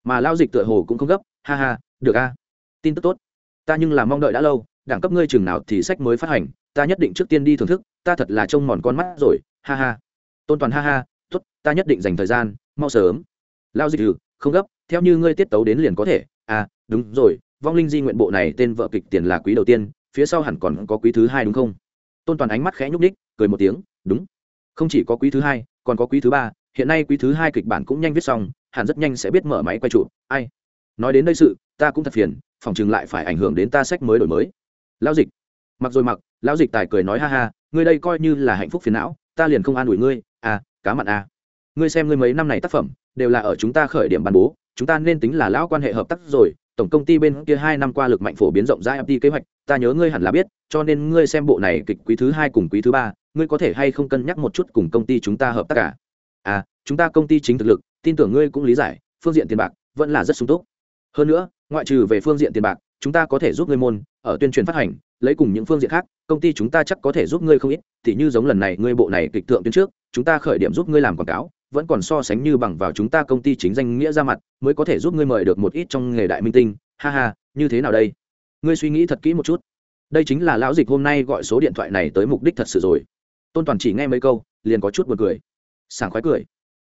[SPEAKER 1] mà lão dịch tựa hồ cũng không gấp, ha ha được a. Tin tức tốt. Ta nhưng là mong đợi đã lâu, đẳng cấp ngươi chừng nào thì sách mới phát hành, ta nhất định trước tiên đi thưởng thức, ta thật là trông mòn con mắt rồi, ha ha. Tôn toàn ha ha t ố t ta nhất định dành thời gian, mau sớm. Lao dịch ừ không gấp, theo như ngươi tiết tấu đến liền có thể. À đúng rồi, vong linh di nguyện bộ này tên vợ kịch tiền là quý đầu tiên, phía sau hẳn còn có quý thứ hai đúng không? Tôn toàn ánh mắt khẽ nhúc ních cười một tiếng, đúng. Không chỉ có quý thứ hai, còn có quý thứ ba, hiện nay quý thứ hai kịch bản cũng nhanh viết xong, hẳn rất nhanh sẽ biết mở máy quay trụ. Ai? Nói đến đây sự ta cũng thật phiền phòng chừng lại phải ảnh hưởng đến ta sách mới đổi mới lão dịch mặc rồi mặc lão dịch tài cười nói ha ha ngươi đây coi như là hạnh phúc phiền não ta liền không an ủi ngươi à cá mặn à ngươi xem ngươi mấy năm này tác phẩm đều là ở chúng ta khởi điểm bàn bố chúng ta nên tính là lão quan hệ hợp tác rồi tổng công ty bên kia hai năm qua lực mạnh phổ biến rộng rãi FT kế hoạch, ta nhớ ngươi hẳn là biết, cho nên ngươi xem bộ này kịch quý thứ hai cùng quý thứ ba, ngươi có thể hay không cân nhắc một chút cùng công ty chúng ta hợp tác cả. À, chúng ta công ty chính thực lực, tin tưởng ngươi cũng lý giải, phương diện tiền bạc vẫn là rất sung túc. Hơn nữa, ngoại trừ về phương diện tiền bạc, chúng ta có thể giúp ngươi môn ở tuyên truyền phát hành, lấy cùng những phương diện khác, công ty chúng ta chắc có thể giúp ngươi không ít, thì như giống lần này ngươi bộ này kịch tượng tuyến trước, chúng ta khởi điểm giúp ngươi làm quảng cáo, vẫn còn so sánh như bằng vào chúng ta công ty chính danh nghĩa ra mặt mới có thể giúp ngươi mời được một ít trong nghề đại minh tinh ha ha như thế nào đây? Ngươi suy nghĩ thật kỹ một chút. Đây chính là lão dịch hôm nay gọi số điện thoại này tới mục đích thật sự rồi. Tôn toàn chỉ nghe mấy câu liền có chút b u ồ n cười. Sảng khoái cười.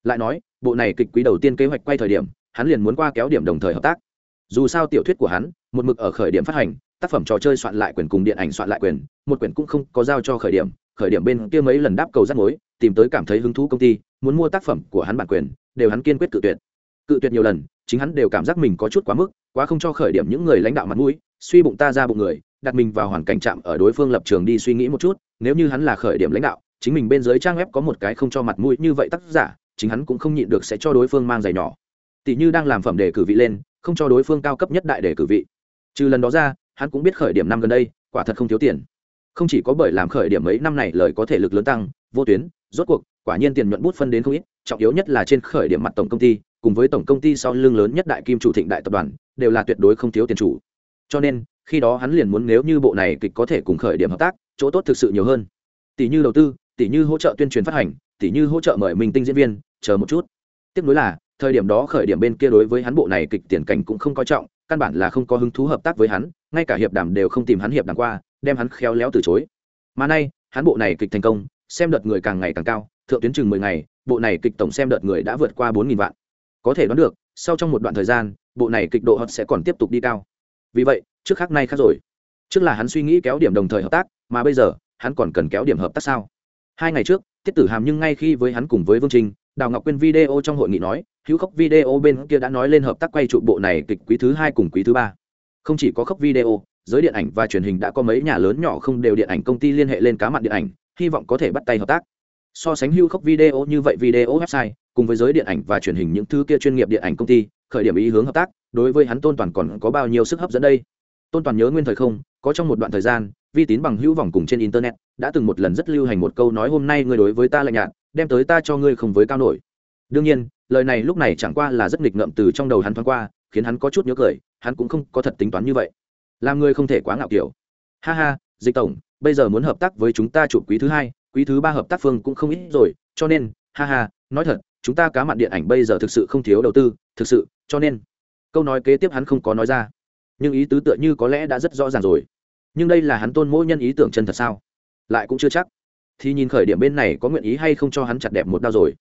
[SPEAKER 1] Lại nói bộ này kịch quý đầu tiên kế hoạch quay thời điểm hắn liền muốn qua kéo điểm đồng thời hợp tác dù sao tiểu thuyết của hắn, một mực ở khởi điểm phát hành, tác phẩm trò chơi soạn lại quyền cùng điện ảnh soạn lại quyền, một quyển cũng không có giao cho khởi điểm khởi điểm bên kia mấy lần đáp cầu rắt mối, tìm tới cảm thấy hứng thú công ty, muốn mua tác phẩm của hắn bản quyền, đều hắn kiên quyết cự tuyệt. Cự tuyệt nhiều lần, chính hắn đều cảm giác mình có chút quá mức, quá không cho khởi điểm những người lãnh đạo mặt mũi, suy bụng ta ra bụng người, đặt mình vào hoàn cảnh chạm ở đối phương lập trường đi suy nghĩ một chút, nếu như hắn là khởi điểm lãnh đạo, chính mình bên dưới trang web có một cái không cho mặt mũi như vậy tác giả, chính hắn cũng không nhịn được sẽ cho đối phương mang giày nhỏ. Tỷ như đang làm phẩm đề cử vị lên không cho đối phương cao cấp nhất đại để cử vị. Trừ lần đó ra, hắn cũng biết khởi điểm năm gần đây, quả thật không thiếu tiền. Không chỉ có bởi làm khởi điểm mấy năm này lời có thể lực lớn tăng, vô tuyến, rốt cuộc, quả nhiên tiền nhuận bút phân đến không ít, trọng yếu nhất là trên khởi điểm mặt tổng công ty, cùng với tổng công ty sau lưng lớn nhất đại kim chủ thịnh đại tập đoàn, đều là tuyệt đối không thiếu tiền chủ. Cho nên, khi đó hắn liền muốn nếu như bộ này kịch có thể cùng khởi điểm hợp tác, chỗ tốt thực sự nhiều hơn. Tỷ như đầu tư, tỷ như hỗ trợ tuyên truyền phát hành, tỷ như hỗ trợ mời minh tinh diễn viên, chờ một chút. Tiếp nối là thời điểm đó khởi điểm bên kia đối với hắn bộ này kịch tiền cảnh cũng không coi trọng, căn bản là không có hứng thú hợp tác với hắn, ngay cả hiệp đàm đều không tìm hắn hiệp đàm qua, đem hắn khéo léo từ chối. Mà nay, hắn bộ này kịch thành công, xem đợt người càng ngày càng cao, thượng tuyến chừng mười ngày, bộ này kịch tổng xem đợt người đã vượt qua bốn nghìn vạn. Có thể đoán được, sau trong một đoạn thời gian, bộ này kịch độ hot sẽ còn tiếp tục đi cao. Vì vậy, trước khác nay khác rồi. Trước là hắn suy nghĩ kéo điểm đồng thời hợp tác, mà bây giờ, hắn còn cần kéo điểm hợp tác sao? Hai ngày trước, tiết tử hàm nhưng ngay khi với hắn cùng với vương trinh đào ngọc quyên video trong hội nghị nói, hữu khốc video bên kia đã nói lên hợp tác quay trụ bộ này kịch quý thứ hai cùng quý thứ ba. Không chỉ có khốc video, giới điện ảnh và truyền hình đã có mấy nhà lớn nhỏ không đều điện ảnh công ty liên hệ lên cá mặn điện ảnh, hy vọng có thể bắt tay hợp tác. So sánh hữu khốc video như vậy, video website, cùng với giới điện ảnh và truyền hình những thứ kia chuyên nghiệp điện ảnh công ty, khởi điểm ý hướng hợp tác, đối với hắn tôn toàn còn có bao nhiêu sức hấp dẫn đây? Tôn toàn nhớ nguyên thời không, có trong một đoạn thời gian, vi tín bằng hữu vòng cùng trên internet, đã từng một lần rất lưu hành một câu nói, hôm nay người đối với ta lạnh nhạt đem tới ta cho ngươi không với cao nổi. Đương nhiên, lời này lúc này chẳng qua là rất nghịch ngợm từ trong đầu hắn thoáng qua, khiến hắn có chút nhớ cười, hắn cũng không có thật tính toán như vậy. Làm người không thể quá ngạo kiểu. Ha ha, dịch tổng, bây giờ muốn hợp tác với chúng ta chụp quý thứ hai, quý thứ ba hợp tác phương cũng không ít rồi, cho nên, ha ha, nói thật, chúng ta cá mặn điện ảnh bây giờ thực sự không thiếu đầu tư, thực sự, cho nên, câu nói kế tiếp hắn không có nói ra. Nhưng ý tứ tựa như có lẽ đã rất rõ ràng rồi. Nhưng đây là hắn tôn mỗi nhân ý tưởng chân thật sao? Lại cũng chưa chắc thì nhìn khởi điểm bên này có nguyện ý hay không cho hắn chặt đẹp một đao rồi.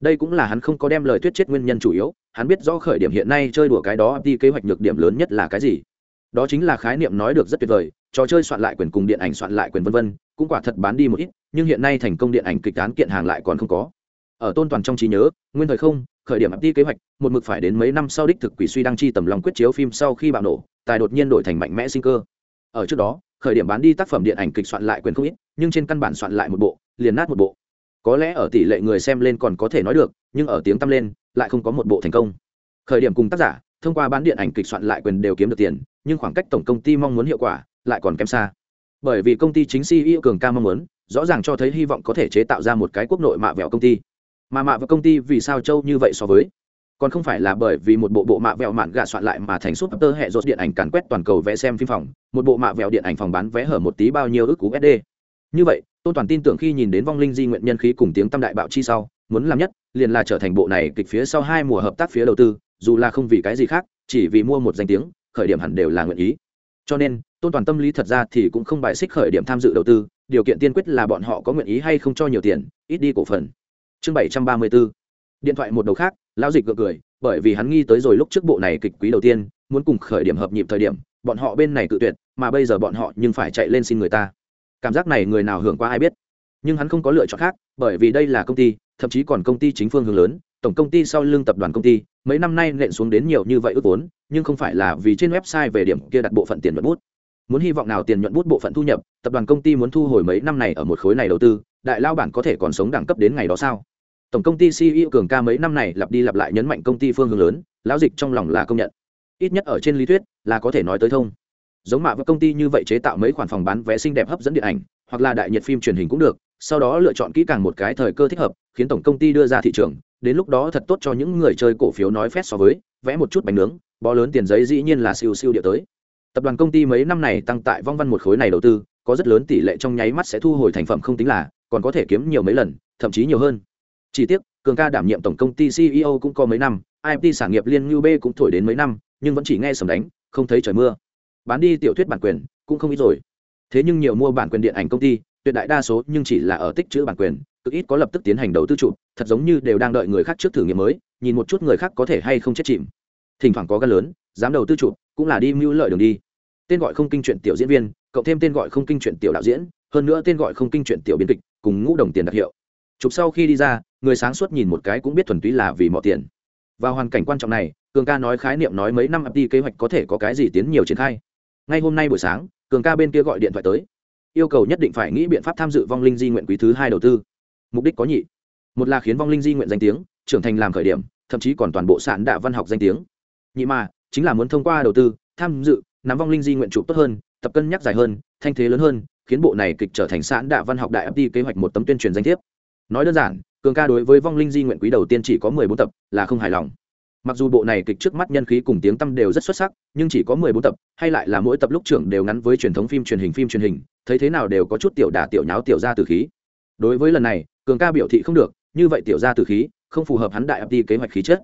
[SPEAKER 1] Đây cũng là hắn không có đem lời thuyết chết nguyên nhân chủ yếu, hắn biết rõ khởi điểm hiện nay chơi đùa cái đó, đi kế hoạch nhược điểm lớn nhất là cái gì. Đó chính là khái niệm nói được rất tuyệt vời, trò chơi soạn lại quyền cùng điện ảnh soạn lại quyền vân vân, cũng quả thật bán đi một ít, nhưng hiện nay thành công điện ảnh kịch án kiện hàng lại còn không có. Ở tôn toàn trong trí nhớ, nguyên thời không, khởi điểm ập đi kế hoạch, một mực phải đến mấy năm sau đích thực quỷ suy đăng chi tầm lòng quyết chiếu phim sau khi bạo nổ, tài đột nhiên đổi thành mạnh mẽ sinh cơ ở trước đó, khởi điểm bán đi tác phẩm điện ảnh kịch soạn lại quyền không ít, nhưng trên căn bản soạn lại một bộ, liền nát một bộ. Có lẽ ở tỷ lệ người xem lên còn có thể nói được, nhưng ở tiếng tăm lên, lại không có một bộ thành công. Khởi điểm cùng tác giả, thông qua bán điện ảnh kịch soạn lại quyền đều kiếm được tiền, nhưng khoảng cách tổng công ty mong muốn hiệu quả, lại còn kém xa. Bởi vì công ty chính CEO cường ca mong muốn, rõ ràng cho thấy hy vọng có thể chế tạo ra một cái quốc nội mạ vẹo công ty. Mà mạ vẹo công ty vì sao châu như vậy so với? Còn không phải là bởi vì một bộ bộ mạ vẹo mạn gạ soạn lại mà thành súp tơ hệ rột điện ảnh càn quét toàn cầu vẽ xem phim phòng, một bộ mạ vẹo điện ảnh phòng bán vé hở một tí bao nhiêu ước cú sd như vậy, tôn toàn tin tưởng khi nhìn đến vong linh di nguyện nhân khí cùng tiếng tâm đại bạo chi sau, muốn làm nhất, liền là trở thành bộ này kịch phía sau hai mùa hợp tác phía đầu tư, dù là không vì cái gì khác, chỉ vì mua một danh tiếng, khởi điểm hẳn đều là nguyện ý. Cho nên, tôn toàn tâm lý thật ra thì cũng không bài xích khởi điểm tham dự đầu tư, điều kiện tiên quyết là bọn họ có nguyện ý hay không cho nhiều tiền, ít đi cổ phần. Chương bảy trăm ba mươi bốn điện thoại một đầu khác lão dịch gượng cười, bởi vì hắn nghi tới rồi lúc trước bộ này kịch quý đầu tiên, muốn cùng khởi điểm hợp nhịp thời điểm, bọn họ bên này cự tuyệt, mà bây giờ bọn họ nhưng phải chạy lên xin người ta. Cảm giác này người nào hưởng qua ai biết. Nhưng hắn không có lựa chọn khác, bởi vì đây là công ty, thậm chí còn công ty chính phương hướng lớn, tổng công ty sau lưng tập đoàn công ty, mấy năm nay nện xuống đến nhiều như vậy ước vốn, nhưng không phải là vì trên website về điểm kia đặt bộ phận tiền nhuận bút. Muốn hy vọng nào tiền nhuận bút bộ phận thu nhập, tập đoàn công ty muốn thu hồi mấy năm này ở một khối này đầu tư, đại lao bản có thể còn sống đẳng cấp đến ngày đó sao? Tổng công ty ceo cường ca mấy năm này lặp đi lặp lại nhấn mạnh công ty phương hướng lớn, lão dịch trong lòng là công nhận. Ít nhất ở trên lý thuyết, là có thể nói tới thông. Giống mạ với công ty như vậy chế tạo mấy khoản phòng bán vé xinh đẹp hấp dẫn điện ảnh, hoặc là đại nhiệt phim truyền hình cũng được, sau đó lựa chọn kỹ càng một cái thời cơ thích hợp, khiến tổng công ty đưa ra thị trường, đến lúc đó thật tốt cho những người chơi cổ phiếu nói phét so với, vẽ một chút bánh nướng, bó lớn tiền giấy dĩ nhiên là siêu siêu địa tới. Tập đoàn công ty mấy năm này tăng tại vong văn một khối này đầu tư, có rất lớn tỷ lệ trong nháy mắt sẽ thu hồi thành phẩm không tính là, còn có thể kiếm nhiều mấy lần, thậm chí nhiều hơn chỉ tiếc, cường ca đảm nhiệm tổng công ty ceo cũng có mấy năm imt sản nghiệp liên ngưu b cũng thổi đến mấy năm, nhưng vẫn chỉ nghe sầm đánh, không thấy trời mưa. Bán đi tiểu thuyết bản quyền, cũng không ít rồi. Thế nhưng nhiều mua bản quyền điện ảnh công ty, tuyệt đại đa số nhưng chỉ là ở tích chữ bản quyền, cực ít có lập tức tiến hành đầu tư trụ, thật giống như đều đang đợi người khác trước thử nghiệm mới, nhìn một chút người khác có thể hay không chết chìm. Thỉnh thoảng có gan lớn, dám đầu tư trụ, cũng là đi mưu lợi đường đi. Tên gọi không kinh chuyện tiểu diễn viên, cộng thêm tên gọi không kinh chuyện tiểu đạo diễn, hơn nữa tên gọi không kinh chuyện tiểu biên kịch, cùng ngũ đồng tiền đặc hiệu chụp sau khi đi ra, người sáng suốt nhìn một cái cũng biết thuần túy là vì mọi tiền. Vào hoàn cảnh quan trọng này, cường ca nói khái niệm nói mấy năm ập đi kế hoạch có thể có cái gì tiến nhiều triển khai. Ngay hôm nay buổi sáng, cường ca bên kia gọi điện thoại tới. Yêu cầu nhất định phải nghĩ biện pháp tham dự vong linh di nguyện quý thứ hai đầu tư. Mục đích có nhị. Một là khiến vong linh di nguyện danh tiếng, trưởng thành làm khởi điểm, thậm chí còn toàn bộ sản đạ văn học danh tiếng. Nhị mà, chính là muốn thông qua đầu tư, tham dự, nắm vong linh di nguyện chụp tốt hơn, tập cân nhắc dài hơn, thanh thế lớn hơn, khiến bộ này kịch trở thành sản đạ văn học đại ập đi kế hoạch một tấm tuyên truyền danh thiếp nói đơn giản, cường ca đối với vong linh di nguyện quý đầu tiên chỉ có mười bốn tập là không hài lòng. Mặc dù bộ này kịch trước mắt nhân khí cùng tiếng tăm đều rất xuất sắc, nhưng chỉ có mười bốn tập, hay lại là mỗi tập lúc trưởng đều ngắn với truyền thống phim truyền hình phim truyền hình, thấy thế nào đều có chút tiểu đà tiểu nháo tiểu ra từ khí. Đối với lần này, cường ca biểu thị không được, như vậy tiểu ra từ khí, không phù hợp hắn đại ập đi kế hoạch khí chết.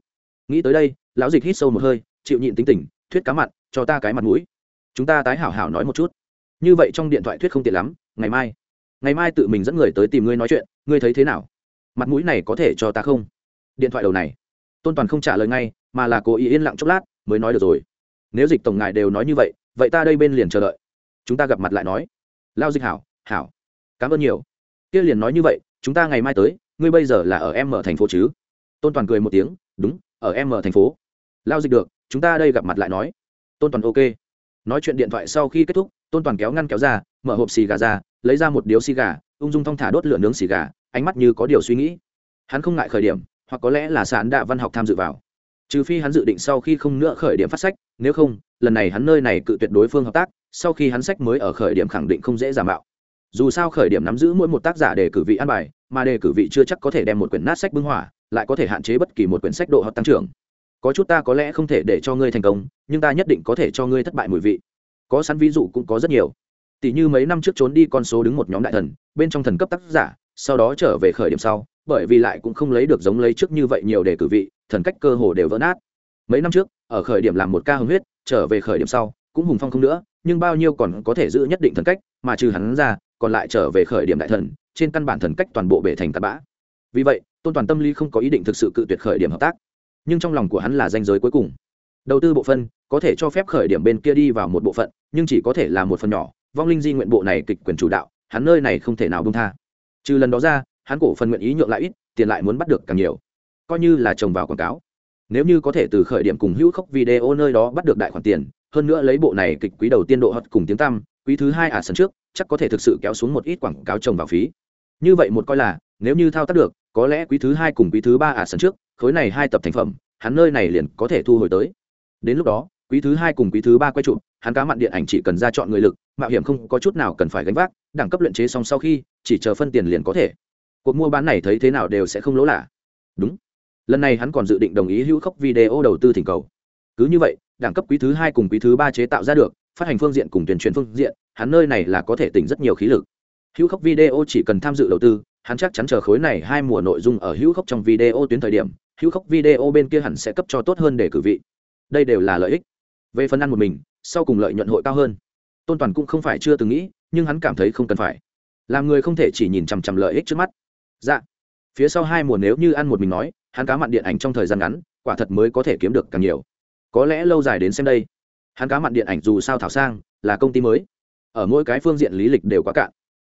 [SPEAKER 1] nghĩ tới đây, lão dịch hít sâu một hơi, chịu nhịn tính tình, thuyết cá mặt, cho ta cái mặt mũi. Chúng ta tái hảo hảo nói một chút. Như vậy trong điện thoại thuyết không tiện lắm, ngày mai. Ngày mai tự mình dẫn người tới tìm ngươi nói chuyện ngươi thấy thế nào? Mặt mũi này có thể cho ta không? Điện thoại đầu này. Tôn toàn không trả lời ngay, mà là cố ý yên lặng chốc lát, mới nói được rồi. Nếu dịch tổng ngài đều nói như vậy vậy ta đây bên liền chờ đợi. Chúng ta gặp mặt lại nói. Lao dịch hảo hảo. Cảm ơn nhiều. Kia liền nói như vậy, chúng ta ngày mai tới, ngươi bây giờ là ở em ở thành phố chứ? Tôn toàn cười một tiếng, đúng, ở em ở thành phố. Lao dịch được, chúng ta đây gặp mặt lại nói. Tôn toàn ok. Nói chuyện điện thoại sau khi kết thúc, tôn toàn kéo ngăn kéo ra, mở hộp xì gà ra, lấy ra một điếu xì gà ung dung thong thả đốt lửa nướng xì gà, ánh mắt như có điều suy nghĩ. Hắn không ngại khởi điểm, hoặc có lẽ là sàn đạ văn học tham dự vào. Trừ phi hắn dự định sau khi không nữa khởi điểm phát sách, nếu không, lần này hắn nơi này cự tuyệt đối phương hợp tác, sau khi hắn sách mới ở khởi điểm khẳng định không dễ giả mạo. Dù sao khởi điểm nắm giữ mỗi một tác giả để cử vị an bài, mà đề cử vị chưa chắc có thể đem một quyển nát sách bưng hỏa, lại có thể hạn chế bất kỳ một quyển sách độ hợp tăng trưởng. Có chút ta có lẽ không thể để cho ngươi thành công, nhưng ta nhất định có thể cho ngươi thất bại mùi vị. Có sẵn ví dụ cũng có rất nhiều tỷ như mấy năm trước trốn đi con số đứng một nhóm đại thần, bên trong thần cấp tác giả, sau đó trở về khởi điểm sau, bởi vì lại cũng không lấy được giống lấy trước như vậy nhiều để cử vị, thần cách cơ hồ đều vỡ nát. Mấy năm trước, ở khởi điểm làm một ca hưng huyết, trở về khởi điểm sau, cũng hùng phong không nữa, nhưng bao nhiêu còn có thể giữ nhất định thần cách, mà trừ hắn ra, còn lại trở về khởi điểm đại thần, trên căn bản thần cách toàn bộ bể thành tạt bã. Vì vậy, tôn toàn tâm lý không có ý định thực sự cự tuyệt khởi điểm hợp tác, nhưng trong lòng của hắn là danh giới cuối cùng. Đầu tư bộ phân có thể cho phép khởi điểm bên kia đi vào một bộ phận, nhưng chỉ có thể là một phần nhỏ vong linh di nguyện bộ này kịch quyền chủ đạo, hắn nơi này không thể nào bông tha. Trừ lần đó ra, hắn cổ phần nguyện ý nhượng lại ít, tiền lại muốn bắt được càng nhiều. Coi như là trồng vào quảng cáo. Nếu như có thể từ khởi điểm cùng hữu khốc video nơi đó bắt được đại khoản tiền, hơn nữa lấy bộ này kịch quý đầu tiên độ hot cùng tiếng tăm, quý thứ hai à sân trước, chắc có thể thực sự kéo xuống một ít quảng cáo trồng vào phí. Như vậy một coi là, nếu như thao tác được, có lẽ quý thứ hai cùng quý thứ ba à sân trước, khối này hai tập thành phẩm, hắn nơi này liền có thể thu hồi tới. Đến lúc đó quý thứ hai cùng quý thứ ba quay trụ hắn cá mặn điện ảnh chỉ cần ra chọn người lực, mạo hiểm không có chút nào cần phải gánh vác, đẳng cấp luyện chế xong sau khi, chỉ chờ phân tiền liền có thể. Cuộc mua bán này thấy thế nào đều sẽ không lỗ lạ. Đúng. Lần này hắn còn dự định đồng ý hữu khốc video đầu tư thỉnh cầu. Cứ như vậy, đẳng cấp quý thứ hai cùng quý thứ ba chế tạo ra được, phát hành phương diện cùng tuyên truyền phương diện, hắn nơi này là có thể tỉnh rất nhiều khí lực. Hữu khốc video chỉ cần tham dự đầu tư, hắn chắc chắn chờ khối này hai mùa nội dung ở hữu khốc trong video tuyến thời điểm, hữu khốc video bên kia hẳn sẽ cấp cho tốt hơn để cử vị. Đây đều là lợi ích về phần ăn một mình, sau cùng lợi nhuận hội cao hơn. Tôn toàn cũng không phải chưa từng nghĩ, nhưng hắn cảm thấy không cần phải. Làm người không thể chỉ nhìn chằm chằm lợi ích trước mắt. Dạ. Phía sau hai mùa nếu như ăn một mình nói, hắn cá mặn điện ảnh trong thời gian ngắn, quả thật mới có thể kiếm được càng nhiều. Có lẽ lâu dài đến xem đây. Hắn cá mặn điện ảnh dù sao thảo sang, là công ty mới. Ở mỗi cái phương diện lý lịch đều quá cạn.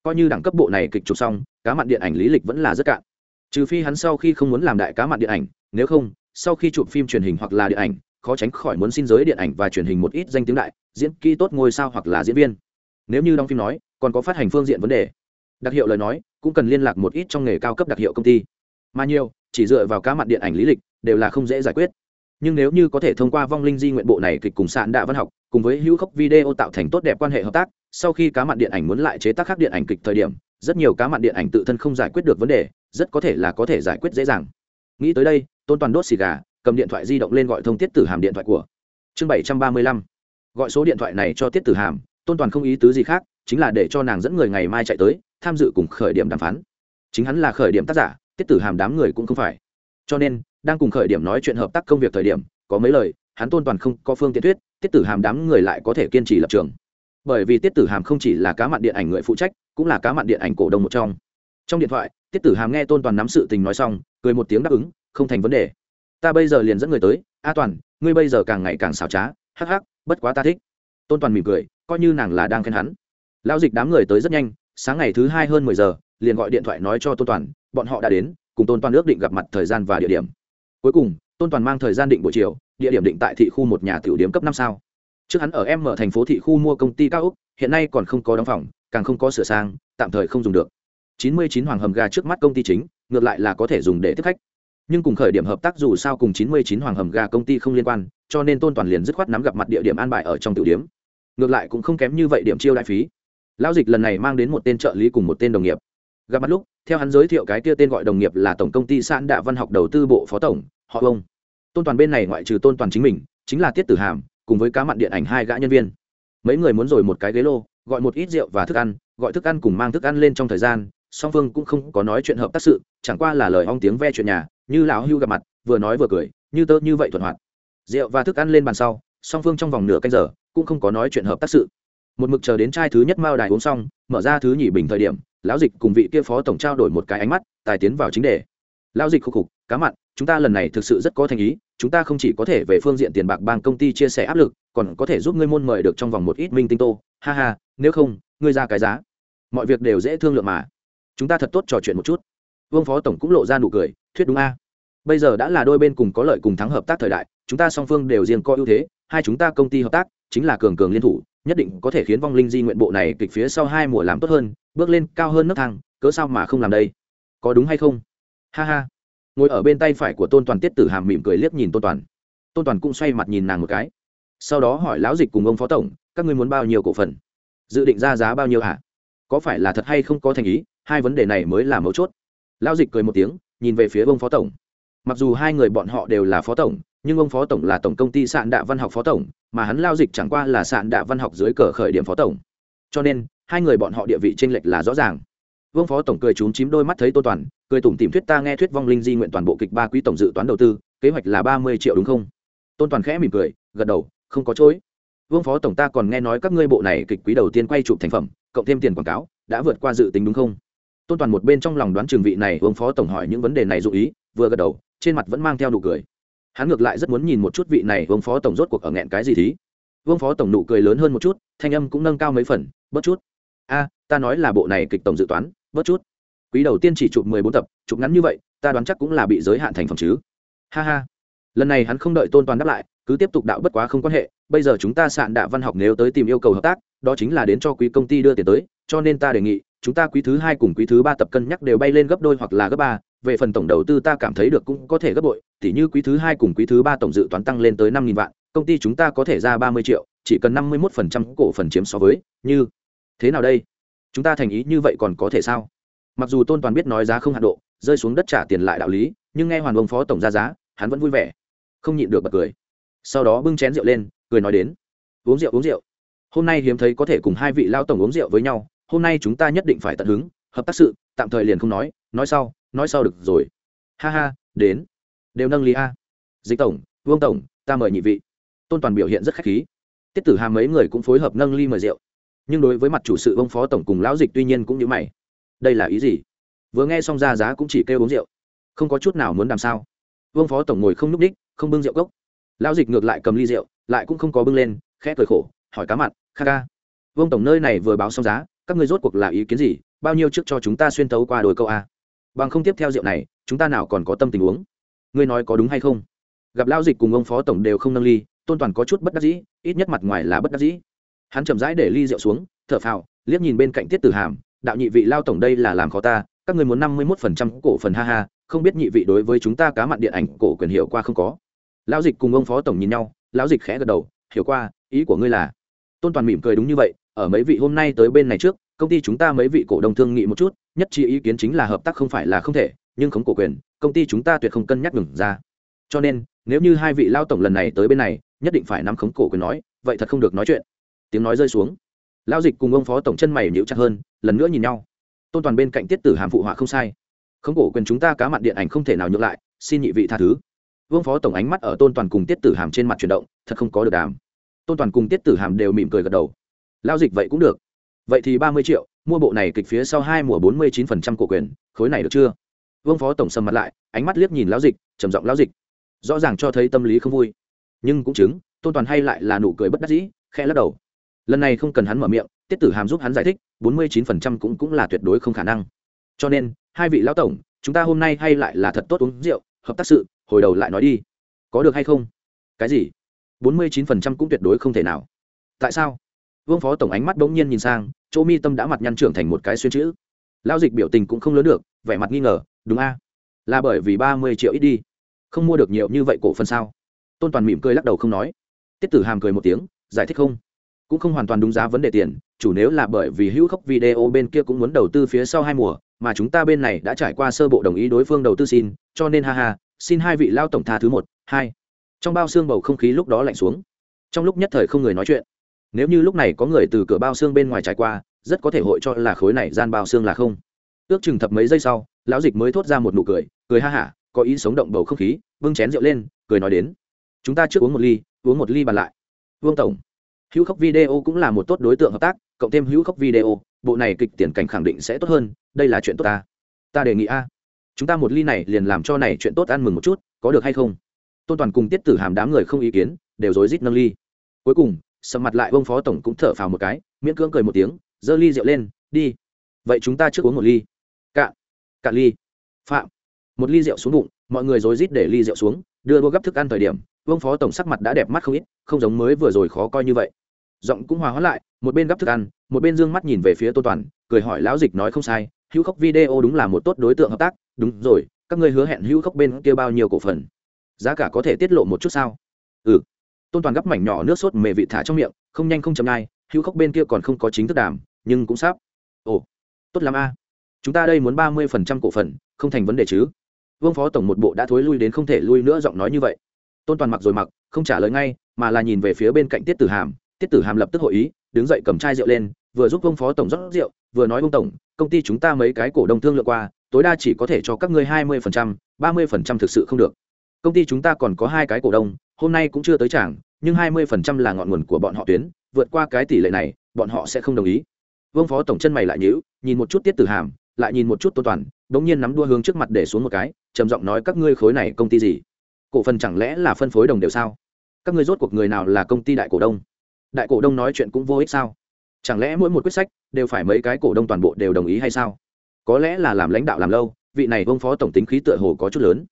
[SPEAKER 1] Coi như đẳng cấp bộ này kịch chụp xong, cá mặn điện ảnh lý lịch vẫn là rất cạn. Trừ phi hắn sau khi không muốn làm đại cá mặn điện ảnh, nếu không, sau khi chụp phim truyền hình hoặc là điện ảnh khó tránh khỏi muốn xin giới điện ảnh và truyền hình một ít danh tiếng đại, diễn kỹ tốt ngôi sao hoặc là diễn viên. Nếu như đóng phim nói, còn có phát hành phương diện vấn đề. Đặc hiệu lời nói, cũng cần liên lạc một ít trong nghề cao cấp đặc hiệu công ty. Mà nhiều, chỉ dựa vào cá mặt điện ảnh lý lịch, đều là không dễ giải quyết. Nhưng nếu như có thể thông qua vong linh di nguyện bộ này kịch cùng sạn đạ văn học, cùng với hữu khốc video tạo thành tốt đẹp quan hệ hợp tác, sau khi cá mặt điện ảnh muốn lại chế tác khác điện ảnh kịch thời điểm, rất nhiều cá mặt điện ảnh tự thân không giải quyết được vấn đề, rất có thể là có thể giải quyết dễ dàng. Nghĩ tới đây, tôn toàn đốt xì gà cầm điện thoại di động lên gọi thông tiết tử hàm điện thoại của. Chương bảy trăm ba mươi lăm. Gọi số điện thoại này cho tiết tử hàm, tôn toàn không ý tứ gì khác, chính là để cho nàng dẫn người ngày mai chạy tới, tham dự cùng khởi điểm đàm phán. Chính hắn là khởi điểm tác giả, tiết tử hàm đám người cũng không phải. Cho nên, đang cùng khởi điểm nói chuyện hợp tác công việc thời điểm, có mấy lời, hắn tôn toàn không có phương tiện thuyết, tiết tử hàm đám người lại có thể kiên trì lập trường. Bởi vì tiết tử hàm không chỉ là cá mặn điện ảnh người phụ trách, cũng là cá mặn điện ảnh cổ đông một trong. Trong điện thoại, tiết tử hàm nghe tôn toàn nắm sự tình nói xong, cười một tiếng đáp ứng, không thành vấn đề ta bây giờ liền dẫn người tới, a toàn, ngươi bây giờ càng ngày càng xảo trá, hắc hắc, bất quá ta thích. Tôn toàn mỉm cười, coi như nàng là đang khen hắn. Lao dịch đám người tới rất nhanh, sáng ngày thứ hai hơn mười giờ, liền gọi điện thoại nói cho tôn toàn, bọn họ đã đến, cùng tôn toàn ước định gặp mặt thời gian và địa điểm. Cuối cùng, tôn toàn mang thời gian định buổi chiều, địa điểm định tại thị khu một nhà tiểu điểm cấp năm sao. Trước hắn ở em mở thành phố thị khu mua công ty cao úc, hiện nay còn không có đóng phòng, càng không có sửa sang, tạm thời không dùng được. 99 hoàng hầm ga trước mắt công ty chính, ngược lại là có thể dùng để tiếp khách nhưng cùng khởi điểm hợp tác dù sao cùng 99 hoàng hầm gà công ty không liên quan, cho nên tôn toàn liền dứt khoát nắm gặp mặt địa điểm an bài ở trong tiểu điểm. Ngược lại cũng không kém như vậy điểm chiêu đại phí. Lão dịch lần này mang đến một tên trợ lý cùng một tên đồng nghiệp. Gặp mặt lúc, theo hắn giới thiệu cái kia tên gọi đồng nghiệp là tổng công ty sạn đạ văn học đầu tư bộ phó tổng, họ ông. Tôn toàn bên này ngoại trừ tôn toàn chính mình, chính là tiết tử hàm, cùng với cá mặn điện ảnh hai gã nhân viên. Mấy người muốn rồi một cái ghế lô, gọi một ít rượu và thức ăn, gọi thức ăn cùng mang thức ăn lên trong thời gian, song phương cũng không có nói chuyện hợp tác sự chẳng qua là lời ong tiếng ve chuyện nhà, như lão hưu gặp mặt, vừa nói vừa cười, như tớ như vậy thuận hoạt. Rượu và thức ăn lên bàn sau, song phương trong vòng nửa canh giờ, cũng không có nói chuyện hợp tác sự. Một mực chờ đến trai thứ nhất mao đài uống xong, mở ra thứ nhỉ bình thời điểm, lão dịch cùng vị kia phó tổng trao đổi một cái ánh mắt, tài tiến vào chính đề. Lão dịch khúc khục, cá mặn, chúng ta lần này thực sự rất có thành ý, chúng ta không chỉ có thể về phương diện tiền bạc bang công ty chia sẻ áp lực, còn có thể giúp ngươi môn mời được trong vòng một ít minh tinh tô. Ha ha, nếu không, ngươi ra cái giá. Mọi việc đều dễ thương lượng mà. Chúng ta thật tốt trò chuyện một chút vương phó tổng cũng lộ ra nụ cười, thuyết đúng a. Bây giờ đã là đôi bên cùng có lợi cùng thắng hợp tác thời đại, chúng ta song phương đều riêng có ưu thế, hai chúng ta công ty hợp tác, chính là cường cường liên thủ, nhất định có thể khiến vong linh di nguyện bộ này kịch phía sau hai mùa làm tốt hơn, bước lên cao hơn nấc thang, cớ sao mà không làm đây? Có đúng hay không? Ha ha. Ngồi ở bên tay phải của tôn toàn tiết tử hàm mỉm cười liếc nhìn tôn toàn. Tôn toàn cũng xoay mặt nhìn nàng một cái. Sau đó hỏi lão dịch cùng ông phó tổng, các ngươi muốn bao nhiêu cổ phần? Dự định ra giá bao nhiêu hả? Có phải là thật hay không có thành ý? Hai vấn đề này mới là mấu chốt lão dịch cười một tiếng, nhìn về phía ông phó tổng. Mặc dù hai người bọn họ đều là phó tổng, nhưng ông phó tổng là tổng công ty sạn đạ văn học phó tổng, mà hắn lao dịch chẳng qua là sạn đạ văn học dưới cờ khởi điểm phó tổng. Cho nên, hai người bọn họ địa vị tranh lệch là rõ ràng. Vương phó tổng cười trúng chím đôi mắt thấy tô toàn, cười tủm tìm thuyết ta nghe thuyết vong linh di nguyện toàn bộ kịch ba quý tổng dự toán đầu tư, kế hoạch là ba mươi triệu đúng không? Tôn toàn khẽ mỉm cười, gật đầu, không có chối. Vương phó tổng ta còn nghe nói các ngươi bộ này kịch quý đầu tiên quay chụp thành phẩm, cộng thêm tiền quảng cáo, đã vượt qua dự tính đúng không? Tôn toàn một bên trong lòng đoán trường vị này vương phó tổng hỏi những vấn đề này dụ ý, vừa gật đầu, trên mặt vẫn mang theo nụ cười. Hắn ngược lại rất muốn nhìn một chút vị này vương phó tổng rốt cuộc ở nghẹn cái gì thí. Vương phó tổng nụ cười lớn hơn một chút, thanh âm cũng nâng cao mấy phần, bớt chút. A, ta nói là bộ này kịch tổng dự toán, bớt chút. Quý đầu tiên chỉ chụp mười bốn tập, chụp ngắn như vậy, ta đoán chắc cũng là bị giới hạn thành phẩm chứ. Ha ha. Lần này hắn không đợi tôn toàn đáp lại, cứ tiếp tục đạo bất quá không quan hệ, bây giờ chúng ta sạn đạ văn học nếu tới tìm yêu cầu hợp tác, đó chính là đến cho quý công ty đưa tiền tới, cho nên ta đề nghị chúng ta quý thứ hai cùng quý thứ ba tập cân nhắc đều bay lên gấp đôi hoặc là gấp ba, về phần tổng đầu tư ta cảm thấy được cũng có thể gấp bội, tỉ như quý thứ hai cùng quý thứ ba tổng dự toán tăng lên tới năm nghìn vạn, công ty chúng ta có thể ra ba mươi triệu, chỉ cần năm mươi một phần trăm cổ phần chiếm so với, như thế nào đây? Chúng ta thành ý như vậy còn có thể sao? Mặc dù tôn toàn biết nói giá không hạ độ, rơi xuống đất trả tiền lại đạo lý, nhưng nghe hoàn ông phó tổng ra giá, hắn vẫn vui vẻ, không nhịn được bật cười. Sau đó bưng chén rượu lên, cười nói đến, uống rượu uống rượu. Hôm nay hiếm thấy có thể cùng hai vị lao tổng uống rượu với nhau hôm nay chúng ta nhất định phải tận hứng, hợp tác sự, tạm thời liền không nói nói sau nói sau được rồi. Ha ha, đến. Đều nâng lý a. Dịch tổng, vương tổng, ta mời nhị vị. Tôn toàn biểu hiện rất khách khí. Tiết tử hà mấy người cũng phối hợp nâng ly mời rượu. Nhưng đối với mặt chủ sự ông phó tổng cùng lão dịch tuy nhiên cũng như mày. Đây là ý gì? Vừa nghe xong ra giá cũng chỉ kêu uống rượu. Không có chút nào muốn làm sao. Vương phó tổng ngồi không n ú c đích, không bưng rượu gốc lão dịch ngược lại cầm ly rượu, lại cũng không có bưng lên, khẽ cười khổ, hỏi cá mặt kha ca. Vương tổng nơi này vừa báo xong giá các ngươi rốt cuộc là ý kiến gì? Bao nhiêu trước cho chúng ta xuyên tấu qua đồi câu a? Bằng không tiếp theo rượu này, chúng ta nào còn có tâm tình uống? Ngươi nói có đúng hay không? Gặp lão dịch cùng ông phó tổng đều không nâng ly, tôn toàn có chút bất đắc dĩ, ít nhất mặt ngoài là bất đắc dĩ. Hắn chậm rãi để ly rượu xuống, thở phào, liếc nhìn bên cạnh tiết tử hàm, đạo nhị vị lao tổng đây là làm khó ta, các người muốn năm mươi một phần trăm cổ phần ha ha, không biết nhị vị đối với chúng ta cá mặn điện ảnh cổ quyền hiệu qua không có? Lão dịch cùng ông phó tổng nhìn nhau, lão dịch khẽ gật đầu, hiểu qua, ý của ngươi là tôn toàn mỉm cười đúng như vậy ở mấy vị hôm nay tới bên này trước, công ty chúng ta mấy vị cổ đông thương nghị một chút, nhất trí ý kiến chính là hợp tác không phải là không thể, nhưng khống cổ quyền, công ty chúng ta tuyệt không cân nhắc ngừng ra. Cho nên, nếu như hai vị lao tổng lần này tới bên này, nhất định phải nắm khống cổ quyền nói, vậy thật không được nói chuyện. Tiếng nói rơi xuống. Lao dịch cùng ông phó tổng chân mày nhịu chặt hơn, lần nữa nhìn nhau. Tôn toàn bên cạnh tiết tử hàm phụ họa không sai. Khống cổ quyền chúng ta cá mặt điện ảnh không thể nào nhượng lại, xin nhị vị tha thứ. Vương phó tổng ánh mắt ở tôn toàn cùng tiết tử hàm trên mặt chuyển động, thật không có được đàm. Tôn toàn cùng tiết tử hàm đều mỉm cười gật đầu lao dịch vậy cũng được. Vậy thì ba mươi triệu, mua bộ này kịch phía sau hai mùa bốn mươi chín phần trăm cổ quyền, khối này được chưa? Vương phó tổng sầm mặt lại, ánh mắt liếc nhìn lão dịch, trầm giọng lão dịch. Rõ ràng cho thấy tâm lý không vui. Nhưng cũng chứng, tôn toàn hay lại là nụ cười bất đắc dĩ khe lắc đầu. Lần này không cần hắn mở miệng, tiết tử hàm giúp hắn giải thích, bốn mươi chín phần trăm cũng cũng là tuyệt đối không khả năng. Cho nên, hai vị lão tổng, chúng ta hôm nay hay lại là thật tốt uống rượu, hợp tác sự, hồi đầu lại nói đi. Có được hay không? Cái gì? Bốn mươi chín phần trăm cũng tuyệt đối không thể nào. Tại sao? Vương phó tổng ánh mắt bỗng nhiên nhìn sang, chỗ mi tâm đã mặt nhăn trưởng thành một cái xuyên chữ. Lao dịch biểu tình cũng không lớn được, vẻ mặt nghi ngờ, đúng a? Là bởi vì ba mươi triệu ít đi. Không mua được nhiều như vậy cổ phần sao? Tôn toàn mỉm cười lắc đầu không nói. Tiết tử hàm cười một tiếng, giải thích không? Cũng không hoàn toàn đúng giá vấn đề tiền, chủ nếu là bởi vì hữu khốc video bên kia cũng muốn đầu tư phía sau hai mùa, mà chúng ta bên này đã trải qua sơ bộ đồng ý đối phương đầu tư xin, cho nên ha ha, xin hai vị lao tổng tha thứ một, hai. Trong bao xương bầu không khí lúc đó lạnh xuống. Trong lúc nhất thời không người nói chuyện nếu như lúc này có người từ cửa bao xương bên ngoài trải qua, rất có thể hội cho là khối này gian bao xương là không. Ước chừng thập mấy giây sau, lão dịch mới thốt ra một nụ cười cười ha hả, có ý sống động bầu không khí vương chén rượu lên, cười nói đến. Chúng ta trước uống một ly, uống một ly bàn lại. Vương tổng, hữu khốc video cũng là một tốt đối tượng hợp tác, cộng thêm hữu khốc video, bộ này kịch tiền cảnh khẳng định sẽ tốt hơn, đây là chuyện tốt ta. Ta đề nghị a. Chúng ta một ly này liền làm cho này chuyện tốt ăn mừng một chút, có được hay không? Tôn toàn cùng tiết tử hàm đám người không ý kiến, đều rối rít nâng ly. Cuối cùng sầm mặt lại ông phó tổng cũng thở phào một cái, miễn cưỡng cười một tiếng, giơ ly rượu lên, đi. Vậy chúng ta trước uống một ly. Cạn cạn ly. Phạm. Một ly rượu xuống bụng, mọi người rối rít để ly rượu xuống, đưa đua gấp thức ăn thời điểm vương phó tổng sắc mặt đã đẹp mắt không ít, không giống mới vừa rồi khó coi như vậy. Giọng cũng hòa hóa lại, một bên gấp thức ăn, một bên d ư ơ n g mắt nhìn về phía tô toàn, cười hỏi lão dịch nói không sai, hữu khốc video đúng là một tốt đối tượng hợp tác, đúng rồi, các ngươi hứa hẹn hữu khốc bên kia bao nhiêu cổ phần? Giá cả có thể tiết lộ một chút sao? Ừ tôn toàn gấp mảnh nhỏ nước sốt mề vị thả trong miệng, không nhanh không chậm ngay hữu khóc bên kia còn không có chính thức đàm, nhưng cũng sắp. Ồ, tốt lắm a. Chúng ta đây muốn ba mươi phần trăm cổ phần, không thành vấn đề chứ. Vương phó tổng một bộ đã thối lui đến không thể lui nữa giọng nói như vậy. Tôn toàn mặc rồi mặc, không trả lời ngay, mà là nhìn về phía bên cạnh tiết tử hàm. Tiết tử hàm lập tức hội ý, đứng dậy cầm chai rượu lên, vừa giúp Vương phó tổng rót rượu, vừa nói ông tổng, công ty chúng ta mấy cái cổ đông thương lượng qua, tối đa chỉ có thể cho các ngươi hai mươi phần trăm, ba mươi phần trăm thực sự không được công ty chúng ta còn có hai cái cổ đông, hôm nay cũng chưa tới chẳng nhưng hai mươi phần trăm là ngọn nguồn của bọn họ tuyến, vượt qua cái tỷ lệ này, bọn họ sẽ không đồng ý. Vương phó tổng chân mày lại nhíu, nhìn một chút tiết tử hàm, lại nhìn một chút tô toàn đ ỗ n g nhiên nắm đua hướng trước mặt để xuống một cái, trầm giọng nói, các ngươi khối này công ty gì? Cổ phần chẳng lẽ là phân phối đồng đều sao? Các ngươi rốt cuộc người nào là công ty đại cổ đông? Đại cổ đông nói chuyện cũng vô ích sao? Chẳng lẽ mỗi một quyết sách đều phải mấy cái cổ đông toàn bộ đều đồng ý hay sao? Có lẽ là làm lãnh đạo làm lâu, vị này vương phó tổng tính khí tựa hồ có chút lớn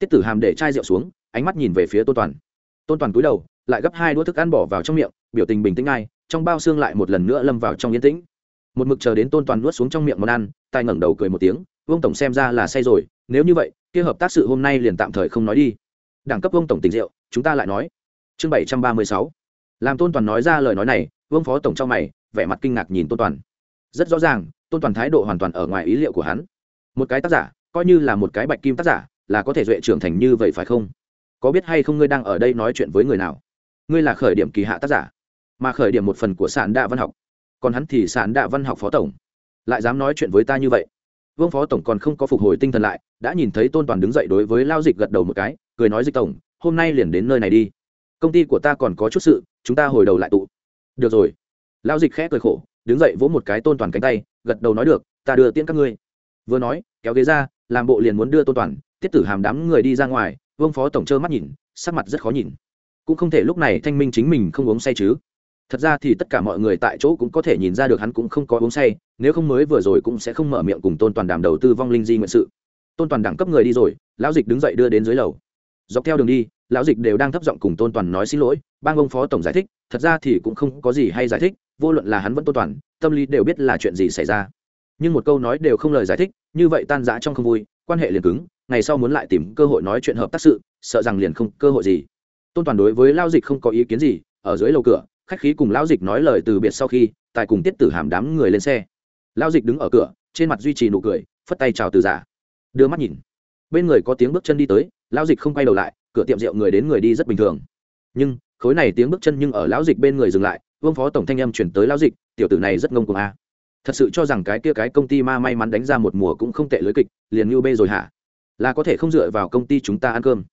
[SPEAKER 1] tiết tử hàm để chai rượu xuống, ánh mắt nhìn về phía tôn toàn. Tôn toàn cúi đầu, lại gấp hai đũa thức ăn bỏ vào trong miệng, biểu tình bình tĩnh ngay, trong bao xương lại một lần nữa lâm vào trong yên tĩnh. Một mực chờ đến tôn toàn nuốt xuống trong miệng món ăn tai ngẩng đầu cười một tiếng, vương tổng xem ra là say rồi, nếu như vậy, kia hợp tác sự hôm nay liền tạm thời không nói đi. Đẳng cấp vương tổng tình rượu, chúng ta lại nói. Chương bảy trăm ba mươi sáu. Làm tôn toàn nói ra lời nói này, vương phó tổng trong mày, vẻ mặt kinh ngạc nhìn tôn toàn. Rất rõ ràng, tôn toàn thái độ hoàn toàn ở ngoài ý liệu của hắn. Một cái tác giả, coi như là một cái bạch kim tác giả là có thể duệ trưởng thành như vậy phải không? Có biết hay không ngươi đang ở đây nói chuyện với người nào? Ngươi là khởi điểm kỳ hạ tác giả, mà khởi điểm một phần của sản đạ văn học. Còn hắn thì sản đạ văn học phó tổng. Lại dám nói chuyện với ta như vậy? Vương phó tổng còn không có phục hồi tinh thần lại, đã nhìn thấy tôn toàn đứng dậy đối với lao dịch gật đầu một cái, cười nói dịch tổng, hôm nay liền đến nơi này đi. Công ty của ta còn có chút sự, chúng ta hồi đầu lại tụ. Được rồi. Lao dịch khẽ cười khổ, đứng dậy vỗ một cái tôn toàn cánh tay, gật đầu nói được, ta đưa tiễn các ngươi. Vừa nói, kéo ghế ra, làm bộ liền muốn đưa tôn toàn tiết tử hàm đám người đi ra ngoài, vương phó tổng trơ mắt nhìn, sắc mặt rất khó nhìn. Cũng không thể lúc này thanh minh chính mình không uống say chứ. Thật ra thì tất cả mọi người tại chỗ cũng có thể nhìn ra được hắn cũng không có uống say, nếu không mới vừa rồi cũng sẽ không mở miệng cùng tôn toàn đàm đầu tư vong linh di nguyện sự. Tôn toàn đẳng cấp người đi rồi, lão dịch đứng dậy đưa đến dưới lầu. Dọc theo đường đi, lão dịch đều đang thấp giọng cùng tôn toàn nói xin lỗi, bang ông phó tổng giải thích, thật ra thì cũng không có gì hay giải thích, vô luận là hắn vẫn tôn toàn, tâm lý đều biết là chuyện gì xảy ra. Nhưng một câu nói đều không lời giải thích, như vậy tan rã trong không vui, quan hệ liền cứng ngày sau muốn lại tìm cơ hội nói chuyện hợp tác sự, sợ rằng liền không cơ hội gì. Tôn toàn đối với lao dịch không có ý kiến gì, ở dưới lầu cửa, khách khí cùng lao dịch nói lời từ biệt sau khi, tài cùng tiết tử hàm đám người lên xe. Lao dịch đứng ở cửa, trên mặt duy trì nụ cười, phất tay chào từ giả. Đưa mắt nhìn. Bên người có tiếng bước chân đi tới, lao dịch không quay đầu lại, cửa tiệm rượu người đến người đi rất bình thường. Nhưng, khối này tiếng bước chân nhưng ở lão dịch bên người dừng lại, vương phó tổng thanh âm chuyển tới lão dịch, tiểu tử này rất ngông cuồng a. Thật sự cho rằng cái kia cái công ty ma may mắn đánh ra một mùa cũng không tệ lưới kịch, liền như bê rồi hả? Là có thể không dựa vào công ty chúng ta ăn cơm.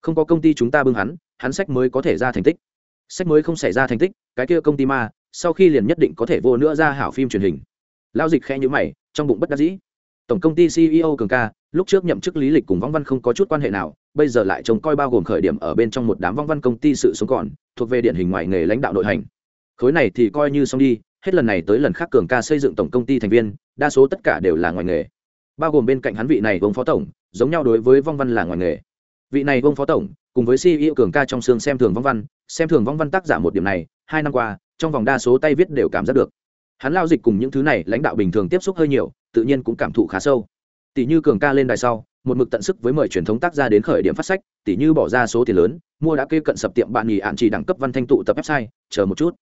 [SPEAKER 1] Không có công ty chúng ta bưng hắn hắn sách mới có thể ra thành tích. Sách mới không xảy ra thành tích, cái kia công ty ma, sau khi liền nhất định có thể vô nữa ra hảo phim truyền hình. Lao dịch khe nhữ mày, trong bụng bất đắc dĩ. Tổng công ty ceo cường ca, lúc trước nhậm chức lý lịch cùng vong văn không có chút quan hệ nào, bây giờ lại trông coi bao gồm khởi điểm ở bên trong một đám vong văn công ty sự sống còn, thuộc về điển hình ngoài nghề lãnh đạo nội hành. Khối này thì coi như xong đi, hết lần này tới lần khác cường ca xây dựng tổng công ty thành viên, đa số tất cả đều là ngoài nghề. Bao gồm bên cạnh hắn vị này vông phó tổng giống nhau đối với vong văn là ngoài nghề. Vị này vông phó tổng, cùng với ceo cường ca trong xương xem thường vong văn, xem thường vong văn tác giả một điểm này, hai năm qua, trong vòng đa số tay viết đều cảm giác được. Hắn lao dịch cùng những thứ này lãnh đạo bình thường tiếp xúc hơi nhiều, tự nhiên cũng cảm thụ khá sâu. Tỷ như cường ca lên đài sau, một mực tận sức với mời truyền thống tác gia đến khởi điểm phát sách, tỷ như bỏ ra số tiền lớn, mua đã kê cận sập tiệm bạn nghỉ ạn chỉ đẳng cấp văn thanh tụ tập website, chờ một chút.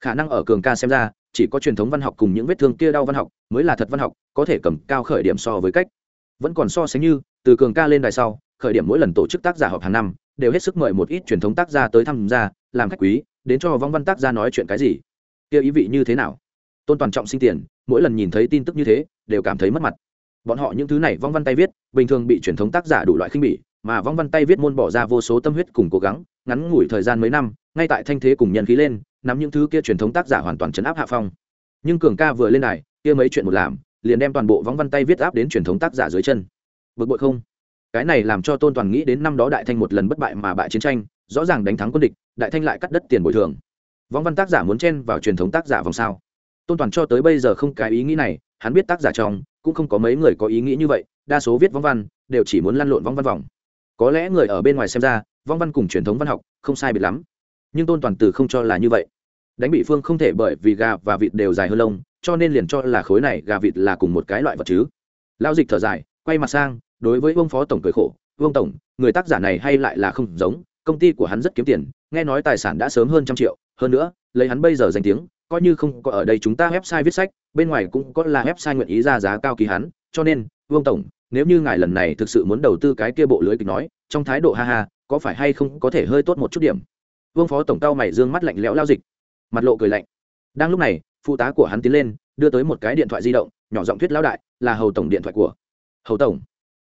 [SPEAKER 1] Khả năng ở cường ca xem ra, chỉ có truyền thống văn học cùng những vết thương kia đau văn học mới là thật văn học, có thể cầm cao khởi điểm so với cách. Vẫn còn so sánh như từ cường ca lên đài sau, khởi điểm mỗi lần tổ chức tác giả họp hàng năm, đều hết sức mời một ít truyền thống tác gia tới tham gia, làm khách quý, đến cho vong văn tác gia nói chuyện cái gì. Kia ý vị như thế nào? Tôn toàn trọng sinh tiền, mỗi lần nhìn thấy tin tức như thế, đều cảm thấy mất mặt. Bọn họ những thứ này vong văn tay viết, bình thường bị truyền thống tác giả đủ loại khinh bỉ, mà vong văn tay viết môn bỏ ra vô số tâm huyết cùng cố gắng, ngắn ngủi thời gian mấy năm, ngay tại thanh thế cùng nhân khí lên, nắm những thứ kia truyền thống tác giả hoàn toàn chấn áp hạ phong. Nhưng cường ca vừa lên này kia mấy chuyện một làm, liền đem toàn bộ vong văn tay viết áp đến truyền thống tác giả dưới chân bực bội không? Cái này làm cho tôn toàn nghĩ đến năm đó đại thanh một lần bất bại mà bại chiến tranh, rõ ràng đánh thắng quân địch, đại thanh lại cắt đất tiền bồi thường. Vong văn tác giả muốn chen vào truyền thống tác giả vòng sao? Tôn toàn cho tới bây giờ không cái ý nghĩ này, hắn biết tác giả trong, cũng không có mấy người có ý nghĩ như vậy, đa số viết vong văn, đều chỉ muốn lăn lộn vong văn vòng. Có lẽ người ở bên ngoài xem ra, vong văn cùng truyền thống văn học không sai biệt lắm. Nhưng tôn toàn từ không cho là như vậy. Đánh bị phương không thể bởi vì gà và vịt đều dài hơn lông, cho nên liền cho là khối này gà vịt là cùng một cái loại vật chứ. Lao dịch thở dài quay mặt sang, đối với vương phó tổng cười khổ, vương tổng, người tác giả này hay lại là không giống, công ty của hắn rất kiếm tiền, nghe nói tài sản đã sớm hơn trăm triệu, hơn nữa, lấy hắn bây giờ danh tiếng, coi như không có ở đây chúng ta website viết sách, bên ngoài cũng có là website nguyện ý ra giá cao kỳ hắn, cho nên, vương tổng, nếu như ngài lần này thực sự muốn đầu tư cái kia bộ lưới kịch nói, trong thái độ ha ha, có phải hay không có thể hơi tốt một chút điểm? Vương phó tổng cao mày dương mắt lạnh lẽo lao dịch, mặt lộ cười lạnh. Đang lúc này, phụ tá của hắn tiến lên, đưa tới một cái điện thoại di động, nhỏ giọng thuyết lão đại, là hầu tổng điện thoại của hầu tổng,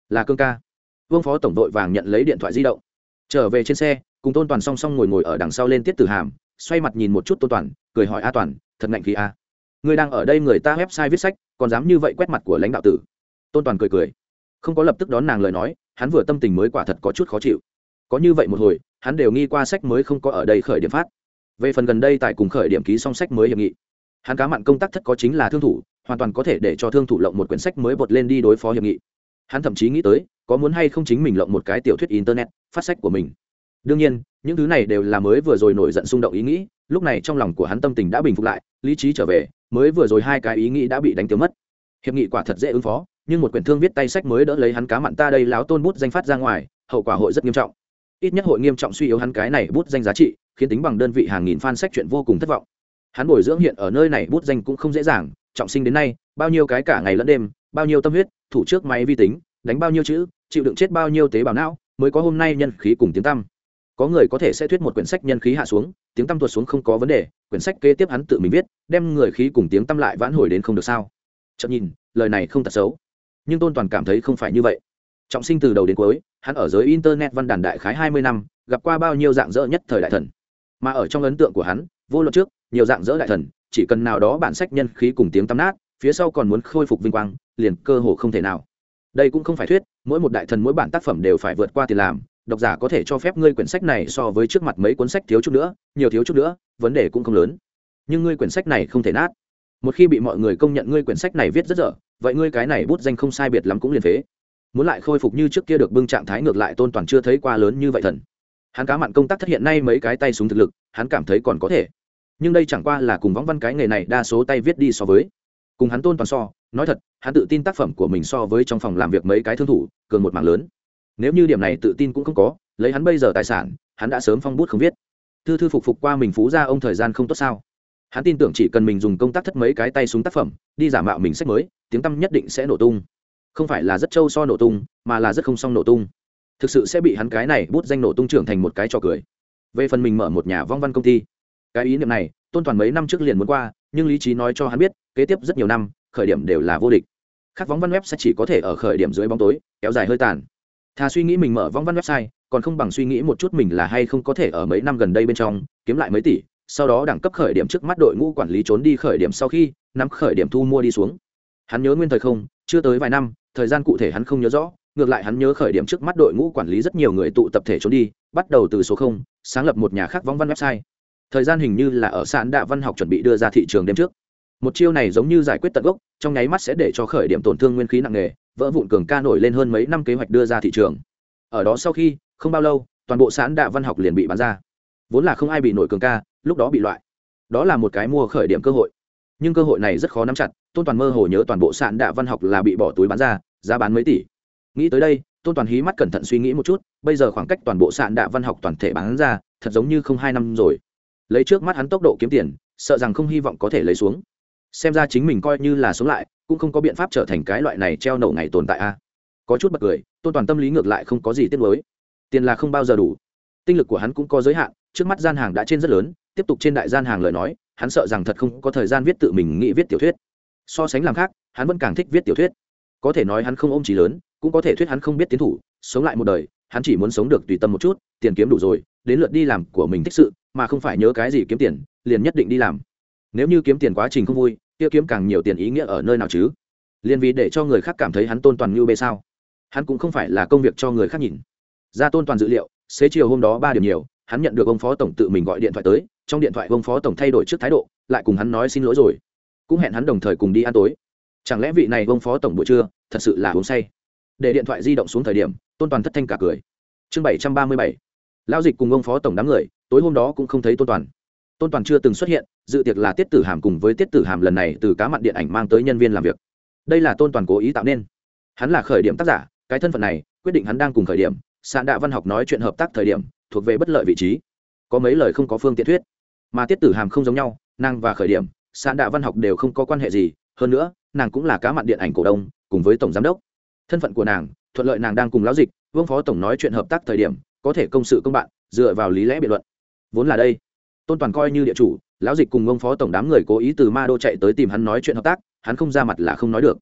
[SPEAKER 1] là cương ca. Vương phó tổng đội vàng nhận lấy điện thoại di động. Trở về trên xe, cùng tôn toàn song song ngồi ngồi ở đằng sau lên tiết tử hàm, xoay mặt nhìn một chút tôn toàn, cười hỏi a toàn, thật ngạnh khí a. Người đang ở đây người ta website viết sách, còn dám như vậy quét mặt của lãnh đạo tử. Tôn toàn cười cười. Không có lập tức đón nàng lời nói, hắn vừa tâm tình mới quả thật có chút khó chịu. Có như vậy một hồi, hắn đều nghi qua sách mới không có ở đây khởi điểm phát. Về phần gần đây tại cùng khởi điểm ký song sách mới hiệp nghị, hắn cá mặn công tác thất có chính là thương thủ hoàn toàn có thể để cho thương thủ lộng một quyển sách mới bột lên đi đối phó hiệp nghị. Hắn thậm chí nghĩ tới, có muốn hay không chính mình lộng một cái tiểu thuyết internet, phát sách của mình. Đương nhiên, những thứ này đều là mới vừa rồi nổi giận xung động ý nghĩ, lúc này trong lòng của hắn tâm tình đã bình phục lại, lý trí trở về, mới vừa rồi hai cái ý nghĩ đã bị đánh tiêu mất. Hiệp nghị quả thật dễ ứng phó, nhưng một quyển thương viết tay sách mới đỡ lấy hắn cá mặn ta đây láo tôn bút danh phát ra ngoài, hậu quả hội rất nghiêm trọng. Ít nhất hội nghiêm trọng suy yếu hắn cái này bút danh giá trị, khiến tính bằng đơn vị hàng nghìn fan sách chuyện vô cùng thất vọng. Hắn bồi dưỡng hiện ở nơi này bút danh cũng không dễ dàng trọng sinh đến nay, bao nhiêu cái cả ngày lẫn đêm, bao nhiêu tâm huyết, thủ trước máy vi tính, đánh bao nhiêu chữ, chịu đựng chết bao nhiêu tế bào não, mới có hôm nay nhân khí cùng tiếng tăm. Có người có thể sẽ thuyết một quyển sách nhân khí hạ xuống, tiếng tăm tuột xuống không có vấn đề, quyển sách kế tiếp hắn tự mình viết, đem người khí cùng tiếng tăm lại vãn hồi đến không được sao. Chậm nhìn, lời này không thật xấu. Nhưng tôn toàn cảm thấy không phải như vậy. Trọng sinh từ đầu đến cuối, hắn ở giới internet văn đàn đại khái hai mươi năm, gặp qua bao nhiêu dạng dỡ nhất thời đại thần. Mà ở trong ấn tượng của hắn, vô luận trước, nhiều dạng dỡ đại thần chỉ cần nào đó bản sách nhân khí cùng tiếng tăm nát, phía sau còn muốn khôi phục vinh quang, liền cơ hồ không thể nào. Đây cũng không phải thuyết, mỗi một đại thần mỗi bản tác phẩm đều phải vượt qua tiền làm, độc giả có thể cho phép ngươi quyển sách này so với trước mặt mấy cuốn sách thiếu chút nữa, nhiều thiếu chút nữa, vấn đề cũng không lớn. Nhưng ngươi quyển sách này không thể nát. Một khi bị mọi người công nhận ngươi quyển sách này viết rất dở, vậy ngươi cái này bút danh không sai biệt lắm cũng liền phế. Muốn lại khôi phục như trước kia được bưng trạng thái ngược lại tôn toàn chưa thấy qua lớn như vậy thần. Hắn cá mặn công tác thất hiện nay mấy cái tay súng thực lực, hắn cảm thấy còn có thể nhưng đây chẳng qua là cùng võng văn cái nghề này đa số tay viết đi so với. Cùng hắn tôn toàn so, nói thật, hắn tự tin tác phẩm của mình so với trong phòng làm việc mấy cái thương thủ, cường một mảng lớn. Nếu như điểm này tự tin cũng không có, lấy hắn bây giờ tài sản, hắn đã sớm phong bút không viết. Thư thư phục phục qua mình phú ra ông thời gian không tốt sao? Hắn tin tưởng chỉ cần mình dùng công tác thất mấy cái tay súng tác phẩm, đi giả mạo mình sách mới, tiếng tăm nhất định sẽ nổ tung. Không phải là rất trâu so nổ tung, mà là rất không xong nổ tung. Thực sự sẽ bị hắn cái này bút danh nổ tung trưởng thành một cái trò cười. Về phần mình mở một nhà vong văn công ty cái ý niệm này, tôn toàn mấy năm trước liền muốn qua, nhưng lý trí nói cho hắn biết, kế tiếp rất nhiều năm, khởi điểm đều là vô địch. Khắc vóng văn web sẽ chỉ có thể ở khởi điểm dưới bóng tối, kéo dài hơi tàn. Thà suy nghĩ mình mở vong văn website, còn không bằng suy nghĩ một chút mình là hay không có thể ở mấy năm gần đây bên trong, kiếm lại mấy tỷ, sau đó đẳng cấp khởi điểm trước mắt đội ngũ quản lý trốn đi khởi điểm sau khi, nắm khởi điểm thu mua đi xuống. Hắn nhớ nguyên thời không, chưa tới vài năm, thời gian cụ thể hắn không nhớ rõ, ngược lại hắn nhớ khởi điểm trước mắt đội ngũ quản lý rất nhiều người tụ tập thể trốn đi, bắt đầu từ số không, sáng lập một nhà khác vong văn website thời gian hình như là ở sạn đạ văn học chuẩn bị đưa ra thị trường đêm trước. Một chiêu này giống như giải quyết tận gốc, trong nháy mắt sẽ để cho khởi điểm tổn thương nguyên khí nặng nề, vỡ vụn cường ca nổi lên hơn mấy năm kế hoạch đưa ra thị trường. Ở đó sau khi, không bao lâu, toàn bộ sán đạ văn học liền bị bán ra. Vốn là không ai bị nổi cường ca, lúc đó bị loại. Đó là một cái mua khởi điểm cơ hội. Nhưng cơ hội này rất khó nắm chặt, tôn toàn mơ hồ nhớ toàn bộ sạn đạ văn học là bị bỏ túi bán ra, giá bán mấy tỷ. Nghĩ tới đây, tôn toàn hí mắt cẩn thận suy nghĩ một chút, bây giờ khoảng cách toàn bộ sạn đạ văn học toàn thể bán ra, thật giống như không hai năm rồi lấy trước mắt hắn tốc độ kiếm tiền, sợ rằng không hy vọng có thể lấy xuống. Xem ra chính mình coi như là sống lại, cũng không có biện pháp trở thành cái loại này treo nổ ngày tồn tại a. À. Có chút bật cười, tôn toàn tâm lý ngược lại không có gì tiếc mới tiền là không bao giờ đủ. Tinh lực của hắn cũng có giới hạn, trước mắt gian hàng đã trên rất lớn, tiếp tục trên đại gian hàng lời nói, hắn sợ rằng thật không có thời gian viết tự mình nghĩ viết tiểu thuyết. So sánh làm khác, hắn vẫn càng thích viết tiểu thuyết. Có thể nói hắn không ôm trí lớn, cũng có thể thuyết hắn không biết tiến thủ, sống lại một đời hắn chỉ muốn sống được tùy tâm một chút, tiền kiếm đủ rồi, đến lượt đi làm của mình thích sự, mà không phải nhớ cái gì kiếm tiền, liền nhất định đi làm. Nếu như kiếm tiền quá trình không vui, kia kiếm càng nhiều tiền ý nghĩa ở nơi nào chứ? Liền vì để cho người khác cảm thấy hắn tôn toàn như bê sao? Hắn cũng không phải là công việc cho người khác nhìn. Ra tôn toàn dữ liệu, xế chiều hôm đó ba điểm nhiều, hắn nhận được ông phó tổng tự mình gọi điện thoại tới, trong điện thoại ông phó tổng thay đổi trước thái độ, lại cùng hắn nói xin lỗi rồi. Cũng hẹn hắn đồng thời cùng đi ăn tối. Chẳng lẽ vị này ông phó tổng buổi trưa thật sự là uống say? Để điện thoại di động xuống thời điểm tôn toàn thất thanh cả cười. Chương bảy trăm ba mươi bảy. Lao dịch cùng ông phó tổng đám người, tối hôm đó cũng không thấy tôn toàn. Tôn toàn chưa từng xuất hiện, dự tiệc là tiết tử hàm cùng với tiết tử hàm lần này từ cá mặn điện ảnh mang tới nhân viên làm việc. Đây là tôn toàn cố ý tạo nên. Hắn là khởi điểm tác giả, cái thân phận này, quyết định hắn đang cùng khởi điểm, sạn đạ văn học nói chuyện hợp tác thời điểm, thuộc về bất lợi vị trí. Có mấy lời không có phương tiện thuyết. Mà tiết tử hàm không giống nhau, nàng và khởi điểm, sạn đạ văn học đều không có quan hệ gì, hơn nữa, nàng cũng là cá mặn điện ảnh cổ đông, cùng với tổng giám đốc. Thân phận của nàng thuận lợi nàng đang cùng lão dịch, vương phó tổng nói chuyện hợp tác thời điểm, có thể công sự công bạn, dựa vào lý lẽ biện luận. Vốn là đây. Tôn toàn coi như địa chủ, lão dịch cùng ông phó tổng đám người cố ý từ ma đô chạy tới tìm hắn nói chuyện hợp tác, hắn không ra mặt là không nói được.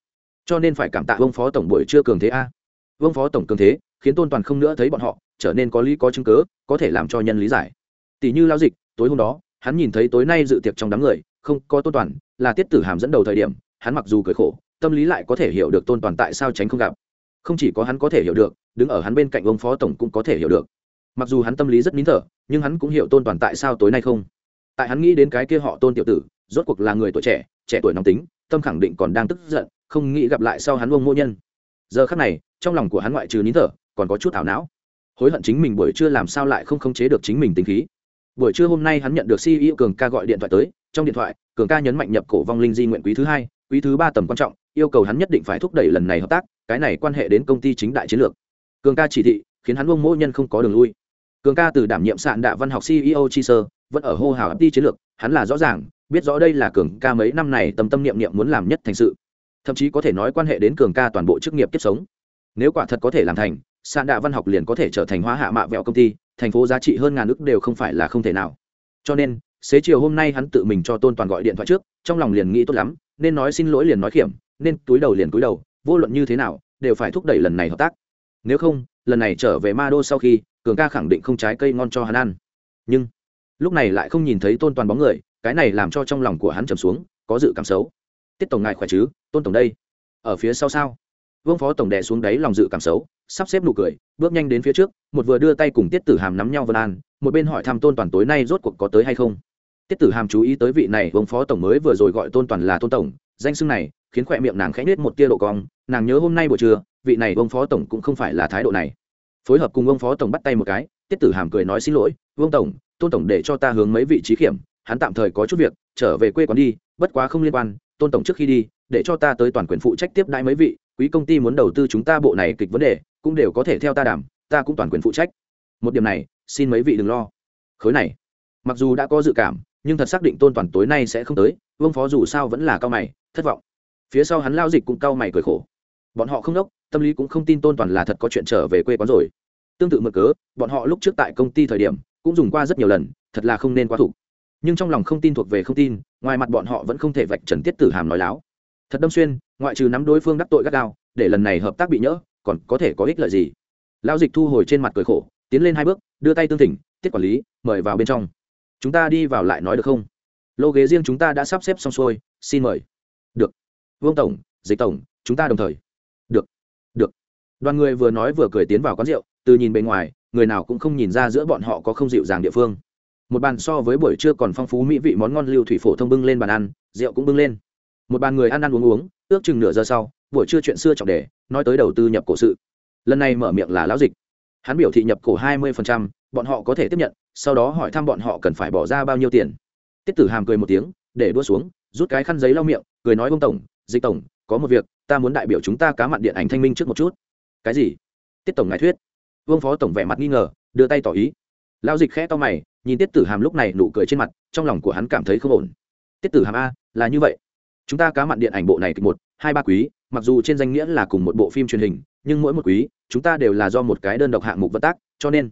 [SPEAKER 1] Cho nên phải cảm tạ ông phó tổng buổi chưa cường thế a. Vương phó tổng cường thế, khiến tôn toàn không nữa thấy bọn họ, trở nên có lý có chứng cớ có thể làm cho nhân lý giải. Tỷ như lão dịch, tối hôm đó, hắn nhìn thấy tối nay dự tiệc trong đám người, không, có tôn toàn, là tiết tử hàm dẫn đầu thời điểm, hắn mặc dù cười khổ, tâm lý lại có thể hiểu được tôn toàn tại sao tránh không gặp không chỉ có hắn có thể hiểu được, đứng ở hắn bên cạnh ông phó tổng cũng có thể hiểu được. Mặc dù hắn tâm lý rất nín thở, nhưng hắn cũng hiểu tôn toàn tại sao tối nay không. Tại hắn nghĩ đến cái kia họ tôn tiểu tử, rốt cuộc là người tuổi trẻ trẻ tuổi nóng tính, tâm khẳng định còn đang tức giận, không nghĩ gặp lại sau hắn ông mô nhân. Giờ khắc này, trong lòng của hắn ngoại trừ nín thở, còn có chút ảo não. Hối hận chính mình buổi trưa làm sao lại không khống chế được chính mình tính khí. Buổi trưa hôm nay hắn nhận được ceo cường ca gọi điện thoại tới, trong điện thoại, cường ca nhấn mạnh nhập cổ vong linh di nguyện quý thứ hai, quý thứ ba tầm quan trọng yêu cầu hắn nhất định phải thúc đẩy lần này hợp tác, cái này quan hệ đến công ty chính đại chiến lược. Cường ca chỉ thị, khiến hắn ông mỗi nhân không có đường lui. Cường ca từ đảm nhiệm sạn đạ văn học ceo chi sơ, vẫn ở hô hào ấp đi chiến lược, hắn là rõ ràng, biết rõ đây là cường ca mấy năm này tâm tâm niệm niệm muốn làm nhất thành sự. Thậm chí có thể nói quan hệ đến cường ca toàn bộ chức nghiệp kiếp sống. Nếu quả thật có thể làm thành, sạn đạ văn học liền có thể trở thành hóa hạ mạ vẹo công ty, thành phố giá trị hơn ngàn ức đều không phải là không thể nào. Cho nên, xế chiều hôm nay hắn tự mình cho tôn toàn gọi điện thoại trước, trong lòng liền nghĩ tốt lắm nên nói xin lỗi liền nói kiểm nên túi đầu liền túi đầu, vô luận như thế nào, đều phải thúc đẩy lần này hợp tác. Nếu không, lần này trở về ma đô sau khi, cường ca khẳng định không trái cây ngon cho hắn ăn. Nhưng, lúc này lại không nhìn thấy tôn toàn bóng người, cái này làm cho trong lòng của hắn trầm xuống, có dự cảm xấu. Tiết tổng ngài khỏe chứ, tôn tổng đây. Ở phía sau sao? Vương phó tổng đè xuống đáy lòng dự cảm xấu, sắp xếp nụ cười, bước nhanh đến phía trước, một vừa đưa tay cùng tiết tử hàm nắm nhau vân an, một bên hỏi thăm tôn toàn tối nay rốt cuộc có tới hay không tiết tử hàm chú ý tới vị này vương phó tổng mới vừa rồi gọi tôn toàn là tôn tổng, danh xưng này, khiến khỏe miệng nàng khẽ nết một tia độ cong, nàng nhớ hôm nay buổi trưa, vị này vương phó tổng cũng không phải là thái độ này. Phối hợp cùng vương phó tổng bắt tay một cái, tiết tử hàm cười nói xin lỗi, vương tổng, tôn tổng để cho ta hướng mấy vị trí kiểm, hắn tạm thời có chút việc, trở về quê quán đi, bất quá không liên quan, tôn tổng trước khi đi, để cho ta tới toàn quyền phụ trách tiếp đãi mấy vị, quý công ty muốn đầu tư chúng ta bộ này kịch vấn đề, cũng đều có thể theo ta đảm, ta cũng toàn quyền phụ trách. Một điểm này, xin mấy vị đừng lo. Khối này, mặc dù đã có dự cảm nhưng thật xác định tôn toàn tối nay sẽ không tới, vương phó dù sao vẫn là cao mày, thất vọng. Phía sau hắn lao dịch cũng cao mày cười khổ. Bọn họ không đốc, tâm lý cũng không tin tôn toàn là thật có chuyện trở về quê quán rồi. Tương tự mực cớ, bọn họ lúc trước tại công ty thời điểm, cũng dùng qua rất nhiều lần, thật là không nên quá thủ. Nhưng trong lòng không tin thuộc về không tin, ngoài mặt bọn họ vẫn không thể vạch trần tiết tử hàm nói láo. Thật đâm xuyên, ngoại trừ nắm đối phương đắc tội gắt gao, để lần này hợp tác bị nhỡ, còn có thể có ích lợi gì? Lao dịch thu hồi trên mặt cười khổ, tiến lên hai bước, đưa tay tương thỉnh, tiết quản lý, mời vào bên trong chúng ta đi vào lại nói được không? Lô ghế riêng chúng ta đã sắp xếp xong xuôi, xin mời. Được. Vương tổng, dịch tổng, chúng ta đồng thời. Được. Được. Đoàn người vừa nói vừa cười tiến vào quán rượu, từ nhìn bề ngoài, người nào cũng không nhìn ra giữa bọn họ có không dịu dàng địa phương. Một bàn so với buổi trưa còn phong phú mỹ vị món ngon lưu thủy phổ thông bưng lên bàn ăn, rượu cũng bưng lên. Một bàn người ăn ăn uống uống, ước chừng nửa giờ sau, buổi trưa chuyện xưa trọng đề, nói tới đầu tư nhập cổ sự. Lần này mở miệng là lão dịch. Hắn biểu thị nhập cổ hai mươi bọn họ có thể tiếp nhận, sau đó hỏi thăm bọn họ cần phải bỏ ra bao nhiêu tiền. Tiết tử hàm cười một tiếng, để đua xuống, rút cái khăn giấy lau miệng, cười nói, ông tổng, dịch tổng, có một việc, ta muốn đại biểu chúng ta cá mặn điện ảnh thanh minh trước một chút. Cái gì? Tiết tổng ngài thuyết. Vương phó tổng vẻ mặt nghi ngờ, đưa tay tỏ ý. Lao dịch khẽ to mày, nhìn tiết tử hàm lúc này nụ cười trên mặt, trong lòng của hắn cảm thấy không ổn. Tiết tử hàm a, là như vậy. Chúng ta cá mặn điện ảnh bộ này kịch một, hai ba quý, mặc dù trên danh nghĩa là cùng một bộ phim truyền hình, nhưng mỗi một quý, chúng ta đều là do một cái đơn độc hạng mục vận tác, cho nên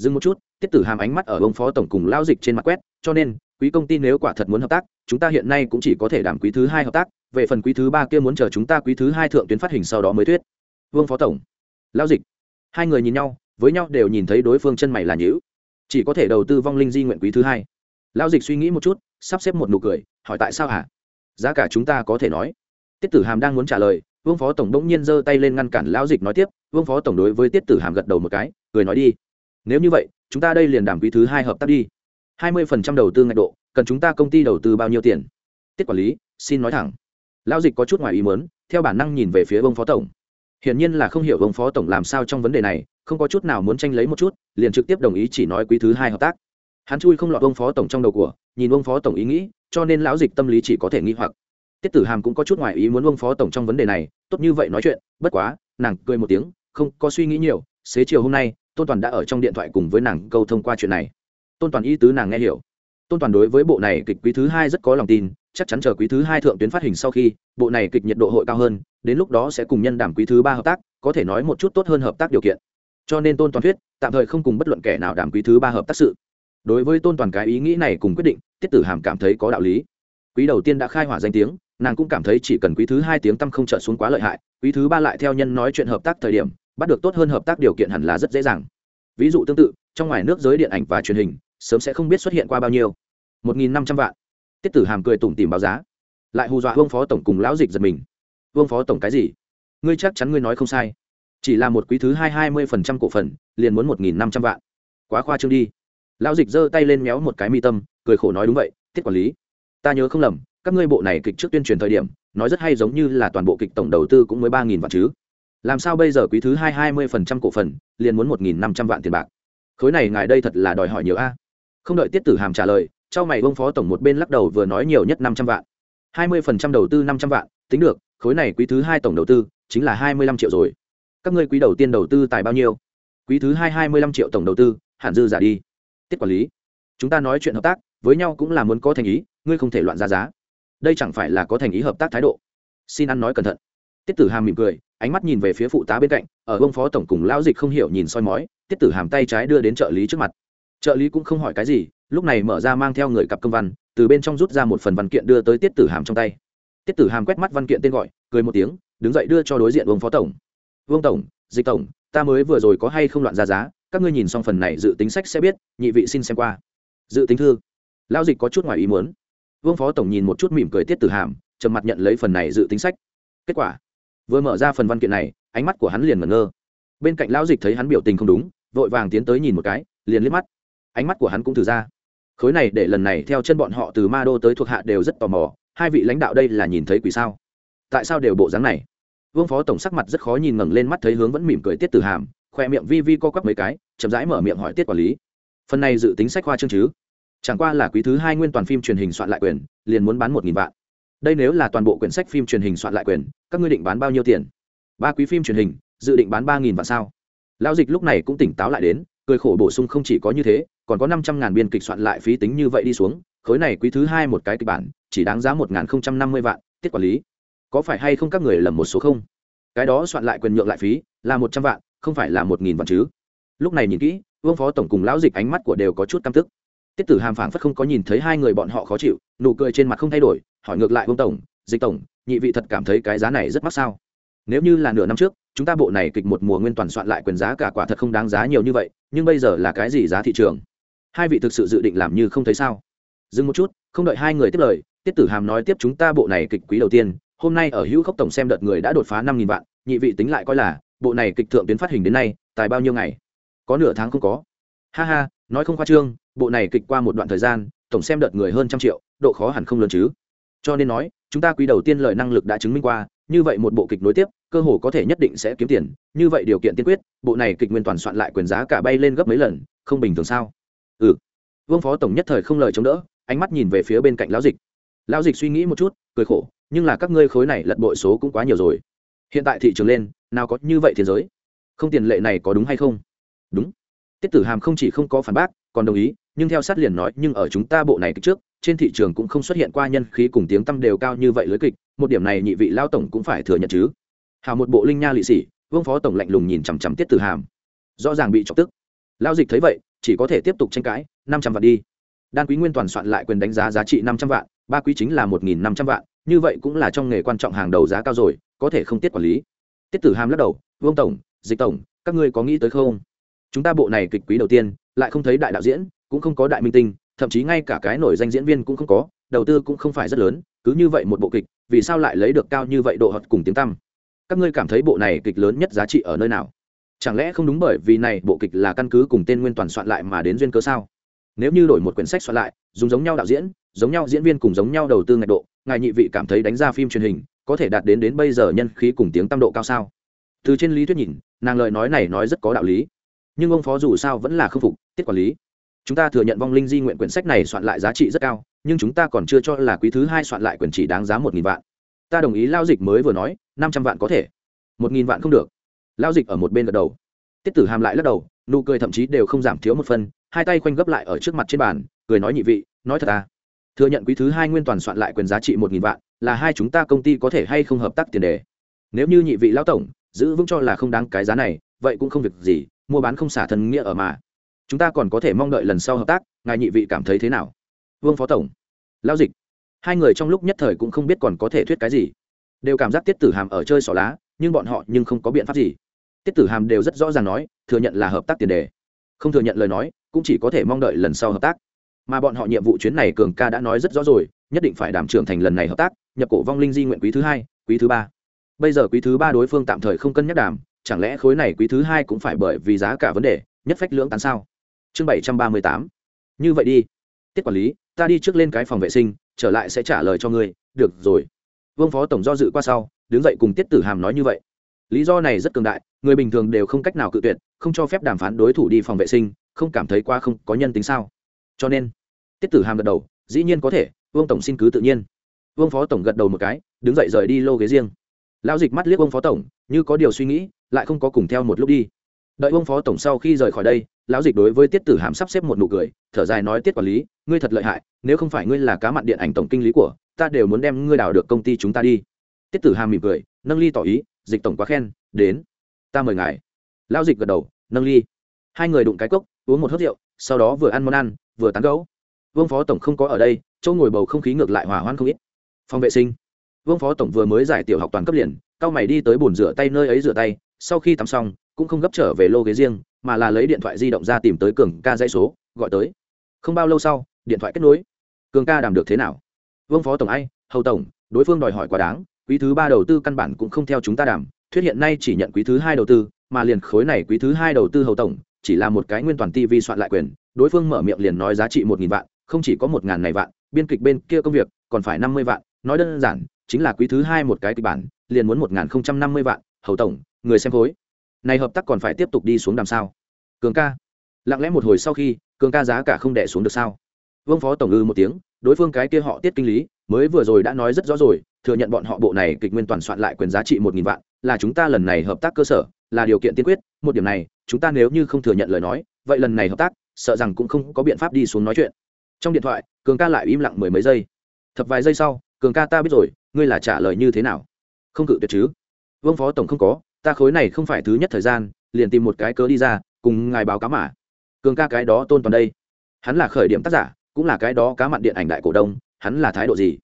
[SPEAKER 1] dừng một chút, tiết tử hàm ánh mắt ở ông phó tổng cùng lao dịch trên mặt quét, cho nên, quý công ty nếu quả thật muốn hợp tác, chúng ta hiện nay cũng chỉ có thể đảm quý thứ hai hợp tác, về phần quý thứ ba kia muốn chờ chúng ta quý thứ hai thượng tuyến phát hình sau đó mới thuyết. Vương phó tổng lao dịch. Hai người nhìn nhau, với nhau đều nhìn thấy đối phương chân mày là nhữ chỉ có thể đầu tư vong linh di nguyện quý thứ hai. Lao dịch suy nghĩ một chút, sắp xếp một nụ cười, hỏi tại sao hả? Giá cả chúng ta có thể nói. Tiết tử hàm đang muốn trả lời, vương phó tổng bỗng nhiên giơ tay lên ngăn cản lão dịch nói tiếp, vương phó tổng đối với tiết tử hàm gật đầu một cái, cười nói đi nếu như vậy, chúng ta đây liền đảm quý thứ hai hợp tác đi. Hai mươi phần trăm đầu tư ngạch độ, cần chúng ta công ty đầu tư bao nhiêu tiền? Tiết quản lý, xin nói thẳng. Lão dịch có chút ngoài ý mớn theo bản năng nhìn về phía ông phó tổng. Hiển nhiên là không hiểu ông phó tổng làm sao trong vấn đề này, không có chút nào muốn tranh lấy một chút, liền trực tiếp đồng ý chỉ nói quý thứ hai hợp tác. Hắn chui không lọt ông phó tổng trong đầu của, nhìn ông phó tổng ý nghĩ, cho nên lão dịch tâm lý chỉ có thể nghi hoặc. Tiết tử hàm cũng có chút ngoài ý muốn ông phó tổng trong vấn đề này, tốt như vậy nói chuyện, bất quá, nàng cười một tiếng, không có suy nghĩ nhiều, xế chiều hôm nay tôn toàn đã ở trong điện thoại cùng với nàng câu thông qua chuyện này. Tôn toàn y tứ nàng nghe hiểu. Tôn toàn đối với bộ này kịch quý thứ hai rất có lòng tin, chắc chắn chờ quý thứ hai thượng tuyến phát hình sau khi, bộ này kịch nhiệt độ hội cao hơn, đến lúc đó sẽ cùng nhân đảm quý thứ ba hợp tác, có thể nói một chút tốt hơn hợp tác điều kiện. Cho nên tôn toàn thuyết, tạm thời không cùng bất luận kẻ nào đảm quý thứ ba hợp tác sự. Đối với tôn toàn cái ý nghĩ này cùng quyết định, tiết tử hàm cảm thấy có đạo lý. Quý đầu tiên đã khai hỏa danh tiếng, nàng cũng cảm thấy chỉ cần quý thứ hai tiếng tăm không trở xuống quá lợi hại, quý thứ ba lại theo nhân nói chuyện hợp tác thời điểm bắt được tốt hơn hợp tác điều kiện hẳn là rất dễ dàng. Ví dụ tương tự, trong ngoài nước giới điện ảnh và truyền hình, sớm sẽ không biết xuất hiện qua bao nhiêu. Một nghìn năm trăm vạn. Tiết tử hàm cười tủm tìm báo giá. Lại hù dọa vương phó tổng cùng lão dịch giật mình. Vương phó tổng cái gì? Ngươi chắc chắn ngươi nói không sai. Chỉ là một quý thứ hai hai mươi phần trăm cổ phần, liền muốn một nghìn năm trăm vạn. Quá khoa trương đi. Lão dịch giơ tay lên méo một cái mi tâm, cười khổ nói đúng vậy, tiết quản lý. Ta nhớ không lầm, các ngươi bộ này kịch trước tuyên truyền thời điểm, nói rất hay giống như là toàn bộ kịch tổng đầu tư cũng mới ba nghìn vạn chứ làm sao bây giờ quý thứ hai hai mươi phần trăm cổ phần, liền muốn một nghìn năm trăm vạn tiền bạc? Khối này ngài đây thật là đòi hỏi nhiều a. Không đợi tiết tử hàm trả lời trong mày bông phó tổng một bên lắc đầu vừa nói nhiều nhất năm trăm vạn. hai mươi phần trăm đầu tư năm trăm vạn, tính được, khối này quý thứ hai tổng đầu tư chính là hai mươi lăm triệu rồi. Các ngươi quý đầu tiên đầu tư tài bao nhiêu? Quý thứ hai hai mươi lăm triệu tổng đầu tư, hạn dư giả đi. Tiết quản lý, chúng ta nói chuyện hợp tác, với nhau cũng là muốn có thành ý, ngươi không thể loạn ra giá. Đây chẳng phải là có thành ý hợp tác thái độ. Xin ăn nói cẩn thận. Tiết tử hàm mỉm cười ánh mắt nhìn về phía phụ tá bên cạnh, ở ông phó tổng cùng lão dịch không hiểu nhìn soi mói, tiết tử hàm tay trái đưa đến trợ lý trước mặt. Trợ lý cũng không hỏi cái gì, lúc này mở ra mang theo người cặp công văn, từ bên trong rút ra một phần văn kiện đưa tới tiết tử hàm trong tay. Tiết tử hàm quét mắt văn kiện tên gọi, cười một tiếng, đứng dậy đưa cho đối diện vương phó tổng. Vương tổng, dịch tổng, ta mới vừa rồi có hay không loạn ra giá, các ngươi nhìn xong phần này dự tính sách sẽ biết, nhị vị xin xem qua. Dự tính thư? Lao dịch có chút ngoài ý muốn. Vương phó tổng nhìn một chút mỉm cười tiết tử hàm, trầm mặt nhận lấy phần này dự tính sách. Kết quả? Vừa mở ra phần văn kiện này, ánh mắt của hắn liền ngẩn ngơ. Bên cạnh lão dịch thấy hắn biểu tình không đúng, vội vàng tiến tới nhìn một cái, liền liếc mắt. Ánh mắt của hắn cũng thử ra. Khối này để lần này theo chân bọn họ từ ma đô tới thuộc hạ đều rất tò mò, hai vị lãnh đạo đây là nhìn thấy quỷ sao? Tại sao đều bộ dáng này? Vương phó tổng sắc mặt rất khó nhìn ngẩng lên mắt thấy hướng vẫn mỉm cười tiết tử hàm, khoe miệng vi vi co quắp mấy cái, chậm rãi mở miệng hỏi tiết quản lý. Phần này dự tính sách khoa chương chứ? Chẳng qua là quý thứ hai nguyên toàn phim truyền hình soạn lại quyền, liền muốn bán một nghìn vạn đây nếu là toàn bộ quyển sách phim truyền hình soạn lại quyền, các ngươi định bán bao nhiêu tiền? Ba quý phim truyền hình, dự định bán ba nghìn vạn sao? Lão dịch lúc này cũng tỉnh táo lại đến, cười khổ bổ sung không chỉ có như thế, còn có năm trăm ngàn biên kịch soạn lại phí tính như vậy đi xuống, khối này quý thứ hai một cái kịch bản, chỉ đáng giá một ngàn không trăm năm mươi vạn, tiết quản lý. Có phải hay không các người lầm một số không? Cái đó soạn lại quyền nhượng lại phí là một trăm vạn, không phải là một nghìn vạn chứ? Lúc này nhìn kỹ, vương phó tổng cùng lão dịch ánh mắt của đều có chút căm tức. Tiết tử hàm phảng phất không có nhìn thấy hai người bọn họ khó chịu, nụ cười trên mặt không thay đổi hỏi ngược lại ông tổng, dịch tổng, nhị vị thật cảm thấy cái giá này rất mắc sao? Nếu như là nửa năm trước, chúng ta bộ này kịch một mùa nguyên toàn soạn lại quyền giá cả quả thật không đáng giá nhiều như vậy, nhưng bây giờ là cái gì giá thị trường? Hai vị thực sự dự định làm như không thấy sao? Dừng một chút, không đợi hai người tiếp lời, tiết tử hàm nói tiếp chúng ta bộ này kịch quý đầu tiên, hôm nay ở hữu khốc tổng xem đợt người đã đột phá năm nghìn vạn, nhị vị tính lại coi là, bộ này kịch thượng tuyến phát hình đến nay, tài bao nhiêu ngày? Có nửa tháng không có. Ha ha, nói không khoa trương, bộ này kịch qua một đoạn thời gian, tổng xem đợt người hơn trăm triệu, độ khó hẳn không lớn chứ cho nên nói, chúng ta quý đầu tiên lợi năng lực đã chứng minh qua, như vậy một bộ kịch nối tiếp, cơ hồ có thể nhất định sẽ kiếm tiền, như vậy điều kiện tiên quyết, bộ này kịch nguyên toàn soạn lại quyền giá cả bay lên gấp mấy lần, không bình thường sao? Ừ. Vương phó tổng nhất thời không lời chống đỡ, ánh mắt nhìn về phía bên cạnh lão dịch. Lão dịch suy nghĩ một chút, cười khổ, nhưng là các ngươi khối này lật bội số cũng quá nhiều rồi. Hiện tại thị trường lên, nào có như vậy thế giới? Không tiền lệ này có đúng hay không? Đúng. Tiết tử hàm không chỉ không có phản bác, còn đồng ý, nhưng theo sát liền nói, nhưng ở chúng ta bộ này kịch trước trên thị trường cũng không xuất hiện qua nhân khí cùng tiếng tăm đều cao như vậy lưới kịch, một điểm này nhị vị lao tổng cũng phải thừa nhận chứ. Hào một bộ linh nha lị sĩ vương phó tổng lạnh lùng nhìn chằm chằm tiết tử hàm. Rõ ràng bị chọc tức. Lao dịch thấy vậy, chỉ có thể tiếp tục tranh cãi, năm trăm vạn đi. Đan quý nguyên toàn soạn lại quyền đánh giá giá trị năm trăm vạn, ba quý chính là một nghìn năm trăm vạn, như vậy cũng là trong nghề quan trọng hàng đầu giá cao rồi, có thể không tiết quản lý. Tiết tử hàm lắc đầu, vương tổng, dịch tổng, các ngươi có nghĩ tới không? Chúng ta bộ này kịch quý đầu tiên, lại không thấy đại đạo diễn, cũng không có đại minh tinh thậm chí ngay cả cái nổi danh diễn viên cũng không có, đầu tư cũng không phải rất lớn, cứ như vậy một bộ kịch, vì sao lại lấy được cao như vậy độ hợp cùng tiếng tăm? Các ngươi cảm thấy bộ này kịch lớn nhất giá trị ở nơi nào? Chẳng lẽ không đúng bởi vì này bộ kịch là căn cứ cùng tên nguyên toàn soạn lại mà đến duyên cớ sao? Nếu như đổi một quyển sách soạn lại, dùng giống nhau đạo diễn, giống nhau diễn viên cùng giống nhau đầu tư ngạch độ, ngài nhị vị cảm thấy đánh ra phim truyền hình có thể đạt đến đến bây giờ nhân khí cùng tiếng tam độ cao sao? Từ trên lý thuyết nhìn, nàng lời nói này nói rất có đạo lý. Nhưng ông phó dù sao vẫn là khâm phục, tiết quản lý chúng ta thừa nhận vong linh di nguyện quyển sách này soạn lại giá trị rất cao, nhưng chúng ta còn chưa cho là quý thứ hai soạn lại quyển chỉ đáng giá một nghìn vạn. Ta đồng ý lao dịch mới vừa nói, năm trăm vạn có thể. Một nghìn vạn không được. Lao dịch ở một bên gật đầu. Tiết tử hàm lại lắc đầu, nụ cười thậm chí đều không giảm thiếu một phân hai tay khoanh gấp lại ở trước mặt trên bàn, cười nói nhị vị, nói thật à. Thừa nhận quý thứ hai nguyên toàn soạn lại quyền giá trị một nghìn vạn, là hai chúng ta công ty có thể hay không hợp tác tiền đề. Nếu như nhị vị lão tổng, giữ vững cho là không đáng cái giá này, vậy cũng không việc gì, mua bán không xả thần nghĩa ở mà chúng ta còn có thể mong đợi lần sau hợp tác, ngài nhị vị cảm thấy thế nào? Vương phó tổng. Lao dịch. Hai người trong lúc nhất thời cũng không biết còn có thể thuyết cái gì. Đều cảm giác tiết tử hàm ở chơi xỏ lá, nhưng bọn họ nhưng không có biện pháp gì. Tiết tử hàm đều rất rõ ràng nói, thừa nhận là hợp tác tiền đề. Không thừa nhận lời nói, cũng chỉ có thể mong đợi lần sau hợp tác. Mà bọn họ nhiệm vụ chuyến này cường ca đã nói rất rõ rồi, nhất định phải đảm trưởng thành lần này hợp tác, nhập cổ vong linh di nguyện quý thứ hai, quý thứ ba. Bây giờ quý thứ ba đối phương tạm thời không cân nhắc đàm, chẳng lẽ khối này quý thứ hai cũng phải bởi vì giá cả vấn đề, nhất phách lưỡng tán sao? Chương bảy trăm ba mươi tám. Như vậy đi. Tiết quản lý, ta đi trước lên cái phòng vệ sinh, trở lại sẽ trả lời cho ngươi. Được rồi. Vương phó tổng do dự qua sau, đứng dậy cùng tiết tử hàm nói như vậy. Lý do này rất cường đại, người bình thường đều không cách nào cự tuyệt, không cho phép đàm phán đối thủ đi phòng vệ sinh, không cảm thấy qua không có nhân tính sao? Cho nên, tiết tử hàm gật đầu, dĩ nhiên có thể, vương tổng xin cứ tự nhiên. Vương phó tổng gật đầu một cái, đứng dậy rời đi lô ghế riêng. Lão dịch mắt liếc vương phó tổng, như có điều suy nghĩ, lại không có cùng theo một lúc đi. Đợi vương phó tổng sau khi rời khỏi đây lão dịch đối với tiết tử hàm sắp xếp một nụ cười, thở dài nói, tiết quản lý, ngươi thật lợi hại, nếu không phải ngươi là cá mặn điện ảnh tổng kinh lý của, ta đều muốn đem ngươi đào được công ty chúng ta đi. Tiết tử hàm mỉm cười, nâng ly tỏ ý, dịch tổng quá khen, đến, ta mời ngài. Lão dịch gật đầu, nâng ly. Hai người đụng cái cốc, uống một hớt rượu, sau đó vừa ăn món ăn, vừa tán gấu vương phó tổng không có ở đây, chỗ ngồi bầu không khí ngược lại hòa hoan không ít. Phòng vệ sinh. Vương phó tổng vừa mới giải tiểu học toàn cấp liền cao mày đi tới bồn rửa tay nơi ấy rửa tay, sau khi tắm xong, cũng không gấp trở về lô ghế riêng mà là lấy điện thoại di động ra tìm tới cường ca dãy số, gọi tới. Không bao lâu sau, điện thoại kết nối. Cường ca đảm được thế nào? Vương phó tổng ai, hầu tổng, đối phương đòi hỏi quá đáng, quý thứ ba đầu tư căn bản cũng không theo chúng ta đảm thuyết hiện nay chỉ nhận quý thứ hai đầu tư, mà liền khối này quý thứ hai đầu tư hầu tổng, chỉ là một cái nguyên toàn ti vi soạn lại quyền, đối phương mở miệng liền nói giá trị một nghìn vạn, không chỉ có một ngàn này vạn, biên kịch bên kia công việc còn phải năm mươi vạn, nói đơn giản, chính là quý thứ hai một cái kịch bản, liền muốn một ngàn không trăm năm mươi vạn, hầu tổng, người xem khối này hợp tác còn phải tiếp tục đi xuống đàm sao cường ca. Lặng lẽ một hồi sau khi, cường ca giá cả không đẻ xuống được sao? Vương phó tổng ư một tiếng, đối phương cái kia họ tiết kinh lý, mới vừa rồi đã nói rất rõ rồi, thừa nhận bọn họ bộ này kịch nguyên toàn soạn lại quyền giá trị một nghìn vạn, là chúng ta lần này hợp tác cơ sở, là điều kiện tiên quyết, một điểm này, chúng ta nếu như không thừa nhận lời nói, vậy lần này hợp tác, sợ rằng cũng không có biện pháp đi xuống nói chuyện. Trong điện thoại, cường ca lại im lặng mười mấy giây. Thập vài giây sau, cường ca ta biết rồi, ngươi là trả lời như thế nào? Không cự tuyệt chứ? Vương phó tổng không có ta khối này không phải thứ nhất thời gian, liền tìm một cái cớ đi ra, cùng ngài báo cáo mà. Cường ca cái đó tôn toàn đây. Hắn là khởi điểm tác giả, cũng là cái đó cá mặn điện ảnh đại cổ đông, hắn là thái độ gì?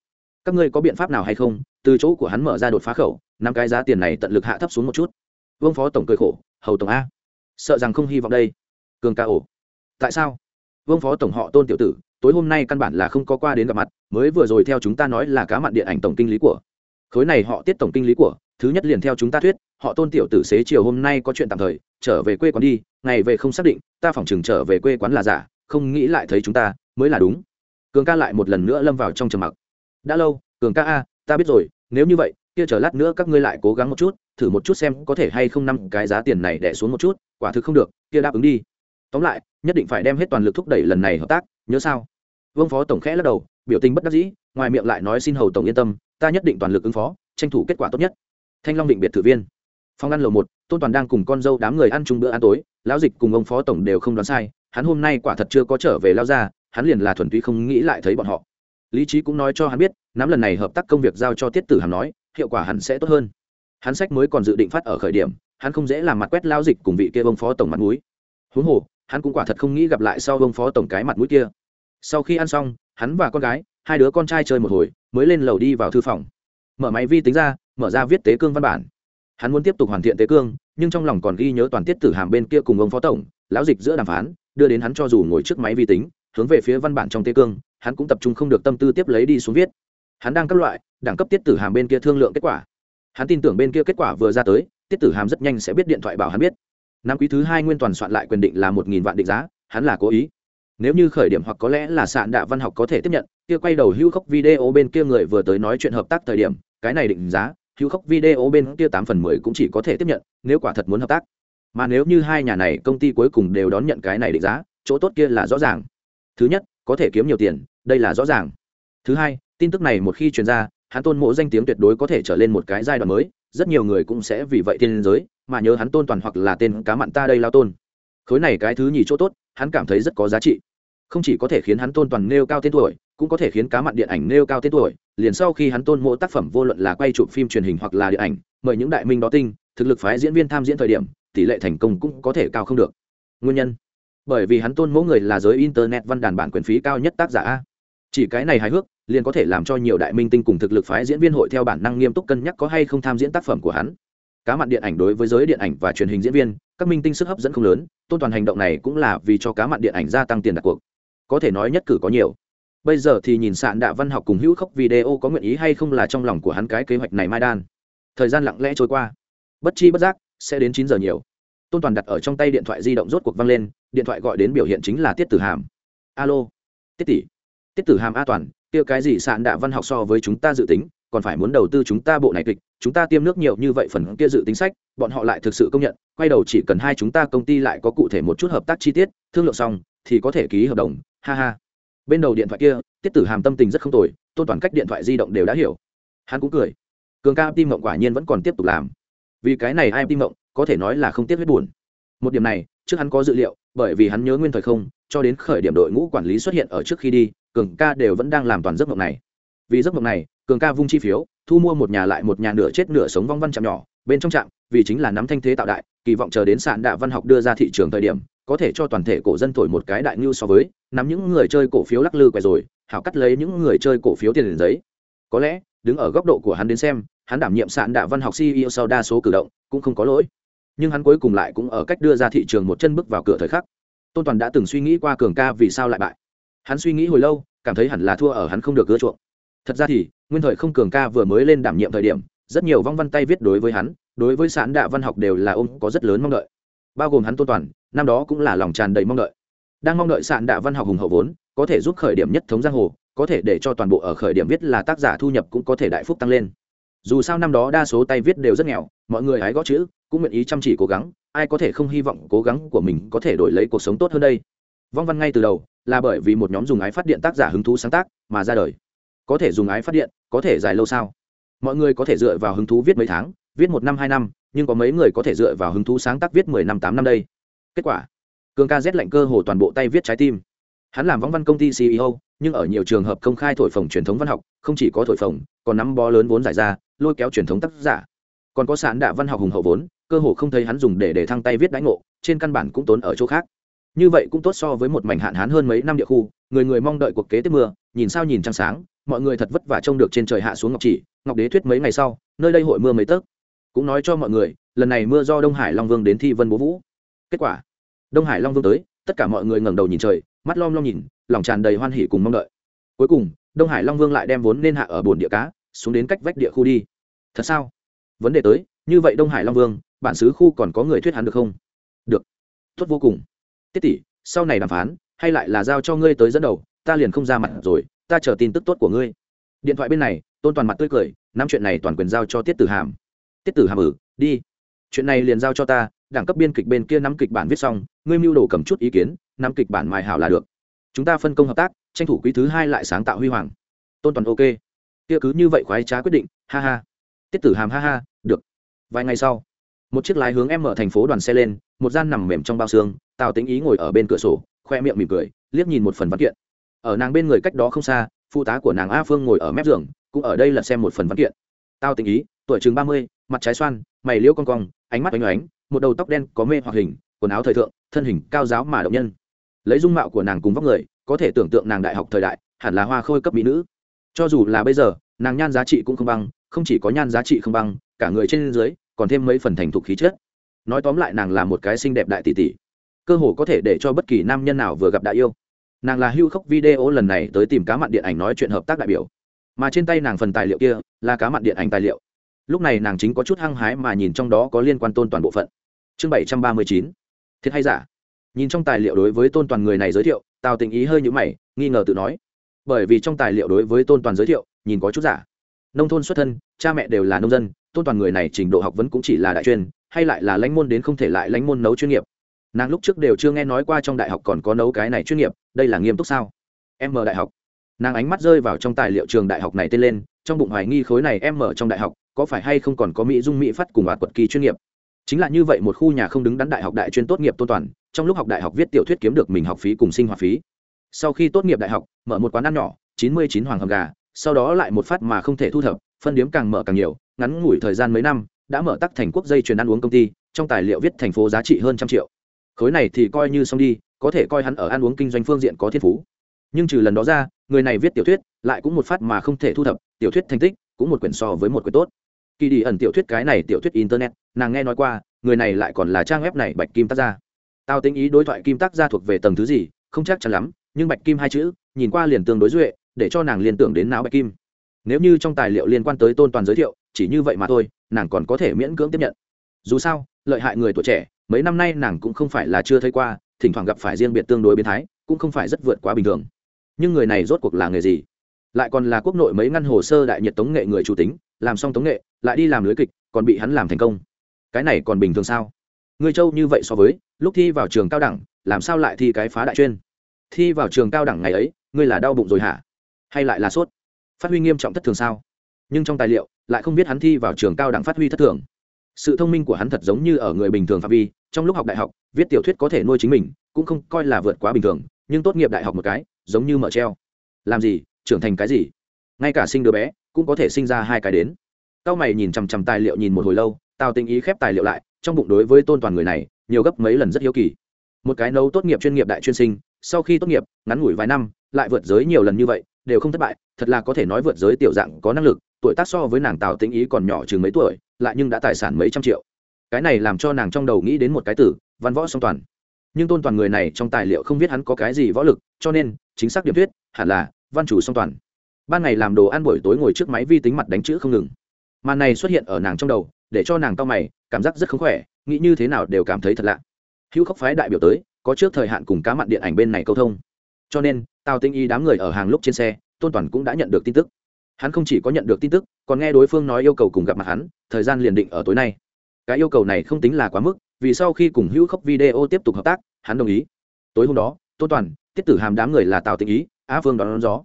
[SPEAKER 1] Các ngươi có biện pháp nào hay không? Từ chỗ của hắn mở ra đột phá khẩu, năm cái giá tiền này tận lực hạ thấp xuống một chút. Vương phó tổng cười khổ, hầu tổng a, sợ rằng không hy vọng đây. Cường ca ổ tại sao? Vương phó tổng họ tôn tiểu tử, tối hôm nay căn bản là không có qua đến gặp mặt, mới vừa rồi theo chúng ta nói là cá mặn điện ảnh tổng kinh lý của. Khối này họ tiết tổng kinh lý của, thứ nhất liền theo chúng ta thuyết họ tôn tiểu tử xế chiều hôm nay có chuyện tạm thời, trở về quê quán đi, ngày về không xác định, ta phỏng chừng trở về quê quán là giả, không nghĩ lại thấy chúng ta, mới là đúng. Cường ca lại một lần nữa lâm vào trong trầm mặc. Đã lâu, cường ca a, ta biết rồi, nếu như vậy, kia chờ lát nữa các ngươi lại cố gắng một chút, thử một chút xem có thể hay không năm cái giá tiền này đẻ xuống một chút, quả thực không được, kia đáp ứng đi. Tóm lại, nhất định phải đem hết toàn lực thúc đẩy lần này hợp tác, nhớ sao? Vương phó tổng khẽ lắc đầu, biểu tình bất đắc dĩ, ngoài miệng lại nói xin hầu tổng yên tâm, ta nhất định toàn lực ứng phó, tranh thủ kết quả tốt nhất. Thanh long định biệt thự viên phòng ăn lầu một, tôn toàn đang cùng con dâu đám người ăn chung bữa ăn tối, lão dịch cùng ông phó tổng đều không đoán sai, hắn hôm nay quả thật chưa có trở về lao ra, hắn liền là thuần túy không nghĩ lại thấy bọn họ. Lý trí cũng nói cho hắn biết, nắm lần này hợp tác công việc giao cho tiết tử hàm nói, hiệu quả hẳn sẽ tốt hơn. Hắn sách mới còn dự định phát ở khởi điểm, hắn không dễ làm mặt quét lao dịch cùng vị kia ông phó tổng mặt mũi. Huống hồ, hắn cũng quả thật không nghĩ gặp lại sau ông phó tổng cái mặt mũi kia. Sau khi ăn xong, hắn và con gái, hai đứa con trai chơi một hồi, mới lên lầu đi vào thư phòng. Mở máy vi tính ra, mở ra viết tế cương văn bản hắn muốn tiếp tục hoàn thiện tế cương, nhưng trong lòng còn ghi nhớ toàn tiết tử hàm bên kia cùng ông phó tổng, lão dịch giữa đàm phán, đưa đến hắn cho dù ngồi trước máy vi tính, hướng về phía văn bản trong tế cương, hắn cũng tập trung không được tâm tư tiếp lấy đi xuống viết. Hắn đang các loại, đẳng cấp tiết tử hàm bên kia thương lượng kết quả. Hắn tin tưởng bên kia kết quả vừa ra tới, tiết tử hàm rất nhanh sẽ biết điện thoại bảo hắn biết. Năm quý thứ hai nguyên toàn soạn lại quyền định là một nghìn vạn định giá, hắn là cố ý. Nếu như khởi điểm hoặc có lẽ là sạn đạ văn học có thể tiếp nhận, kia quay đầu hưu khốc video bên kia người vừa tới nói chuyện hợp tác thời điểm, cái này định giá hữu khốc video bên kia tám phần mười cũng chỉ có thể tiếp nhận, nếu quả thật muốn hợp tác. Mà nếu như hai nhà này công ty cuối cùng đều đón nhận cái này định giá, chỗ tốt kia là rõ ràng. Thứ nhất, có thể kiếm nhiều tiền, đây là rõ ràng. Thứ hai, tin tức này một khi truyền ra, hắn tôn mộ danh tiếng tuyệt đối có thể trở lên một cái giai đoạn mới, rất nhiều người cũng sẽ vì vậy thiên giới, mà nhớ hắn tôn toàn hoặc là tên cá mặn ta đây lao tôn. Khối này cái thứ nhì chỗ tốt, hắn cảm thấy rất có giá trị. Không chỉ có thể khiến hắn tôn toàn nêu cao tên tuổi, cũng có thể khiến cá mặn điện ảnh nêu cao tên tuổi liền sau khi hắn tôn mộ tác phẩm vô luận là quay chụp phim truyền hình hoặc là điện ảnh, mời những đại minh đó tinh, thực lực phái diễn viên tham diễn thời điểm, tỷ lệ thành công cũng có thể cao không được. Nguyên nhân? Bởi vì hắn tôn mẫu người là giới internet văn đàn bản quyền phí cao nhất tác giả a. Chỉ cái này hài hước, liền có thể làm cho nhiều đại minh tinh cùng thực lực phái diễn viên hội theo bản năng nghiêm túc cân nhắc có hay không tham diễn tác phẩm của hắn. Cá mặn điện ảnh đối với giới điện ảnh và truyền hình diễn viên, các minh tinh sức hấp dẫn không lớn, tôn toàn hành động này cũng là vì cho cá mặn điện ảnh gia tăng tiền đặt cuộc. Có thể nói nhất cử có nhiều bây giờ thì nhìn sạn đạ văn học cùng hữu khốc video có nguyện ý hay không là trong lòng của hắn cái kế hoạch này mai đan. Thời gian lặng lẽ trôi qua. Bất chi bất giác, sẽ đến chín giờ nhiều. Tôn toàn đặt ở trong tay điện thoại di động rốt cuộc văng lên, điện thoại gọi đến biểu hiện chính là tiết tử hàm. Alo. Tiết tỷ. Tiết tử hàm a toàn, kia cái gì sạn đạ văn học so với chúng ta dự tính, còn phải muốn đầu tư chúng ta bộ này kịch, chúng ta tiêm nước nhiều như vậy phần kia dự tính sách, bọn họ lại thực sự công nhận, quay đầu chỉ cần hai chúng ta công ty lại có cụ thể một chút hợp tác chi tiết, thương lượng xong, thì có thể ký hợp đồng, ha ha bên đầu điện thoại kia, tiết tử hàm tâm tình rất không tồi tôn toàn cách điện thoại di động đều đã hiểu. Hắn cũng cười. Cường ca tim mộng quả nhiên vẫn còn tiếp tục làm. Vì cái này ai tim mộng có thể nói là không tiếc huyết buồn. Một điểm này, trước hắn có dự liệu, bởi vì hắn nhớ nguyên thời không, cho đến khởi điểm đội ngũ quản lý xuất hiện ở trước khi đi, cường ca đều vẫn đang làm toàn giấc mộng này. Vì giấc mộng này, cường ca vung chi phiếu, thu mua một nhà lại một nhà nửa chết nửa sống vong văn chạm nhỏ, bên trong trạm, vì chính là nắm thanh thế tạo đại, kỳ vọng chờ đến sạn đạ văn học đưa ra thị trường thời điểm có thể cho toàn thể cổ dân thổi một cái đại ngưu so với, nắm những người chơi cổ phiếu lắc lư quẻ rồi, hảo cắt lấy những người chơi cổ phiếu tiền giấy. Có lẽ, đứng ở góc độ của hắn đến xem, hắn đảm nhiệm sạn đạ văn học ceo sau đa số cử động, cũng không có lỗi. Nhưng hắn cuối cùng lại cũng ở cách đưa ra thị trường một chân bước vào cửa thời khắc. Tôn toàn đã từng suy nghĩ qua cường ca vì sao lại bại. Hắn suy nghĩ hồi lâu, cảm thấy hẳn là thua ở hắn không được ưa chuộng. Thật ra thì, nguyên thời không cường ca vừa mới lên đảm nhiệm thời điểm, rất nhiều vong văn tay viết đối với hắn, đối với sạn đạ văn học đều là ôm có rất lớn mong đợi bao gồm hắn tôn toàn, năm đó cũng là lòng tràn đầy mong đợi. Đang mong đợi sạn đạ văn học hùng hậu vốn, có thể giúp khởi điểm nhất thống giang hồ, có thể để cho toàn bộ ở khởi điểm viết là tác giả thu nhập cũng có thể đại phúc tăng lên. Dù sao năm đó đa số tay viết đều rất nghèo, mọi người hái gõ chữ, cũng nguyện ý chăm chỉ cố gắng, ai có thể không hy vọng cố gắng của mình có thể đổi lấy cuộc sống tốt hơn đây? Vong văn ngay từ đầu, là bởi vì một nhóm dùng ái phát điện tác giả hứng thú sáng tác mà ra đời. Có thể dùng ái phát điện, có thể dài lâu sao? Mọi người có thể dựa vào hứng thú viết mấy tháng, viết một năm, hai năm nhưng có mấy người có thể dựa vào hứng thú sáng tác viết mười năm, tám năm đây. Kết quả, cường ca rét lạnh cơ hồ toàn bộ tay viết trái tim. Hắn làm võng văn công ty ceo nhưng ở nhiều trường hợp công khai thổi phồng truyền thống văn học, không chỉ có thổi phồng, còn nắm bó lớn vốn giải ra, lôi kéo truyền thống tác giả. Còn có sản đạ văn học hùng hậu vốn, cơ hồ không thấy hắn dùng để để thăng tay viết đánh ngộ, trên căn bản cũng tốn ở chỗ khác. Như vậy cũng tốt so với một mảnh hạn hán hơn mấy năm địa khu, người người mong đợi cuộc kế tiếp mưa, nhìn sao nhìn trăng sáng, mọi người thật vất vả trông được trên trời hạ xuống ngọc chỉ, ngọc đế thuyết mấy ngày sau, nơi đây hội mưa mấy tấc cũng nói cho mọi người, lần này mưa do đông hải long vương đến thi vân bố vũ. Kết quả, đông hải long vương tới, tất cả mọi người ngẩng đầu nhìn trời, mắt lom lom nhìn, lòng tràn đầy hoan hỉ cùng mong đợi. Cuối cùng, đông hải long vương lại đem vốn nên hạ ở bồn địa cá, xuống đến cách vách địa khu đi. Thật sao? Vấn đề tới, như vậy đông hải long vương, bản xứ khu còn có người thuyết hắn được không? Được. Tốt vô cùng. Tiết tỷ, sau này đàm phán, hay lại là giao cho ngươi tới dẫn đầu, ta liền không ra mặt rồi, ta chờ tin tức tốt của ngươi. Điện thoại bên này, tôn toàn mặt tươi cười, nắm chuyện này toàn quyền giao cho tiết tử hàm tiết tử hàm ử đi. Chuyện này liền giao cho ta đảng cấp biên kịch bên kia nắm kịch bản viết xong, ngươi mưu đồ cầm chút ý kiến, nắm kịch bản mài hảo là được. Chúng ta phân công hợp tác, tranh thủ quý thứ hai lại sáng tạo huy hoàng. Tôn toàn ok. Kia cứ như vậy khoái trá quyết định, ha ha. Tiết tử hàm ha ha, được. Vài ngày sau, một chiếc lái hướng em mở thành phố đoàn xe lên, một gian nằm mềm trong bao xương, tào tính ý ngồi ở bên cửa sổ, khoe miệng mỉm cười, liếc nhìn một phần văn kiện. Ở nàng bên người cách đó không xa, phụ tá của nàng a phương ngồi ở mép giường, cũng ở đây là xem một phần văn kiện. Tao tình ý tuổi chừng ba mươi, mặt trái xoan, mày liễu con cong, ánh mắt oanh oánh, một đầu tóc đen có mê hoặc hình, quần áo thời thượng, thân hình cao giáo mà động nhân. Lấy dung mạo của nàng cùng vóc người, có thể tưởng tượng nàng đại học thời đại, hẳn là hoa khôi cấp mỹ nữ. Cho dù là bây giờ, nàng nhan giá trị cũng không bằng không chỉ có nhan giá trị không bằng cả người trên dưới, còn thêm mấy phần thành thục khí chất. Nói tóm lại nàng là một cái xinh đẹp đại tỷ tỷ. Cơ hồ có thể để cho bất kỳ nam nhân nào vừa gặp đại yêu. Nàng là hưu khốc video lần này tới tìm cá mặn điện ảnh nói chuyện hợp tác đại biểu. Mà trên tay nàng phần tài liệu kia là cá mặn điện ảnh tài liệu lúc này nàng chính có chút hăng hái mà nhìn trong đó có liên quan tôn toàn bộ phận. Chương bảy trăm ba mươi chín. Thiệt hay giả? Nhìn trong tài liệu đối với tôn toàn người này giới thiệu, tào tình ý hơi nhũ mày, nghi ngờ tự nói. Bởi vì trong tài liệu đối với tôn toàn giới thiệu, nhìn có chút giả. Nông thôn xuất thân, cha mẹ đều là nông dân, tôn toàn người này trình độ học vấn cũng chỉ là đại chuyên, hay lại là lãnh môn đến không thể lại lãnh môn nấu chuyên nghiệp. Nàng lúc trước đều chưa nghe nói qua trong đại học còn có nấu cái này chuyên nghiệp, đây là nghiêm túc sao? Em mở đại học. Nàng ánh mắt rơi vào trong tài liệu trường đại học này tên lên, trong bụng hoài nghi khối này em mở trong đại học có phải hay không còn có mỹ dung mỹ phát cùng hoạt quật kỳ chuyên nghiệp? Chính là như vậy một khu nhà không đứng đắn đại học đại chuyên tốt nghiệp tôn toàn, trong lúc học đại học viết tiểu thuyết kiếm được mình học phí cùng sinh hoạt phí. Sau khi tốt nghiệp đại học, mở một quán ăn nhỏ, chín mươi chín hoàng hầm gà, sau đó lại một phát mà không thể thu thập, phân điếm càng mở càng nhiều, ngắn ngủi thời gian mấy năm, đã mở tắc thành quốc dây chuyền ăn uống công ty, trong tài liệu viết thành phố giá trị hơn trăm triệu. Khối này thì coi như xong đi, có thể coi hắn ở ăn uống kinh doanh phương diện có thiên phú. Nhưng trừ lần đó ra, người này viết tiểu thuyết, lại cũng một phát mà không thể thu thập, tiểu thuyết thành tích, cũng một quyển so với một quyển tốt kỳ đi ẩn tiểu thuyết cái này tiểu thuyết internet, nàng nghe nói qua, người này lại còn là trang web này bạch kim tác gia. Tao tính ý đối thoại kim tác gia thuộc về tầng thứ gì, không chắc chắn lắm, nhưng bạch kim hai chữ, nhìn qua liền tương đối duệ, để cho nàng liên tưởng đến não bạch kim. Nếu như trong tài liệu liên quan tới tôn toàn giới thiệu, chỉ như vậy mà thôi, nàng còn có thể miễn cưỡng tiếp nhận. Dù sao, lợi hại người tuổi trẻ, mấy năm nay nàng cũng không phải là chưa thấy qua, thỉnh thoảng gặp phải riêng biệt tương đối biến thái, cũng không phải rất vượt quá bình thường. Nhưng người này rốt cuộc là nghề gì? Lại còn là quốc nội mấy ngăn hồ sơ đại nhiệt tống nghệ người chủ tính, làm xong tống nghệ lại đi làm lưới kịch, còn bị hắn làm thành công. Cái này còn bình thường sao? Người châu như vậy so với, lúc thi vào trường cao đẳng, làm sao lại thi cái phá đại chuyên? Thi vào trường cao đẳng ngày ấy, ngươi là đau bụng rồi hả? Hay lại là sốt? Phát huy nghiêm trọng thất thường sao? Nhưng trong tài liệu, lại không biết hắn thi vào trường cao đẳng phát huy thất thường. Sự thông minh của hắn thật giống như ở người bình thường phạm vi, trong lúc học đại học, viết tiểu thuyết có thể nuôi chính mình, cũng không coi là vượt quá bình thường, nhưng tốt nghiệp đại học một cái, giống như mở treo. Làm gì? Trưởng thành cái gì? Ngay cả sinh đứa bé, cũng có thể sinh ra hai cái đến cao mày nhìn chằm chằm tài liệu nhìn một hồi lâu tao Tinh ý khép tài liệu lại, trong bụng đối với tôn toàn người này, nhiều gấp mấy lần rất hiếu kỳ. Một cái nấu tốt nghiệp chuyên nghiệp đại chuyên sinh, sau khi tốt nghiệp, ngắn ngủi vài năm, lại vượt giới nhiều lần như vậy, đều không thất bại, thật là có thể nói vượt giới tiểu dạng có năng lực, tuổi tác so với nàng tào tĩnh ý còn nhỏ chừng mấy tuổi, lại nhưng đã tài sản mấy trăm triệu. Cái này làm cho nàng trong đầu nghĩ đến một cái tử văn võ song toàn. Nhưng tôn toàn người này trong tài liệu không biết hắn có cái gì võ lực, cho nên, chính xác điểm thuyết, hẳn là, văn chủ song toàn. Ban ngày làm đồ ăn buổi tối ngồi trước máy vi tính mặt đánh chữ không ngừng màn này xuất hiện ở nàng trong đầu để cho nàng to mày cảm giác rất không khỏe nghĩ như thế nào đều cảm thấy thật lạ. Hữu khốc phái đại biểu tới có trước thời hạn cùng cá mặn điện ảnh bên này câu thông. Cho nên tào tinh y đám người ở hàng lúc trên xe tôn toàn cũng đã nhận được tin tức. Hắn không chỉ có nhận được tin tức còn nghe đối phương nói yêu cầu cùng gặp mặt hắn thời gian liền định ở tối nay. Cái yêu cầu này không tính là quá mức vì sau khi cùng hữu khốc video tiếp tục hợp tác hắn đồng ý. Tối hôm đó tôn toàn tiết tử hàm đám người là tào Tinh ý á phương đón, đón gió.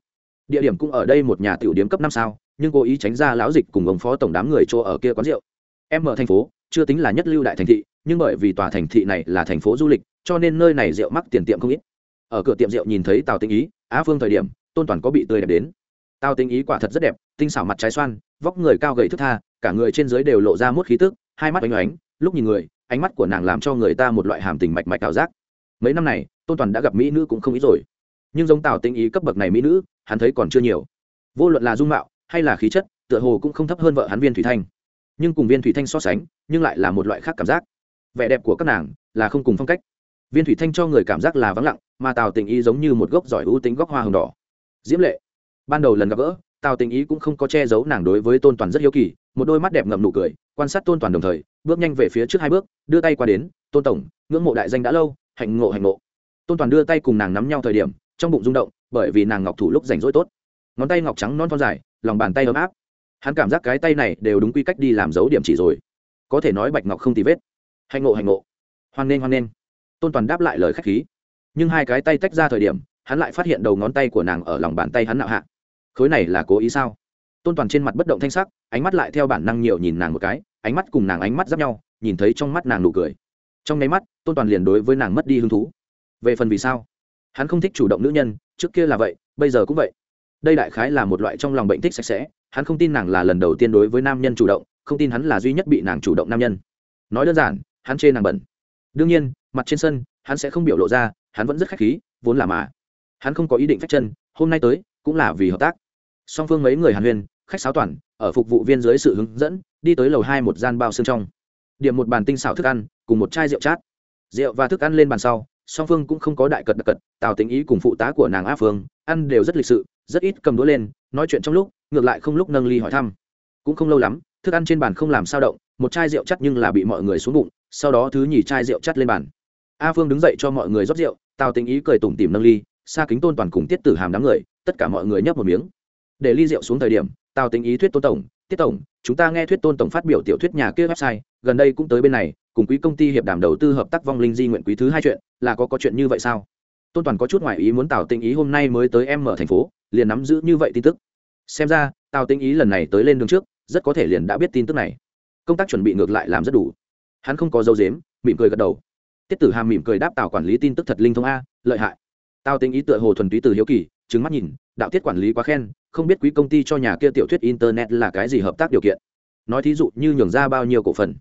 [SPEAKER 1] Địa điểm cũng ở đây một nhà tiểu điếm cấp năm sao nhưng cố ý tránh ra lão dịch cùng ông phó tổng đám người chỗ ở kia quán rượu. Em ở thành phố, chưa tính là nhất lưu đại thành thị, nhưng bởi vì tòa thành thị này là thành phố du lịch, cho nên nơi này rượu mắc tiền tiệm không ít. Ở cửa tiệm rượu nhìn thấy tào tinh ý, á phương thời điểm, tôn toàn có bị tươi đẹp đến. Tào tinh ý quả thật rất đẹp, tinh xảo mặt trái xoan, vóc người cao gầy thức tha, cả người trên dưới đều lộ ra mút khí tức, hai mắt oanh oánh, lúc nhìn người, ánh mắt của nàng làm cho người ta một loại hàm tình mạch mạch ảo giác. Mấy năm này, tôn toàn đã gặp mỹ nữ cũng không ít rồi. Nhưng giống tào tinh ý cấp bậc này mỹ nữ, hắn thấy còn chưa nhiều. Vô luận là dung mạo hay là khí chất, tựa hồ cũng không thấp hơn vợ hắn viên thủy thanh. Nhưng cùng viên thủy thanh so sánh, nhưng lại là một loại khác cảm giác. Vẻ đẹp của các nàng là không cùng phong cách. Viên thủy thanh cho người cảm giác là vắng lặng, mà tào tình ý giống như một gốc giỏi ưu tính góc hoa hồng đỏ. Diễm lệ, ban đầu lần gặp gỡ, tào tình ý cũng không có che giấu nàng đối với tôn toàn rất hiếu kỳ, một đôi mắt đẹp ngậm nụ cười, quan sát tôn toàn đồng thời, bước nhanh về phía trước hai bước, đưa tay qua đến, tôn tổng, ngưỡng mộ đại danh đã lâu, hạnh ngộ hạnh ngộ. Tôn toàn đưa tay cùng nàng nắm nhau thời điểm, trong bụng rung động, bởi vì nàng ngọc thủ lúc rảnh rỗi tốt. Ngón tay ngọc trắng non thon dài lòng bàn tay ấm áp. Hắn cảm giác cái tay này đều đúng quy cách đi làm dấu điểm chỉ rồi. Có thể nói bạch ngọc không tì vết. Hạnh ngộ hạnh ngộ. Hoan nghênh hoan nghênh. Tôn toàn đáp lại lời khách khí. Nhưng hai cái tay tách ra thời điểm, hắn lại phát hiện đầu ngón tay của nàng ở lòng bàn tay hắn nạo hạ. Khối này là cố ý sao? Tôn toàn trên mặt bất động thanh sắc, ánh mắt lại theo bản năng nhiều nhìn nàng một cái, ánh mắt cùng nàng ánh mắt giáp nhau, nhìn thấy trong mắt nàng nụ cười. Trong nháy mắt, tôn toàn liền đối với nàng mất đi hứng thú. Về phần vì sao? Hắn không thích chủ động nữ nhân, trước kia là vậy, bây giờ cũng vậy đây đại khái là một loại trong lòng bệnh thích sạch sẽ, hắn không tin nàng là lần đầu tiên đối với nam nhân chủ động, không tin hắn là duy nhất bị nàng chủ động nam nhân. Nói đơn giản, hắn chê nàng bẩn. Đương nhiên, mặt trên sân, hắn sẽ không biểu lộ ra, hắn vẫn rất khách khí, vốn là mà. Hắn không có ý định phách chân, hôm nay tới, cũng là vì hợp tác. Song phương mấy người hàn huyên, khách sáo toàn, ở phục vụ viên dưới sự hướng dẫn, đi tới lầu hai một gian bao xương trong. Điểm một bàn tinh xảo thức ăn, cùng một chai rượu chát. Rượu và thức ăn lên bàn sau, song phương cũng không có đại cật đặc cật, tào tính ý cùng phụ tá của nàng a phương, ăn đều rất lịch sự rất ít cầm đũa lên, nói chuyện trong lúc, ngược lại không lúc nâng ly hỏi thăm. Cũng không lâu lắm, thức ăn trên bàn không làm sao động, một chai rượu chắt nhưng là bị mọi người xuống bụng, sau đó thứ nhì chai rượu chắt lên bàn. A phương đứng dậy cho mọi người rót rượu, tào tình ý cười tủm tỉm nâng ly xa kính tôn toàn cùng tiết tử hàm đám người, tất cả mọi người nhấp một miếng. Để ly rượu xuống thời điểm, tào tình ý thuyết tôn tổng, tiết tổng, chúng ta nghe thuyết tôn tổng phát biểu tiểu thuyết nhà kia website, gần đây cũng tới bên này, cùng quý công ty hiệp đàm đầu tư hợp tác vong linh di nguyện quý thứ hai chuyện, là có có chuyện như vậy sao? Tôn toàn có chút ngoại ý muốn tào tinh ý hôm nay mới tới em ở thành phố, liền nắm giữ như vậy tin tức. Xem ra, tào tinh ý lần này tới lên đường trước, rất có thể liền đã biết tin tức này. Công tác chuẩn bị ngược lại làm rất đủ. Hắn không có dấu dếm mỉm cười gật đầu. Tiết tử hàm mỉm cười đáp tào quản lý tin tức thật linh thông a, lợi hại. Tào tinh ý tựa hồ thuần túy từ hiếu kỳ trứng mắt nhìn, đạo tiết quản lý quá khen, không biết quý công ty cho nhà kia tiểu thuyết internet là cái gì hợp tác điều kiện. Nói thí dụ như nhường ra bao nhiêu cổ phần.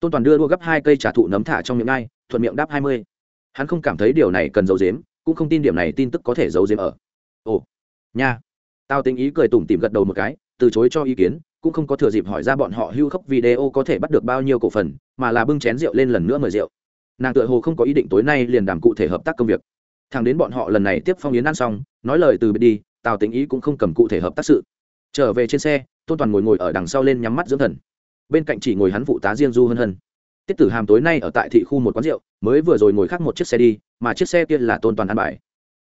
[SPEAKER 1] Tôn toàn đưa đua gấp hai cây trà thụ nấm thả trong miệng ngay, thuận miệng đáp hai mươi. Hắn không cảm thấy điều này cần giấu dếm cũng không tin điểm này tin tức có thể giấu giếm ở. Ồ, nha. Tao tính ý cười tủm tìm gật đầu một cái, từ chối cho ý kiến, cũng không có thừa dịp hỏi ra bọn họ hưu khốc video có thể bắt được bao nhiêu cổ phần, mà là bưng chén rượu lên lần nữa mời rượu. Nàng tựa hồ không có ý định tối nay liền đàm cụ thể hợp tác công việc. Thằng đến bọn họ lần này tiếp phong yến ăn xong, nói lời từ biệt đi, tào tính ý cũng không cầm cụ thể hợp tác sự. Trở về trên xe, tôn toàn ngồi ngồi ở đằng sau lên nhắm mắt dưỡng thần. Bên cạnh chỉ ngồi hắn phụ tá riêng du hân hân. Tiết tử hàm tối nay ở tại thị khu một quán rượu, mới vừa rồi ngồi khác một chiếc xe đi mà chiếc xe kia là tôn toàn ăn bài.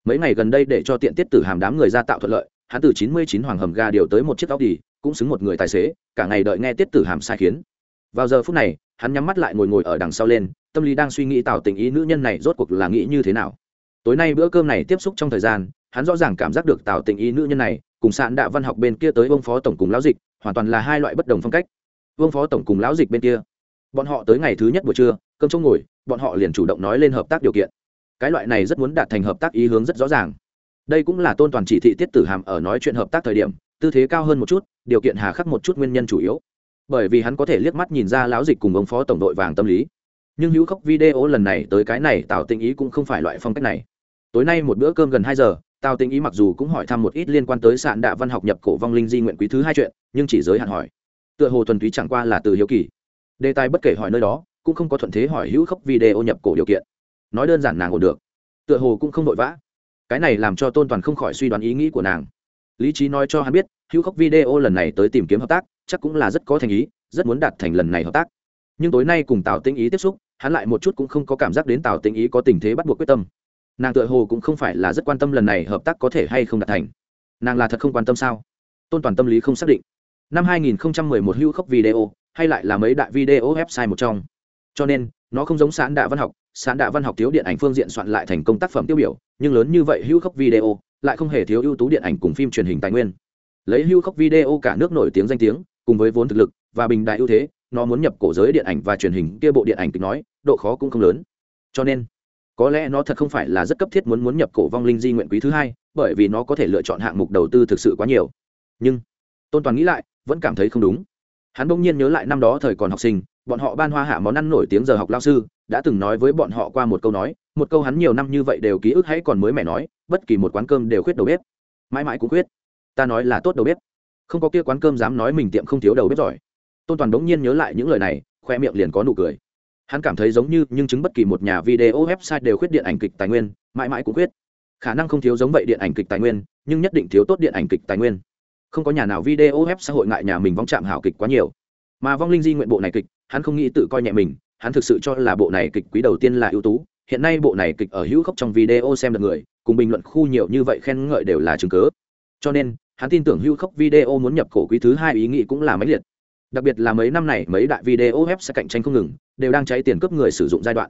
[SPEAKER 1] Mấy ngày gần đây để cho tiện tiết tử hàm đám người ra tạo thuận lợi, hắn từ chín mươi chín hoàng hầm ga điều tới một chiếc tóc đi cũng xứng một người tài xế, cả ngày đợi nghe tiết tử hàm sai khiến. Vào giờ phút này, hắn nhắm mắt lại ngồi ngồi ở đằng sau lên, tâm lý đang suy nghĩ tạo tình ý nữ nhân này rốt cuộc là nghĩ như thế nào. Tối nay bữa cơm này tiếp xúc trong thời gian, hắn rõ ràng cảm giác được tạo tình ý nữ nhân này, cùng sạn đạ văn học bên kia tới ông phó tổng cùng lão dịch, hoàn toàn là hai loại bất đồng phong cách. Vương phó tổng cùng lão dịch bên kia. Bọn họ tới ngày thứ nhất buổi trưa, cơm trông ngồi, bọn họ liền chủ động nói lên hợp tác điều kiện cái loại này rất muốn đạt thành hợp tác ý hướng rất rõ ràng. Đây cũng là tôn toàn chỉ thị tiết tử hàm ở nói chuyện hợp tác thời điểm, tư thế cao hơn một chút, điều kiện hà khắc một chút nguyên nhân chủ yếu. Bởi vì hắn có thể liếc mắt nhìn ra lão dịch cùng ông phó tổng đội vàng tâm lý. Nhưng hữu khốc video lần này tới cái này tạo tình ý cũng không phải loại phong cách này. Tối nay một bữa cơm gần hai giờ, tào tình ý mặc dù cũng hỏi thăm một ít liên quan tới sạn đạ văn học nhập cổ vong linh di nguyện quý thứ hai chuyện, nhưng chỉ giới hạn hỏi. Tựa hồ thuần túy chẳng qua là từ hiếu kỳ. Đề tài bất kể hỏi nơi đó, cũng không có thuận thế hỏi hữu khốc video nhập cổ điều kiện nói đơn giản nàng ổn được. Tựa hồ cũng không vội vã. Cái này làm cho tôn toàn không khỏi suy đoán ý nghĩ của nàng. Lý trí nói cho hắn biết hữu khóc video lần này tới tìm kiếm hợp tác, chắc cũng là rất có thành ý, rất muốn đạt thành lần này hợp tác. Nhưng tối nay cùng tào tinh ý tiếp xúc, hắn lại một chút cũng không có cảm giác đến tào tinh ý có tình thế bắt buộc quyết tâm. Nàng tựa hồ cũng không phải là rất quan tâm lần này hợp tác có thể hay không đạt thành. Nàng là thật không quan tâm sao? Tôn toàn tâm lý không xác định. Năm 2011 hữu khốc video, hay lại là mấy đại video website một trong. Cho nên nó không giống Sán đạ văn học, Sán đạ văn học thiếu điện ảnh phương diện soạn lại thành công tác phẩm tiêu biểu, nhưng lớn như vậy hữu khốc video, lại không hề thiếu ưu tú điện ảnh cùng phim truyền hình tài nguyên. Lấy hữu khốc video cả nước nổi tiếng danh tiếng, cùng với vốn thực lực và bình đại ưu thế, nó muốn nhập cổ giới điện ảnh và truyền hình kia bộ điện ảnh kịch nói, độ khó cũng không lớn. Cho nên, có lẽ nó thật không phải là rất cấp thiết muốn muốn nhập cổ vong linh di nguyện quý thứ hai, bởi vì nó có thể lựa chọn hạng mục đầu tư thực sự quá nhiều. Nhưng, tôn toàn nghĩ lại, vẫn cảm thấy không đúng. Hắn bỗng nhiên nhớ lại năm đó thời còn học sinh bọn họ ban hoa hạ món ăn nổi tiếng giờ học lao sư, đã từng nói với bọn họ qua một câu nói, một câu hắn nhiều năm như vậy đều ký ức hãy còn mới mẻ nói, bất kỳ một quán cơm đều khuyết đầu bếp. Mãi mãi cũng khuyết. Ta nói là tốt đầu bếp. Không có kia quán cơm dám nói mình tiệm không thiếu đầu bếp giỏi. Tôn toàn bỗng nhiên nhớ lại những lời này, khoe miệng liền có nụ cười. Hắn cảm thấy giống như, nhưng chứng bất kỳ một nhà video website đều khuyết điện ảnh kịch tài nguyên, mãi mãi cũng khuyết. Khả năng không thiếu giống vậy điện ảnh kịch tài nguyên, nhưng nhất định thiếu tốt điện ảnh kịch tài nguyên. Không có nhà nào video web xã hội ngại nhà mình vong chạm hảo kịch quá nhiều. Mà vong linh di nguyện bộ này kịch hắn không nghĩ tự coi nhẹ mình, hắn thực sự cho là bộ này kịch quý đầu tiên là ưu tú. Hiện nay bộ này kịch ở hữu khốc trong video xem được người, cùng bình luận khu nhiều như vậy khen ngợi đều là chứng cớ. Cho nên, hắn tin tưởng hữu khốc video muốn nhập cổ quý thứ hai ý nghĩ cũng là mấy liệt. Đặc biệt là mấy năm này, mấy đại video web sẽ cạnh tranh không ngừng, đều đang cháy tiền cướp người sử dụng giai đoạn.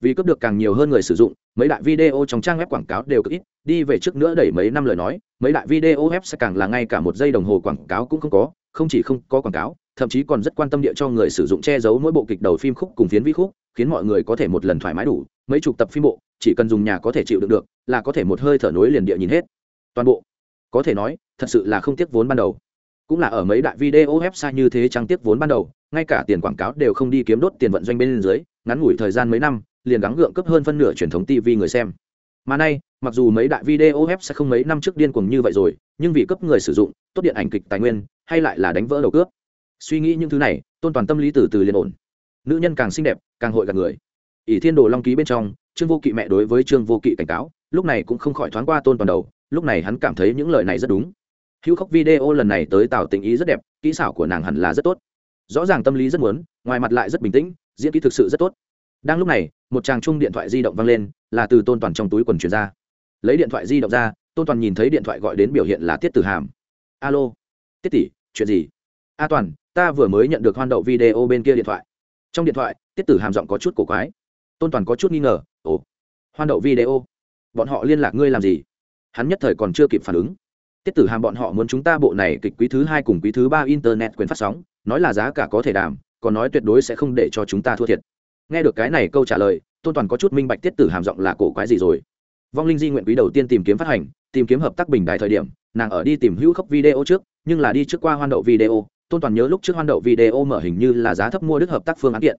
[SPEAKER 1] Vì cướp được càng nhiều hơn người sử dụng, mấy đại video trong trang web quảng cáo đều cực ít, đi về trước nữa đẩy mấy năm lời nói, mấy đại video web sẽ càng là ngay cả một giây đồng hồ quảng cáo cũng không có, không chỉ không có quảng cáo thậm chí còn rất quan tâm địa cho người sử dụng che giấu mỗi bộ kịch đầu phim khúc cùng phiến vi khúc, khiến mọi người có thể một lần thoải mái đủ, mấy chục tập phim bộ, chỉ cần dùng nhà có thể chịu đựng được, là có thể một hơi thở nối liền địa nhìn hết. Toàn bộ. Có thể nói, thật sự là không tiếc vốn ban đầu. Cũng là ở mấy đại video website như thế trang tiếc vốn ban đầu, ngay cả tiền quảng cáo đều không đi kiếm đốt tiền vận doanh bên dưới, ngắn ngủi thời gian mấy năm, liền gắng gượng cấp hơn phân nửa truyền thống tv người xem. Mà nay, mặc dù mấy đại video web sẽ không mấy năm trước điên cuồng như vậy rồi, nhưng vì cấp người sử dụng, tốt điện ảnh kịch tài nguyên, hay lại là đánh vỡ đầu cướp suy nghĩ những thứ này, tôn toàn tâm lý từ từ liền ổn. Nữ nhân càng xinh đẹp, càng hội gạt người. Ỷ thiên đồ long ký bên trong, trương vô kỵ mẹ đối với trương vô kỵ cảnh cáo, lúc này cũng không khỏi thoáng qua tôn toàn đầu, lúc này hắn cảm thấy những lời này rất đúng. Hữu khóc video lần này tới tạo tình ý rất đẹp, kỹ xảo của nàng hẳn là rất tốt. Rõ ràng tâm lý rất muốn, ngoài mặt lại rất bình tĩnh, diễn kỹ thực sự rất tốt. Đang lúc này, một chàng chung điện thoại di động vang lên, là từ tôn toàn trong túi quần chuyển ra. Lấy điện thoại di động ra, tôn toàn nhìn thấy điện thoại gọi đến biểu hiện là tiết tử hàm. Alo, tiết tỷ, chuyện gì? A toàn ta vừa mới nhận được hoan đậu video bên kia điện thoại. Trong điện thoại, tiết tử hàm giọng có chút cổ quái. Tôn toàn có chút nghi ngờ, ồ, hoan đậu video? Bọn họ liên lạc ngươi làm gì? Hắn nhất thời còn chưa kịp phản ứng. Tiết tử hàm bọn họ muốn chúng ta bộ này kịch quý thứ hai cùng quý thứ ba internet quyền phát sóng, nói là giá cả có thể đàm, còn nói tuyệt đối sẽ không để cho chúng ta thua thiệt. Nghe được cái này câu trả lời, tôn toàn có chút minh bạch tiết tử hàm giọng là cổ quái gì rồi. Vong linh di nguyện quý đầu tiên tìm kiếm phát hành, tìm kiếm hợp tác bình đại thời điểm, nàng ở đi tìm hữu khốc video trước, nhưng là đi trước qua hoan đậu video tôn toàn nhớ lúc trước hoan đậu video mở hình như là giá thấp mua đức hợp tác phương án kiện.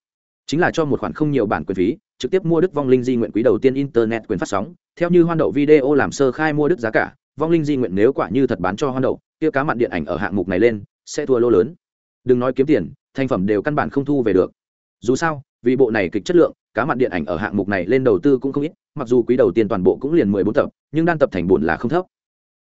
[SPEAKER 1] Chính là cho một khoản không nhiều bản quyền phí, trực tiếp mua đức vong linh di nguyện quý đầu tiên internet quyền phát sóng. Theo như hoan đậu video làm sơ khai mua đức giá cả, vong linh di nguyện nếu quả như thật bán cho hoan đậu, kia cá mặn điện ảnh ở hạng mục này lên, sẽ thua lô lớn. Đừng nói kiếm tiền, thành phẩm đều căn bản không thu về được. Dù sao, vì bộ này kịch chất lượng, cá mặn điện ảnh ở hạng mục này lên đầu tư cũng không ít, mặc dù quý đầu tiên toàn bộ cũng liền mười bốn tập, nhưng đan tập thành bổn là không thấp.